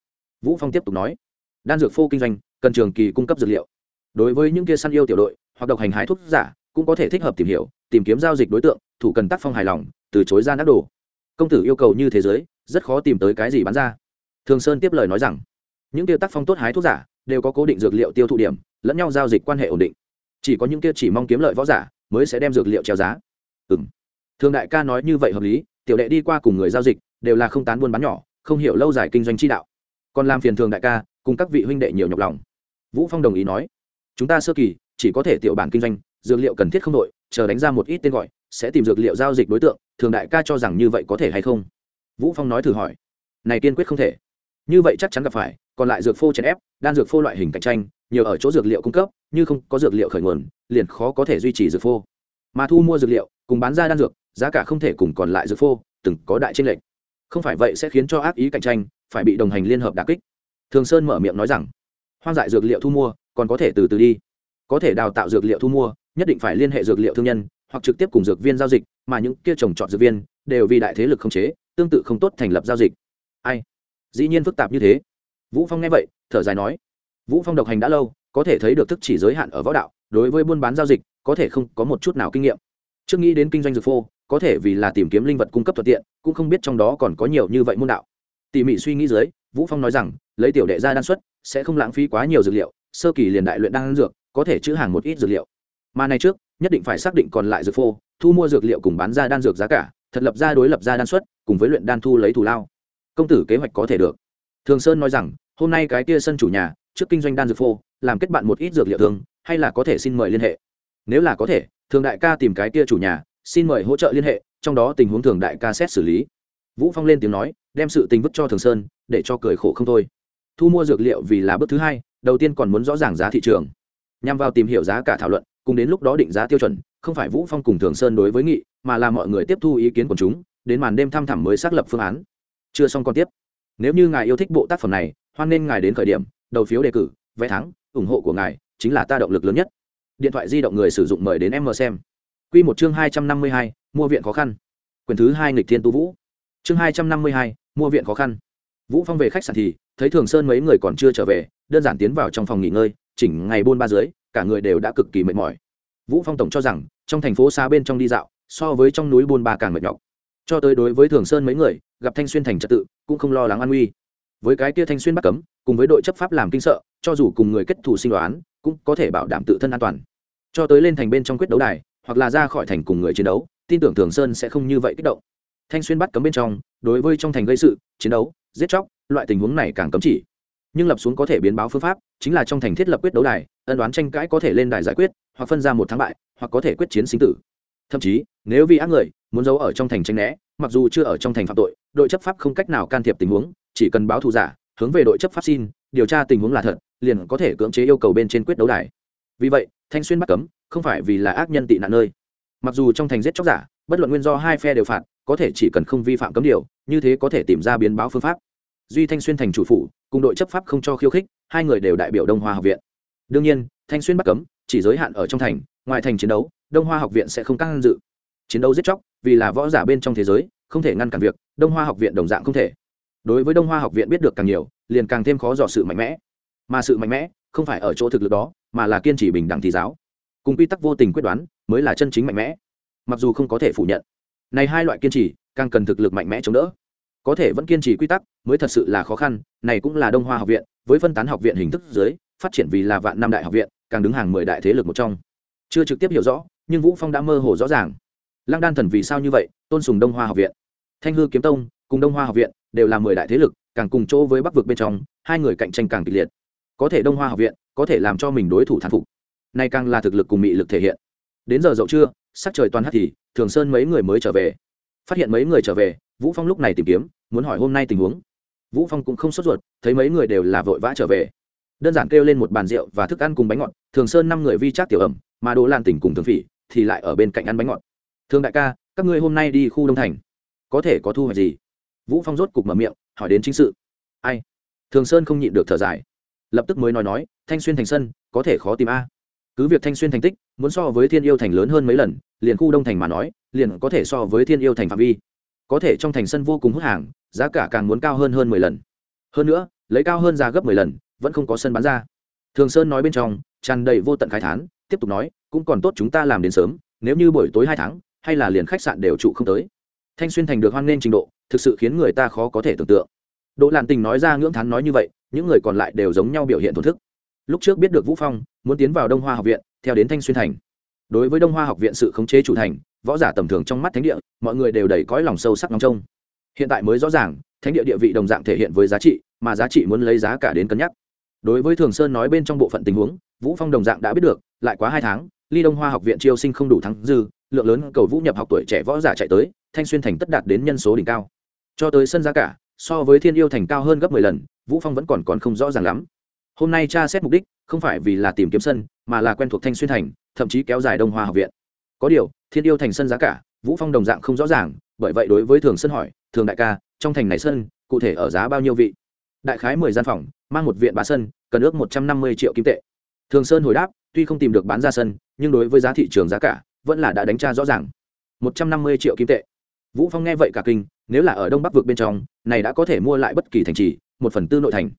S1: Vũ phong tiếp tục nói, đan dược phô kinh doanh, cần trường kỳ cung cấp dược liệu. Đối với những kia săn yêu tiểu đội, hoặc độc hành hái thuốc giả, cũng có thể thích hợp tìm hiểu, tìm kiếm giao dịch đối tượng, thủ cần tác phong hài lòng, từ chối ra đắc đồ. Công tử yêu cầu như thế giới, rất khó tìm tới cái gì bán ra. Thường sơn tiếp lời nói rằng những kia tác phong tốt hái thuốc giả đều có cố định dược liệu tiêu thụ điểm, lẫn nhau giao dịch quan hệ ổn định. Chỉ có những kia chỉ mong kiếm lợi võ giả mới sẽ đem dược liệu treo giá. Ừ m thường đại ca nói như vậy hợp lý, tiểu đệ đi qua cùng người giao dịch đều là không tán buôn bán nhỏ, không hiểu lâu dài kinh doanh chi đạo. Còn làm phiền thường đại ca cùng các vị huynh đệ nhiều nhọc lòng. Vũ phong đồng ý nói, chúng ta sơ kỳ chỉ có thể tiểu bản kinh doanh, dược liệu cần thiết không đội, chờ đánh ra một ít tên gọi, sẽ tìm dược liệu giao dịch đối tượng, thường đại ca cho rằng như vậy có thể hay không? Vũ phong nói thử hỏi, này kiên quyết không thể như vậy chắc chắn gặp phải, còn lại dược phô chèn ép, đan dược phô loại hình cạnh tranh, nhiều ở chỗ dược liệu cung cấp, như không có dược liệu khởi nguồn, liền khó có thể duy trì dược phô. Mà thu mua dược liệu, cùng bán ra đan dược, giá cả không thể cùng còn lại dược phô, từng có đại tranh lệch. Không phải vậy sẽ khiến cho ác ý cạnh tranh, phải bị đồng hành liên hợp đà kích. Thường sơn mở miệng nói rằng, hoang dại dược liệu thu mua, còn có thể từ từ đi. Có thể đào tạo dược liệu thu mua, nhất định phải liên hệ dược liệu thương nhân, hoặc trực tiếp cùng dược viên giao dịch, mà những kia trồng trọt dược viên, đều vì đại thế lực không chế, tương tự không tốt thành lập giao dịch. Ai? Dĩ nhiên phức tạp như thế. Vũ phong nghe vậy, thở dài nói, vũ phong độc hành đã lâu, có thể thấy được thức chỉ giới hạn ở võ đạo, đối với buôn bán giao dịch, có thể không có một chút nào kinh nghiệm. Trước nghĩ đến kinh doanh dược phô, có thể vì là tìm kiếm linh vật cung cấp thuận tiện, cũng không biết trong đó còn có nhiều như vậy môn đạo. Tỉ mỉ suy nghĩ dưới, vũ phong nói rằng, lấy tiểu đệ ra đan xuất, sẽ không lãng phí quá nhiều dược liệu, sơ kỳ liền đại luyện đan dược, có thể chữ hàng một ít dược liệu. Mà này trước, nhất định phải xác định còn lại dược phô, thu mua dược liệu cùng bán ra đan dược giá cả, thật lập ra đối lập ra đan xuất, cùng với luyện đan thu lấy thù lao công tử kế hoạch có thể được. Thường sơn nói rằng, hôm nay cái kia sân chủ nhà, trước kinh doanh đan dược phô, làm kết bạn một ít dược liệu thường, hay là có thể xin mời liên hệ? Nếu là có thể, thường đại ca tìm cái kia chủ nhà, xin mời hỗ trợ liên hệ, trong đó tình huống thường đại ca xét xử lý. Vũ phong lên tiếng nói, đem sự tình vứt cho thường sơn, để cho cười khổ không thôi. Thu mua dược liệu vì là bước thứ hai, đầu tiên còn muốn rõ ràng giá thị trường. Nhằm vào tìm hiểu giá cả thảo luận, cùng đến lúc đó định giá tiêu chuẩn, không phải vũ phong cùng thường sơn đối với nghị, mà là mọi người tiếp thu ý kiến của chúng, đến màn đêm thăm thẳm mới xác lập phương án chưa xong còn tiếp. Nếu như ngài yêu thích bộ tác phẩm này hoan nên ngài đến khởi điểm đầu phiếu đề cử vé thắng ủng hộ của ngài chính là ta động lực lớn nhất. Điện thoại di động người sử dụng mời đến em mờ xem. Quy một chương hai trăm năm mươi hai, mua viện khó khăn. Quyển thứ hai nghịch thiên tu vũ. Chương hai trăm năm mươi hai, mua viện khó khăn. Vũ phong về khách sạn thì thấy thường sơn mấy người còn chưa trở về đơn giản tiến vào trong phòng nghỉ ngơi chỉnh ngày buôn ba dưới cả người đều đã cực kỳ mệt mỏi. Vũ phong tổng cho rằng trong thành phố xa bên trong đi dạo so với trong núi buôn ba càng mệt nhọc cho tới đối với thường sơn mấy người, gặp thanh xuyên thành trật tự, cũng không lo lắng an nguy. Với cái kia thanh xuyên bắt cấm, cùng với đội chấp pháp làm kinh sợ, cho dù cùng người kết thù sinh đoán, cũng có thể bảo đảm tự thân an toàn. Cho tới lên thành bên trong quyết đấu đài, hoặc là ra khỏi thành cùng người chiến đấu, tin tưởng thường sơn sẽ không như vậy kích động. Thanh xuyên bắt cấm bên trong, đối với trong thành gây sự, chiến đấu, giết chóc, loại tình huống này càng cấm chỉ. Nhưng lập xuống có thể biến báo phương pháp, chính là trong thành thiết lập quyết đấu đài, ân đoán tranh cãi có thể lên đài giải quyết, hoặc phân ra một thắng bại, hoặc có thể quyết chiến sinh tử. Thậm chí, nếu vì ác người muốn giấu ở trong thành tranh né, mặc dù chưa ở trong thành phạm tội, đội chấp pháp không cách nào can thiệp tình huống, chỉ cần báo thù giả, hướng về đội chấp pháp xin, điều tra tình huống là thật, liền có thể cưỡng chế yêu cầu bên trên quyết đấu đài. Vì vậy, thanh xuyên bắt cấm, không phải vì là ác nhân tị nạn nơi. Mặc dù trong thành giết chóc giả, bất luận nguyên do hai phe đều phạt, có thể chỉ cần không vi phạm cấm điều, như thế có thể tìm ra biến báo phương pháp. Duy thanh xuyên thành chủ phủ, cùng đội chấp pháp không cho khiêu khích, hai người đều đại biểu đông hoa học viện. Đương nhiên, thanh xuyên bắt cấm, chỉ giới hạn ở trong thành, ngoài thành chiến đấu, đông hoa học viện sẽ không căng dự. Chiến đấu giết chóc vì là võ giả bên trong thế giới, không thể ngăn cản việc, đông hoa học viện đồng dạng không thể. Đối với đông hoa học viện biết được càng nhiều, liền càng thêm khó dò sự mạnh mẽ. Mà sự mạnh mẽ, không phải ở chỗ thực lực đó, mà là kiên trì bình đẳng thì giáo. Cùng quy tắc vô tình quyết đoán, mới là chân chính mạnh mẽ. Mặc dù không có thể phủ nhận, này hai loại kiên trì, càng cần thực lực mạnh mẽ chống đỡ. Có thể vẫn kiên trì quy tắc, mới thật sự là khó khăn, này cũng là đông hoa học viện, với phân tán học viện hình thức dưới, phát triển vì là vạn năm đại học viện, càng đứng hàng mười đại thế lực một trong. Chưa trực tiếp hiểu rõ, nhưng vũ phong đã mơ hồ rõ ràng lăng đan thần vì sao như vậy? Tôn sùng đông hoa học viện, thanh hư kiếm tông cùng đông hoa học viện đều là mười đại thế lực, càng cùng chỗ với bắc vực bên trong, hai người cạnh tranh càng kịch liệt. Có thể đông hoa học viện có thể làm cho mình đối thủ thán phục, nay càng là thực lực cùng mị lực thể hiện. Đến giờ dậu trưa, sắc trời toàn hát thì, thường sơn mấy người mới trở về. Phát hiện mấy người trở về, vũ phong lúc này tìm kiếm, muốn hỏi hôm nay tình huống. Vũ phong cũng không sốt ruột, thấy mấy người đều là vội vã trở về. Đơn giản kêu lên một bàn rượu và thức ăn cùng bánh ngọt, thường sơn năm người vi chắc tiểu ẩm, mà đỗ lan tỉnh cùng thường phỉ thì lại ở bên cạnh ăn bánh ngọt thường đại ca, các ngươi hôm nay đi khu đông thành, có thể có thu hoạch gì? Vũ phong rốt cục mở miệng, hỏi đến chính sự. Ai? Thường sơn không nhịn được thở dài. Lập tức mới nói nói, thanh xuyên thành sân, có thể khó tìm a. Cứ việc thanh xuyên thành tích, muốn so với thiên yêu thành lớn hơn mấy lần, liền khu đông thành mà nói, liền có thể so với thiên yêu thành phạm vi. Có thể trong thành sân vô cùng hút hàng, giá cả càng muốn cao hơn hơn mười lần. Hơn nữa, lấy cao hơn giá gấp mười lần, vẫn không có sân bán ra. Thường sơn nói bên trong, tràn đầy vô tận khai thán, tiếp tục nói, cũng còn tốt chúng ta làm đến sớm, nếu như buổi tối hai tháng hay là liền khách sạn đều trụ không tới. Thanh xuyên thành được hoan nghênh trình độ, thực sự khiến người ta khó có thể tưởng tượng. Đỗ làn tình nói ra ngưỡng thán nói như vậy, những người còn lại đều giống nhau biểu hiện thổn thức. Lúc trước biết được vũ phong, muốn tiến vào đông hoa học viện, theo đến thanh xuyên thành. Đối với đông hoa học viện sự khống chế chủ thành, võ giả tầm thường trong mắt thánh địa, mọi người đều đầy cõi lòng sâu sắc ngóng trông. Hiện tại mới rõ ràng, thánh địa địa vị đồng dạng thể hiện với giá trị, mà giá trị muốn lấy giá cả đến cân nhắc. Đối với thường sơn nói bên trong bộ phận tình huống, vũ phong đồng dạng đã biết được, lại quá hai tháng, ly đông hoa học viện chiêu sinh không đủ thắng dư lượng lớn cầu vũ nhập học tuổi trẻ võ giả chạy tới, thanh xuyên thành tất đạt đến nhân số đỉnh cao. Cho tới sân giá cả, so với thiên yêu thành cao hơn gấp 10 lần, vũ phong vẫn còn còn không rõ ràng lắm. Hôm nay tra xét mục đích, không phải vì là tìm kiếm sân, mà là quen thuộc thanh xuyên thành, thậm chí kéo dài đông hoa học viện. Có điều, thiên yêu thành sân giá cả, vũ phong đồng dạng không rõ ràng, bởi vậy đối với thường sân hỏi, thường đại ca, trong thành này sân, cụ thể ở giá bao nhiêu vị? Đại khái mười gian phòng, mang một viện bá sân, cần ước một trăm năm mươi triệu kim tệ. Thường sơn hồi đáp, tuy không tìm được bán ra sân, nhưng đối với giá thị trường giá cả vẫn là đã đánh tra rõ ràng. Một trăm năm mươi triệu kim tệ. Vũ phong nghe vậy cả kinh, nếu là ở đông bắc vực bên trong, này đã có thể mua lại bất kỳ thành trì, một phần tư nội thành.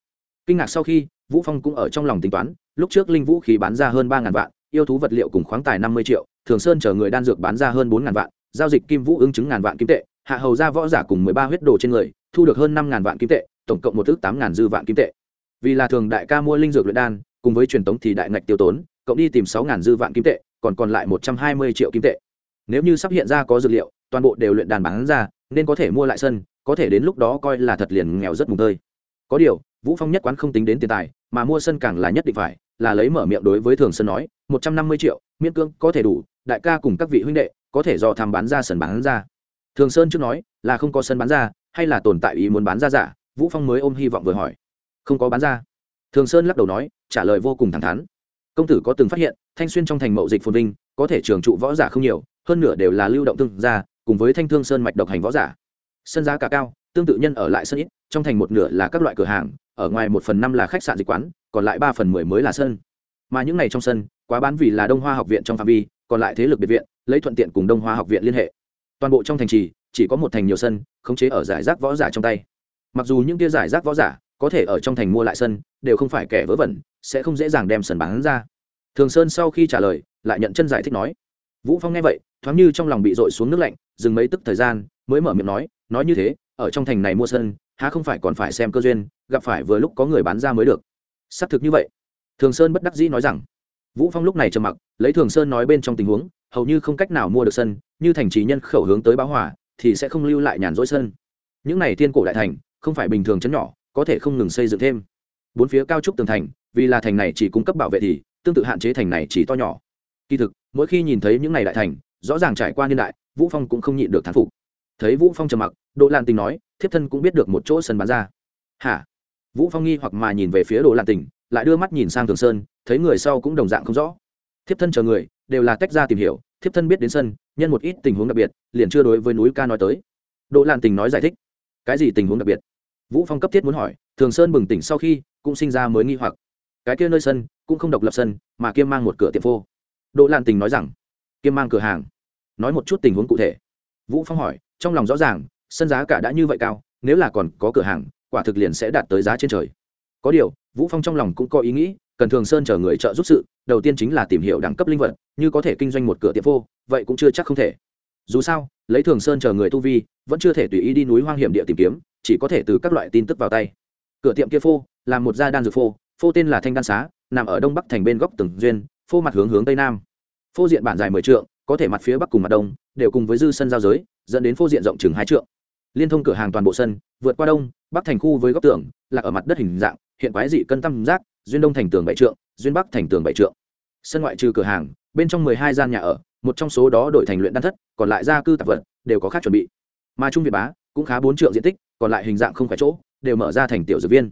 S1: Kinh ngạc sau khi, vũ phong cũng ở trong lòng tính toán, lúc trước linh vũ khí bán ra hơn ba ngàn vạn, yêu thú vật liệu cùng khoáng tài năm mươi triệu, thường sơn chờ người đan dược bán ra hơn bốn ngàn vạn, giao dịch kim vũ ứng chứng ngàn vạn kim tệ, hạ hầu ra võ giả cùng mười ba huyết đồ trên người, thu được hơn năm ngàn vạn kim tệ, tổng cộng một ước tám ngàn dư vạn kim tệ. Vì là thường đại ca mua linh dược luyện đan, cùng với truyền tống thì đại ngạch tiêu tốn, cộng đi tìm sáu ngàn dư vạn kim tệ còn còn lại một trăm hai mươi triệu kim tệ. Nếu như sắp hiện ra có dược liệu, toàn bộ đều luyện đàn bán ra, nên có thể mua lại sân, có thể đến lúc đó coi là thật liền nghèo rất mùng tơi. Có điều, vũ phong nhất quán không tính đến tiền tài, mà mua sân càng là nhất định phải, là lấy mở miệng đối với thường sơn nói, một trăm năm mươi triệu, miễn cương có thể đủ, đại ca cùng các vị huynh đệ, có thể do tham bán ra sân bán ra. Thường sơn trước nói, là không có sân bán ra, hay là tồn tại ý muốn bán ra giả, vũ phong mới ôm hy vọng vừa hỏi. Không có bán ra. Thường sơn lắc đầu nói, trả lời vô cùng thẳng thắn. Công tử có từng phát hiện thanh xuyên trong thành mậu dịch phồn vinh, có thể trường trụ võ giả không nhiều, hơn nửa đều là lưu động tương gia, cùng với thanh thương sơn mạch độc hành võ giả. Sân giá cả cao, tương tự nhân ở lại sân ít, trong thành một nửa là các loại cửa hàng, ở ngoài một phần năm là khách sạn dịch quán, còn lại ba phần mười mới là sân. Mà những ngày trong sân, quá bán vì là đông hoa học viện trong phạm vi, còn lại thế lực biệt viện, lấy thuận tiện cùng đông hoa học viện liên hệ. Toàn bộ trong thành trì, chỉ có một thành nhiều sân, khống chế ở giải rác võ giả trong tay. Mặc dù những tia giải rác võ giả, có thể ở trong thành mua lại sân, đều không phải kẻ vớ vẩn, sẽ không dễ dàng đem sân bán ra thường sơn sau khi trả lời, lại nhận chân giải thích nói, vũ phong nghe vậy, thoáng như trong lòng bị dội xuống nước lạnh, dừng mấy tức thời gian, mới mở miệng nói nói như thế, ở trong thành này mua sân, há không phải còn phải xem cơ duyên, gặp phải vừa lúc có người bán ra mới được. Xác thực như vậy. Thường sơn bất đắc dĩ nói rằng, vũ phong lúc này trầm mặc, lấy thường sơn nói bên trong tình huống, hầu như không cách nào mua được sân, như thành trì nhân khẩu hướng tới báo hỏa thì sẽ không lưu lại nhàn rỗi sân. Những này tiên cổ đại thành, không phải bình thường chấn nhỏ, có thể không ngừng xây dựng thêm. Bốn phía cao trúc tường thành, vì là thành này chỉ cung cấp bảo vệ thì tương tự hạn chế thành này chỉ to nhỏ. Kỳ thực, mỗi khi nhìn thấy những này đại thành, rõ ràng trải qua niên đại, vũ phong cũng không nhịn được thán phục. Thấy vũ phong trầm mặc, đỗ lan tình nói, thiếp thân cũng biết được một chỗ sân bán ra. Hả? Vũ phong nghi hoặc mà nhìn về phía đỗ lan tình, lại đưa mắt nhìn sang thường sơn, thấy người sau cũng đồng dạng không rõ. Thiếp thân chờ người, đều là tách ra tìm hiểu, thiếp thân biết đến sân, nhân một ít tình huống đặc biệt, liền chưa đối với núi ca nói tới. Đỗ lan tình nói giải thích, cái gì tình huống đặc biệt? Vũ phong cấp thiết muốn hỏi, thường sơn bừng tỉnh sau khi, cũng sinh ra mới nghi hoặc. Cái kia nơi sân cũng không độc lập sân, mà kiêm mang một cửa tiệm phô. Đỗ lan tình nói rằng, kiêm mang cửa hàng. Nói một chút tình huống cụ thể. Vũ phong hỏi, trong lòng rõ ràng, sân giá cả đã như vậy cao, nếu là còn có cửa hàng, quả thực liền sẽ đạt tới giá trên trời. Có điều, vũ phong trong lòng cũng có ý nghĩ, cần thường sơn chờ người trợ giúp sự, đầu tiên chính là tìm hiểu đẳng cấp linh vật, như có thể kinh doanh một cửa tiệm phô, vậy cũng chưa chắc không thể. Dù sao, lấy thường sơn chờ người tu vi, vẫn chưa thể tùy ý đi núi hoang hiểm địa tìm kiếm, chỉ có thể từ các loại tin tức vào tay. Cửa tiệm kia phô, là một gia đan dược phô phô tên là thanh đan xá, nằm ở đông bắc thành bên góc từng duyên, phô mặt hướng hướng tây nam. Phô diện bản dài mười trượng, có thể mặt phía bắc cùng mặt đông, đều cùng với dư sân giao giới, dẫn đến phô diện rộng chừng hai trượng. Liên thông cửa hàng toàn bộ sân, vượt qua đông, bắc thành khu với góc tường, là ở mặt đất hình dạng, hiện quái dị cân tam giác, duyên đông thành tường bảy trượng, duyên bắc thành tường bảy trượng. Sân ngoại trừ cửa hàng, bên trong mười hai gian nhà ở, một trong số đó đổi thành luyện đan thất, còn lại gia cư tạp vật, đều có khác chuẩn bị. Mà trung việt bá, cũng khá bốn trượng diện tích, còn lại hình dạng không phải chỗ, đều mở ra thành tiểu dược viên.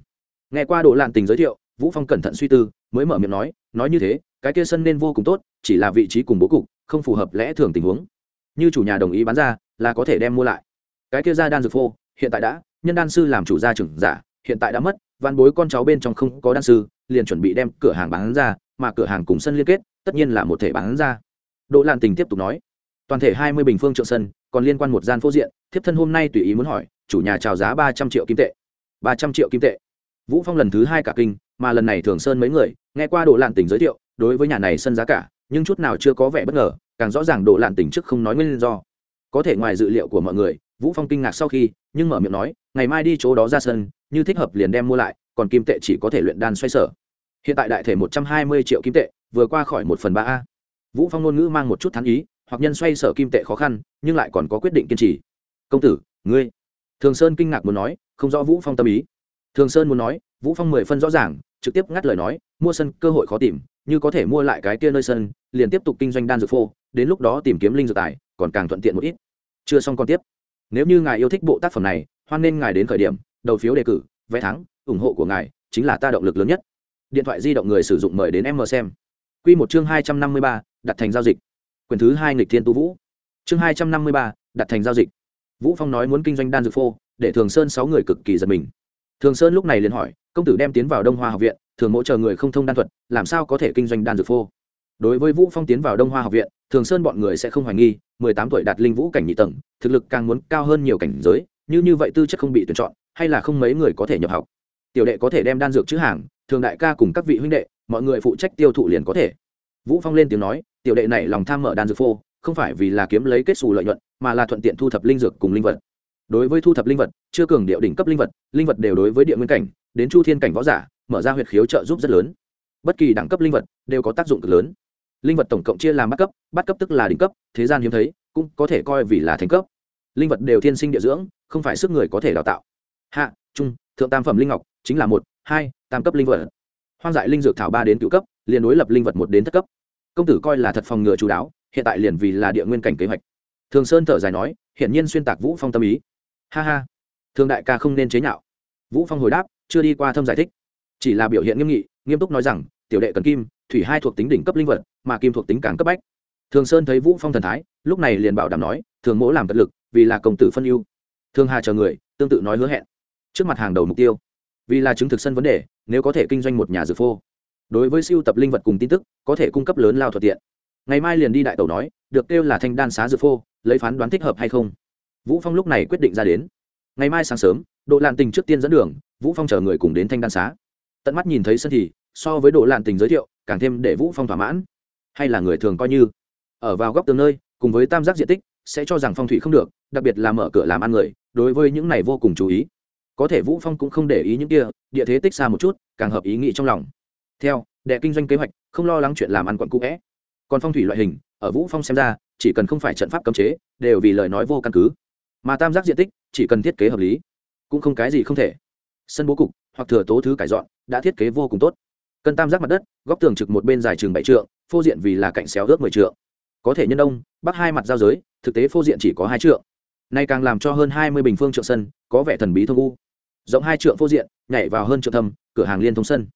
S1: Nghe qua độ lạn tình giới thiệu vũ phong cẩn thận suy tư, mới mở miệng nói nói như thế, cái kia sân nên vô cùng tốt, chỉ là vị trí cùng bố cục, không phù hợp lẽ thường tình huống. Như chủ nhà đồng ý bán ra, là có thể đem mua lại. Cái kia ra đan dược phô, hiện tại đã, nhân đan sư làm chủ gia trưởng giả, hiện tại đã mất, văn bối con cháu bên trong không có đan sư, liền chuẩn bị đem cửa hàng bán ra, mà cửa hàng cùng sân liên kết, tất nhiên là một thể bán ra. Đỗ lan tình tiếp tục nói, toàn thể hai mươi bình phương trượng sân, còn liên quan một gian phố diện, thiếp thân hôm nay tùy ý muốn hỏi, chủ nhà chào giá ba trăm triệu kim tệ. Ba trăm triệu kim tệ. Vũ phong lần thứ hai cả kinh mà lần này thường sơn mấy người, nghe qua đồ lạn tỉnh giới thiệu, đối với nhà này sân giá cả, nhưng chút nào chưa có vẻ bất ngờ, càng rõ ràng đồ lạn tỉnh trước không nói nguyên do. Có thể ngoài dự liệu của mọi người, vũ phong kinh ngạc sau khi, nhưng mở miệng nói, ngày mai đi chỗ đó ra sân, như thích hợp liền đem mua lại, còn kim tệ chỉ có thể luyện đan xoay sở. Hiện tại đại thể một trăm hai mươi triệu kim tệ, vừa qua khỏi một phần ba a. Vũ phong ngôn ngữ mang một chút thắng ý, hoặc nhân xoay sở kim tệ khó khăn, nhưng lại còn có quyết định kiên trì. Công tử, ngươi? Thường sơn kinh ngạc muốn nói, không rõ vũ phong tâm ý. Thường sơn muốn nói vũ phong mười phân rõ ràng, trực tiếp ngắt lời nói, mua sân, cơ hội khó tìm, như có thể mua lại cái kia nơi sân, liền tiếp tục kinh doanh đan dược phô, đến lúc đó tìm kiếm linh dược tài, còn càng thuận tiện một ít. Chưa xong còn tiếp. Nếu như ngài yêu thích bộ tác phẩm này, hoan nên ngài đến khởi điểm, đầu phiếu đề cử, vé thắng, ủng hộ của ngài chính là ta động lực lớn nhất. Điện thoại di động người sử dụng mời đến em mở xem. Q một chương hai trăm năm mươi ba, đặt thành giao dịch. Quyền thứ hai nghịch thiên tu vũ. Chương hai trăm năm mươi ba, đặt thành giao dịch. Vũ phong nói muốn kinh doanh đan dược phô, để thường sơn sáu người cực kỳ giật mình. Thường sơn lúc này liền hỏi công tử đem tiến vào đông hoa học viện, thường mỗi chờ người không thông đan thuật, làm sao có thể kinh doanh đan dược phô? Đối với vũ phong tiến vào đông hoa học viện, thường sơn bọn người sẽ không hoài nghi, mười tám tuổi đạt linh vũ cảnh nhị tầng, thực lực càng muốn cao hơn nhiều cảnh giới, như như vậy tư chất không bị tuyển chọn, hay là không mấy người có thể nhập học? Tiểu đệ có thể đem đan dược chữ hàng, thường đại ca cùng các vị huynh đệ, mọi người phụ trách tiêu thụ liền có thể. Vũ phong lên tiếng nói, tiểu đệ này lòng tham mở đan dược phô, không phải vì là kiếm lấy kết xù lợi nhuận, mà là thuận tiện thu thập linh dược cùng linh vật. Đối với thu thập linh vật, chưa cường điệu đỉnh cấp linh vật linh vật đều đối với địa nguyên cảnh đến chu thiên cảnh võ giả, mở ra huyệt khiếu trợ giúp rất lớn. Bất kỳ đẳng cấp linh vật đều có tác dụng cực lớn. Linh vật tổng cộng chia làm bắt cấp bắt cấp tức là đỉnh cấp, thế gian hiếm thấy, cũng có thể coi vì là thành cấp. Linh vật đều thiên sinh địa dưỡng, không phải sức người có thể đào tạo. Hạ, trung, thượng tam phẩm linh ngọc chính là một, hai, tam cấp linh vật. Hoang dại linh dược thảo ba đến cựu cấp, liền đối lập linh vật một đến thất cấp. Công tử coi là thật phòng ngừa chú đáo, hiện tại liền vì là địa nguyên cảnh kế hoạch. Thường sơn thở dài nói, hiển nhiên xuyên tạc vũ phong tâm ý. Ha ha. Thường đại ca không nên chế nhạo. Vũ phong hồi đáp chưa đi qua thâm giải thích. Chỉ là biểu hiện nghiêm nghị, nghiêm túc nói rằng, tiểu đệ cần kim, thủy hai thuộc tính đỉnh cấp linh vật, mà kim thuộc tính càng cấp bách. Thường sơn thấy vũ phong thần thái, lúc này liền bảo đảm nói, thường mỗ làm cật lực, vì là công tử phân ưu. Thường hà chờ người, tương tự nói hứa hẹn. Trước mặt hàng đầu mục tiêu, vì là chứng thực sân vấn đề, nếu có thể kinh doanh một nhà dược phô. Đối với siêu tập linh vật cùng tin tức, có thể cung cấp lớn lao thuận tiện. Ngày mai liền đi đại tẩu nói, được kêu là thanh đan xá dược phô, lấy phán đoán thích hợp hay không. Vũ phong lúc này quyết định ra đến. Ngày mai sáng sớm độ làn tình trước tiên dẫn đường vũ phong chờ người cùng đến thanh đan xá. Tận mắt nhìn thấy sân thì, so với độ lạn tình giới thiệu, càng thêm để vũ phong thỏa mãn. Hay là người thường coi như. Ở vào góc tường nơi, cùng với tam giác diện tích, sẽ cho rằng phong thủy không được, đặc biệt là mở cửa làm ăn người, đối với những này vô cùng chú ý. Có thể vũ phong cũng không để ý những kia, địa thế tích xa một chút, càng hợp ý nghĩ trong lòng. Theo, đệ kinh doanh kế hoạch, không lo lắng chuyện làm ăn quận cũ vẽ còn phong thủy loại hình, ở vũ phong xem ra, chỉ cần không phải trận pháp cấm chế, đều vì lời nói vô căn cứ. Mà tam giác diện tích, chỉ cần thiết kế hợp lý, cũng không cái gì không thể sân bố cục, hoặc thừa tố thứ cải dọn, đã thiết kế vô cùng tốt. Cân tam giác mặt đất, góc tường trực một bên dài chừng bảy trượng, phô diện vì là cạnh xéo ước mười trượng. Có thể nhân đông bắc hai mặt giao giới, thực tế phô diện chỉ có hai trượng. Nay càng làm cho hơn hai mươi bình phương trượng sân, có vẻ thần bí thông u. Rộng hai trượng phô diện, nhảy vào hơn trượng thâm, cửa hàng liên thông sân.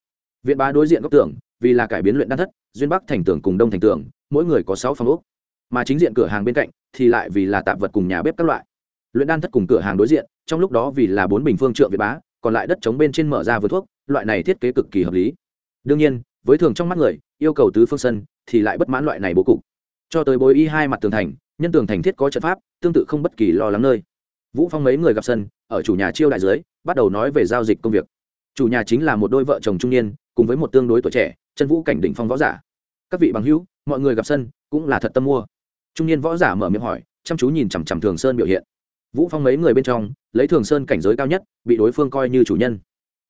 S1: Viện bá đối diện góc tường, vì là cải biến luyện đan thất, duyên bắc thành tường cùng đông thành tường, mỗi người có sáu phòng ốc. Mà chính diện cửa hàng bên cạnh, thì lại vì là tạp vật cùng nhà bếp các loại. Luyện đan thất cùng cửa hàng đối diện, trong lúc đó vì là bốn bình phương trượng viện bá còn lại đất chống bên trên mở ra vườn thuốc, loại này thiết kế cực kỳ hợp lý. Đương nhiên, với thường trong mắt người, yêu cầu tứ phương sân thì lại bất mãn loại này bố cục. Cho tới bối y hai mặt tường thành, nhân tường thành thiết có trận pháp, tương tự không bất kỳ lo lắng nơi. Vũ phong mấy người gặp sân, ở chủ nhà chiêu đại dưới, bắt đầu nói về giao dịch công việc. Chủ nhà chính là một đôi vợ chồng trung niên, cùng với một tương đối tuổi trẻ, chân vũ cảnh đỉnh phong võ giả. Các vị bằng hữu, mọi người gặp sân cũng là thật tâm mua. Trung niên võ giả mở miệng hỏi, chăm chú nhìn chằm chằm thường sơn biểu hiện vũ phong mấy người bên trong, lấy thường sơn cảnh giới cao nhất, bị đối phương coi như chủ nhân.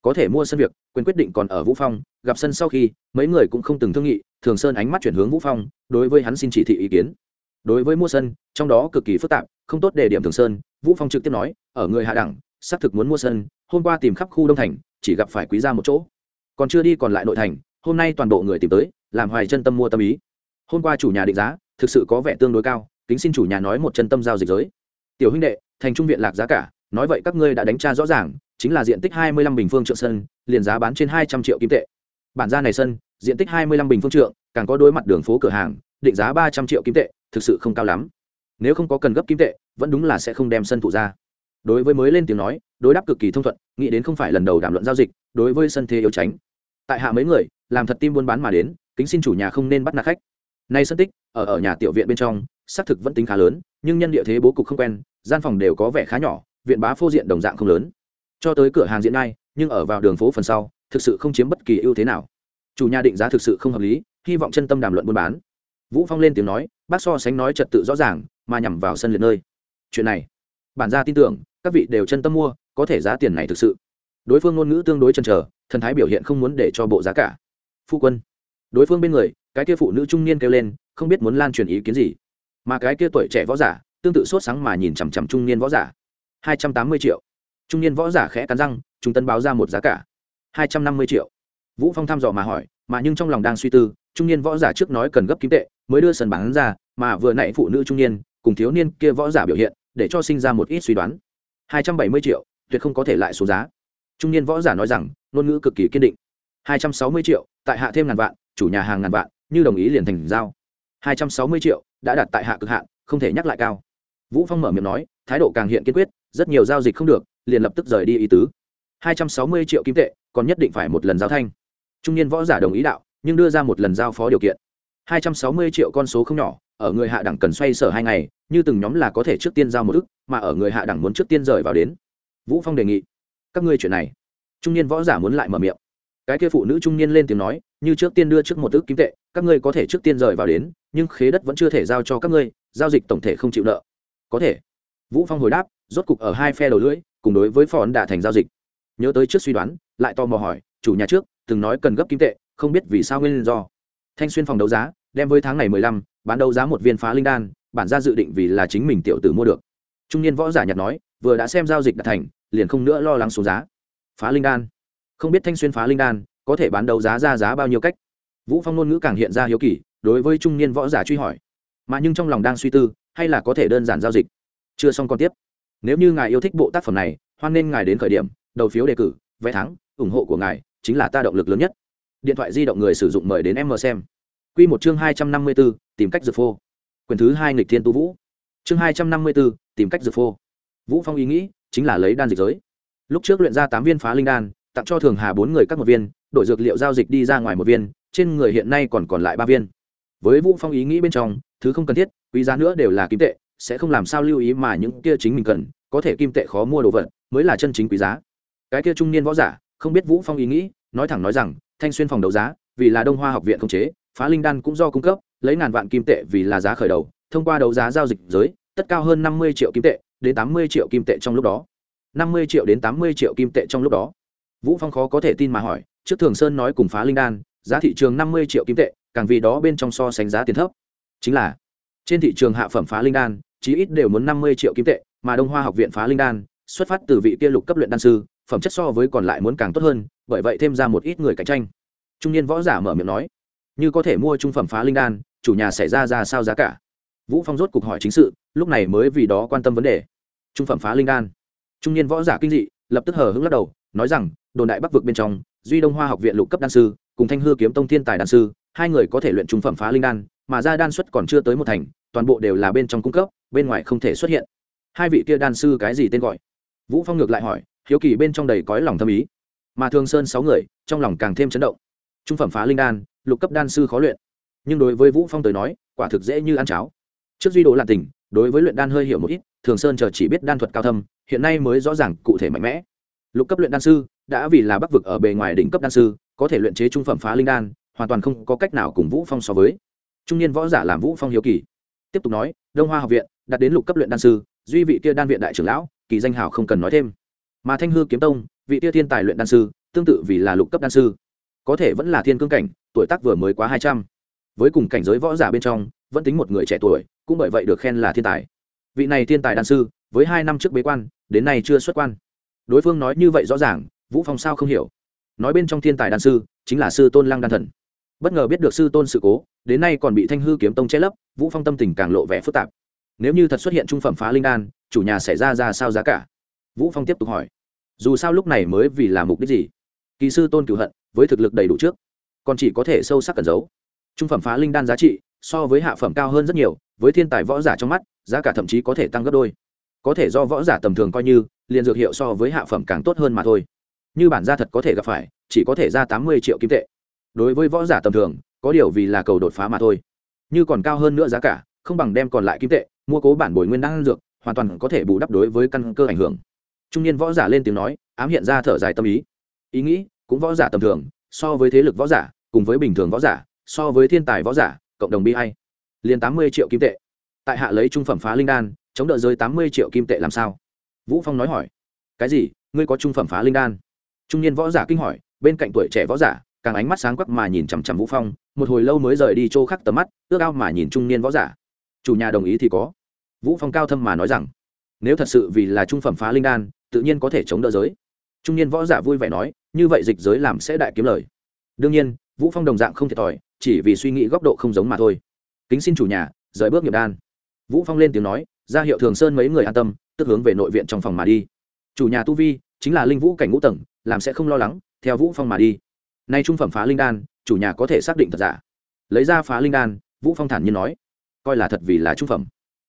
S1: Có thể mua sân việc, quyền quyết định còn ở vũ phong, gặp sân sau khi, mấy người cũng không từng thương nghị, thường sơn ánh mắt chuyển hướng vũ phong, đối với hắn xin chỉ thị ý kiến. Đối với mua sân, trong đó cực kỳ phức tạp, không tốt đề điểm thường sơn, vũ phong trực tiếp nói, ở người hạ đẳng, xác thực muốn mua sân, hôm qua tìm khắp khu đông thành, chỉ gặp phải quý ra một chỗ. Còn chưa đi còn lại nội thành, hôm nay toàn bộ người tìm tới, làm hoài chân tâm mua tâm ý. Hôm qua chủ nhà định giá, thực sự có vẻ tương đối cao, kính xin chủ nhà nói một chân tâm giao dịch giới tiểu huynh đệ, thành trung viện lạc giá cả, nói vậy các ngươi đã đánh tra rõ ràng, chính là diện tích hai mươi lăm bình phương trượng sân, liền giá bán trên hai trăm triệu kim tệ. Bản ra này sân, diện tích hai mươi lăm bình phương trượng, càng có đối mặt đường phố cửa hàng, định giá ba trăm triệu kim tệ, thực sự không cao lắm. Nếu không có cần gấp kim tệ, vẫn đúng là sẽ không đem sân thụ ra. Đối với mới lên tiếng nói, đối đáp cực kỳ thông thuận, nghĩ đến không phải lần đầu đàm luận giao dịch, đối với sân thế yếu tránh. Tại hạ mấy người, làm thật tim buôn bán mà đến, kính xin chủ nhà không nên bắt nạt khách. Nay sân tích, ở ở nhà tiểu viện bên trong xác thực vẫn tính khá lớn, nhưng nhân địa thế bố cục không quen, gian phòng đều có vẻ khá nhỏ, viện bá phô diện đồng dạng không lớn. Cho tới cửa hàng diện ngay nhưng ở vào đường phố phần sau, thực sự không chiếm bất kỳ ưu thế nào. Chủ nhà định giá thực sự không hợp lý, hy vọng chân tâm đàm luận buôn bán. Vũ phong lên tiếng nói, bác so sánh nói trật tự rõ ràng, mà nhằm vào sân liệt nơi. Chuyện này, bản gia tin tưởng, các vị đều chân tâm mua, có thể giá tiền này thực sự. Đối phương ngôn ngữ tương đối chân trở thần thái biểu hiện không muốn để cho bộ giá cả. Phu quân, đối phương bên người, cái kia phụ nữ trung niên kêu lên, không biết muốn lan truyền ý kiến gì mà cái kia tuổi trẻ võ giả, tương tự sốt sáng mà nhìn chằm chằm trung niên võ giả. Hai trăm tám mươi triệu. Trung niên võ giả khẽ cắn răng trung tân báo ra một giá cả. Hai trăm năm mươi triệu. Vũ phong thăm dò mà hỏi, mà nhưng trong lòng đang suy tư, trung niên võ giả trước nói cần gấp kim tệ, mới đưa sân bán ra, mà vừa nãy phụ nữ trung niên cùng thiếu niên kia võ giả biểu hiện, để cho sinh ra một ít suy đoán. Hai trăm bảy mươi triệu, tuyệt không có thể lại số giá. Trung niên võ giả nói rằng, ngôn ngữ cực kỳ kiên định. Hai trăm sáu mươi triệu, tại hạ thêm ngàn vạn, chủ nhà hàng ngàn vạn, như đồng ý liền thành giao. Hai trăm sáu mươi triệu đã đạt tại hạ cực hạn, không thể nhắc lại cao. Vũ phong mở miệng nói, thái độ càng hiện kiên quyết, rất nhiều giao dịch không được, liền lập tức rời đi ý tứ. Hai trăm sáu mươi triệu kim tệ, còn nhất định phải một lần giao thanh. Trung niên võ giả đồng ý đạo, nhưng đưa ra một lần giao phó điều kiện. Hai trăm sáu mươi triệu con số không nhỏ, ở người hạ đẳng cần xoay sở hai ngày, như từng nhóm là có thể trước tiên giao một ức, mà ở người hạ đẳng muốn trước tiên rời vào đến. Vũ phong đề nghị, các ngươi chuyện này. Trung niên võ giả muốn lại mở miệng. Cái kia phụ nữ trung niên lên tiếng nói, như trước tiên đưa trước một ức kim tệ các ngươi có thể trước tiên rời vào đến, nhưng khế đất vẫn chưa thể giao cho các ngươi, giao dịch tổng thể không chịu nợ. Có thể. Vũ phong hồi đáp, rốt cục ở hai phe đầu lưỡi, cùng đối với phòn đã thành giao dịch. Nhớ tới trước suy đoán, lại tò mò hỏi, chủ nhà trước, từng nói cần gấp kim tệ, không biết vì sao nguyên do. Thanh xuyên phòng đấu giá, đem với tháng này mười lăm, bán đấu giá một viên phá linh đan, bản ra dự định vì là chính mình tiểu tử mua được. Trung niên võ giả nhặt nói, vừa đã xem giao dịch đã thành, liền không nữa lo lắng số giá. Phá linh đan. Không biết thanh xuyên phá linh đan, có thể bán đấu giá ra giá bao nhiêu cách vũ phong ngôn ngữ càng hiện ra hiếu kỳ đối với trung niên võ giả truy hỏi. Mà nhưng trong lòng đang suy tư hay là có thể đơn giản giao dịch? Chưa xong còn tiếp. Nếu như ngài yêu thích bộ tác phẩm này hoan nên ngài đến khởi điểm đầu phiếu đề cử vé thắng ủng hộ của ngài chính là ta động lực lớn nhất. Điện thoại di động người sử dụng mời đến em mở xem. Quy một chương hai trăm năm mươi 254, tìm cách dược phô. Quyền thứ hai nghịch thiên tu vũ. Chương hai trăm năm mươi 254, tìm cách dược phô. Vũ phong ý nghĩ chính là lấy đan dịch giới. Lúc trước luyện ra tám viên phá linh đan tặng cho thường hà bốn người các một viên đổi dược liệu giao dịch đi ra ngoài một viên trên người hiện nay còn còn lại ba viên. Với vũ phong ý nghĩ bên trong, thứ không cần thiết, quý giá nữa đều là kim tệ, sẽ không làm sao lưu ý mà những kia chính mình cần, có thể kim tệ khó mua đồ vật, mới là chân chính quý giá. Cái kia trung niên võ giả, không biết vũ phong ý nghĩ, nói thẳng nói rằng, thanh xuyên phòng đấu giá, vì là đông hoa học viện không chế, phá linh đan cũng do cung cấp, lấy ngàn vạn kim tệ vì là giá khởi đầu, thông qua đấu giá giao dịch giới, tất cao hơn năm mươi triệu kim tệ, đến tám mươi triệu kim tệ trong lúc đó. năm mươi triệu đến tám mươi triệu kim tệ trong lúc đó. Vũ phong khó có thể tin mà hỏi, trước thường sơn nói cùng phá linh đan giá thị trường năm mươi triệu kim tệ, càng vì đó bên trong so sánh giá tiền thấp. Chính là, trên thị trường hạ phẩm phá linh đan, chí ít đều muốn năm mươi triệu kim tệ, mà đông hoa học viện phá linh đan, xuất phát từ vị kia lục cấp luyện đan sư, phẩm chất so với còn lại muốn càng tốt hơn, bởi vậy thêm ra một ít người cạnh tranh. Trung niên võ giả mở miệng nói, như có thể mua trung phẩm phá linh đan, chủ nhà xảy ra ra sao giá cả? Vũ phong rốt cục hỏi chính sự, lúc này mới vì đó quan tâm vấn đề. Trung phẩm phá linh đan? Trung niên võ giả kinh dị, lập tức hờ hững lắc đầu, nói rằng, đồn đại bắc vực bên trong, duy đông hoa học viện lục cấp đan sư cùng thanh hư kiếm tông thiên tài đan sư, hai người có thể luyện trung phẩm phá linh đan, mà ra đan xuất còn chưa tới một thành, toàn bộ đều là bên trong cung cấp, bên ngoài không thể xuất hiện. Hai vị kia đan sư cái gì tên gọi? Vũ phong ngược lại hỏi, hiếu kỳ bên trong đầy cõi lòng thâm ý. Mà thường sơn sáu người, trong lòng càng thêm chấn động. Trung phẩm phá linh đan, lục cấp đan sư khó luyện. Nhưng đối với vũ phong tới nói, quả thực dễ như ăn cháo. Trước duy đồ là tình, đối với luyện đan hơi hiểu một ít, thường sơn chờ chỉ biết đan thuật cao thâm, hiện nay mới rõ ràng cụ thể mạnh mẽ. Lục cấp luyện đan sư, đã vì là bắc vực ở bề ngoài đỉnh cấp đan sư có thể luyện chế trung phẩm phá linh đan, hoàn toàn không có cách nào cùng vũ phong so với. Trung niên võ giả làm vũ phong hiếu kỳ. Tiếp tục nói, đông hoa học viện đạt đến lục cấp luyện đan sư, duy vị kia đan viện đại trưởng lão, kỳ danh hảo không cần nói thêm. Mà thanh hư kiếm tông, vị kia thiên tài luyện đan sư, tương tự vì là lục cấp đan sư. Có thể vẫn là thiên cương cảnh, tuổi tác vừa mới quá hai trăm. Với cùng cảnh giới võ giả bên trong, vẫn tính một người trẻ tuổi, cũng bởi vậy được khen là thiên tài. Vị này thiên tài đan sư, với hai năm trước bế quan, đến nay chưa xuất quan. Đối phương nói như vậy rõ ràng, vũ phong sao không hiểu nói bên trong thiên tài đan sư chính là sư tôn lăng đan thần. Bất ngờ biết được sư tôn sự cố, đến nay còn bị thanh hư kiếm tông che lấp, vũ phong tâm tình càng lộ vẻ phức tạp. Nếu như thật xuất hiện trung phẩm phá linh đan, chủ nhà xảy ra ra sao giá cả? Vũ phong tiếp tục hỏi. Dù sao lúc này mới vì là mục đích gì? Kỳ sư tôn cửu hận, với thực lực đầy đủ trước, còn chỉ có thể sâu sắc cẩn giấu. Trung phẩm phá linh đan giá trị so với hạ phẩm cao hơn rất nhiều, với thiên tài võ giả trong mắt, giá cả thậm chí có thể tăng gấp đôi. Có thể do võ giả tầm thường coi như, liền dược hiệu so với hạ phẩm càng tốt hơn mà thôi như bản gia thật có thể gặp phải, chỉ có thể ra tám mươi triệu kim tệ. Đối với võ giả tầm thường, có điều vì là cầu đột phá mà thôi. Như còn cao hơn nữa giá cả, không bằng đem còn lại kim tệ, mua cố bản bồi nguyên đan dược, hoàn toàn có thể bù đắp đối với căn cơ ảnh hưởng. Trung niên võ giả lên tiếng nói, ám hiện ra thở dài tâm ý. Ý nghĩ, cũng võ giả tầm thường, so với thế lực võ giả, cùng với bình thường võ giả, so với thiên tài võ giả, cộng đồng bi hay liền tám mươi triệu kim tệ. Tại hạ lấy trung phẩm phá linh đan, chống đỡ rơi tám mươi triệu kim tệ làm sao? Vũ phong nói hỏi. Cái gì? Ngươi có trung phẩm phá linh đan? Trung niên võ giả kinh hỏi, bên cạnh tuổi trẻ võ giả, càng ánh mắt sáng quắc mà nhìn chằm chằm vũ phong, một hồi lâu mới rời đi chỗ khắc tầm mắt, ước ao mà nhìn trung niên võ giả. Chủ nhà đồng ý thì có. Vũ phong cao thâm mà nói rằng, nếu thật sự vì là trung phẩm phá linh đan, tự nhiên có thể chống đỡ giới. Trung niên võ giả vui vẻ nói, như vậy dịch giới làm sẽ đại kiếm lời. Đương nhiên, vũ phong đồng dạng không thiệt thòi, chỉ vì suy nghĩ góc độ không giống mà thôi. Kính xin chủ nhà, rời bước nghiệp đan. Vũ phong lên tiếng nói, ra hiệu thường sơn mấy người an tâm, tức hướng về nội viện trong phòng mà đi. Chủ nhà tu vi, chính là linh vũ cảnh ngũ tầng làm sẽ không lo lắng, theo vũ phong mà đi. Nay trung phẩm phá linh đan, chủ nhà có thể xác định thật giả. Lấy ra phá linh đan, vũ phong thản nhiên nói, coi là thật vì là trung phẩm.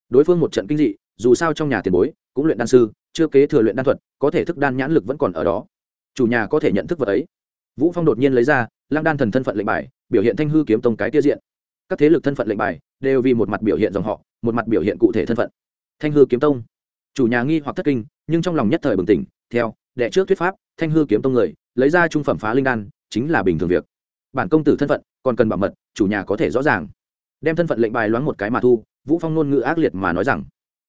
S1: Đối phương một trận kinh dị, dù sao trong nhà tiền bối, cũng luyện đan sư, chưa kế thừa luyện đan thuật, có thể thức đan nhãn lực vẫn còn ở đó. Chủ nhà có thể nhận thức vật ấy. Vũ phong đột nhiên lấy ra, lăng đan thần thân phận lệnh bài, biểu hiện thanh hư kiếm tông cái tiêu diện. Các thế lực thân phận lệnh bài, đều vì một mặt biểu hiện dòng họ, một mặt biểu hiện cụ thể thân phận. Thanh hư kiếm tông. Chủ nhà nghi hoặc thất kinh, nhưng trong lòng nhất thời bừng tỉnh, theo đệ trước thuyết pháp, thanh hư kiếm tông người, lấy ra trung phẩm phá linh đan, chính là bình thường việc. Bản công tử thân phận, còn cần bảo mật, chủ nhà có thể rõ ràng. Đem thân phận lệnh bài loáng một cái mà thu, vũ phong ngôn ngữ ác liệt mà nói rằng,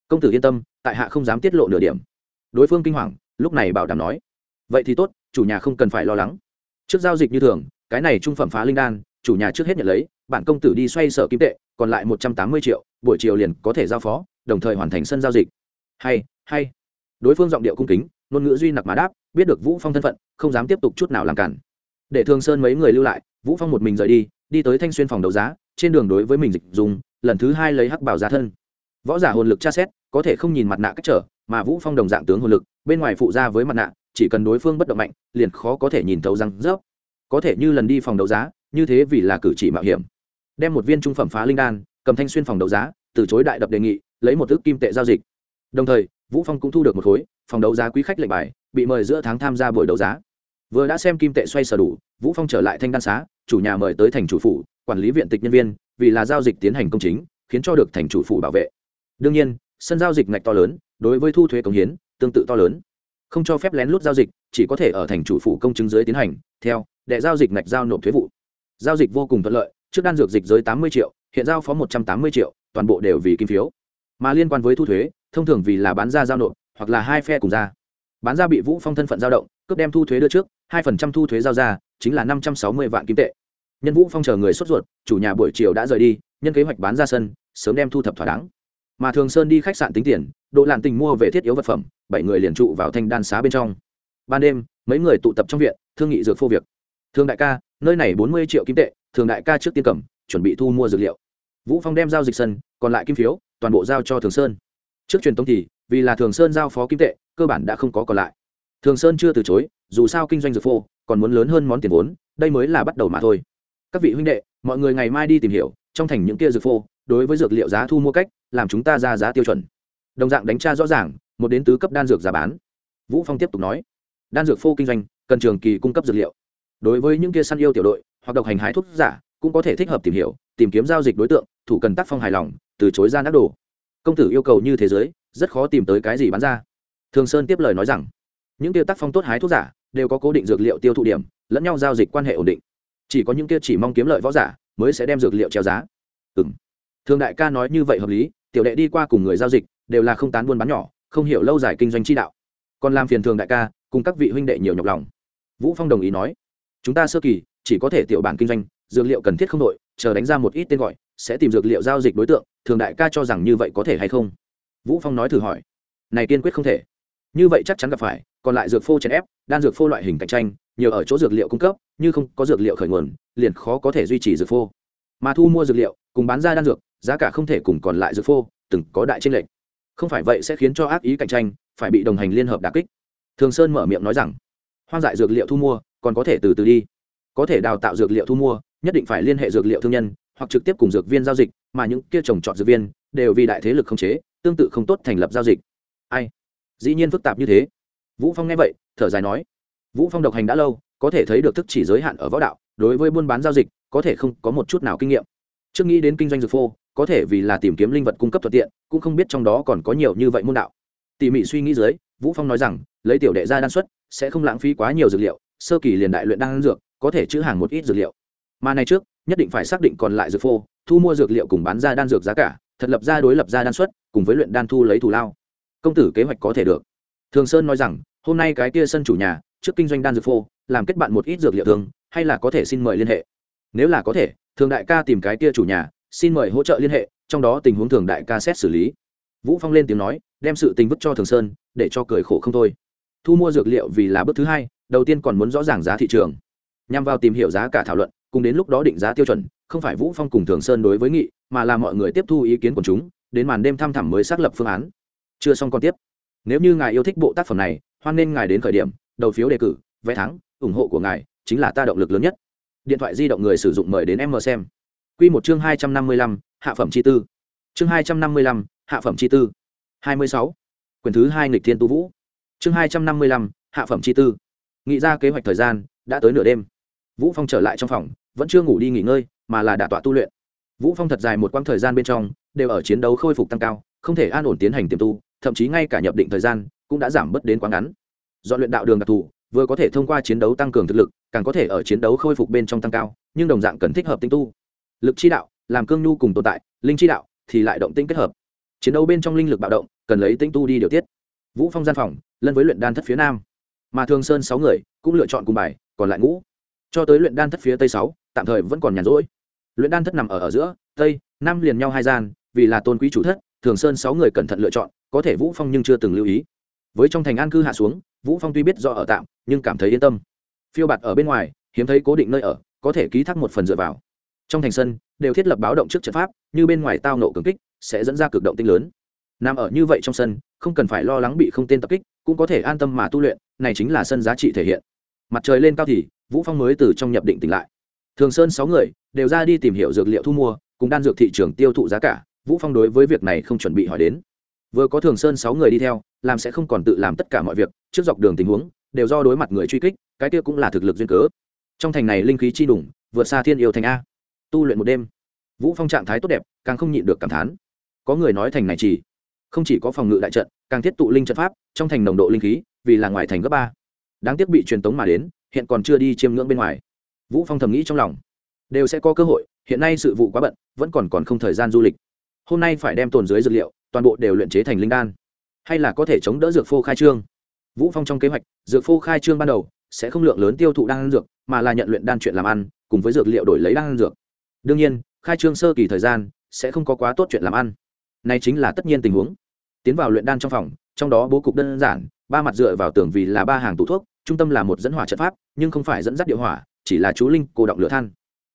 S1: công tử yên tâm, tại hạ không dám tiết lộ nửa điểm. Đối phương kinh hoàng, lúc này bảo đảm nói, vậy thì tốt, chủ nhà không cần phải lo lắng. Trước giao dịch như thường, cái này trung phẩm phá linh đan, chủ nhà trước hết nhận lấy, bản công tử đi xoay sở kim tệ, còn lại một trăm tám mươi triệu, buổi chiều liền có thể giao phó, đồng thời hoàn thành sân giao dịch. Hay hay. Đối phương giọng điệu cung kính ngôn ngữ duy nặc mà đáp, biết được vũ phong thân phận, không dám tiếp tục chút nào làm cản. Để thường sơn mấy người lưu lại, vũ phong một mình rời đi đi tới thanh xuyên phòng đấu giá, trên đường đối với mình dịch dùng, lần thứ hai lấy hắc bảo giá thân. Võ giả hồn lực tra xét, có thể không nhìn mặt nạ cách trở, mà vũ phong đồng dạng tướng hồn lực, bên ngoài phụ ra với mặt nạ, chỉ cần đối phương bất động mạnh, liền khó có thể nhìn thấu răng rớp. Có thể như lần đi phòng đấu giá, như thế vì là cử chỉ mạo hiểm. Đem một viên trung phẩm phá linh đan, cầm thanh xuyên phòng đấu giá, từ chối đại đập đề nghị, lấy một ước kim tệ giao dịch. Đồng thời vũ phong cũng thu được một khối, phòng đấu giá quý khách lệnh bài, bị mời giữa tháng tham gia buổi đấu giá. Vừa đã xem kim tệ xoay sở đủ, vũ phong trở lại thanh đan xá, chủ nhà mời tới thành chủ phủ, quản lý viện tịch nhân viên, vì là giao dịch tiến hành công chính, khiến cho được thành chủ phủ bảo vệ. Đương nhiên, sân giao dịch ngạch to lớn, đối với thu thuế công hiến, tương tự to lớn. Không cho phép lén lút giao dịch, chỉ có thể ở thành chủ phủ công chứng dưới tiến hành, theo, để giao dịch ngạch giao nộp thuế vụ. Giao dịch vô cùng thuận lợi, trước đan dược dịch giới tám mươi triệu, hiện giao phó một trăm tám mươi triệu, toàn bộ đều vì kim phiếu. Mà liên quan với thu thuế thông thường vì là bán ra giao nộp, hoặc là hai phe cùng ra. Bán ra bị vũ phong thân phận giao động, cướp đem thu thuế đưa trước, hai phần trăm thu thuế giao ra, chính là năm trăm sáu mươi vạn kim tệ. Nhân vũ phong chờ người sốt ruột, chủ nhà buổi chiều đã rời đi, nhân kế hoạch bán ra sân, sớm đem thu thập thỏa đáng. Mà thường sơn đi khách sạn tính tiền độ làn tình mua về thiết yếu vật phẩm, bảy người liền trụ vào thanh đan xá bên trong. Ban đêm, mấy người tụ tập trong viện, thương nghị dược phô việc. Thường đại ca, nơi này bốn mươi triệu kim tệ, thường đại ca trước tiên cầm, chuẩn bị thu mua dược liệu. Vũ phong đem giao dịch sân, còn lại kim phiếu, toàn bộ giao cho thường sơn trước truyền tống thì, vì là thường sơn giao phó kim tệ, cơ bản đã không có còn lại. Thường sơn chưa từ chối, dù sao kinh doanh dược phô, còn muốn lớn hơn món tiền vốn, đây mới là bắt đầu mà thôi. Các vị huynh đệ, mọi người ngày mai đi tìm hiểu, trong thành những kia dược phô, đối với dược liệu giá thu mua cách, làm chúng ta ra giá tiêu chuẩn. Đồng dạng đánh tra rõ ràng, một đến tứ cấp đan dược giá bán. Vũ phong tiếp tục nói, đan dược phô kinh doanh, cần trường kỳ cung cấp dược liệu. Đối với những kia săn yêu tiểu đội, hoặc độc hành hái thuốc giả, cũng có thể thích hợp tìm hiểu, tìm kiếm giao dịch đối tượng, thủ cần tác phong hài lòng, từ chối ra nát đồ công tử yêu cầu như thế giới, rất khó tìm tới cái gì bán ra. Thường sơn tiếp lời nói rằng, những tiêu tác phong tốt hái thuốc giả đều có cố định dược liệu tiêu thụ điểm, lẫn nhau giao dịch quan hệ ổn định. Chỉ có những kia chỉ mong kiếm lợi võ giả mới sẽ đem dược liệu treo giá. Ừ m thường đại ca nói như vậy hợp lý, tiểu đệ đi qua cùng người giao dịch đều là không tán buôn bán nhỏ, không hiểu lâu dài kinh doanh chi đạo. Còn làm phiền thường đại ca cùng các vị huynh đệ nhiều nhọc lòng. Vũ phong đồng ý nói, chúng ta sơ kỳ, chỉ có thể tiểu bản kinh doanh, dược liệu cần thiết không đội chờ đánh ra một ít tên gọi, sẽ tìm dược liệu giao dịch đối tượng, thường đại ca cho rằng như vậy có thể hay không? Vũ phong nói thử hỏi. Này kiên quyết không thể. Như vậy chắc chắn gặp phải, còn lại dược phô chèn ép, đan dược phô loại hình cạnh tranh, nhiều ở chỗ dược liệu cung cấp, như không có dược liệu khởi nguồn, liền khó có thể duy trì dược phô. Mà thu mua dược liệu, cùng bán ra đan dược, giá cả không thể cùng còn lại dược phô, từng có đại tranh lệch. Không phải vậy sẽ khiến cho ác ý cạnh tranh, phải bị đồng hành liên hợp đà kích. Thường sơn mở miệng nói rằng, hoang dại dược liệu thu mua, còn có thể từ từ đi. Có thể đào tạo dược liệu thu mua nhất định phải liên hệ dược liệu thương nhân, hoặc trực tiếp cùng dược viên giao dịch, mà những kia trồng trọt dược viên, đều vì đại thế lực không chế, tương tự không tốt thành lập giao dịch. Ai? Dĩ nhiên phức tạp như thế. Vũ phong nghe vậy, thở dài nói, vũ phong độc hành đã lâu, có thể thấy được thức chỉ giới hạn ở võ đạo, đối với buôn bán giao dịch, có thể không có một chút nào kinh nghiệm. Trước nghĩ đến kinh doanh dược phô, có thể vì là tìm kiếm linh vật cung cấp thuận tiện, cũng không biết trong đó còn có nhiều như vậy môn đạo. Tỉ mỉ suy nghĩ dưới, vũ phong nói rằng, lấy tiểu đệ ra đan xuất, sẽ không lãng phí quá nhiều dược liệu, sơ kỳ liền đại luyện đan dược, có thể chữ hàng một ít dược liệu mà này trước, nhất định phải xác định còn lại dược phô, thu mua dược liệu cùng bán ra đan dược giá cả, thật lập ra đối lập ra đan xuất, cùng với luyện đan thu lấy thù lao. Công tử kế hoạch có thể được. Thường sơn nói rằng, hôm nay cái kia sân chủ nhà, trước kinh doanh đan dược phô, làm kết bạn một ít dược liệu thường, hay là có thể xin mời liên hệ? Nếu là có thể, thường đại ca tìm cái kia chủ nhà, xin mời hỗ trợ liên hệ, trong đó tình huống thường đại ca xét xử lý. Vũ phong lên tiếng nói, đem sự tình vứt cho thường sơn, để cho cười khổ không thôi. Thu mua dược liệu vì là bước thứ hai, đầu tiên còn muốn rõ ràng giá thị trường. Nhằm vào tìm hiểu giá cả thảo luận cùng đến lúc đó định giá tiêu chuẩn, không phải vũ phong cùng thường sơn đối với nghị, mà là mọi người tiếp thu ý kiến của chúng, đến màn đêm thăm thẳm mới xác lập phương án. Chưa xong còn tiếp. Nếu như ngài yêu thích bộ tác phẩm này, hoan nên ngài đến khởi điểm, đầu phiếu đề cử, vé thắng, ủng hộ của ngài chính là ta động lực lớn nhất. Điện thoại di động người sử dụng mời đến em mở xem. Quy một chương hai trăm năm mươi lăm, hạ phẩm chi tư. Chương hai trăm năm mươi lăm, hạ phẩm chi tư. hai mươi sáu. Quyển thứ hai nghịch thiên tu vũ. Chương hai trăm năm mươi lăm, hạ phẩm chi tư. Nghĩ ra kế hoạch thời gian, đã tới nửa đêm. Vũ phong trở lại trong phòng vẫn chưa ngủ đi nghỉ ngơi, mà là đả tọa tu luyện. Vũ phong thật dài một quãng thời gian bên trong, đều ở chiến đấu khôi phục tăng cao, không thể an ổn tiến hành tiềm tu, thậm chí ngay cả nhập định thời gian, cũng đã giảm bớt đến quá ngắn. Dọn luyện đạo đường đặc thù, vừa có thể thông qua chiến đấu tăng cường thực lực, càng có thể ở chiến đấu khôi phục bên trong tăng cao, nhưng đồng dạng cần thích hợp tinh tu. Lực chi đạo, làm cương nhu cùng tồn tại, linh chi đạo thì lại động tinh kết hợp. Chiến đấu bên trong linh lực bạo động, cần lấy tinh tu đi điều tiết. Vũ phong gian phòng, lân với luyện đan thất phía nam. Mà thường sơn sáu người, cũng lựa chọn cùng bài, còn lại ngũ. Cho tới luyện đan thất phía tây sáu tạm thời vẫn còn nhàn rỗi. Luyện đan thất nằm ở ở giữa, tây, nam liền nhau hai gian, vì là tôn quý chủ thất, thường sơn sáu người cẩn thận lựa chọn, có thể vũ phong nhưng chưa từng lưu ý. Với trong thành an cư hạ xuống, vũ phong tuy biết do ở tạm, nhưng cảm thấy yên tâm. Phiêu bạt ở bên ngoài, hiếm thấy cố định nơi ở, có thể ký thác một phần dựa vào. Trong thành sân, đều thiết lập báo động trước trận pháp, như bên ngoài tao nộ cường kích, sẽ dẫn ra cực động tinh lớn. Nằm ở như vậy trong sân, không cần phải lo lắng bị không tên tập kích, cũng có thể an tâm mà tu luyện, này chính là sân giá trị thể hiện. Mặt trời lên cao thì, vũ phong mới từ trong nhập định tỉnh lại thường sơn sáu người đều ra đi tìm hiểu dược liệu thu mua, cùng đan dược thị trường tiêu thụ giá cả, vũ phong đối với việc này không chuẩn bị hỏi đến. Vừa có thường sơn sáu người đi theo, làm sẽ không còn tự làm tất cả mọi việc, trước dọc đường tình huống, đều do đối mặt người truy kích, cái kia cũng là thực lực duyên cớ. Trong thành này linh khí chi đủng, vượt xa thiên yêu thành a. Tu luyện một đêm, vũ phong trạng thái tốt đẹp, càng không nhịn được cảm thán. Có người nói thành này chỉ, không chỉ có phòng ngự đại trận, càng thiết tụ linh trận pháp, trong thành nồng độ linh khí, vì là ngoài thành gấp ba. Đáng tiếc bị truyền tống mà đến, hiện còn chưa đi chiêm ngưỡng bên ngoài vũ phong thầm nghĩ trong lòng. Đều sẽ có cơ hội, hiện nay sự vụ quá bận, vẫn còn còn không thời gian du lịch. Hôm nay phải đem tồn dưới dược liệu, toàn bộ đều luyện chế thành linh đan. Hay là có thể chống đỡ dược phô khai trương. Vũ phong trong kế hoạch, dược phô khai trương ban đầu sẽ không lượng lớn tiêu thụ đan dược, mà là nhận luyện đan chuyện làm ăn, cùng với dược liệu đổi lấy đan dược. Đương nhiên, khai trương sơ kỳ thời gian sẽ không có quá tốt chuyện làm ăn. Này chính là tất nhiên tình huống. Tiến vào luyện đan trong phòng, trong đó bố cục đơn giản, ba mặt dựa vào tường vì là ba hàng tủ thuốc, trung tâm là một dẫn hỏa trận pháp, nhưng không phải dẫn dắt địa hỏa chỉ là chú linh cô động lửa than.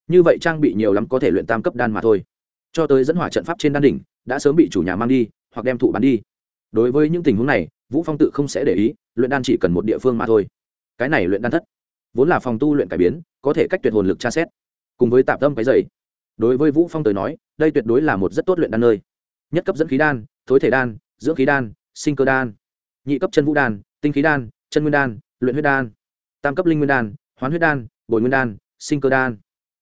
S1: Như vậy trang bị nhiều lắm có thể luyện tam cấp đan mà thôi. Cho tới dẫn hỏa trận pháp trên đan đỉnh, đã sớm bị chủ nhà mang đi, hoặc đem thụ bán đi. Đối với những tình huống này, vũ phong tự không sẽ để ý, luyện đan chỉ cần một địa phương mà thôi. Cái này luyện đan thất, vốn là phòng tu luyện cải biến, có thể cách tuyệt hồn lực tra xét, cùng với tạm tâm cái dày. Đối với vũ phong tới nói, đây tuyệt đối là một rất tốt luyện đan nơi. Nhất cấp dẫn khí đan, thối thể đan, dưỡng khí đan, sinh cơ đan. Nhị cấp chân vũ đan, tinh khí đan, chân nguyên đan, luyện huyết đan. Tam cấp linh nguyên đan, hoán huyết đan bồi nguyên đan, sinh cơ đan.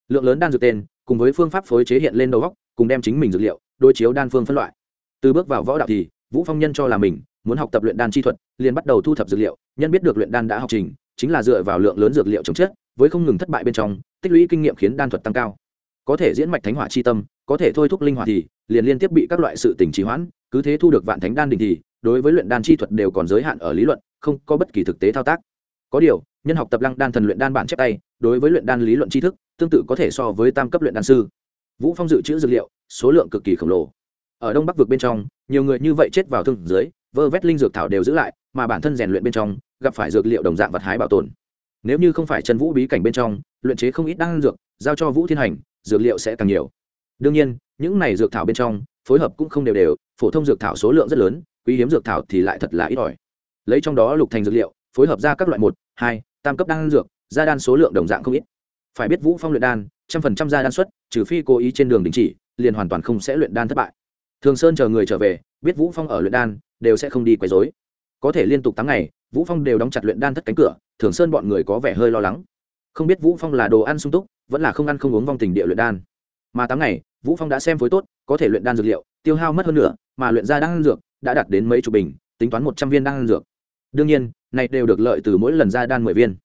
S1: Lượng lớn đan dược tên, cùng với phương pháp phối chế hiện lên đầu góc cùng đem chính mình dược liệu, đối chiếu đan phương phân loại. Từ bước vào võ đạo thì, vũ phong nhân cho là mình muốn học tập luyện đan chi thuật, liền bắt đầu thu thập dược liệu, nhân biết được luyện đan đã học trình, chính là dựa vào lượng lớn dược liệu chống chết với không ngừng thất bại bên trong, tích lũy kinh nghiệm khiến đan thuật tăng cao. Có thể diễn mạch thánh hỏa chi tâm, có thể thôi thúc linh hỏa thì, liền liên tiếp bị các loại sự tình trì hoãn, cứ thế thu được vạn thánh đan đình thì, đối với luyện đan chi thuật đều còn giới hạn ở lý luận, không có bất kỳ thực tế thao tác. Có điều nhân học tập lăng đan thần luyện đan bản chép tay, đối với luyện đan lý luận tri thức, tương tự có thể so với tam cấp luyện đan sư. Vũ phong dự trữ dược liệu, số lượng cực kỳ khổng lồ. Ở đông bắc vực bên trong, nhiều người như vậy chết vào thương dưới, vơ vét linh dược thảo đều giữ lại, mà bản thân rèn luyện bên trong, gặp phải dược liệu đồng dạng vật hái bảo tồn. Nếu như không phải chân vũ bí cảnh bên trong, luyện chế không ít đan dược, giao cho vũ thiên hành, dược liệu sẽ càng nhiều. Đương nhiên, những này dược thảo bên trong, phối hợp cũng không đều đều, phổ thông dược thảo số lượng rất lớn, quý hiếm dược thảo thì lại thật là ít ỏi. Lấy trong đó lục thành dược liệu, phối hợp ra các loại một, hai tam cấp đan dược, gia đan số lượng đồng dạng không ít. Phải biết vũ phong luyện đan, trăm phần trăm gia đan xuất trừ phi cố ý trên đường đình chỉ, liền hoàn toàn không sẽ luyện đan thất bại. Thường sơn chờ người trở về, biết vũ phong ở luyện đan, đều sẽ không đi quấy rối. Có thể liên tục tám ngày, vũ phong đều đóng chặt luyện đan thất cánh cửa, thường sơn bọn người có vẻ hơi lo lắng. Không biết vũ phong là đồ ăn sung túc, vẫn là không ăn không uống vong tình địa luyện đan. Mà tám ngày, vũ phong đã xem phối tốt, có thể luyện đan dược liệu, tiêu hao mất hơn nữa mà luyện ra đan dược đã đạt đến mấy chục bình, tính toán một trăm viên đan dược. Đương nhiên này đều được lợi từ mỗi lần ra đan mười viên.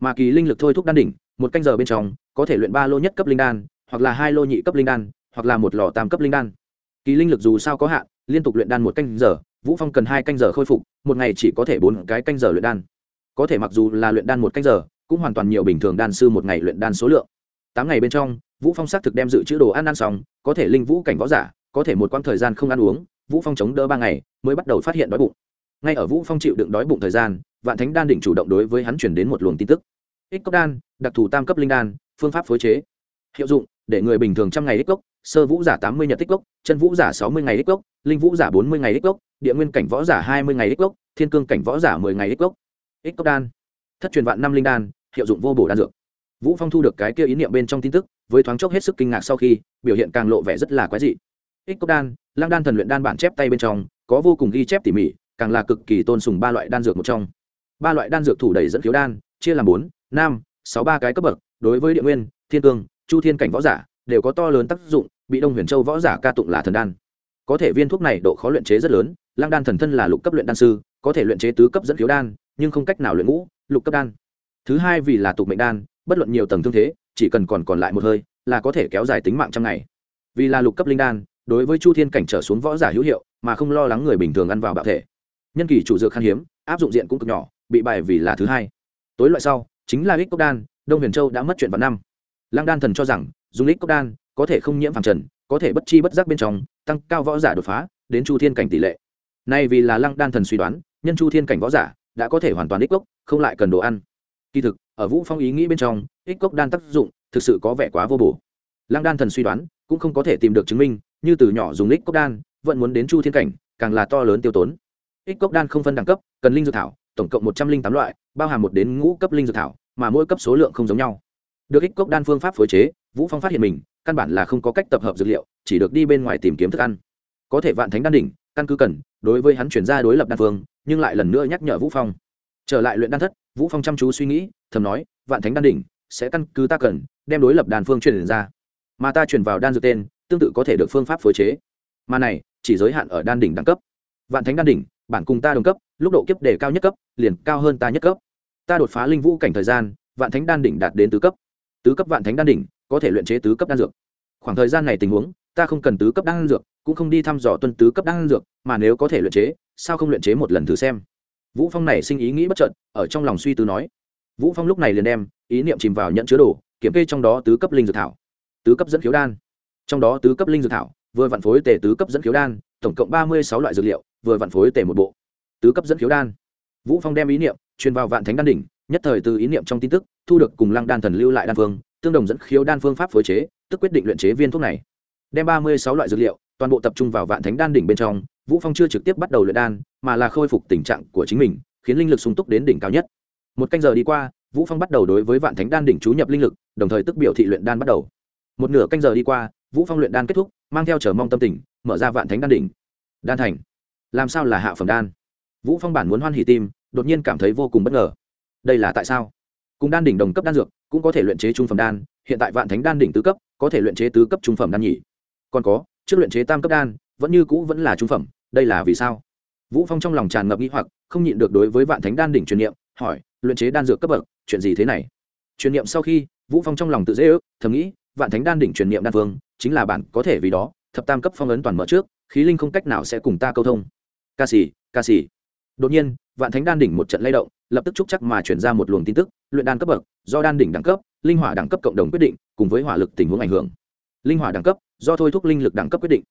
S1: Mà kỳ linh lực thôi thúc đan đỉnh, một canh giờ bên trong, có thể luyện ba lô nhất cấp linh đan, hoặc là hai lô nhị cấp linh đan, hoặc là một lò tam cấp linh đan. Kỳ linh lực dù sao có hạn, liên tục luyện đan một canh giờ, vũ phong cần hai canh giờ khôi phục, một ngày chỉ có thể bốn cái canh giờ luyện đan. Có thể mặc dù là luyện đan một canh giờ, cũng hoàn toàn nhiều bình thường đan sư một ngày luyện đan số lượng. Tám ngày bên trong, vũ phong xác thực đem dự trữ đồ ăn ăn xong, có thể linh vũ cảnh võ giả, có thể một quãng thời gian không ăn uống, vũ phong chống đỡ ba ngày, mới bắt đầu phát hiện đói bụng. Ngay ở vũ phong chịu đựng đói bụng thời gian vạn thánh đan định chủ động đối với hắn chuyển đến một luồng tin tức. Ích cốc đan, đặc thù tam cấp linh đan, phương pháp phối chế. Hiệu dụng, để người bình thường trăm ngày ích cốc, sơ vũ giả tám mươi nhật ích cốc, chân vũ giả sáu mươi ngày ích cốc, linh vũ giả bốn mươi ngày ích cốc, địa nguyên cảnh võ giả hai mươi ngày ích cốc, thiên cương cảnh võ giả mười ngày ích cốc. Ích cốc đan, thất truyền vạn năm linh đan, hiệu dụng vô bổ đan dược. Vũ phong thu được cái kia ý niệm bên trong tin tức, với thoáng chốc hết sức kinh ngạc sau khi, biểu hiện càng lộ vẻ rất là quái dị. Ích cốc đan lang đan thần luyện đan bản chép tay bên trong, có vô cùng ghi chép tỉ mỉ, càng là cực kỳ tôn sùng ba loại đan dược một trong ba loại đan dược thủ đẩy dẫn khiếu đan, chia làm bốn, năm, sáu, ba cái cấp bậc, đối với địa nguyên, thiên cương, chu thiên cảnh võ giả, đều có to lớn tác dụng, bị đông huyền châu võ giả ca tụng là thần đan. Có thể viên thuốc này độ khó luyện chế rất lớn lang đan thần thân là lục cấp luyện đan sư, có thể luyện chế tứ cấp dẫn khiếu đan, nhưng không cách nào luyện ngũ, lục cấp đan. Thứ hai vì là tục mệnh đan, bất luận nhiều tầng thương thế, chỉ cần còn còn lại một hơi, là có thể kéo dài tính mạng trăm ngày. Vì là lục cấp linh đan, đối với chu thiên cảnh trở xuống võ giả hữu hiệu, mà không lo lắng người bình thường ăn vào bạo thể. Nhân kỳ chủ dược khan hiếm, áp dụng diện cũng cực nhỏ bị bại vì là thứ hai. Tối loại sau, chính là ích cốc đan, đông huyền châu đã mất chuyện vào năm. Lăng đan thần cho rằng, dùng ích cốc đan có thể không nhiễm phàm trần, có thể bất chi bất giác bên trong, tăng cao võ giả đột phá, đến chu thiên cảnh tỷ lệ. Nay vì là lăng đan thần suy đoán, nhân chu thiên cảnh võ giả đã có thể hoàn toàn ích cốc, không lại cần đồ ăn. Kỳ thực, ở vũ phong ý nghĩ bên trong, ích cốc đan tác dụng thực sự có vẻ quá vô bổ. Lăng đan thần suy đoán cũng không có thể tìm được chứng minh, như từ nhỏ dùng ích cốc đan, vẫn muốn đến chu thiên cảnh, càng là to lớn tiêu tốn. Ích cốc đan không phân đẳng cấp, cần linh dược thảo tổng cộng một trăm linh tám loại, bao hàm một đến ngũ cấp linh dược thảo, mà mỗi cấp số lượng không giống nhau. Được ích cốc đan phương pháp phối chế, vũ phong phát hiện mình, căn bản là không có cách tập hợp dược liệu, chỉ được đi bên ngoài tìm kiếm thức ăn. Có thể vạn thánh đan đỉnh, căn cứ cần, đối với hắn chuyển ra đối lập đan phương, nhưng lại lần nữa nhắc nhở vũ phong. Trở lại luyện đan thất, vũ phong chăm chú suy nghĩ, thầm nói, vạn thánh đan đỉnh, sẽ căn cứ ta cần, đem đối lập đan phương truyền ra. Mà ta chuyển vào đan dược tên, tương tự có thể được phương pháp phối chế. Mà này, chỉ giới hạn ở đan đỉnh đẳng cấp. Vạn thánh đan đỉnh bản cùng ta đồng cấp, lúc độ kiếp đề cao nhất cấp, liền cao hơn ta nhất cấp. Ta đột phá linh vũ cảnh thời gian, vạn thánh đan đỉnh đạt đến tứ cấp. Tứ cấp vạn thánh đan đỉnh, có thể luyện chế tứ cấp đan dược. Khoảng thời gian này tình huống, ta không cần tứ cấp đan dược, cũng không đi thăm dò tuân tứ cấp đan dược, mà nếu có thể luyện chế, sao không luyện chế một lần thử xem? Vũ phong này sinh ý nghĩ bất chợt, ở trong lòng suy tư nói. Vũ phong lúc này liền đem ý niệm chìm vào nhận chứa đồ, kiểm kê trong đó tứ cấp linh dược thảo, tứ cấp dẫn khiếu đan. Trong đó tứ cấp linh dược thảo, vừa vạn phối tề tứ cấp dẫn khiếu đan tổng cộng ba mươi sáu loại dược liệu, vừa vạn phối tề một bộ. Tứ cấp dẫn khiếu đan. Vũ phong đem ý niệm truyền vào vạn thánh đan đỉnh, nhất thời từ ý niệm trong tin tức, thu được cùng lăng đan thần lưu lại đan phương, tương đồng dẫn khiếu đan phương pháp phối chế, tức quyết định luyện chế viên thuốc này. Đem ba mươi sáu loại dược liệu, toàn bộ tập trung vào vạn thánh đan đỉnh bên trong, vũ phong chưa trực tiếp bắt đầu luyện đan, mà là khôi phục tình trạng của chính mình, khiến linh lực sung túc đến đỉnh cao nhất. Một canh giờ đi qua, vũ phong bắt đầu đối với vạn thánh đan đỉnh chú nhập linh lực, đồng thời tức biểu thị luyện đan bắt đầu. Một nửa canh giờ đi qua, vũ phong luyện đan kết thúc, mang theo chờ mong tâm tình mở ra vạn thánh đan đỉnh. Đan thành. Làm sao là hạ phẩm đan? Vũ phong bản muốn hoan hỉ tim, đột nhiên cảm thấy vô cùng bất ngờ. Đây là tại sao? Cùng đan đỉnh đồng cấp đan dược, cũng có thể luyện chế trung phẩm đan, hiện tại vạn thánh đan đỉnh tứ cấp, có thể luyện chế tứ cấp trung phẩm đan nhỉ? Còn có, trước luyện chế tam cấp đan, vẫn như cũ vẫn là trung phẩm, đây là vì sao? Vũ phong trong lòng tràn ngập nghi hoặc, không nhịn được đối với vạn thánh đan đỉnh truyền niệm, hỏi, luyện chế đan dược cấp bậc, chuyện gì thế này? Truyền niệm sau khi, vũ phong trong lòng tự dễ ước, thầm nghĩ, vạn thánh đan đỉnh truyền niệm đan vương, chính là bản có thể vì đó thập tam cấp phong ấn toàn mở trước, khí linh không cách nào sẽ cùng ta câu thông. Ca sĩ ca sĩ. Đột nhiên, vạn thánh đan đỉnh một trận lay động, lập tức trúc chắc mà chuyển ra một luồng tin tức, luyện đan cấp bậc, do đan đỉnh đẳng cấp, linh hỏa đẳng cấp cộng đồng quyết định, cùng với hỏa lực tình huống ảnh hưởng. Linh hỏa đẳng cấp, do thôi thúc linh lực đẳng cấp quyết định.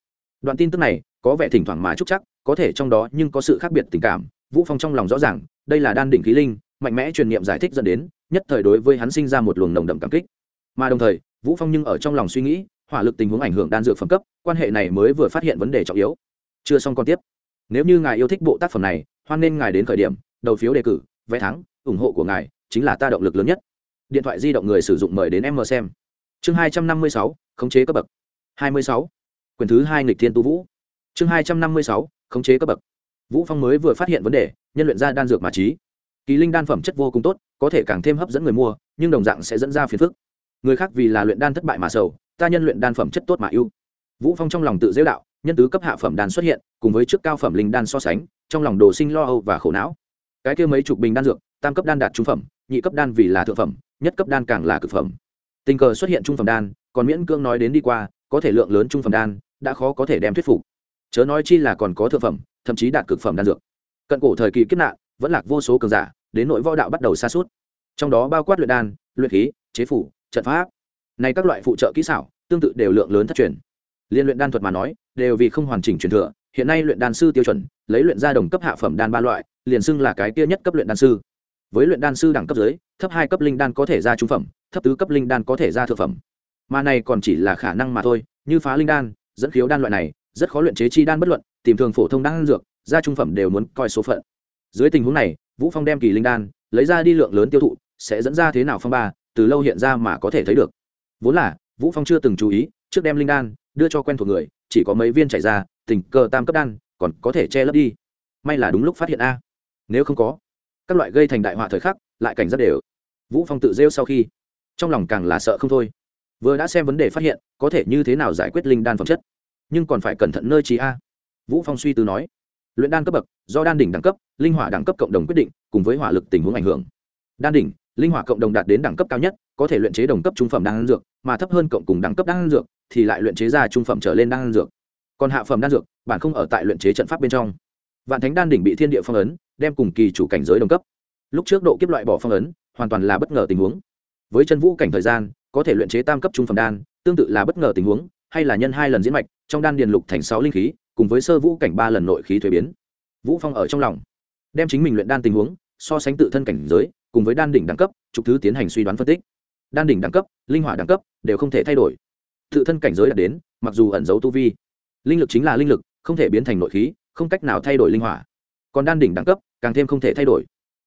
S1: Đoạn tin tức này, có vẻ thỉnh thoảng mà trúc chắc, có thể trong đó nhưng có sự khác biệt tình cảm, vũ phong trong lòng rõ ràng, đây là đan đỉnh khí linh, mạnh mẽ truyền niệm giải thích dẫn đến, nhất thời đối với hắn sinh ra một luồng nồng đậm cảm kích. Mà đồng thời, vũ phong nhưng ở trong lòng suy nghĩ hỏa lực tình huống ảnh hưởng đan dược phẩm cấp, quan hệ này mới vừa phát hiện vấn đề trọng yếu. Chưa xong còn tiếp. Nếu như ngài yêu thích bộ tác phẩm này, hoan nên ngài đến khởi điểm, đầu phiếu đề cử, vé thắng, ủng hộ của ngài chính là ta động lực lớn nhất. Điện thoại di động người sử dụng mời đến em mờ xem. Chương hai trăm năm mươi sáu, khống chế cấp bậc. hai mươi sáu quyển thứ hai nghịch thiên tu vũ. Chương hai trăm năm mươi sáu, khống chế cấp bậc. Vũ phong mới vừa phát hiện vấn đề, nhân luyện ra đan dược mà trí. Kỳ linh đan phẩm chất vô cùng tốt, có thể càng thêm hấp dẫn người mua, nhưng đồng dạng sẽ dẫn ra phiền phức. Người khác vì là luyện đan thất bại mà sầu ta nhân luyện đan phẩm chất tốt mà yêu. Vũ phong trong lòng tự dễu đạo, nhân tứ cấp hạ phẩm đan xuất hiện, cùng với trước cao phẩm linh đan so sánh, trong lòng đồ sinh lo âu và khổ não. Cái kia mấy chục bình đan dược, tam cấp đan đạt trung phẩm, nhị cấp đan vì là thượng phẩm, nhất cấp đan càng là cực phẩm. Tình cờ xuất hiện trung phẩm đan, còn miễn cưỡng nói đến đi qua, có thể lượng lớn trung phẩm đan, đã khó có thể đem thuyết phục. Chớ nói chi là còn có thượng phẩm, thậm chí đạt cực phẩm đan dược. Cận cổ thời kỳ kiếp nạn, vẫn lạc vô số cường giả, đến nội võ đạo bắt đầu xa suốt trong đó bao quát luyện đan, luyện khí, chế phủ, trận pháp này các loại phụ trợ kỹ xảo, tương tự đều lượng lớn thất truyền. Liên luyện đan thuật mà nói, đều vì không hoàn chỉnh truyền thừa, hiện nay luyện đan sư tiêu chuẩn, lấy luyện ra đồng cấp hạ phẩm đan ba loại, liền xưng là cái kia nhất cấp luyện đan sư. Với luyện đan sư đẳng cấp dưới thấp hai cấp linh đan có thể ra trung phẩm, thấp tứ cấp linh đan có thể ra thượng phẩm. Mà này còn chỉ là khả năng mà thôi, như phá linh đan, dẫn khiếu đan loại này, rất khó luyện chế chi đan bất luận, tìm thường phổ thông đan dược, ra trung phẩm đều muốn coi số phận. Dưới tình huống này, vũ phong đem kỳ linh đan, lấy ra đi lượng lớn tiêu thụ, sẽ dẫn ra thế nào phong ba, từ lâu hiện ra mà có thể thấy được vốn là, vũ phong chưa từng chú ý, trước đem linh đan đưa cho quen thuộc người, chỉ có mấy viên chảy ra, tình cờ tam cấp đan, còn có thể che lấp đi. May là đúng lúc phát hiện a. Nếu không có, các loại gây thành đại họa thời khắc, lại cảnh rất đều. Vũ phong tự rêu sau khi, trong lòng càng là sợ không thôi. Vừa đã xem vấn đề phát hiện, có thể như thế nào giải quyết linh đan phẩm chất. Nhưng còn phải cẩn thận nơi trí a. Vũ phong suy tư nói, luyện đan cấp bậc, do đan đỉnh đẳng cấp, linh hỏa đẳng cấp cộng đồng quyết định, cùng với hỏa lực tình huống ảnh hưởng. Đan đỉnh, linh hỏa cộng đồng đạt đến đẳng cấp cao nhất, có thể luyện chế đồng cấp trung phẩm đan dược mà thấp hơn cộng cùng đẳng cấp đan dược thì lại luyện chế ra trung phẩm trở lên đan dược. Còn hạ phẩm đan dược, bản không ở tại luyện chế trận pháp bên trong. Vạn thánh đan đỉnh bị thiên địa phong ấn, đem cùng kỳ chủ cảnh giới đồng cấp. Lúc trước độ kiếp loại bỏ phong ấn, hoàn toàn là bất ngờ tình huống. Với chân vũ cảnh thời gian, có thể luyện chế tam cấp trung phẩm đan, tương tự là bất ngờ tình huống, hay là nhân hai lần diễn mạch, trong đan điền lục thành sáu linh khí, cùng với sơ vũ cảnh ba lần nội khí thuế biến. Vũ phong ở trong lòng, đem chính mình luyện đan tình huống so sánh tự thân cảnh giới, cùng với đan đỉnh đẳng cấp, trục thứ tiến hành suy đoán phân tích đan đỉnh đẳng cấp, linh hỏa đẳng cấp, đều không thể thay đổi. Tự thân cảnh giới đạt đến, mặc dù ẩn giấu tu vi, linh lực chính là linh lực, không thể biến thành nội khí, không cách nào thay đổi linh hỏa. Còn đan đỉnh đẳng cấp, càng thêm không thể thay đổi.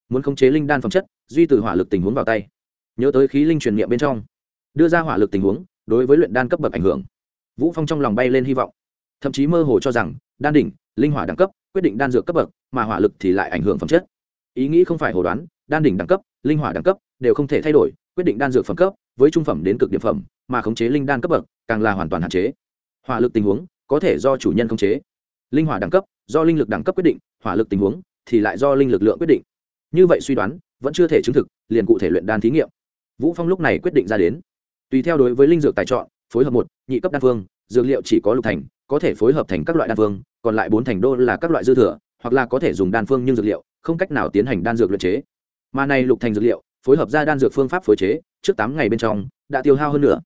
S1: Muốn khống chế linh đan phẩm chất, duy từ hỏa lực tình huống vào tay. Nhớ tới khí linh truyền niệm bên trong. Đưa ra hỏa lực tình huống, đối với luyện đan cấp bậc ảnh hưởng. Vũ phong trong lòng bay lên hy vọng. Thậm chí mơ hồ cho rằng, đan đỉnh, linh hỏa đẳng cấp, quyết định đan dược cấp bậc, mà hỏa lực thì lại ảnh hưởng phẩm chất. Ý nghĩ không phải hồ đoán, đan đỉnh đẳng cấp, linh hỏa đẳng cấp, đều không thể thay đổi quyết định đan dược phẩm cấp, với trung phẩm đến cực điểm phẩm, mà khống chế linh đan cấp bậc càng là hoàn toàn hạn chế. Hỏa lực tình huống, có thể do chủ nhân khống chế. Linh hỏa đẳng cấp, do linh lực đẳng cấp quyết định, hỏa lực tình huống thì lại do linh lực lượng quyết định. Như vậy suy đoán, vẫn chưa thể chứng thực, liền cụ thể luyện đan thí nghiệm. Vũ phong lúc này quyết định ra đến. Tùy theo đối với linh dược tài chọn, phối hợp một, nhị cấp đan phương dược liệu chỉ có lục thành, có thể phối hợp thành các loại đan phương còn lại bốn thành đô là các loại dư thừa, hoặc là có thể dùng đan phương nhưng dược liệu, không cách nào tiến hành đan dược luyện chế. Mà này lục thành dược liệu phối hợp ra đan dược phương pháp phối chế, trước tám ngày bên trong, đã tiêu hao hơn nữa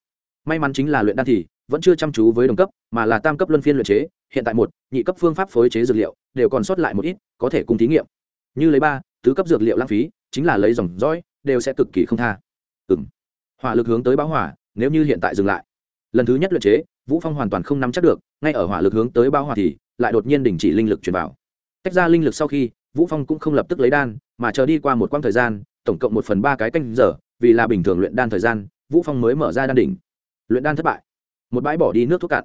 S1: may mắn chính là luyện đan thì, vẫn chưa chăm chú với đồng cấp, mà là tam cấp luân phiên luyện chế, hiện tại một, nhị cấp phương pháp phối chế dược liệu, đều còn sót lại một ít, có thể cùng thí nghiệm. Như lấy ba, tứ cấp dược liệu lãng phí, chính là lấy dòng dõi, đều sẽ cực kỳ không tha. Ừ m hỏa lực hướng tới báo hỏa, nếu như hiện tại dừng lại. Lần thứ nhất luyện chế, vũ phong hoàn toàn không nắm chắc được, ngay ở hỏa lực hướng tới báo hỏa thì, lại đột nhiên đình chỉ linh lực truyền vào. Tách ra linh lực sau khi, vũ phong cũng không lập tức lấy đan, mà chờ đi qua một quãng thời gian tổng cộng một phần ba cái canh giờ, vì là bình thường luyện đan thời gian, vũ phong mới mở ra đan đỉnh. Luyện đan thất bại. Một bãi bỏ đi nước thuốc cạn.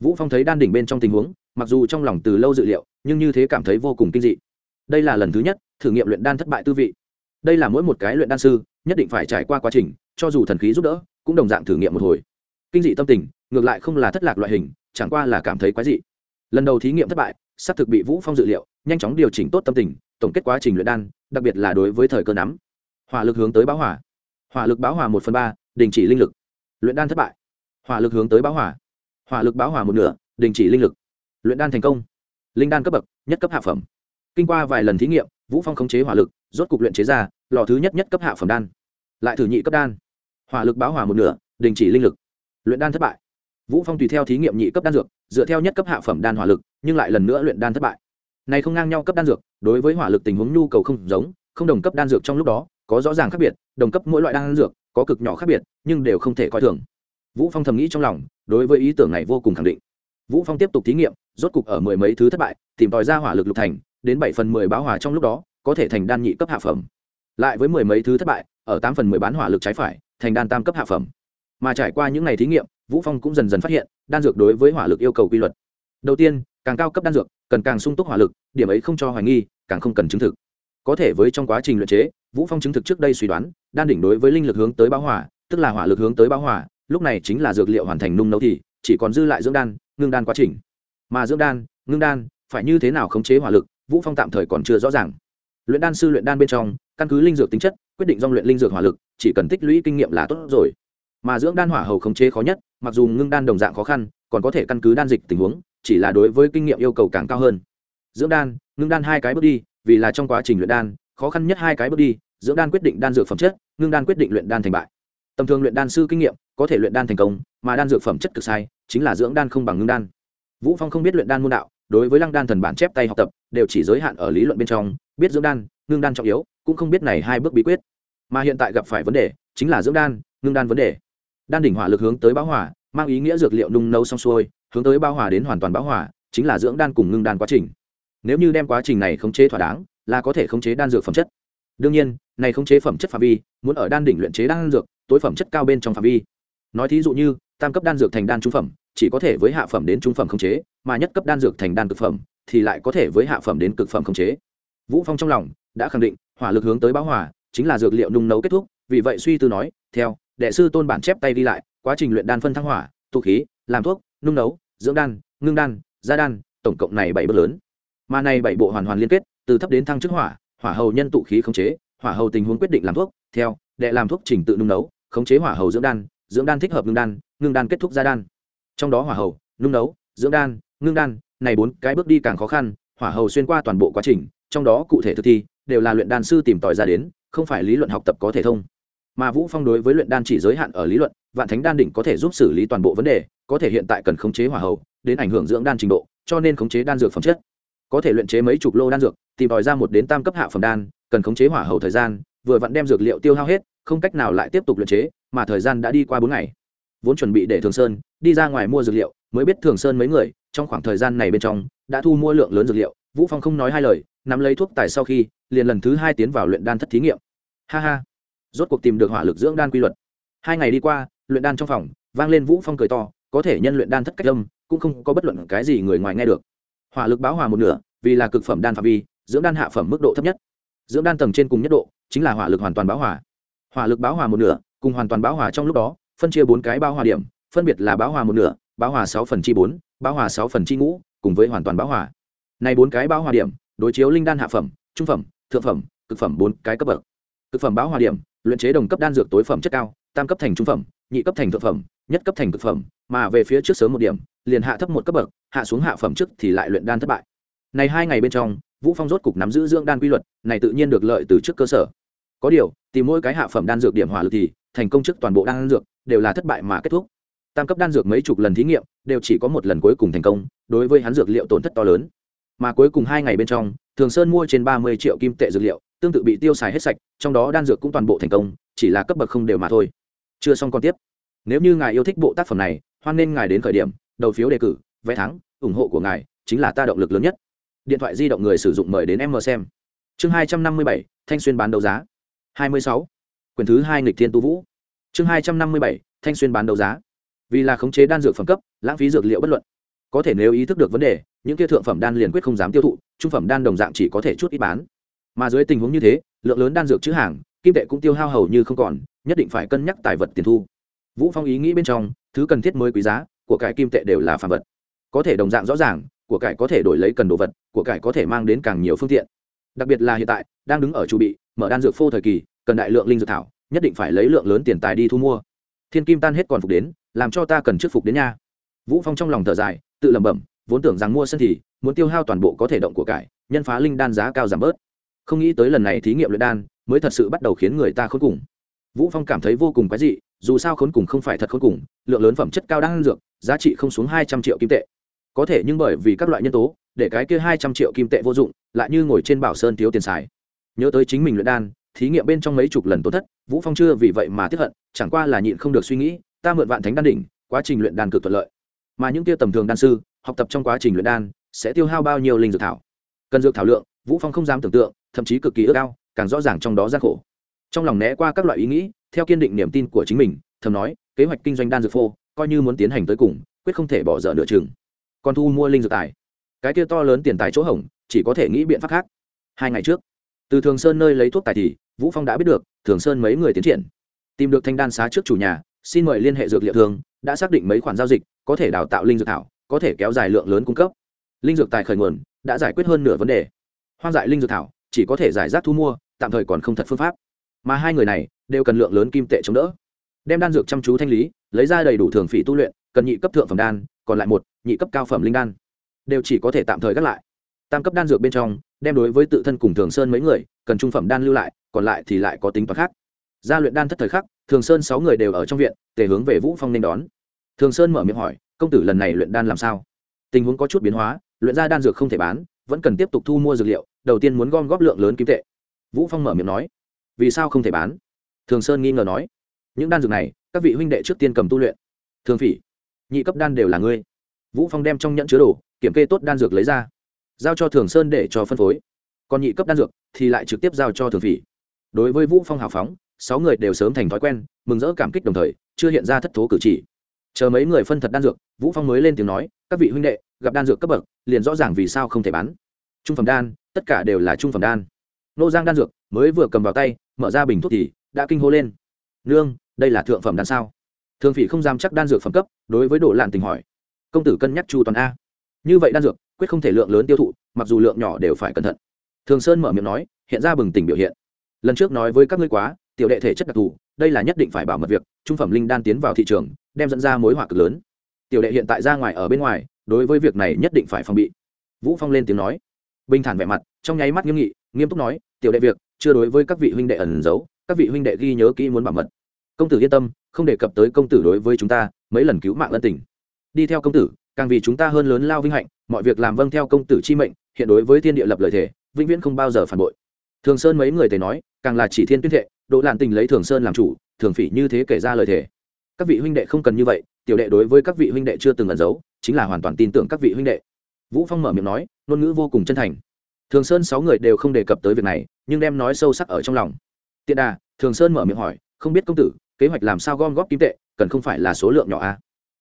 S1: Vũ phong thấy đan đỉnh bên trong tình huống, mặc dù trong lòng từ lâu dự liệu, nhưng như thế cảm thấy vô cùng kinh dị. Đây là lần thứ nhất, thử nghiệm luyện đan thất bại tư vị. Đây là mỗi một cái luyện đan sư, nhất định phải trải qua quá trình, cho dù thần khí giúp đỡ, cũng đồng dạng thử nghiệm một hồi. Kinh dị tâm tình, ngược lại không là thất lạc loại hình, chẳng qua là cảm thấy quái dị. Lần đầu thí nghiệm thất bại, xác thực bị vũ phong dự liệu, nhanh chóng điều chỉnh tốt tâm tình, tổng kết quá trình luyện đan, đặc biệt là đối với thời cơ nắm hỏa lực hướng tới báo hỏa hỏa lực báo hỏa một phần ba, đình chỉ linh lực. Luyện đan thất bại. Hỏa lực hướng tới báo hỏa hỏa lực báo hỏa một nửa, đình chỉ linh lực. Luyện đan thành công. Linh đan cấp bậc, nhất cấp hạ phẩm. Kinh qua vài lần thí nghiệm, vũ phong khống chế hỏa lực, rốt cục luyện chế ra, lò thứ nhất nhất cấp hạ phẩm đan. Lại thử nhị cấp đan. Hỏa lực báo hỏa một nửa, đình chỉ linh lực. Luyện đan thất bại. Vũ phong tùy theo thí nghiệm nhị cấp đan dược, dựa theo nhất cấp hạ phẩm đan hỏa lực, nhưng lại lần nữa luyện đan thất bại. Này không ngang nhau cấp đan dược, đối với hỏa lực tình huống nhu cầu không giống, không đồng cấp đan dược trong lúc đó có rõ ràng khác biệt, đồng cấp mỗi loại đan dược, có cực nhỏ khác biệt, nhưng đều không thể coi thường. Vũ phong thầm nghĩ trong lòng, đối với ý tưởng này vô cùng khẳng định. Vũ phong tiếp tục thí nghiệm, rốt cục ở mười mấy thứ thất bại, tìm tòi ra hỏa lực lục thành, đến bảy phần mười báo hỏa trong lúc đó, có thể thành đan nhị cấp hạ phẩm. Lại với mười mấy thứ thất bại, ở tám phần mười bán hỏa lực trái phải, thành đan tam cấp hạ phẩm. Mà trải qua những ngày thí nghiệm, vũ phong cũng dần dần phát hiện, đan dược đối với hỏa lực yêu cầu quy luật. Đầu tiên, càng cao cấp đan dược, cần càng sung túc hỏa lực, điểm ấy không cho hoài nghi, càng không cần chứng thực có thể với trong quá trình luyện chế, vũ phong chứng thực trước đây suy đoán, đan đỉnh đối với linh lực hướng tới báo hỏa tức là hỏa lực hướng tới báo hỏa lúc này chính là dược liệu hoàn thành nung nấu thì, chỉ còn dư lại dưỡng đan, ngưng đan quá trình. Mà dưỡng đan, ngưng đan, phải như thế nào khống chế hỏa lực, vũ phong tạm thời còn chưa rõ ràng. Luyện đan sư luyện đan bên trong, căn cứ linh dược tính chất, quyết định dòng luyện linh dược hỏa lực, chỉ cần tích lũy kinh nghiệm là tốt rồi. Mà dưỡng đan hỏa hầu khống chế khó nhất, mặc dù ngưng đan đồng dạng khó khăn, còn có thể căn cứ đan dịch tình huống, chỉ là đối với kinh nghiệm yêu cầu càng cao hơn. Dưỡng đan, ngưng đan hai cái bước đi vì là trong quá trình luyện đan, khó khăn nhất hai cái bước đi, dưỡng đan quyết định đan dược phẩm chất, ngưng đan quyết định luyện đan thành bại. Tầm thường luyện đan sư kinh nghiệm, có thể luyện đan thành công, mà đan dược phẩm chất cực sai, chính là dưỡng đan không bằng ngưng đan. Vũ phong không biết luyện đan môn đạo, đối với lăng đan thần bản chép tay học tập, đều chỉ giới hạn ở lý luận bên trong, biết dưỡng đan, ngưng đan trọng yếu, cũng không biết này hai bước bí quyết. Mà hiện tại gặp phải vấn đề, chính là dưỡng đan, ngưng đan vấn đề. Đan đỉnh hỏa lực hướng tới báo hỏa mang ý nghĩa dược liệu nung nấu xong xuôi, hướng tới báo hỏa đến hoàn toàn báo hỏa chính là dưỡng đan cùng ngưng đan quá trình nếu như đem quá trình này khống chế thỏa đáng, là có thể khống chế đan dược phẩm chất. Đương nhiên, này khống chế phẩm chất phạm vi, muốn ở đan đỉnh luyện chế đan dược, tối phẩm chất cao bên trong phạm vi. Nói thí dụ như, tam cấp đan dược thành đan trung phẩm, chỉ có thể với hạ phẩm đến trung phẩm khống chế, mà nhất cấp đan dược thành đan cực phẩm, thì lại có thể với hạ phẩm đến cực phẩm khống chế. Vũ phong trong lòng đã khẳng định, hỏa lực hướng tới báo hỏa chính là dược liệu nung nấu kết thúc, vì vậy suy tư nói, theo, đệ sư tôn bản chép tay đi lại, quá trình luyện đan phân thăng hỏa, tụ khí, làm thuốc, nung nấu, dưỡng đan, ngưng đan, gia đan, tổng cộng này bảy bước lớn mà này bảy bộ hoàn hoàn liên kết, từ thấp đến thăng chức hỏa hỏa hầu nhân tụ khí khống chế, hỏa hầu tình huống quyết định làm thuốc, theo, đệ làm thuốc trình tự nung nấu, khống chế hỏa hầu dưỡng đan dưỡng đan thích hợp ngưng đan ngưng đan kết thúc gia đan. Trong đó hỏa hầu, nung nấu, dưỡng đan, ngưng đan, này bốn cái bước đi càng khó khăn, hỏa hầu xuyên qua toàn bộ quá trình, trong đó cụ thể thực thi, đều là luyện đan sư tìm tòi ra đến, không phải lý luận học tập có thể thông. Mà vũ phong đối với luyện đan chỉ giới hạn ở lý luận, vạn thánh đan đỉnh có thể giúp xử lý toàn bộ vấn đề, có thể hiện tại cần khống chế hỏa hầu, đến ảnh hưởng dưỡng đan trình độ, cho nên khống chế đan dược phẩm chất có thể luyện chế mấy chục lô đan dược, tìm tòi ra một đến tam cấp hạ phẩm đan, cần khống chế hỏa hầu thời gian, vừa vặn đem dược liệu tiêu hao hết, không cách nào lại tiếp tục luyện chế, mà thời gian đã đi qua bốn ngày. Vốn chuẩn bị để thường sơn đi ra ngoài mua dược liệu, mới biết thường sơn mấy người, trong khoảng thời gian này bên trong, đã thu mua lượng lớn dược liệu. Vũ phong không nói hai lời, nắm lấy thuốc tài sau khi, liền lần thứ hai tiến vào luyện đan thất thí nghiệm. Ha ha. Rốt cuộc tìm được hỏa lực dưỡng đan quy luật. Hai ngày đi qua, luyện đan trong phòng, vang lên vũ phong cười to, có thể nhân luyện đan thất cách lâm cũng không có bất luận cái gì người ngoài nghe được hỏa lực báo hòa một nửa, vì là cực phẩm đan phạm vi, dưỡng đan hạ phẩm mức độ thấp nhất. Dưỡng đan tầng trên cùng nhất độ, chính là hỏa lực hoàn toàn báo hòa. Hỏa lực báo hòa một nửa, cùng hoàn toàn báo hòa trong lúc đó, phân chia bốn cái báo hòa điểm, phân biệt là báo hòa một nửa báo hòa sáu phần chi bốn báo hòa sáu phần chi ngũ, cùng với hoàn toàn báo hòa. Này bốn cái báo hòa điểm, đối chiếu linh đan hạ phẩm, trung phẩm, thượng phẩm, cực phẩm bốn cái cấp bậc. Cực phẩm báo hòa điểm, luyện chế đồng cấp đan dược tối phẩm chất cao, tam cấp thành trung phẩm, nhị cấp thành thượng phẩm, nhất cấp thành cực phẩm, mà về phía trước sớm một điểm liền hạ thấp một cấp bậc, hạ xuống hạ phẩm trước thì lại luyện đan thất bại. Này hai ngày bên trong, vũ phong rốt cục nắm giữ dưỡng đan quy luật, này tự nhiên được lợi từ trước cơ sở. Có điều, tìm mỗi cái hạ phẩm đan dược điểm hỏa lực thì, thành công trước toàn bộ đan dược, đều là thất bại mà kết thúc. Tam cấp đan dược mấy chục lần thí nghiệm, đều chỉ có một lần cuối cùng thành công, đối với hắn dược liệu tổn thất to lớn. Mà cuối cùng hai ngày bên trong, thường sơn mua trên ba mươi triệu kim tệ dược liệu, tương tự bị tiêu xài hết sạch, trong đó đan dược cũng toàn bộ thành công, chỉ là cấp bậc không đều mà thôi. Chưa xong còn tiếp. Nếu như ngài yêu thích bộ tác phẩm này, hoan nên ngài đến khởi điểm đầu phiếu đề cử, vé thắng, ủng hộ của ngài chính là ta động lực lớn nhất. Điện thoại di động người sử dụng mời đến em mờ xem. Chương hai trăm năm mươi bảy, thanh xuyên bán đấu giá. hai mươi sáu quyển thứ hai nghịch thiên tu vũ. Chương hai trăm năm mươi bảy, thanh xuyên bán đấu giá. Vì là khống chế đan dược phẩm cấp, lãng phí dược liệu bất luận. Có thể nếu ý thức được vấn đề, những kia thượng phẩm đan liền quyết không dám tiêu thụ, trung phẩm đan đồng dạng chỉ có thể chút ít bán. Mà dưới tình huống như thế, lượng lớn đan dược chữ hàng, kim tệ cũng tiêu hao hầu như không còn, nhất định phải cân nhắc tài vật tiền thu. Vũ phong ý nghĩ bên trong, thứ cần thiết mới quý giá của cải kim tệ đều là phàm vật. Có thể đồng dạng rõ ràng, của cải có thể đổi lấy cần đồ vật, của cải có thể mang đến càng nhiều phương tiện. Đặc biệt là hiện tại, đang đứng ở chủ bị, mở đan dược phô thời kỳ, cần đại lượng linh dược thảo, nhất định phải lấy lượng lớn tiền tài đi thu mua. Thiên kim tan hết còn phục đến, làm cho ta cần trước phục đến nha. Vũ phong trong lòng thở dài, tự lẩm bẩm, vốn tưởng rằng mua sân thì, muốn tiêu hao toàn bộ có thể động của cải, nhân phá linh đan giá cao giảm bớt. Không nghĩ tới lần này thí nghiệm luyện đan, mới thật sự bắt đầu khiến người ta khốn cùng. Vũ phong cảm thấy vô cùng quái dị, dù sao khốn cùng không phải thật khốn cùng, lượng lớn phẩm chất cao đang dược giá trị không xuống hai trăm triệu kim tệ. Có thể nhưng bởi vì các loại nhân tố, để cái kia hai trăm triệu kim tệ vô dụng, lại như ngồi trên bảo sơn thiếu tiền xài. Nhớ tới chính mình luyện đan, thí nghiệm bên trong mấy chục lần tổn thất, vũ phong chưa vì vậy mà tiếp hận, chẳng qua là nhịn không được suy nghĩ, ta mượn vạn thánh đan đỉnh, quá trình luyện đan cực thuận lợi. Mà những kia tầm thường đan sư, học tập trong quá trình luyện đan, sẽ tiêu hao bao nhiêu linh dược thảo? Cần dược thảo lượng, vũ phong không dám tưởng tượng, thậm chí cực kỳ ước ao, càng rõ ràng trong đó gian khổ. Trong lòng né qua các loại ý nghĩ, theo kiên định niềm tin của chính mình, thầm nói, kế hoạch kinh doanh đan dược phô coi như muốn tiến hành tới cùng, quyết không thể bỏ dở nửa chừng. Còn thu mua linh dược tài. Cái kia to lớn tiền tài chỗ hỏng chỉ có thể nghĩ biện pháp khác. Hai ngày trước, từ thường sơn nơi lấy thuốc tài thì, vũ phong đã biết được, thường sơn mấy người tiến triển. Tìm được thanh đan xá trước chủ nhà, xin mời liên hệ dược liệu thường, đã xác định mấy khoản giao dịch, có thể đào tạo linh dược thảo, có thể kéo dài lượng lớn cung cấp. Linh dược tài khởi nguồn, đã giải quyết hơn nửa vấn đề. Hoang dại linh dược thảo, chỉ có thể giải rác thu mua, tạm thời còn không thật phương pháp. Mà hai người này, đều cần lượng lớn kim tệ chống đỡ đem đan dược chăm chú thanh lý, lấy ra đầy đủ thường phỉ tu luyện, cần nhị cấp thượng phẩm đan, còn lại một, nhị cấp cao phẩm linh đan. Đều chỉ có thể tạm thời gác lại. Tam cấp đan dược bên trong, đem đối với tự thân cùng thường sơn mấy người, cần trung phẩm đan lưu lại, còn lại thì lại có tính toán khác. Gia luyện đan thất thời khắc, thường sơn sáu người đều ở trong viện, tề hướng về vũ phong nên đón. Thường sơn mở miệng hỏi, công tử lần này luyện đan làm sao? Tình huống có chút biến hóa, luyện ra đan dược không thể bán, vẫn cần tiếp tục thu mua dược liệu, đầu tiên muốn gom góp lượng lớn kim tệ. Vũ phong mở miệng nói, vì sao không thể bán? Thường sơn nghi ngờ nói những đan dược này, các vị huynh đệ trước tiên cầm tu luyện. Thường phỉ, nhị cấp đan đều là ngươi. Vũ phong đem trong nhẫn chứa đồ, kiểm kê tốt đan dược lấy ra, giao cho thường sơn để cho phân phối. Còn nhị cấp đan dược thì lại trực tiếp giao cho thường phỉ. Đối với vũ phong hào phóng, sáu người đều sớm thành thói quen, mừng rỡ cảm kích đồng thời, chưa hiện ra thất thố cử chỉ. Chờ mấy người phân thật đan dược, vũ phong mới lên tiếng nói, các vị huynh đệ, gặp đan dược cấp bậc, liền rõ ràng vì sao không thể bán. Trung phẩm đan, tất cả đều là trung phẩm đan. Nô giang đan dược mới vừa cầm vào tay, mở ra bình thuốc thì đã kinh hô lên. Nương đây là thượng phẩm đan sao? Thường phỉ không dám chắc đan dược phẩm cấp, đối với đồ lạn tình hỏi. Công tử cân nhắc chu toàn a. Như vậy đan dược, quyết không thể lượng lớn tiêu thụ, mặc dù lượng nhỏ đều phải cẩn thận. Thường sơn mở miệng nói, hiện ra bừng tỉnh biểu hiện. Lần trước nói với các ngươi quá, tiểu đệ thể chất đặc thù, đây là nhất định phải bảo mật việc, trung phẩm linh đan tiến vào thị trường, đem dẫn ra mối họa cực lớn. Tiểu đệ hiện tại ra ngoài ở bên ngoài, đối với việc này nhất định phải phòng bị. Vũ phong lên tiếng nói. Bình thản vẻ mặt, trong nháy mắt nghiêm nghị, nghiêm túc nói, tiểu đệ việc, chưa đối với các vị huynh đệ ẩn giấu, các vị huynh đệ ghi nhớ kỹ muốn bảo mật công tử yên tâm, không đề cập tới công tử đối với chúng ta, mấy lần cứu mạng ân tình. Đi theo công tử, càng vì chúng ta hơn lớn lao vinh hạnh, mọi việc làm vâng theo công tử chi mệnh, hiện đối với thiên địa lập lời thể vĩnh viễn không bao giờ phản bội. Thường sơn mấy người tề nói, càng là chỉ thiên tuyên thệ, đỗ lạn tình lấy thường sơn làm chủ, thường phỉ như thế kể ra lời thể các vị huynh đệ không cần như vậy, tiểu đệ đối với các vị huynh đệ chưa từng ẩn giấu, chính là hoàn toàn tin tưởng các vị huynh đệ. Vũ phong mở miệng nói, ngôn ngữ vô cùng chân thành. Thường sơn sáu người đều không đề cập tới việc này, nhưng đem nói sâu sắc ở trong lòng. Tiện đà, thường sơn mở miệng hỏi, không biết công tử kế hoạch làm sao gom góp kim tệ, cần không phải là số lượng nhỏ a. À?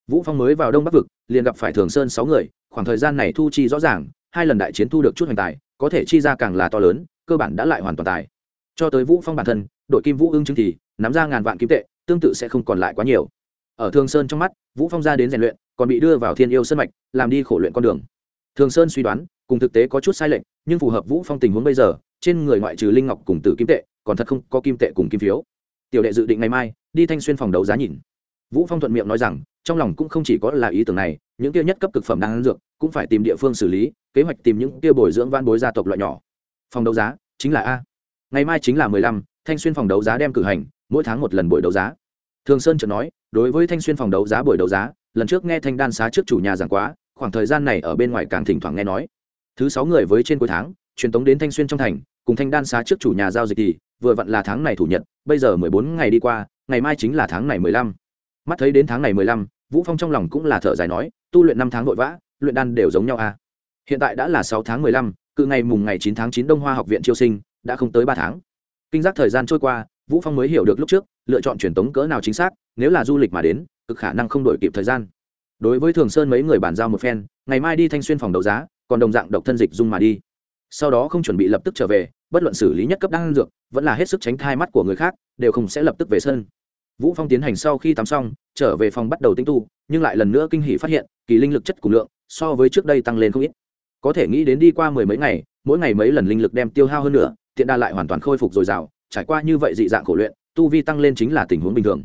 S1: vũ phong mới vào đông bắc vực, liền gặp phải thường sơn sáu người, khoảng thời gian này thu chi rõ ràng, hai lần đại chiến thu được chút hoành tài, có thể chi ra càng là to lớn, cơ bản đã lại hoàn toàn tài. Cho tới vũ phong bản thân, đội kim vũ ưng chứng thì nắm ra ngàn vạn kim tệ, tương tự sẽ không còn lại quá nhiều. Ở thường sơn trong mắt, vũ phong ra đến rèn luyện, còn bị đưa vào thiên yêu sân mạch, làm đi khổ luyện con đường. Thường sơn suy đoán, cùng thực tế có chút sai lệch, nhưng phù hợp vũ phong tình huống bây giờ, trên người ngoại trừ linh ngọc cùng tử kim tệ, còn thật không có kim tệ cùng kim phiếu. Tiểu đệ dự định ngày mai đi thanh xuyên phòng đấu giá nhìn. Vũ phong thuận miệng nói rằng, trong lòng cũng không chỉ có là ý tưởng này, những kia nhất cấp cực phẩm đang ăn dược, cũng phải tìm địa phương xử lý, kế hoạch tìm những kia bồi dưỡng van bối gia tộc loại nhỏ. Phòng đấu giá, chính là a. Ngày mai chính là mười lăm, thanh xuyên phòng đấu giá đem cử hành, mỗi tháng một lần buổi đấu giá. Thường sơn chợt nói, đối với thanh xuyên phòng đấu giá buổi đấu giá, lần trước nghe thanh đan xá trước chủ nhà giảng quá, khoảng thời gian này ở bên ngoài càng thỉnh thoảng nghe nói. Thứ sáu người với trên cuối tháng, truyền tống đến thanh xuyên trong thành, cùng thanh đan xá trước chủ nhà giao dịch thì vừa vặn là tháng này thủ nhật, bây giờ mười bốn ngày đi qua, ngày mai chính là tháng này mười lăm. Mắt thấy đến tháng này mười lăm, vũ phong trong lòng cũng là thở dài nói, tu luyện năm tháng vội vã, luyện đan đều giống nhau à. Hiện tại đã là sáu tháng mười lăm cự ngày mùng ngày chín tháng chín đông hoa học viện chiêu sinh, đã không tới ba tháng. Kinh giác thời gian trôi qua, vũ phong mới hiểu được lúc trước, lựa chọn truyền tống cỡ nào chính xác, nếu là du lịch mà đến, cực khả năng không đổi kịp thời gian. Đối với thường sơn mấy người bàn giao một phen, ngày mai đi thanh xuyên phòng đấu giá, còn đồng dạng độc thân dịch dung mà đi. Sau đó không chuẩn bị lập tức trở về bất luận xử lý nhất cấp đan dược, vẫn là hết sức tránh thai mắt của người khác, đều không sẽ lập tức về sân. Vũ phong tiến hành sau khi tắm xong, trở về phòng bắt đầu tinh tu, nhưng lại lần nữa kinh hỉ phát hiện, kỳ linh lực chất cùng lượng, so với trước đây tăng lên không ít. Có thể nghĩ đến đi qua mười mấy ngày, mỗi ngày mấy lần linh lực đem tiêu hao hơn nữa, tiện đa lại hoàn toàn khôi phục dồi dào, trải qua như vậy dị dạng khổ luyện, tu vi tăng lên chính là tình huống bình thường.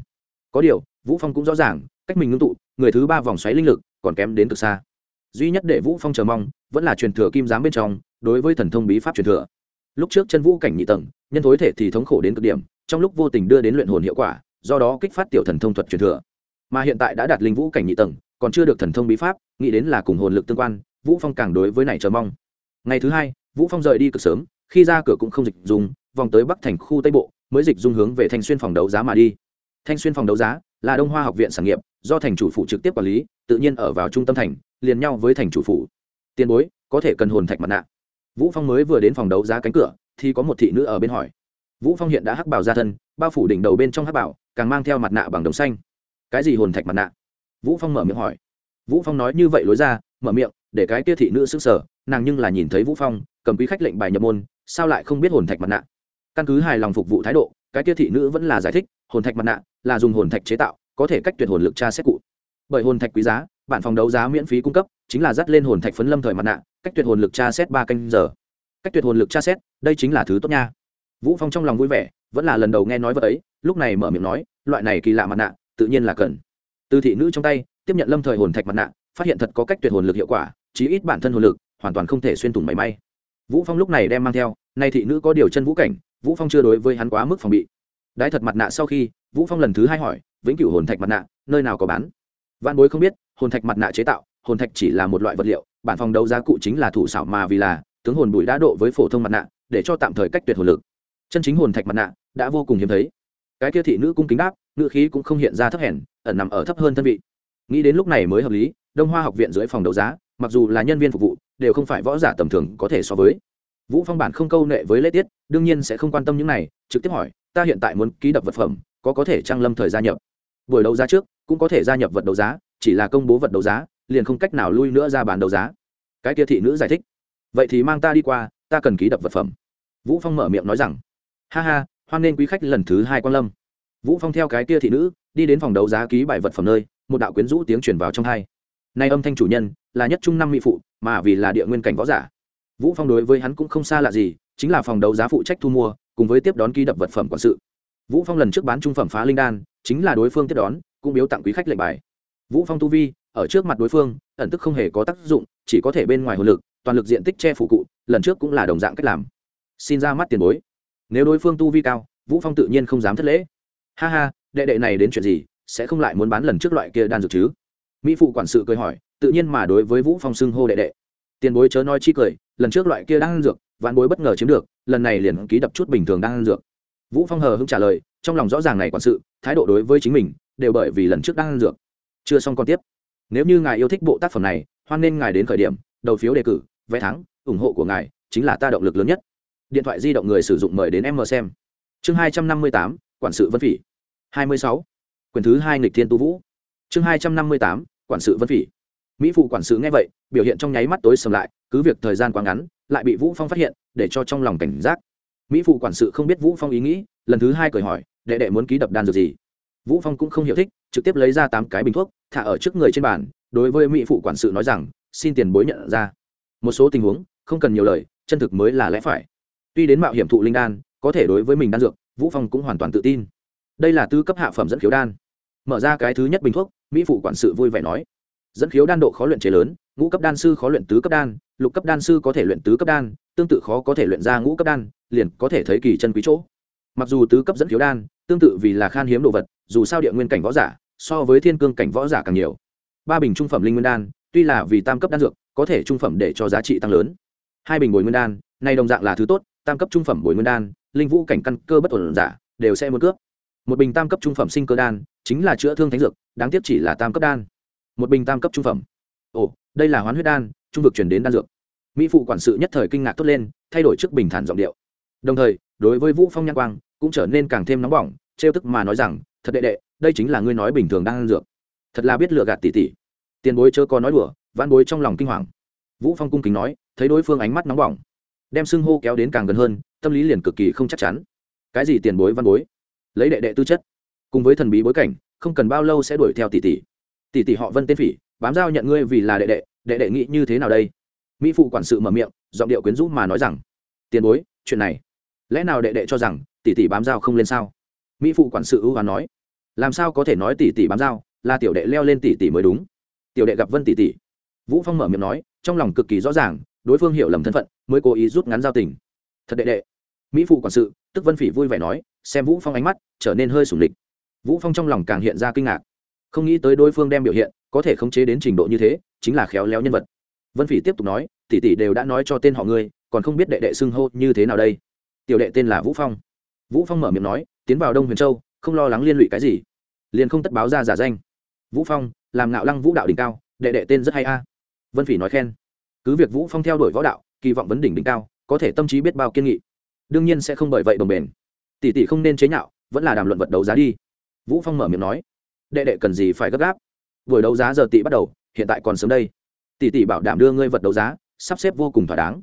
S1: Có điều, vũ phong cũng rõ ràng, cách mình ngưng tụ, người thứ ba vòng xoáy linh lực còn kém đến từ xa. Duy nhất để vũ phong chờ mong, vẫn là truyền thừa kim giám bên trong, đối với thần thông bí pháp truyền thừa lúc trước chân vũ cảnh nhị tầng, nhân thối thể thì thống khổ đến cực điểm, trong lúc vô tình đưa đến luyện hồn hiệu quả, do đó kích phát tiểu thần thông thuật truyền thừa. Mà hiện tại đã đạt linh vũ cảnh nhị tầng, còn chưa được thần thông bí pháp, nghĩ đến là cùng hồn lực tương quan, vũ phong càng đối với này chờ mong. Ngày thứ hai, vũ phong rời đi cực sớm, khi ra cửa cũng không dịch dùng vòng tới bắc thành khu tây bộ, mới dịch dung hướng về thanh xuyên phòng đấu giá mà đi. Thanh xuyên phòng đấu giá là đông hoa học viện sản nghiệp, do thành chủ phụ trực tiếp quản lý, tự nhiên ở vào trung tâm thành, liền nhau với thành chủ phụ tiền bối, có thể cần hồn thạch mặt nạ vũ phong mới vừa đến phòng đấu giá cánh cửa, thì có một thị nữ ở bên hỏi. Vũ phong hiện đã hắc bảo ra thân, bao phủ đỉnh đầu bên trong hắc bảo, càng mang theo mặt nạ bằng đồng xanh. Cái gì hồn thạch mặt nạ? Vũ phong mở miệng hỏi. Vũ phong nói như vậy lối ra, mở miệng, để cái kia thị nữ sức sở nàng nhưng là nhìn thấy vũ phong, cầm quý khách lệnh bài nhập môn, sao lại không biết hồn thạch mặt nạ? Căn cứ hài lòng phục vụ thái độ, cái kia thị nữ vẫn là giải thích, hồn thạch mặt nạ là dùng hồn thạch chế tạo, có thể cách tuyệt hồn lực tra xét cụ. Bởi hồn thạch quý giá, bản phòng đấu giá miễn phí cung cấp, chính là dắt lên hồn thạch phấn lâm thời mặt nạ cách tuyệt hồn lực tra xét ba canh giờ. Cách tuyệt hồn lực tra xét, đây chính là thứ tốt nha. Vũ phong trong lòng vui vẻ, vẫn là lần đầu nghe nói vợ ấy, lúc này mở miệng nói, loại này kỳ lạ mặt nạ, tự nhiên là cần. Từ thị nữ trong tay, tiếp nhận lâm thời hồn thạch mặt nạ, phát hiện thật có cách tuyệt hồn lực hiệu quả, chí ít bản thân hồn lực, hoàn toàn không thể xuyên thủng mảy may. Vũ phong lúc này đem mang theo, nay thị nữ có điều chân vũ cảnh, vũ phong chưa đối với hắn quá mức phòng bị. Đái thật mặt nạ sau khi, vũ phong lần thứ hai hỏi, vĩnh cửu hồn thạch mặt nạ, nơi nào có bán? Văn bối không biết, hồn thạch mặt nạ chế tạo, hồn thạch chỉ là một loại vật liệu bản phòng đấu giá cụ chính là thủ xảo mà vì là, tướng hồn bụi đã độ với phổ thông mặt nạ, để cho tạm thời cách tuyệt hồn lực. Chân chính hồn thạch mặt nạ đã vô cùng hiếm thấy. Cái kia thị nữ cung kính đáp, ngữ khí cũng không hiện ra thấp hèn, ẩn nằm ở thấp hơn thân vị. Nghĩ đến lúc này mới hợp lý, đông hoa học viện dưới phòng đấu giá, mặc dù là nhân viên phục vụ, đều không phải võ giả tầm thường có thể so với. Vũ phong bản không câu nệ với lễ tiết, đương nhiên sẽ không quan tâm những này, trực tiếp hỏi, ta hiện tại muốn ký đập vật phẩm, có có thể trang lâm thời gia nhập? Buổi đấu giá trước, cũng có thể gia nhập vật đấu giá, chỉ là công bố vật đấu giá liền không cách nào lui nữa ra bán đấu giá. Cái kia thị nữ giải thích. Vậy thì mang ta đi qua, ta cần ký đập vật phẩm. Vũ phong mở miệng nói rằng. Ha ha, hoan nên quý khách lần thứ hai quan lâm. Vũ phong theo cái kia thị nữ, đi đến phòng đấu giá ký bài vật phẩm nơi, một đạo quyến rũ tiếng truyền vào trong hai. Nay âm thanh chủ nhân là nhất trung năm mỹ phụ, mà vì là địa nguyên cảnh võ giả. Vũ phong đối với hắn cũng không xa lạ gì, chính là phòng đấu giá phụ trách thu mua, cùng với tiếp đón ký đập vật phẩm quản sự. Vũ phong lần trước bán trung phẩm phá linh đan, chính là đối phương tiếp đón, cũng biếu tặng quý khách lệnh bài. Vũ phong tu vi ở trước mặt đối phương, ẩn tức không hề có tác dụng, chỉ có thể bên ngoài hồn lực, toàn lực diện tích che phủ cụ, lần trước cũng là đồng dạng cách làm. Xin ra mắt tiền bối. Nếu đối phương tu vi cao, vũ phong tự nhiên không dám thất lễ. Ha ha, đệ đệ này đến chuyện gì, sẽ không lại muốn bán lần trước loại kia đan dược chứ? Mỹ phụ quản sự cười hỏi, tự nhiên mà đối với vũ phong xưng hô đệ đệ. Tiền bối chớ nói chi cười, lần trước loại kia đang dược, vạn bối bất ngờ chiếm được, lần này liền ký đập chút bình thường đang dược. Vũ phong hờ hững trả lời, trong lòng rõ ràng này quản sự, thái độ đối với chính mình, đều bởi vì lần trước đang dược. Chưa xong còn tiếp nếu như ngài yêu thích bộ tác phẩm này, hoan nên ngài đến khởi điểm, đầu phiếu đề cử, vé thắng, ủng hộ của ngài chính là ta động lực lớn nhất. Điện thoại di động người sử dụng mời đến em mờ xem. Chương hai trăm năm mươi tám, quản sự vân phỉ. hai mươi sáu, quyền thứ hai nghịch thiên tu vũ. Chương hai trăm năm mươi tám, quản sự vân phỉ. Mỹ phụ quản sự nghe vậy, biểu hiện trong nháy mắt tối sầm lại, cứ việc thời gian quá ngắn, lại bị vũ phong phát hiện, để cho trong lòng cảnh giác. Mỹ phụ quản sự không biết vũ phong ý nghĩ, lần thứ hai cười hỏi, đệ đệ muốn ký đập đan dược gì? Vũ phong cũng không hiểu thích, trực tiếp lấy ra tám cái bình thuốc, thả ở trước người trên bàn, đối với mỹ phụ quản sự nói rằng, xin tiền bối nhận ra. Một số tình huống, không cần nhiều lời, chân thực mới là lẽ phải. Tuy đến mạo hiểm thụ linh đan, có thể đối với mình đan dược, vũ phong cũng hoàn toàn tự tin. Đây là tư cấp hạ phẩm dẫn khiếu đan. Mở ra cái thứ nhất bình thuốc, mỹ phụ quản sự vui vẻ nói. Dẫn khiếu đan độ khó luyện chế lớn, ngũ cấp đan sư khó luyện tứ cấp đan, lục cấp đan sư có thể luyện tứ cấp đan, tương tự khó có thể luyện ra ngũ cấp đan, liền có thể thấy kỳ chân quý chỗ mặc dù tứ cấp dẫn khiếu đan, tương tự vì là khan hiếm đồ vật, dù sao địa nguyên cảnh võ giả, so với thiên cương cảnh võ giả càng nhiều. Ba bình trung phẩm linh nguyên đan, tuy là vì tam cấp đan dược, có thể trung phẩm để cho giá trị tăng lớn. Hai bình bồi nguyên đan, nay đồng dạng là thứ tốt, tam cấp trung phẩm bồi nguyên đan, linh vũ cảnh căn cơ bất ổn giả, đều sẽ muốn cướp. Một bình tam cấp trung phẩm sinh cơ đan, chính là chữa thương thánh dược, đáng tiếc chỉ là tam cấp đan. Một bình tam cấp trung phẩm. Ồ, đây là hoán huyết đan, trung vực chuyển đến đan dược. Mỹ phụ quản sự nhất thời kinh ngạc tốt lên, thay đổi trước bình thản giọng điệu. Đồng thời đối với vũ phong nhãn quang cũng trở nên càng thêm nóng bỏng, trêu tức mà nói rằng, thật đệ đệ, đây chính là ngươi nói bình thường đang ăn dược. Thật là biết lừa gạt tỉ tỉ tiền bối chớ có nói đùa, vãn bối trong lòng kinh hoàng. Vũ phong cung kính nói, thấy đối phương ánh mắt nóng bỏng, đem xưng hô kéo đến càng gần hơn, tâm lý liền cực kỳ không chắc chắn. Cái gì tiền bối văn bối? Lấy đệ đệ tư chất, cùng với thần bí bối cảnh, không cần bao lâu sẽ đuổi theo tỷ tỷ. Tỷ tỷ họ vân tên phỉ, bám giao nhận ngươi vì là đệ đệ đệ đệ nghĩ như thế nào đây? Mỹ phụ quản sự mở miệng, giọng điệu quyến rũ mà nói rằng, tiền bối, chuyện này lẽ nào đệ đệ cho rằng tỷ tỷ bám dao không lên sao? Mỹ phụ quản sự ưu hoán nói. Làm sao có thể nói tỷ tỷ bám dao là tiểu đệ leo lên tỷ tỷ mới đúng? Tiểu đệ gặp vân tỷ tỷ. Vũ phong mở miệng nói, trong lòng cực kỳ rõ ràng, đối phương hiểu lầm thân phận, mới cố ý rút ngắn giao tình. Thật đệ đệ. Mỹ phụ quản sự, tức vân phỉ vui vẻ nói, xem vũ phong ánh mắt, trở nên hơi sủng lịch. Vũ phong trong lòng càng hiện ra kinh ngạc. Không nghĩ tới đối phương đem biểu hiện, có thể khống chế đến trình độ như thế, chính là khéo léo nhân vật. Vân phỉ tiếp tục nói, tỷ tỷ đều đã nói cho tên họ ngươi, còn không biết đệ đệ xưng hô như thế nào đây tiểu đệ tên là vũ phong. Vũ phong mở miệng nói, tiến vào đông huyền châu, không lo lắng liên lụy cái gì. Liền không tất báo ra giả danh. Vũ phong, làm ngạo lăng vũ đạo đỉnh cao, đệ đệ tên rất hay a. À. Vân phỉ nói khen. Cứ việc vũ phong theo đuổi võ đạo, kỳ vọng vấn đỉnh đỉnh cao, có thể tâm trí biết bao kiên nghị. Đương nhiên sẽ không bởi vậy đồng bền. Tỷ tỷ không nên chế nhạo, vẫn là đàm luận vật đấu giá đi. Vũ phong mở miệng nói. Đệ đệ cần gì phải gấp gáp? Buổi đấu giá giờ tỷ bắt đầu, hiện tại còn sớm đây. Tỷ tỷ bảo đảm đưa ngươi vật đấu giá, sắp xếp vô cùng thỏa đáng.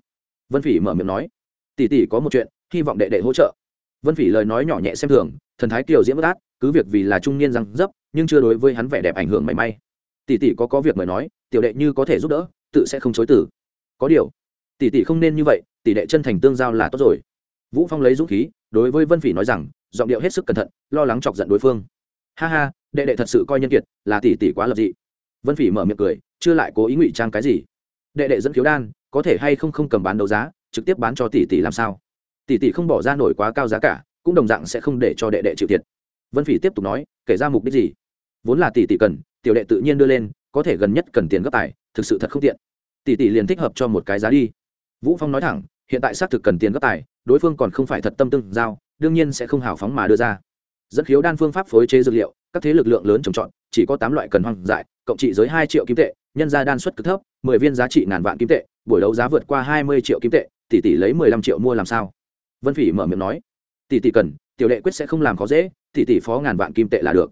S1: Vân phỉ mở miệng nói. Tỷ tỷ có một chuyện hy vọng đệ đệ hỗ trợ. Vân phỉ lời nói nhỏ nhẹ xem thường, thần thái kiều diễm bất át, cứ việc vì là trung niên răng dấp, nhưng chưa đối với hắn vẻ đẹp ảnh hưởng mảy may. Tỷ tỷ có có việc mời nói, tiểu đệ như có thể giúp đỡ, tự sẽ không chối từ. Có điều, tỷ tỷ không nên như vậy, tỷ đệ chân thành tương giao là tốt rồi. Vũ phong lấy dũng khí, đối với vân phỉ nói rằng, giọng điệu hết sức cẩn thận, lo lắng chọc giận đối phương. Ha ha, đệ đệ thật sự coi nhân kiệt, là tỷ tỷ quá lập dị. Vân phỉ mở miệng cười, chưa lại cố ý ngụy trang cái gì. Đệ đệ dẫn khiếu đan, có thể hay không không cầm bán đấu giá, trực tiếp bán cho tỷ tỷ làm sao? Tỷ tỷ không bỏ ra nổi quá cao giá cả, cũng đồng dạng sẽ không để cho đệ đệ chịu thiệt. Vân phỉ tiếp tục nói, kể ra mục đích gì? Vốn là tỷ tỷ cần, tiểu đệ tự nhiên đưa lên, có thể gần nhất cần tiền gấp tài, thực sự thật không tiện. Tỷ tỷ liền thích hợp cho một cái giá đi. Vũ phong nói thẳng, hiện tại xác thực cần tiền gấp tài, đối phương còn không phải thật tâm tương giao, đương nhiên sẽ không hào phóng mà đưa ra. Dẫn khiếu đan phương pháp phối chế dược liệu, các thế lực lượng lớn trồng trọt, chỉ có tám loại cần hoang dại, cộng trị giới hai triệu kim tệ, nhân ra đan suất cực thấp, mười viên giá trị ngàn vạn kim tệ, buổi đấu giá vượt qua hai mươi triệu kim tệ, tỷ tỷ lấy mười lăm triệu mua làm sao? Vân phỉ mở miệng nói, tỷ tỷ cần, tiểu đệ quyết sẽ không làm khó dễ, tỷ tỷ phó ngàn vạn kim tệ là được.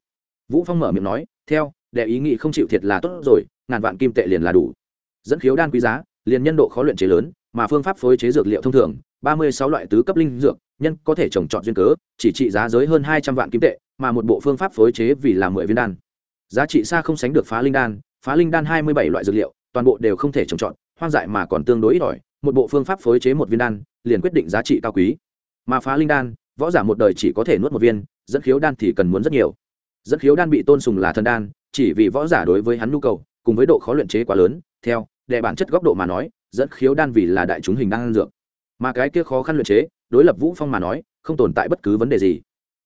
S1: Vũ phong mở miệng nói, theo, đệ ý nghĩ không chịu thiệt là tốt rồi, ngàn vạn kim tệ liền là đủ. Dẫn khiếu đan quý giá, liền nhân độ khó luyện chế lớn, mà phương pháp phối chế dược liệu thông thường, ba mươi sáu loại tứ cấp linh dược, nhân có thể trồng trọt duyên cớ, chỉ trị giá giới hơn hai trăm vạn kim tệ, mà một bộ phương pháp phối chế vì là mười viên đan. Giá trị xa không sánh được phá linh đan, phá linh đan hai mươi bảy loại dược liệu, toàn bộ đều không thể trồng trọt, hoang dại mà còn tương đối ít ỏi, một bộ phương pháp phối chế một viên đan liền quyết định giá trị cao quý. Mà phá linh đan, võ giả một đời chỉ có thể nuốt một viên, dẫn khiếu đan thì cần muốn rất nhiều. Dẫn khiếu đan bị tôn sùng là thần đan, chỉ vì võ giả đối với hắn nhu cầu, cùng với độ khó luyện chế quá lớn, theo, đệ bản chất góc độ mà nói, dẫn khiếu đan vì là đại chúng hình đan dược. Mà cái kia khó khăn luyện chế, đối lập vũ phong mà nói, không tồn tại bất cứ vấn đề gì.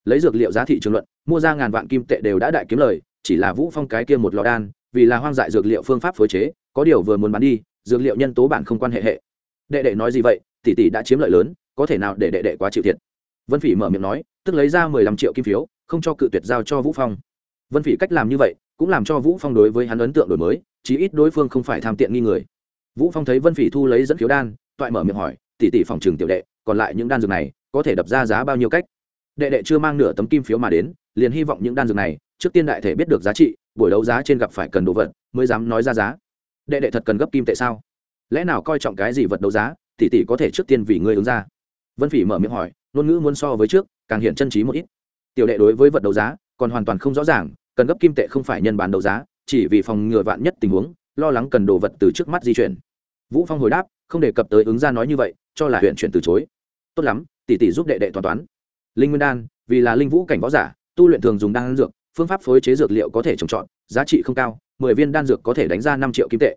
S1: Lấy dược liệu giá thị trường luận, mua ra ngàn vạn kim tệ đều đã đại kiếm lời, chỉ là vũ phong cái kia một lò đan, vì là hoang dại dược liệu phương pháp phối chế, có điều vừa muốn bán đi, dược liệu nhân tố bản không quan hệ hệ. Đệ đệ nói gì vậy? Tỷ tỷ đã chiếm lợi lớn, có thể nào để đệ đệ quá chịu thiệt? Vân phỉ mở miệng nói, tức lấy ra mười lăm triệu kim phiếu, không cho cự tuyệt giao cho vũ phong. Vân phỉ cách làm như vậy, cũng làm cho vũ phong đối với hắn ấn tượng đổi mới, chí ít đối phương không phải tham tiện nghi người. Vũ phong thấy vân phỉ thu lấy dẫn phiếu đan, toại mở miệng hỏi, tỷ tỷ phòng trường tiểu đệ, còn lại những đan dược này, có thể đập ra giá bao nhiêu cách? Đệ đệ chưa mang nửa tấm kim phiếu mà đến, liền hy vọng những đan dược này, trước tiên đại thể biết được giá trị, buổi đấu giá trên gặp phải cần đồ vật, mới dám nói ra giá. Đệ đệ thật cần gấp kim tệ sao? Lẽ nào coi trọng cái gì vật đấu giá? Tỷ tỷ có thể trước tiên vì ngươi ứng ra. Vân phỉ mở miệng hỏi, ngôn ngữ muốn so với trước, càng hiện chân trí một ít. Tiểu đệ đối với vật đấu giá, còn hoàn toàn không rõ ràng, cần gấp kim tệ không phải nhân bán đấu giá, chỉ vì phòng ngừa vạn nhất tình huống, lo lắng cần đồ vật từ trước mắt di chuyển. Vũ phong hồi đáp, không đề cập tới ứng ra nói như vậy, cho là huyện chuyển từ chối. Tốt lắm, tỷ tỷ giúp đệ đệ toàn toán. Linh nguyên đan, vì là linh vũ cảnh võ giả, tu luyện thường dùng đan dược, phương pháp phối chế dược liệu có thể trồng trọt, giá trị không cao, mười viên đan dược có thể đánh ra năm triệu kim tệ.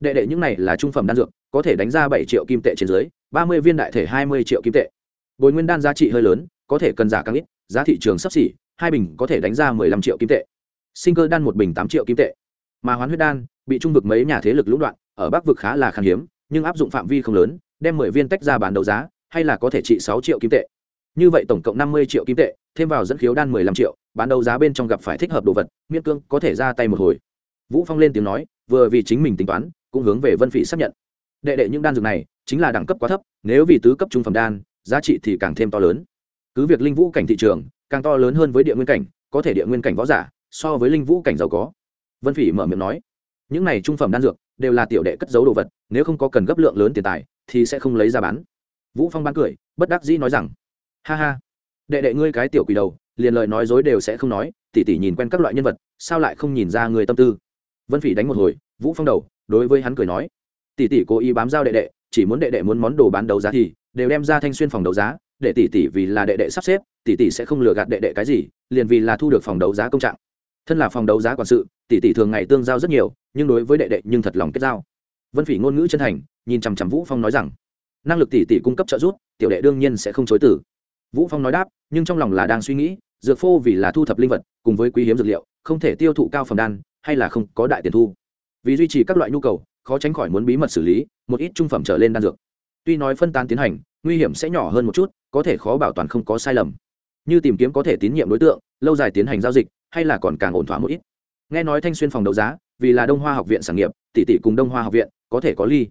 S1: Đệ đệ những này là trung phẩm đan dược có thể đánh ra bảy triệu kim tệ trên dưới, ba mươi viên đại thể hai mươi triệu kim tệ. Bồi nguyên đan giá trị hơi lớn, có thể cần giả càng ít, giá thị trường sắp xỉ, hai bình có thể đánh ra mười lăm triệu kim tệ. Sinh cơ đan một bình tám triệu kim tệ. Mà hoán huyết đan, bị trung vực mấy nhà thế lực lũng đoạn, ở bắc vực khá là khan hiếm, nhưng áp dụng phạm vi không lớn, đem mười viên tách ra bán đấu giá, hay là có thể trị sáu triệu kim tệ. Như vậy tổng cộng năm mươi triệu kim tệ, thêm vào dẫn khiếu đan mười lăm triệu, bán đấu giá bên trong gặp phải thích hợp đồ vật, miễn cương có thể ra tay một hồi. Vũ phong lên tiếng nói, vừa vì chính mình tính toán, cũng hướng về vân phỉ xác nhận đệ đệ những đan dược này chính là đẳng cấp quá thấp, nếu vì tứ cấp trung phẩm đan, giá trị thì càng thêm to lớn. Cứ việc linh vũ cảnh thị trường càng to lớn hơn với địa nguyên cảnh, có thể địa nguyên cảnh võ giả so với linh vũ cảnh giàu có. Vân phỉ mở miệng nói, những này trung phẩm đan dược đều là tiểu đệ cất giấu đồ vật, nếu không có cần gấp lượng lớn tiền tài thì sẽ không lấy ra bán. Vũ phong bán cười, bất đắc dĩ nói rằng, ha ha, đệ đệ ngươi cái tiểu quỷ đầu, liền lời nói dối đều sẽ không nói, tỉ tỉ nhìn quen các loại nhân vật, sao lại không nhìn ra người tâm tư? Vân phỉ đánh một hồi, vũ phong đầu, đối với hắn cười nói tỷ tỷ cố ý bám giao đệ đệ, chỉ muốn đệ đệ muốn món đồ bán đấu giá thì đều đem ra thanh xuyên phòng đấu giá, để tỷ tỷ vì là đệ đệ sắp xếp, tỷ tỷ sẽ không lừa gạt đệ đệ cái gì, liền vì là thu được phòng đấu giá công trạng. Thân là phòng đấu giá quản sự, tỷ tỷ thường ngày tương giao rất nhiều, nhưng đối với đệ đệ nhưng thật lòng kết giao. Vân phỉ ngôn ngữ chân thành, nhìn chằm chằm vũ phong nói rằng, năng lực tỷ tỷ cung cấp trợ giúp, tiểu đệ đương nhiên sẽ không chối từ. Vũ phong nói đáp, nhưng trong lòng là đang suy nghĩ, dược phô vì là thu thập linh vật, cùng với quý hiếm dược liệu, không thể tiêu thụ cao phẩm đan, hay là không có đại tiền thu. Vì duy trì các loại nhu cầu khó tránh khỏi muốn bí mật xử lý, một ít trung phẩm trở lên đan dược. Tuy nói phân tán tiến hành, nguy hiểm sẽ nhỏ hơn một chút, có thể khó bảo toàn không có sai lầm. Như tìm kiếm có thể tín nhiệm đối tượng, lâu dài tiến hành giao dịch, hay là còn càng ổn thỏa một ít. Nghe nói thanh xuyên phòng đấu giá, vì là đông hoa học viện sản nghiệp, tỷ tỷ cùng đông hoa học viện, có thể có ly.